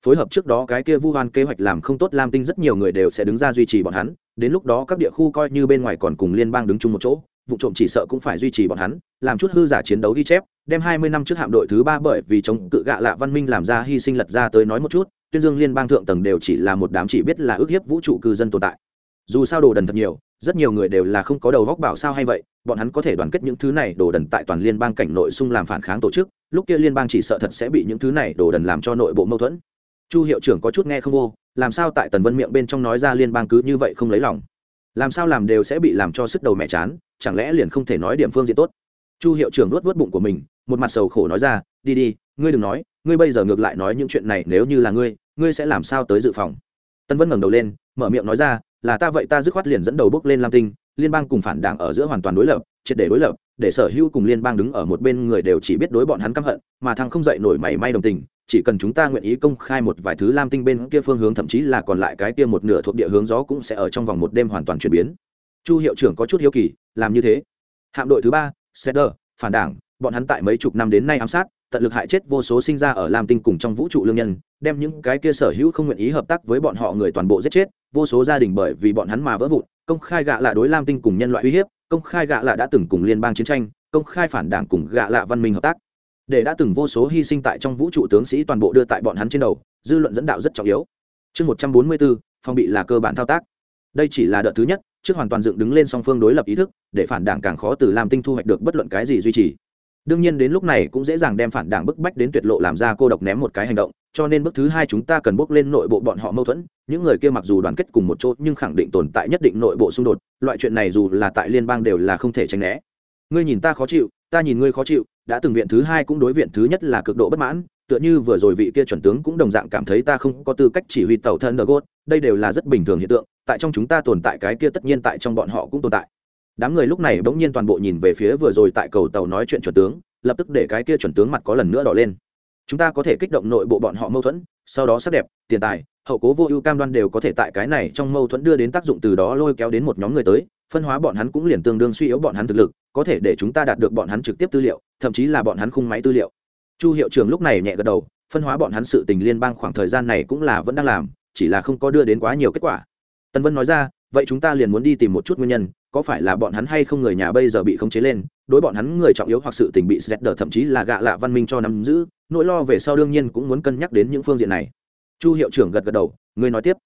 Phối hợp trước đó cái kia vu hoan kế hoạch làm không tốt lam tinh rất nhiều người đều sẽ đứng ra duy trì bọn hắn, đến lúc đó các địa khu coi như bên ngoài còn cùng liên bang đứng chung một chỗ vụ trộm chỉ sợ cũng phải duy trì bọn hắn, làm chút hư giả chiến đấu ghi chép, đem hai mươi năm trước hạm đội thứ ba bởi vì chống cự gạ lạ văn minh làm ra hy sinh lật ra tới nói một chút, tuyên dương liên bang thượng tầng đều chỉ là một đám chỉ biết là ước hiếp vũ trụ cư dân tồn tại. Dù sao đồ đần thật nhiều, rất nhiều người đều là không có đầu góc bảo sao hay vậy, bọn hắn có thể đoàn kết những thứ này, đồ đần tại toàn liên bang cảnh nội xung làm phản kháng tổ chức, lúc kia liên bang chỉ sợ thật sẽ bị những thứ này, đồ đần làm cho nội bộ mâu thuẫn. Chu hiệu trưởng có chút nghe không vô, làm sao tại tần vân miệng bên trong nói ra liên bang cứ như vậy không lấy lòng? Làm sao làm đều sẽ bị làm cho sức đầu mẹ chán chẳng lẽ liền không thể nói điểm phương diện tốt? Chu hiệu trưởng luốt vớt bụng của mình, một mặt sầu khổ nói ra, đi đi, ngươi đừng nói, ngươi bây giờ ngược lại nói những chuyện này nếu như là ngươi ngươi sẽ làm sao tới dự phòng? Tân vân ngẩng đầu lên, mở miệng nói ra, là ta vậy ta dứt khoát liền dẫn đầu bước lên lam tinh, liên bang cùng phản đảng ở giữa hoàn toàn đối lập, triệt để đối lập, để sở hữu cùng liên bang đứng ở một bên người đều chỉ biết đối bọn hắn căm hận, mà thằng không dậy nổi mảy may đồng tình, chỉ cần chúng ta nguyện ý công khai một vài thứ lam tinh bên kia phương hướng, thậm chí là còn lại cái kia một nửa thuộc địa hướng gió cũng sẽ ở trong vòng một đêm hoàn toàn chuyển biến. Chu hiệu trưởng có chút hiếu kỳ làm như thế. Hạm đội thứ ba, seder, phản đảng, bọn hắn tại mấy chục năm đến nay ám sát, tận lực hại chết vô số sinh ra ở lam tinh cùng trong vũ trụ lương nhân, đem những cái kia sở hữu không nguyện ý hợp tác với bọn họ người toàn bộ giết chết, vô số gia đình bởi vì bọn hắn mà vỡ vụn, công khai gạ lạ đối lam tinh cùng nhân loại uy hiếp, công khai gạ lạ đã từng cùng liên bang chiến tranh, công khai phản đảng cùng gạ lạ văn minh hợp tác. Để đã từng vô số hy sinh tại trong vũ trụ tướng sĩ toàn bộ đưa tại bọn hắn trên đầu, dư luận dẫn đạo rất trọng yếu. Chương một trăm bốn mươi bốn phong bị là cơ bản thao tác. Đây chỉ là đợt thứ nhất trước hoàn toàn dựng đứng lên song phương đối lập ý thức, để phản đảng càng khó từ làm tinh thu hoạch được bất luận cái gì duy trì. Đương nhiên đến lúc này cũng dễ dàng đem phản đảng bức bách đến tuyệt lộ làm ra cô độc ném một cái hành động, cho nên bước thứ hai chúng ta cần bước lên nội bộ bọn họ mâu thuẫn. Những người kia mặc dù đoàn kết cùng một chỗ, nhưng khẳng định tồn tại nhất định nội bộ xung đột, loại chuyện này dù là tại liên bang đều là không thể tránh né. Ngươi nhìn ta khó chịu, ta nhìn ngươi khó chịu, đã từng viện thứ hai cũng đối viện thứ nhất là cực độ bất mãn tựa như vừa rồi vị kia chuẩn tướng cũng đồng dạng cảm thấy ta không có tư cách chỉ huy tàu thân gốt đây đều là rất bình thường hiện tượng, tại trong chúng ta tồn tại cái kia tất nhiên tại trong bọn họ cũng tồn tại. Đám người lúc này bỗng nhiên toàn bộ nhìn về phía vừa rồi tại cầu tàu nói chuyện chuẩn tướng, lập tức để cái kia chuẩn tướng mặt có lần nữa đỏ lên. Chúng ta có thể kích động nội bộ bọn họ mâu thuẫn, sau đó sắc đẹp, tiền tài, hậu cố vô ưu cam đoan đều có thể tại cái này trong mâu thuẫn đưa đến tác dụng từ đó lôi kéo đến một nhóm người tới, phân hóa bọn hắn cũng liền tương đương suy yếu bọn hắn thực lực, có thể để chúng ta đạt được bọn hắn trực tiếp tư liệu, thậm chí là bọn hắn khung máy tư liệu chu hiệu trưởng lúc này nhẹ gật đầu, phân hóa bọn hắn sự tình liên bang khoảng thời gian này cũng là vẫn đang làm, chỉ là không có đưa đến quá nhiều kết quả. Tân vân nói ra, vậy chúng ta liền muốn đi tìm một chút nguyên nhân, có phải là bọn hắn hay không người nhà bây giờ bị khống chế lên, đối bọn hắn người trọng yếu hoặc sự tình bị sét đờ thậm chí là gạ lạ văn minh cho nắm giữ, nỗi lo về sau đương nhiên cũng muốn cân nhắc đến những phương diện này. Chu hiệu trưởng gật gật đầu, người nói tiếp.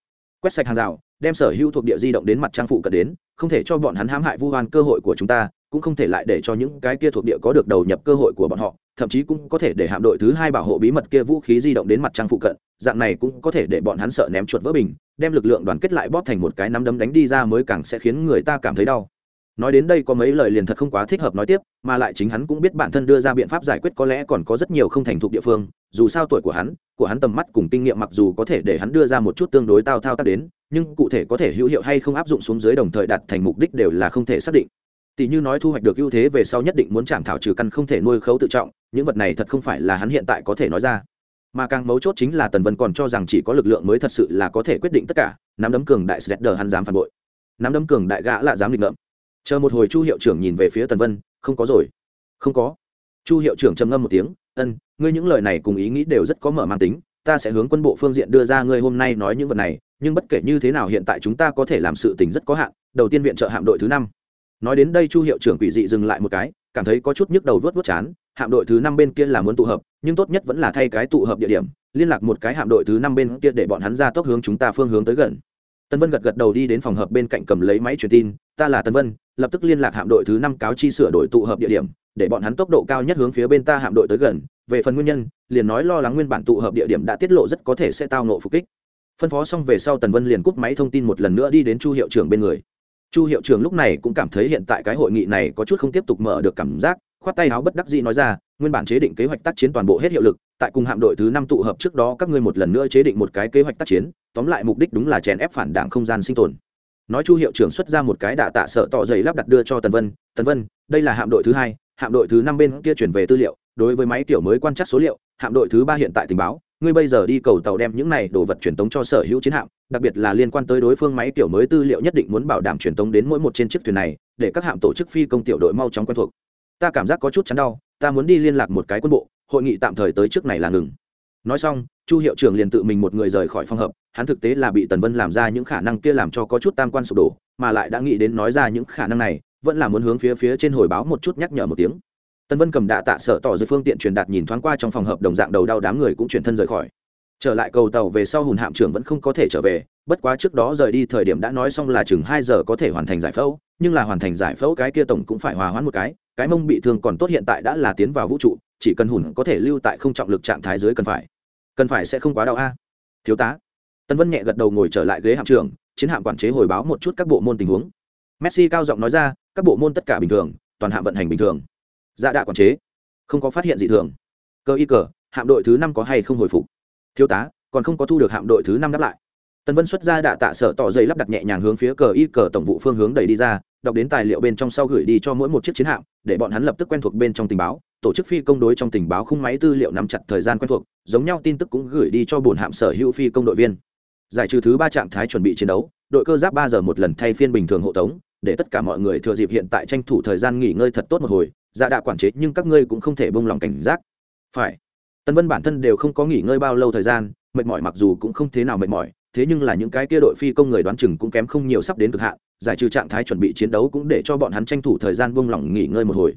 Quét sạch hàng rào, đem sở hữu thuộc địa di động đến mặt trang phụ cận đến, không thể cho bọn hắn hãm hại vu hoan cơ hội của chúng ta, cũng không thể lại để cho những cái kia thuộc địa có được đầu nhập cơ hội của bọn họ thậm chí cũng có thể để hạm đội thứ hai bảo hộ bí mật kia vũ khí di động đến mặt trăng phụ cận, dạng này cũng có thể để bọn hắn sợ ném chuột vỡ bình, đem lực lượng đoàn kết lại bóp thành một cái nắm đấm đánh đi ra mới càng sẽ khiến người ta cảm thấy đau. Nói đến đây có mấy lời liền thật không quá thích hợp nói tiếp, mà lại chính hắn cũng biết bản thân đưa ra biện pháp giải quyết có lẽ còn có rất nhiều không thành thục địa phương, dù sao tuổi của hắn của hắn tầm mắt cùng kinh nghiệm mặc dù có thể để hắn đưa ra một chút tương đối tao thao tác đến, nhưng cụ thể có thể hữu hiệu hay không áp dụng xuống dưới đồng thời đạt thành mục đích đều là không thể xác định tỷ như nói thu hoạch được ưu thế về sau nhất định muốn chạm thảo trừ căn không thể nuôi khấu tự trọng, những vật này thật không phải là hắn hiện tại có thể nói ra. Mà càng mấu chốt chính là tần vân còn cho rằng chỉ có lực lượng mới thật sự là có thể quyết định tất cả, nắm đấm cường đại sledder hắn dám phản bội. Nắm đấm cường đại gã lạ dám định ngợm. Chờ một hồi chu hiệu trưởng nhìn về phía tần vân, không có rồi. Không có. Chu hiệu trưởng trầm ngâm một tiếng, ân, ngươi những lời này cùng ý nghĩ đều rất có mở mang tính, ta sẽ hướng quân bộ phương diện đưa ra ngươi hôm nay nói những vật này, nhưng bất kể như thế nào hiện tại chúng ta có thể làm sự tình rất có hạn, đầu tiên viện trợ hạm đội thứ năm nói đến đây chu hiệu trưởng quỷ dị dừng lại một cái, cảm thấy có chút nhức đầu vớt vớt chán, hạm đội thứ năm bên kia là muốn tụ hợp, nhưng tốt nhất vẫn là thay cái tụ hợp địa điểm, liên lạc một cái hạm đội thứ năm bên kia để bọn hắn ra tốc hướng chúng ta phương hướng tới gần. Tân vân gật gật đầu đi đến phòng hợp bên cạnh cầm lấy máy truyền tin, ta là tân vân, lập tức liên lạc hạm đội thứ năm cáo chi sửa đổi tụ hợp địa điểm, để bọn hắn tốc độ cao nhất hướng phía bên ta hạm đội tới gần, về phần nguyên nhân, liền nói lo lắng nguyên bản tụ hợp địa điểm đã tiết lộ rất có thể sẽ tao nộ phục kích. Phân phó xong về sau tần vân liền cúp máy thông tin một lần nữa đi đến chu hiệu trưởng bên người chu hiệu trưởng lúc này cũng cảm thấy hiện tại cái hội nghị này có chút không tiếp tục mở được cảm giác, khoát tay áo bất đắc dĩ nói ra, nguyên bản chế định kế hoạch tác chiến toàn bộ hết hiệu lực, tại cùng hạm đội thứ năm tụ hợp trước đó các ngươi một lần nữa chế định một cái kế hoạch tác chiến, tóm lại mục đích đúng là chèn ép phản đảng không gian sinh tồn. Nói chu hiệu trưởng xuất ra một cái đạ tạ sợ tỏ dày lắp đặt đưa cho tần vân tần vân, đây là hạm đội thứ hai, hạm đội thứ năm bên kia chuyển về tư liệu, đối với máy kiểu mới quan trắc số liệu, hạm đội thứ ba hiện tại tình báo ngươi bây giờ đi cầu tàu đem những này đồ vật truyền tống cho sở hữu chiến hạm, đặc biệt là liên quan tới đối phương máy kiểu mới tư liệu nhất định muốn bảo đảm truyền tống đến mỗi một trên chiếc thuyền này, để các hạm tổ chức phi công tiểu đội mau chóng quen thuộc. Ta cảm giác có chút chán đau, ta muốn đi liên lạc một cái quân bộ, hội nghị tạm thời tới trước này là ngừng. Nói xong, chu hiệu trưởng liền tự mình một người rời khỏi phòng hợp, hắn thực tế là bị tần vân làm ra những khả năng kia làm cho có chút tam quan sụp đổ, mà lại đã nghĩ đến nói ra những khả năng này, vẫn là muốn hướng phía phía trên hồi báo một chút nhắc nhở một tiếng tần vân cầm đạ tạ sở tỏ dưới phương tiện truyền đạt nhìn thoáng qua trong phòng hợp đồng dạng đầu đau đám người cũng chuyển thân rời khỏi. Trở lại cầu tàu về sau hùn hạm trưởng vẫn không có thể trở về, bất quá trước đó rời đi thời điểm đã nói xong là chừng hai giờ có thể hoàn thành giải phẫu, nhưng là hoàn thành giải phẫu cái kia tổng cũng phải hòa hoãn một cái cái mông bị thương còn tốt hiện tại đã là tiến vào vũ trụ, chỉ cần hùn có thể lưu tại không trọng lực trạng thái dưới cần phải. Cần phải sẽ không quá đau a. Thiếu tá. Tân vân nhẹ gật đầu ngồi trở lại ghế hạm trưởng, chiến hạm quản chế hồi báo một chút các bộ môn tình huống. Messi cao giọng nói ra, các bộ môn tất cả bình thường, toàn hạm vận hành bình thường dạ đạ quản chế. Không có phát hiện gì thường. Cơ y cờ, hạm đội thứ năm có hay không hồi phục? Thiếu tá, còn không có thu được hạm đội thứ năm đáp lại. Tần vân xuất ra đạ tạ sở tỏ dây lắp đặt nhẹ nhàng hướng phía cờ y cờ tổng vụ phương hướng đẩy đi ra, đọc đến tài liệu bên trong sau gửi đi cho mỗi một chiếc chiến hạm, để bọn hắn lập tức quen thuộc bên trong tình báo, tổ chức phi công đối trong tình báo khung máy tư liệu nắm chặt thời gian quen thuộc, giống nhau tin tức cũng gửi đi cho bổn hạm sở hữu phi công đội viên. Giải trừ thứ ba trạng thái chuẩn bị chiến đấu, đội cơ giáp ba giờ một lần thay phiên bình thường hộ tống, để tất cả mọi người thừa dịp hiện tại tranh thủ thời gian nghỉ ngơi thật tốt một hồi dạ đạ quản chế nhưng các ngươi cũng không thể bông lòng cảnh giác. Phải. Tân vân bản thân đều không có nghỉ ngơi bao lâu thời gian, mệt mỏi mặc dù cũng không thế nào mệt mỏi, thế nhưng là những cái kia đội phi công người đoán chừng cũng kém không nhiều sắp đến cực hạn, giải trừ trạng thái chuẩn bị chiến đấu cũng để cho bọn hắn tranh thủ thời gian buông lỏng nghỉ ngơi một hồi.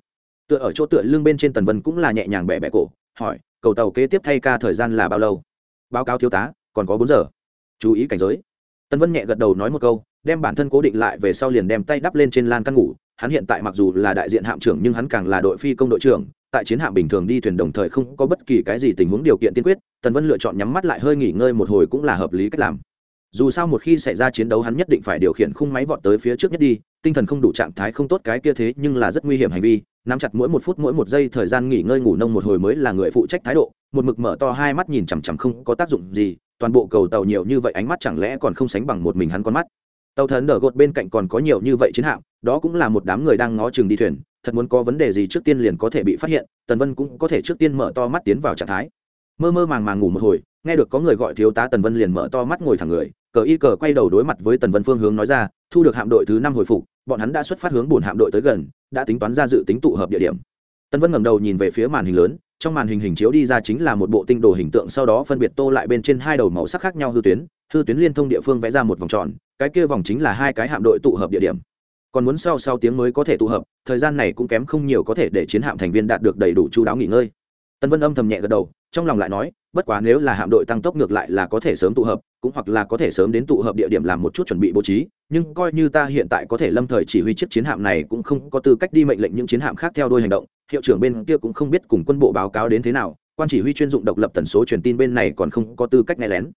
Tựa ở chỗ tựa lưng bên trên tần vân cũng là nhẹ nhàng bẻ bẻ cổ, hỏi, cầu tàu kế tiếp thay ca thời gian là bao lâu? Báo cáo thiếu tá, còn có bốn giờ. Chú ý cảnh giới. Tần vân nhẹ gật đầu nói một câu, đem bản thân cố định lại về sau liền đem tay đắp lên trên lan căn ngủ hắn hiện tại mặc dù là đại diện hạm trưởng nhưng hắn càng là đội phi công đội trưởng, tại chiến hạm bình thường đi thuyền đồng thời không có bất kỳ cái gì tình huống điều kiện tiên quyết, tần vân lựa chọn nhắm mắt lại hơi nghỉ ngơi một hồi cũng là hợp lý cách làm. Dù sao một khi xảy ra chiến đấu hắn nhất định phải điều khiển khung máy vọt tới phía trước nhất đi, tinh thần không đủ trạng thái không tốt cái kia thế nhưng là rất nguy hiểm hành vi, nắm chặt mỗi một phút mỗi một giây thời gian nghỉ ngơi ngủ nông một hồi mới là người phụ trách thái độ, một mực mở to hai mắt nhìn chằm chằm không có tác dụng gì, toàn bộ cầu tàu nhiều như vậy ánh mắt chẳng lẽ còn không sánh bằng một mình hắn con mắt tàu thần đỡ gột bên cạnh còn có nhiều như vậy chiến hạm, đó cũng là một đám người đang ngó chừng đi thuyền, thật muốn có vấn đề gì trước tiên liền có thể bị phát hiện, tần vân cũng có thể trước tiên mở to mắt tiến vào trạng thái. Mơ mơ màng màng ngủ một hồi, nghe được có người gọi thiếu tá tần vân liền mở to mắt ngồi thẳng người, cờ y cờ quay đầu đối mặt với tần vân phương hướng nói ra, thu được hạm đội thứ năm hồi phục, bọn hắn đã xuất phát hướng bùn hạm đội tới gần, đã tính toán ra dự tính tụ hợp địa điểm. Tần vân ngẩng đầu nhìn về phía màn hình lớn, trong màn hình hình chiếu đi ra chính là một bộ tinh đồ hình tượng sau đó phân biệt tô lại bên trên hai đầu màu sắc khác nhau hư tuyến hư tuyến liên thông địa phương vẽ ra một vòng tròn, cái kia vòng chính là hai cái hạm đội tụ hợp địa điểm. Còn muốn sau sau tiếng mới có thể tụ hợp, thời gian này cũng kém không nhiều có thể để chiến hạm thành viên đạt được đầy đủ chú đáo nghỉ ngơi. Tân vân âm thầm nhẹ gật đầu, trong lòng lại nói, bất quá nếu là hạm đội tăng tốc ngược lại là có thể sớm tụ hợp, cũng hoặc là có thể sớm đến tụ hợp địa điểm làm một chút chuẩn bị bố trí, nhưng coi như ta hiện tại có thể lâm thời chỉ huy chiếc chiến hạm này cũng không có tư cách đi mệnh lệnh những chiến hạm khác theo đuôi hành động, hiệu trưởng bên kia cũng không biết cùng quân bộ báo cáo đến thế nào, quan chỉ huy chuyên dụng độc lập tần số truyền tin bên này còn không có tư cách nghe lén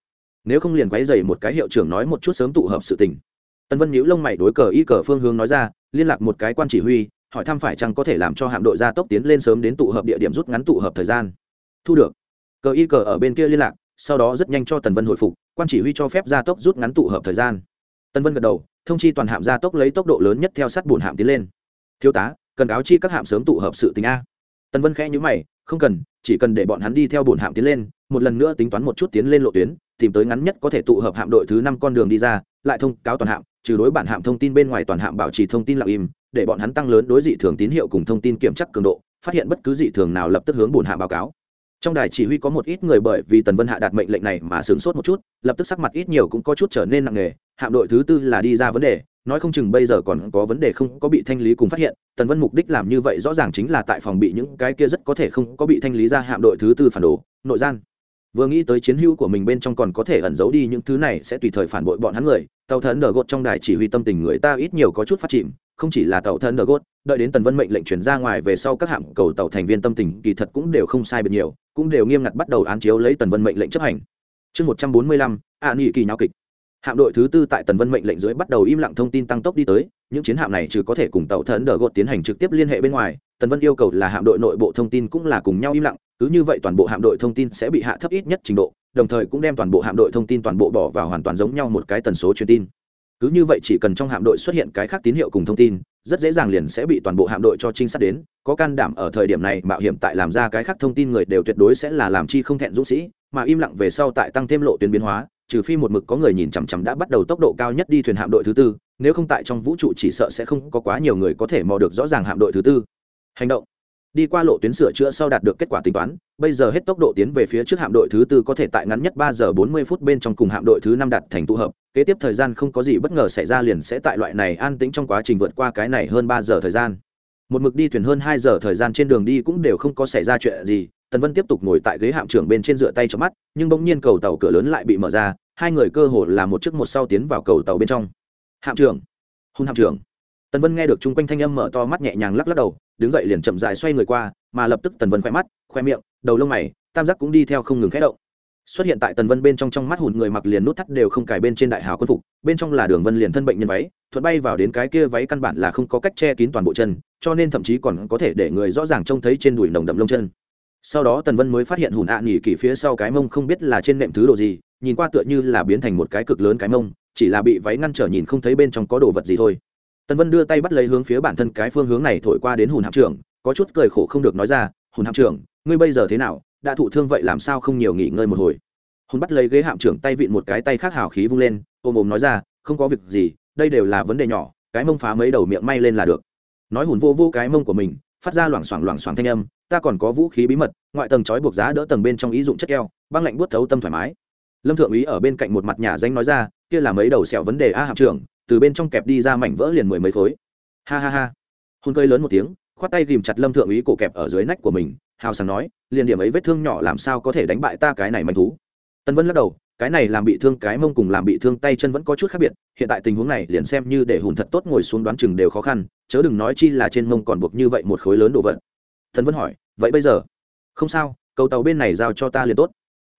nếu không liền quấy dày một cái hiệu trưởng nói một chút sớm tụ hợp sự tình. Tân vân nhíu lông mày đối cờ y cờ phương hướng nói ra, liên lạc một cái quan chỉ huy, hỏi thăm phải chăng có thể làm cho hạm đội gia tốc tiến lên sớm đến tụ hợp địa điểm rút ngắn tụ hợp thời gian. Thu được. Cờ y cờ ở bên kia liên lạc, sau đó rất nhanh cho tần vân hồi phục, quan chỉ huy cho phép gia tốc rút ngắn tụ hợp thời gian. Tân vân gật đầu, thông chi toàn hạm gia tốc lấy tốc độ lớn nhất theo sát bùn hạm tiến lên. Thiếu tá, cần cáo chi các hạm sớm tụ hợp sự tình a. Tân vân khẽ nhữ mày không cần, chỉ cần để bọn hắn đi theo bổn hạm tiến lên, một lần nữa tính toán một chút tiến lên lộ tuyến, tìm tới ngắn nhất có thể tụ hợp hạm đội thứ năm con đường đi ra, lại thông cáo toàn hạm, trừ đối bản hạm thông tin bên ngoài toàn hạm bảo trì thông tin lặng im, để bọn hắn tăng lớn đối dị thường tín hiệu cùng thông tin kiểm chắc cường độ, phát hiện bất cứ dị thường nào lập tức hướng bổn hạm báo cáo trong đài chỉ huy có một ít người bởi vì tần vân hạ đạt mệnh lệnh này mà sửng sốt một chút, lập tức sắc mặt ít nhiều cũng có chút trở nên nặng nề, hạm đội thứ tư là đi ra vấn đề, nói không chừng bây giờ còn có vấn đề không có bị thanh lý cùng phát hiện, tần vân mục đích làm như vậy rõ ràng chính là tại phòng bị những cái kia rất có thể không có bị thanh lý ra hạm đội thứ tư phản đồ, nội gian. Vừa nghĩ tới chiến hữu của mình bên trong còn có thể ẩn giấu đi những thứ này sẽ tùy thời phản bội bọn hắn người, tàu thần đờ gột trong đài chỉ huy tâm tình người ta ít nhiều có chút phát chìm không chỉ là tàu thân đờ gốt đợi đến tần vân mệnh lệnh chuyển ra ngoài về sau các hạm cầu tàu thành viên tâm tình kỳ thật cũng đều không sai biệt nhiều, cũng đều nghiêm ngặt bắt đầu án chiếu lấy tần vân mệnh lệnh chấp hành. Chương một trăm bốn mươi lăm, ạ nghị kỳ nháo kịch. Hạm đội thứ tư tại tần vân mệnh lệnh dưới bắt đầu im lặng thông tin tăng tốc đi tới, những chiến hạm này trừ có thể cùng tàu thân đờ gột tiến hành trực tiếp liên hệ bên ngoài, tần vân yêu cầu là hạm đội nội bộ thông tin cũng là cùng nhau im lặng, cứ như vậy toàn bộ hạm đội thông tin sẽ bị hạ thấp ít nhất trình độ, đồng thời cũng đem toàn bộ hạm đội thông tin toàn bộ bỏ vào hoàn toàn giống nhau một cái tần số truyền tin cứ như vậy chỉ cần trong hạm đội xuất hiện cái khác tín hiệu cùng thông tin, rất dễ dàng liền sẽ bị toàn bộ hạm đội cho trinh sát đến. Có can đảm ở thời điểm này, mạo hiểm tại làm ra cái khác thông tin người đều tuyệt đối sẽ là làm chi không thẹn dũng sĩ, mà im lặng về sau tại tăng thêm lộ tuyến biến hóa, trừ phi một mực có người nhìn chằm chằm đã bắt đầu tốc độ cao nhất đi thuyền hạm đội thứ tư, nếu không tại trong vũ trụ chỉ sợ sẽ không có quá nhiều người có thể mò được rõ ràng hạm đội thứ tư. Hành động đi qua lộ tuyến sửa chữa sau đạt được kết quả tính toán, bây giờ hết tốc độ tiến về phía trước hạm đội thứ tư có thể tại ngắn nhất ba giờ bốn mươi phút bên trong cùng hạm đội thứ năm đạt thành tụ hợp, kế tiếp thời gian không có gì bất ngờ xảy ra liền sẽ tại loại này an tĩnh trong quá trình vượt qua cái này hơn ba giờ thời gian. Một mực đi thuyền hơn hai giờ thời gian trên đường đi cũng đều không có xảy ra chuyện gì, tần vân tiếp tục ngồi tại ghế hạm trưởng bên trên dựa tay cho mắt, nhưng bỗng nhiên cầu tàu cửa lớn lại bị mở ra, hai người cơ hồ là một chiếc một sau tiến vào cầu tàu bên trong. Hạm trưởng hôn hạm trưởng tần vân nghe được chung quanh thanh âm mở to mắt nhẹ nhàng lắc lắc đầu, đứng dậy liền chậm dài xoay người qua, mà lập tức tần vân khoe mắt khoe miệng, đầu lông mày, tam giác cũng đi theo không ngừng khẽ động. Xuất hiện tại tần vân bên trong trong mắt hùn người mặc liền nút thắt đều không cài bên trên đại hào quân phục, bên trong là đường vân liền thân bệnh nhân váy, thuận bay vào đến cái kia váy căn bản là không có cách che kín toàn bộ chân, cho nên thậm chí còn có thể để người rõ ràng trông thấy trên đùi nồng đậm lông chân. Sau đó tần vân mới phát hiện hùn ạ à nghỉ kỳ phía sau cái mông không biết là trên nệm thứ đồ gì, nhìn qua tựa như là biến thành một cái cực lớn cái mông, chỉ là bị váy ngăn trở nhìn không thấy bên trong có đồ vật gì thôi tần vân đưa tay bắt lấy hướng phía bản thân cái phương hướng này thổi qua đến hùn hạm trưởng, có chút cười khổ không được nói ra, hùn hạm trưởng, ngươi bây giờ thế nào? Đã thụ thương vậy làm sao không nhiều nghỉ ngơi một hồi? Hùn bắt lấy ghế hạm trưởng tay vịn một cái tay khác hào khí vung lên, ôm ôm nói ra, không có việc gì, đây đều là vấn đề nhỏ, cái mông phá mấy đầu miệng may lên là được. Nói hùn vô vô cái mông của mình, phát ra loảng xoảng loảng xoảng thanh âm, ta còn có vũ khí bí mật, ngoại tầng trói buộc giá đỡ tầng bên trong ý dụng chất keo, băng lạnh buốt thấu tâm thoải mái. Lâm thượng úy ở bên cạnh một mặt nhà danh nói ra, kia là mấy đầu sẹo vấn đề a hạm trưởng từ bên trong kẹp đi ra mảnh vỡ liền mười mấy khối. Ha ha ha. Hôn cơi lớn một tiếng, khoát tay ghìm chặt lâm thượng úy cổ kẹp ở dưới nách của mình, hào sảng nói liền điểm ấy vết thương nhỏ làm sao có thể đánh bại ta cái này manh thú? Tân vân lắc đầu, cái này làm bị thương cái mông cùng làm bị thương tay chân vẫn có chút khác biệt, hiện tại tình huống này liền xem như để hùn thật tốt ngồi xuống đoán chừng đều khó khăn, chớ đừng nói chi là trên mông còn buộc như vậy một khối lớn đồ vật. Tân vân hỏi, vậy bây giờ? Không sao, cầu tàu bên này giao cho ta liền tốt.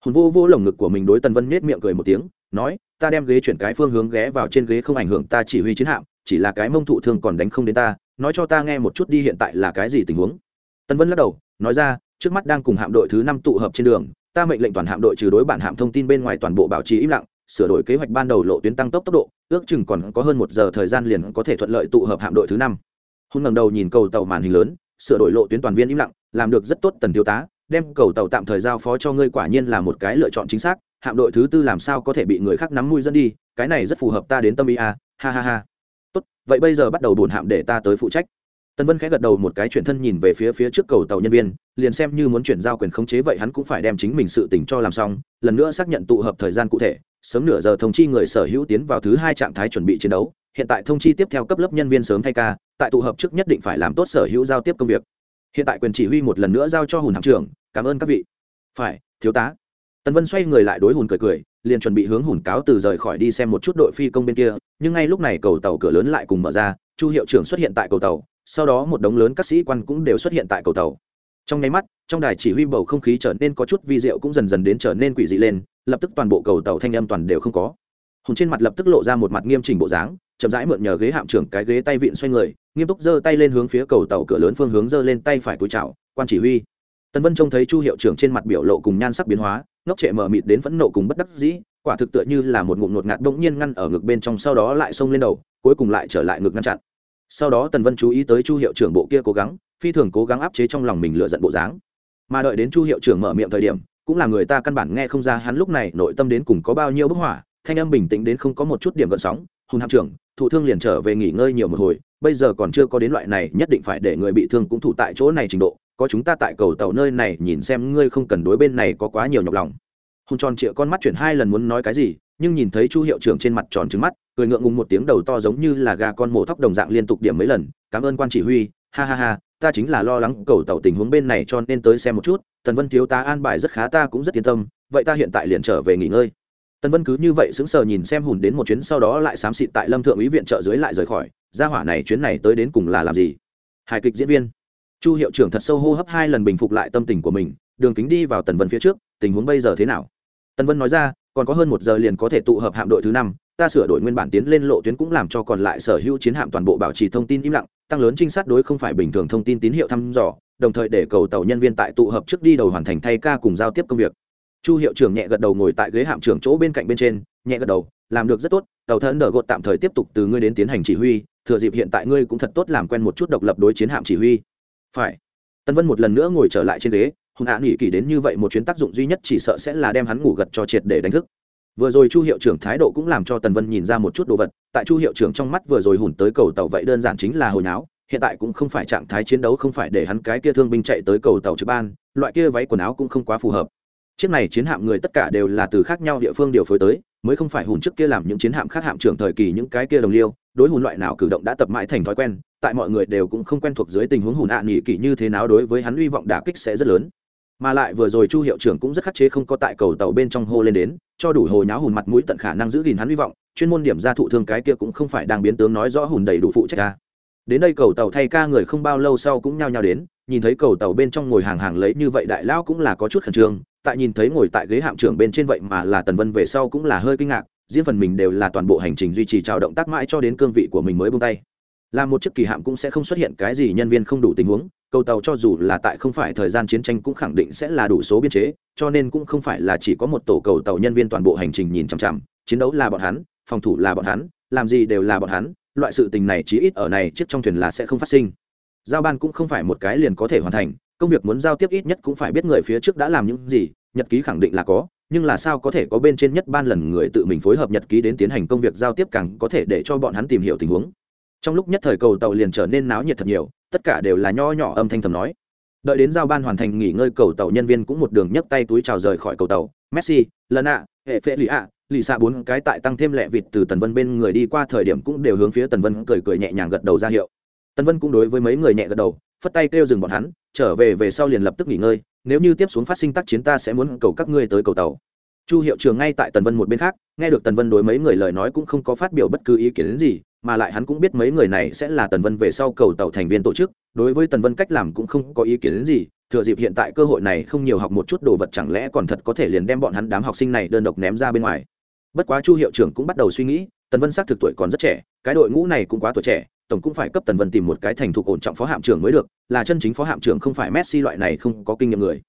Hùn vô vô lồng ngực của mình đối tần vân nết miệng cười một tiếng, nói ta đem ghế chuyển cái phương hướng ghé vào trên ghế không ảnh hưởng ta chỉ huy chiến hạm, chỉ là cái mông thụ thương còn đánh không đến ta, nói cho ta nghe một chút đi hiện tại là cái gì tình huống. Tân vân lắc đầu, nói ra, trước mắt đang cùng hạm đội thứ năm tụ hợp trên đường, ta mệnh lệnh toàn hạm đội trừ đối bản hạm thông tin bên ngoài toàn bộ bảo trì im lặng, sửa đổi kế hoạch ban đầu lộ tuyến tăng tốc tốc độ, ước chừng còn có hơn một giờ thời gian liền có thể thuận lợi tụ hợp hạm đội thứ năm. Hôn ngẩng đầu nhìn cầu tàu màn hình lớn, sửa đổi lộ tuyến toàn viên im lặng, làm được rất tốt tần thiếu tá, đem cầu tàu tạm thời giao phó cho ngươi quả nhiên là một cái lựa chọn chính xác hạm đội thứ tư làm sao có thể bị người khác nắm mũi dẫn đi, cái này rất phù hợp ta đến tâm ý a ha ha ha. Tốt, vậy bây giờ bắt đầu buồn hạm để ta tới phụ trách. Tân vân khẽ gật đầu một cái chuyển thân nhìn về phía phía trước cầu tàu nhân viên, liền xem như muốn chuyển giao quyền khống chế vậy hắn cũng phải đem chính mình sự tỉnh cho làm xong, lần nữa xác nhận tụ hợp thời gian cụ thể, sớm nửa giờ thông chi người sở hữu tiến vào thứ hai trạng thái chuẩn bị chiến đấu, hiện tại thông chi tiếp theo cấp lớp nhân viên sớm thay ca, tại tụ hợp trước nhất định phải làm tốt sở hữu giao tiếp công việc. Hiện tại quyền chỉ huy một lần nữa giao cho hùn hạm trưởng, cảm ơn các vị. Phải, thiếu tá tần vân xoay người lại đối hùn cười cười, liền chuẩn bị hướng hùn cáo từ rời khỏi đi xem một chút đội phi công bên kia, nhưng ngay lúc này cầu tàu cửa lớn lại cùng mở ra, chu hiệu trưởng xuất hiện tại cầu tàu, sau đó một đống lớn các sĩ quan cũng đều xuất hiện tại cầu tàu. Trong nháy mắt, trong đài chỉ huy bầu không khí trở nên có chút vi diệu cũng dần dần đến trở nên quỷ dị lên, lập tức toàn bộ cầu tàu thanh âm toàn đều không có. Hùn trên mặt lập tức lộ ra một mặt nghiêm chỉnh bộ dáng, chậm rãi mượn nhờ ghế hạm trưởng cái ghế tay vịn xoay người, nghiêm túc giơ tay lên hướng phía cầu tàu cửa lớn phương hướng giơ lên tay phải túi chào, quan chỉ huy. Tần vân trông thấy chu hiệu trưởng trên mặt biểu lộ cùng nhan sắc biến hóa ngốc trệ mờ mịt đến phẫn nộ cùng bất đắc dĩ, quả thực tựa như là một ngụm ngột ngạt bỗng nhiên ngăn ở ngực bên trong sau đó lại xông lên đầu, cuối cùng lại trở lại ngực ngăn chặn. Sau đó tần vân chú ý tới chu hiệu trưởng bộ kia cố gắng, phi thường cố gắng áp chế trong lòng mình lựa giận bộ dáng. Mà đợi đến chu hiệu trưởng mở miệng thời điểm, cũng là người ta căn bản nghe không ra hắn lúc này nội tâm đến cùng có bao nhiêu bức hỏa thanh âm bình tĩnh đến không có một chút điểm gợn sóng. Hùng hạm trưởng, thụ thương liền trở về nghỉ ngơi nhiều một hồi bây giờ còn chưa có đến loại này, nhất định phải để người bị thương cũng thủ tại chỗ này trình độ. Có chúng ta tại cầu tàu nơi này, nhìn xem ngươi không cần đối bên này có quá nhiều nhọc lòng. Hùng tròn trịa con mắt chuyển hai lần muốn nói cái gì, nhưng nhìn thấy chu hiệu trưởng trên mặt tròn trứng mắt, cười ngượng ngùng một tiếng đầu to giống như là gà con mổ thóc đồng dạng liên tục điểm mấy lần. Cảm ơn quan chỉ huy, ha ha ha, ta chính là lo lắng cầu tàu tình huống bên này cho nên tới xem một chút. Tần vân thiếu tá an bài rất khá, ta cũng rất yên tâm, vậy ta hiện tại liền trở về nghỉ ngơi. Tần vân cứ như vậy sững sờ nhìn xem hùn đến một chuyến, sau đó lại xám xịt tại lâm thượng ý viện trợ dưới lại rời khỏi gia hỏa này chuyến này tới đến cùng là làm gì? Hài kịch diễn viên. Chu hiệu trưởng thật sâu hô hấp hai lần bình phục lại tâm tình của mình, đường kính đi vào tần vân phía trước, tình huống bây giờ thế nào? Tần vân nói ra, còn có hơn một giờ liền có thể tụ hợp hạm đội thứ năm, ta sửa đổi nguyên bản tiến lên lộ tuyến cũng làm cho còn lại sở hữu chiến hạm toàn bộ bảo trì thông tin im lặng, tăng lớn trinh sát đối không phải bình thường thông tin tín hiệu thăm dò, đồng thời để cầu tàu nhân viên tại tụ hợp trước đi đầu hoàn thành thay ca cùng giao tiếp công việc. Chu hiệu trưởng nhẹ gật đầu ngồi tại ghế hạm trưởng chỗ bên cạnh bên trên, nhẹ gật đầu, làm được rất tốt, tàu thân đỡ gột tạm thời tiếp tục từ ngươi đến tiến hành chỉ huy thừa dịp hiện tại ngươi cũng thật tốt làm quen một chút độc lập đối chiến hạm chỉ huy. Phải. Tân vân một lần nữa ngồi trở lại trên ghế, hùng hạ nghỉ kỳ đến như vậy một chuyến tác dụng duy nhất chỉ sợ sẽ là đem hắn ngủ gật cho triệt để đánh thức. Vừa rồi chu hiệu trưởng thái độ cũng làm cho tần vân nhìn ra một chút đồ vật, tại chu hiệu trưởng trong mắt vừa rồi hùn tới cầu tàu vậy đơn giản chính là hồi náo, hiện tại cũng không phải trạng thái chiến đấu, không phải để hắn cái kia thương binh chạy tới cầu tàu trực ban, loại kia váy quần áo cũng không quá phù hợp chiếc này chiến hạm người tất cả đều là từ khác nhau địa phương điều phối tới, mới không phải hùn trước kia làm những chiến hạm khác hạm trưởng thời kỳ những cái kia đồng liêu, đối hùn loại nào cử động đã tập mãi thành thói quen, tại mọi người đều cũng không quen thuộc dưới tình huống hùn ạ à nghỉ kỷ như thế nào đối với hắn hy vọng đả kích sẽ rất lớn. Mà lại vừa rồi chu hiệu trưởng cũng rất khắc chế không có tại cầu tàu bên trong hô lên đến, cho đủ hồi nháo hùn mặt mũi tận khả năng giữ gìn hắn hy vọng, chuyên môn điểm ra thụ thương cái kia cũng không phải đang biến tướng nói rõ hùn đầy đủ phụ trách ca đến đây cầu tàu thay ca người không bao lâu sau cũng nhao nhao đến, nhìn thấy cầu tàu bên trong ngồi hàng hàng lấy như vậy đại lao cũng là có chút khẩn trương tại nhìn thấy ngồi tại ghế hạm trưởng bên trên vậy mà là tần vân về sau cũng là hơi kinh ngạc, riêng phần mình đều là toàn bộ hành trình duy trì trào động tác mãi cho đến cương vị của mình mới bung tay. Là một chiếc kỳ hạm cũng sẽ không xuất hiện cái gì nhân viên không đủ tình huống, cầu tàu cho dù là tại không phải thời gian chiến tranh cũng khẳng định sẽ là đủ số biên chế, cho nên cũng không phải là chỉ có một tổ cầu tàu nhân viên toàn bộ hành trình nhìn chằm chằm, chiến đấu là bọn hắn, phòng thủ là bọn hắn, làm gì đều là bọn hắn, loại sự tình này chí ít ở này chiếc trong thuyền là sẽ không phát sinh. Giao ban cũng không phải một cái liền có thể hoàn thành công việc muốn giao tiếp ít nhất cũng phải biết người phía trước đã làm những gì, nhật ký khẳng định là có, nhưng là sao có thể có bên trên nhất ban lần người tự mình phối hợp nhật ký đến tiến hành công việc giao tiếp càng có thể để cho bọn hắn tìm hiểu tình huống. Trong lúc nhất thời cầu tàu liền trở nên náo nhiệt thật nhiều, tất cả đều là nho nhỏ âm thanh thầm nói. Đợi đến giao ban hoàn thành nghỉ ngơi cầu tàu nhân viên cũng một đường nhấc tay túi chào rời khỏi cầu tàu. Messi lần ạ hệ phệ lì ạ lì xạ bốn cái tại tăng thêm lẹ vịt từ tần vân bên người đi qua thời điểm cũng đều hướng phía tần vân cười cười nhẹ nhàng gật đầu ra hiệu. Tần vân cũng đối với mấy người nhẹ gật đầu, phất tay kêu dừng bọn hắn trở về về sau liền lập tức nghỉ ngơi, nếu như tiếp xuống phát sinh tác chiến ta sẽ muốn cầu các ngươi tới cầu tàu. Chu hiệu trường ngay tại tần vân một bên khác, nghe được tần vân đối mấy người lời nói cũng không có phát biểu bất cứ ý kiến đến gì, mà lại hắn cũng biết mấy người này sẽ là tần vân về sau cầu tàu thành viên tổ chức, đối với tần vân cách làm cũng không có ý kiến đến gì, thừa dịp hiện tại cơ hội này không nhiều học một chút đồ vật chẳng lẽ còn thật có thể liền đem bọn hắn đám học sinh này đơn độc ném ra bên ngoài. Bất quá chu hiệu trưởng cũng bắt đầu suy nghĩ, tần vân xác thực tuổi còn rất trẻ, cái đội ngũ này cũng quá tuổi trẻ tổng cũng phải cấp tần vân tìm một cái thành thục ổn trọng phó hạm trưởng mới được, là chân chính phó hạm trưởng không phải messi loại này không có kinh nghiệm người.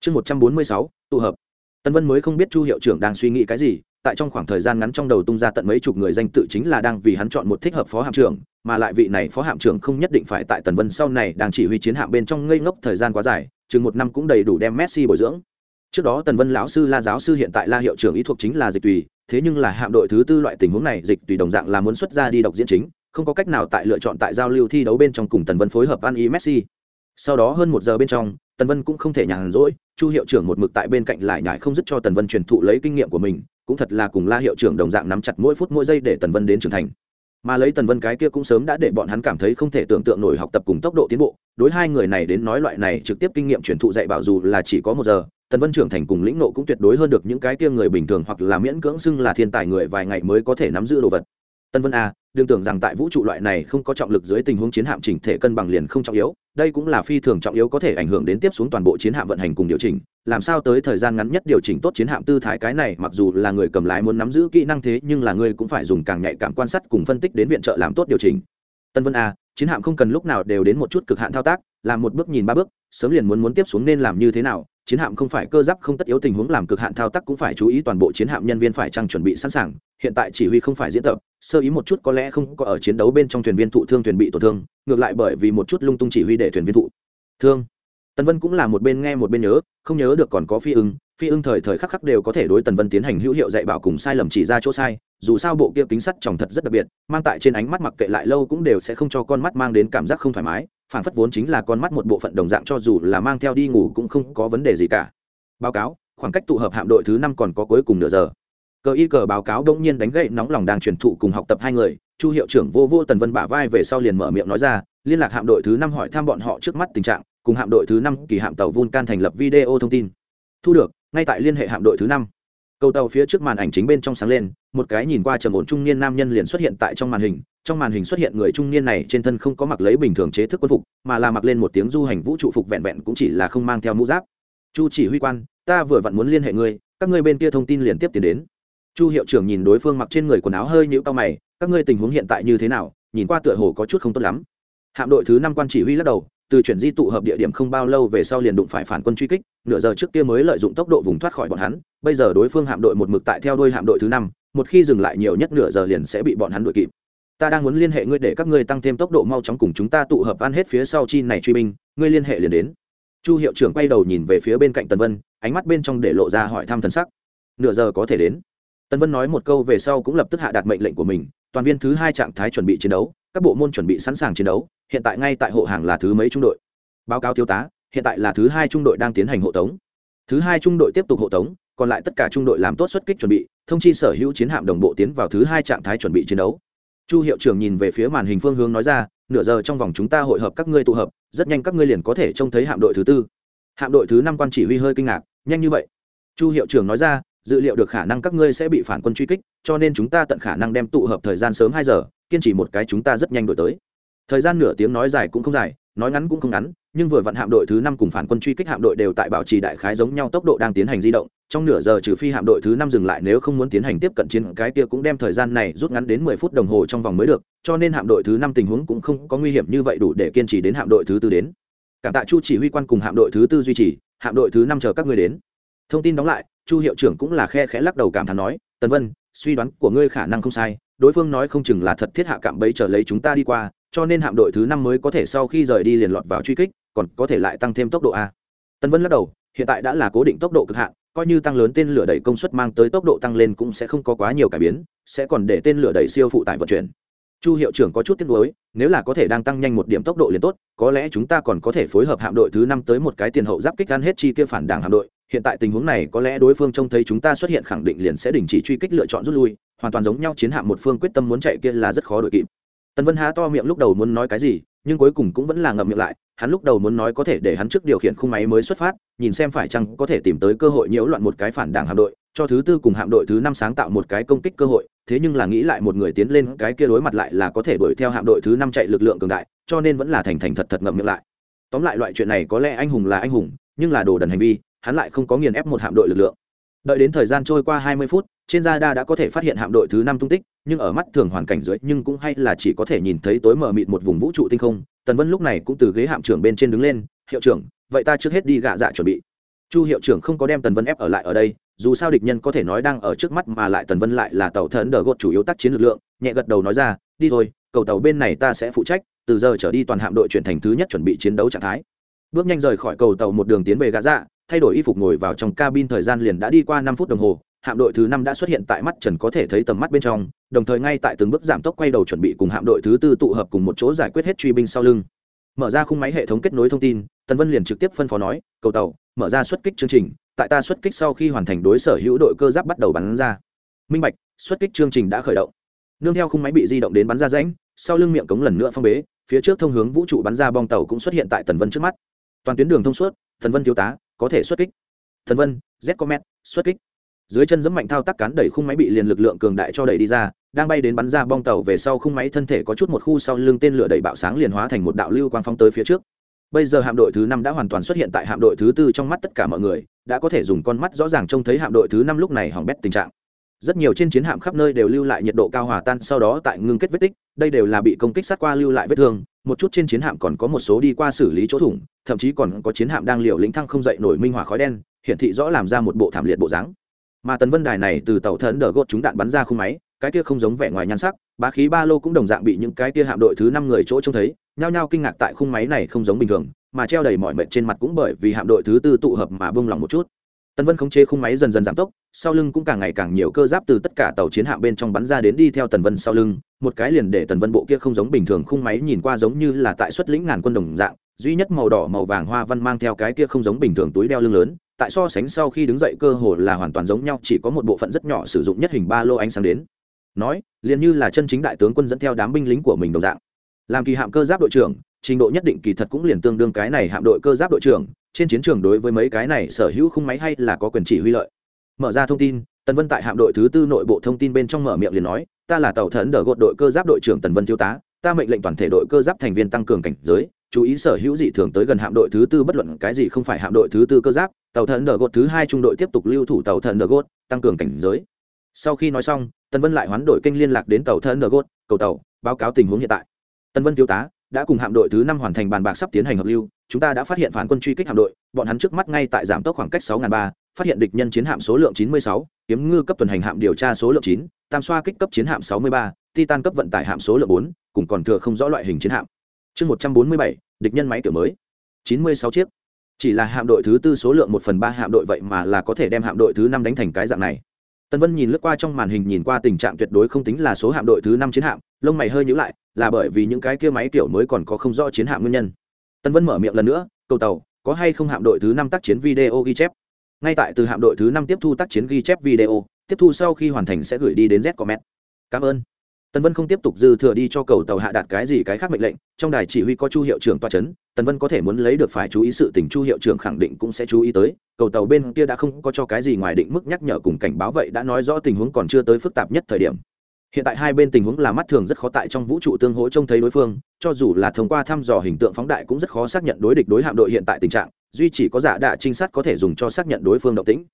Chương một trăm bốn mươi sáu, tụ hợp. Tần vân mới không biết chu hiệu trưởng đang suy nghĩ cái gì, tại trong khoảng thời gian ngắn trong đầu tung ra tận mấy chục người danh tự chính là đang vì hắn chọn một thích hợp phó hạm trưởng, mà lại vị này phó hạm trưởng không nhất định phải tại tần vân sau này đang chỉ huy chiến hạm bên trong ngây ngốc thời gian quá dài, chừng một năm cũng đầy đủ đem messi bồi dưỡng. Trước đó tần vân lão sư la giáo sư hiện tại la hiệu trưởng ý thuộc chính là dịch tùy, thế nhưng là hạm đội thứ tư loại tình huống này, dịch tùy đồng dạng là muốn xuất ra đi đọc diễn chính không có cách nào tại lựa chọn tại giao lưu thi đấu bên trong cùng tần vân phối hợp ăn ý messi. Sau đó hơn một giờ bên trong, tần vân cũng không thể nhàn rỗi, chu hiệu trưởng một mực tại bên cạnh lại nhải không dứt cho tần vân truyền thụ lấy kinh nghiệm của mình, cũng thật là cùng la hiệu trưởng đồng dạng nắm chặt mỗi phút mỗi giây để tần vân đến trưởng thành. Mà lấy tần vân cái kia cũng sớm đã để bọn hắn cảm thấy không thể tưởng tượng nổi học tập cùng tốc độ tiến bộ, đối hai người này đến nói loại này trực tiếp kinh nghiệm truyền thụ dạy bảo dù là chỉ có một giờ, tần vân trưởng thành cùng lĩnh nộ cũng tuyệt đối hơn được những cái kia người bình thường hoặc là miễn cưỡng xưng là thiên tài người vài ngày mới có thể nắm giữ đồ vật. Tần vân a đừng tưởng rằng tại vũ trụ loại này không có trọng lực dưới tình huống chiến hạm chỉnh thể cân bằng liền không trọng yếu, đây cũng là phi thường trọng yếu có thể ảnh hưởng đến tiếp xuống toàn bộ chiến hạm vận hành cùng điều chỉnh. Làm sao tới thời gian ngắn nhất điều chỉnh tốt chiến hạm tư thái cái này, mặc dù là người cầm lái muốn nắm giữ kỹ năng thế, nhưng là người cũng phải dùng càng nhạy cảm quan sát cùng phân tích đến viện trợ làm tốt điều chỉnh. Tân vân a, chiến hạm không cần lúc nào đều đến một chút cực hạn thao tác, làm một bước nhìn ba bước, sớm liền muốn muốn tiếp xuống nên làm như thế nào, chiến hạm không phải cơ giáp không tất yếu tình huống làm cực hạn thao tác cũng phải chú ý toàn bộ chiến hạm nhân viên phải chăng chuẩn bị sẵn sàng hiện tại chỉ huy không phải diễn tập, sơ ý một chút có lẽ không có ở chiến đấu bên trong thuyền viên thụ thương thuyền bị tổn thương, ngược lại bởi vì một chút lung tung chỉ huy để thuyền viên thụ thương. Tần vân cũng là một bên nghe một bên nhớ, không nhớ được còn có phi ưng phi ưng thời thời khắc khắc đều có thể đối tần vân tiến hành hữu hiệu dạy bảo cùng sai lầm chỉ ra chỗ sai, dù sao bộ kia kính sắt tròng thật rất đặc biệt, mang tại trên ánh mắt mặc kệ lại lâu cũng đều sẽ không cho con mắt mang đến cảm giác không thoải mái, phản phất vốn chính là con mắt một bộ phận đồng dạng cho dù là mang theo đi ngủ cũng không có vấn đề gì cả. Báo cáo, khoảng cách tụ hợp hạm đội thứ năm còn có cuối cùng nửa giờ cờ y cờ báo cáo đông nhiên đánh gậy nóng lòng đang truyền thụ cùng học tập hai người, chu hiệu trưởng vô vô tần vân bả vai về sau liền mở miệng nói ra, liên lạc hạm đội thứ năm hỏi thăm bọn họ trước mắt tình trạng, cùng hạm đội thứ năm kỳ hạm tàu vulcan thành lập video thông tin. Thu được, ngay tại liên hệ hạm đội thứ năm. Cầu tàu phía trước màn ảnh chính bên trong sáng lên, một cái nhìn qua trầm ổn trung niên nam nhân liền xuất hiện tại trong màn hình, trong màn hình xuất hiện người trung niên này trên thân không có mặc lấy bình thường chế thức quân phục, mà là mặc lên một tiếng du hành vũ trụ phục vẹn vẹn cũng chỉ là không mang theo mũ giáp. Chu chỉ huy quan, ta vừa vặn muốn liên hệ ngươi, các ngươi bên kia thông tin liền tiếp tiến đến chu hiệu trưởng nhìn đối phương mặc trên người quần áo hơi nhũ cao mày, các ngươi tình huống hiện tại như thế nào? Nhìn qua tựa hồ có chút không tốt lắm. Hạm đội thứ năm quan chỉ huy lắc đầu, từ chuyển di tụ hợp địa điểm không bao lâu về sau liền đụng phải phản quân truy kích, nửa giờ trước kia mới lợi dụng tốc độ vùng thoát khỏi bọn hắn, bây giờ đối phương hạm đội một mực tại theo đuôi hạm đội thứ năm, một khi dừng lại nhiều nhất nửa giờ liền sẽ bị bọn hắn đuổi kịp. Ta đang muốn liên hệ ngươi để các ngươi tăng thêm tốc độ mau chóng cùng chúng ta tụ hợp ăn hết phía sau chi này truy binh, ngươi liên hệ liền đến. Chu hiệu trưởng quay đầu nhìn về phía bên cạnh tần vân, ánh mắt bên trong để lộ ra hỏi thăm thần sắc. Nửa giờ có thể đến. Tân vân nói một câu về sau cũng lập tức hạ đạt mệnh lệnh của mình, toàn viên thứ hai trạng thái chuẩn bị chiến đấu, các bộ môn chuẩn bị sẵn sàng chiến đấu, hiện tại ngay tại hộ hàng là thứ mấy trung đội? Báo cáo thiếu tá, hiện tại là thứ hai trung đội đang tiến hành hộ tống. Thứ hai trung đội tiếp tục hộ tống, còn lại tất cả trung đội làm tốt xuất kích chuẩn bị, thông chi sở hữu chiến hạm đồng bộ tiến vào thứ hai trạng thái chuẩn bị chiến đấu. Chu hiệu trưởng nhìn về phía màn hình phương hướng nói ra, nửa giờ trong vòng chúng ta hội hợp các ngươi tụ hợp, rất nhanh các ngươi liền có thể trông thấy hạm đội thứ tư. Hạm đội thứ năm quan chỉ huy hơi kinh ngạc, nhanh như vậy? Chu hiệu trưởng nói ra dự liệu được khả năng các ngươi sẽ bị phản quân truy kích, cho nên chúng ta tận khả năng đem tụ hợp thời gian sớm hai giờ, kiên trì một cái chúng ta rất nhanh đổi tới. Thời gian nửa tiếng nói dài cũng không dài, nói ngắn cũng không ngắn, nhưng vừa vặn hạm đội thứ năm cùng phản quân truy kích hạm đội đều tại bảo trì đại khái giống nhau tốc độ đang tiến hành di động, trong nửa giờ trừ phi hạm đội thứ năm dừng lại nếu không muốn tiến hành tiếp cận chiến, cái kia cũng đem thời gian này rút ngắn đến mười phút đồng hồ trong vòng mới được, cho nên hạm đội thứ năm tình huống cũng không có nguy hiểm như vậy đủ để kiên trì đến hạm đội thứ tư đến. Cảm tạ chu chỉ huy quan cùng hạm đội thứ tư duy trì, hạm đội thứ năm chờ các người đến. Thông tin đóng lại chu hiệu trưởng cũng là khe khẽ lắc đầu cảm thán nói, tần vân, suy đoán của ngươi khả năng không sai, đối phương nói không chừng là thật thiết hạ cạm bẫy trở lấy chúng ta đi qua, cho nên hạm đội thứ năm mới có thể sau khi rời đi liền lọt vào truy kích, còn có thể lại tăng thêm tốc độ a. Tân vân lắc đầu, hiện tại đã là cố định tốc độ cực hạn, coi như tăng lớn tên lửa đẩy công suất mang tới tốc độ tăng lên cũng sẽ không có quá nhiều cải biến, sẽ còn để tên lửa đẩy siêu phụ tải vận chuyển. Chu hiệu trưởng có chút tiếc nuối, nếu là có thể đang tăng nhanh một điểm tốc độ liền tốt, có lẽ chúng ta còn có thể phối hợp hạm đội thứ năm tới một cái tiền hậu giáp kích ăn hết chi kia phản đảng hạm đội hiện tại tình huống này có lẽ đối phương trông thấy chúng ta xuất hiện khẳng định liền sẽ đình chỉ truy kích lựa chọn rút lui, hoàn toàn giống nhau chiến hạm một phương quyết tâm muốn chạy kia là rất khó đội kịp. Tần vân há to miệng lúc đầu muốn nói cái gì, nhưng cuối cùng cũng vẫn là ngậm miệng lại, hắn lúc đầu muốn nói có thể để hắn trước điều khiển khung máy mới xuất phát, nhìn xem phải chăng có thể tìm tới cơ hội nhiễu loạn một cái phản đảng hạm đội, cho thứ tư cùng hạm đội thứ năm sáng tạo một cái công kích cơ hội, thế nhưng là nghĩ lại một người tiến lên, cái kia đối mặt lại là có thể đuổi theo hạm đội thứ năm chạy lực lượng cường đại, cho nên vẫn là thành thành thật thật ngậm miệng lại. Tóm lại loại chuyện này có lẽ anh hùng là anh hùng, nhưng là đồ đần hành vi hắn lại không có nghiền ép một hạm đội lực lượng. Đợi đến thời gian trôi qua hai mươi phút, trên radar đã có thể phát hiện hạm đội thứ năm tung tích, nhưng ở mắt thường hoàn cảnh dưới, nhưng cũng hay là chỉ có thể nhìn thấy tối mờ mịt một vùng vũ trụ tinh không. Tần vân lúc này cũng từ ghế hạm trưởng bên trên đứng lên, hiệu trưởng, vậy ta trước hết đi gạ dạ chuẩn bị. Chu hiệu trưởng không có đem tần vân ép ở lại ở đây, dù sao địch nhân có thể nói đang ở trước mắt mà lại tần vân lại là tàu thần đờ gột chủ yếu tác chiến lực lượng, nhẹ gật đầu nói ra, đi thôi, cầu tàu bên này ta sẽ phụ trách, từ giờ trở đi toàn hạm đội chuyển thành thứ nhất chuẩn bị chiến đấu trạng thái. Bước nhanh rời khỏi cầu tàu một đường tiến về gạ dạ thay đổi y phục ngồi vào trong cabin thời gian liền đã đi qua năm phút đồng hồ, hạm đội thứ năm đã xuất hiện tại mắt trần có thể thấy tầm mắt bên trong, đồng thời ngay tại từng bước giảm tốc quay đầu chuẩn bị cùng hạm đội thứ tư tụ hợp cùng một chỗ giải quyết hết truy binh sau lưng. Mở ra khung máy hệ thống kết nối thông tin, tần vân liền trực tiếp phân phó nói, cầu tàu, mở ra xuất kích chương trình, tại ta xuất kích sau khi hoàn thành đối sở hữu đội cơ giáp bắt đầu bắn ra. Minh bạch, xuất kích chương trình đã khởi động. Nương theo khung máy bị di động đến bắn ra rãnh, sau lưng miệng cống lần nữa phong bế, phía trước thông hướng vũ trụ bắn ra bong tàu cũng xuất hiện tại tần vân trước mắt. Toàn tuyến đường thông suốt, tần vân thiếu tá có thể xuất kích. Thần vân, z comet xuất kích. Dưới chân dẫm mạnh thao tác cán đẩy khung máy bị liền lực lượng cường đại cho đẩy đi ra, đang bay đến bắn ra bong tàu về sau khung máy thân thể có chút một khu sau lưng tên lửa đẩy bạo sáng liền hóa thành một đạo lưu quang phóng tới phía trước. Bây giờ hạm đội thứ năm đã hoàn toàn xuất hiện tại hạm đội thứ tư trong mắt tất cả mọi người, đã có thể dùng con mắt rõ ràng trông thấy hạm đội thứ năm lúc này hỏng bét tình trạng rất nhiều trên chiến hạm khắp nơi đều lưu lại nhiệt độ cao hòa tan, sau đó tại ngưng kết vết tích, đây đều là bị công kích sát qua lưu lại vết thương. Một chút trên chiến hạm còn có một số đi qua xử lý chỗ thủng, thậm chí còn có chiến hạm đang liều lĩnh thăng không dậy nổi minh hỏa khói đen, hiển thị rõ làm ra một bộ thảm liệt bộ dáng. Mà tần vân đài này từ tàu thần đờ gột chúng đạn bắn ra khung máy, cái kia không giống vẻ ngoài nhan sắc, bá khí ba lô cũng đồng dạng bị những cái kia hạm đội thứ năm người chỗ trông thấy, nhao nhao kinh ngạc tại khung máy này không giống bình thường, mà treo đầy mọi mệnh trên mặt cũng bởi vì hạm đội thứ tư tụ hợp mà bông lòng một chút tần vân khống chế khung máy dần dần giảm tốc, sau lưng cũng càng ngày càng nhiều cơ giáp từ tất cả tàu chiến hạm bên trong bắn ra đến đi theo tần vân sau lưng, một cái liền để tần vân bộ kia không giống bình thường khung máy nhìn qua giống như là tại xuất lĩnh ngàn quân đồng dạng, duy nhất màu đỏ màu vàng hoa văn mang theo cái kia không giống bình thường túi đeo lưng lớn, tại so sánh sau khi đứng dậy cơ hồ là hoàn toàn giống nhau, chỉ có một bộ phận rất nhỏ sử dụng nhất hình ba lô ánh sáng đến. Nói, liền như là chân chính đại tướng quân dẫn theo đám binh lính của mình đồng dạng. Làm kỳ hạm cơ giáp đội trưởng, trình độ nhất định kỳ thật cũng liền tương đương cái này hạm đội cơ giáp đội trưởng trên chiến trường đối với mấy cái này sở hữu khung máy hay là có quyền chỉ huy lợi. Mở ra thông tin, tần vân tại hạm đội thứ tư nội bộ thông tin bên trong mở miệng liền nói, ta là tàu thần đờ gột đội cơ giáp đội trưởng tần vân thiếu tá, ta mệnh lệnh toàn thể đội cơ giáp thành viên tăng cường cảnh giới, chú ý sở hữu dị thường tới gần hạm đội thứ tư bất luận cái gì không phải hạm đội thứ tư cơ giáp, tàu thần đờ gột thứ hai trung đội tiếp tục lưu thủ tàu thần đờ gột, tăng cường cảnh giới. Sau khi nói xong, tần vân lại hoán đổi kênh liên lạc đến tàu thần đờ gột, cầu tàu, báo cáo tình huống hiện tại. Tần vân thiếu tá đã cùng hạm đội thứ năm hoàn thành bàn bạc sắp tiến hành hợp lưu, chúng ta đã phát hiện phản quân truy kích hạm đội, bọn hắn trước mắt ngay tại giảm tốc khoảng cách sáu ba, phát hiện địch nhân chiến hạm số lượng chín mươi sáu, kiếm ngư cấp tuần hành hạm điều tra số lượng chín, tam xoa kích cấp chiến hạm sáu mươi ba, titan cấp vận tải hạm số lượng bốn, cùng còn thừa không rõ loại hình chiến hạm. Chương một trăm bốn mươi bảy, địch nhân máy kiểu mới. Chín mươi sáu chiếc. Chỉ là hạm đội thứ tư số lượng một phần ba hạm đội vậy mà là có thể đem hạm đội thứ năm đánh thành cái dạng này. Tân Vân nhìn lướt qua trong màn hình nhìn qua tình trạng tuyệt đối không tính là số hạm đội thứ năm chiến hạm, lông mày hơi nhíu lại, là bởi vì những cái kia máy kiểu mới còn có không rõ chiến hạm nguyên nhân. Tân Vân mở miệng lần nữa, "Cầu tàu, có hay không hạm đội thứ năm tác chiến video ghi chép?" Ngay tại từ hạm đội thứ năm tiếp thu tác chiến ghi chép video, tiếp thu sau khi hoàn thành sẽ gửi đi đến Z comment. "Cảm ơn." Tần Vân không tiếp tục dư thừa đi cho cầu tàu hạ đạt cái gì cái khác mệnh lệnh, trong đài chỉ huy có Chu hiệu trưởng tọa chấn, Tần Vân có thể muốn lấy được phải chú ý sự tình Chu hiệu trưởng khẳng định cũng sẽ chú ý tới, cầu tàu bên kia đã không có cho cái gì ngoài định mức nhắc nhở cùng cảnh báo vậy đã nói rõ tình huống còn chưa tới phức tạp nhất thời điểm. Hiện tại hai bên tình huống là mắt thường rất khó tại trong vũ trụ tương hỗ trông thấy đối phương, cho dù là thông qua thăm dò hình tượng phóng đại cũng rất khó xác nhận đối địch đối hạm đội hiện tại tình trạng, duy chỉ có giả đạ trinh sát có thể dùng cho xác nhận đối phương động tĩnh.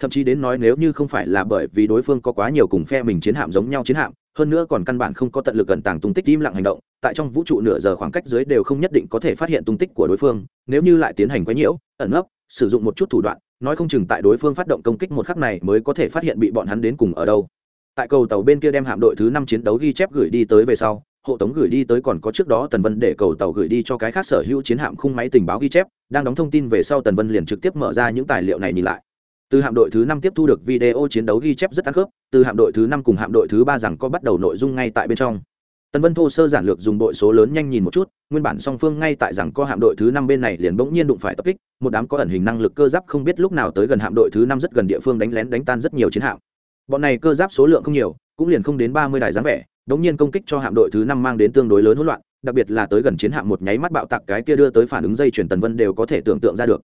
Thậm chí đến nói nếu như không phải là bởi vì đối phương có quá nhiều cùng phe mình chiến hạm giống nhau chiến hạm, hơn nữa còn căn bản không có tận lực gần tàng tung tích im lặng hành động tại trong vũ trụ nửa giờ khoảng cách dưới đều không nhất định có thể phát hiện tung tích của đối phương nếu như lại tiến hành quấy nhiễu ẩn nấp sử dụng một chút thủ đoạn nói không chừng tại đối phương phát động công kích một khắc này mới có thể phát hiện bị bọn hắn đến cùng ở đâu. Tại cầu tàu bên kia đem hạm đội thứ năm chiến đấu ghi chép gửi đi tới về sau hộ tống gửi đi tới còn có trước đó tần vân để cầu tàu gửi đi cho cái khác sở hữu chiến hạm khung máy tình báo ghi chép đang đóng thông tin về sau tần vân liền trực tiếp mở ra những tài liệu này nhìn lại từ hạm đội thứ năm tiếp thu được video chiến đấu ghi chép rất ăn khớp, từ hạm đội thứ năm cùng hạm đội thứ ba rằng có bắt đầu nội dung ngay tại bên trong. Tần vân thô sơ giản lược dùng đội số lớn nhanh nhìn một chút, nguyên bản song phương ngay tại rằng có hạm đội thứ năm bên này liền bỗng nhiên đụng phải tập kích, một đám có ẩn hình năng lực cơ giáp không biết lúc nào tới gần hạm đội thứ năm rất gần địa phương đánh lén đánh tan rất nhiều chiến hạm. Bọn này cơ giáp số lượng không nhiều, cũng liền không đến ba mươi đài dáng vẻ đống nhiên công kích cho hạm đội thứ năm mang đến tương đối lớn hỗn loạn, đặc biệt là tới gần chiến hạm một nháy mắt bạo tạc cái kia đưa tới phản ứng dây chuyển tần vân đều có thể tưởng tượng ra được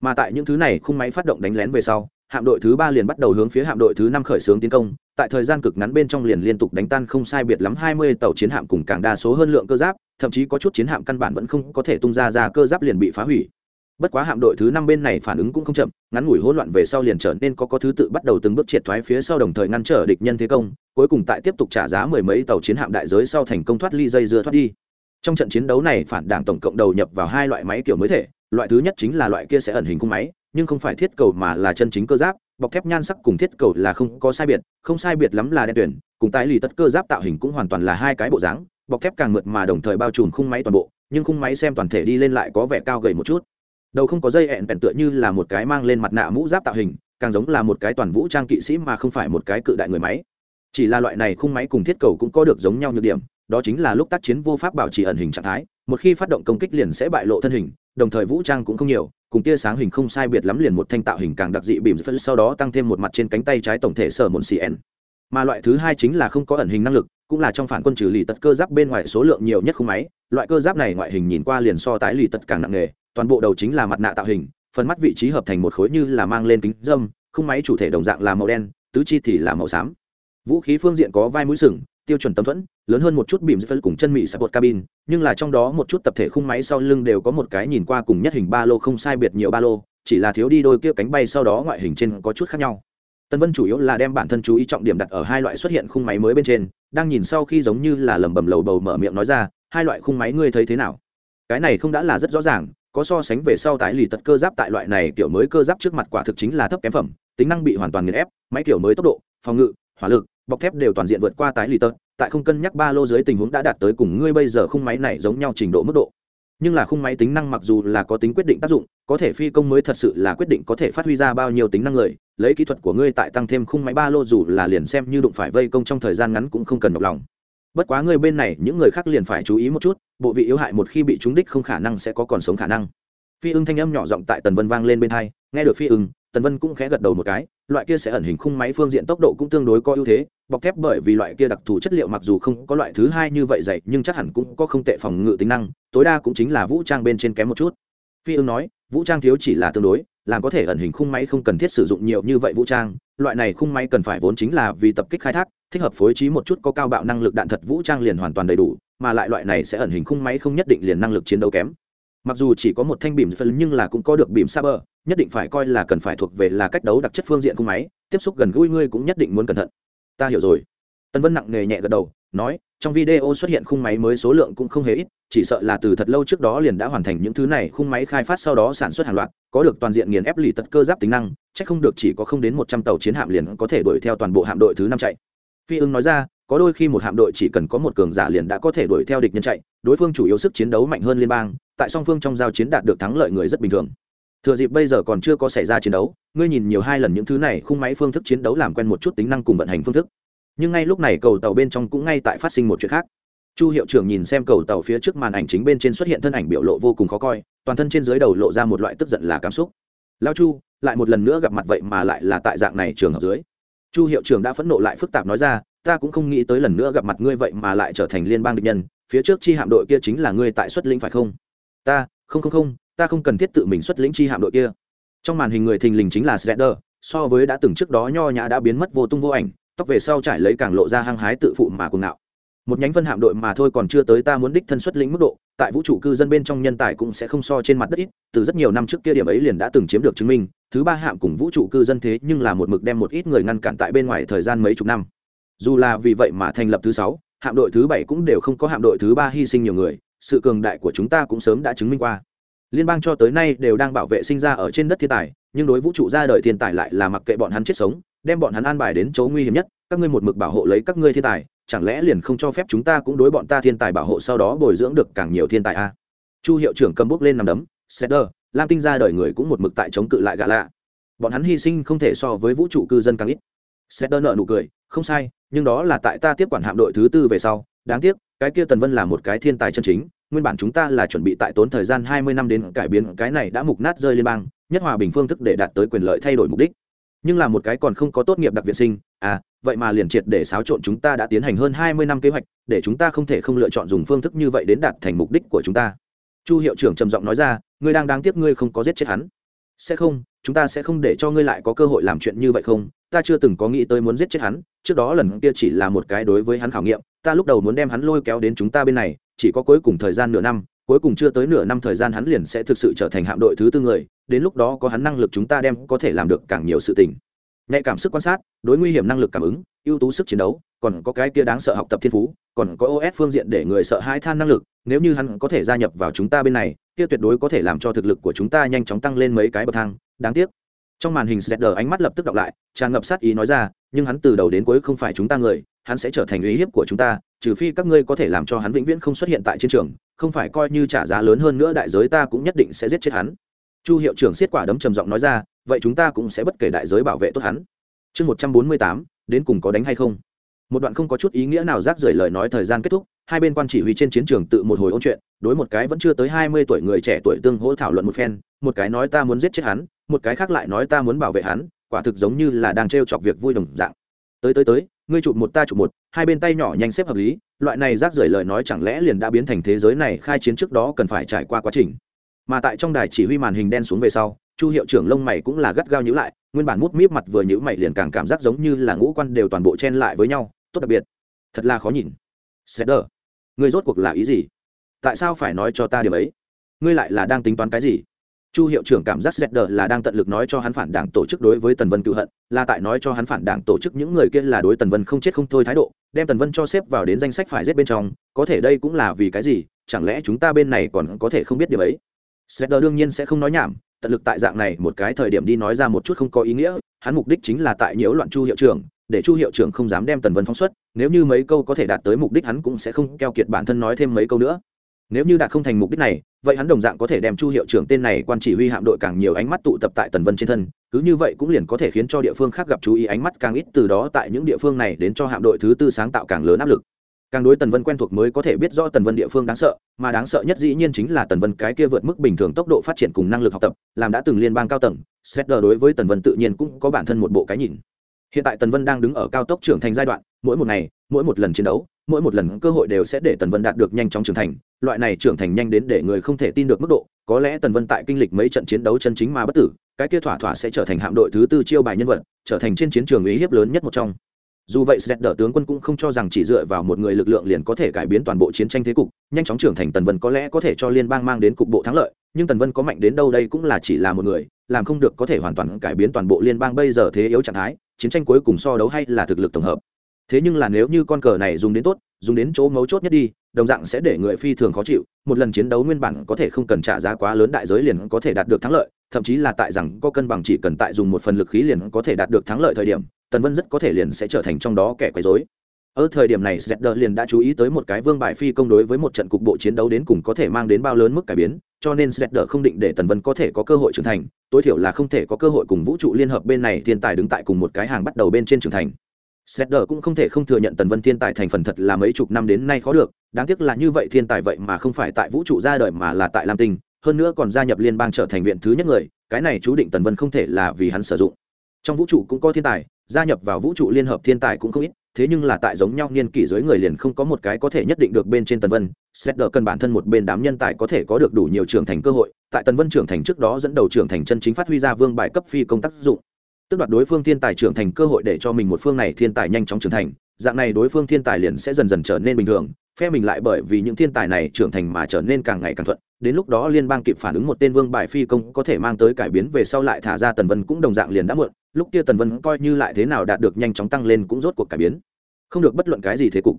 mà tại những thứ này khung máy phát động đánh lén về sau, hạm đội thứ ba liền bắt đầu hướng phía hạm đội thứ năm khởi xướng tiến công, tại thời gian cực ngắn bên trong liền liên tục đánh tan không sai biệt lắm hai mươi tàu chiến hạm cùng càng đa số hơn lượng cơ giáp, thậm chí có chút chiến hạm căn bản vẫn không có thể tung ra ra cơ giáp liền bị phá hủy. Bất quá hạm đội thứ năm bên này phản ứng cũng không chậm, ngắn ngủi hỗn loạn về sau liền trở nên có có thứ tự bắt đầu từng bước triệt thoái phía sau đồng thời ngăn trở địch nhân thế công, cuối cùng tại tiếp tục trả giá mười mấy tàu chiến hạm đại giới sau thành công thoát ly dây dưa thoát đi. Trong trận chiến đấu này phản đảng tổng cộng đầu nhập vào hai loại máy kiểu mới thể loại thứ nhất chính là loại kia sẽ ẩn hình cung máy, nhưng không phải thiết cầu mà là chân chính cơ giáp, bọc thép nhan sắc cùng thiết cầu là không có sai biệt, không sai biệt lắm là đen tuyển, cùng tái lì tất cơ giáp tạo hình cũng hoàn toàn là hai cái bộ dáng, bọc thép càng mượt mà đồng thời bao trùm khung máy toàn bộ, nhưng khung máy xem toàn thể đi lên lại có vẻ cao gầy một chút. Đầu không có dây ẹn bèn tựa như là một cái mang lên mặt nạ mũ giáp tạo hình, càng giống là một cái toàn vũ trang kỵ sĩ mà không phải một cái cự đại người máy. Chỉ là loại này khung máy cùng thiết cầu cũng có được giống nhau nhược điểm, đó chính là lúc tác chiến vô pháp bảo trì ẩn hình trạng thái, một khi phát động công kích liền sẽ bại lộ thân hình đồng thời vũ trang cũng không nhiều, cùng tia sáng hình không sai biệt lắm liền một thanh tạo hình càng đặc dị bìm phân sau đó tăng thêm một mặt trên cánh tay trái tổng thể sở một cn mà loại thứ hai chính là không có ẩn hình năng lực, cũng là trong phản quân trừ lì tật cơ giáp bên ngoài số lượng nhiều nhất không máy. Loại cơ giáp này ngoại hình nhìn qua liền so tái lì tật càng nặng nghề toàn bộ đầu chính là mặt nạ tạo hình, phần mắt vị trí hợp thành một khối như là mang lên kính dâm, khung máy chủ thể đồng dạng là màu đen, tứ chi thì là màu xám. Vũ khí phương diện có vai mũi sừng tiêu chuẩn tấm thuẫn, lớn hơn một chút bìm phân cùng chân mị bột cabin, nhưng là trong đó một chút tập thể khung máy sau lưng đều có một cái nhìn qua cùng nhất hình ba lô không sai biệt nhiều ba lô, chỉ là thiếu đi đôi kia cánh bay sau đó ngoại hình trên có chút khác nhau. Tân vân chủ yếu là đem bản thân chú ý trọng điểm đặt ở hai loại xuất hiện khung máy mới bên trên, đang nhìn sau khi giống như là lầm bầm lầu bầu mở miệng nói ra, hai loại khung máy ngươi thấy thế nào? Cái này không đã là rất rõ ràng, có so sánh về sau tái lì tật cơ giáp tại loại này kiểu mới cơ giáp trước mặt quả thực chính là thấp kém phẩm, tính năng bị hoàn toàn nghiền ép, máy kiểu mới tốc độ, phòng ngự, hỏa lực bọc thép đều toàn diện vượt qua tái lì tật tại không cân nhắc ba lô dưới tình huống đã đạt tới cùng ngươi bây giờ khung máy này giống nhau trình độ mức độ. Nhưng là khung máy tính năng mặc dù là có tính quyết định tác dụng, có thể phi công mới thật sự là quyết định có thể phát huy ra bao nhiêu tính năng người lấy kỹ thuật của ngươi tại tăng thêm khung máy ba lô dù là liền xem như đụng phải vây công trong thời gian ngắn cũng không cần độc lòng. Bất quá ngươi bên này, những người khác liền phải chú ý một chút, bộ vị yếu hại một khi bị trúng đích không khả năng sẽ có còn sống khả năng. Phi ưng thanh âm nhỏ giọng tại tần vân vang lên bên hai, nghe được phi ưng tần vân cũng khẽ gật đầu một cái, loại kia sẽ ẩn hình khung máy phương diện tốc độ cũng tương đối có ưu thế, bọc thép bởi vì loại kia đặc thù chất liệu mặc dù không có loại thứ hai như vậy dày, nhưng chắc hẳn cũng có không tệ phòng ngự tính năng, tối đa cũng chính là vũ trang bên trên kém một chút. Phi ưng nói, vũ trang thiếu chỉ là tương đối, làm có thể ẩn hình khung máy không cần thiết sử dụng nhiều như vậy vũ trang, loại này khung máy cần phải vốn chính là vì tập kích khai thác, thích hợp phối trí một chút có cao bạo năng lực đạn thật vũ trang liền hoàn toàn đầy đủ, mà lại loại này sẽ ẩn hình khung máy không nhất định liền năng lực chiến đấu kém. Mặc dù chỉ có một thanh bìm phân nhưng là cũng có được bìm saber nhất định phải coi là cần phải thuộc về là cách đấu đặc chất phương diện khung máy, tiếp xúc gần gũi ngươi cũng nhất định muốn cẩn thận. Ta hiểu rồi. Tân vân nặng nề nhẹ gật đầu, nói, trong video xuất hiện khung máy mới số lượng cũng không hề ít, chỉ sợ là từ thật lâu trước đó liền đã hoàn thành những thứ này, khung máy khai phát sau đó sản xuất hàng loạt, có được toàn diện nghiền ép lì tật cơ giáp tính năng, chắc không được chỉ có không đến một trăm tàu chiến hạm liền có thể đuổi theo toàn bộ hạm đội thứ năm chạy. Phi ưng nói ra, có đôi khi một hạm đội chỉ cần có một cường giả liền đã có thể đuổi theo địch nhân chạy, đối phương chủ yếu sức chiến đấu mạnh hơn liên bang, tại song phương trong giao chiến đạt được thắng lợi người rất bình thường thừa dịp bây giờ còn chưa có xảy ra chiến đấu, ngươi nhìn nhiều hai lần những thứ này khung máy phương thức chiến đấu làm quen một chút tính năng cùng vận hành phương thức. Nhưng ngay lúc này cầu tàu bên trong cũng ngay tại phát sinh một chuyện khác. Chu hiệu trưởng nhìn xem cầu tàu phía trước màn ảnh chính bên trên xuất hiện thân ảnh biểu lộ vô cùng khó coi, toàn thân trên dưới đầu lộ ra một loại tức giận là cảm xúc. Lao chu, lại một lần nữa gặp mặt vậy mà lại là tại dạng này trường hợp dưới. Chu hiệu trưởng đã phẫn nộ lại phức tạp nói ra, ta cũng không nghĩ tới lần nữa gặp mặt ngươi vậy mà lại trở thành liên bang địch nhân, phía trước chi hạm đội kia chính là ngươi tại xuất lĩnh phải không? Ta, không không không ta không cần thiết tự mình xuất lĩnh chi hạm đội kia. Trong màn hình người thình lình chính là Shredder, so với đã từng trước đó nho nhã đã biến mất vô tung vô ảnh tóc về sau trải lấy càng lộ ra hăng hái tự phụ mà cuồng ngạo. Một nhánh phân hạm đội mà thôi còn chưa tới ta muốn đích thân xuất lĩnh mức độ tại vũ trụ cư dân bên trong nhân tài cũng sẽ không so trên mặt đất ít từ rất nhiều năm trước kia điểm ấy liền đã từng chiếm được chứng minh thứ ba hạm cùng vũ trụ cư dân thế nhưng là một mực đem một ít người ngăn cản tại bên ngoài thời gian mấy chục năm. Dù là vì vậy mà thành lập thứ sáu hạm đội thứ bảy cũng đều không có hạm đội thứ ba hy sinh nhiều người sự cường đại của chúng ta cũng sớm đã chứng minh qua liên bang cho tới nay đều đang bảo vệ sinh ra ở trên đất thiên tài nhưng đối vũ trụ ra đời thiên tài lại là mặc kệ bọn hắn chết sống đem bọn hắn an bài đến chỗ nguy hiểm nhất các ngươi một mực bảo hộ lấy các ngươi thiên tài chẳng lẽ liền không cho phép chúng ta cũng đối bọn ta thiên tài bảo hộ sau đó bồi dưỡng được càng nhiều thiên tài a à? chu hiệu trưởng cầm bút lên nằm đấm Seder, lam tinh ra đời người cũng một mực tại chống cự lại gạ lạ. Bọn hắn hy sinh không thể so với vũ trụ cư dân càng ít. Seder nợ nụ cười không sai nhưng đó là tại ta tiếp quản hạm đội thứ tư về sau đáng tiếc cái kia tần vân là một cái thiên tài chân chính nguyên bản chúng ta là chuẩn bị tại tốn thời gian hai mươi năm đến cải biến cái này đã mục nát rơi liên bang, nhất hòa bình phương thức để đạt tới quyền lợi thay đổi mục đích. Nhưng là một cái còn không có tốt nghiệp đặc viện sinh à vậy mà liền triệt để xáo trộn chúng ta đã tiến hành hơn hai mươi năm kế hoạch, để chúng ta không thể không lựa chọn dùng phương thức như vậy đến đạt thành mục đích của chúng ta. Chu hiệu trưởng trầm giọng nói ra, ngươi đang đáng tiếc ngươi không có giết chết hắn. Sẽ không, chúng ta sẽ không để cho ngươi lại có cơ hội làm chuyện như vậy không? Ta chưa từng có nghĩ tới muốn giết chết hắn, trước đó lần kia chỉ là một cái đối với hắn khảo nghiệm, ta lúc đầu muốn đem hắn lôi kéo đến chúng ta bên này chỉ có cuối cùng thời gian nửa năm, cuối cùng chưa tới nửa năm thời gian hắn liền sẽ thực sự trở thành hạm đội thứ tư người, đến lúc đó có hắn năng lực chúng ta đem có thể làm được càng nhiều sự tình. Nhạy cảm sức quan sát, đối nguy hiểm năng lực cảm ứng, ưu tú sức chiến đấu, còn có cái kia đáng sợ học tập thiên phú, còn có os phương diện để người sợ hãi than năng lực, nếu như hắn có thể gia nhập vào chúng ta bên này, kia tuyệt đối có thể làm cho thực lực của chúng ta nhanh chóng tăng lên mấy cái bậc thang, đáng tiếc trong màn hình sẹt ánh mắt lập tức đọc lại, tràn ngập sát ý nói ra, nhưng hắn từ đầu đến cuối không phải chúng ta người, hắn sẽ trở thành uy hiếp của chúng ta, trừ phi các ngươi có thể làm cho hắn vĩnh viễn không xuất hiện tại chiến trường, không phải coi như trả giá lớn hơn nữa đại giới ta cũng nhất định sẽ giết chết hắn. Chu hiệu trưởng xiết quả đấm trầm giọng nói ra, vậy chúng ta cũng sẽ bất kể đại giới bảo vệ tốt hắn. Chương một trăm bốn mươi tám, đến cùng có đánh hay không? Một đoạn không có chút ý nghĩa nào rác rưởi lời nói thời gian kết thúc, hai bên quan chỉ huy trên chiến trường tự một hồi ôn chuyện, đối một cái vẫn chưa tới hai mươi tuổi người trẻ tuổi tương hỗ thảo luận một phen một cái nói ta muốn giết chết hắn, một cái khác lại nói ta muốn bảo vệ hắn, quả thực giống như là đang t chọc việc vui đồng dạng. Tới tới tới, ngươi chụp một ta chụp một, hai bên tay nhỏ nhanh xếp hợp lý, loại này rác rưởi lời nói chẳng lẽ liền đã biến thành thế giới này khai chiến trước đó cần phải trải qua quá trình. Mà tại trong đài chỉ huy màn hình đen xuống về sau, chu hiệu trưởng lông mày cũng là gắt gao nhữ lại, nguyên bản mút míp mặt vừa nhữ mày liền càng cảm giác giống như là ngũ quan đều toàn bộ chen lại với nhau, tốt đặc biệt. Thật là khó nhìn. Sẽ đờ ngươi rốt cuộc là ý gì? Tại sao phải nói cho ta điều ấy? Ngươi lại là đang tính toán cái gì? Chu hiệu trưởng cảm giác sẹt là đang tận lực nói cho hắn phản đảng tổ chức đối với tần vân cựu hận, là tại nói cho hắn phản đảng tổ chức những người kia là đối tần vân không chết không thôi thái độ, đem tần vân cho xếp vào đến danh sách phải giết bên trong, có thể đây cũng là vì cái gì, chẳng lẽ chúng ta bên này còn có thể không biết điều ấy? Sẹt đương nhiên sẽ không nói nhảm, tận lực tại dạng này một cái thời điểm đi nói ra một chút không có ý nghĩa, hắn mục đích chính là tại nhiễu loạn chu hiệu trưởng, để chu hiệu trưởng không dám đem tần vân phóng xuất, nếu như mấy câu có thể đạt tới mục đích hắn cũng sẽ không keo kiệt bản thân nói thêm mấy câu nữa nếu như đạt không thành mục đích này, vậy hắn đồng dạng có thể đem chu hiệu trưởng tên này quan chỉ huy hạm đội càng nhiều ánh mắt tụ tập tại tần vân trên thân, cứ như vậy cũng liền có thể khiến cho địa phương khác gặp chú ý ánh mắt càng ít, từ đó tại những địa phương này đến cho hạm đội thứ tư sáng tạo càng lớn áp lực. Càng đối tần vân quen thuộc mới có thể biết rõ tần vân địa phương đáng sợ, mà đáng sợ nhất dĩ nhiên chính là tần vân cái kia vượt mức bình thường tốc độ phát triển cùng năng lực học tập, làm đã từng liên bang cao tầng Sweater đối với tần vân tự nhiên cũng có bản thân một bộ cái nhìn. Hiện tại tần vân đang đứng ở cao tốc trưởng thành giai đoạn, mỗi một ngày, mỗi một lần chiến đấu mỗi một lần cơ hội đều sẽ để tần vân đạt được nhanh chóng trưởng thành, loại này trưởng thành nhanh đến để người không thể tin được mức độ, có lẽ tần vân tại kinh lịch mấy trận chiến đấu chân chính mà bất tử, cái kia thỏa thỏa sẽ trở thành hạm đội thứ tư chiêu bài nhân vật, trở thành trên chiến trường uy hiếp lớn nhất một trong. Dù vậy sét đỡ tướng quân cũng không cho rằng chỉ dựa vào một người lực lượng liền có thể cải biến toàn bộ chiến tranh thế cục, nhanh chóng trưởng thành tần vân có lẽ có thể cho liên bang mang đến cục bộ thắng lợi, nhưng tần vân có mạnh đến đâu đây cũng là chỉ là một người, làm không được có thể hoàn toàn cải biến toàn bộ liên bang bây giờ thế yếu trạng thái, chiến tranh cuối cùng so đấu hay là thực lực tổng hợp thế nhưng là nếu như con cờ này dùng đến tốt dùng đến chỗ mấu chốt nhất đi đồng dạng sẽ để người phi thường khó chịu một lần chiến đấu nguyên bản có thể không cần trả giá quá lớn đại giới liền có thể đạt được thắng lợi thậm chí là tại rằng có cân bằng chỉ cần tại dùng một phần lực khí liền có thể đạt được thắng lợi thời điểm tần vân rất có thể liền sẽ trở thành trong đó kẻ quấy dối ở thời điểm này Zedder liền đã chú ý tới một cái vương bài phi công đối với một trận cục bộ chiến đấu đến cùng có thể mang đến bao lớn mức cải biến, cho nên Zedder không định để Tần Vân có thể có cơ hội trưởng thành, tối thiểu là không thể có cơ hội cùng vũ trụ liên hợp bên này thiên tài đứng tại cùng một cái hàng bắt đầu bên trên trưởng thành. Zedder cũng không thể không thừa nhận Tần Vân thiên tài thành phần thật là mấy chục năm đến nay khó được, đáng tiếc là như vậy thiên tài vậy mà không phải tại vũ trụ ra đời mà là tại Lam Tinh, hơn nữa còn gia nhập liên bang trở thành viện thứ nhất người, cái này chú định Tần Vân không thể là vì hắn sử dụng. Trong vũ trụ cũng có thiên tài, gia nhập vào vũ trụ liên hợp thiên tài cũng không ít thế nhưng là tại giống nhau niên kỷ dưới người liền không có một cái có thể nhất định được bên trên tần vân Sledder cần bản thân một bên đám nhân tài có thể có được đủ nhiều trưởng thành cơ hội tại tần vân trưởng thành trước đó dẫn đầu trưởng thành chân chính phát huy ra vương bài cấp phi công tác dụng tức đoạt đối phương thiên tài trưởng thành cơ hội để cho mình một phương này thiên tài nhanh chóng trưởng thành, dạng này đối phương thiên tài liền sẽ dần dần trở nên bình thường, phe mình lại bởi vì những thiên tài này trưởng thành mà trở nên càng ngày càng thuận, đến lúc đó liên bang kịp phản ứng một tên vương bài phi công có thể mang tới cải biến về sau lại thả ra tần vân cũng đồng dạng liền đã muộn, lúc kia tần vân coi như lại thế nào đạt được nhanh chóng tăng lên cũng rốt cuộc cải biến. Không được bất luận cái gì thế cục.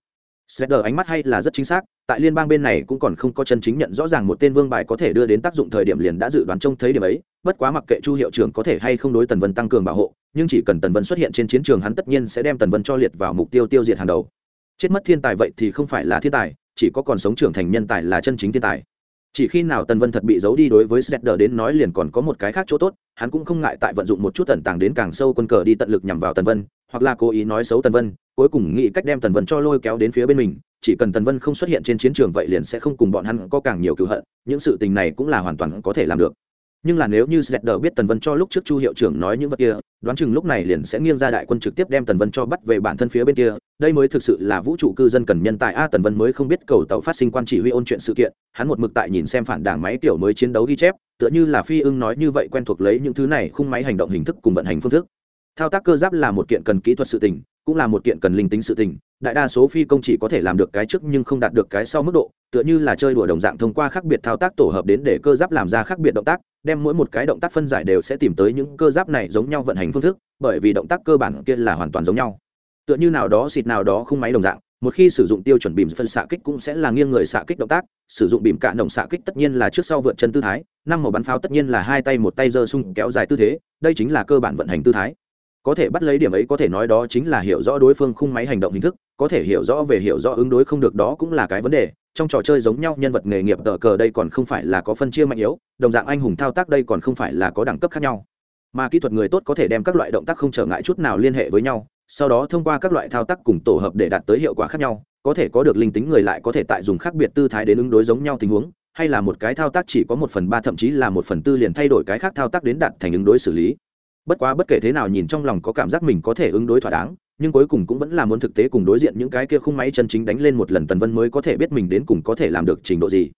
Sweater ánh mắt hay là rất chính xác, tại liên bang bên này cũng còn không có chân chính nhận rõ ràng một tên vương bài có thể đưa đến tác dụng thời điểm liền đã dự đoán trông thấy điểm ấy, bất quá mặc kệ Chu hiệu trưởng có thể hay không đối Tần Vân tăng cường bảo hộ, nhưng chỉ cần tần vân xuất hiện trên chiến trường hắn tất nhiên sẽ đem tần vân cho liệt vào mục tiêu tiêu diệt hàng đầu. Chết mất thiên tài vậy thì không phải là thiên tài chỉ có còn sống trưởng thành nhân tài là chân chính thiên tài. Chỉ khi nào tần vân thật bị giấu đi đối với sredder đến nói liền còn có một cái khác chỗ tốt hắn cũng không ngại tại vận dụng một chút tận tàng đến càng sâu quân cờ đi tận lực nhằm vào tần vân hoặc là cố ý nói xấu tần vân cuối cùng nghĩ cách đem tần vân cho lôi kéo đến phía bên mình chỉ cần tần vân không xuất hiện trên chiến trường vậy liền sẽ không cùng bọn hắn có càng nhiều cựu hận những sự tình này cũng là hoàn toàn có thể làm được nhưng là nếu như Sredder biết Tần Vân cho lúc trước Chu hiệu trưởng nói những vật kia, đoán chừng lúc này liền sẽ nghiêng ra đại quân trực tiếp đem Tần Vân cho bắt về bản thân phía bên kia, đây mới thực sự là vũ trụ cư dân cần nhân tài a Tần Vân mới không biết cầu tàu phát sinh quan chỉ huy ôn chuyện sự kiện, hắn một mực tại nhìn xem phản đảng máy tiểu mới chiến đấu ghi chép, tựa như là Phi Ưng nói như vậy quen thuộc lấy những thứ này khung máy hành động hình thức cùng vận hành phương thức. Thao tác cơ giáp là một kiện cần kỹ thuật sự tình, cũng là một kiện cần linh tính sự tình đại đa số phi công chỉ có thể làm được cái trước nhưng không đạt được cái sau mức độ tựa như là chơi đùa đồng dạng thông qua khác biệt thao tác tổ hợp đến để cơ giáp làm ra khác biệt động tác đem mỗi một cái động tác phân giải đều sẽ tìm tới những cơ giáp này giống nhau vận hành phương thức bởi vì động tác cơ bản kia là hoàn toàn giống nhau. Tựa như nào đó xịt nào đó không máy đồng dạng một khi sử dụng tiêu chuẩn bìm phân xạ kích cũng sẽ là nghiêng người xạ kích động tác sử dụng bìm cạn động xạ kích tất nhiên là trước sau vượt chân tư thái năm màu bắn pháo tất nhiên là hai tay một tay giơ sung kéo dài tư thế đây chính là cơ bản vận hành tư thái có thể bắt lấy điểm ấy có thể nói đó chính là hiểu rõ đối phương khung máy hành động hình thức, có thể hiểu rõ về hiểu rõ ứng đối không được đó cũng là cái vấn đề. Trong trò chơi giống nhau, nhân vật nghề nghiệp tờ cờ đây còn không phải là có phân chia mạnh yếu, đồng dạng anh hùng thao tác đây còn không phải là có đẳng cấp khác nhau. Mà kỹ thuật người tốt có thể đem các loại động tác không trở ngại chút nào liên hệ với nhau, sau đó thông qua các loại thao tác cùng tổ hợp để đạt tới hiệu quả khác nhau, có thể có được linh tính người lại có thể tại dùng khác biệt tư thái đến ứng đối giống nhau tình huống, hay là một cái thao tác chỉ có một phần ba, thậm chí là một phần tư liền thay đổi cái khác thao tác đến đạt thành ứng đối xử lý bất quá bất kể thế nào nhìn trong lòng có cảm giác mình có thể ứng đối thỏa đáng, nhưng cuối cùng cũng vẫn là muốn thực tế cùng đối diện những cái kia khung máy chân chính đánh lên một lần tần vân mới có thể biết mình đến cùng có thể làm được trình độ gì.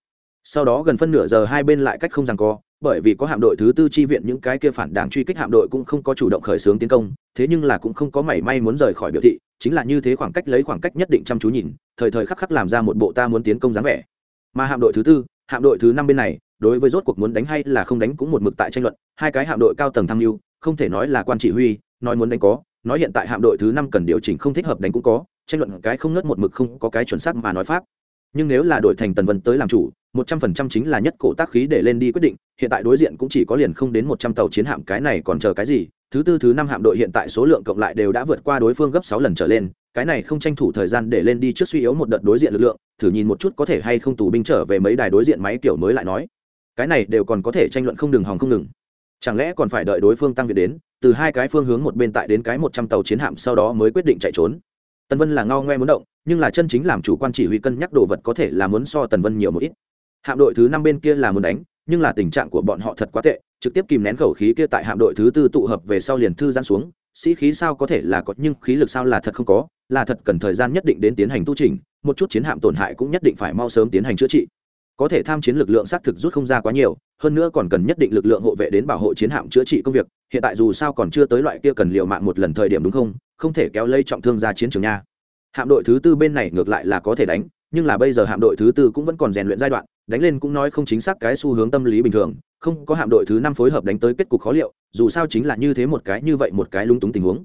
Sau đó gần phân nửa giờ hai bên lại cách không rằng co, bởi vì có hạm đội thứ tư chi viện những cái kia phản đảng truy kích hạm đội cũng không có chủ động khởi xướng tiến công, thế nhưng là cũng không có mảy may muốn rời khỏi biểu thị, chính là như thế khoảng cách lấy khoảng cách nhất định chăm chú nhìn, thời thời khắc khắc làm ra một bộ ta muốn tiến công dáng vẻ. Mà hạm đội thứ tư, hạm đội thứ năm bên này, đối với rốt cuộc muốn đánh hay là không đánh cũng một mực tại tranh luận, hai cái hạm đội cao tầng tham mưu không thể nói là quan chỉ huy, nói muốn đánh có, nói hiện tại hạm đội thứ năm cần điều chỉnh không thích hợp đánh cũng có, tranh luận cái không ngớt một mực không có cái chuẩn xác mà nói pháp. Nhưng nếu là đổi thành tần vân tới làm chủ, một trăm phần trăm chính là nhất cổ tác khí để lên đi quyết định, hiện tại đối diện cũng chỉ có liền không đến một trăm tàu chiến hạm, cái này còn chờ cái gì? Thứ tư, thứ năm hạm đội hiện tại số lượng cộng lại đều đã vượt qua đối phương gấp sáu lần trở lên, cái này không tranh thủ thời gian để lên đi trước suy yếu một đợt đối diện lực lượng, thử nhìn một chút có thể hay không tù binh trở về mấy đài đối diện máy kiểu mới lại nói. Cái này đều còn có thể tranh luận không đường hòng không ngừng chẳng lẽ còn phải đợi đối phương tăng viện đến, từ hai cái phương hướng một bên tại đến cái một trăm tàu chiến hạm sau đó mới quyết định chạy trốn? Tần vân là ngao ngoe muốn động, nhưng là chân chính làm chủ quan chỉ huy cân nhắc đồ vật có thể là muốn so tần vân nhiều một ít. Hạm đội thứ năm bên kia là muốn đánh, nhưng là tình trạng của bọn họ thật quá tệ, trực tiếp kìm nén khẩu khí kia tại hạm đội thứ tư tụ hợp về sau liền thư giãn xuống, sĩ khí sao có thể là có, nhưng khí lực sao là thật không có, là thật cần thời gian nhất định đến tiến hành tu trình một chút chiến hạm tổn hại cũng nhất định phải mau sớm tiến hành chữa trị. Có thể tham chiến lực lượng xác thực rút không ra quá nhiều hơn nữa còn cần nhất định lực lượng hộ vệ đến bảo hộ chiến hạm chữa trị công việc, hiện tại dù sao còn chưa tới loại kia cần liều mạng một lần thời điểm đúng không? Không thể kéo lây trọng thương ra chiến trường nha. Hạm đội thứ tư bên này ngược lại là có thể đánh, nhưng là bây giờ hạm đội thứ tư cũng vẫn còn rèn luyện giai đoạn, đánh lên cũng nói không chính xác cái xu hướng tâm lý bình thường, không có hạm đội thứ năm phối hợp đánh tới kết cục khó liệu, dù sao chính là như thế một cái như vậy một cái lung túng tình huống.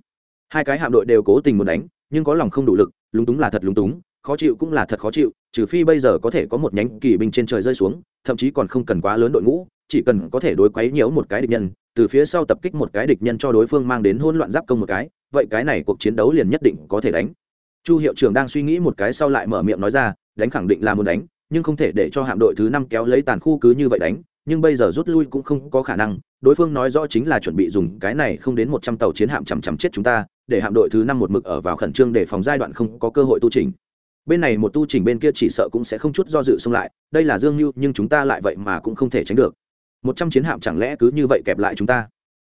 Hai cái hạm đội đều cố tình muốn đánh, nhưng có lòng không đủ lực lung túng là thật lung túng khó chịu cũng là thật khó chịu, trừ phi bây giờ có thể có một nhánh kỳ binh trên trời rơi xuống, thậm chí còn không cần quá lớn đội ngũ, chỉ cần có thể đối quấy nhiễu một cái địch nhân, từ phía sau tập kích một cái địch nhân cho đối phương mang đến hỗn loạn giáp công một cái, vậy cái này cuộc chiến đấu liền nhất định có thể đánh. Chu hiệu trưởng đang suy nghĩ một cái sau lại mở miệng nói ra, đánh khẳng định là muốn đánh, nhưng không thể để cho hạm đội thứ năm kéo lấy tàn khu cứ như vậy đánh, nhưng bây giờ rút lui cũng không có khả năng, đối phương nói rõ chính là chuẩn bị dùng cái này không đến một trăm tàu chiến hạm chằm chằm chết chúng ta, để hạm đội thứ năm một mực ở vào khẩn trương để phòng giai đoạn không có cơ hội tu trình bên này một tu trình bên kia chỉ sợ cũng sẽ không chút do dự xông lại, đây là dương mưu nhưng chúng ta lại vậy mà cũng không thể tránh được. Một trăm chiến hạm chẳng lẽ cứ như vậy kẹp lại chúng ta?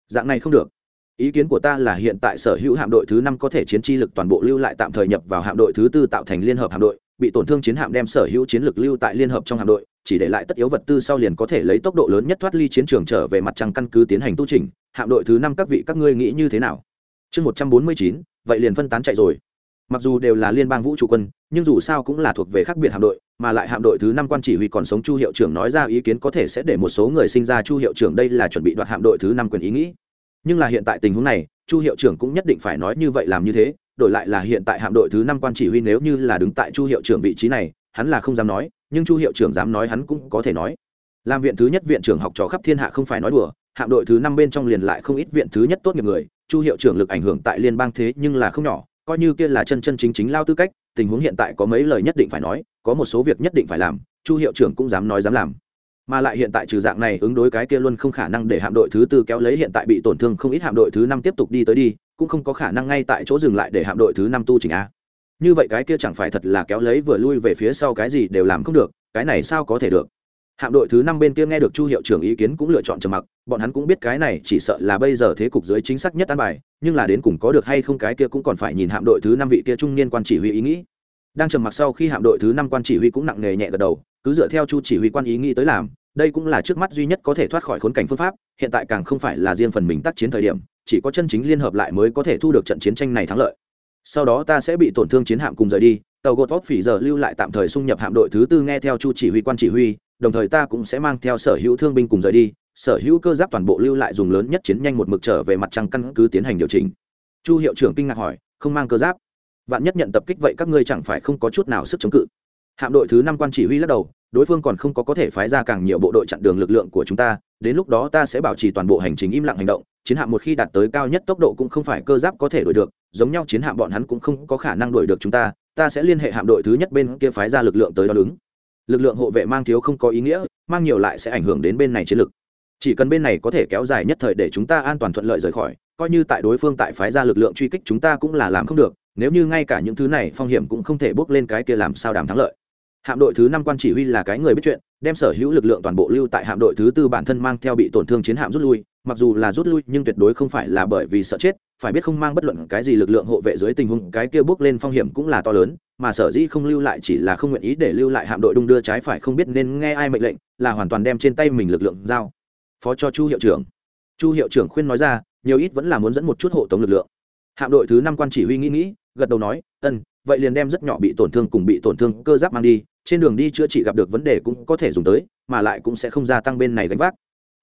Dạng này không được. Ý kiến của ta là hiện tại sở hữu hạm đội thứ năm có thể chiến chi lực toàn bộ lưu lại tạm thời nhập vào hạm đội thứ tư tạo thành liên hợp hạm đội, bị tổn thương chiến hạm đem sở hữu chiến lực lưu tại liên hợp trong hạm đội, chỉ để lại tất yếu vật tư sau liền có thể lấy tốc độ lớn nhất thoát ly chiến trường trở về mặt trăng căn cứ tiến hành tu trình hạm đội thứ năm các vị, các ngươi nghĩ như thế nào? Chương một trăm bốn mươi chín, vậy liền phân tán chạy rồi mặc dù đều là liên bang vũ trụ quân, nhưng dù sao cũng là thuộc về khác biệt hạm đội, mà lại hạm đội thứ năm quan chỉ huy còn sống chu hiệu trưởng nói ra ý kiến có thể sẽ để một số người sinh ra chu hiệu trưởng đây là chuẩn bị đoạt hạm đội thứ năm quyền ý nghĩ. Nhưng là hiện tại tình huống này, chu hiệu trưởng cũng nhất định phải nói như vậy làm như thế, đổi lại là hiện tại hạm đội thứ năm quan chỉ huy nếu như là đứng tại chu hiệu trưởng vị trí này, hắn là không dám nói, nhưng chu hiệu trưởng dám nói hắn cũng có thể nói. Làm viện thứ nhất viện trưởng học trò khắp thiên hạ không phải nói đùa, hạm đội thứ năm bên trong liền lại không ít viện thứ nhất tốt nghiệp người, chu hiệu trưởng lực ảnh hưởng tại liên bang thế nhưng là không nhỏ coi như kia là chân chân chính chính lao tư cách, tình huống hiện tại có mấy lời nhất định phải nói, có một số việc nhất định phải làm, chu hiệu trưởng cũng dám nói dám làm. Mà lại hiện tại trừ dạng này ứng đối cái kia luôn không khả năng để hạm đội thứ tư kéo lấy hiện tại bị tổn thương không ít hạm đội thứ năm tiếp tục đi tới đi, cũng không có khả năng ngay tại chỗ dừng lại để hạm đội thứ năm tu chỉnh a. Như vậy cái kia chẳng phải thật là kéo lấy vừa lui về phía sau cái gì đều làm không được, cái này sao có thể được? Hạm đội thứ năm bên kia nghe được chu hiệu trưởng ý kiến cũng lựa chọn trầm mặc, bọn hắn cũng biết cái này chỉ sợ là bây giờ thế cục dưới chính xác nhất an bài, nhưng là đến cùng có được hay không cái kia cũng còn phải nhìn hạm đội thứ năm vị kia trung niên quan chỉ huy ý nghĩ. Đang trầm mặc sau khi hạm đội thứ năm quan chỉ huy cũng nặng nề nhẹ gật đầu, cứ dựa theo chu chỉ huy quan ý nghĩ tới làm, đây cũng là trước mắt duy nhất có thể thoát khỏi khốn cảnh phương pháp, hiện tại càng không phải là riêng phần mình tác chiến thời điểm, chỉ có chân chính liên hợp lại mới có thể thu được trận chiến tranh này thắng lợi. Sau đó ta sẽ bị tổn thương chiến hạm cùng rời đi, tàu gột vóc phỉ giờ lưu lại tạm thời xung nhập hạm đội thứ tư nghe theo chu chỉ huy quan chỉ huy đồng thời ta cũng sẽ mang theo sở hữu thương binh cùng rời đi, sở hữu cơ giáp toàn bộ lưu lại dùng lớn nhất chiến nhanh một mực trở về mặt trăng căn cứ tiến hành điều chỉnh. Chu hiệu trưởng kinh ngạc hỏi, không mang cơ giáp? Vạn nhất nhận tập kích vậy các ngươi chẳng phải không có chút nào sức chống cự. Hạm đội thứ năm quan chỉ huy lắc đầu, đối phương còn không có có thể phái ra càng nhiều bộ đội chặn đường lực lượng của chúng ta, đến lúc đó ta sẽ bảo trì toàn bộ hành trình im lặng hành động, chiến hạm một khi đạt tới cao nhất tốc độ cũng không phải cơ giáp có thể đuổi được, giống nhau chiến hạm bọn hắn cũng không có khả năng đuổi được chúng ta ta sẽ liên hệ hạm đội thứ nhất bên kia phái ra lực lượng tới đo đứng lực lượng hộ vệ mang thiếu không có ý nghĩa, mang nhiều lại sẽ ảnh hưởng đến bên này chiến lực. Chỉ cần bên này có thể kéo dài nhất thời để chúng ta an toàn thuận lợi rời khỏi, coi như tại đối phương tại phái ra lực lượng truy kích chúng ta cũng là làm không được, nếu như ngay cả những thứ này phong hiểm cũng không thể bước lên cái kia làm sao đảm thắng lợi. Hạm đội thứ năm quan chỉ huy là cái người biết chuyện, đem sở hữu lực lượng toàn bộ lưu tại hạm đội thứ tư bản thân mang theo bị tổn thương chiến hạm rút lui, mặc dù là rút lui nhưng tuyệt đối không phải là bởi vì sợ chết phải biết không mang bất luận cái gì lực lượng hộ vệ dưới tình huống, cái kia bước lên phong hiểm cũng là to lớn, mà sở dĩ không lưu lại chỉ là không nguyện ý để lưu lại hạm đội đung đưa trái phải không biết nên nghe ai mệnh lệnh, là hoàn toàn đem trên tay mình lực lượng giao. Phó cho chu hiệu trưởng. Chu hiệu trưởng khuyên nói ra, nhiều ít vẫn là muốn dẫn một chút hộ tống lực lượng. Hạm đội thứ năm quan chỉ huy nghĩ nghĩ, gật đầu nói ân vậy liền đem rất nhỏ bị tổn thương cùng bị tổn thương cơ giáp mang đi, trên đường đi chữa trị gặp được vấn đề cũng có thể dùng tới, mà lại cũng sẽ không gia tăng bên này gánh vác.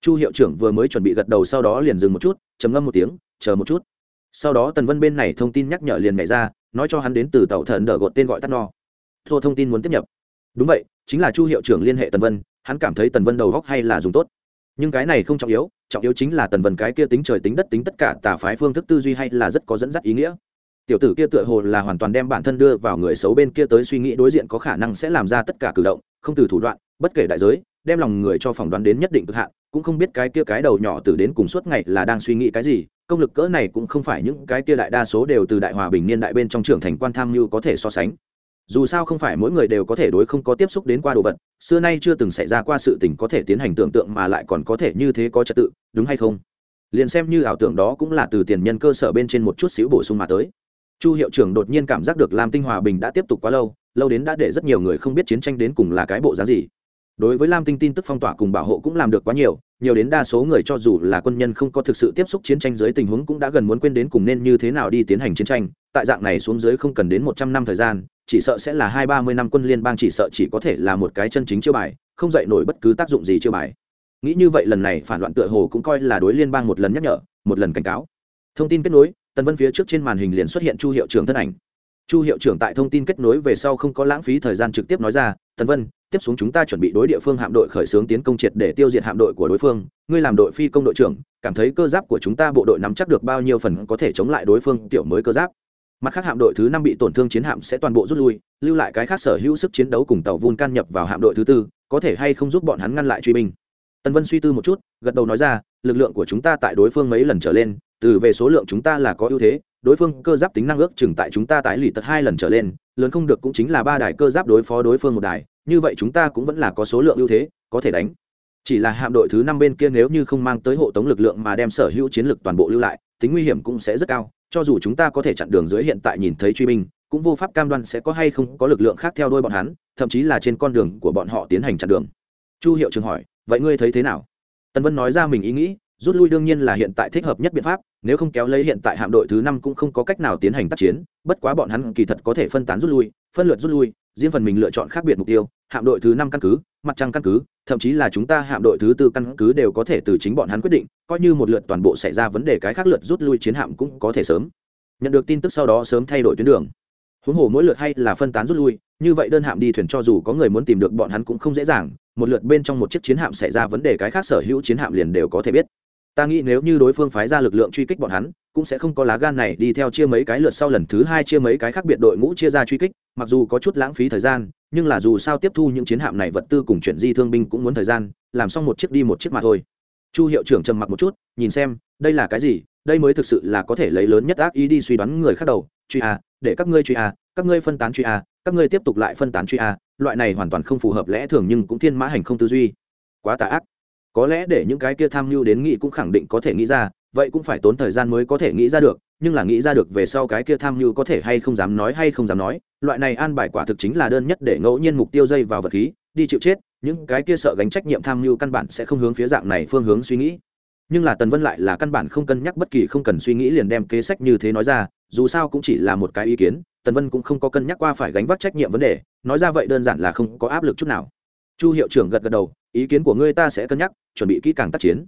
Chu hiệu trưởng vừa mới chuẩn bị gật đầu sau đó liền dừng một chút, trầm ngâm một tiếng, chờ một chút sau đó tần vân bên này thông tin nhắc nhở liền nhảy ra, nói cho hắn đến từ tàu thần đỡ gột tên gọi tắt no. Thô thông tin muốn tiếp nhập. Đúng vậy, chính là chu hiệu trưởng liên hệ tần vân, hắn cảm thấy tần vân đầu góc hay là dùng tốt. Nhưng cái này không trọng yếu trọng yếu chính là tần vân cái kia tính trời tính đất tính tất cả tà phái phương thức tư duy hay là rất có dẫn dắt ý nghĩa. Tiểu tử kia tựa hồ là hoàn toàn đem bản thân đưa vào người xấu bên kia tới suy nghĩ đối diện có khả năng sẽ làm ra tất cả cử động, không từ thủ đoạn, bất kể đại giới, đem lòng người cho phỏng đoán đến nhất định cực hạn, cũng không biết cái kia cái đầu nhỏ từ đến cùng suốt ngày là đang suy nghĩ cái gì công lực cỡ này cũng không phải những cái kia đại đa số đều từ đại hòa bình niên đại bên trong trưởng thành quan tham mưu có thể so sánh. Dù sao không phải mỗi người đều có thể đối không có tiếp xúc đến qua đồ vật, xưa nay chưa từng xảy ra qua sự tình có thể tiến hành tưởng tượng mà lại còn có thể như thế có trật tự, đúng hay không? Liền xem như ảo tưởng đó cũng là từ tiền nhân cơ sở bên trên một chút xíu bổ sung mà tới. Chu hiệu trưởng đột nhiên cảm giác được lam tinh hòa bình đã tiếp tục quá lâu lâu đến đã để rất nhiều người không biết chiến tranh đến cùng là cái bộ giá gì. Đối với lam tinh tin tức phong tỏa cùng bảo hộ cũng làm được quá nhiều nhiều đến đa số người cho dù là quân nhân không có thực sự tiếp xúc chiến tranh dưới tình huống cũng đã gần muốn quên đến cùng nên như thế nào đi tiến hành chiến tranh. Tại dạng này xuống dưới không cần đến một trăm năm thời gian, chỉ sợ sẽ là hai ba mươi năm quân liên bang chỉ sợ chỉ có thể là một cái chân chính chiêu bài, không dạy nổi bất cứ tác dụng gì chiêu bài. Nghĩ như vậy lần này phản loạn tựa hồ cũng coi là đối liên bang một lần nhắc nhở, một lần cảnh cáo. Thông tin kết nối, tần vân phía trước trên màn hình liền xuất hiện chu hiệu trưởng thân ảnh. Chu hiệu trưởng tại thông tin kết nối về sau không có lãng phí thời gian trực tiếp nói ra, tần vân tiếp xuống chúng ta chuẩn bị đối địa phương hạm đội khởi xướng tiến công triệt để tiêu diệt hạm đội của đối phương. Ngươi làm đội phi công đội trưởng, cảm thấy cơ giáp của chúng ta bộ đội nắm chắc được bao nhiêu phần có thể chống lại đối phương tiểu mới cơ giáp? Mặt khác hạm đội thứ năm bị tổn thương chiến hạm sẽ toàn bộ rút lui, lưu lại cái khác sở hữu sức chiến đấu cùng tàu vun can nhập vào hạm đội thứ tư, có thể hay không giúp bọn hắn ngăn lại truy binh? Tần vân suy tư một chút, gật đầu nói ra, lực lượng của chúng ta tại đối phương mấy lần trở lên, từ về số lượng chúng ta là có ưu thế, đối phương cơ giáp tính năng ước chừng tại chúng ta tái lì tật hai lần trở lên, lớn không được cũng chính là ba đài cơ giáp đối phó đối phương một đài như vậy chúng ta cũng vẫn là có số lượng ưu thế, có thể đánh. Chỉ là hạm đội thứ năm bên kia nếu như không mang tới hộ tống lực lượng mà đem sở hữu chiến lực toàn bộ lưu lại, tính nguy hiểm cũng sẽ rất cao, cho dù chúng ta có thể chặn đường dưới hiện tại nhìn thấy truy binh, cũng vô pháp cam đoan sẽ có hay không có lực lượng khác theo đuôi bọn hắn, thậm chí là trên con đường của bọn họ tiến hành chặn đường. Chu hiệu trường hỏi, vậy ngươi thấy thế nào? Tân vân nói ra mình ý nghĩ, rút lui đương nhiên là hiện tại thích hợp nhất biện pháp, nếu không kéo lấy hiện tại hạm đội thứ năm cũng không có cách nào tiến hành tác chiến, bất quá bọn hắn kỳ thật có thể phân tán rút lui phân lượt rút lui, riêng phần mình lựa chọn khác biệt mục tiêu, hạm đội thứ năm căn cứ, mặt trăng căn cứ, thậm chí là chúng ta hạm đội thứ tư căn cứ đều có thể từ chính bọn hắn quyết định, coi như một lượt toàn bộ xảy ra vấn đề cái khác lượt rút lui chiến hạm cũng có thể sớm. Nhận được tin tức sau đó sớm thay đổi tuyến đường. Huống hồ mỗi lượt hay là phân tán rút lui, như vậy đơn hạm đi thuyền cho dù có người muốn tìm được bọn hắn cũng không dễ dàng, một lượt bên trong một chiếc chiến hạm xảy ra vấn đề cái khác sở hữu chiến hạm liền đều có thể biết ta nghĩ nếu như đối phương phái ra lực lượng truy kích bọn hắn, cũng sẽ không có lá gan này đi theo chia mấy cái lượt sau lần thứ hai chia mấy cái khác biệt đội ngũ chia ra truy kích, mặc dù có chút lãng phí thời gian, nhưng là dù sao tiếp thu những chiến hạm này vật tư cùng chuyển di thương binh cũng muốn thời gian, làm xong một chiếc đi một chiếc mà thôi. Chu hiệu trưởng trầm mặc một chút, nhìn xem, đây là cái gì? Đây mới thực sự là có thể lấy lớn nhất ác ý đi suy đoán người khác đầu. Truy a, để các ngươi truy a, các ngươi phân tán truy a, các ngươi tiếp tục lại phân tán truy a, loại này hoàn toàn không phù hợp lẽ thường nhưng cũng thiên mã hành không tư duy. Quá tà ác có lẽ để những cái kia tham mưu đến nghị cũng khẳng định có thể nghĩ ra, vậy cũng phải tốn thời gian mới có thể nghĩ ra được, nhưng là nghĩ ra được về sau cái kia tham mưu có thể hay không dám nói hay không dám nói, loại này an bài quả thực chính là đơn nhất để ngẫu nhiên mục tiêu dây vào vật khí, đi chịu chết, những cái kia sợ gánh trách nhiệm tham mưu căn bản sẽ không hướng phía dạng này phương hướng suy nghĩ. Nhưng là tần vân lại là căn bản không cân nhắc bất kỳ không cần suy nghĩ liền đem kế sách như thế nói ra, dù sao cũng chỉ là một cái ý kiến, tần vân cũng không có cân nhắc qua phải gánh vác trách nhiệm vấn đề, nói ra vậy đơn giản là không có áp lực chút nào chu hiệu trưởng gật gật đầu, ý kiến của ngươi ta sẽ cân nhắc, chuẩn bị kỹ càng tác chiến.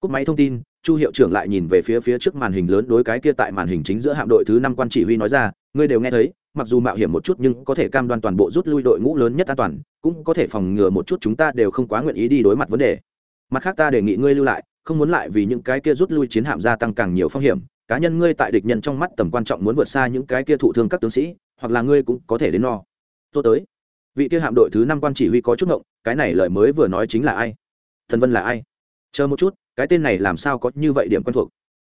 Cúp máy thông tin, chu hiệu trưởng lại nhìn về phía phía trước màn hình lớn đối cái kia tại màn hình chính giữa hạm đội thứ năm quan chỉ huy nói ra, ngươi đều nghe thấy, mặc dù mạo hiểm một chút nhưng có thể cam đoan toàn bộ rút lui đội ngũ lớn nhất an toàn, cũng có thể phòng ngừa một chút chúng ta đều không quá nguyện ý đi đối mặt vấn đề. Mặt khác ta đề nghị ngươi lưu lại, không muốn lại vì những cái kia rút lui chiến hạm gia tăng càng nhiều phong hiểm, cá nhân ngươi tại địch nhân trong mắt tầm quan trọng muốn vượt xa những cái kia thụ thương các tướng sĩ, hoặc là ngươi cũng có thể đến no. Tôi tới. Vị kia hạm đội thứ năm quan chỉ huy có chút ngộng cái này lời mới vừa nói chính là ai? Thần vân là ai? Chờ một chút, cái tên này làm sao có như vậy điểm quen thuộc?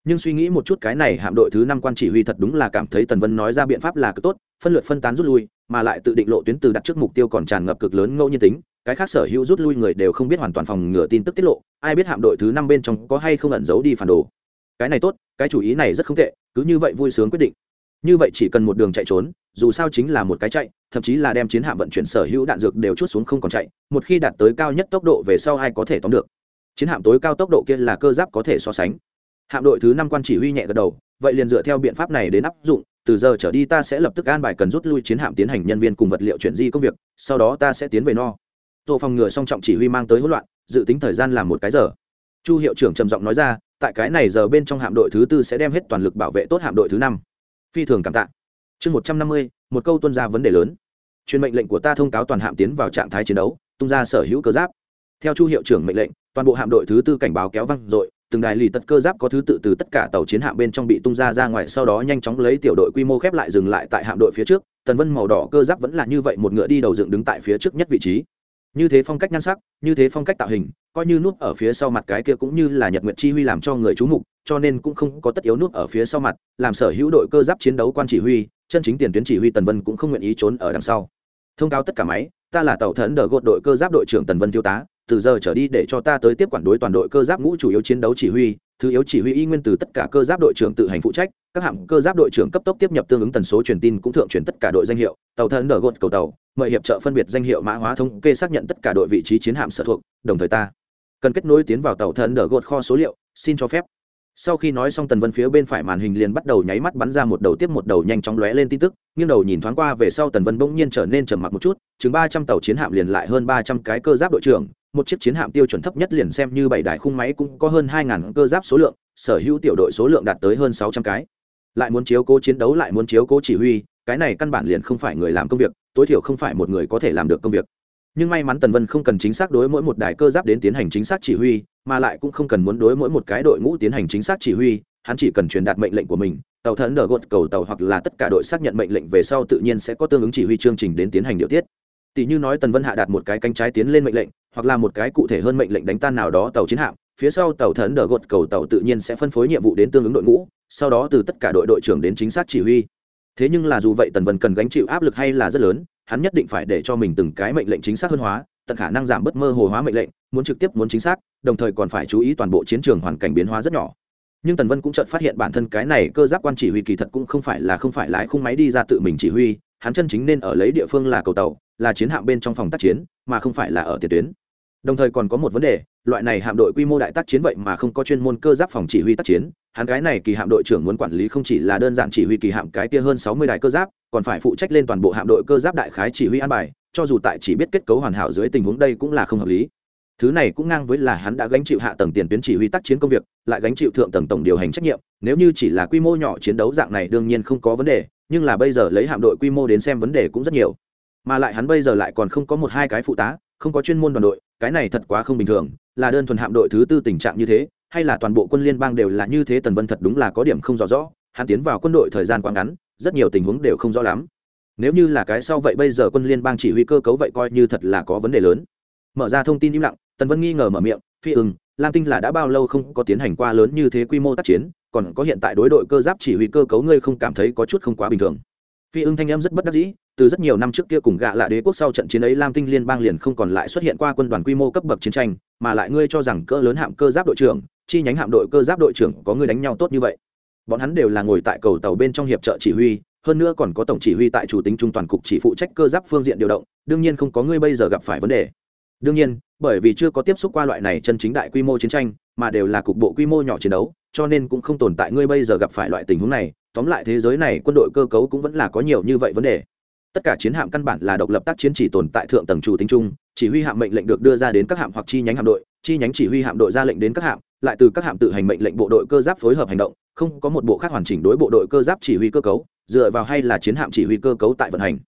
Nhưng suy nghĩ một chút cái này hạm đội thứ năm quan chỉ huy thật đúng là cảm thấy tần vân nói ra biện pháp là cực tốt, phân lượt phân tán rút lui, mà lại tự định lộ tuyến từ đặt trước mục tiêu còn tràn ngập cực lớn ngẫu nhiên tính, cái khác sở hữu rút lui người đều không biết hoàn toàn phòng ngừa tin tức tiết lộ, ai biết hạm đội thứ năm bên trong có hay không ẩn giấu đi phản đồ. Cái này tốt, cái chủ ý này rất không tệ, cứ như vậy vui sướng quyết định như vậy chỉ cần một đường chạy trốn, dù sao chính là một cái chạy, thậm chí là đem chiến hạm vận chuyển sở hữu đạn dược đều chút xuống không còn chạy, một khi đạt tới cao nhất tốc độ về sau ai có thể tóm được. Chiến hạm tối cao tốc độ kia là cơ giáp có thể so sánh. Hạm đội thứ năm quan chỉ huy nhẹ gật đầu, vậy liền dựa theo biện pháp này đến áp dụng, từ giờ trở đi ta sẽ lập tức an bài cần rút lui chiến hạm tiến hành nhân viên cùng vật liệu chuyển di công việc, sau đó ta sẽ tiến về no. Tổ phòng ngừa song trọng chỉ huy mang tới hỗn loạn, dự tính thời gian là một cái giờ. Chu hiệu trưởng trầm giọng nói ra, tại cái này giờ bên trong hạm đội thứ tư sẽ đem hết toàn lực bảo vệ tốt hạm đội thứ năm phi thường cảm tạ. Chương một trăm năm mươi, một câu tuân ra vấn đề lớn. Truyền mệnh lệnh của ta thông cáo toàn hạm tiến vào trạng thái chiến đấu, tung ra sở hữu cơ giáp. Theo chu hiệu trưởng mệnh lệnh, toàn bộ hạm đội thứ tư cảnh báo kéo văng dội, từng đài lì tật cơ giáp có thứ tự từ tất cả tàu chiến hạm bên trong bị tung ra ra ngoài, sau đó nhanh chóng lấy tiểu đội quy mô khép lại dừng lại tại hạm đội phía trước. Tần vân màu đỏ cơ giáp vẫn là như vậy, một ngựa đi đầu dựng đứng tại phía trước nhất vị trí như thế phong cách nhan sắc, như thế phong cách tạo hình, coi như núp ở phía sau mặt cái kia cũng như là nhật nguyện chi huy làm cho người chú mục, cho nên cũng không có tất yếu núp ở phía sau mặt, làm sở hữu đội cơ giáp chiến đấu quan chỉ huy, chân chính tiền tuyến chỉ huy tần vân cũng không nguyện ý trốn ở đằng sau. Thông cáo tất cả máy, ta là tàu thẫn đờ gột đội cơ giáp đội trưởng tần vân thiếu tá, từ giờ trở đi để cho ta tới tiếp quản đối toàn đội cơ giáp ngũ chủ yếu chiến đấu chỉ huy, thứ yếu chỉ huy y nguyên từ tất cả cơ giáp đội trưởng tự hành phụ trách, các hạng cơ giáp đội trưởng cấp tốc tiếp nhập tương ứng tần số truyền tin cũng thượng truyền tất cả đội danh hiệu, tàu thân đờ gột cầu tàu mời hiệp trợ phân biệt danh hiệu mã hóa thống kê xác nhận tất cả đội vị trí chiến hạm sở thuộc, đồng thời ta cần kết nối tiến vào tàu thân đỡ gột kho số liệu, xin cho phép. Sau khi nói xong tần vân phía bên phải màn hình liền bắt đầu nháy mắt bắn ra một đầu tiếp một đầu nhanh chóng lóe lên tin tức, nghiêng đầu nhìn thoáng qua về sau tần vân bỗng nhiên trở nên trầm mặc một chút, chừng ba trăm tàu chiến hạm liền lại hơn ba trăm cái cơ giáp đội trưởng, một chiếc chiến hạm tiêu chuẩn thấp nhất liền xem như bảy đài khung máy cũng có hơn hai ngàn cơ giáp số lượng, sở hữu tiểu đội số lượng đạt tới hơn sáu trăm cái. Lại muốn chiếu cố chiến đấu lại muốn chiếu cố chỉ huy, cái này căn bản liền không phải người làm công việc tối thiểu không phải một người có thể làm được công việc. Nhưng may mắn tần vân không cần chính xác đối mỗi một đài cơ giáp đến tiến hành chính xác chỉ huy, mà lại cũng không cần muốn đối mỗi một cái đội ngũ tiến hành chính xác chỉ huy, hắn chỉ cần truyền đạt mệnh lệnh của mình, tàu thần đờ gột cầu tàu hoặc là tất cả đội xác nhận mệnh lệnh về sau tự nhiên sẽ có tương ứng chỉ huy chương trình đến tiến hành điều tiết. Tỷ như nói tần vân hạ đạt một cái cánh trái tiến lên mệnh lệnh, hoặc là một cái cụ thể hơn mệnh lệnh đánh tan nào đó tàu chiến hạm, phía sau tàu thần đờ gột cầu tàu tự nhiên sẽ phân phối nhiệm vụ đến tương ứng đội ngũ, sau đó từ tất cả đội đội trưởng đến chính xác chỉ huy thế nhưng là dù vậy tần vân cần gánh chịu áp lực hay là rất lớn, hắn nhất định phải để cho mình từng cái mệnh lệnh chính xác hơn hóa, tận khả năng giảm bớt mơ hồ hóa mệnh lệnh, muốn trực tiếp muốn chính xác, đồng thời còn phải chú ý toàn bộ chiến trường hoàn cảnh biến hóa rất nhỏ. Nhưng tần vân cũng chợt phát hiện bản thân cái này cơ giáp quan chỉ huy kỳ thật cũng không phải là không phải lái khung máy đi ra tự mình chỉ huy, hắn chân chính nên ở lấy địa phương là cầu tàu, là chiến hạm bên trong phòng tác chiến, mà không phải là ở tiền tuyến. Đồng thời còn có một vấn đề loại này hạm đội quy mô đại tác chiến vậy mà không có chuyên môn cơ giáp phòng chỉ huy tác chiến. Hắn cái này kỳ hạm đội trưởng muốn quản lý không chỉ là đơn giản chỉ huy kỳ hạm cái kia hơn sáu mươi đài cơ giáp, còn phải phụ trách lên toàn bộ hạm đội cơ giáp đại khái chỉ huy an bài, cho dù tại chỉ biết kết cấu hoàn hảo dưới tình huống đây cũng là không hợp lý. Thứ này cũng ngang với là hắn đã gánh chịu hạ tầng tiền tuyến chỉ huy tác chiến công việc, lại gánh chịu thượng tầng tổng điều hành trách nhiệm. Nếu như chỉ là quy mô nhỏ chiến đấu dạng này đương nhiên không có vấn đề, nhưng là bây giờ lấy hạm đội quy mô đến xem vấn đề cũng rất nhiều. Mà lại hắn bây giờ lại còn không có một hai cái phụ tá, không có chuyên môn đoàn đội, cái này thật quá không bình thường là đơn thuần hạm đội thứ tư tình trạng như thế, hay là toàn bộ quân liên bang đều là như thế, tần vân thật đúng là có điểm không rõ rõ, hắn tiến vào quân đội thời gian quá ngắn, rất nhiều tình huống đều không rõ lắm. Nếu như là cái sau vậy bây giờ quân liên bang chỉ huy cơ cấu vậy coi như thật là có vấn đề lớn. Mở ra thông tin im lặng, tần vân nghi ngờ mở miệng, phi ưng, lam tinh là đã bao lâu không có tiến hành qua lớn như thế quy mô tác chiến, còn có hiện tại đối đội cơ giáp chỉ huy cơ cấu ngươi không cảm thấy có chút không quá bình thường? Phi ưng thanh em rất bất đắc dĩ từ rất nhiều năm trước kia cùng gạ lạ đế quốc sau trận chiến ấy, lam tinh liên bang liền không còn lại xuất hiện qua quân đoàn quy mô cấp bậc chiến tranh, mà lại ngươi cho rằng cỡ lớn hạm cơ giáp đội trưởng, chi nhánh hạm đội cơ giáp đội trưởng có người đánh nhau tốt như vậy. Bọn hắn đều là ngồi tại cầu tàu bên trong hiệp trợ chỉ huy, hơn nữa còn có tổng chỉ huy tại chủ tính trung toàn cục chỉ phụ trách cơ giáp phương diện điều động, đương nhiên không có ngươi bây giờ gặp phải vấn đề. Đương nhiên, bởi vì chưa có tiếp xúc qua loại này chân chính đại quy mô chiến tranh, mà đều là cục bộ quy mô nhỏ chiến đấu, cho nên cũng không tồn tại ngươi bây giờ gặp phải loại tình huống này. Tóm lại thế giới này quân đội cơ cấu cũng vẫn là có nhiều như vậy vấn đề tất cả chiến hạm căn bản là độc lập tác chiến chỉ tồn tại thượng tầng chủ tính chung, chỉ huy hạm mệnh lệnh được đưa ra đến các hạm hoặc chi nhánh hạm đội, chi nhánh chỉ huy hạm đội ra lệnh đến các hạm, lại từ các hạm tự hành mệnh lệnh bộ đội cơ giáp phối hợp hành động, không có một bộ khác hoàn chỉnh đối bộ đội cơ giáp chỉ huy cơ cấu, dựa vào hay là chiến hạm chỉ huy cơ cấu tại vận hành.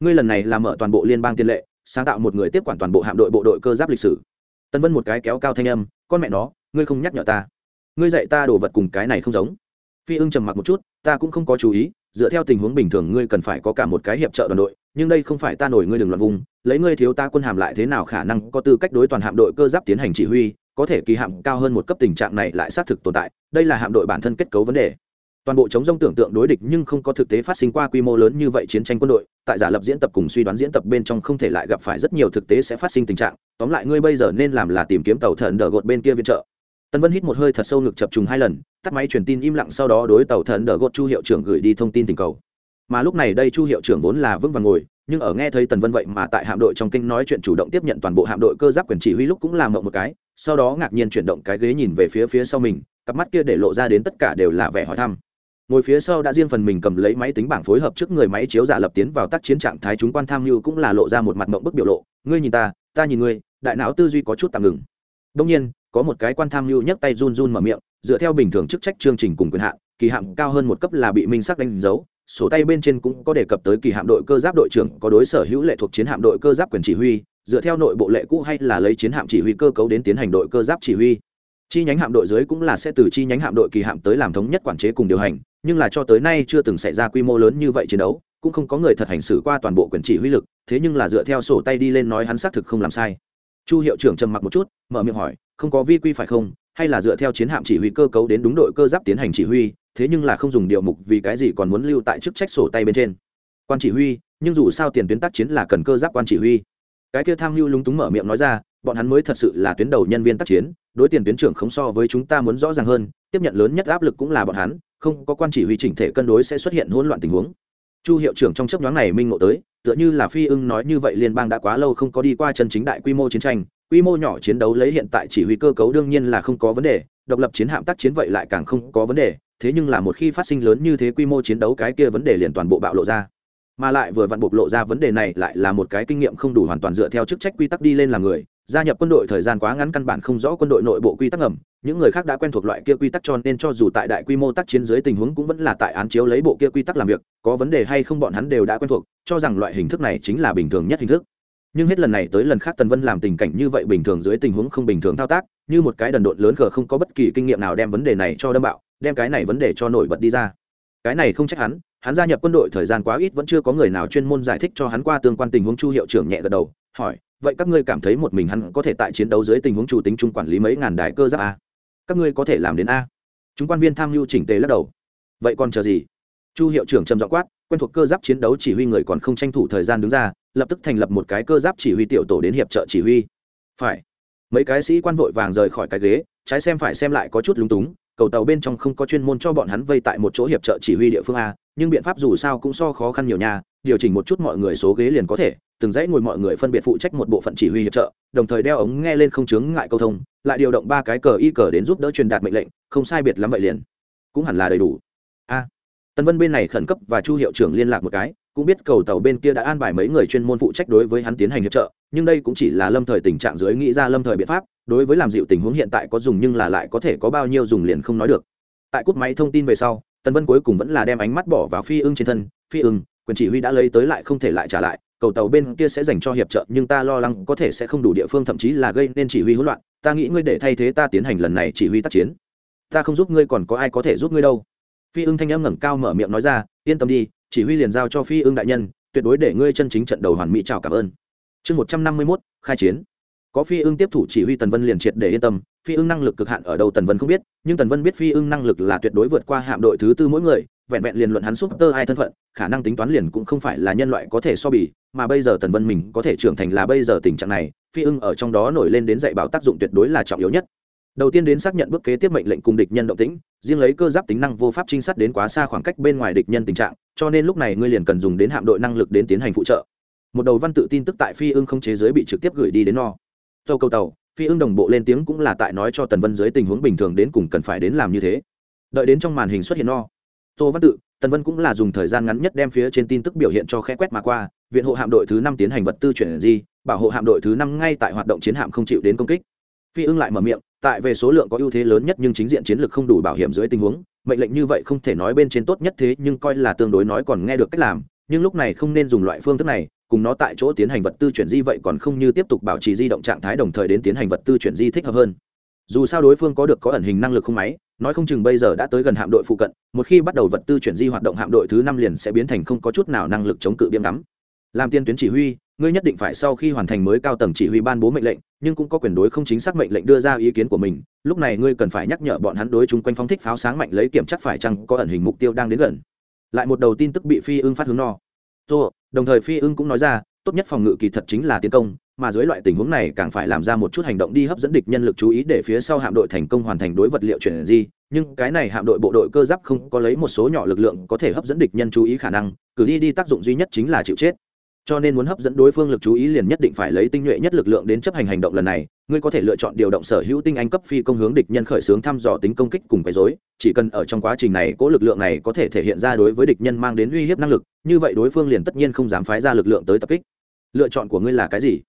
Ngươi lần này là mở toàn bộ liên bang tiên lệ, sáng tạo một người tiếp quản toàn bộ hạm đội bộ đội cơ giáp lịch sử. Tân vân một cái kéo cao thanh âm, con mẹ nó, ngươi không nhắc nhở ta. Ngươi dạy ta đồ vật cùng cái này không giống. Phi ưng trầm mặc một chút, ta cũng không có chú ý dựa theo tình huống bình thường ngươi cần phải có cả một cái hiệp trợ đoàn đội, nhưng đây không phải ta nổi ngươi đừng loạn vùng, lấy ngươi thiếu ta quân hàm lại thế nào khả năng có tư cách đối toàn hạm đội cơ giáp tiến hành chỉ huy, có thể kỳ hạm cao hơn một cấp tình trạng này lại xác thực tồn tại, đây là hạm đội bản thân kết cấu vấn đề. Toàn bộ chống rông tưởng tượng đối địch nhưng không có thực tế phát sinh qua quy mô lớn như vậy chiến tranh quân đội, tại giả lập diễn tập cùng suy đoán diễn tập bên trong không thể lại gặp phải rất nhiều thực tế sẽ phát sinh tình trạng, tóm lại ngươi bây giờ nên làm là tìm kiếm tàu thần đờ gột bên kia viện trợ tân vân hít một hơi thật sâu ngực chập trùng hai lần, tắt máy truyền tin im lặng sau đó đối tàu thần đờ gột chu hiệu trưởng gửi đi thông tin tình cầu. Mà lúc này đây chu hiệu trưởng vốn là vững vàng ngồi, nhưng ở nghe thấy tần vân vậy mà tại hạm đội trong kinh nói chuyện chủ động tiếp nhận toàn bộ hạm đội cơ giáp quyền chỉ huy lúc cũng làm mộng một cái, sau đó ngạc nhiên chuyển động cái ghế nhìn về phía phía sau mình, cặp mắt kia để lộ ra đến tất cả đều là vẻ hỏi thăm. Ngồi phía sau đã riêng phần mình cầm lấy máy tính bảng phối hợp trước người máy chiếu giả lập tiến vào tác chiến trạng thái chúng quan tham mưu cũng là lộ ra một mặt mộng bức biểu lộ. Ngươi nhìn ta ta nhìn ngươi, đại não tư duy có chút tạm ngừng. Đông nhiên có một cái quan tham mưu nhấc tay run run mở miệng, dựa theo bình thường chức trách chương trình cùng quyền hạn, kỳ hạn cao hơn một cấp là bị minh sắc đánh dấu, sổ tay bên trên cũng có đề cập tới kỳ hạm đội cơ giáp đội trưởng có đối sở hữu lệ thuộc chiến hạm đội cơ giáp quyền chỉ huy, dựa theo nội bộ lệ cũ hay là lấy chiến hạm chỉ huy cơ cấu đến tiến hành đội cơ giáp chỉ huy. Chi nhánh hạm đội dưới cũng là sẽ từ chi nhánh hạm đội kỳ hạm tới làm thống nhất quản chế cùng điều hành, nhưng là cho tới nay chưa từng xảy ra quy mô lớn như vậy chiến đấu, cũng không có người thật hành xử qua toàn bộ quyền chỉ huy lực, thế nhưng là dựa theo sổ tay đi lên nói hắn xác thực không làm sai chu hiệu trưởng trầm mặc một chút, mở miệng hỏi, không có vi quy phải không? Hay là dựa theo chiến hạm chỉ huy cơ cấu đến đúng đội cơ giáp tiến hành chỉ huy, thế nhưng là không dùng điều mục vì cái gì còn muốn lưu tại chức trách sổ tay bên trên? Quan chỉ huy, nhưng dù sao tiền tuyến tác chiến là cần cơ giáp quan chỉ huy. Cái kia tham mưu lúng túng mở miệng nói ra, bọn hắn mới thật sự là tuyến đầu nhân viên tác chiến, đối tiền tuyến trưởng không so với chúng ta muốn rõ ràng hơn, tiếp nhận lớn nhất áp lực cũng là bọn hắn, không có quan chỉ huy chỉnh thể cân đối sẽ xuất hiện hỗn loạn tình huống. Chu hiệu trưởng trong chấp nhoáng này minh ngộ tới tựa như là phi ưng nói như vậy liên bang đã quá lâu không có đi qua chân chính đại quy mô chiến tranh, quy mô nhỏ chiến đấu lấy hiện tại chỉ huy cơ cấu đương nhiên là không có vấn đề, độc lập chiến hạm tác chiến vậy lại càng không có vấn đề, thế nhưng là một khi phát sinh lớn như thế quy mô chiến đấu cái kia vấn đề liền toàn bộ bạo lộ ra. Mà lại vừa vặn bộc lộ ra vấn đề này lại là một cái kinh nghiệm không đủ hoàn toàn dựa theo chức trách quy tắc đi lên làm người gia nhập quân đội thời gian quá ngắn căn bản không rõ quân đội nội bộ quy tắc ngầm, những người khác đã quen thuộc loại kia quy tắc cho nên cho dù tại đại quy mô tác chiến dưới tình huống cũng vẫn là tại án chiếu lấy bộ kia quy tắc làm việc, có vấn đề hay không bọn hắn đều đã quen thuộc, cho rằng loại hình thức này chính là bình thường nhất hình thức. Nhưng hết lần này tới lần khác tần vân làm tình cảnh như vậy bình thường dưới tình huống không bình thường thao tác, như một cái đần độn lớn cờ không có bất kỳ kinh nghiệm nào đem vấn đề này cho đâm bạo, đem cái này vấn đề cho nổi bật đi ra. Cái này không trách hắn hắn gia nhập quân đội thời gian quá ít vẫn chưa có người nào chuyên môn giải thích cho hắn qua tương quan tình huống chu hiệu trưởng nhẹ gật đầu, hỏi vậy các ngươi cảm thấy một mình hắn có thể tại chiến đấu dưới tình huống chủ tính chung quản lý mấy ngàn đại cơ giáp a? Các ngươi có thể làm đến a? Chúng quan viên tham mưu chỉnh tề lắc đầu. Vậy còn chờ gì? Chu hiệu trưởng trầm giọng quát, quen thuộc cơ giáp chiến đấu chỉ huy người còn không tranh thủ thời gian đứng ra, lập tức thành lập một cái cơ giáp chỉ huy tiểu tổ đến hiệp trợ chỉ huy. Phải. Mấy cái sĩ quan vội vàng rời khỏi cái ghế, trái xem phải xem lại có chút lúng túng, cầu tàu bên trong không có chuyên môn cho bọn hắn vây tại một chỗ hiệp trợ chỉ huy địa phương a, nhưng biện pháp dù sao cũng so khó khăn nhiều nha điều chỉnh một chút mọi người số ghế liền có thể, từng dãy ngồi mọi người phân biệt phụ trách một bộ phận chỉ huy hiệp trợ, đồng thời đeo ống nghe lên không chướng ngại câu thông, lại điều động ba cái cờ y cờ đến giúp đỡ truyền đạt mệnh lệnh, không sai biệt lắm vậy liền. Cũng hẳn là đầy đủ. A. Tân vân bên này khẩn cấp và chu hiệu trưởng liên lạc một cái, cũng biết cầu tàu bên kia đã an bài mấy người chuyên môn phụ trách đối với hắn tiến hành hiệp trợ, nhưng đây cũng chỉ là lâm thời tình trạng dưới nghĩ ra lâm thời biện pháp, đối với làm dịu tình huống hiện tại có dùng nhưng là lại có thể có bao nhiêu dùng liền không nói được. Tại cúp máy thông tin về sau tân vân cuối cùng vẫn là đem ánh mắt bỏ vào phi ưng trên thân, phi ưng quyền chỉ huy đã lấy tới lại không thể lại trả lại, cầu tàu bên kia sẽ dành cho hiệp trợ, nhưng ta lo lắng có thể sẽ không đủ địa phương, thậm chí là gây nên chỉ huy hỗn loạn. Ta nghĩ ngươi để thay thế ta tiến hành lần này chỉ huy tác chiến. Ta không giúp ngươi còn có ai có thể giúp ngươi đâu. Phi ưng thanh âm ngẩng cao mở miệng nói ra, yên tâm đi, chỉ huy liền giao cho phi ưng đại nhân, tuyệt đối để ngươi chân chính trận đầu hoàn mỹ chào cảm ơn. Chương một trăm năm mươi mốt, khai chiến. Có phi ưng tiếp thủ chỉ huy tần vân liền triệt để yên tâm. Phi ưng năng lực cực hạn ở đâu tần vân không biết, nhưng tần vân biết phi ưng năng lực là tuyệt đối vượt qua hạm đội thứ tư mỗi người vẹn vẹn liền luận hắn súp tơ ai thân phận, khả năng tính toán liền cũng không phải là nhân loại có thể so bì, mà bây giờ tần vân mình có thể trưởng thành là bây giờ tình trạng này, phi ưng ở trong đó nổi lên đến dạy bảo tác dụng tuyệt đối là trọng yếu nhất. Đầu tiên đến xác nhận bước kế tiếp mệnh lệnh cùng địch nhân động tĩnh, riêng lấy cơ giáp tính năng vô pháp trinh sát đến quá xa khoảng cách bên ngoài địch nhân tình trạng, cho nên lúc này ngươi liền cần dùng đến hạm đội năng lực đến tiến hành phụ trợ. Một đầu văn tự tin tức tại phi ưng không chế giới bị trực tiếp gửi đi đến no châu câu tàu, phi ưng đồng bộ lên tiếng cũng là tại nói cho tần vân dưới tình huống bình thường đến cùng cần phải đến làm như thế. Đợi đến trong màn hình xuất hiện no tô văn tự, tần vân cũng là dùng thời gian ngắn nhất đem phía trên tin tức biểu hiện cho khẽ quét mà qua, viện hộ hạm đội thứ năm tiến hành vật tư chuyển di, bảo hộ hạm đội thứ năm ngay tại hoạt động chiến hạm không chịu đến công kích. Phi ưng lại mở miệng, tại về số lượng có ưu thế lớn nhất nhưng chính diện chiến lược không đủ bảo hiểm dưới tình huống, mệnh lệnh như vậy không thể nói bên trên tốt nhất thế, nhưng coi là tương đối nói còn nghe được cách làm, nhưng lúc này không nên dùng loại phương thức này, cùng nó tại chỗ tiến hành vật tư chuyển di vậy còn không như tiếp tục bảo trì di động trạng thái đồng thời đến tiến hành vật tư chuyển di thích hợp hơn dù sao đối phương có được có ẩn hình năng lực không máy nói không chừng bây giờ đã tới gần hạm đội phụ cận một khi bắt đầu vật tư chuyển di hoạt động hạm đội thứ năm liền sẽ biến thành không có chút nào năng lực chống cự biếm đắm làm tiên tuyến chỉ huy ngươi nhất định phải sau khi hoàn thành mới cao tầng chỉ huy ban bố mệnh lệnh nhưng cũng có quyền đối không chính xác mệnh lệnh đưa ra ý kiến của mình lúc này ngươi cần phải nhắc nhở bọn hắn đối chung quanh phóng thích pháo sáng mạnh lấy kiểm chắc phải chăng có ẩn hình mục tiêu đang đến gần. Lại một đầu tin tức bị phi ưng phát hướng no. Tô, đồng thời phi ưng cũng nói ra tốt nhất phòng ngự kỳ thật chính là tiến công mà dưới loại tình huống này càng phải làm ra một chút hành động đi hấp dẫn địch nhân lực chú ý để phía sau hạm đội thành công hoàn thành đối vật liệu chuyển di. Nhưng cái này hạm đội bộ đội cơ giáp không có lấy một số nhỏ lực lượng có thể hấp dẫn địch nhân chú ý khả năng, cử đi đi tác dụng duy nhất chính là chịu chết. Cho nên muốn hấp dẫn đối phương lực chú ý liền nhất định phải lấy tinh nhuệ nhất lực lượng đến chấp hành hành động lần này. Ngươi có thể lựa chọn điều động sở hữu tinh anh cấp phi công hướng địch nhân khởi xướng thăm dò tính công kích cùng quấy dối chỉ cần ở trong quá trình này, cố lực lượng này có thể thể hiện ra đối với địch nhân mang đến uy hiếp năng lực, như vậy đối phương liền tất nhiên không dám phái ra lực lượng tới tập kích. Lựa chọn của ngươi là cái gì?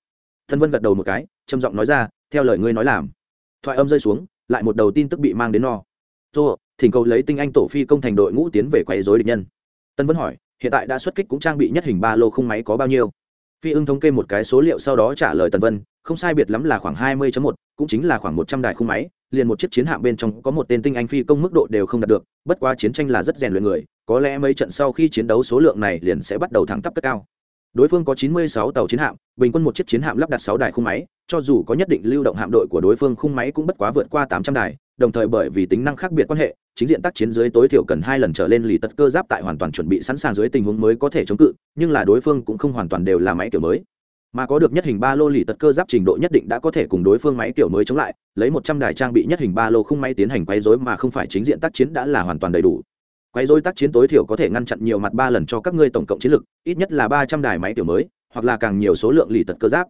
Thân vân gật đầu một cái, trầm giọng nói ra, theo lời ngươi nói làm. Thoại âm rơi xuống, lại một đầu tin tức bị mang đến no. Dô thỉnh cầu lấy tinh anh tổ phi công thành đội ngũ tiến về quấy dối địch nhân. Tân vân hỏi, hiện tại đã xuất kích cũng trang bị nhất hình ba lô không máy có bao nhiêu? Phi ưng thống kê một cái số liệu sau đó trả lời tần vân, không sai biệt lắm là khoảng hai mươi một, cũng chính là khoảng một trăm đài khung máy, liền một chiếc chiến hạm bên trong có một tên tinh anh phi công mức độ đều không đạt được, bất quá chiến tranh là rất rèn luyện người, có lẽ mấy trận sau khi chiến đấu số lượng này liền sẽ bắt đầu thẳng tắp cất cao đối phương có chín mươi sáu tàu chiến hạm, bình quân một chiếc chiến hạm lắp đặt 6 đài khung máy, cho dù có nhất định lưu động hạm đội của đối phương khung máy cũng bất quá vượt qua tám trăm đài, đồng thời bởi vì tính năng khác biệt quan hệ, chính diện tác chiến dưới tối thiểu cần hai lần trở lên lì tật cơ giáp tại hoàn toàn chuẩn bị sẵn sàng dưới tình huống mới có thể chống cự, nhưng là đối phương cũng không hoàn toàn đều là máy kiểu mới. Mà có được nhất hình ba lô lì tật cơ giáp trình độ nhất định đã có thể cùng đối phương máy kiểu mới chống lại, lấy một trăm đài trang bị nhất hình ba lô không máy tiến hành quấy dối mà không phải chính diện tác chiến đã là hoàn toàn đầy đủ quấy rối tác chiến tối thiểu có thể ngăn chặn nhiều mặt ba lần cho các ngươi tổng cộng chiến lực, ít nhất là ba trăm đài máy tiểu mới, hoặc là càng nhiều số lượng lì tật cơ giáp.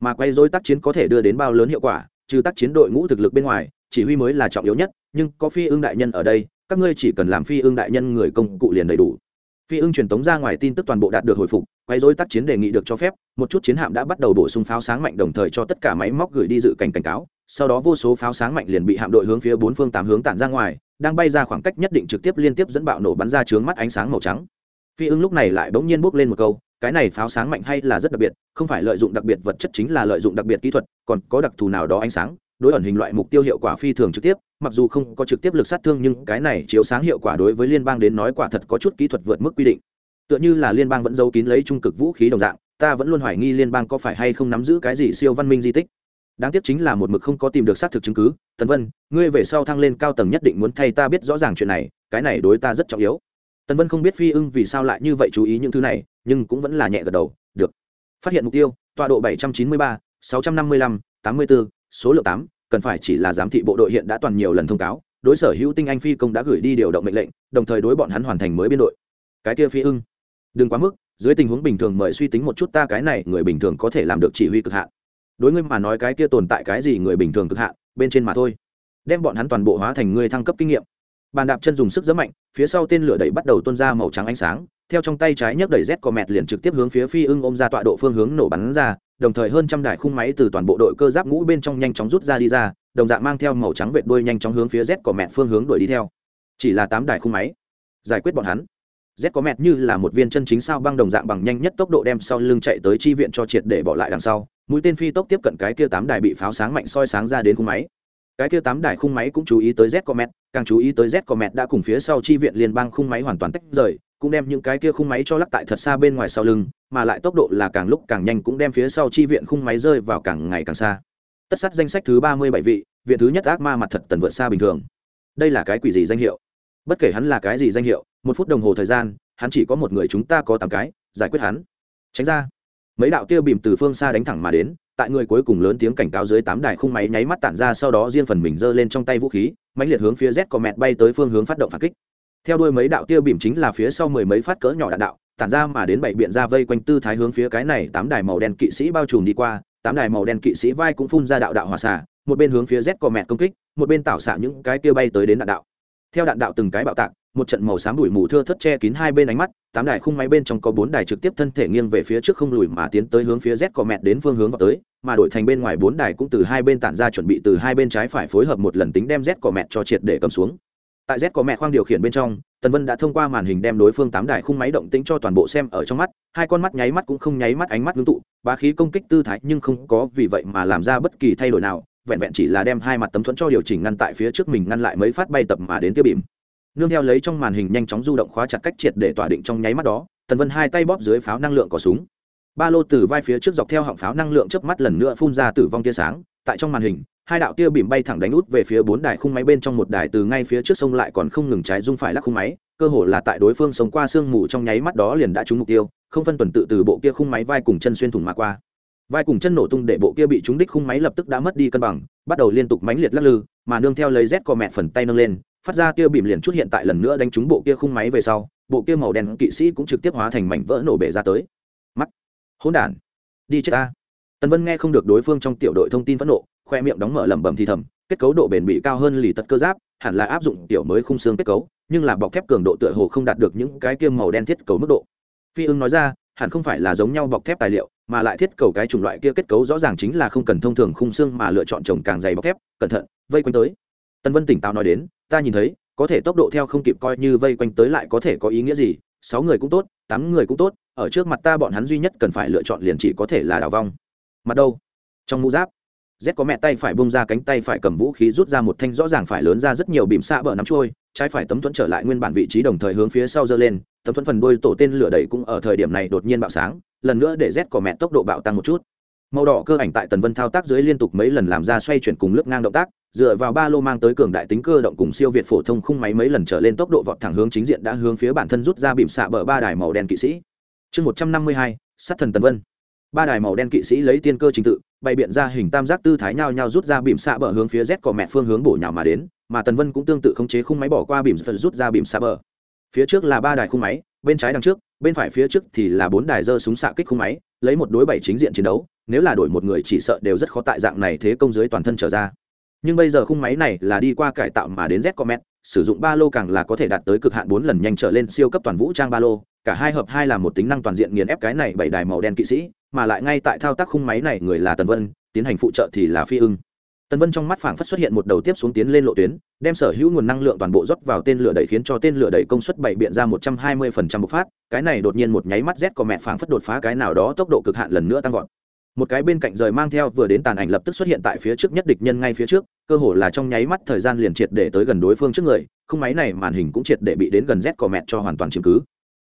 Mà quấy rối tác chiến có thể đưa đến bao lớn hiệu quả, trừ tác chiến đội ngũ thực lực bên ngoài, chỉ huy mới là trọng yếu nhất, nhưng có phi ương đại nhân ở đây, các ngươi chỉ cần làm phi ương đại nhân người công cụ liền đầy đủ. Phi ương truyền tống ra ngoài tin tức toàn bộ đạt được hồi phục quay rối tác chiến đề nghị được cho phép, một chút chiến hạm đã bắt đầu bổ sung pháo sáng mạnh đồng thời cho tất cả máy móc gửi đi dự cảnh cảnh cáo, sau đó vô số pháo sáng mạnh liền bị hạm đội hướng phía bốn phương tám hướng tản ra ngoài đang bay ra khoảng cách nhất định trực tiếp liên tiếp dẫn bạo nổ bắn ra trướng mắt ánh sáng màu trắng. Phi ưng lúc này lại bỗng nhiên bốc lên một câu, cái này pháo sáng mạnh hay là rất đặc biệt, không phải lợi dụng đặc biệt vật chất chính là lợi dụng đặc biệt kỹ thuật, còn có đặc thù nào đó ánh sáng, đối ẩn hình loại mục tiêu hiệu quả phi thường trực tiếp, mặc dù không có trực tiếp lực sát thương nhưng cái này chiếu sáng hiệu quả đối với liên bang đến nói quả thật có chút kỹ thuật vượt mức quy định. Tựa như là liên bang vẫn giấu kín lấy trung cực vũ khí đồng dạng, ta vẫn luôn hoài nghi liên bang có phải hay không nắm giữ cái gì siêu văn minh di tích đáng tiếc chính là một mực không có tìm được xác thực chứng cứ. Tần vân ngươi về sau thăng lên cao tầng nhất định muốn thay ta biết rõ ràng chuyện này cái này đối ta rất trọng yếu. Tần vân không biết phi ưng vì sao lại như vậy chú ý những thứ này nhưng cũng vẫn là nhẹ gật đầu được. Phát hiện mục tiêu tọa độ 793, 655, 84, số lượng 8, cần phải chỉ là giám thị bộ đội hiện đã toàn nhiều lần thông cáo đối sở hữu tinh anh phi công đã gửi đi điều động mệnh lệnh đồng thời đối bọn hắn hoàn thành mới biên đội. Cái kia phi ưng đừng quá mức dưới tình huống bình thường mời suy tính một chút ta cái này người bình thường có thể làm được chỉ huy cực hạn đối ngươi mà nói cái kia tồn tại cái gì người bình thường cực hạn, bên trên mà thôi. Đem bọn hắn toàn bộ hóa thành người thăng cấp kinh nghiệm. Bàn đạp chân dùng sức rất mạnh, phía sau tên lửa đẩy bắt đầu tuôn ra màu trắng ánh sáng, theo trong tay trái nhấc đẩy z cò mẹt liền trực tiếp hướng phía phi ưng ôm ra tọa độ phương hướng nổ bắn ra, đồng thời hơn trăm đài khung máy từ toàn bộ đội cơ giáp ngũ bên trong nhanh chóng rút ra đi ra, đồng dạng mang theo màu trắng vệt đuôi nhanh chóng hướng phía z cò mẹt phương hướng đuổi đi theo. Chỉ là tám đài khung máy, giải quyết bọn hắn. Z có mẹt như là một viên chân chính sao băng đồng dạng bằng nhanh nhất tốc độ đem sau lưng chạy tới chi viện cho triệt để bỏ lại đằng sau mũi tên phi tốc tiếp cận cái kia tám đài bị pháo sáng mạnh soi sáng ra đến khung máy. Cái kia tám đài khung máy cũng chú ý tới z comet, càng chú ý tới z comet đã cùng phía sau chi viện liên bang khung máy hoàn toàn tách rời, cũng đem những cái kia khung máy cho lắc tại thật xa bên ngoài sau lưng, mà lại tốc độ là càng lúc càng nhanh cũng đem phía sau chi viện khung máy rơi vào càng ngày càng xa. Tất sát danh sách thứ ba mươi bảy vị, viện thứ nhất ác ma mặt thật tần vượt xa bình thường. Đây là cái quỷ gì danh hiệu? Bất kể hắn là cái gì danh hiệu, một phút đồng hồ thời gian, hắn chỉ có một người chúng ta có tám cái, giải quyết hắn. Tránh ra mấy đạo tiêu bìm từ phương xa đánh thẳng mà đến, tại người cuối cùng lớn tiếng cảnh cáo dưới tám đài khung máy nháy mắt tản ra, sau đó riêng phần mình giơ lên trong tay vũ khí, mãnh liệt hướng phía z có mẹt bay tới phương hướng phát động phản kích. Theo đuôi mấy đạo tiêu bìm chính là phía sau mười mấy phát cỡ nhỏ đạn đạo, tản ra mà đến bảy biện ra vây quanh tư thái hướng phía cái này tám đài màu đen kỵ sĩ bao trùm đi qua, tám đài màu đen kỵ sĩ vai cũng phun ra đạo đạo hòa xả một bên hướng phía z có mẹt công kích, một bên tạo xạ những cái tiêu bay tới đến đạn đạo. Theo đạn đạo từng cái bạo tạc một trận màu xám đuổi mù thưa thất che kín hai bên ánh mắt, tám đài khung máy bên trong có bốn đài trực tiếp thân thể nghiêng về phía trước không lùi mà tiến tới hướng phía z có mẹt đến phương hướng vào tới, mà đổi thành bên ngoài bốn đài cũng từ hai bên tản ra chuẩn bị từ hai bên trái phải phối hợp một lần tính đem z có mẹt cho triệt để cầm xuống. Tại z có mẹt khoang điều khiển bên trong, tần vân đã thông qua màn hình đem đối phương tám đài khung máy động tĩnh cho toàn bộ xem ở trong mắt, hai con mắt nháy mắt cũng không nháy mắt ánh mắt ngưng tụ, bá khí công kích tư thái nhưng không có vì vậy mà làm ra bất kỳ thay đổi nào, vẹn vẹn chỉ là đem hai mặt tấm thuẫn cho điều chỉnh ngăn tại phía trước mình ngăn lại mấy phát bay tập mà đến tiêu bìm nương theo lấy trong màn hình nhanh chóng du động khóa chặt cách triệt để tỏa định trong nháy mắt đó, tần vân hai tay bóp dưới pháo năng lượng có súng. Ba lô từ vai phía trước dọc theo họng pháo năng lượng chớp mắt lần nữa phun ra tử vong tia sáng, tại trong màn hình, hai đạo tia bìm bay thẳng đánh út về phía bốn đài khung máy bên trong một đài từ ngay phía trước sông lại còn không ngừng trái dung phải lắc khung máy, cơ hồ là tại đối phương sống qua sương mù trong nháy mắt đó liền đã trúng mục tiêu, không phân tuần tự từ bộ kia khung máy vai cùng chân xuyên thủng mà qua. Vai cùng chân nổ tung để bộ kia bị trúng đích khung máy lập tức đã mất đi cân bằng, bắt đầu liên tục mãnh liệt lắc lư, mà nương theo lấy z co mẹ phần tay nâng lên phát ra tia bìm liền chút hiện tại lần nữa đánh trúng bộ kia khung máy về sau, bộ kia màu đen kỵ sĩ cũng trực tiếp hóa thành mảnh vỡ nổ bể ra tới. Mắt. Hỗn đản. Đi chết ta. Tần vân nghe không được đối phương trong tiểu đội thông tin phẫn nộ, khoe miệng đóng mở lẩm bẩm thì thầm, kết cấu độ bền bị cao hơn lì tật cơ giáp, hẳn là áp dụng tiểu mới khung xương kết cấu, nhưng là bọc thép cường độ tựa hồ không đạt được những cái kia màu đen thiết cấu mức độ. Phi ưng nói ra, hẳn không phải là giống nhau bọc thép tài liệu, mà lại thiết cầu cái chủng loại kia kết cấu rõ ràng chính là không cần thông thường khung xương mà lựa chọn trồng càng dày bọc thép, cẩn thận, vây quanh tới. Tân vân tỉnh táo nói đến ta nhìn thấy, có thể tốc độ theo không kịp coi như vây quanh tới lại có thể có ý nghĩa gì, sáu người cũng tốt, tám người cũng tốt, ở trước mặt ta bọn hắn duy nhất cần phải lựa chọn liền chỉ có thể là đào vong. Mặt đâu? Trong mũ giáp. Z có mẹ tay phải bông ra cánh tay phải cầm vũ khí rút ra một thanh rõ ràng phải lớn ra rất nhiều bìm xạ bờ nắm trôi, trái phải tấm thuẫn trở lại nguyên bản vị trí đồng thời hướng phía sau giơ lên, tấm thuẫn phần đôi tổ tên lửa đẩy cũng ở thời điểm này đột nhiên bạo sáng, lần nữa để z có mẹ tốc độ bạo tăng một chút màu đỏ cơ ảnh tại tần vân thao tác dưới liên tục mấy lần làm ra xoay chuyển cùng lướt ngang động tác, dựa vào ba lô mang tới cường đại tính cơ động cùng siêu việt phổ thông khung máy mấy lần trở lên tốc độ vọt thẳng hướng chính diện đã hướng phía bản thân rút ra bìm xạ bờ ba đài màu đen kỵ sĩ. Chương một trăm năm mươi hai, sát thần tần vân. Ba đài màu đen kỵ sĩ lấy tiên cơ trình tự, bày biện ra hình tam giác tư thái nhau nhau rút ra bìm xạ bờ hướng phía z cỏ mẹ phương hướng bổ nhào mà đến, mà tần vân cũng tương tự khống chế khung máy bỏ qua bìm phần rút ra bìm xạ bờ. Phía trước là ba đài khung máy, bên trái đằng trước, bên phải phía trước thì là bốn đài dơ súng xạ kích khung máy, lấy một đối bảy chính diện chiến đấu nếu là đổi một người chỉ sợ đều rất khó tại dạng này thế công dưới toàn thân trở ra. Nhưng bây giờ khung máy này là đi qua cải tạo mà đến z comment, sử dụng ba lô càng là có thể đạt tới cực hạn bốn lần nhanh trở lên siêu cấp toàn vũ trang ba lô, cả hai hợp hai là một tính năng toàn diện nghiền ép cái này bảy đài màu đen kỵ sĩ, mà lại ngay tại thao tác khung máy này người là tần vân, tiến hành phụ trợ thì là phi ưng. Tần vân trong mắt phảng phất xuất hiện một đầu tiếp xuống tiến lên lộ tuyến, đem sở hữu nguồn năng lượng toàn bộ rót vào tên lửa đẩy khiến cho tên lửa đẩy công suất bảy biện ra một trăm hai mươi phần trăm bộc phát, cái này đột nhiên một nháy mắt z có mẹ phảng phất đột phá cái nào đó tốc độ cực hạn lần nữa tăng vọt một cái bên cạnh rời mang theo vừa đến tàn ảnh lập tức xuất hiện tại phía trước nhất địch nhân ngay phía trước, cơ hồ là trong nháy mắt thời gian liền triệt để tới gần đối phương trước người, khung máy này màn hình cũng triệt để bị đến gần z cò mẹt cho hoàn toàn chứng cứ.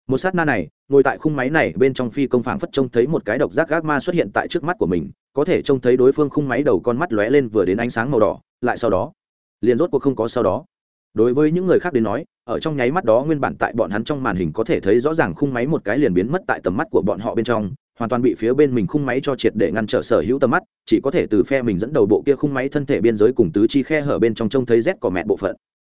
Một sát na này, ngồi tại khung máy này bên trong phi công phảng phất trông thấy một cái độc giác gác ma xuất hiện tại trước mắt của mình, có thể trông thấy đối phương khung máy đầu con mắt lóe lên vừa đến ánh sáng màu đỏ, lại sau đó, liền rốt cuộc không có sau đó. Đối với những người khác đến nói, ở trong nháy mắt đó nguyên bản tại bọn hắn trong màn hình có thể thấy rõ ràng khung máy một cái liền biến mất tại tầm mắt của bọn họ bên trong hoàn toàn bị phía bên mình khung máy cho triệt để ngăn trở sở hữu tầm mắt, chỉ có thể từ phe mình dẫn đầu bộ kia khung máy thân thể biên giới cùng tứ chi khe hở bên trong trông thấy rét cỏ mẹ bộ phận.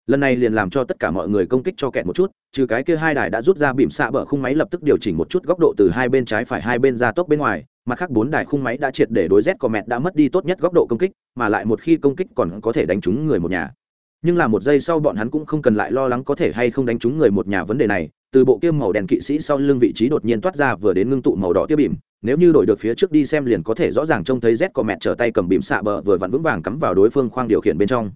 Lần này liền làm cho tất cả mọi người công kích cho kẹt một chút, trừ cái kia hai đài đã rút ra bìm xạ bờ khung máy lập tức điều chỉnh một chút góc độ từ hai bên trái phải hai bên ra tốc bên ngoài, mặt khác bốn đài khung máy đã triệt để đối rét cỏ mẹ đã mất đi tốt nhất góc độ công kích, mà lại một khi công kích còn có thể đánh trúng người một nhà. Nhưng là một giây sau bọn hắn cũng không cần lại lo lắng có thể hay không đánh trúng người một nhà vấn đề này từ bộ kiêm màu đen kỵ sĩ sau lưng vị trí đột nhiên toát ra vừa đến ngưng tụ màu đỏ tiêu bìm, nếu như đổi được phía trước đi xem liền có thể rõ ràng trông thấy z có mẹ trở tay cầm bìm xạ bờ vừa vặn vững vàng cắm vào đối phương khoang điều khiển bên trong.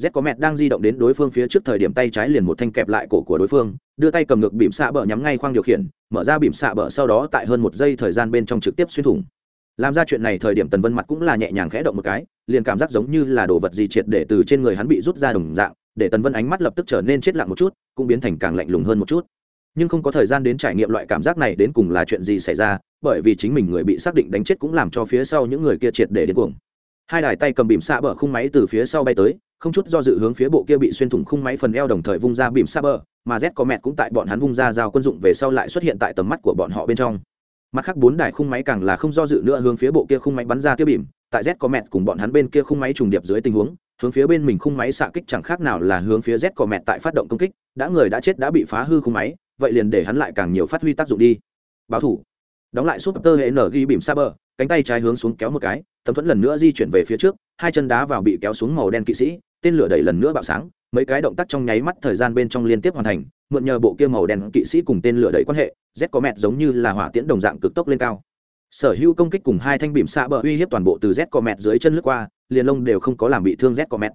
Z có mẹ đang di động đến đối phương phía trước thời điểm tay trái liền một thanh kẹp lại cổ của đối phương, đưa tay cầm ngược bìm xạ bờ nhắm ngay khoang điều khiển, mở ra bìm xạ bờ sau đó tại hơn một giây thời gian bên trong trực tiếp xuyên thủng. Làm ra chuyện này thời điểm tần vân mặt cũng là nhẹ nhàng khẽ động một cái, liền cảm giác giống như là đồ vật gì triệt để từ trên người hắn bị rút ra đồng dạng, để tần vân ánh mắt lập tức trở nên chết lặng một chút, cũng biến thành càng lạnh lùng hơn một chút nhưng không có thời gian đến trải nghiệm loại cảm giác này đến cùng là chuyện gì xảy ra, bởi vì chính mình người bị xác định đánh chết cũng làm cho phía sau những người kia triệt để đến cuồng. Hai đài tay cầm bìm xạ bờ khung máy từ phía sau bay tới, không chút do dự hướng phía bộ kia bị xuyên thủng khung máy phần eo đồng thời vung ra bìm xạ bờ, mà z có mẹ cũng tại bọn hắn vung ra giao quân dụng về sau lại xuất hiện tại tầm mắt của bọn họ bên trong. Mặt khác bốn đài khung máy càng là không do dự nữa hướng phía bộ kia khung máy bắn ra tiêu bìm, tại z có mẹ cùng bọn hắn bên kia khung máy trùng điệp dưới tình huống, hướng phía bên mình khung máy xạ kích chẳng khác nào là hướng phía z có mẹ tại phát động công kích, đã người đã chết đã bị phá hư khung máy vậy liền để hắn lại càng nhiều phát huy tác dụng đi. Báo thủ. Đóng lại súp tơ hệ nở ghi bìm xa bờ cánh tay trái hướng xuống kéo một cái tấm thuẫn lần nữa di chuyển về phía trước, hai chân đá vào bị kéo xuống màu đen kỵ sĩ, tên lửa đẩy lần nữa bạo sáng, mấy cái động tác trong nháy mắt thời gian bên trong liên tiếp hoàn thành, mượn nhờ bộ kia màu đen kỵ sĩ cùng tên lửa đẩy quan hệ, z có mẹt giống như là hỏa tiễn đồng dạng cực tốc lên cao. Sở hữu công kích cùng hai thanh bìm xạ bờ uy hiếp toàn bộ từ z có mẹt dưới chân lướt qua, liền lông đều không có làm bị thương z có mẹt.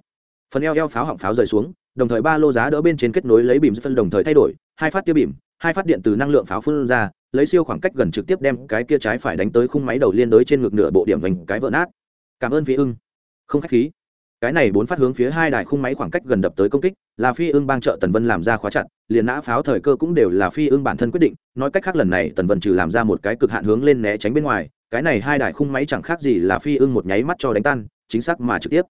Phần eo eo pháo hỏng pháo rời xuống, đồng thời ba lô giá đỡ bên trên kết nối lấy bìm phân đồng thời thay đổi hai phát tiêu bìm, hai phát điện từ năng lượng pháo phun ra, lấy siêu khoảng cách gần trực tiếp đem cái kia trái phải đánh tới khung máy đầu liên đối trên ngực nửa bộ điểm vành cái vỡ nát. Cảm ơn phi ưng. Không khách khí. Cái này bốn phát hướng phía hai đài khung máy khoảng cách gần đập tới công kích, là phi ưng bang trợ tần vân làm ra khóa chặt, liền nã pháo thời cơ cũng đều là phi ưng bản thân quyết định, nói cách khác lần này tần vân trừ làm ra một cái cực hạn hướng lên né tránh bên ngoài, cái này hai đài khung máy chẳng khác gì là phi ưng một nháy mắt cho đánh tan, chính xác mà trực tiếp.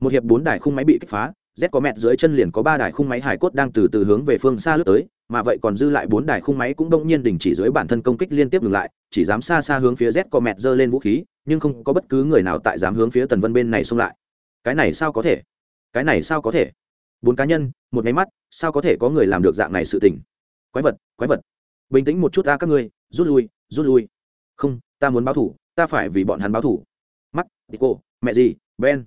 Một hiệp bốn đài khung máy bị kích phá z có mẹt dưới chân liền có ba đài khung máy hải cốt đang từ từ hướng về phương xa lướt tới, mà vậy còn dư lại bốn đài khung máy cũng đông nhiên đình chỉ dưới bản thân công kích liên tiếp ngừng lại, chỉ dám xa xa hướng phía z có mẹt giơ lên vũ khí, nhưng không có bất cứ người nào tại dám hướng phía tần vân bên này xông lại. Cái này sao có thể? Cái này sao có thể? Bốn cá nhân, một máy mắt, sao có thể có người làm được dạng này sự tình? Quái vật quái vật. Bình tĩnh một chút ta các ngươi, rút lui rút lui. Không, ta muốn báo thủ, ta phải vì bọn hắn báo thủ. Mắt cô mẹ gì, ben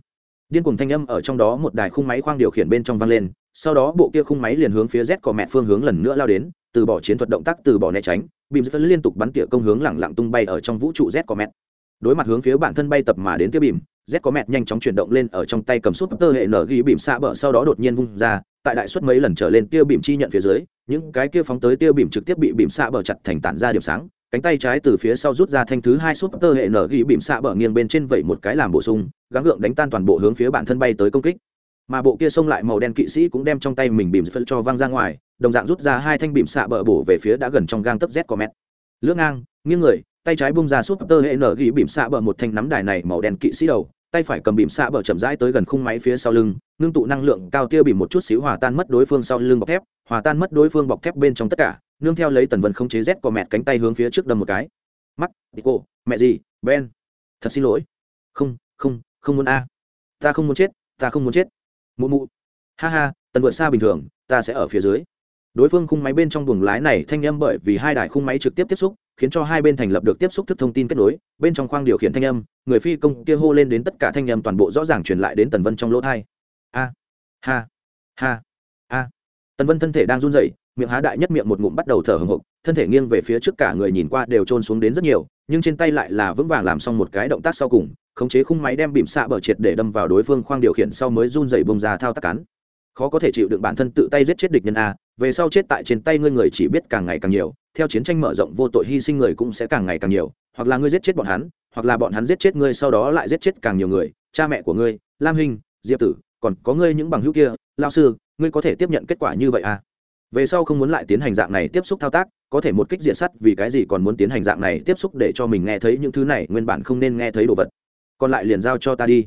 điên cùng thanh âm ở trong đó một đài khung máy khoang điều khiển bên trong vang lên, sau đó bộ kia khung máy liền hướng phía z có mẹ phương hướng lần nữa lao đến, từ bỏ chiến thuật động tác, từ bỏ né tránh, bìm dứt liên tục bắn tỉa công hướng lẳng lặng tung bay ở trong vũ trụ z có mẹ. Đối mặt hướng phía bản thân bay tập mà đến tiêu bìm, z có mẹ nhanh chóng chuyển động lên ở trong tay cầm sút tơ hệ nở ghi bìm xạ bờ sau đó đột nhiên vung ra, tại đại suất mấy lần trở lên tiêu bìm chi nhận phía dưới, những cái kia phóng tới tiêu bìm trực tiếp bị bìm xạ bờ chặt thành tản ra điểm sáng cánh tay trái từ phía sau rút ra thanh thứ hai súp tơ hệ nở ghi bìm xạ bờ nghiêng bên trên vẩy một cái làm bổ sung, gắng gượng đánh tan toàn bộ hướng phía bản thân bay tới công kích. Mà bộ kia xông lại màu đen kỵ sĩ cũng đem trong tay mình bìm phân cho văng ra ngoài, đồng dạng rút ra hai thanh bìm xạ bờ bổ về phía đã gần trong gang tấp z comet lưỡng ngang, nghiêng người, tay trái bung ra súp tơ hệ nở ghi bìm xạ bờ một thanh nắm đài này màu đen kỵ sĩ đầu tay phải cầm bìm xạ bờ chậm rãi tới gần khung máy phía sau lưng, ngưng tụ năng lượng cao tiêu bìm một chút xíu hòa tan mất đối phương sau lưng bọc thép, hòa tan mất đối phương bọc thép bên trong tất cả, nương theo lấy tần vân không chế rét của mẹ cánh tay hướng phía trước đâm một cái. Mắt đi cô mẹ gì, ben. Thật xin lỗi. Không không không muốn a. Ta không muốn chết, ta không muốn chết. Mụ mụ. Ha ha, tần vượt xa bình thường, ta sẽ ở phía dưới. Đối phương khung máy bên trong buồng lái này thanh âm bởi vì hai đài khung máy trực tiếp tiếp xúc khiến cho hai bên thành lập được tiếp xúc thức thông tin kết nối, bên trong khoang điều khiển thanh âm, người phi công kia hô lên đến tất cả thanh âm toàn bộ rõ ràng truyền lại đến tần vân trong lỗ thai a, ha ha, a. Tần vân thân thể đang run rẩy, miệng há đại nhất miệng một ngụm bắt đầu thở hồng hộc, thân thể nghiêng về phía trước cả người nhìn qua đều trôn xuống đến rất nhiều, nhưng trên tay lại là vững vàng làm xong một cái động tác sau cùng, khống chế khung máy đem bìm xạ bờ triệt để đâm vào đối phương khoang điều khiển sau mới run dậy bông ra thao tác cắn khó có thể chịu đựng bản thân tự tay giết chết địch nhân a về sau chết tại trên tay ngươi người chỉ biết càng ngày càng nhiều, theo chiến tranh mở rộng vô tội hy sinh người cũng sẽ càng ngày càng nhiều, hoặc là ngươi giết chết bọn hắn, hoặc là bọn hắn giết chết ngươi sau đó lại giết chết càng nhiều người, cha mẹ của ngươi, lam hình diệp tử, còn có ngươi những bằng hữu kia lao sư, ngươi có thể tiếp nhận kết quả như vậy à? Về sau không muốn lại tiến hành dạng này tiếp xúc thao tác, có thể một kích diện sắt vì cái gì còn muốn tiến hành dạng này tiếp xúc để cho mình nghe thấy những thứ này, nguyên bản không nên nghe thấy đồ vật. Còn lại liền giao cho ta đi.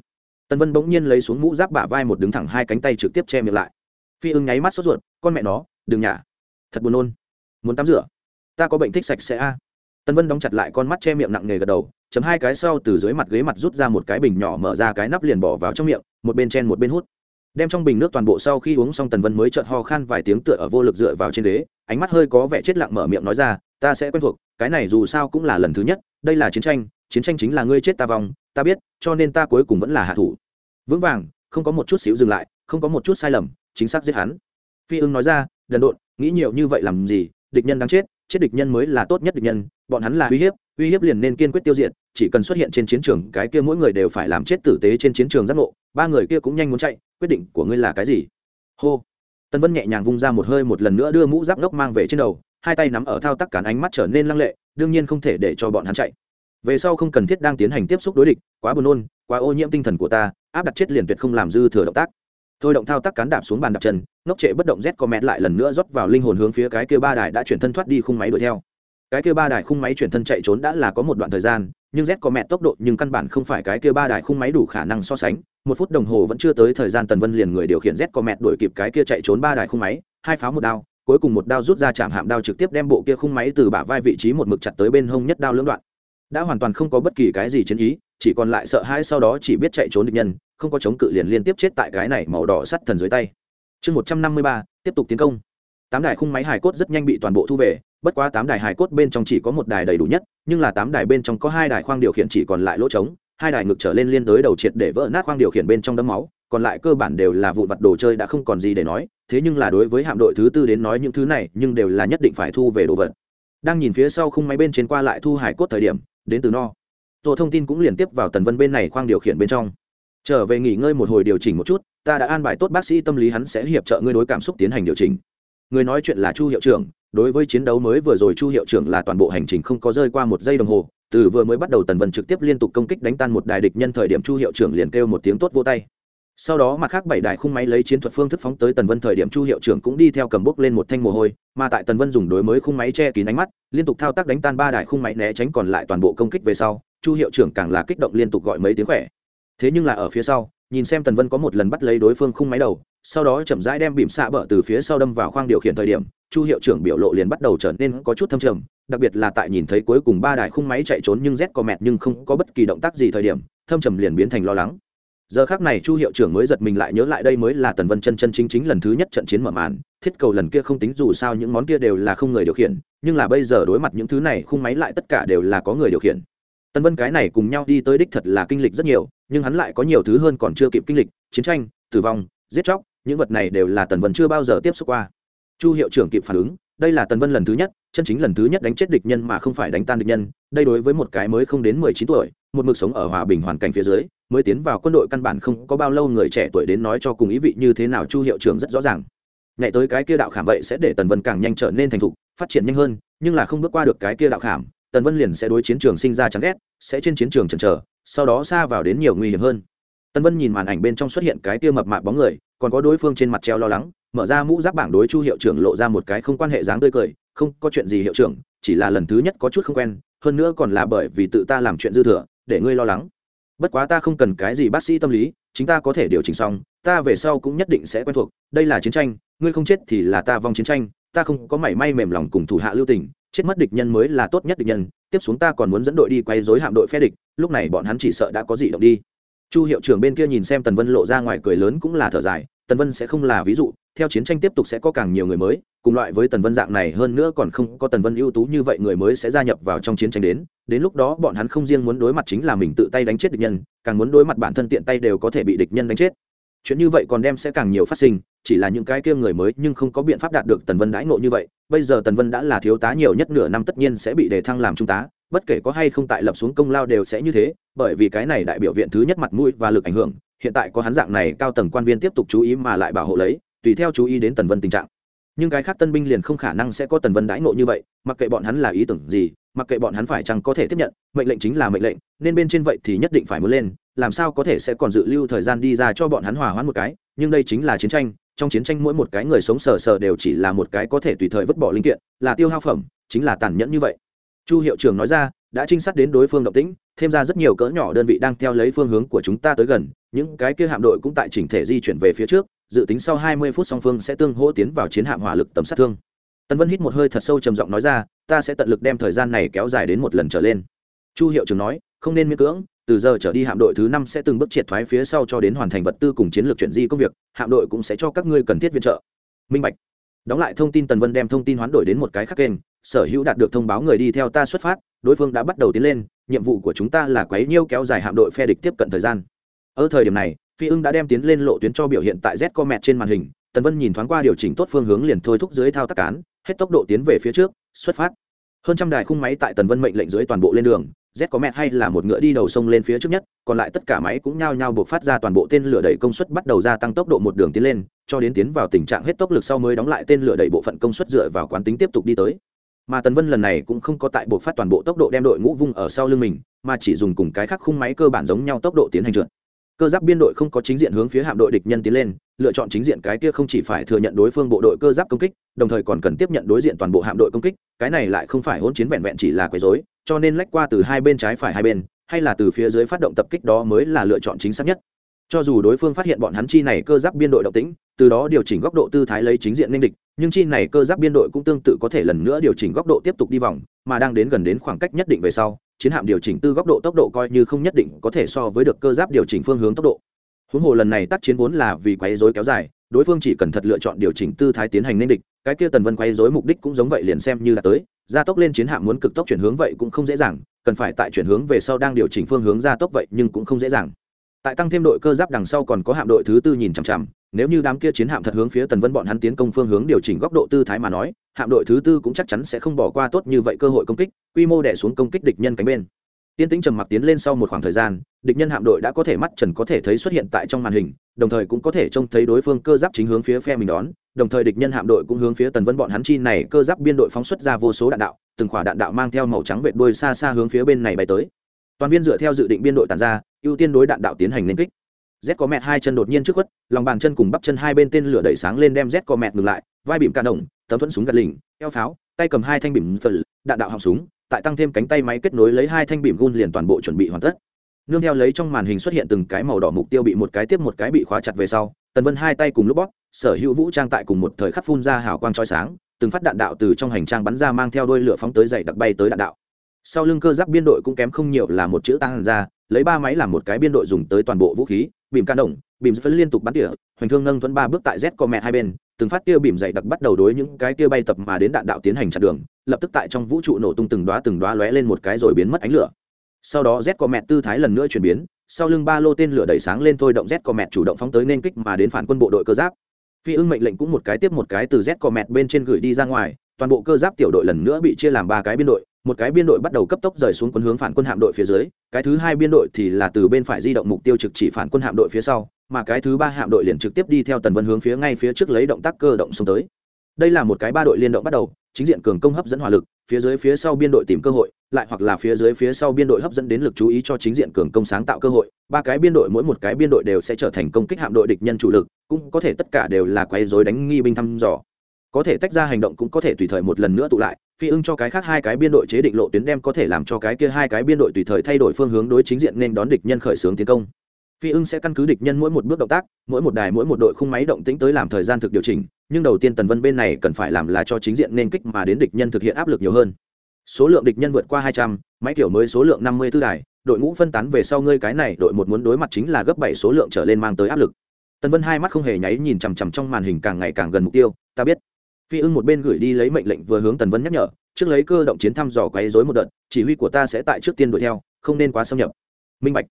Tần vân bỗng nhiên lấy xuống mũ giáp bả vai một đứng thẳng hai cánh tay trực tiếp che miệng lại. Phi ưng nháy mắt sốt ruột, con mẹ nó đừng nhả. Thật buồn nôn. Muốn tắm rửa. Ta có bệnh thích sạch sẽ a. À. tần vân đóng chặt lại con mắt che miệng nặng nề gật đầu, chấm hai cái sau từ dưới mặt ghế mặt rút ra một cái bình nhỏ mở ra cái nắp liền bỏ vào trong miệng, một bên chen một bên hút. Đem trong bình nước toàn bộ sau khi uống xong tần vân mới chợt ho khan vài tiếng tựa ở vô lực dựa vào trên ghế, ánh mắt hơi có vẻ chết lặng mở miệng nói ra, ta sẽ quen thuộc, cái này dù sao cũng là lần thứ nhất, đây là chiến tranh chiến tranh chính là ngươi chết ta vong, ta biết, cho nên ta cuối cùng vẫn là hạ thủ. Vững vàng, không có một chút xíu dừng lại, không có một chút sai lầm, chính xác giết hắn. Phi ưng nói ra đần độn, nghĩ nhiều như vậy làm gì? Địch nhân đang chết chết địch nhân mới là tốt nhất địch nhân. Bọn hắn là uy hiếp uy hiếp liền nên kiên quyết tiêu diệt, chỉ cần xuất hiện trên chiến trường, cái kia mỗi người đều phải làm chết tử tế trên chiến trường giác ngộ. Ba người kia cũng nhanh muốn chạy, quyết định của ngươi là cái gì? Hô. Tân vân nhẹ nhàng vung ra một hơi một lần nữa đưa mũ giáp ngốc mang về trên đầu, hai tay nắm ở thao tác cản ánh mắt trở nên lăng lệ, đương nhiên không thể để cho bọn hắn chạy. Về sau không cần thiết đang tiến hành tiếp xúc đối địch, quá buồn nôn, quá ô nhiễm tinh thần của ta, áp đặt chết liền tuyệt không làm dư thừa động tác thôi động thao tác cán đạp xuống bàn đạp chân, ngốc trệ bất động z comment lại lần nữa rót vào linh hồn hướng phía cái kia ba đài đã chuyển thân thoát đi khung máy đuổi theo. Cái kia ba đài khung máy chuyển thân chạy trốn đã là có một đoạn thời gian, nhưng z comment tốc độ nhưng căn bản không phải cái kia ba đài khung máy đủ khả năng so sánh. Một phút đồng hồ vẫn chưa tới thời gian tần vân liền người điều khiển z comment đuổi kịp cái kia chạy trốn ba đài khung máy, hai pháo một đao, cuối cùng một đao rút ra chạm hạm đao trực tiếp đem bộ kia khung máy từ bả vai vị trí một mực chặt tới bên hông nhất đao lưỡng đoạn. Đã hoàn toàn không có bất kỳ cái gì chiến ý, chỉ còn lại sợ hãi sau đó chỉ biết chạy trốn địch nhân không có chống cự liền liên tiếp chết tại cái này màu đỏ sắt thần dưới tay. Chương một trăm năm mươi ba, tiếp tục tiến công. Tám đài khung máy hài cốt rất nhanh bị toàn bộ thu về, bất quá tám đài hài cốt bên trong chỉ có một đài đầy đủ nhất, nhưng là tám đài bên trong có hai đài khoang điều khiển chỉ còn lại lỗ trống, hai đài ngực trở lên liên đối đầu triệt để vỡ nát khoang điều khiển bên trong đấm máu, còn lại cơ bản đều là vụn vặt đồ chơi đã không còn gì để nói, thế nhưng là đối với hạm đội thứ tư đến nói những thứ này, nhưng đều là nhất định phải thu về đồ vật. Đang nhìn phía sau khung máy bên trên qua lại thu hải cốt thời điểm, đến từ no. Tổ thông tin cũng liền tiếp vào tần vân bên này khoang điều khiển bên trong trở về nghỉ ngơi một hồi điều chỉnh một chút, ta đã an bài tốt bác sĩ tâm lý hắn sẽ hiệp trợ ngươi đối cảm xúc tiến hành điều chỉnh. Người nói chuyện là chu hiệu trưởng, đối với chiến đấu mới vừa rồi chu hiệu trưởng là toàn bộ hành trình không có rơi qua một giây đồng hồ, từ vừa mới bắt đầu tần vân trực tiếp liên tục công kích đánh tan một đài địch nhân thời điểm chu hiệu trưởng liền kêu một tiếng tốt vô tay. Sau đó mặt khác bảy đài khung máy lấy chiến thuật phương thức phóng tới tần vân thời điểm chu hiệu trưởng cũng đi theo cầm bốc lên một thanh mồ hôi, mà tại tần vân dùng đối mới khung máy che kín ánh mắt, liên tục thao tác đánh tan ba đài khung máy né tránh còn lại toàn bộ công kích về sau, chu hiệu trưởng càng là kích động liên tục gọi mấy tiếng khỏe thế nhưng là ở phía sau, nhìn xem tần vân có một lần bắt lấy đối phương khung máy đầu, sau đó chậm rãi đem bìm xạ bờ từ phía sau đâm vào khoang điều khiển thời điểm, chu hiệu trưởng biểu lộ liền bắt đầu trở nên có chút thâm trầm, đặc biệt là tại nhìn thấy cuối cùng ba đài khung máy chạy trốn nhưng z có mẹt nhưng không có bất kỳ động tác gì thời điểm, thâm trầm liền biến thành lo lắng. Giờ khác này chu hiệu trưởng mới giật mình lại nhớ lại đây mới là tần vân chân chân chính chính lần thứ nhất trận chiến mở màn, thiết cầu lần kia không tính dù sao những món kia đều là không người điều khiển, nhưng là bây giờ đối mặt những thứ này khung máy lại tất cả đều là có người điều khiển tần vân cái này cùng nhau đi tới đích thật là kinh lịch rất nhiều, nhưng hắn lại có nhiều thứ hơn còn chưa kịp kinh lịch, chiến tranh, tử vong, giết chóc, những vật này đều là tần vân chưa bao giờ tiếp xúc qua. Chu hiệu trưởng kịp phản ứng, đây là tần vân lần thứ nhất, chân chính lần thứ nhất đánh chết địch nhân mà không phải đánh tan địch nhân, đây đối với một cái mới không đến mười chín tuổi, một mực sống ở hòa bình hoàn cảnh phía dưới, mới tiến vào quân đội căn bản không có bao lâu người trẻ tuổi đến nói cho cùng ý vị như thế nào chu hiệu trưởng rất rõ ràng. Nhảy tới cái kia đạo khảm vậy sẽ để tần vân càng nhanh trở nên thành thục, phát triển nhanh hơn, nhưng là không bước qua được cái kia đạo khảm tần vân liền sẽ đối chiến trường sinh ra chán ghét, sẽ trên chiến trường chần chờ, sau đó xa vào đến nhiều nguy hiểm hơn. Tần vân nhìn màn ảnh bên trong xuất hiện cái kia mập mạp bóng người, còn có đối phương trên mặt treo lo lắng, mở ra mũ giáp bảng đối chu hiệu trưởng lộ ra một cái không quan hệ dáng tươi cười, không có chuyện gì hiệu trưởng, chỉ là lần thứ nhất có chút không quen, hơn nữa còn là bởi vì tự ta làm chuyện dư thừa, để ngươi lo lắng. Bất quá ta không cần cái gì bác sĩ tâm lý, chính ta có thể điều chỉnh xong, ta về sau cũng nhất định sẽ quen thuộc, đây là chiến tranh, ngươi không chết thì là ta vong chiến tranh, ta không có mảy may mềm lòng cùng thủ hạ lưu tình chết mất địch nhân mới là tốt nhất địch nhân, tiếp xuống ta còn muốn dẫn đội đi quay dối hạm đội phe địch, lúc này bọn hắn chỉ sợ đã có gì động đi. Chu hiệu trưởng bên kia nhìn xem tần vân lộ ra ngoài cười lớn cũng là thở dài, tần vân sẽ không là ví dụ, theo chiến tranh tiếp tục sẽ có càng nhiều người mới, cùng loại với tần vân dạng này hơn nữa còn không có tần vân ưu tú như vậy người mới sẽ gia nhập vào trong chiến tranh đến đến lúc đó bọn hắn không riêng muốn đối mặt chính là mình tự tay đánh chết địch nhân, càng muốn đối mặt bản thân tiện tay đều có thể bị địch nhân đánh chết. Chuyện như vậy còn đem sẽ càng nhiều phát sinh chỉ là những cái kia người mới nhưng không có biện pháp đạt được tần vân đãi ngộ như vậy, bây giờ tần vân đã là thiếu tá nhiều nhất nửa năm tất nhiên sẽ bị đề thăng làm trung tá, bất kể có hay không tại lập xuống công lao đều sẽ như thế, bởi vì cái này đại biểu viện thứ nhất mặt mũi và lực ảnh hưởng, hiện tại có hắn dạng này cao tầng quan viên tiếp tục chú ý mà lại bảo hộ lấy, tùy theo chú ý đến tần vân tình trạng. Nhưng cái khác tân binh liền không khả năng sẽ có tần vân đãi ngộ như vậy, mặc kệ bọn hắn là ý tưởng gì, mặc kệ bọn hắn phải chăng có thể tiếp nhận, mệnh lệnh chính là mệnh lệnh, nên bên trên vậy thì nhất định phải muốn lên, làm sao có thể sẽ còn dự lưu thời gian đi ra cho bọn hắn hòa hoãn một cái, nhưng đây chính là chiến tranh trong chiến tranh mỗi một cái người sống sờ sờ đều chỉ là một cái có thể tùy thời vứt bỏ linh kiện, là tiêu hao phẩm, chính là tàn nhẫn như vậy. Chu hiệu trưởng nói ra, đã trinh sát đến đối phương động tĩnh, thêm ra rất nhiều cỡ nhỏ đơn vị đang theo lấy phương hướng của chúng ta tới gần, những cái kia hạm đội cũng tại chỉnh thể di chuyển về phía trước, dự tính sau 20 phút song phương sẽ tương hỗ tiến vào chiến hạm hỏa lực tầm sát thương. Tân vân hít một hơi thật sâu trầm giọng nói ra, ta sẽ tận lực đem thời gian này kéo dài đến một lần trở lên. Chu hiệu trưởng nói, không nên miễn cưỡng từ giờ trở đi hạm đội thứ năm sẽ từng bước triệt thoái phía sau cho đến hoàn thành vật tư cùng chiến lược chuyển di công việc, hạm đội cũng sẽ cho các ngươi cần thiết viện trợ. Minh bạch. Đóng lại thông tin tần vân đem thông tin hoán đổi đến một cái khác kênh, sở hữu đạt được thông báo người đi theo ta xuất phát, đối phương đã bắt đầu tiến lên, nhiệm vụ của chúng ta là quấy nhiêu kéo dài hạm đội phe địch tiếp cận thời gian. Ở thời điểm này, phi ưng đã đem tiến lên lộ tuyến cho biểu hiện tại z comet trên màn hình, tần vân nhìn thoáng qua điều chỉnh tốt phương hướng liền thôi thúc dưới thao tác cán, hết tốc độ tiến về phía trước, xuất phát hơn trăm đài khung máy tại tần vân mệnh lệnh dưới toàn bộ lên đường, z có mẹ hay là một ngựa đi đầu sông lên phía trước nhất, còn lại tất cả máy cũng nhao nhao buộc phát ra toàn bộ tên lửa đẩy công suất bắt đầu gia tăng tốc độ một đường tiến lên, cho đến tiến vào tình trạng hết tốc lực sau mới đóng lại tên lửa đẩy bộ phận công suất dựa vào quán tính tiếp tục đi tới. Mà tần vân lần này cũng không có tại buộc phát toàn bộ tốc độ đem đội ngũ vung ở sau lưng mình, mà chỉ dùng cùng cái khác khung máy cơ bản giống nhau tốc độ tiến hành trượt cơ giáp biên đội không có chính diện hướng phía hạm đội địch nhân tiến lên, lựa chọn chính diện cái kia không chỉ phải thừa nhận đối phương bộ đội cơ giáp công kích, đồng thời còn cần tiếp nhận đối diện toàn bộ hạm đội công kích, cái này lại không phải hỗn chiến vẹn vẹn chỉ là quấy rối, cho nên lách qua từ hai bên trái phải hai bên, hay là từ phía dưới phát động tập kích đó mới là lựa chọn chính xác nhất. Cho dù đối phương phát hiện bọn hắn chi này cơ giáp biên đội động tĩnh, từ đó điều chỉnh góc độ tư thái lấy chính diện nên địch, nhưng chi này cơ giáp biên đội cũng tương tự có thể lần nữa điều chỉnh góc độ tiếp tục đi vòng, mà đang đến gần đến khoảng cách nhất định về sau chiến hạm điều chỉnh tư góc độ tốc độ coi như không nhất định có thể so với được cơ giáp điều chỉnh phương hướng tốc độ. Huống hồ lần này tác chiến vốn là vì quấy rối kéo dài, đối phương chỉ cần thật lựa chọn điều chỉnh tư thái tiến hành nên địch, cái kia tần vân quấy rối mục đích cũng giống vậy liền xem như là tới, gia tốc lên chiến hạm muốn cực tốc chuyển hướng vậy cũng không dễ dàng, cần phải tại chuyển hướng về sau đang điều chỉnh phương hướng gia tốc vậy nhưng cũng không dễ dàng tại tăng thêm đội cơ giáp đằng sau còn có hạm đội thứ tư nhìn chằm chằm, nếu như đám kia chiến hạm thật hướng phía tần vân bọn hắn tiến công phương hướng điều chỉnh góc độ tư thái mà nói, hạm đội thứ tư cũng chắc chắn sẽ không bỏ qua tốt như vậy cơ hội công kích, quy mô đẻ xuống công kích địch nhân cánh bên. Tiên tĩnh trầm mặc tiến lên sau một khoảng thời gian, địch nhân hạm đội đã có thể mắt trần có thể thấy xuất hiện tại trong màn hình, đồng thời cũng có thể trông thấy đối phương cơ giáp chính hướng phía phe mình đón, đồng thời địch nhân hạm đội cũng hướng phía tần vân bọn hắn chi này cơ giáp biên đội phóng xuất ra vô số đạn đạo, từng khỏa đạn đạo mang theo màu trắng vệt đuôi xa xa hướng phía bên này bay tới toàn viên dựa theo dự định biên đội tàn ra, ưu tiên đối đạn đạo tiến hành nên kích. Z có mẹt hai chân đột nhiên trước khuất, lòng bàn chân cùng bắp chân hai bên tên lửa đẩy sáng lên đem z có mẹt ngừng lại, vai bìm ca đồng, tấm thuẫn súng gạt lình eo pháo, tay cầm hai thanh bìm phật, đạn đạo họng súng, tại tăng thêm cánh tay máy kết nối lấy hai thanh bìm gun liền toàn bộ chuẩn bị hoàn tất. Nương theo lấy trong màn hình xuất hiện từng cái màu đỏ mục tiêu bị một cái tiếp một cái bị khóa chặt về sau, tần vân hai tay cùng lúc bóp, sở hữu vũ trang tại cùng một thời khắc phun ra hào quang trói sáng, từng phát đạn đạo từ trong hành trang bắn ra mang theo đôi lửa phóng tới dậy đặc bay tới đạn đạo sau lưng cơ giáp biên đội cũng kém không nhiều là một chữ tăng ra, lấy ba máy làm một cái biên đội dùng tới toàn bộ vũ khí, bìm can động bìm phân liên tục bắn tỉa, hoành thương nâng thuẫn ba bước tại z co hai bên, từng phát tia bìm dày đặc bắt đầu đối những cái tia bay tập mà đến đạn đạo tiến hành chặn đường, lập tức tại trong vũ trụ nổ tung từng đoá từng đoá lóe lên một cái rồi biến mất ánh lửa. Sau đó z co tư thái lần nữa chuyển biến, sau lưng ba lô tên lửa đẩy sáng lên thôi động z co chủ động phóng tới nên kích mà đến phản quân bộ đội cơ giáp. Phi ưng mệnh lệnh cũng một cái tiếp một cái từ z co bên trên gửi đi ra ngoài, toàn bộ cơ giáp tiểu đội lần nữa bị chia làm ba cái biên đội một cái biên đội bắt đầu cấp tốc rời xuống quân hướng phản quân hạm đội phía dưới, cái thứ hai biên đội thì là từ bên phải di động mục tiêu trực chỉ phản quân hạm đội phía sau, mà cái thứ ba hạm đội liền trực tiếp đi theo tần vân hướng phía ngay phía trước lấy động tác cơ động xông tới. Đây là một cái ba đội liên động bắt đầu, chính diện cường công hấp dẫn hỏa lực, phía dưới phía sau biên đội tìm cơ hội, lại hoặc là phía dưới phía sau biên đội hấp dẫn đến lực chú ý cho chính diện cường công sáng tạo cơ hội, ba cái biên đội mỗi một cái biên đội đều sẽ trở thành công kích hạm đội địch nhân chủ lực, cũng có thể tất cả đều là quay dối đánh nghi binh thăm dò có thể tách ra hành động cũng có thể tùy thời một lần nữa tụ lại, phi ưng cho cái khác hai cái biên đội chế định lộ tuyến đem có thể làm cho cái kia hai cái biên đội tùy thời thay đổi phương hướng đối chính diện nên đón địch nhân khởi xướng tiến công. Phi ưng sẽ căn cứ địch nhân mỗi một bước động tác, mỗi một đài mỗi một đội khung máy động tĩnh tới làm thời gian thực điều chỉnh, nhưng đầu tiên tần vân bên này cần phải làm là cho chính diện nên kích mà đến địch nhân thực hiện áp lực nhiều hơn. Số lượng địch nhân vượt qua hai trăm, máy kiểu mới số lượng năm mươi 54 đài, đội ngũ phân tán về sau ngươi cái này đội một muốn đối mặt chính là gấp bảy số lượng trở lên mang tới áp lực. Tần vân hai mắt không hề nháy nhìn chằm chằm trong màn hình càng ngày càng gần mục tiêu, ta biết phi ưng một bên gửi đi lấy mệnh lệnh vừa hướng tần vân nhắc nhở, trước lấy cơ động chiến thăm dò quấy dối một đợt, chỉ huy của ta sẽ tại trước tiên đuổi theo, không nên quá xâm nhập. Minh bạch.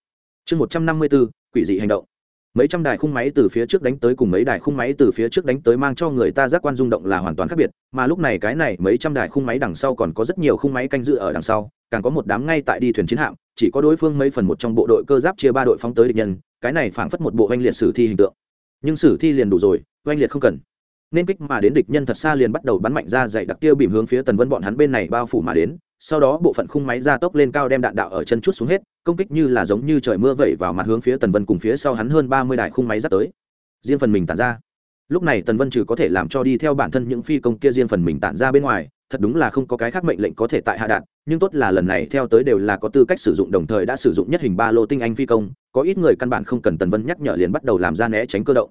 Chương một trăm năm mươi bốn quỷ dị hành động. Mấy trăm đài khung máy từ phía trước đánh tới cùng mấy đài khung máy từ phía trước đánh tới mang cho người ta giác quan rung động là hoàn toàn khác biệt, mà lúc này cái này mấy trăm đài khung máy đằng sau còn có rất nhiều khung máy canh dự ở đằng sau, càng có một đám ngay tại đi thuyền chiến hạm, chỉ có đối phương mấy phần một trong bộ đội cơ giáp chia ba đội phóng tới địch nhân, cái này phảng phất một bộ oanh liệt sử thi hình tượng. Nhưng sử thi liền đủ rồi, oanh liệt không cần nên kích mà đến địch nhân thật xa liền bắt đầu bắn mạnh ra dày đặc tiêu bìm hướng phía tần vân bọn hắn bên này bao phủ mà đến, sau đó bộ phận khung máy ra tốc lên cao đem đạn đạo ở chân chút xuống hết, công kích như là giống như trời mưa vẩy vào mặt hướng phía tần vân cùng phía sau hắn hơn ba mươi đài khung máy dắt tới. Riêng phần mình tản ra. Lúc này tần vân trừ có thể làm cho đi theo bản thân những phi công kia riêng phần mình tản ra bên ngoài, thật đúng là không có cái khác mệnh lệnh có thể tại hạ đạn, nhưng tốt là lần này theo tới đều là có tư cách sử dụng, đồng thời đã sử dụng nhất hình ba lô tinh anh phi công, có ít người căn bản không cần tần vân nhắc nhở liền bắt đầu làm ra né tránh cơ động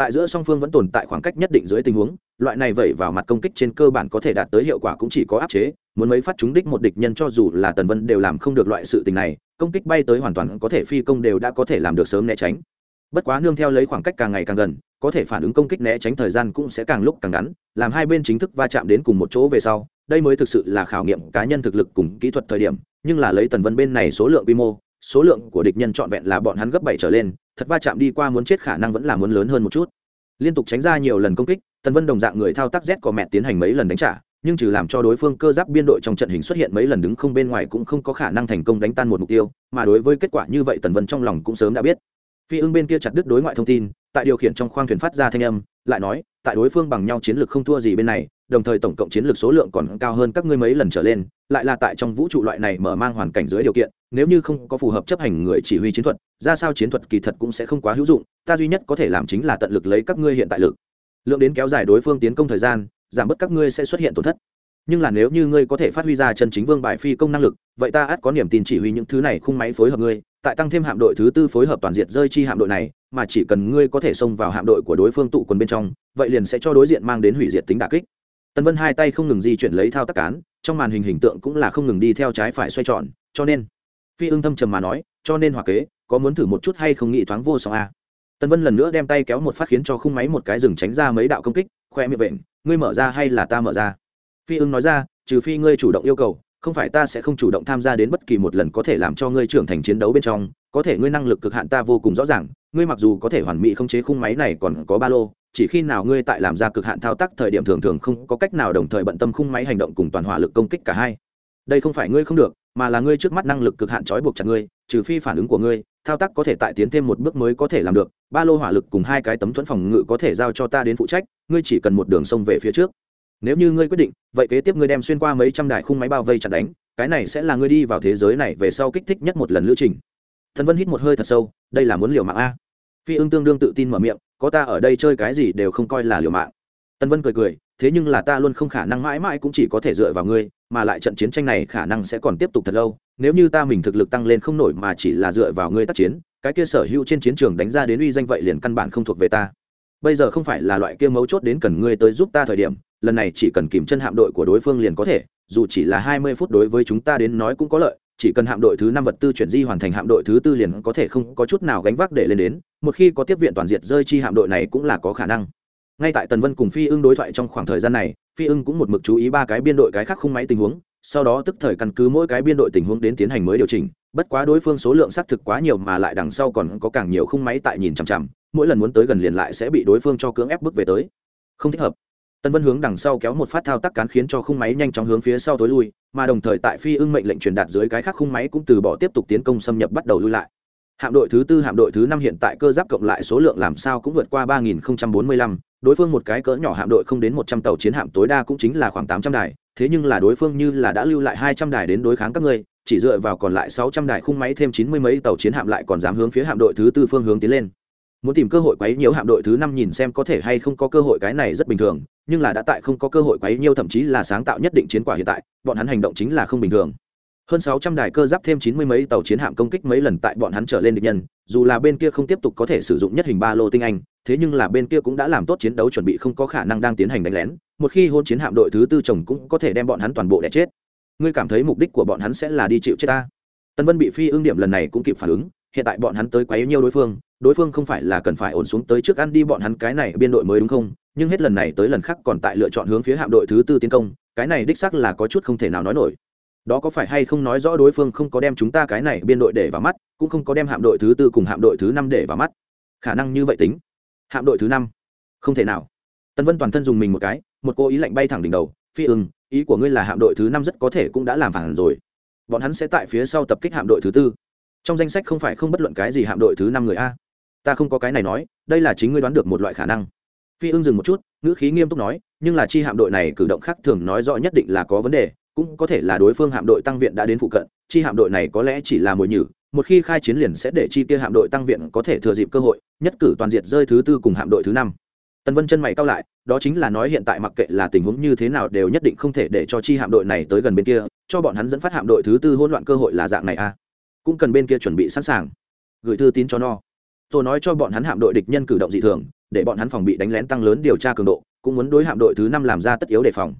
tại giữa song phương vẫn tồn tại khoảng cách nhất định dưới tình huống, loại này vẩy vào mặt công kích trên cơ bản có thể đạt tới hiệu quả cũng chỉ có áp chế, muốn mấy phát trúng đích một địch nhân cho dù là tần vân đều làm không được loại sự tình này, công kích bay tới hoàn toàn có thể phi công đều đã có thể làm được sớm né tránh. Bất quá nương theo lấy khoảng cách càng ngày càng gần, có thể phản ứng công kích né tránh thời gian cũng sẽ càng lúc càng ngắn, làm hai bên chính thức va chạm đến cùng một chỗ về sau, đây mới thực sự là khảo nghiệm cá nhân thực lực cùng kỹ thuật thời điểm, nhưng là lấy tần vân bên này số lượng quy mô số lượng của địch nhân trọn vẹn là bọn hắn gấp bảy trở lên, thật va chạm đi qua muốn chết khả năng vẫn là muốn lớn hơn một chút. Liên tục tránh ra nhiều lần công kích, tần vân đồng dạng người thao tác z có mẹ tiến hành mấy lần đánh trả, nhưng trừ làm cho đối phương cơ giáp biên đội trong trận hình xuất hiện mấy lần đứng không bên ngoài cũng không có khả năng thành công đánh tan một mục tiêu, mà đối với kết quả như vậy tần vân trong lòng cũng sớm đã biết. Phi ưng bên kia chặt đứt đối ngoại thông tin, tại điều khiển trong khoang thuyền phát ra thanh âm lại nói, tại đối phương bằng nhau chiến lược không thua gì bên này, đồng thời tổng cộng chiến lược số lượng còn cao hơn các ngươi mấy lần trở lên, lại là tại trong vũ trụ loại này mở mang hoàn cảnh dưới điều kiện, nếu như không có phù hợp chấp hành người chỉ huy chiến thuật, ra sao chiến thuật kỳ thật cũng sẽ không quá hữu dụng, ta duy nhất có thể làm chính là tận lực lấy các ngươi hiện tại lực. Lượng đến kéo dài đối phương tiến công thời gian, giảm bớt các ngươi sẽ xuất hiện tổn thất. Nhưng là nếu như ngươi có thể phát huy ra chân chính vương bài phi công năng lực, vậy ta ắt có niềm tin chỉ huy những thứ này khung máy phối hợp ngươi, tại tăng thêm hạm đội thứ tư phối hợp toàn diện rơi chi hạm đội này mà chỉ cần ngươi có thể xông vào hạm đội của đối phương tụ quần bên trong, vậy liền sẽ cho đối diện mang đến hủy diệt tính đà kích. Tân vân hai tay không ngừng di chuyển lấy thao tác cán, trong màn hình hình tượng cũng là không ngừng đi theo trái phải xoay tròn, cho nên, phi ưng thâm trầm mà nói, cho nên hòa kế, có muốn thử một chút hay không nghĩ thoáng vô song a? Tân vân lần nữa đem tay kéo một phát khiến cho khung máy một cái rừng tránh ra mấy đạo công kích, khoe miệng vện ngươi mở ra hay là ta mở ra? Phi ưng nói ra, trừ phi ngươi chủ động yêu cầu, không phải ta sẽ không chủ động tham gia đến bất kỳ một lần có thể làm cho ngươi trưởng thành chiến đấu bên trong, có thể ngươi năng lực cực hạn ta vô cùng rõ ràng ngươi mặc dù có thể hoàn mỹ khống chế khung máy này còn có ba lô, chỉ khi nào ngươi tại làm ra cực hạn thao tác thời điểm thường thường không có cách nào đồng thời bận tâm khung máy hành động cùng toàn hỏa lực công kích cả hai. Đây không phải ngươi không được, mà là ngươi trước mắt năng lực cực hạn trói buộc chặt ngươi, trừ phi phản ứng của ngươi, thao tác có thể tại tiến thêm một bước mới có thể làm được, ba lô hỏa lực cùng hai cái tấm thuẫn phòng ngự có thể giao cho ta đến phụ trách, ngươi chỉ cần một đường sông về phía trước. Nếu như ngươi quyết định, vậy kế tiếp ngươi đem xuyên qua mấy trăm đài khung máy bao vây chặt đánh, cái này sẽ là ngươi đi vào thế giới này về sau kích thích nhất một lần lữ trình. Thần vân hít một hơi thật sâu đây là muốn liều mạng a. Phi ưng tương đương tự tin mở miệng, có ta ở đây chơi cái gì đều không coi là liều mạng. Tân vân cười cười, thế nhưng là ta luôn không khả năng mãi mãi cũng chỉ có thể dựa vào ngươi, mà lại trận chiến tranh này khả năng sẽ còn tiếp tục thật lâu, nếu như ta mình thực lực tăng lên không nổi mà chỉ là dựa vào ngươi tác chiến, cái kia sở hữu trên chiến trường đánh ra đến uy danh vậy liền căn bản không thuộc về ta. Bây giờ không phải là loại kia mấu chốt đến cần ngươi tới giúp ta thời điểm, lần này chỉ cần kìm chân hạm đội của đối phương liền có thể, dù chỉ là hai mươi phút đối với chúng ta đến nói cũng có lợi chỉ cần hạm đội thứ năm vật tư chuyển di hoàn thành hạm đội thứ tư liền có thể không có chút nào gánh vác để lên đến, một khi có tiếp viện toàn diện rơi chi hạm đội này cũng là có khả năng. Ngay tại tần vân cùng phi ưng đối thoại trong khoảng thời gian này, phi ưng cũng một mực chú ý ba cái biên đội cái khác khung máy tình huống, sau đó tức thời căn cứ mỗi cái biên đội tình huống đến tiến hành mới điều chỉnh, bất quá đối phương số lượng xác thực quá nhiều mà lại đằng sau còn có càng nhiều khung máy tại nhìn chằm chằm, mỗi lần muốn tới gần liền lại sẽ bị đối phương cho cưỡng ép bước về tới. Không thích hợp tân vân hướng đằng sau kéo một phát thao tác cán khiến cho khung máy nhanh chóng hướng phía sau tối lui, mà đồng thời tại phi ưng mệnh lệnh truyền đạt dưới cái khác khung máy cũng từ bỏ tiếp tục tiến công xâm nhập bắt đầu lui lại. Hạm đội thứ tư, hạm đội thứ năm hiện tại cơ giáp cộng lại số lượng làm sao cũng vượt qua ba nghìn bốn mươi lăm, đối phương một cái cỡ nhỏ hạm đội không đến một trăm tàu chiến hạm tối đa cũng chính là khoảng tám trăm đài, thế nhưng là đối phương như là đã lưu lại hai trăm đài đến đối kháng các ngươi, chỉ dựa vào còn lại sáu trăm đài khung máy thêm chín mươi mấy tàu chiến hạm lại còn dám hướng phía hạm đội thứ tư phương hướng tiến lên muốn tìm cơ hội quấy nhiễu hạm đội thứ năm nhìn xem có thể hay không có cơ hội cái này rất bình thường, nhưng là đã tại không có cơ hội quấy nhiễu thậm chí là sáng tạo nhất định chiến quả hiện tại, bọn hắn hành động chính là không bình thường. Hơn sáu trăm đài cơ giáp thêm chín mươi mấy tàu chiến hạm công kích mấy lần tại bọn hắn trở lên địch nhân, dù là bên kia không tiếp tục có thể sử dụng nhất hình ba lô tinh anh, thế nhưng là bên kia cũng đã làm tốt chiến đấu chuẩn bị không có khả năng đang tiến hành đánh lén, một khi hôn chiến hạm đội thứ tư chồng cũng có thể đem bọn hắn toàn bộ đẻ chết. Ngươi cảm thấy mục đích của bọn hắn sẽ là đi chịu chết ta? Tân vân bị phi ương điểm lần này cũng kịp phản ứng, hiện tại bọn hắn tới quấy nhiêu đối phương đối phương không phải là cần phải ổn xuống tới trước ăn đi bọn hắn cái này biên đội mới đúng không? Nhưng hết lần này tới lần khác còn tại lựa chọn hướng phía hạm đội thứ tư tiến công, cái này đích xác là có chút không thể nào nói nổi. Đó có phải hay không nói rõ đối phương không có đem chúng ta cái này biên đội để vào mắt, cũng không có đem hạm đội thứ tư cùng hạm đội thứ năm để vào mắt? Khả năng như vậy tính. Hạm đội thứ năm? Không thể nào. Tân vân toàn thân dùng mình một cái, một cô ý lạnh bay thẳng đỉnh đầu, phi ưng, ý của ngươi là hạm đội thứ năm rất có thể cũng đã làm phản rồi. Bọn hắn sẽ tại phía sau tập kích hạm đội thứ tư. Trong danh sách không phải không bất luận cái gì hạm đội thứ năm người a ta không có cái này nói, đây là chính ngươi đoán được một loại khả năng. Phi ưng dừng một chút, ngữ khí nghiêm túc nói, nhưng là chi hạm đội này cử động khác thường nói rõ nhất định là có vấn đề, cũng có thể là đối phương hạm đội tăng viện đã đến phụ cận, chi hạm đội này có lẽ chỉ là mồi nhử, một khi khai chiến liền sẽ để chi kia hạm đội tăng viện có thể thừa dịp cơ hội, nhất cử toàn diện rơi thứ tư cùng hạm đội thứ năm. Tần vân chân mày cao lại, đó chính là nói hiện tại mặc kệ là tình huống như thế nào đều nhất định không thể để cho chi hạm đội này tới gần bên kia, cho bọn hắn dẫn phát hạm đội thứ tư hỗn loạn cơ hội là dạng này à. Cũng cần bên kia chuẩn bị sẵn sàng. Gửi thư tín cho no rồi nói cho bọn hắn hạm đội địch nhân cử động dị thường, để bọn hắn phòng bị đánh lén tăng lớn điều tra cường độ, cũng muốn đối hạm đội thứ năm làm ra tất yếu đề phòng.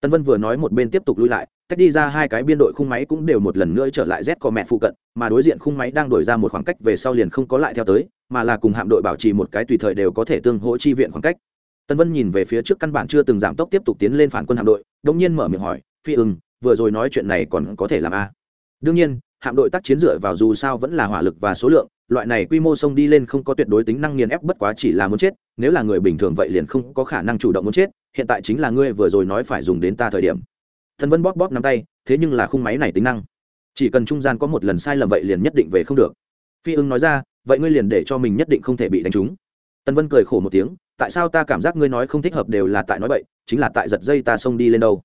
Tân vân vừa nói một bên tiếp tục lui lại, cách đi ra hai cái biên đội khung máy cũng đều một lần nữa trở lại z cò mẹ phụ cận, mà đối diện khung máy đang đổi ra một khoảng cách về sau liền không có lại theo tới, mà là cùng hạm đội bảo trì một cái tùy thời đều có thể tương hỗ chi viện khoảng cách. Tân vân nhìn về phía trước căn bản chưa từng giảm tốc tiếp tục tiến lên phản quân hạm đội đông nhiên mở miệng hỏi, phi ưng, vừa rồi nói chuyện này còn có thể làm a? Đương nhiên, hạm đội tác chiến dựa vào dù sao vẫn là hỏa lực và số lượng loại này quy mô sông đi lên không có tuyệt đối tính năng nghiền ép bất quá chỉ là muốn chết, nếu là người bình thường vậy liền không có khả năng chủ động muốn chết, hiện tại chính là ngươi vừa rồi nói phải dùng đến ta thời điểm. Thần vân bóp bóp nắm tay, thế nhưng là khung máy này tính năng. Chỉ cần trung gian có một lần sai lầm vậy liền nhất định về không được. Phi ưng nói ra, vậy ngươi liền để cho mình nhất định không thể bị đánh trúng. Tần vân cười khổ một tiếng, tại sao ta cảm giác ngươi nói không thích hợp đều là tại nói bậy, chính là tại giật dây ta xông đi lên đâu.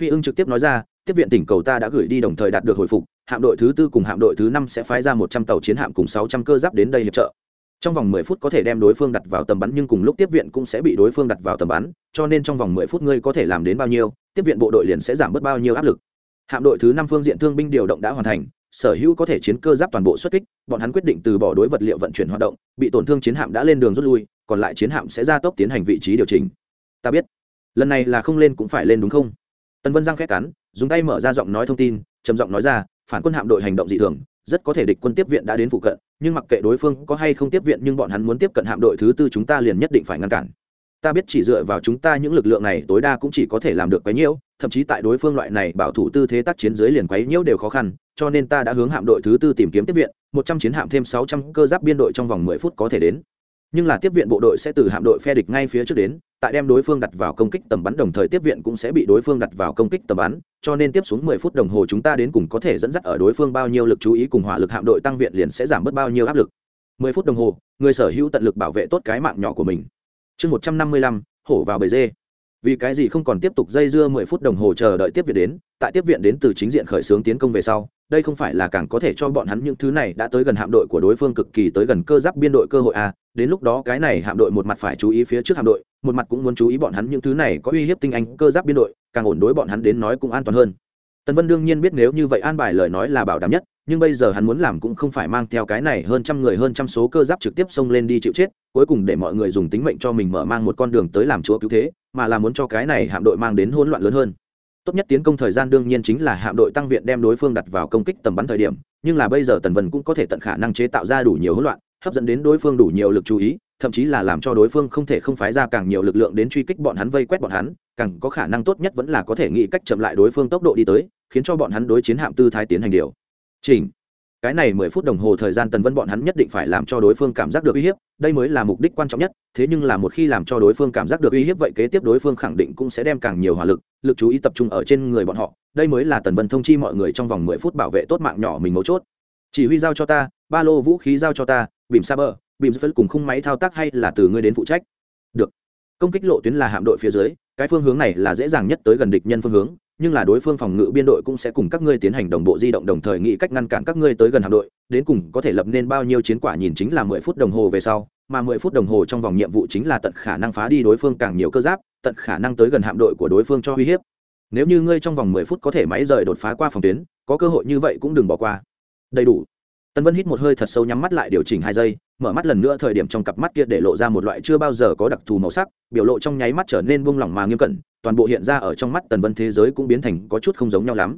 Phi ưng trực tiếp nói ra, tiếp viện tỉnh cầu ta đã gửi đi đồng thời đạt được hồi phục hạm đội thứ tư cùng hạm đội thứ năm sẽ phái ra một trăm tàu chiến hạm cùng sáu trăm cơ giáp đến đây hiệp trợ. Trong vòng mười phút có thể đem đối phương đặt vào tầm bắn, nhưng cùng lúc tiếp viện cũng sẽ bị đối phương đặt vào tầm bắn, cho nên trong vòng mười phút ngươi có thể làm đến bao nhiêu, tiếp viện bộ đội liền sẽ giảm bớt bao nhiêu áp lực. Hạm đội thứ năm phương diện thương binh điều động đã hoàn thành, sở hữu có thể chiến cơ giáp toàn bộ xuất kích, bọn hắn quyết định từ bỏ đối vật liệu vận chuyển hoạt động, bị tổn thương chiến hạm đã lên đường rút lui, còn lại chiến hạm sẽ ra tốc tiến hành vị trí điều chỉnh. Ta biết. Lần này là không lên cũng phải lên đúng không? Tần vân giang khét cắn, dùng tay mở ra giọng nói thông tin, trầm giọng nói ra phản quân hạm đội hành động dị thường, rất có thể địch quân tiếp viện đã đến phụ cận, nhưng mặc kệ đối phương có hay không tiếp viện nhưng bọn hắn muốn tiếp cận hạm đội thứ tư chúng ta liền nhất định phải ngăn cản. Ta biết chỉ dựa vào chúng ta những lực lượng này tối đa cũng chỉ có thể làm được quấy nhiễu, thậm chí tại đối phương loại này bảo thủ tư thế tác chiến dưới liền quấy nhiễu đều khó khăn, cho nên ta đã hướng hạm đội thứ tư tìm kiếm tiếp viện, một trăm chiến hạm thêm sáu trăm cơ giáp biên đội trong vòng mười phút có thể đến nhưng là tiếp viện bộ đội sẽ từ hạm đội phe địch ngay phía trước đến, tại đem đối phương đặt vào công kích tầm bắn đồng thời tiếp viện cũng sẽ bị đối phương đặt vào công kích tầm bắn, cho nên tiếp xuống mười phút đồng hồ chúng ta đến cùng có thể dẫn dắt ở đối phương bao nhiêu lực chú ý cùng hỏa lực hạm đội tăng viện liền sẽ giảm bớt bao nhiêu áp lực. Mười phút đồng hồ, người sở hữu tận lực bảo vệ tốt cái mạng nhỏ của mình. Chương một trăm năm mươi lăm, hổ vào bầy dê vì cái gì không còn tiếp tục dây dưa mười phút đồng hồ chờ đợi tiếp viện đến, tại tiếp viện đến từ chính diện khởi xướng tiến công về sau, đây không phải là càng có thể cho bọn hắn những thứ này đã tới gần hạm đội của đối phương cực kỳ tới gần cơ giáp biên đội cơ hội a đến lúc đó cái này hạm đội một mặt phải chú ý phía trước hạm đội, một mặt cũng muốn chú ý bọn hắn những thứ này có uy hiếp tinh anh cơ giáp biên đội, càng ổn đối bọn hắn đến nói cũng an toàn hơn. Tần vân đương nhiên biết nếu như vậy an bài lời nói là bảo đảm nhất nhưng bây giờ hắn muốn làm cũng không phải mang theo cái này hơn trăm người hơn trăm số cơ giáp trực tiếp xông lên đi chịu chết, cuối cùng để mọi người dùng tính mệnh cho mình mở mang một con đường tới làm chúa cứu thế, mà là muốn cho cái này hạm đội mang đến hỗn loạn lớn hơn. Tốt nhất tiến công thời gian đương nhiên chính là hạm đội tăng viện đem đối phương đặt vào công kích tầm bắn thời điểm, nhưng là bây giờ tần vân cũng có thể tận khả năng chế tạo ra đủ nhiều hỗn loạn, hấp dẫn đến đối phương đủ nhiều lực chú ý, thậm chí là làm cho đối phương không thể không phái ra càng nhiều lực lượng đến truy kích bọn hắn vây quét bọn hắn, càng có khả năng tốt nhất vẫn là có thể nghĩ cách chậm lại đối phương tốc độ đi tới, khiến cho bọn hắn đối chiến hạm tư thái tiến hành điều chỉnh. Cái này mười phút đồng hồ thời gian tần vân bọn hắn nhất định phải làm cho đối phương cảm giác được uy hiếp, đây mới là mục đích quan trọng nhất, thế nhưng là một khi làm cho đối phương cảm giác được uy hiếp vậy kế tiếp đối phương khẳng định cũng sẽ đem càng nhiều hỏa lực lực chú ý tập trung ở trên người bọn họ, đây mới là tần vân thông chi mọi người trong vòng mười phút bảo vệ tốt mạng nhỏ mình mấu chốt. Chỉ huy giao cho ta, ba lô vũ khí giao cho ta, bìm sa bờ, bìm phân cùng khung máy thao tác hay là từ ngươi đến phụ trách. Được. Công kích lộ tuyến là hạm đội phía dưới, cái phương hướng này là dễ dàng nhất tới gần địch nhân phương hướng nhưng là đối phương phòng ngự biên đội cũng sẽ cùng các ngươi tiến hành đồng bộ di động đồng thời nghĩ cách ngăn cản các ngươi tới gần hạm đội, đến cùng có thể lập nên bao nhiêu chiến quả nhìn chính là mười phút đồng hồ về sau, mà mười phút đồng hồ trong vòng nhiệm vụ chính là tận khả năng phá đi đối phương càng nhiều cơ giáp, tận khả năng tới gần hạm đội của đối phương cho uy hiếp. Nếu như ngươi trong vòng mười phút có thể máy rời đột phá qua phòng tuyến, có cơ hội như vậy cũng đừng bỏ qua. Đầy đủ. Tân vân hít một hơi thật sâu nhắm mắt lại điều chỉnh hai giây mở mắt lần nữa thời điểm trong cặp mắt kia để lộ ra một loại chưa bao giờ có đặc thù màu sắc biểu lộ trong nháy mắt trở nên buông lỏng mà nghiêm cẩn toàn bộ hiện ra ở trong mắt tần vân thế giới cũng biến thành có chút không giống nhau lắm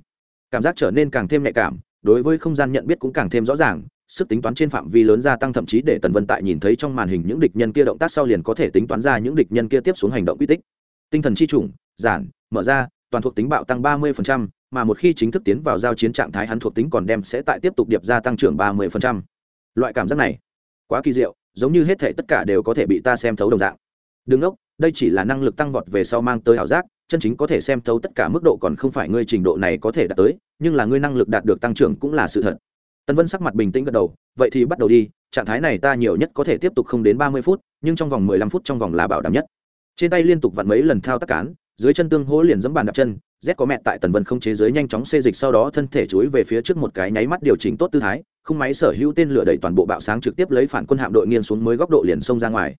cảm giác trở nên càng thêm nhạy cảm đối với không gian nhận biết cũng càng thêm rõ ràng sức tính toán trên phạm vi lớn gia tăng thậm chí để tần vân tại nhìn thấy trong màn hình những địch nhân kia động tác sau liền có thể tính toán ra những địch nhân kia tiếp xuống hành động quy tích tinh thần chi chủng giản mở ra toàn thuộc tính bạo tăng ba 30%, mà một khi chính thức tiến vào giao chiến trạng thái hắn thuộc tính còn đem sẽ tại tiếp tục điệp gia tăng trưởng ba 30%. loại cảm giác này quá kỳ diệu, giống như hết thể tất cả đều có thể bị ta xem thấu đồng dạng. Đừng ốc đây chỉ là năng lực tăng vọt về sau mang tới ảo giác, chân chính có thể xem thấu tất cả mức độ còn không phải ngươi trình độ này có thể đạt tới, nhưng là ngươi năng lực đạt được tăng trưởng cũng là sự thật. Tân vân sắc mặt bình tĩnh gật đầu, vậy thì bắt đầu đi, trạng thái này ta nhiều nhất có thể tiếp tục không đến ba mươi phút, nhưng trong vòng mười lăm phút trong vòng là bảo đảm nhất. Trên tay liên tục vặn mấy lần thao tác cán, dưới chân tương hỗ liền dẫm bàn đạp chân, z có mẹ tại tần vân không chế giới nhanh chóng xê dịch sau đó thân thể chuối về phía trước một cái nháy mắt điều chỉnh tốt tư thái khung máy sở hữu tên lửa đẩy toàn bộ bạo sáng trực tiếp lấy phản quân hạm đội nghiêng xuống mới góc độ liền xông ra ngoài.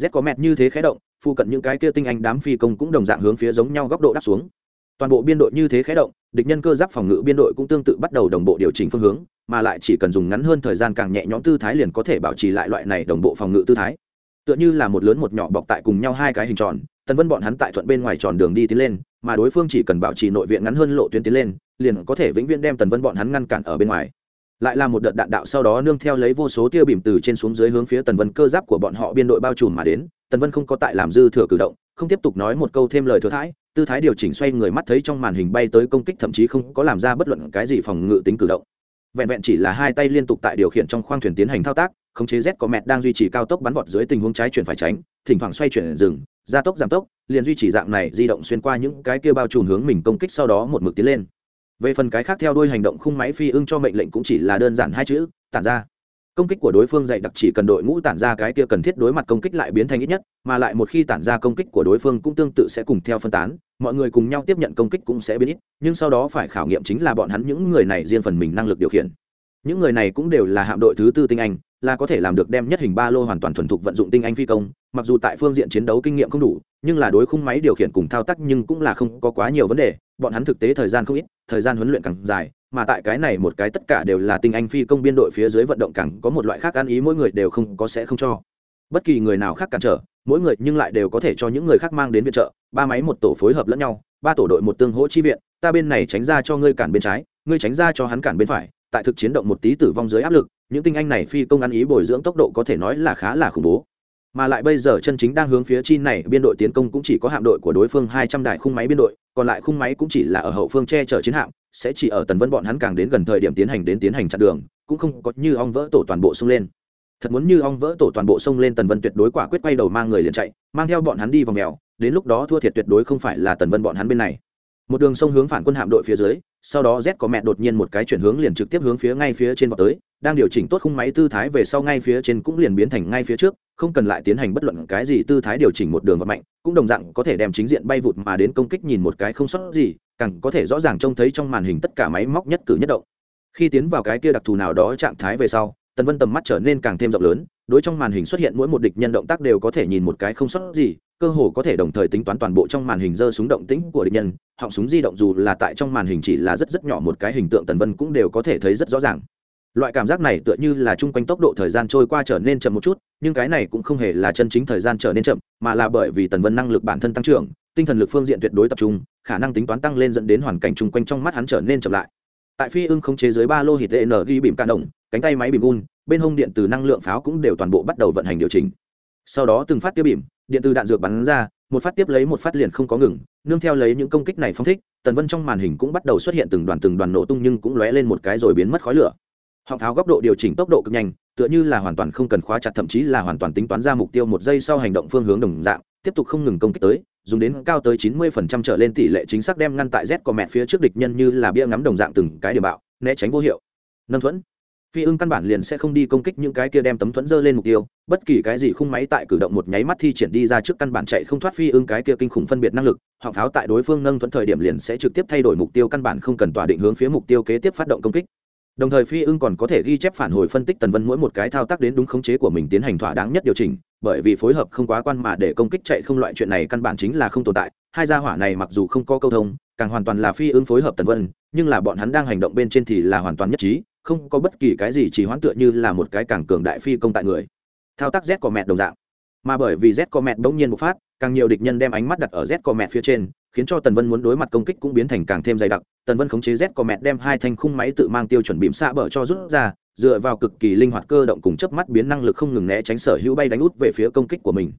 Z có mẹt như thế khé động, phụ cận những cái kia tinh anh đám phi công cũng đồng dạng hướng phía giống nhau góc độ đáp xuống. Toàn bộ biên đội như thế khé động, địch nhân cơ giáp phòng ngự biên đội cũng tương tự bắt đầu đồng bộ điều chỉnh phương hướng, mà lại chỉ cần dùng ngắn hơn thời gian càng nhẹ nhõm tư thái liền có thể bảo trì lại loại này đồng bộ phòng ngự tư thái. Tựa như là một lớn một nhỏ bọc tại cùng nhau hai cái hình tròn, tần vân bọn hắn tại thuận bên ngoài tròn đường đi tiến lên, mà đối phương chỉ cần bảo trì nội viện ngắn hơn lộ tuyến tiến lên, liền có thể vĩnh viễn đem tần vân bọn hắn ngăn cản ở bên ngoài lại là một đợt đạn đạo sau đó nương theo lấy vô số tia bìm từ trên xuống dưới hướng phía tần vân cơ giáp của bọn họ biên đội bao trùm mà đến. Tần vân không có tại làm dư thừa cử động, không tiếp tục nói một câu thêm lời thừa thãi tư thái điều chỉnh xoay người mắt thấy trong màn hình bay tới công kích thậm chí không có làm ra bất luận cái gì phòng ngự tính cử động. Vẹn vẹn chỉ là hai tay liên tục tại điều khiển trong khoang thuyền tiến hành thao tác, khống chế z có mẹt đang duy trì cao tốc bắn vọt dưới tình huống trái chuyển phải tránh, thỉnh thoảng xoay chuyển dừng, gia tốc giảm tốc, liền duy trì dạng này di động xuyên qua những cái kia bao trùm hướng mình công kích sau đó một mực tiến lên về phần cái khác theo đuôi hành động khung máy phi ưng cho mệnh lệnh cũng chỉ là đơn giản hai chữ, tản ra. Công kích của đối phương dạy đặc chỉ cần đội ngũ tản ra cái kia cần thiết đối mặt công kích lại biến thành ít nhất, mà lại một khi tản ra công kích của đối phương cũng tương tự sẽ cùng theo phân tán, mọi người cùng nhau tiếp nhận công kích cũng sẽ biến ít, nhưng sau đó phải khảo nghiệm chính là bọn hắn những người này riêng phần mình năng lực điều khiển. Những người này cũng đều là hạm đội thứ tư tinh anh là có thể làm được đem nhất hình ba lô hoàn toàn thuần thục vận dụng tinh anh phi công, mặc dù tại phương diện chiến đấu kinh nghiệm không đủ, nhưng là đối khung máy điều khiển cùng thao tác nhưng cũng là không có quá nhiều vấn đề, bọn hắn thực tế thời gian không ít, thời gian huấn luyện càng dài, mà tại cái này một cái tất cả đều là tinh anh phi công biên đội phía dưới vận động càng có một loại khác ăn ý mỗi người đều không có sẽ không cho. Bất kỳ người nào khác cản trở, mỗi người nhưng lại đều có thể cho những người khác mang đến viện trợ, ba máy một tổ phối hợp lẫn nhau, ba tổ đội một tương hỗ chi viện, ta bên này tránh ra cho ngươi cản bên trái, ngươi tránh ra cho hắn cản bên phải, tại thực chiến động một tí tử vong dưới áp lực những tinh anh này phi công ăn ý bồi dưỡng tốc độ có thể nói là khá là khủng bố. Mà lại bây giờ chân chính đang hướng phía chi này, biên đội tiến công cũng chỉ có hạm đội của đối phương hai trăm đại khung máy biên đội, còn lại khung máy cũng chỉ là ở hậu phương che chở chiến hạm, sẽ chỉ ở tần vân bọn hắn càng đến gần thời điểm tiến hành đến tiến hành chặn đường, cũng không có như ong vỡ tổ toàn bộ xông lên. Thật muốn như ong vỡ tổ toàn bộ xông lên, tần vân tuyệt đối quả quyết quay đầu mang người liền chạy, mang theo bọn hắn đi vào mèo, đến lúc đó thua thiệt tuyệt đối không phải là tần vân bọn hắn bên này một đường sông hướng phản quân hạm đội phía dưới, sau đó z có mẹ đột nhiên một cái chuyển hướng liền trực tiếp hướng phía ngay phía trên vào tới, đang điều chỉnh tốt khung máy tư thái về sau ngay phía trên cũng liền biến thành ngay phía trước, không cần lại tiến hành bất luận cái gì tư thái điều chỉnh một đường vật mạnh, cũng đồng dạng có thể đem chính diện bay vụt mà đến công kích nhìn một cái không sót gì, càng có thể rõ ràng trông thấy trong màn hình tất cả máy móc nhất cử nhất động. Khi tiến vào cái kia đặc thù nào đó trạng thái về sau, tần vân tầm mắt trở nên càng thêm rộng lớn, đối trong màn hình xuất hiện mỗi một địch nhân động tác đều có thể nhìn một cái không sót gì cơ hồ có thể đồng thời tính toán toàn bộ trong màn hình giơ súng động tĩnh của địch nhân, họng súng di động dù là tại trong màn hình chỉ là rất rất nhỏ một cái hình tượng tần vân cũng đều có thể thấy rất rõ ràng. Loại cảm giác này tựa như là chung quanh tốc độ thời gian trôi qua trở nên chậm một chút, nhưng cái này cũng không hề là chân chính thời gian trở nên chậm, mà là bởi vì tần vân năng lực bản thân tăng trưởng, tinh thần lực phương diện tuyệt đối tập trung, khả năng tính toán tăng lên dẫn đến hoàn cảnh chung quanh trong mắt hắn trở nên chậm lại. Tại phi ưng không chế dưới ba lô hít n ghi bìm ca động, cánh tay máy bìm gun bên hông điện từ năng lượng pháo cũng đều toàn bộ bắt đầu vận hành điều chỉnh. Sau đó từng phát tiêu bìm điện từ đạn dược bắn ra, một phát tiếp lấy một phát liền không có ngừng, nương theo lấy những công kích này phong thích, tần vân trong màn hình cũng bắt đầu xuất hiện từng đoàn từng đoàn nổ tung nhưng cũng lóe lên một cái rồi biến mất khói lửa. Họ tháo góc độ điều chỉnh tốc độ cực nhanh, tựa như là hoàn toàn không cần khóa chặt thậm chí là hoàn toàn tính toán ra mục tiêu một giây sau hành động phương hướng đồng dạng, tiếp tục không ngừng công kích tới, dùng đến cao tới chín mươi phần trăm trở lên tỷ lệ chính xác đem ngăn tại z của mẹ phía trước địch nhân như là bia ngắm đồng dạng từng cái điểm bạo, né tránh vô hiệu. Nâng thuẫn phi ưng căn bản liền sẽ không đi công kích những cái kia đem tấm thuẫn dơ lên mục tiêu, bất kỳ cái gì khung máy tại cử động một nháy mắt thi triển đi ra trước căn bản chạy không thoát phi ưng cái kia kinh khủng phân biệt năng lực họng pháo tại đối phương nâng thuẫn thời điểm liền sẽ trực tiếp thay đổi mục tiêu căn bản không cần tỏa định hướng phía mục tiêu kế tiếp phát động công kích. Đồng thời phi ưng còn có thể ghi chép phản hồi phân tích tần vân mỗi một cái thao tác đến đúng khống chế của mình tiến hành thỏa đáng nhất điều chỉnh, bởi vì phối hợp không quá quan mà để công kích chạy không loại chuyện này căn bản chính là không tồn tại, hai gia hỏa này mặc dù không có câu thông, càng hoàn toàn là phi ưng phối hợp tần vân, nhưng là bọn hắn đang hành động bên trên thì là hoàn toàn nhất trí không có bất kỳ cái gì chỉ hoãn tựa như là một cái càng cường đại phi công tại người. Thao tác z của mẹ đồng dạng. Mà bởi vì z của mẹ bỗng nhiên bộc phát, càng nhiều địch nhân đem ánh mắt đặt ở z của mẹ phía trên, khiến cho tần vân muốn đối mặt công kích cũng biến thành càng thêm dày đặc. Tần vân khống chế z của mẹ đem hai thanh khung máy tự mang tiêu chuẩn bìm xạ bờ cho rút ra, dựa vào cực kỳ linh hoạt cơ động cùng chớp mắt biến năng lực không ngừng né tránh sở hữu bay đánh út về phía công kích của mình.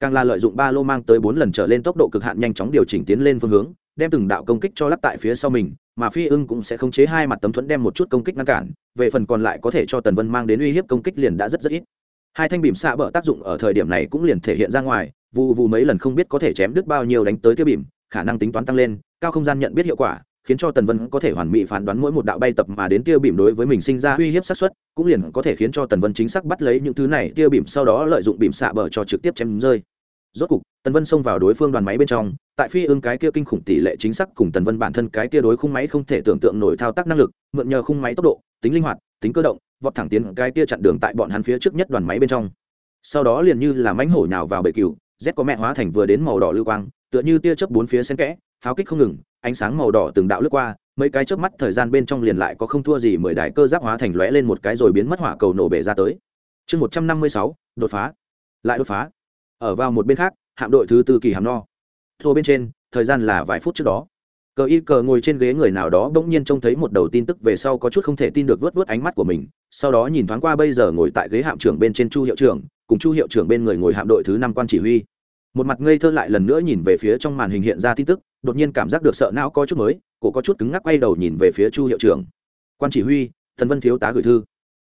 Càng là lợi dụng ba lô mang tới bốn lần trở lên tốc độ cực hạn nhanh chóng điều chỉnh tiến lên phương hướng, đem từng đạo công kích cho lắp tại phía sau mình mà phi ưng cũng sẽ khống chế hai mặt tấm thuẫn đem một chút công kích ngăn cản, về phần còn lại có thể cho tần vân mang đến uy hiếp công kích liền đã rất rất ít. Hai thanh bìm xạ bờ tác dụng ở thời điểm này cũng liền thể hiện ra ngoài vụ vụ mấy lần không biết có thể chém đứt bao nhiêu đánh tới tiêu bìm, khả năng tính toán tăng lên, cao không gian nhận biết hiệu quả, khiến cho tần vân có thể hoàn mỹ phán đoán mỗi một đạo bay tập mà đến tiêu bìm đối với mình sinh ra uy hiếp sát xuất cũng liền có thể khiến cho tần vân chính xác bắt lấy những thứ này, tiêu bìm sau đó lợi dụng bìm xạ bờ cho trực tiếp chém rơi rốt cục, tần vân xông vào đối phương đoàn máy bên trong, tại phi ưng cái kia kinh khủng tỷ lệ chính xác cùng tần vân bản thân cái kia đối khung máy không thể tưởng tượng nổi thao tác năng lực, mượn nhờ khung máy tốc độ, tính linh hoạt, tính cơ động, vọt thẳng tiến cái kia chặn đường tại bọn hắn phía trước nhất đoàn máy bên trong. Sau đó liền như là mánh hổ nhào vào bể cừu, z có mẹ hóa thành vừa đến màu đỏ lưu quang, tựa như tia chớp bốn phía xen kẽ, pháo kích không ngừng, ánh sáng màu đỏ từng đạo lướt qua, mấy cái chớp mắt thời gian bên trong liền lại có không thua gì mười đại cơ giáp hóa thành lóe lên một cái rồi biến mất hỏa cầu nổ bể ra tới. Chương một trăm năm mươi sáu, đột phá. Lại đột phá ở vào một bên khác, hạm đội thứ tư kỳ hàm no. Thô bên trên, thời gian là vài phút trước đó. Cờ y cờ ngồi trên ghế người nào đó bỗng nhiên trông thấy một đầu tin tức về sau có chút không thể tin được vớt vớt ánh mắt của mình, sau đó nhìn thoáng qua bây giờ ngồi tại ghế hạm trưởng bên trên chu hiệu trưởng, cùng chu hiệu trưởng bên người ngồi hạm đội thứ năm quan chỉ huy. Một mặt ngây thơ lại lần nữa nhìn về phía trong màn hình hiện ra tin tức, đột nhiên cảm giác được sợ não có chút mới, cổ có chút cứng ngắc quay đầu nhìn về phía chu hiệu trưởng. Quan chỉ huy, thần vân thiếu tá gửi thư.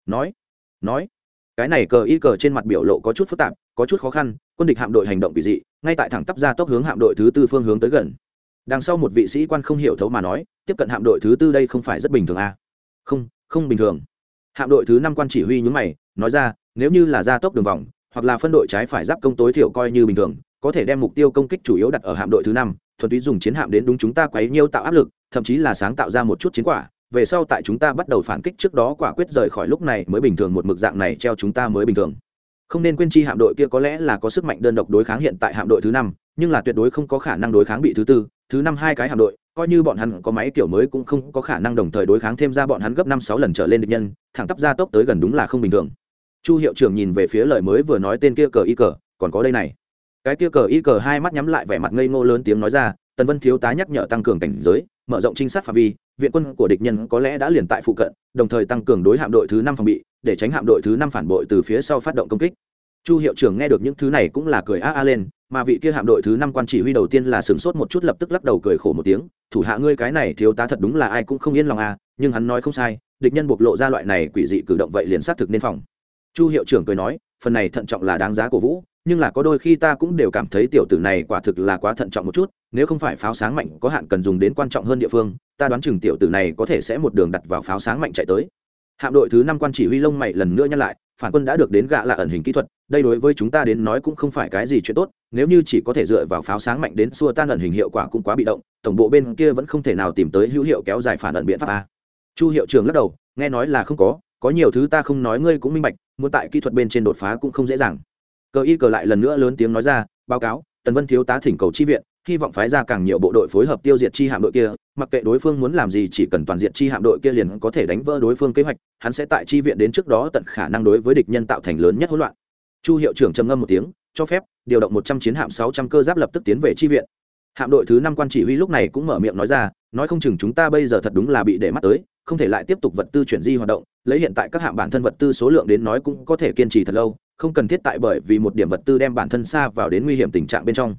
Nói nói cái này cờ y cờ trên mặt biểu lộ có chút phức tạp, có chút khó khăn, quân địch hạm đội hành động kỳ dị, ngay tại thẳng tắp ra tốc hướng hạm đội thứ tư phương hướng tới gần đằng sau một vị sĩ quan không hiểu thấu mà nói, tiếp cận hạm đội thứ tư đây không phải rất bình thường à? không không bình thường hạm đội thứ năm quan chỉ huy nhúng mày, nói ra, nếu như là gia tốc đường vòng, hoặc là phân đội trái phải giáp công tối thiểu coi như bình thường, có thể đem mục tiêu công kích chủ yếu đặt ở hạm đội thứ năm, thuần túy dùng chiến hạm đến đúng chúng ta quấy nhiêu tạo áp lực, thậm chí là sáng tạo ra một chút chiến quả về sau tại chúng ta bắt đầu phản kích trước đó quả quyết rời khỏi lúc này mới bình thường một mực dạng này treo chúng ta mới bình thường. Không nên quên chi hạm đội kia có lẽ là có sức mạnh đơn độc đối kháng hiện tại hạm đội thứ năm, nhưng là tuyệt đối không có khả năng đối kháng bị thứ tư, thứ năm hai cái hạm đội, coi như bọn hắn có máy kiểu mới cũng không có khả năng đồng thời đối kháng thêm ra bọn hắn gấp năm sáu lần trở lên địch nhân, thẳng tắp ra tốc tới gần đúng là không bình thường. Chu hiệu trưởng nhìn về phía lời mới vừa nói tên kia cờ y cờ, còn có đây này. Cái kia cờ y cờ hai mắt nhắm lại vẻ mặt ngây ngô lớn tiếng nói ra, tần vân thiếu tá nhắc nhở tăng cường cảnh giới mở rộng trinh sát phạm vi, viện quân của địch nhân có lẽ đã liền tại phụ cận, đồng thời tăng cường đối hạm đội thứ năm phòng bị, để tránh hạm đội thứ năm phản bội từ phía sau phát động công kích. Chu hiệu trưởng nghe được những thứ này cũng là cười a a lên, mà vị kia hạm đội thứ năm quan chỉ huy đầu tiên là sửng sốt một chút lập tức lắc đầu cười khổ một tiếng, thủ hạ ngươi cái này thiếu tá thật đúng là ai cũng không yên lòng à nhưng hắn nói không sai, địch nhân bộc lộ ra loại này quỷ dị cử động vậy liền xác thực nên phòng. Chu hiệu trưởng cười nói, phần này thận trọng là đáng giá của vũ, nhưng là có đôi khi ta cũng đều cảm thấy tiểu tử này quả thực là quá thận trọng một chút nếu không phải pháo sáng mạnh có hạn cần dùng đến quan trọng hơn địa phương, ta đoán chừng tiểu tử này có thể sẽ một đường đặt vào pháo sáng mạnh chạy tới. Hạm đội thứ năm quan chỉ huy lông mày lần nữa nhắc lại, phản quân đã được đến gạ là ẩn hình kỹ thuật, đây đối với chúng ta đến nói cũng không phải cái gì chuyện tốt, nếu như chỉ có thể dựa vào pháo sáng mạnh đến xua tan ẩn hình hiệu quả cũng quá bị động, tổng bộ bên kia vẫn không thể nào tìm tới hữu hiệu kéo dài phản ẩn biện pháp a. Chu hiệu trưởng lắc đầu, nghe nói là không có có nhiều thứ ta không nói ngươi cũng minh bạch, muốn tại kỹ thuật bên trên đột phá cũng không dễ dàng. Cờ y cờ lại lần nữa lớn tiếng nói ra, báo cáo, tần vân thiếu tá thỉnh cầu chi viện hy vọng phái ra càng nhiều bộ đội phối hợp tiêu diệt chi hạm đội kia, mặc kệ đối phương muốn làm gì chỉ cần toàn diện chi hạm đội kia liền có thể đánh vỡ đối phương kế hoạch, hắn sẽ tại chi viện đến trước đó tận khả năng đối với địch nhân tạo thành lớn nhất hỗn loạn. Chu hiệu trưởng trầm ngâm một tiếng, cho phép, điều động một trăm chiến hạm sáu trăm cơ giáp lập tức tiến về chi viện. Hạm đội thứ năm quan chỉ huy lúc này cũng mở miệng nói ra, nói không chừng chúng ta bây giờ thật đúng là bị để mắt tới, không thể lại tiếp tục vật tư chuyển di hoạt động, lấy hiện tại các hạm bản thân vật tư số lượng đến nói cũng có thể kiên trì thật lâu, không cần thiết tại bởi vì một điểm vật tư đem bản thân xa vào đến nguy hiểm tình trạng bên trong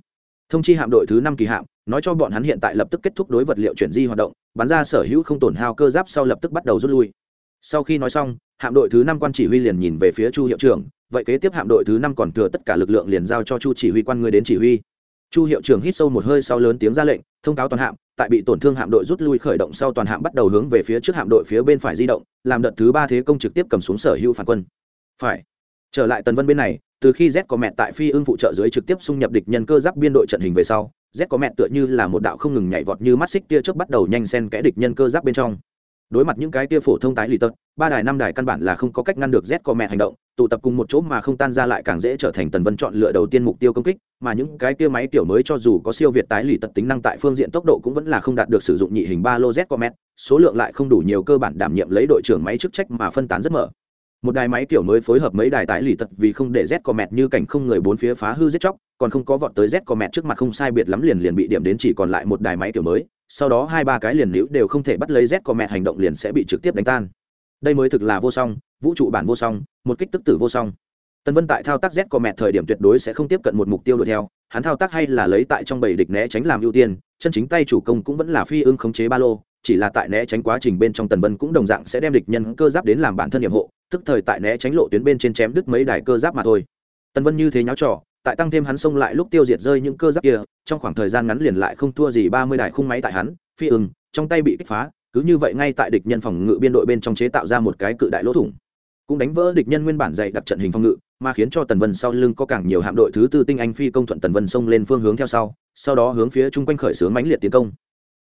thông chi hạm đội thứ năm kỳ hạm, nói cho bọn hắn hiện tại lập tức kết thúc đối vật liệu chuyển di hoạt động, bắn ra sở hữu không tổn hao cơ giáp sau lập tức bắt đầu rút lui. Sau khi nói xong, hạm đội thứ năm quan chỉ huy liền nhìn về phía chu hiệu trưởng, vậy kế tiếp hạm đội thứ năm còn thừa tất cả lực lượng liền giao cho chu chỉ huy quan người đến chỉ huy. Chu hiệu trưởng hít sâu một hơi sau lớn tiếng ra lệnh, thông cáo toàn hạm, tại bị tổn thương hạm đội rút lui khởi động sau toàn hạm bắt đầu hướng về phía trước hạm đội phía bên phải di động, làm đợt thứ ba thế công trực tiếp cầm xuống sở hữu phản quân. Phải. Trở lại tần vân bên này từ khi z có mẹ tại phi ưng phụ trợ dưới trực tiếp xung nhập địch nhân cơ giáp biên đội trận hình về sau, z có mẹ tựa như là một đạo không ngừng nhảy vọt như mắt xích tia trước bắt đầu nhanh sen kẽ địch nhân cơ giáp bên trong. Đối mặt những cái tia phổ thông tái lì tật, ba đài năm đài căn bản là không có cách ngăn được z có mẹ hành động, tụ tập cùng một chỗ mà không tan ra lại càng dễ trở thành tần vân chọn lựa đầu tiên mục tiêu công kích, mà những cái tia máy kiểu mới cho dù có siêu việt tái lì tật tính năng tại phương diện tốc độ cũng vẫn là không đạt được sử dụng nhị hình ba lô z có mẹ, số lượng lại không đủ nhiều cơ bản đảm nhiệm lấy đội trưởng máy chức trách mà phân tán rất mở một đài máy kiểu mới phối hợp mấy đài tải lì tật vì không để z có mẹt như cảnh không người bốn phía phá hư giết chóc, còn không có vọt tới z có mẹt trước mặt không sai biệt lắm liền liền bị điểm đến chỉ còn lại một đài máy kiểu mới, sau đó hai ba cái liền liễu đều không thể bắt lấy z có mẹt hành động liền sẽ bị trực tiếp đánh tan. Đây mới thực là vô song, vũ trụ bản vô song, một kích tức tử vô song. Tần vân tại thao tác z có mẹt thời điểm tuyệt đối sẽ không tiếp cận một mục tiêu đuổi theo, hắn thao tác hay là lấy tại trong bầy địch né tránh làm ưu tiên, chân chính tay chủ công cũng vẫn là phi ưng khống chế ba lô chỉ là tại né tránh quá trình bên trong tần vân cũng đồng dạng sẽ đem địch nhân cơ giáp đến làm bản thân nhiệm hộ, tức thời tại né tránh lộ tuyến bên trên chém đứt mấy đài cơ giáp mà thôi. Tần vân như thế nháo trò, tại tăng thêm hắn xông lại lúc tiêu diệt rơi những cơ giáp kia, trong khoảng thời gian ngắn liền lại không thua gì ba mươi đài khung máy tại hắn, phi ưng, trong tay bị kích phá, cứ như vậy ngay tại địch nhân phòng ngự biên đội bên trong chế tạo ra một cái cự đại lỗ thủng. Cũng đánh vỡ địch nhân nguyên bản dày đặc trận hình phòng ngự, mà khiến cho tần vân sau lưng có càng nhiều hạm đội thứ tư tinh anh phi công thuận tần vân xông lên phương hướng theo sau sau đó hướng phía chung quanh khởi xướng mãnh liệt tiến công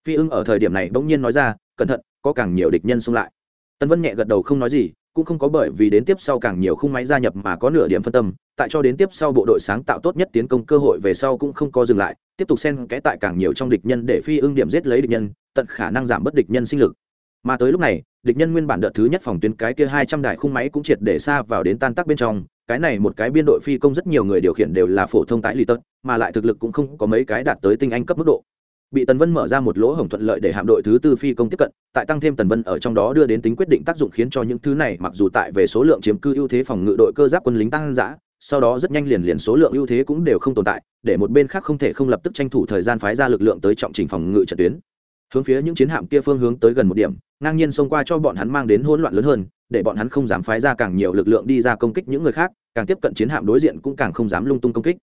phi ưng ở thời điểm này bỗng nhiên nói ra, cẩn thận, có càng nhiều địch nhân xông lại. Tân vân nhẹ gật đầu không nói gì, cũng không có bởi vì đến tiếp sau càng nhiều khung máy gia nhập mà có nửa điểm phân tâm, tại cho đến tiếp sau bộ đội sáng tạo tốt nhất tiến công cơ hội về sau cũng không có dừng lại, tiếp tục xen kẽ tại càng nhiều trong địch nhân để phi ưng điểm giết lấy địch nhân, tận khả năng giảm bớt địch nhân sinh lực. Mà tới lúc này, địch nhân nguyên bản đợt thứ nhất phòng tuyến cái kia hai trăm đài khung máy cũng triệt để xa vào đến tan tác bên trong, cái này một cái biên đội phi công rất nhiều người điều khiển đều là phổ thông tái lì tật, mà lại thực lực cũng không có mấy cái đạt tới tinh anh cấp mức độ bị tần vân mở ra một lỗ hổng thuận lợi để hạm đội thứ tư phi công tiếp cận, tại tăng thêm tần vân ở trong đó đưa đến tính quyết định tác dụng khiến cho những thứ này, mặc dù tại về số lượng chiếm cư ưu thế phòng ngự đội cơ giáp quân lính tăng giã sau đó rất nhanh liền liền số lượng ưu thế cũng đều không tồn tại, để một bên khác không thể không lập tức tranh thủ thời gian phái ra lực lượng tới trọng trình phòng ngự trận tuyến. Hướng phía những chiến hạm kia phương hướng tới gần một điểm, ngang nhiên xông qua cho bọn hắn mang đến hỗn loạn lớn hơn, để bọn hắn không dám phái ra càng nhiều lực lượng đi ra công kích những người khác, càng tiếp cận chiến hạm đối diện cũng càng không dám lung tung công kích.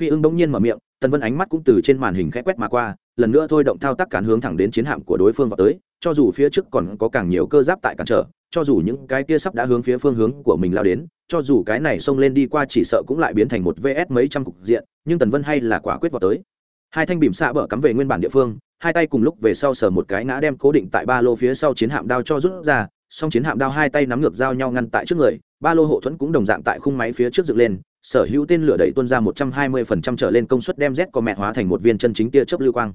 Phi ưng bỗng nhiên mở miệng tần vân ánh mắt cũng từ trên màn hình khẽ quét mà qua, lần nữa thôi động thao tác cản hướng thẳng đến chiến hạm của đối phương vào tới, cho dù phía trước còn có càng nhiều cơ giáp tại cản trở, cho dù những cái kia sắp đã hướng phía phương hướng của mình lao đến, cho dù cái này xông lên đi qua chỉ sợ cũng lại biến thành một vs mấy trăm cục diện, nhưng tần vân hay là quả quyết vào tới. Hai thanh bìm xạ bờ cắm về nguyên bản địa phương, hai tay cùng lúc về sau sờ một cái ngã đem cố định tại ba lô phía sau chiến hạm đao cho rút ra, song chiến hạm đao hai tay nắm ngược dao nhau ngăn tại trước người, ba lô hộ thuẫn cũng đồng dạng tại khung máy phía trước dựng lên sở hữu tên lửa đẩy tuôn ra một trăm hai mươi phần trăm trở lên công suất đem z có mẹ hóa thành một viên chân chính tia chớp lưu quang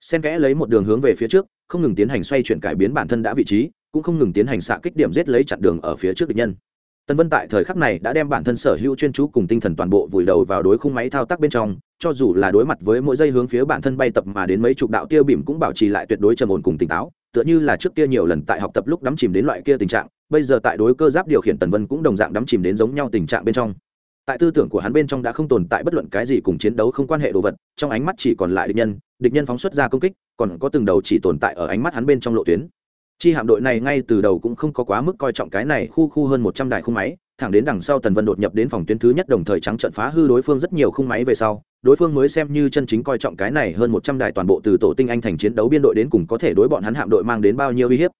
sen kẽ lấy một đường hướng về phía trước không ngừng tiến hành xoay chuyển cải biến bản thân đã vị trí cũng không ngừng tiến hành xạ kích điểm giết lấy chặn đường ở phía trước địch nhân Tần Vân tại thời khắc này đã đem bản thân sở hữu chuyên chú cùng tinh thần toàn bộ vùi đầu vào đối khung máy thao tác bên trong, cho dù là đối mặt với mỗi giây hướng phía bản thân bay tập mà đến mấy chục đạo tiêu bìm cũng bảo trì lại tuyệt đối trầm ổn cùng tỉnh táo, tựa như là trước kia nhiều lần tại học tập lúc đắm chìm đến loại kia tình trạng, bây giờ tại đối cơ giáp điều khiển Tần Vân cũng đồng dạng đắm chìm đến giống nhau tình trạng bên trong. Tại tư tưởng của hắn bên trong đã không tồn tại bất luận cái gì cùng chiến đấu không quan hệ đồ vật, trong ánh mắt chỉ còn lại địch nhân, địch nhân phóng xuất ra công kích, còn có từng đầu chỉ tồn tại ở ánh mắt hắn bên trong lộ tuyến. Chi hạm đội này ngay từ đầu cũng không có quá mức coi trọng cái này khu khu hơn một trăm đài khung máy thẳng đến đằng sau tần vân đột nhập đến phòng tuyến thứ nhất đồng thời trắng trận phá hư đối phương rất nhiều khung máy về sau đối phương mới xem như chân chính coi trọng cái này hơn một trăm đài toàn bộ từ tổ tinh anh thành chiến đấu biên đội đến cùng có thể đối bọn hắn hạm đội mang đến bao nhiêu uy hiếp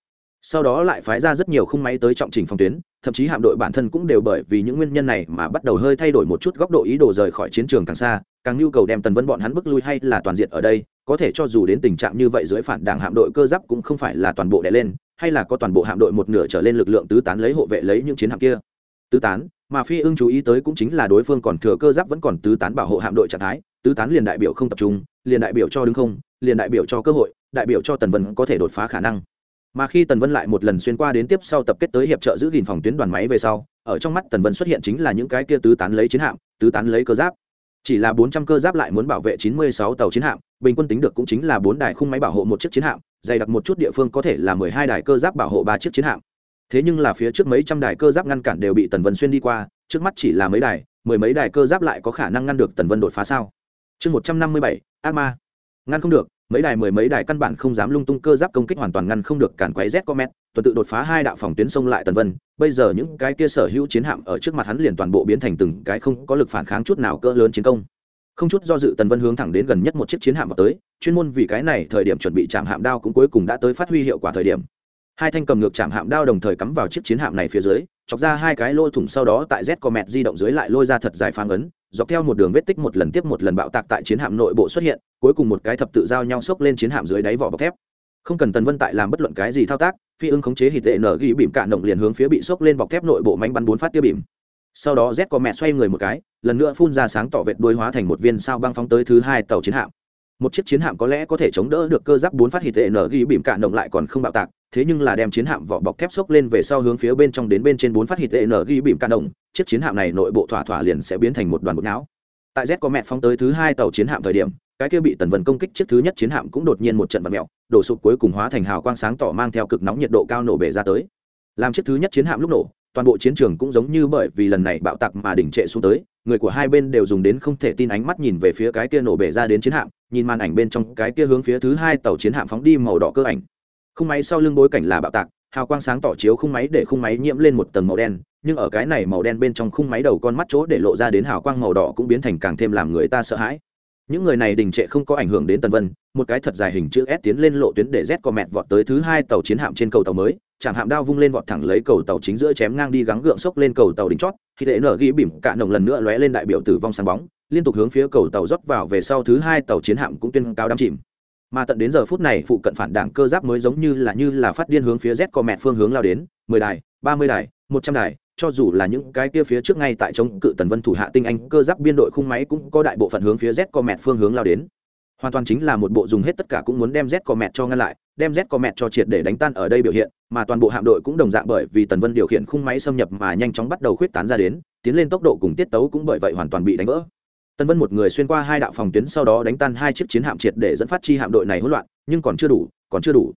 sau đó lại phái ra rất nhiều khung máy tới trọng trình phòng tuyến, thậm chí hạm đội bản thân cũng đều bởi vì những nguyên nhân này mà bắt đầu hơi thay đổi một chút góc độ ý đồ rời khỏi chiến trường càng xa, càng nhu cầu đem tần vân bọn hắn bước lui hay là toàn diện ở đây, có thể cho dù đến tình trạng như vậy dưới phản đảng hạm đội cơ giáp cũng không phải là toàn bộ đè lên, hay là có toàn bộ hạm đội một nửa trở lên lực lượng tứ tán lấy hộ vệ lấy những chiến hạm kia. Tứ tán, mà phi ưng chú ý tới cũng chính là đối phương còn thừa cơ giáp vẫn còn tứ tán bảo hộ hạm đội trạng thái, tứ tán liền đại biểu không tập trung, liền đại biểu cho đứng không, liền đại biểu cho cơ hội, đại biểu cho tần vân có thể đột phá khả năng mà khi tần vân lại một lần xuyên qua đến tiếp sau tập kết tới hiệp trợ giữ gìn phòng tuyến đoàn máy về sau, ở trong mắt tần vân xuất hiện chính là những cái kia tứ tán lấy chiến hạm, tứ tán lấy cơ giáp. Chỉ là bốn trăm cơ giáp lại muốn bảo vệ chín mươi sáu tàu chiến hạm, bình quân tính được cũng chính là bốn đài khung máy bảo hộ một chiếc chiến hạm, dày đặc một chút địa phương có thể là mười hai đài cơ giáp bảo hộ ba chiếc chiến hạm. Thế nhưng là phía trước mấy trăm đài cơ giáp ngăn cản đều bị tần vân xuyên đi qua, trước mắt chỉ là mấy đài, mười mấy đài cơ giáp lại có khả năng ngăn được tần vân đột phá sao? Chương một trăm năm mươi bảy, ác ma. Ngăn không được mấy đài mười mấy đài căn bản không dám lung tung cơ giáp công kích hoàn toàn ngăn không được cản quấy z comet tuần tự đột phá hai đạo phòng tuyến sông lại tần vân. Bây giờ những cái kia sở hữu chiến hạm ở trước mặt hắn liền toàn bộ biến thành từng cái không có lực phản kháng chút nào cỡ lớn chiến công. Không chút do dự tần vân hướng thẳng đến gần nhất một chiếc chiến hạm vào tới, chuyên môn vì cái này thời điểm chuẩn bị chạm hạm đao cũng cuối cùng đã tới phát huy hiệu quả thời điểm. Hai thanh cầm ngược chạm hạm đao đồng thời cắm vào chiếc chiến hạm này phía dưới, chọc ra hai cái lôi thủng sau đó tại z comet di động dưới lại lôi ra thật dài phang ấn dọc theo một đường vết tích một lần tiếp một lần bạo tạc tại chiến hạm nội bộ xuất hiện, cuối cùng một cái thập tự giao nhau xốc lên chiến hạm dưới đáy vỏ bọc thép. Không cần tần vân tại làm bất luận cái gì thao tác, phi ưng khống chế hít tệ nở ghi bìm cạn động liền hướng phía bị xốc lên bọc thép nội bộ mánh bắn bốn phát tiêu bìm sau đó z có mẹ xoay người một cái, lần nữa phun ra sáng tỏ vệt đuôi hóa thành một viên sao băng phóng tới thứ hai tàu chiến hạm một chiếc chiến hạm có lẽ có thể chống đỡ được cơ giáp bốn phát hít tệ nở ghi bìm cạn động lại còn không bạo tạc, thế nhưng là đem chiến hạm vỏ bọc thép xốc lên về sau hướng phía bên trong đến bên trên bốn phát hít tệ nở ghi bìm cạn động chiếc chiến hạm này nội bộ thỏa thỏa liền sẽ biến thành một đoàn bột não. Tại z có mẹ phóng tới thứ hai tàu chiến hạm thời điểm, cái kia bị tần vân công kích chiếc thứ nhất chiến hạm cũng đột nhiên một trận vật mẹo đổ sụp cuối cùng hóa thành hào quang sáng tỏ mang theo cực nóng nhiệt độ cao nổ bể ra tới. Làm chiếc thứ nhất chiến hạm lúc nổ toàn bộ chiến trường cũng giống như bởi vì lần này bạo tạc mà đỉnh trệ xuống tới, người của hai bên đều dùng đến không thể tin ánh mắt nhìn về phía cái kia nổ bể ra đến chiến hạm, nhìn màn ảnh bên trong cái kia hướng phía thứ hai tàu chiến hạm phóng đi màu đỏ cơ ảnh. Khung máy sau lưng bối cảnh là bạo tạc, hào quang sáng tỏ chiếu khung máy để khung máy nhiễm lên một tầng màu đen, nhưng ở cái này màu đen bên trong khung máy đầu con mắt chỗ để lộ ra đến hào quang màu đỏ cũng biến thành càng thêm làm người ta sợ hãi những người này đình trệ không có ảnh hưởng đến tần vân, một cái thật dài hình chữ s tiến lên lộ tuyến để z co mẹt vọt tới thứ hai tàu chiến hạm trên cầu tàu mới, chạm hạm đao vung lên vọt thẳng lấy cầu tàu chính giữa chém ngang đi gắng gượng sốc lên cầu tàu đỉnh chót, khi thể nở ghi bỉm cạn nồng lần nữa lóe lên đại biểu tử vong sáng bóng, liên tục hướng phía cầu tàu rót vào về sau thứ hai tàu chiến hạm cũng tuyên cao đắm chìm. Mà tận đến giờ phút này, phụ cận phản đảng cơ giáp mới giống như là như là phát điên hướng phía z co mẹt phương hướng lao đến, mười đài, ba mươi đài, một trăm đài cho dù là những cái kia phía trước ngay tại chống cự tần vân thủ hạ tinh anh, cơ giáp biên đội khung máy cũng có đại bộ phận hướng phía z co mẹt phương hướng lao đến. Hoàn toàn chính là một bộ dùng hết tất cả cũng muốn đem z co mẹt cho ngăn lại, đem z co mẹt cho triệt để đánh tan ở đây biểu hiện, mà toàn bộ hạm đội cũng đồng dạng bởi vì tần vân điều khiển khung máy xâm nhập mà nhanh chóng bắt đầu khuyết tán ra đến, tiến lên tốc độ cùng tiết tấu cũng bởi vậy hoàn toàn bị đánh vỡ. Tần vân một người xuyên qua hai đạo phòng tuyến sau đó đánh tan hai chiếc chiến hạm triệt để dẫn phát chi hạm đội này hỗn loạn, nhưng còn chưa đủ, còn chưa đủ.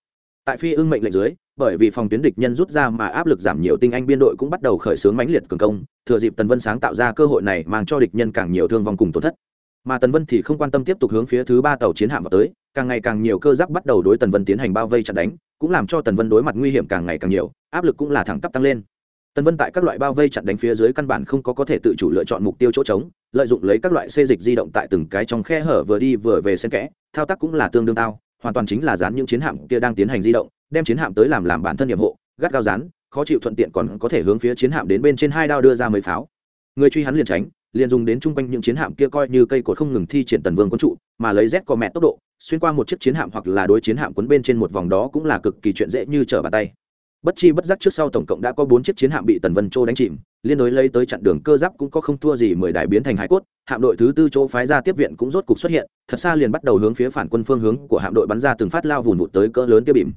Tại phi ưng mệnh lệnh dưới bởi vì phòng tuyến địch nhân rút ra mà áp lực giảm nhiều tinh anh biên đội cũng bắt đầu khởi xướng mãnh liệt cường công, thừa dịp tần vân sáng tạo ra cơ hội này mang cho địch nhân càng nhiều thương vong cùng tổn thất. Mà tần vân thì không quan tâm tiếp tục hướng phía thứ ba tàu chiến hạm vào tới, càng ngày càng nhiều cơ giáp bắt đầu đối tần vân tiến hành bao vây chặn đánh, cũng làm cho tần vân đối mặt nguy hiểm càng ngày càng nhiều, áp lực cũng là thẳng tắp tăng lên. Tần vân tại các loại bao vây chặn đánh phía dưới căn bản không có có thể tự chủ lựa chọn mục tiêu chỗ trống, lợi dụng lấy các loại xê dịch di động tại từng cái trong khe hở vừa đi vừa về xen kẽ, thao tác cũng là tương đương tao hoàn toàn chính là dán những chiến hạm kia đang tiến hành di động đem chiến hạm tới làm làm bản thân nhiệm hộ gắt gao dán, khó chịu thuận tiện còn có thể hướng phía chiến hạm đến bên trên hai đao đưa ra mấy pháo. Người truy hắn liền tránh liền dùng đến chung quanh những chiến hạm kia coi như cây cột không ngừng thi triển tần vương quân trụ mà lấy z có mẹ tốc độ xuyên qua một chiếc chiến hạm hoặc là đối chiến hạm quấn bên trên một vòng đó cũng là cực kỳ chuyện dễ như trở bàn tay bất chi bất giác trước sau tổng cộng đã có bốn chiếc chiến hạm bị tần vân châu đánh chìm, liên đối lấy tới chặn đường cơ giáp cũng có không thua gì mười đại biến thành hải cốt, hạm đội thứ tư chỗ phái ra tiếp viện cũng rốt cục xuất hiện, thật xa liền bắt đầu hướng phía phản quân phương hướng của hạm đội bắn ra từng phát lao vùn vụt tới cỡ lớn tiêu bìm.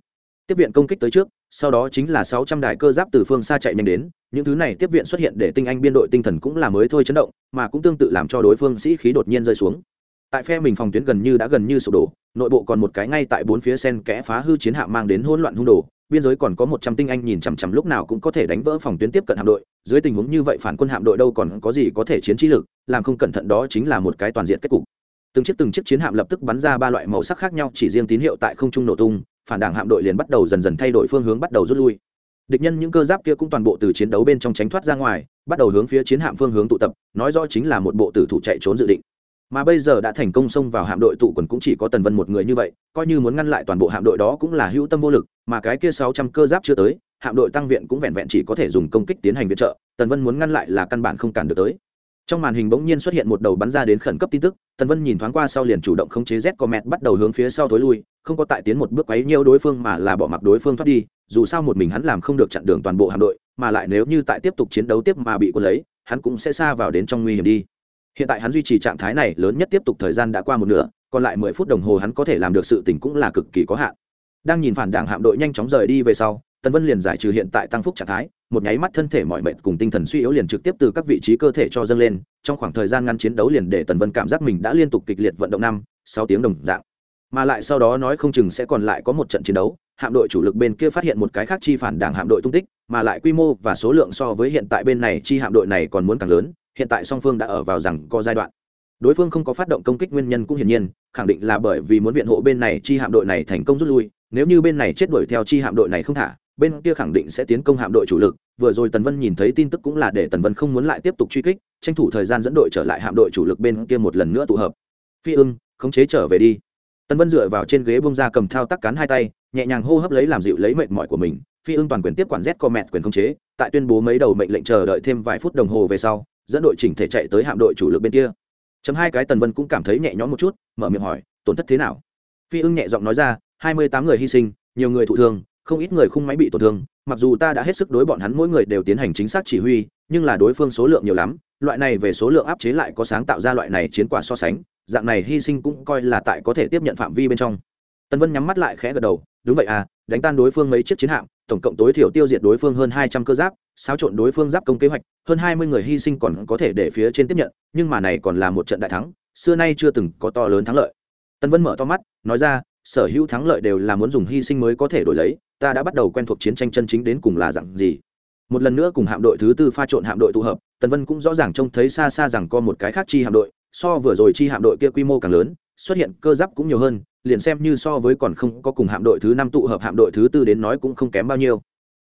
Tiếp viện công kích tới trước, sau đó chính là sáu trăm đại cơ giáp từ phương xa chạy nhanh đến, những thứ này tiếp viện xuất hiện để tinh anh biên đội tinh thần cũng là mới thôi chấn động, mà cũng tương tự làm cho đối phương sĩ khí đột nhiên rơi xuống. Tại phe mình phòng tuyến gần như đã gần như sụp đổ, nội bộ còn một cái ngay tại bốn phía sen kẽ phá hư chiến hạm mang đến hỗn loạn hung đồ biên giới còn có một trăm tinh anh nhìn chằm chằm lúc nào cũng có thể đánh vỡ phòng tuyến tiếp cận hạm đội, dưới tình huống như vậy phản quân hạm đội đâu còn có gì có thể chiến trí lực, làm không cẩn thận đó chính là một cái toàn diện kết cục. Từng chiếc từng chiếc chiến hạm lập tức bắn ra ba loại màu sắc khác nhau, chỉ riêng tín hiệu tại không trung nổ tung, phản đảng hạm đội liền bắt đầu dần dần thay đổi phương hướng bắt đầu rút lui. Địch nhân những cơ giáp kia cũng toàn bộ từ chiến đấu bên trong tránh thoát ra ngoài, bắt đầu hướng phía chiến hạm phương hướng tụ tập, nói rõ chính là một bộ tử thủ chạy trốn dự định mà bây giờ đã thành công xông vào hạm đội tụ quần cũng chỉ có tần vân một người như vậy, coi như muốn ngăn lại toàn bộ hạm đội đó cũng là hữu tâm vô lực, mà cái kia sáu trăm cơ giáp chưa tới, hạm đội tăng viện cũng vẹn vẹn chỉ có thể dùng công kích tiến hành viện trợ, tần vân muốn ngăn lại là căn bản không cản được tới. Trong màn hình bỗng nhiên xuất hiện một đầu bắn ra đến khẩn cấp tin tức, tần vân nhìn thoáng qua sau liền chủ động khống chế z comet bắt đầu hướng phía sau thối lui, không có tại tiến một bước ấy nhiều đối phương mà là bỏ mặc đối phương thoát đi, dù sao một mình hắn làm không được chặn đường toàn bộ hạm đội, mà lại nếu như tại tiếp tục chiến đấu tiếp mà bị quân lấy, hắn cũng sẽ xa vào đến trong nguy hiểm đi hiện tại hắn duy trì trạng thái này, lớn nhất tiếp tục thời gian đã qua một nửa, còn lại mười phút đồng hồ hắn có thể làm được sự tình cũng là cực kỳ có hạn. Đang nhìn phản đảng hạm đội nhanh chóng rời đi về sau, tần vân liền giải trừ hiện tại tăng phúc trạng thái, một nháy mắt thân thể mọi mệt cùng tinh thần suy yếu liền trực tiếp từ các vị trí cơ thể cho dâng lên, trong khoảng thời gian ngăn chiến đấu liền để tần vân cảm giác mình đã liên tục kịch liệt vận động năm, sáu tiếng đồng dạng. Mà lại sau đó nói không chừng sẽ còn lại có một trận chiến đấu, hạm đội chủ lực bên kia phát hiện một cái khác chi phản đảng hạm đội tung tích, mà lại quy mô và số lượng so với hiện tại bên này chi hạm đội này còn muốn càng lớn hiện tại song phương đã ở vào rằng có giai đoạn. Đối phương không có phát động công kích nguyên nhân cũng hiển nhiên, khẳng định là bởi vì muốn viện hộ bên này chi hạm đội này thành công rút lui, nếu như bên này chết đuổi theo chi hạm đội này không thả, bên kia khẳng định sẽ tiến công hạm đội chủ lực. Vừa rồi tần vân nhìn thấy tin tức cũng là để tần vân không muốn lại tiếp tục truy kích, tranh thủ thời gian dẫn đội trở lại hạm đội chủ lực bên kia một lần nữa tụ hợp. Phi ưng, khống chế trở về đi. Tần vân dựa vào trên ghế bông ra cầm thao tác cán hai tay, nhẹ nhàng hô hấp lấy làm dịu lấy mệt mỏi của mình. Phi ưng toàn quyền tiếp quản z co mẹt quyền khống chế, tại tuyên bố mấy đầu mệnh lệnh chờ đợi thêm vài phút đồng hồ về sau dẫn đội chỉnh thể chạy tới hạm đội chủ lực bên kia. Chấm hai cái tần vân cũng cảm thấy nhẹ nhõm một chút, mở miệng hỏi, tổn thất thế nào? Phi ưng nhẹ giọng nói ra, hai mươi tám người hy sinh, nhiều người thụ thương, không ít người khung máy bị tổn thương, mặc dù ta đã hết sức đối bọn hắn mỗi người đều tiến hành chính xác chỉ huy, nhưng là đối phương số lượng nhiều lắm, loại này về số lượng áp chế lại có sáng tạo ra loại này chiến quả so sánh, dạng này hy sinh cũng coi là tại có thể tiếp nhận phạm vi bên trong. Tần vân nhắm mắt lại khẽ gật đầu, đúng vậy à đánh tan đối phương mấy chiếc chiến hạm, tổng cộng tối thiểu tiêu diệt đối phương hơn hai trăm cơ giáp, xáo trộn đối phương giáp công kế hoạch, hơn hai mươi người hy sinh còn có thể để phía trên tiếp nhận, nhưng mà này còn là một trận đại thắng, xưa nay chưa từng có to lớn thắng lợi. Tân vân mở to mắt, nói ra, sở hữu thắng lợi đều là muốn dùng hy sinh mới có thể đổi lấy, ta đã bắt đầu quen thuộc chiến tranh chân chính đến cùng là dạng gì. Một lần nữa cùng hạm đội thứ tư pha trộn hạm đội tụ hợp tần vân cũng rõ ràng trông thấy xa xa rằng có một cái khác chi hạm đội, so vừa rồi chi hạm đội kia quy mô càng lớn, xuất hiện cơ giáp cũng nhiều hơn liền xem như so với còn không có cùng hạm đội thứ năm tụ hợp hạm đội thứ tư đến nói cũng không kém bao nhiêu.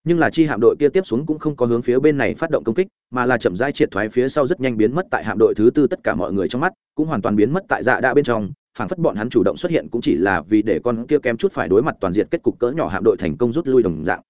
Nhưng là chi hạm đội kia tiếp xuống cũng không có hướng phía bên này phát động công kích, mà là chậm rãi triệt thoái phía sau rất nhanh biến mất tại hạm đội thứ tư tất cả mọi người trong mắt, cũng hoàn toàn biến mất tại dạ đã bên trong, phảng phất bọn hắn chủ động xuất hiện cũng chỉ là vì để con kia kém chút phải đối mặt toàn diện kết cục cỡ nhỏ hạm đội thành công rút lui đồng dạng.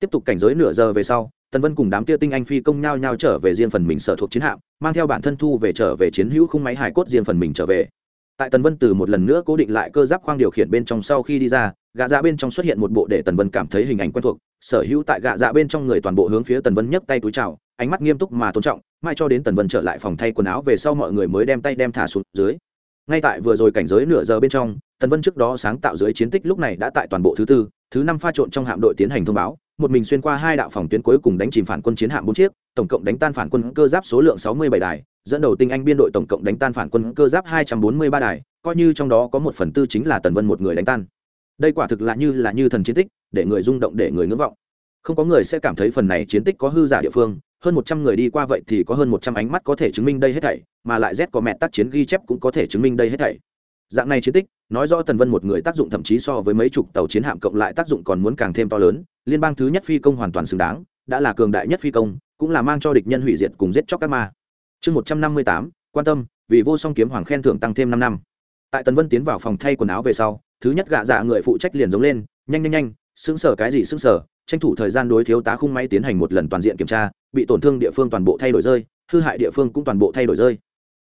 Tiếp tục cảnh giới nửa giờ về sau, tần vân cùng đám kia tinh anh phi công nhau nhau trở về riêng phần mình sở thuộc chiến hạm, mang theo bản thân thu về trở về chiến hữu khung máy hải cốt riêng phần mình trở về tại tần vân từ một lần nữa cố định lại cơ giáp khoang điều khiển bên trong sau khi đi ra gạ dạ bên trong xuất hiện một bộ để tần vân cảm thấy hình ảnh quen thuộc, sở hữu tại gạ dạ bên trong người toàn bộ hướng phía tần vân nhấc tay túi chào, ánh mắt nghiêm túc mà tôn trọng mai cho đến tần vân trở lại phòng thay quần áo về sau mọi người mới đem tay đem thả xuống dưới. Ngay tại vừa rồi cảnh giới nửa giờ bên trong, tần vân trước đó sáng tạo dưới chiến tích lúc này đã tại toàn bộ thứ tư, thứ năm pha trộn trong hạm đội tiến hành thông báo một mình xuyên qua hai đạo phòng tuyến cuối cùng đánh chìm phản quân chiến hạm bốn chiếc, tổng cộng đánh tan phản quân cơ giáp số lượng sáu mươi bảy đài, dẫn đầu tinh anh biên đội tổng cộng đánh tan phản quân cơ giáp hai trăm bốn mươi ba đài, coi như trong đó có một phần tư chính là tần vân một người đánh tan. Đây quả thực là như là như thần chiến tích, để người rung động, để người ngưỡng vọng. Không có người sẽ cảm thấy phần này chiến tích có hư giả địa phương, hơn một trăm người đi qua vậy thì có hơn một trăm ánh mắt có thể chứng minh đây hết thảy, mà lại z có mẹ tác chiến ghi chép cũng có thể chứng minh đây hết thảy. Dạng này chiến tích, nói rõ tần vân một người tác dụng thậm chí so với mấy chục tàu chiến hạm cộng lại tác dụng còn muốn càng thêm to lớn liên bang thứ nhất phi công hoàn toàn xứng đáng, đã là cường đại nhất phi công, cũng là mang cho địch nhân hủy diệt cùng giết chóc các ma. Chương một trăm năm mươi tám, quan tâm, vì vô song kiếm hoàng khen thưởng tăng thêm năm năm. Tại tần vân tiến vào phòng thay quần áo về sau, thứ nhất gạ dạ người phụ trách liền giống lên, nhanh nhanh nhanh xứng sở cái gì xứng sở tranh thủ thời gian đối thiếu tá khung máy tiến hành một lần toàn diện kiểm tra, bị tổn thương địa phương toàn bộ thay đổi rơi, hư hại địa phương cũng toàn bộ thay đổi rơi.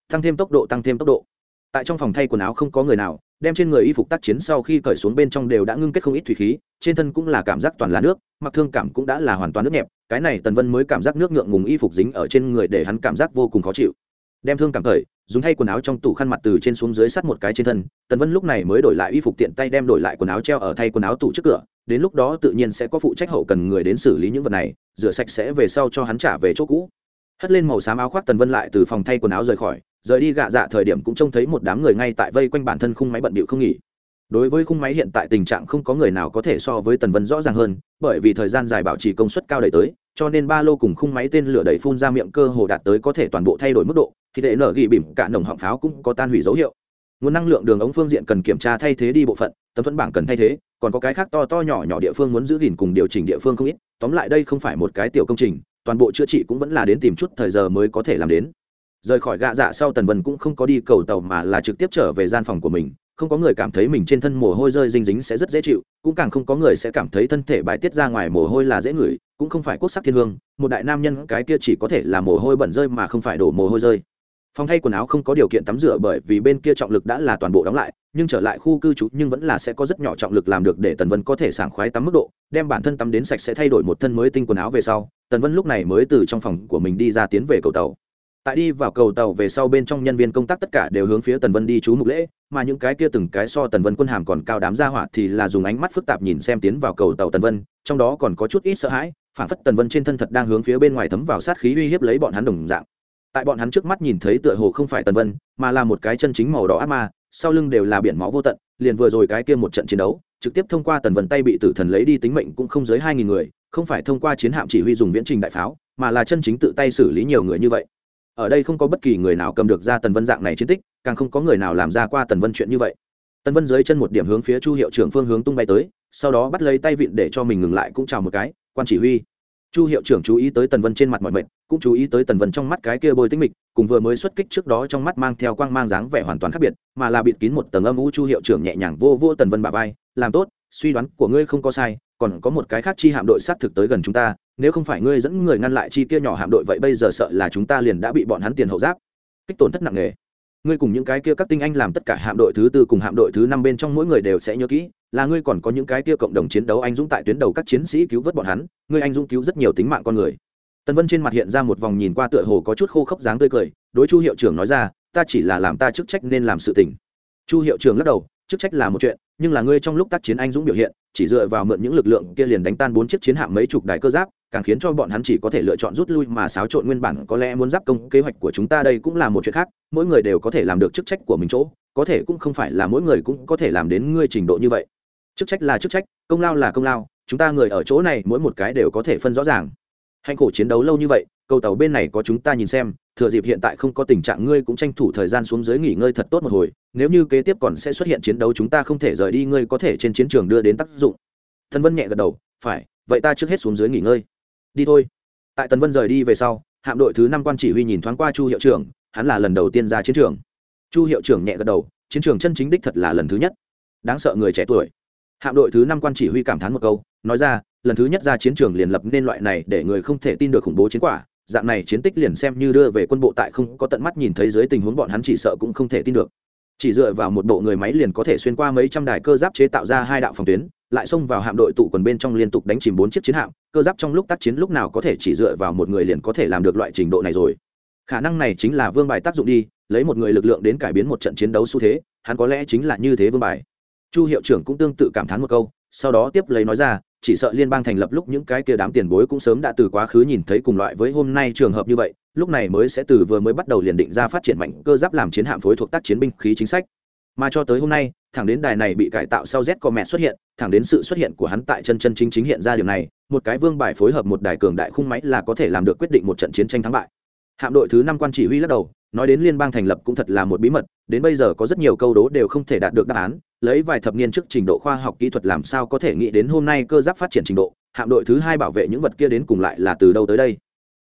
Tăng thêm tốc độ, tăng thêm tốc độ. Tại trong phòng thay quần áo không có người nào đem trên người y phục tác chiến sau khi cởi xuống bên trong đều đã ngưng kết không ít thủy khí, trên thân cũng là cảm giác toàn là nước, mặc thương cảm cũng đã là hoàn toàn nước nhẹp, cái này tần vân mới cảm giác nước ngượng ngùng y phục dính ở trên người để hắn cảm giác vô cùng khó chịu. Đem thương cảm cởi dùng thay quần áo trong tủ khăn mặt từ trên xuống dưới sắt một cái trên thân, tần vân lúc này mới đổi lại y phục tiện tay đem đổi lại quần áo treo ở thay quần áo tủ trước cửa, đến lúc đó tự nhiên sẽ có phụ trách hậu cần người đến xử lý những vật này, rửa sạch sẽ về sau cho hắn trả về chỗ cũ hất lên màu xám áo khoác tần vân lại từ phòng thay quần áo rời khỏi, rời đi gạ dạ thời điểm cũng trông thấy một đám người ngay tại vây quanh bản thân khung máy bận bịu không nghỉ. Đối với khung máy hiện tại tình trạng không có người nào có thể so với tần vân rõ ràng hơn, bởi vì thời gian dài bảo trì công suất cao đẩy tới, cho nên ba lô cùng khung máy tên lửa đẩy phun ra miệng cơ hồ đạt tới có thể toàn bộ thay đổi mức độ, thì để nở ghi bỉm cả nồng họng pháo cũng có tan hủy dấu hiệu. Nguồn năng lượng đường ống phương diện cần kiểm tra thay thế đi bộ phận, tấm thuẫn bảng cần thay thế, còn có cái khác to to nhỏ nhỏ địa phương muốn giữ gìn cùng điều chỉnh địa phương không ít, tóm lại đây không phải một cái tiểu công trình toàn bộ chữa trị cũng vẫn là đến tìm chút thời giờ mới có thể làm đến. Rời khỏi gạ dạ sau tần vân cũng không có đi cầu tàu mà là trực tiếp trở về gian phòng của mình. Không có người cảm thấy mình trên thân mồ hôi rơi dinh dính sẽ rất dễ chịu, cũng càng không có người sẽ cảm thấy thân thể bài tiết ra ngoài mồ hôi là dễ ngửi, cũng không phải quốc sắc thiên hương, một đại nam nhân cái kia chỉ có thể là mồ hôi bẩn rơi mà không phải đổ mồ hôi rơi phòng thay quần áo không có điều kiện tắm rửa bởi vì bên kia trọng lực đã là toàn bộ đóng lại, nhưng trở lại khu cư trú nhưng vẫn là sẽ có rất nhỏ trọng lực làm được để tần vân có thể sảng khoái tắm mức độ, đem bản thân tắm đến sạch sẽ thay đổi một thân mới tinh quần áo về sau, tần vân lúc này mới từ trong phòng của mình đi ra tiến về cầu tàu. Tại đi vào cầu tàu về sau bên trong nhân viên công tác tất cả đều hướng phía tần vân đi chú mục lễ, mà những cái kia từng cái so tần vân quân hàm còn cao đám ra hỏa thì là dùng ánh mắt phức tạp nhìn xem tiến vào cầu tàu tần vân, trong đó còn có chút ít sợ hãi, phản phất tần vân trên thân thật đang hướng phía bên ngoài thấm vào sát khí uy hiếp lấy bọn hắn đồng dạng tại bọn hắn trước mắt nhìn thấy tựa hồ không phải tần vân, mà là một cái chân chính màu đỏ ác ma, sau lưng đều là biển máu vô tận, liền vừa rồi cái kia một trận chiến đấu, trực tiếp thông qua tần vân tay bị tử thần lấy đi tính mệnh cũng không dưới hai nghìn người, không phải thông qua chiến hạm chỉ huy dùng viễn trình đại pháo, mà là chân chính tự tay xử lý nhiều người như vậy. Ở đây không có bất kỳ người nào cầm được ra tần vân dạng này chiến tích, càng không có người nào làm ra qua tần vân chuyện như vậy. Tần vân dưới chân một điểm hướng phía chu hiệu trưởng phương hướng tung bay tới, sau đó bắt lấy tay vịn để cho mình ngừng lại cũng chào một cái, quan chỉ huy chu hiệu trưởng chú ý tới tần vân trên mặt mọi mệnh cũng chú ý tới tần vân trong mắt cái kia bôi tinh mịch, cùng vừa mới xuất kích trước đó trong mắt mang theo quang mang dáng vẻ hoàn toàn khác biệt, mà là bịt kín một tầng âm u chu hiệu trưởng nhẹ nhàng vô vô tần vân bà vai, làm tốt, suy đoán của ngươi không có sai, còn có một cái khác chi hạm đội sát thực tới gần chúng ta, nếu không phải ngươi dẫn người ngăn lại chi kia nhỏ hạm đội vậy bây giờ sợ là chúng ta liền đã bị bọn hắn tiền hậu giáp. Kích tổn thất nặng nề ngươi cùng những cái kia các tinh anh làm tất cả hạm đội thứ tư cùng hạm đội thứ năm bên trong mỗi người đều sẽ nhớ kỹ, là ngươi còn có những cái kia cộng đồng chiến đấu anh dũng tại tuyến đầu các chiến sĩ cứu vớt bọn hắn, ngươi anh dũng cứu rất nhiều tính mạng con người. Tần vân trên mặt hiện ra một vòng nhìn qua tựa hồ có chút khô khốc dáng tươi cười, đối chu hiệu trưởng nói ra, ta chỉ là làm ta chức trách nên làm sự tình. Chu hiệu trưởng lắc đầu, chức trách là một chuyện, nhưng là ngươi trong lúc tác chiến anh dũng biểu hiện chỉ dựa vào mượn những lực lượng kia liền đánh tan bốn chiếc chiến hạm mấy chục đài cơ giáp, càng khiến cho bọn hắn chỉ có thể lựa chọn rút lui mà xáo trộn nguyên bản có lẽ muốn giáp công kế hoạch của chúng ta đây cũng là một chuyện khác, mỗi người đều có thể làm được chức trách của mình chỗ, có thể cũng không phải là mỗi người cũng có thể làm đến ngươi trình độ như vậy. Chức trách là chức trách, công lao là công lao, chúng ta người ở chỗ này mỗi một cái đều có thể phân rõ ràng. Hạnh khổ chiến đấu lâu như vậy cầu tàu bên này có chúng ta nhìn xem, thừa dịp hiện tại không có tình trạng ngươi cũng tranh thủ thời gian xuống dưới nghỉ ngơi thật tốt một hồi, nếu như kế tiếp còn sẽ xuất hiện chiến đấu chúng ta không thể rời đi, ngươi có thể trên chiến trường đưa đến tác dụng. Thần vân nhẹ gật đầu, phải, vậy ta trước hết xuống dưới nghỉ ngơi. Đi thôi. Tại tần vân rời đi về sau, hạm đội thứ năm quan chỉ huy nhìn thoáng qua chu hiệu trưởng, hắn là lần đầu tiên ra chiến trường. Chu hiệu trưởng nhẹ gật đầu, chiến trường chân chính đích thật là lần thứ nhất. Đáng sợ người trẻ tuổi. Hạm đội thứ năm quan chỉ huy cảm thán một câu, nói ra, lần thứ nhất ra chiến trường liền lập nên loại này để người không thể tin được khủng bố chiến quả dạng này chiến tích liền xem như đưa về quân bộ tại không có tận mắt nhìn thấy dưới tình huống bọn hắn chỉ sợ cũng không thể tin được. Chỉ dựa vào một bộ người máy liền có thể xuyên qua mấy trăm đài cơ giáp chế tạo ra hai đạo phòng tuyến, lại xông vào hạm đội tụ quần bên trong liên tục đánh chìm bốn chiếc chiến hạm, cơ giáp trong lúc tác chiến lúc nào có thể chỉ dựa vào một người liền có thể làm được loại trình độ này rồi. Khả năng này chính là vương bài tác dụng đi, lấy một người lực lượng đến cải biến một trận chiến đấu xu thế, hắn có lẽ chính là như thế vương bài. Chu hiệu trưởng cũng tương tự cảm thán một câu, sau đó tiếp lấy nói ra chỉ sợ liên bang thành lập lúc những cái kia đám tiền bối cũng sớm đã từ quá khứ nhìn thấy cùng loại với hôm nay trường hợp như vậy, lúc này mới sẽ từ vừa mới bắt đầu liền định ra phát triển mạnh cơ giáp làm chiến hạm phối thuộc tác chiến binh khí chính sách. Mà cho tới hôm nay, thẳng đến đài này bị cải tạo sau z mẹ xuất hiện, thẳng đến sự xuất hiện của hắn tại chân chân chính chính hiện ra điều này, một cái vương bài phối hợp một đài cường đại khung máy là có thể làm được quyết định một trận chiến tranh thắng bại. Hạm đội thứ năm quan chỉ huy lắc đầu nói đến liên bang thành lập cũng thật là một bí mật, đến bây giờ có rất nhiều câu đố đều không thể đạt được đáp án, lấy vài thập niên trước trình độ khoa học kỹ thuật làm sao có thể nghĩ đến hôm nay cơ giáp phát triển trình độ, hạm đội thứ hai bảo vệ những vật kia đến cùng lại là từ đâu tới đây.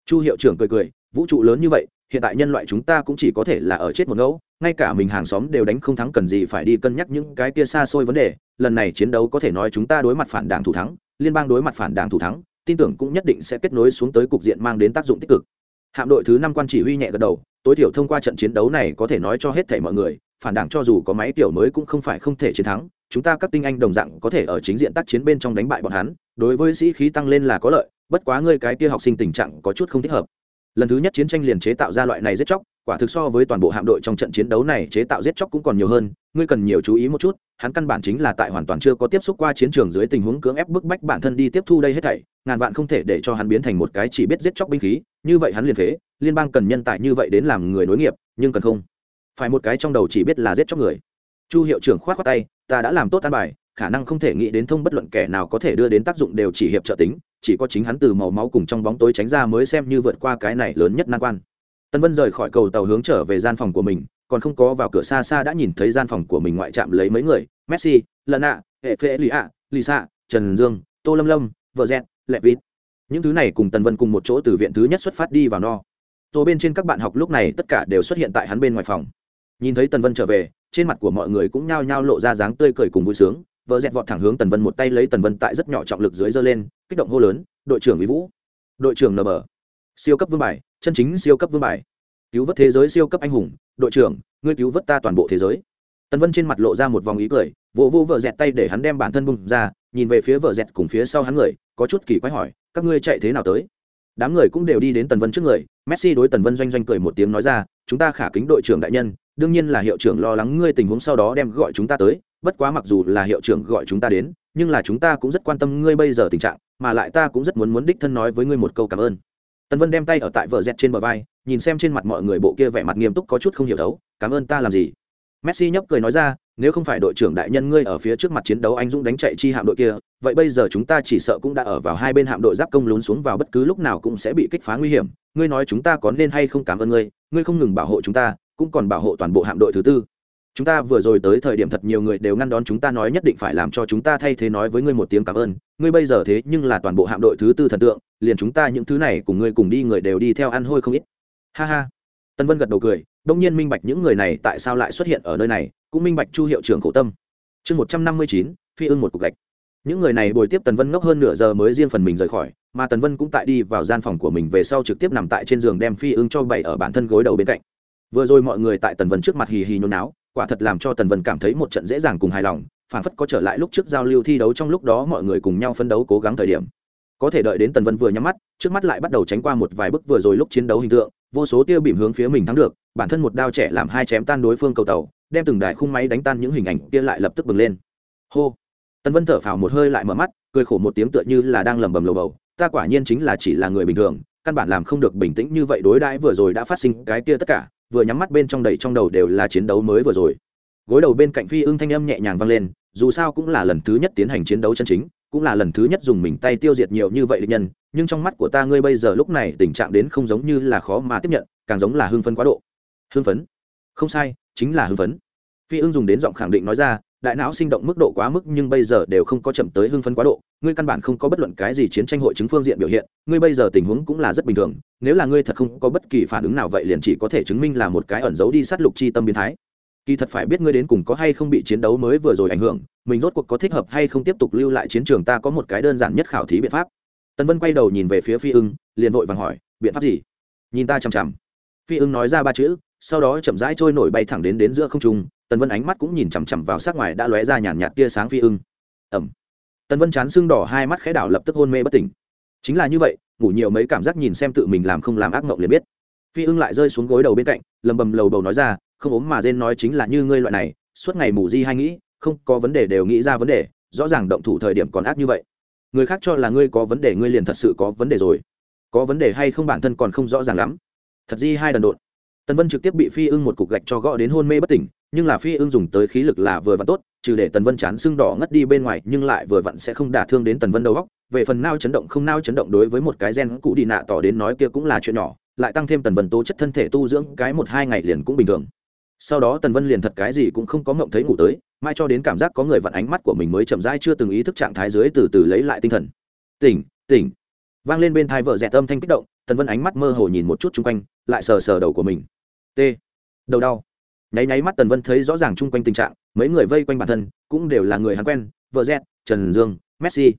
Chu hiệu trưởng cười cười, vũ trụ lớn như vậy, hiện tại nhân loại chúng ta cũng chỉ có thể là ở chết một ngẫu, ngay cả mình hàng xóm đều đánh không thắng cần gì phải đi cân nhắc những cái kia xa xôi vấn đề, lần này chiến đấu có thể nói chúng ta đối mặt phản đảng thủ thắng, liên bang đối mặt phản đảng thủ thắng, tin tưởng cũng nhất định sẽ kết nối xuống tới cục diện mang đến tác dụng tích cực. Hạm đội thứ năm quan chỉ huy nhẹ gật đầu tối thiểu thông qua trận chiến đấu này có thể nói cho hết thảy mọi người, phản đảng cho dù có máy tiểu mới cũng không phải không thể chiến thắng, chúng ta các tinh anh đồng dạng có thể ở chính diện tác chiến bên trong đánh bại bọn hắn, đối với sĩ khí tăng lên là có lợi, bất quá ngươi cái kia học sinh tình trạng có chút không thích hợp. Lần thứ nhất chiến tranh liền chế tạo ra loại này giết chóc quả thực so với toàn bộ hạm đội trong trận chiến đấu này chế tạo giết chóc cũng còn nhiều hơn, ngươi cần nhiều chú ý một chút, hắn căn bản chính là tại hoàn toàn chưa có tiếp xúc qua chiến trường dưới tình huống cưỡng ép bức bách bản thân đi tiếp thu đây hết thảy, ngàn vạn không thể để cho hắn biến thành một cái chỉ biết giết chóc binh khí, như vậy hắn liền phế, liên bang cần nhân tài như vậy đến làm người nối nghiệp, nhưng cần không? Phải một cái trong đầu chỉ biết là giết chóc người. Chu hiệu trưởng khoát khoát tay, ta đã làm tốt an bài, khả năng không thể nghĩ đến thông bất luận kẻ nào có thể đưa đến tác dụng đều chỉ hiệp trợ tính, chỉ có chính hắn từ màu máu cùng trong bóng tối tránh ra mới xem như vượt qua cái này lớn nhất nan quan tân vân rời khỏi cầu tàu hướng trở về gian phòng của mình, còn không có vào cửa xa xa đã nhìn thấy gian phòng của mình ngoại trạm lấy mấy người, messi lần ạ hệ phê lì ạ lisa, trần dương, tô lâm lâm vợ dẹt lẹ vít những thứ này cùng tần vân cùng một chỗ từ viện thứ nhất xuất phát đi vào no. Rồi bên trên các bạn học lúc này tất cả đều xuất hiện tại hắn bên ngoài phòng. Nhìn thấy tần vân trở về, trên mặt của mọi người cũng nhao nhao lộ ra dáng tươi cười cùng vui sướng. Vợ dẹt vọt thẳng hướng tần vân một tay lấy tần vân tại rất nhỏ trọng lực dưới giơ lên, kích động hô lớn, đội trưởng mỹ vũ, đội trưởng nb siêu cấp vương bài chân chính siêu cấp vương bài. Cứu vớt thế giới siêu cấp anh hùng, đội trưởng, ngươi cứu vớt ta toàn bộ thế giới. Tần vân trên mặt lộ ra một vòng ý cười, vỗ vỗ vợ dẹt tay để hắn đem bản thân bung ra, nhìn về phía vợ dẹt cùng phía sau hắn người, có chút kỳ quái hỏi, các ngươi chạy thế nào tới? Đám người cũng đều đi đến tần vân trước người, messi đối tần vân doanh doanh cười một tiếng nói ra, chúng ta khả kính đội trưởng đại nhân, đương nhiên là hiệu trưởng lo lắng ngươi tình huống sau đó đem gọi chúng ta tới, bất quá mặc dù là hiệu trưởng gọi chúng ta đến, nhưng là chúng ta cũng rất quan tâm ngươi bây giờ tình trạng, mà lại ta cũng rất muốn muốn đích thân nói với ngươi một câu cảm ơn tần vân đem tay ở tại vợ dẹt trên bờ vai, nhìn xem trên mặt mọi người bộ kia vẻ mặt nghiêm túc có chút không hiểu đấu, cảm ơn ta làm gì? Messi nhấp cười nói ra, nếu không phải đội trưởng đại nhân ngươi ở phía trước mặt chiến đấu anh dũng đánh chạy chi hạm đội kia, vậy bây giờ chúng ta chỉ sợ cũng đã ở vào hai bên hạm đội giáp công lún xuống vào bất cứ lúc nào cũng sẽ bị kích phá nguy hiểm. Ngươi nói chúng ta có nên hay không cảm ơn ngươi ngươi không ngừng bảo hộ chúng ta, cũng còn bảo hộ toàn bộ hạm đội thứ tư chúng ta vừa rồi tới thời điểm thật nhiều người đều ngăn đón chúng ta nói nhất định phải làm cho chúng ta thay thế nói với ngươi một tiếng cảm ơn. Ngươi bây giờ thế nhưng là toàn bộ hạm đội thứ tư thần tượng, liền chúng ta những thứ này cùng ngươi cùng đi người đều đi theo ăn hôi không ít. Ha ha. Tân vân gật đầu cười, đông nhiên minh bạch những người này tại sao lại xuất hiện ở nơi này, cũng minh bạch chu hiệu trưởng khổ tâm. Chương một trăm năm mươi chín, phi ưng một cục gạch. Những người này bồi tiếp tần vân ngốc hơn nửa giờ mới riêng phần mình rời khỏi, mà tần vân cũng tại đi vào gian phòng của mình về sau trực tiếp nằm tại trên giường đem phi ưng cho bậy ở bản thân gối đầu bên cạnh. Vừa rồi mọi người tại tần vân trước mặt hì hì nhôn náo quả thật làm cho tần vân cảm thấy một trận dễ dàng cùng hài lòng phản phất có trở lại lúc trước giao lưu thi đấu trong lúc đó mọi người cùng nhau phân đấu cố gắng thời điểm. Có thể đợi đến tần vân vừa nhắm mắt, trước mắt lại bắt đầu tránh qua một vài bức vừa rồi lúc chiến đấu hình tượng, vô số tiêu bìm hướng phía mình thắng được, bản thân một đao trẻ làm hai chém tan đối phương cầu tàu, đem từng đài khung máy đánh tan những hình ảnh kia lại lập tức bừng lên. Hô! Tần vân thở phào một hơi lại mở mắt, cười khổ một tiếng tựa như là đang lầm bầm lầu bầu, ta quả nhiên chính là chỉ là người bình thường, căn bản làm không được bình tĩnh như vậy đối đãi vừa rồi đã phát sinh cái kia tất cả vừa nhắm mắt bên trong đầy trong đầu đều là chiến đấu mới vừa rồi. Gối đầu bên cạnh phi ưng thanh âm nhẹ nhàng vang lên, dù sao cũng là lần thứ nhất tiến hành chiến đấu chân chính, cũng là lần thứ nhất dùng mình tay tiêu diệt nhiều như vậy địch nhân, nhưng trong mắt của ta ngươi bây giờ lúc này tình trạng đến không giống như là khó mà tiếp nhận, càng giống là hưng phấn quá độ. Hưng phấn? Không sai, chính là hưng phấn. Phi ưng dùng đến giọng khẳng định nói ra đại não sinh động mức độ quá mức nhưng bây giờ đều không có chậm tới hưng phấn quá độ, ngươi căn bản không có bất luận cái gì chiến tranh hội chứng phương diện biểu hiện, ngươi bây giờ tình huống cũng là rất bình thường, nếu là ngươi thật không có bất kỳ phản ứng nào vậy liền chỉ có thể chứng minh là một cái ẩn giấu đi sát lục chi tâm biến thái. Kỳ thật phải biết ngươi đến cùng có hay không bị chiến đấu mới vừa rồi ảnh hưởng, mình rốt cuộc có thích hợp hay không tiếp tục lưu lại chiến trường ta có một cái đơn giản nhất khảo thí biện pháp. Tần vân quay đầu nhìn về phía phi ưng, liền vội vàng hỏi, biện pháp gì? Nhìn ta chằm chằm. Phi ưng nói ra ba chữ, sau đó chậm rãi trôi nổi bay thẳng đến đến giữa không trung tần vân ánh mắt cũng nhìn chằm chằm vào sát ngoài đã lóe ra nhàn nhạt tia sáng phi ưng. Ẩm. Tần vân chán xương đỏ, hai mắt khẽ đảo lập tức hôn mê bất tỉnh. Chính là như vậy, ngủ nhiều mấy cảm giác nhìn xem tự mình làm không làm ác mộng liền biết. Phi ưng lại rơi xuống gối đầu bên cạnh, lầm bầm lầu bầu nói ra, không ốm mà rên nói chính là như ngươi loại này, suốt ngày mù di hay nghĩ, không có vấn đề đều nghĩ ra vấn đề, rõ ràng động thủ thời điểm còn ác như vậy. Người khác cho là ngươi có vấn đề, ngươi liền thật sự có vấn đề rồi. Có vấn đề hay không bản thân còn không rõ ràng lắm. Thật di hai đần độn tần vân trực tiếp bị phi ưng một cục gạch cho gõ đến hôn mê bất tỉnh, nhưng là phi ưng dùng tới khí lực là vừa vặn tốt, trừ để tần vân chán sưng đỏ ngất đi bên ngoài, nhưng lại vừa vặn sẽ không đả thương đến tần vân đầu góc về phần nao chấn động không nao chấn động đối với một cái gen cũ đi nạ tỏ đến nói kia cũng là chuyện nhỏ, lại tăng thêm tần vân tố chất thân thể tu dưỡng cái một hai ngày liền cũng bình thường. Sau đó tần vân liền thật cái gì cũng không có ngộng thấy ngủ tới mai cho đến cảm giác có người vặn ánh mắt của mình mới chậm rãi chưa từng ý thức trạng thái dưới từ từ lấy lại tinh thần. Tỉnh tỉnh. Vang lên bên thai vợ dẹt âm thanh kích động tần vân ánh mắt mơ hồ nhìn một chút chung quanh, lại sờ sờ đầu của mình. T. Đầu đau. Nháy nháy mắt tần vân thấy rõ ràng chung quanh tình trạng, mấy người vây quanh bản thân, cũng đều là người hắn quen vợ z, trần dương, messi.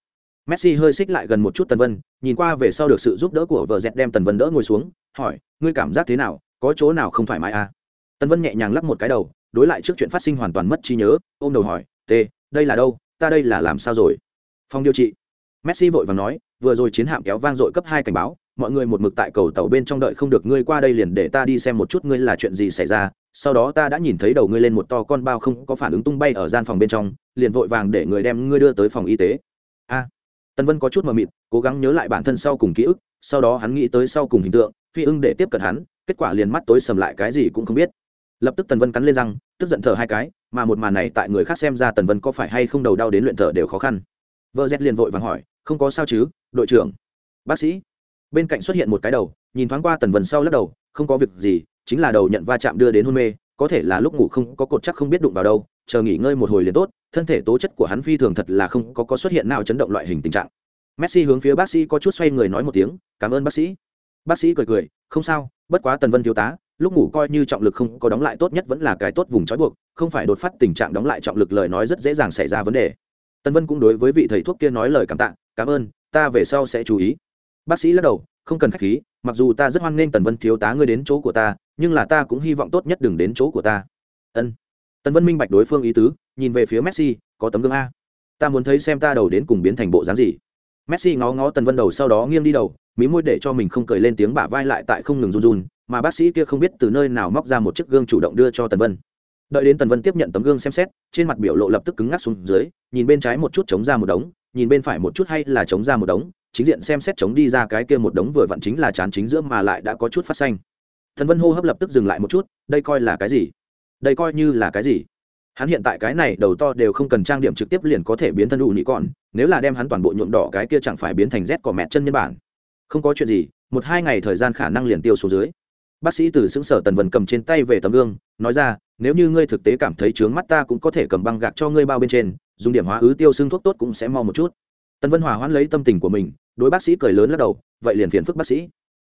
Messi hơi xích lại gần một chút tần vân, nhìn qua về sau được sự giúp đỡ của vợ dẹt đem tần vân đỡ ngồi xuống, hỏi, ngươi cảm giác thế nào? Có chỗ nào không thoải mái à? Tần vân nhẹ nhàng lắc một cái đầu, đối lại trước chuyện phát sinh hoàn toàn mất trí nhớ, ôm đầu hỏi, t, đây là đâu? Ta đây là làm sao rồi? Phòng điều trị. Messi vội vàng nói, vừa rồi chiến hạm kéo vang dội cấp hai cảnh báo mọi người một mực tại cầu tàu bên trong đợi không được ngươi qua đây liền để ta đi xem một chút ngươi là chuyện gì xảy ra. Sau đó ta đã nhìn thấy đầu ngươi lên một to con bao không có phản ứng tung bay ở gian phòng bên trong liền vội vàng để người đem ngươi đưa tới phòng y tế. A. À, tân vân có chút mờ mịt cố gắng nhớ lại bản thân sau cùng ký ức sau đó hắn nghĩ tới sau cùng hình tượng phi ưng để tiếp cận hắn kết quả liền mắt tối sầm lại cái gì cũng không biết. Lập tức tần vân cắn lên răng tức giận thở hai cái mà một màn này tại người khác xem ra tần vân có phải hay không đầu đau đến luyện thở đều khó khăn. Vợ z liền vội vàng hỏi không có sao chứ đội trưởng? Bác sĩ bên cạnh xuất hiện một cái đầu, nhìn thoáng qua tần vân sau lắc đầu, không có việc gì, chính là đầu nhận va chạm đưa đến hôn mê, có thể là lúc ngủ không có cột chắc không biết đụng vào đâu, chờ nghỉ ngơi một hồi liền tốt, thân thể tố chất của hắn phi thường thật là không có có xuất hiện nào chấn động loại hình tình trạng. Messi hướng phía bác sĩ có chút xoay người nói một tiếng, cảm ơn bác sĩ. Bác sĩ cười cười, không sao, bất quá tần vân thiếu tá, lúc ngủ coi như trọng lực không có đóng lại tốt nhất vẫn là cái tốt vùng trói buộc, không phải đột phát tình trạng đóng lại trọng lực lời nói rất dễ dàng xảy ra vấn đề. Tần vân cũng đối với vị thầy thuốc kia nói lời cảm tạ, cảm ơn, ta về sau sẽ chú ý bác sĩ lắc đầu, không cần k h á c h khí, mặc dù ta rất hoan nghênh tần vân thiếu tá ngươi đến chỗ của ta, nhưng là ta cũng hy vọng tốt nhất đừng đến chỗ của ta. Ân. Tần vân minh bạch đối phương ý tứ, nhìn về phía messi, có tấm gương a. Ta muốn thấy xem ta đầu đến cùng biến thành bộ dáng gì. Messi ngó ngó tần vân đầu sau đó nghiêng đi đầu, mí môi để cho mình không cười lên tiếng bả vai lại tại không ngừng run run, mà bác sĩ kia không biết từ nơi nào móc ra một chiếc gương chủ động đưa cho tần vân. Đợi đến tần vân tiếp nhận tấm gương xem xét, trên mặt biểu lộ lập tức cứng ngắc xuống dưới, nhìn bên trái một chút chống ra một đống, nhìn bên phải một chút hay là chống ra một đống chính diện xem xét chống đi ra cái kia một đống vừa vặn chính là chán chính giữa mà lại đã có chút phát xanh. Thần vân hô hấp lập tức dừng lại một chút, đây coi là cái gì? Đây coi như là cái gì? Hắn hiện tại cái này đầu to đều không cần trang điểm trực tiếp liền có thể biến thân đủ nhị còn, nếu là đem hắn toàn bộ nhuộm đỏ cái kia chẳng phải biến thành rét cỏ mẹ chân nhân bản. Không có chuyện gì, một hai ngày thời gian khả năng liền tiêu số dưới. Bác sĩ từ xứng sở tần vân cầm trên tay về tấm gương, nói ra, nếu như ngươi thực tế cảm thấy trướng mắt ta cũng có thể cầm băng gạc cho ngươi bao bên trên, dùng điểm hóa ứ tiêu xương thuốc tốt cũng sẽ mau một chút. Tần vân hòa hoãn lấy tâm tình của mình đối bác sĩ cười lớn lắc đầu, vậy liền phiền phức bác sĩ.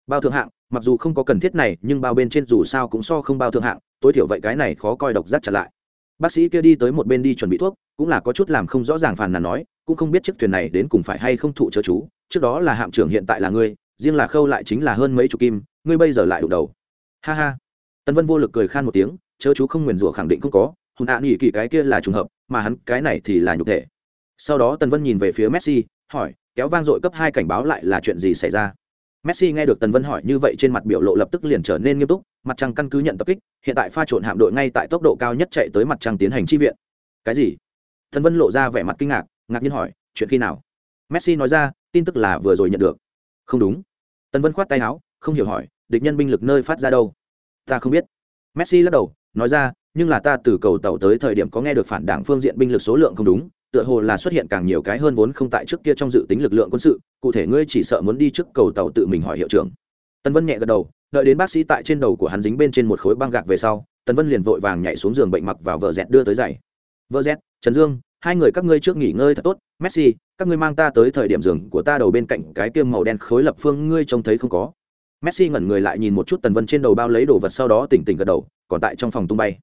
Bao thượng hạng, mặc dù không có cần thiết này, nhưng bao bên trên dù sao cũng so không bao thượng hạng, tối thiểu vậy cái này khó coi độc giác chặt lại. Bác sĩ kia đi tới một bên đi chuẩn bị thuốc, cũng là có chút làm không rõ ràng phàn nàn nói, cũng không biết chiếc thuyền này đến cùng phải hay không thụ chớ chú, trước đó là hạm trưởng hiện tại là ngươi, riêng là khâu lại chính là hơn mấy chục kim, ngươi bây giờ lại đụng đầu. Ha ha. Tân vân vô lực cười khan một tiếng, chớ chú không nguyền rủa khẳng định không có, hùn hạ nghỉ kỳ cái kia là trùng hợp, mà hắn cái này thì là nhục thể. Sau đó tần vân nhìn về phía messi, hỏi kéo vang dội cấp hai cảnh báo lại là chuyện gì xảy ra. Messi nghe được tần vân hỏi như vậy trên mặt biểu lộ lập tức liền trở nên nghiêm túc, mặt trăng căn cứ nhận tập kích, hiện tại pha trộn hạm đội ngay tại tốc độ cao nhất chạy tới mặt trăng tiến hành chi viện. Cái gì? Tần vân lộ ra vẻ mặt kinh ngạc ngạc nhiên hỏi, chuyện khi nào? Messi nói ra, tin tức là vừa rồi nhận được. Không đúng. Tần vân khoát tay áo, không hiểu hỏi, địch nhân binh lực nơi phát ra đâu? Ta không biết. Messi lắc đầu, nói ra, nhưng là ta từ cầu tàu tới thời điểm có nghe được phản đảng phương diện binh lực số lượng không đúng tựa hồ là xuất hiện càng nhiều cái hơn vốn không tại trước kia trong dự tính lực lượng quân sự, cụ thể ngươi chỉ sợ muốn đi trước cầu tàu tự mình hỏi hiệu trưởng. Tân vân nhẹ gật đầu, đợi đến bác sĩ tại trên đầu của hắn dính bên trên một khối băng gạc về sau tân vân liền vội vàng nhảy xuống giường bệnh mặc vào vợ dẹt đưa tới giày. Vợ dẹt, trần dương, hai người các ngươi trước nghỉ ngơi thật tốt, messi, các ngươi mang ta tới thời điểm giường của ta đầu bên cạnh cái tiêm màu đen khối lập phương ngươi trông thấy không có. Messi ngẩn người lại nhìn một chút tần vân trên đầu bao lấy đồ vật sau đó tỉnh tỉnh gật đầu, còn tại trong phòng tung bay.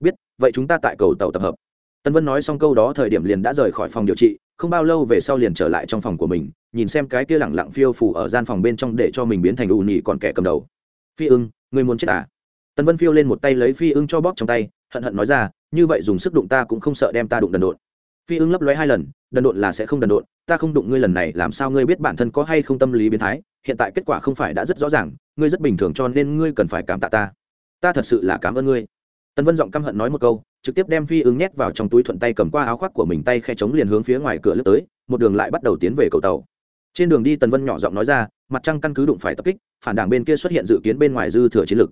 Biết, vậy chúng ta tại cầu tàu tập hợp tân vân nói xong câu đó thời điểm liền đã rời khỏi phòng điều trị, không bao lâu về sau liền trở lại trong phòng của mình, nhìn xem cái kia lẳng lặng phiêu phủ ở gian phòng bên trong để cho mình biến thành ù nhì còn kẻ cầm đầu. Phi ưng, người muốn chết à? Tân vân phiêu lên một tay lấy phi ưng cho bóp trong tay, hận hận nói ra, như vậy dùng sức đụng ta cũng không sợ đem ta đụng đần độn. Phi ưng lấp lóe hai lần, đần độn là sẽ không đần độn, ta không đụng ngươi lần này làm sao ngươi biết bản thân có hay không tâm lý biến thái, hiện tại kết quả không phải đã rất rõ ràng, ngươi rất bình thường cho nên ngươi cần phải cảm tạ ta. Ta thật sự là cảm ơn ngươi. Tân vân giọng căm hận nói một câu trực tiếp đem phi ứng nhét vào trong túi thuận tay cầm qua áo khoác của mình tay khe chống liền hướng phía ngoài cửa lướt tới, một đường lại bắt đầu tiến về cầu tàu. Trên đường đi tần vân nhỏ giọng nói ra, mặt trăng căn cứ đụng phải tập kích, phản đảng bên kia xuất hiện dự kiến bên ngoài dư thừa chiến lược.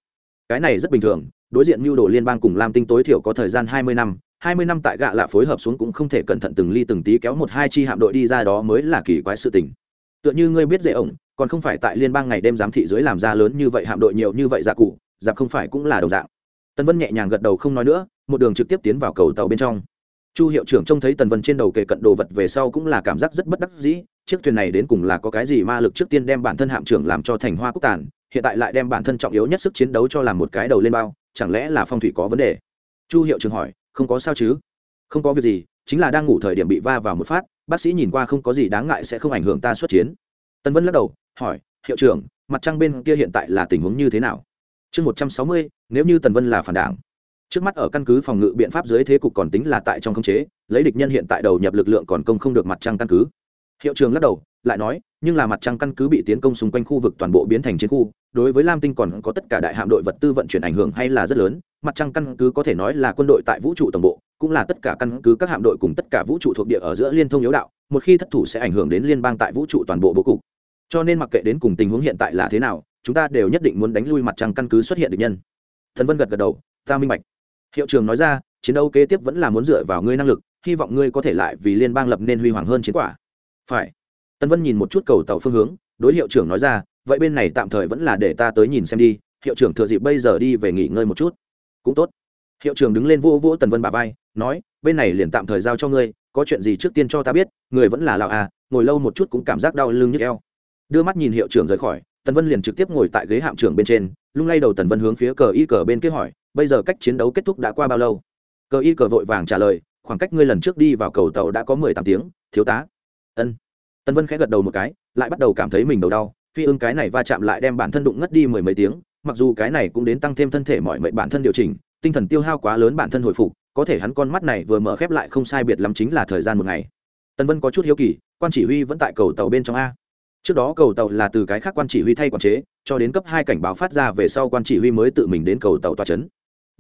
Cái này rất bình thường, đối diện mưu đồ liên bang cùng lam tinh tối thiểu có thời gian hai mươi năm, hai mươi năm tại gạ lạ phối hợp xuống cũng không thể cẩn thận từng ly từng tí kéo một hai chi hạm đội đi ra đó mới là kỳ quái sự tình. Tựa như ngươi biết dễ ổng, còn không phải tại liên bang ngày đêm giám thị dưới làm ra lớn như vậy hạm đội nhiều như vậy giả cụ giặc không phải cũng là đồng dạng. Tần vân nhẹ nhàng gật đầu không nói nữa một đường trực tiếp tiến vào cầu tàu bên trong. Chu hiệu trưởng trông thấy tần vân trên đầu kề cận đồ vật về sau cũng là cảm giác rất bất đắc dĩ, chiếc thuyền này đến cùng là có cái gì ma lực trước tiên đem bản thân hạm trưởng làm cho thành hoa cúc tàn, hiện tại lại đem bản thân trọng yếu nhất sức chiến đấu cho làm một cái đầu lên bao, chẳng lẽ là phong thủy có vấn đề? Chu hiệu trưởng hỏi, không có sao chứ? Không có việc gì, chính là đang ngủ thời điểm bị va vào một phát, bác sĩ nhìn qua không có gì đáng ngại sẽ không ảnh hưởng ta xuất chiến. Tân vân lắc đầu, hỏi, hiệu trưởng, mặt trăng bên kia hiện tại là tình huống như thế nào? Chương một trăm sáu mươi, nếu như tần vân là phản đảng trước mắt ở căn cứ phòng ngự biện pháp dưới thế cục còn tính là tại trong khống chế, lấy địch nhân hiện tại đầu nhập lực lượng còn công không được mặt trăng căn cứ. Hiệu trường lắc đầu, lại nói, nhưng là mặt trăng căn cứ bị tiến công xung quanh khu vực toàn bộ biến thành chiến khu, đối với lam tinh còn có tất cả đại hạm đội vật tư vận chuyển ảnh hưởng hay là rất lớn, mặt trăng căn cứ có thể nói là quân đội tại vũ trụ tổng bộ, cũng là tất cả căn cứ các hạm đội cùng tất cả vũ trụ thuộc địa ở giữa liên thông yếu đạo, một khi thất thủ sẽ ảnh hưởng đến liên bang tại vũ trụ toàn bộ bố cục. Cho nên mặc kệ đến cùng tình huống hiện tại là thế nào, chúng ta đều nhất định muốn đánh lui mặt trăng căn cứ xuất hiện địch nhân. Thần vân gật gật đầu, ta minh bạch hiệu trường nói ra, chiến đấu kế tiếp vẫn là muốn dựa vào ngươi năng lực, hy vọng ngươi có thể lại vì liên bang lập nên huy hoàng hơn chiến quả. Phải. Tân vân nhìn một chút cầu tàu phương hướng, đối hiệu trưởng nói ra, vậy bên này tạm thời vẫn là để ta tới nhìn xem đi, hiệu trưởng thừa dịp bây giờ đi về nghỉ ngơi một chút. Cũng tốt. Hiệu trưởng đứng lên vô vỗ tần vân bà vai, nói, bên này liền tạm thời giao cho ngươi, có chuyện gì trước tiên cho ta biết, người vẫn là lào à ngồi lâu một chút cũng cảm giác đau lưng nhức eo. Đưa mắt nhìn hiệu trưởng rời khỏi, tần vân liền trực tiếp ngồi tại ghế hạm trưởng bên trên, lung lay đầu tần vân hướng phía cờ y cờ bên kia hỏi bây giờ cách chiến đấu kết thúc đã qua bao lâu? Cờ y cờ vội vàng trả lời, khoảng cách ngươi lần trước đi vào cầu tàu đã có mười tám tiếng, thiếu tá. Ân. Tân vân khẽ gật đầu một cái, lại bắt đầu cảm thấy mình đầu đau, phi ưng cái này va chạm lại đem bản thân đụng ngất đi mười mấy tiếng, mặc dù cái này cũng đến tăng thêm thân thể mọi mệnh bản thân điều chỉnh, tinh thần tiêu hao quá lớn bản thân hồi phục, có thể hắn con mắt này vừa mở khép lại không sai biệt lắm chính là thời gian một ngày. Tân vân có chút hiếu kỳ, quan chỉ huy vẫn tại cầu tàu bên trong a. Trước đó cầu tàu là từ cái khác quan chỉ huy thay quản chế, cho đến cấp hai cảnh báo phát ra về sau quan chỉ huy mới tự mình đến cầu tàu tòa n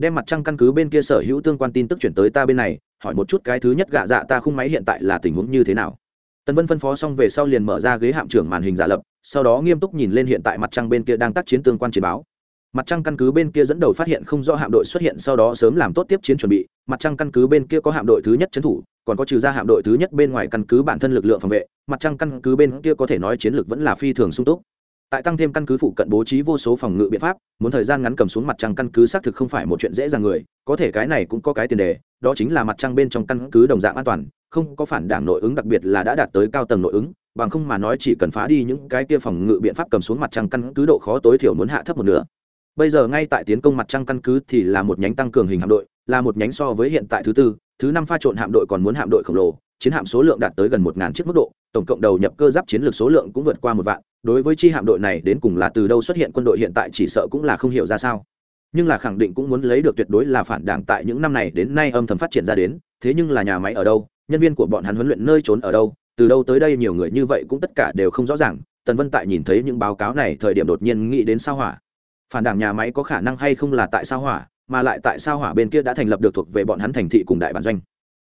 đem mặt trăng căn cứ bên kia sở hữu tương quan tin tức chuyển tới ta bên này, hỏi một chút cái thứ nhất gạ dạ ta khung máy hiện tại là tình huống như thế nào. Tần vân phân phó xong về sau liền mở ra ghế hạm trưởng màn hình giả lập, sau đó nghiêm túc nhìn lên hiện tại mặt trăng bên kia đang tác chiến tương quan chiến báo. Mặt trăng căn cứ bên kia dẫn đầu phát hiện không rõ hạm đội xuất hiện, sau đó sớm làm tốt tiếp chiến chuẩn bị, mặt trăng căn cứ bên kia có hạm đội thứ nhất trấn thủ, còn có trừ ra hạm đội thứ nhất bên ngoài căn cứ bản thân lực lượng phòng vệ, mặt trăng căn cứ bên kia có thể nói chiến lược vẫn là phi thường sung túc tại tăng thêm căn cứ phụ cận bố trí vô số phòng ngự biện pháp, muốn thời gian ngắn cầm xuống mặt trăng căn cứ xác thực không phải một chuyện dễ dàng người, có thể cái này cũng có cái tiền đề, đó chính là mặt trăng bên trong căn cứ đồng dạng an toàn, không có phản đảng nội ứng đặc biệt là đã đạt tới cao tầng nội ứng, bằng không mà nói chỉ cần phá đi những cái kia phòng ngự biện pháp cầm xuống mặt trăng căn cứ độ khó tối thiểu muốn hạ thấp một nửa. Bây giờ ngay tại tiến công mặt trăng căn cứ thì là một nhánh tăng cường hình hạm đội, là một nhánh so với hiện tại thứ tư, thứ năm pha trộn hạm đội còn muốn hạm đội khổng lồ, chiến hạm số lượng đạt tới gần một ngàn chiếc mức độ, tổng cộng đầu nhập cơ giáp chiến lược số lượng cũng vượt qua một vạn đối với chi hạm đội này đến cùng là từ đâu xuất hiện quân đội hiện tại chỉ sợ cũng là không hiểu ra sao. Nhưng là khẳng định cũng muốn lấy được tuyệt đối là phản đảng tại những năm này đến nay âm thầm phát triển ra đến, thế nhưng là nhà máy ở đâu, nhân viên của bọn hắn huấn luyện nơi trốn ở đâu, từ đâu tới đây nhiều người như vậy cũng tất cả đều không rõ ràng. Tần vân tại nhìn thấy những báo cáo này thời điểm đột nhiên nghĩ đến sao hỏa. Phản đảng nhà máy có khả năng hay không là tại sao hỏa, mà lại tại sao hỏa bên kia đã thành lập được thuộc về bọn hắn thành thị cùng đại bản doanh.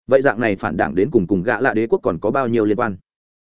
Vậy dạng này phản đảng đến cùng cùng gã lạ đế quốc còn có bao nhiêu liên quan?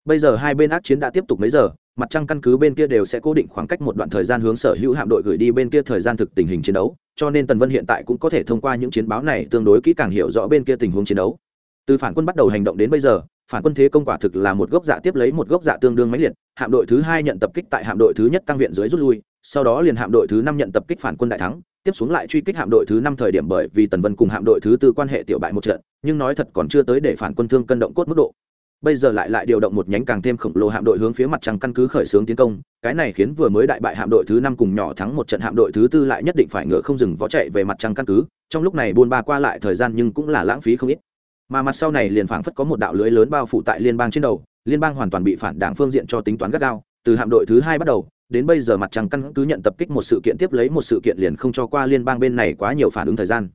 Bây giờ hai bên ác chiến đã tiếp tục mấy giờ mặt trăng căn cứ bên kia đều sẽ cố định khoảng cách một đoạn thời gian hướng sở hữu hạm đội gửi đi bên kia thời gian thực tình hình chiến đấu, cho nên tần vân hiện tại cũng có thể thông qua những chiến báo này tương đối kỹ càng hiểu rõ bên kia tình huống chiến đấu. Từ phản quân bắt đầu hành động đến bây giờ, phản quân thế công quả thực là một gốc dạ tiếp lấy một gốc dạ tương đương mãnh liệt, hạm đội thứ hai nhận tập kích tại hạm đội thứ nhất tăng viện dưới rút lui, sau đó liền hạm đội thứ năm nhận tập kích phản quân đại thắng, tiếp xuống lại truy kích hạm đội thứ năm thời điểm bởi vì tần vân cùng hạm đội thứ tư quan hệ tiểu bại một trận, nhưng nói thật còn chưa tới để phản quân thương cân động cốt mức độ bây giờ lại lại điều động một nhánh càng thêm khổng lồ hạm đội hướng phía mặt trăng căn cứ khởi xướng tiến công, cái này khiến vừa mới đại bại hạm đội thứ năm cùng nhỏ thắng một trận hạm đội thứ tư lại nhất định phải ngựa không dừng vó chạy về mặt trăng căn cứ, trong lúc này buôn ba qua lại thời gian nhưng cũng là lãng phí không ít. Mà mặt sau này liền phảng phất có một đạo lưới lớn bao phủ tại liên bang trên đầu, liên bang hoàn toàn bị phản đảng phương diện cho tính toán gắt gao, từ hạm đội thứ hai bắt đầu, đến bây giờ mặt trăng căn cứ nhận tập kích một sự kiện tiếp lấy một sự kiện liền không cho qua liên bang bên này quá nhiều phản ứng thời gian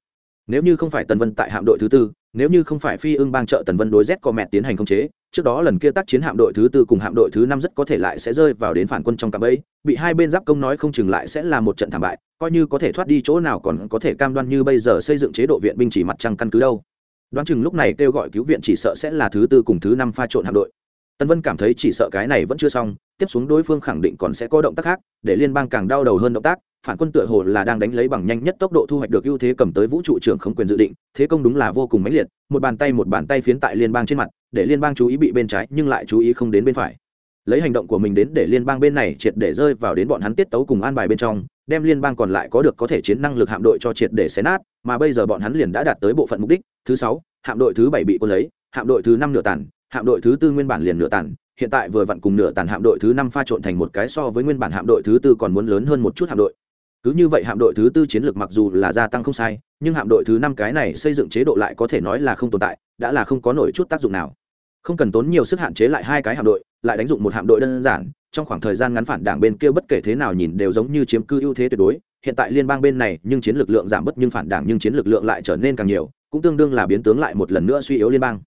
nếu như không phải tần vân tại hạm đội thứ tư, nếu như không phải phi ưng bang trợ tần vân đối z co mẹ tiến hành khống chế, trước đó lần kia tác chiến hạm đội thứ tư cùng hạm đội thứ năm rất có thể lại sẽ rơi vào đến phản quân trong cạm ấy bị hai bên giáp công nói không chừng lại sẽ là một trận thảm bại, coi như có thể thoát đi chỗ nào còn có thể cam đoan như bây giờ xây dựng chế độ viện binh chỉ mặt trăng căn cứ đâu. Đoán chừng lúc này kêu gọi cứu viện chỉ sợ sẽ là thứ tư cùng thứ năm pha trộn hạm đội. Tân vân cảm thấy chỉ sợ cái này vẫn chưa xong, tiếp xuống đối phương khẳng định còn sẽ có động tác khác, để liên bang càng đau đầu hơn động tác phản quân tựa hồ là đang đánh lấy bằng nhanh nhất tốc độ thu hoạch được ưu thế cầm tới vũ trụ trưởng không quyền dự định, thế công đúng là vô cùng mãnh liệt, một bàn tay một bàn tay phiến tại liên bang trên mặt, để liên bang chú ý bị bên trái nhưng lại chú ý không đến bên phải. Lấy hành động của mình đến để liên bang bên này triệt để rơi vào đến bọn hắn tiết tấu cùng an bài bên trong, đem liên bang còn lại có được có thể chiến năng lực hạm đội cho triệt để xé nát, mà bây giờ bọn hắn liền đã đạt tới bộ phận mục đích, thứ sáu, hạm đội thứ bảy bị quân lấy, hạm đội thứ năm nửa tàn, hạm đội thứ tư nguyên bản liền nửa tàn, hiện tại vừa vặn cùng nửa tàn hạm đội thứ năm pha trộn thành một cái so với nguyên bản hạm đội thứ tư còn muốn lớn hơn một chút hạm đội cứ như vậy hạm đội thứ tư chiến lược mặc dù là gia tăng không sai, nhưng hạm đội thứ năm cái này xây dựng chế độ lại có thể nói là không tồn tại, đã là không có nổi chút tác dụng nào. Không cần tốn nhiều sức hạn chế lại hai cái hạm đội, lại đánh dụng một hạm đội đơn giản, trong khoảng thời gian ngắn phản đảng bên kia bất kể thế nào nhìn đều giống như chiếm cư ưu thế tuyệt đối. Hiện tại liên bang bên này, nhưng chiến lực lượng giảm bớt nhưng phản đảng nhưng chiến lực lượng lại trở nên càng nhiều, cũng tương đương là biến tướng lại một lần nữa suy yếu liên bang.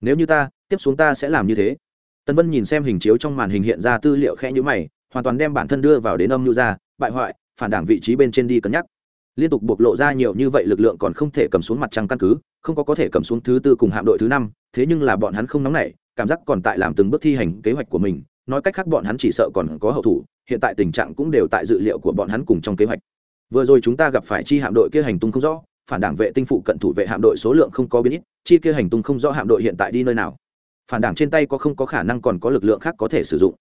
Nếu như ta, tiếp xuống ta sẽ làm như thế. Tân vân nhìn xem hình chiếu trong màn hình hiện ra tư liệu khẽ nhữ mày, hoàn toàn đem bản thân đưa vào đến âm nhu ra, bại hoại phản đảng vị trí bên trên đi cân nhắc. Liên tục bộc lộ ra nhiều như vậy lực lượng còn không thể cầm xuống mặt trăng căn cứ, không có có thể cầm xuống thứ tư cùng hạm đội thứ năm, thế nhưng là bọn hắn không nóng nảy, cảm giác còn tại làm từng bước thi hành kế hoạch của mình, nói cách khác bọn hắn chỉ sợ còn có hậu thủ, hiện tại tình trạng cũng đều tại dự liệu của bọn hắn cùng trong kế hoạch. Vừa rồi chúng ta gặp phải chi hạm đội kia hành tung không rõ, phản đảng vệ tinh phụ cận thủ vệ hạm đội số lượng không có biến ít, chi kia hành tung không rõ hạm đội hiện tại đi nơi nào. Phản đảng trên tay có không có khả năng còn có lực lượng khác có thể sử dụng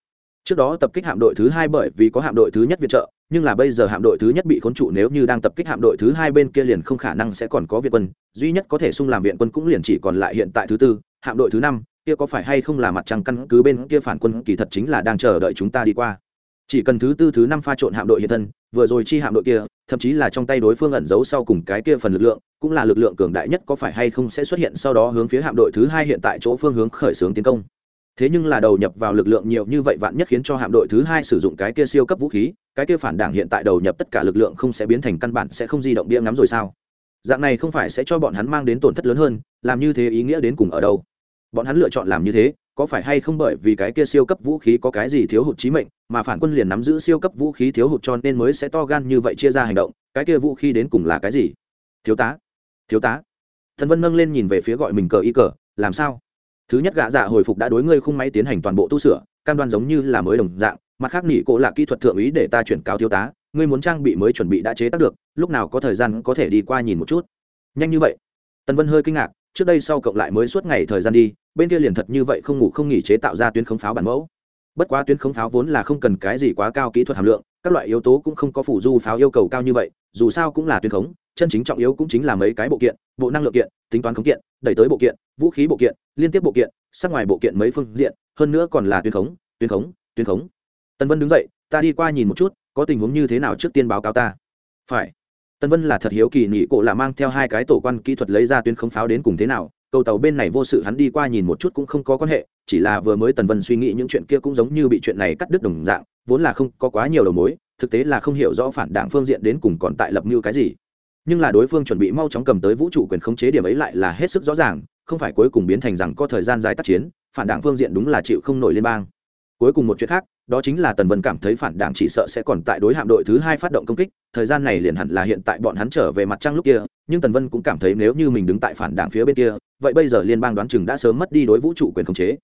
trước đó tập kích hạm đội thứ hai bởi vì có hạm đội thứ nhất viện trợ, nhưng là bây giờ hạm đội thứ nhất bị khốn trụ nếu như đang tập kích hạm đội thứ hai bên kia liền không khả năng sẽ còn có viện quân, duy nhất có thể xung làm viện quân cũng liền chỉ còn lại hiện tại thứ tư, hạm đội thứ năm, kia có phải hay không là mặt trăng căn cứ bên kia phản quân kỳ thật chính là đang chờ đợi chúng ta đi qua. Chỉ cần thứ tư, thứ năm pha trộn hạm đội hiện thân, vừa rồi chi hạm đội kia, thậm chí là trong tay đối phương ẩn giấu sau cùng cái kia phần lực lượng, cũng là lực lượng cường đại nhất có phải hay không sẽ xuất hiện sau đó hướng phía hạm đội thứ hai hiện tại chỗ phương hướng khởi xướng tiến công thế nhưng là đầu nhập vào lực lượng nhiều như vậy vạn nhất khiến cho hạm đội thứ hai sử dụng cái kia siêu cấp vũ khí, cái kia phản đảng hiện tại đầu nhập tất cả lực lượng không sẽ biến thành căn bản sẽ không di động bia ngắm rồi sao? Dạng này không phải sẽ cho bọn hắn mang đến tổn thất lớn hơn, làm như thế ý nghĩa đến cùng ở đâu? Bọn hắn lựa chọn làm như thế, có phải hay không bởi vì cái kia siêu cấp vũ khí có cái gì thiếu hụt trí mệnh, mà phản quân liền nắm giữ siêu cấp vũ khí thiếu hụt cho nên mới sẽ to gan như vậy chia ra hành động, cái kia vũ khí đến cùng là cái gì? Thiếu tá thiếu tá. Thần vân nâng lên nhìn về phía gọi mình cờ y cờ, làm sao? Thứ nhất gạ dạ hồi phục đã đối ngươi khung máy tiến hành toàn bộ tu sửa, cam đoan giống như là mới đồng dạng, mặt khác nghỉ cổ là kỹ thuật thượng ý để ta chuyển cáo thiếu tá, ngươi muốn trang bị mới chuẩn bị đã chế tác được, lúc nào có thời gian có thể đi qua nhìn một chút. Nhanh như vậy. Tần vân hơi kinh ngạc, trước đây sau cộng lại mới suốt ngày thời gian đi, bên kia liền thật như vậy không ngủ không nghỉ chế tạo ra tuyến khống pháo bản mẫu. Bất quá tuyến khống pháo vốn là không cần cái gì quá cao kỹ thuật hàm lượng, các loại yếu tố cũng không có phủ du pháo yêu cầu cao như vậy, dù sao cũng là tuyến khống chân chính trọng yếu cũng chính là mấy cái bộ kiện, bộ năng lượng kiện, tính toán khống kiện, đẩy tới bộ kiện, vũ khí bộ kiện, liên tiếp bộ kiện sát ngoài bộ kiện mấy phương diện, hơn nữa còn là tuyến khống tuyến khống tuyến khống. Tần vân đứng dậy, ta đi qua nhìn một chút, có tình huống như thế nào trước tiên báo cáo ta. Phải. Tần vân là thật hiếu kỳ nghĩ cổ là mang theo hai cái tổ quan kỹ thuật lấy ra tuyến khống pháo đến cùng thế nào cầu tàu bên này vô sự, hắn đi qua nhìn một chút cũng không có quan hệ, chỉ là vừa mới tần vân suy nghĩ những chuyện kia cũng giống như bị chuyện này cắt đứt đồng dạng, vốn là không có quá nhiều đầu mối, thực tế là không hiểu rõ phản đảng phương diện đến cùng còn tại lập mưu cái gì nhưng là đối phương chuẩn bị mau chóng cầm tới vũ trụ quyền khống chế điểm ấy lại là hết sức rõ ràng, không phải cuối cùng biến thành rằng có thời gian dài tác chiến, phản đảng phương diện đúng là chịu không nổi liên bang. Cuối cùng một chuyện khác, đó chính là tần vân cảm thấy phản đảng chỉ sợ sẽ còn tại đối hạm đội thứ hai phát động công kích, thời gian này liền hẳn là hiện tại bọn hắn trở về mặt trăng lúc kia, nhưng tần vân cũng cảm thấy nếu như mình đứng tại phản đảng phía bên kia, vậy bây giờ liên bang đoán chừng đã sớm mất đi đối vũ trụ quyền khống chế.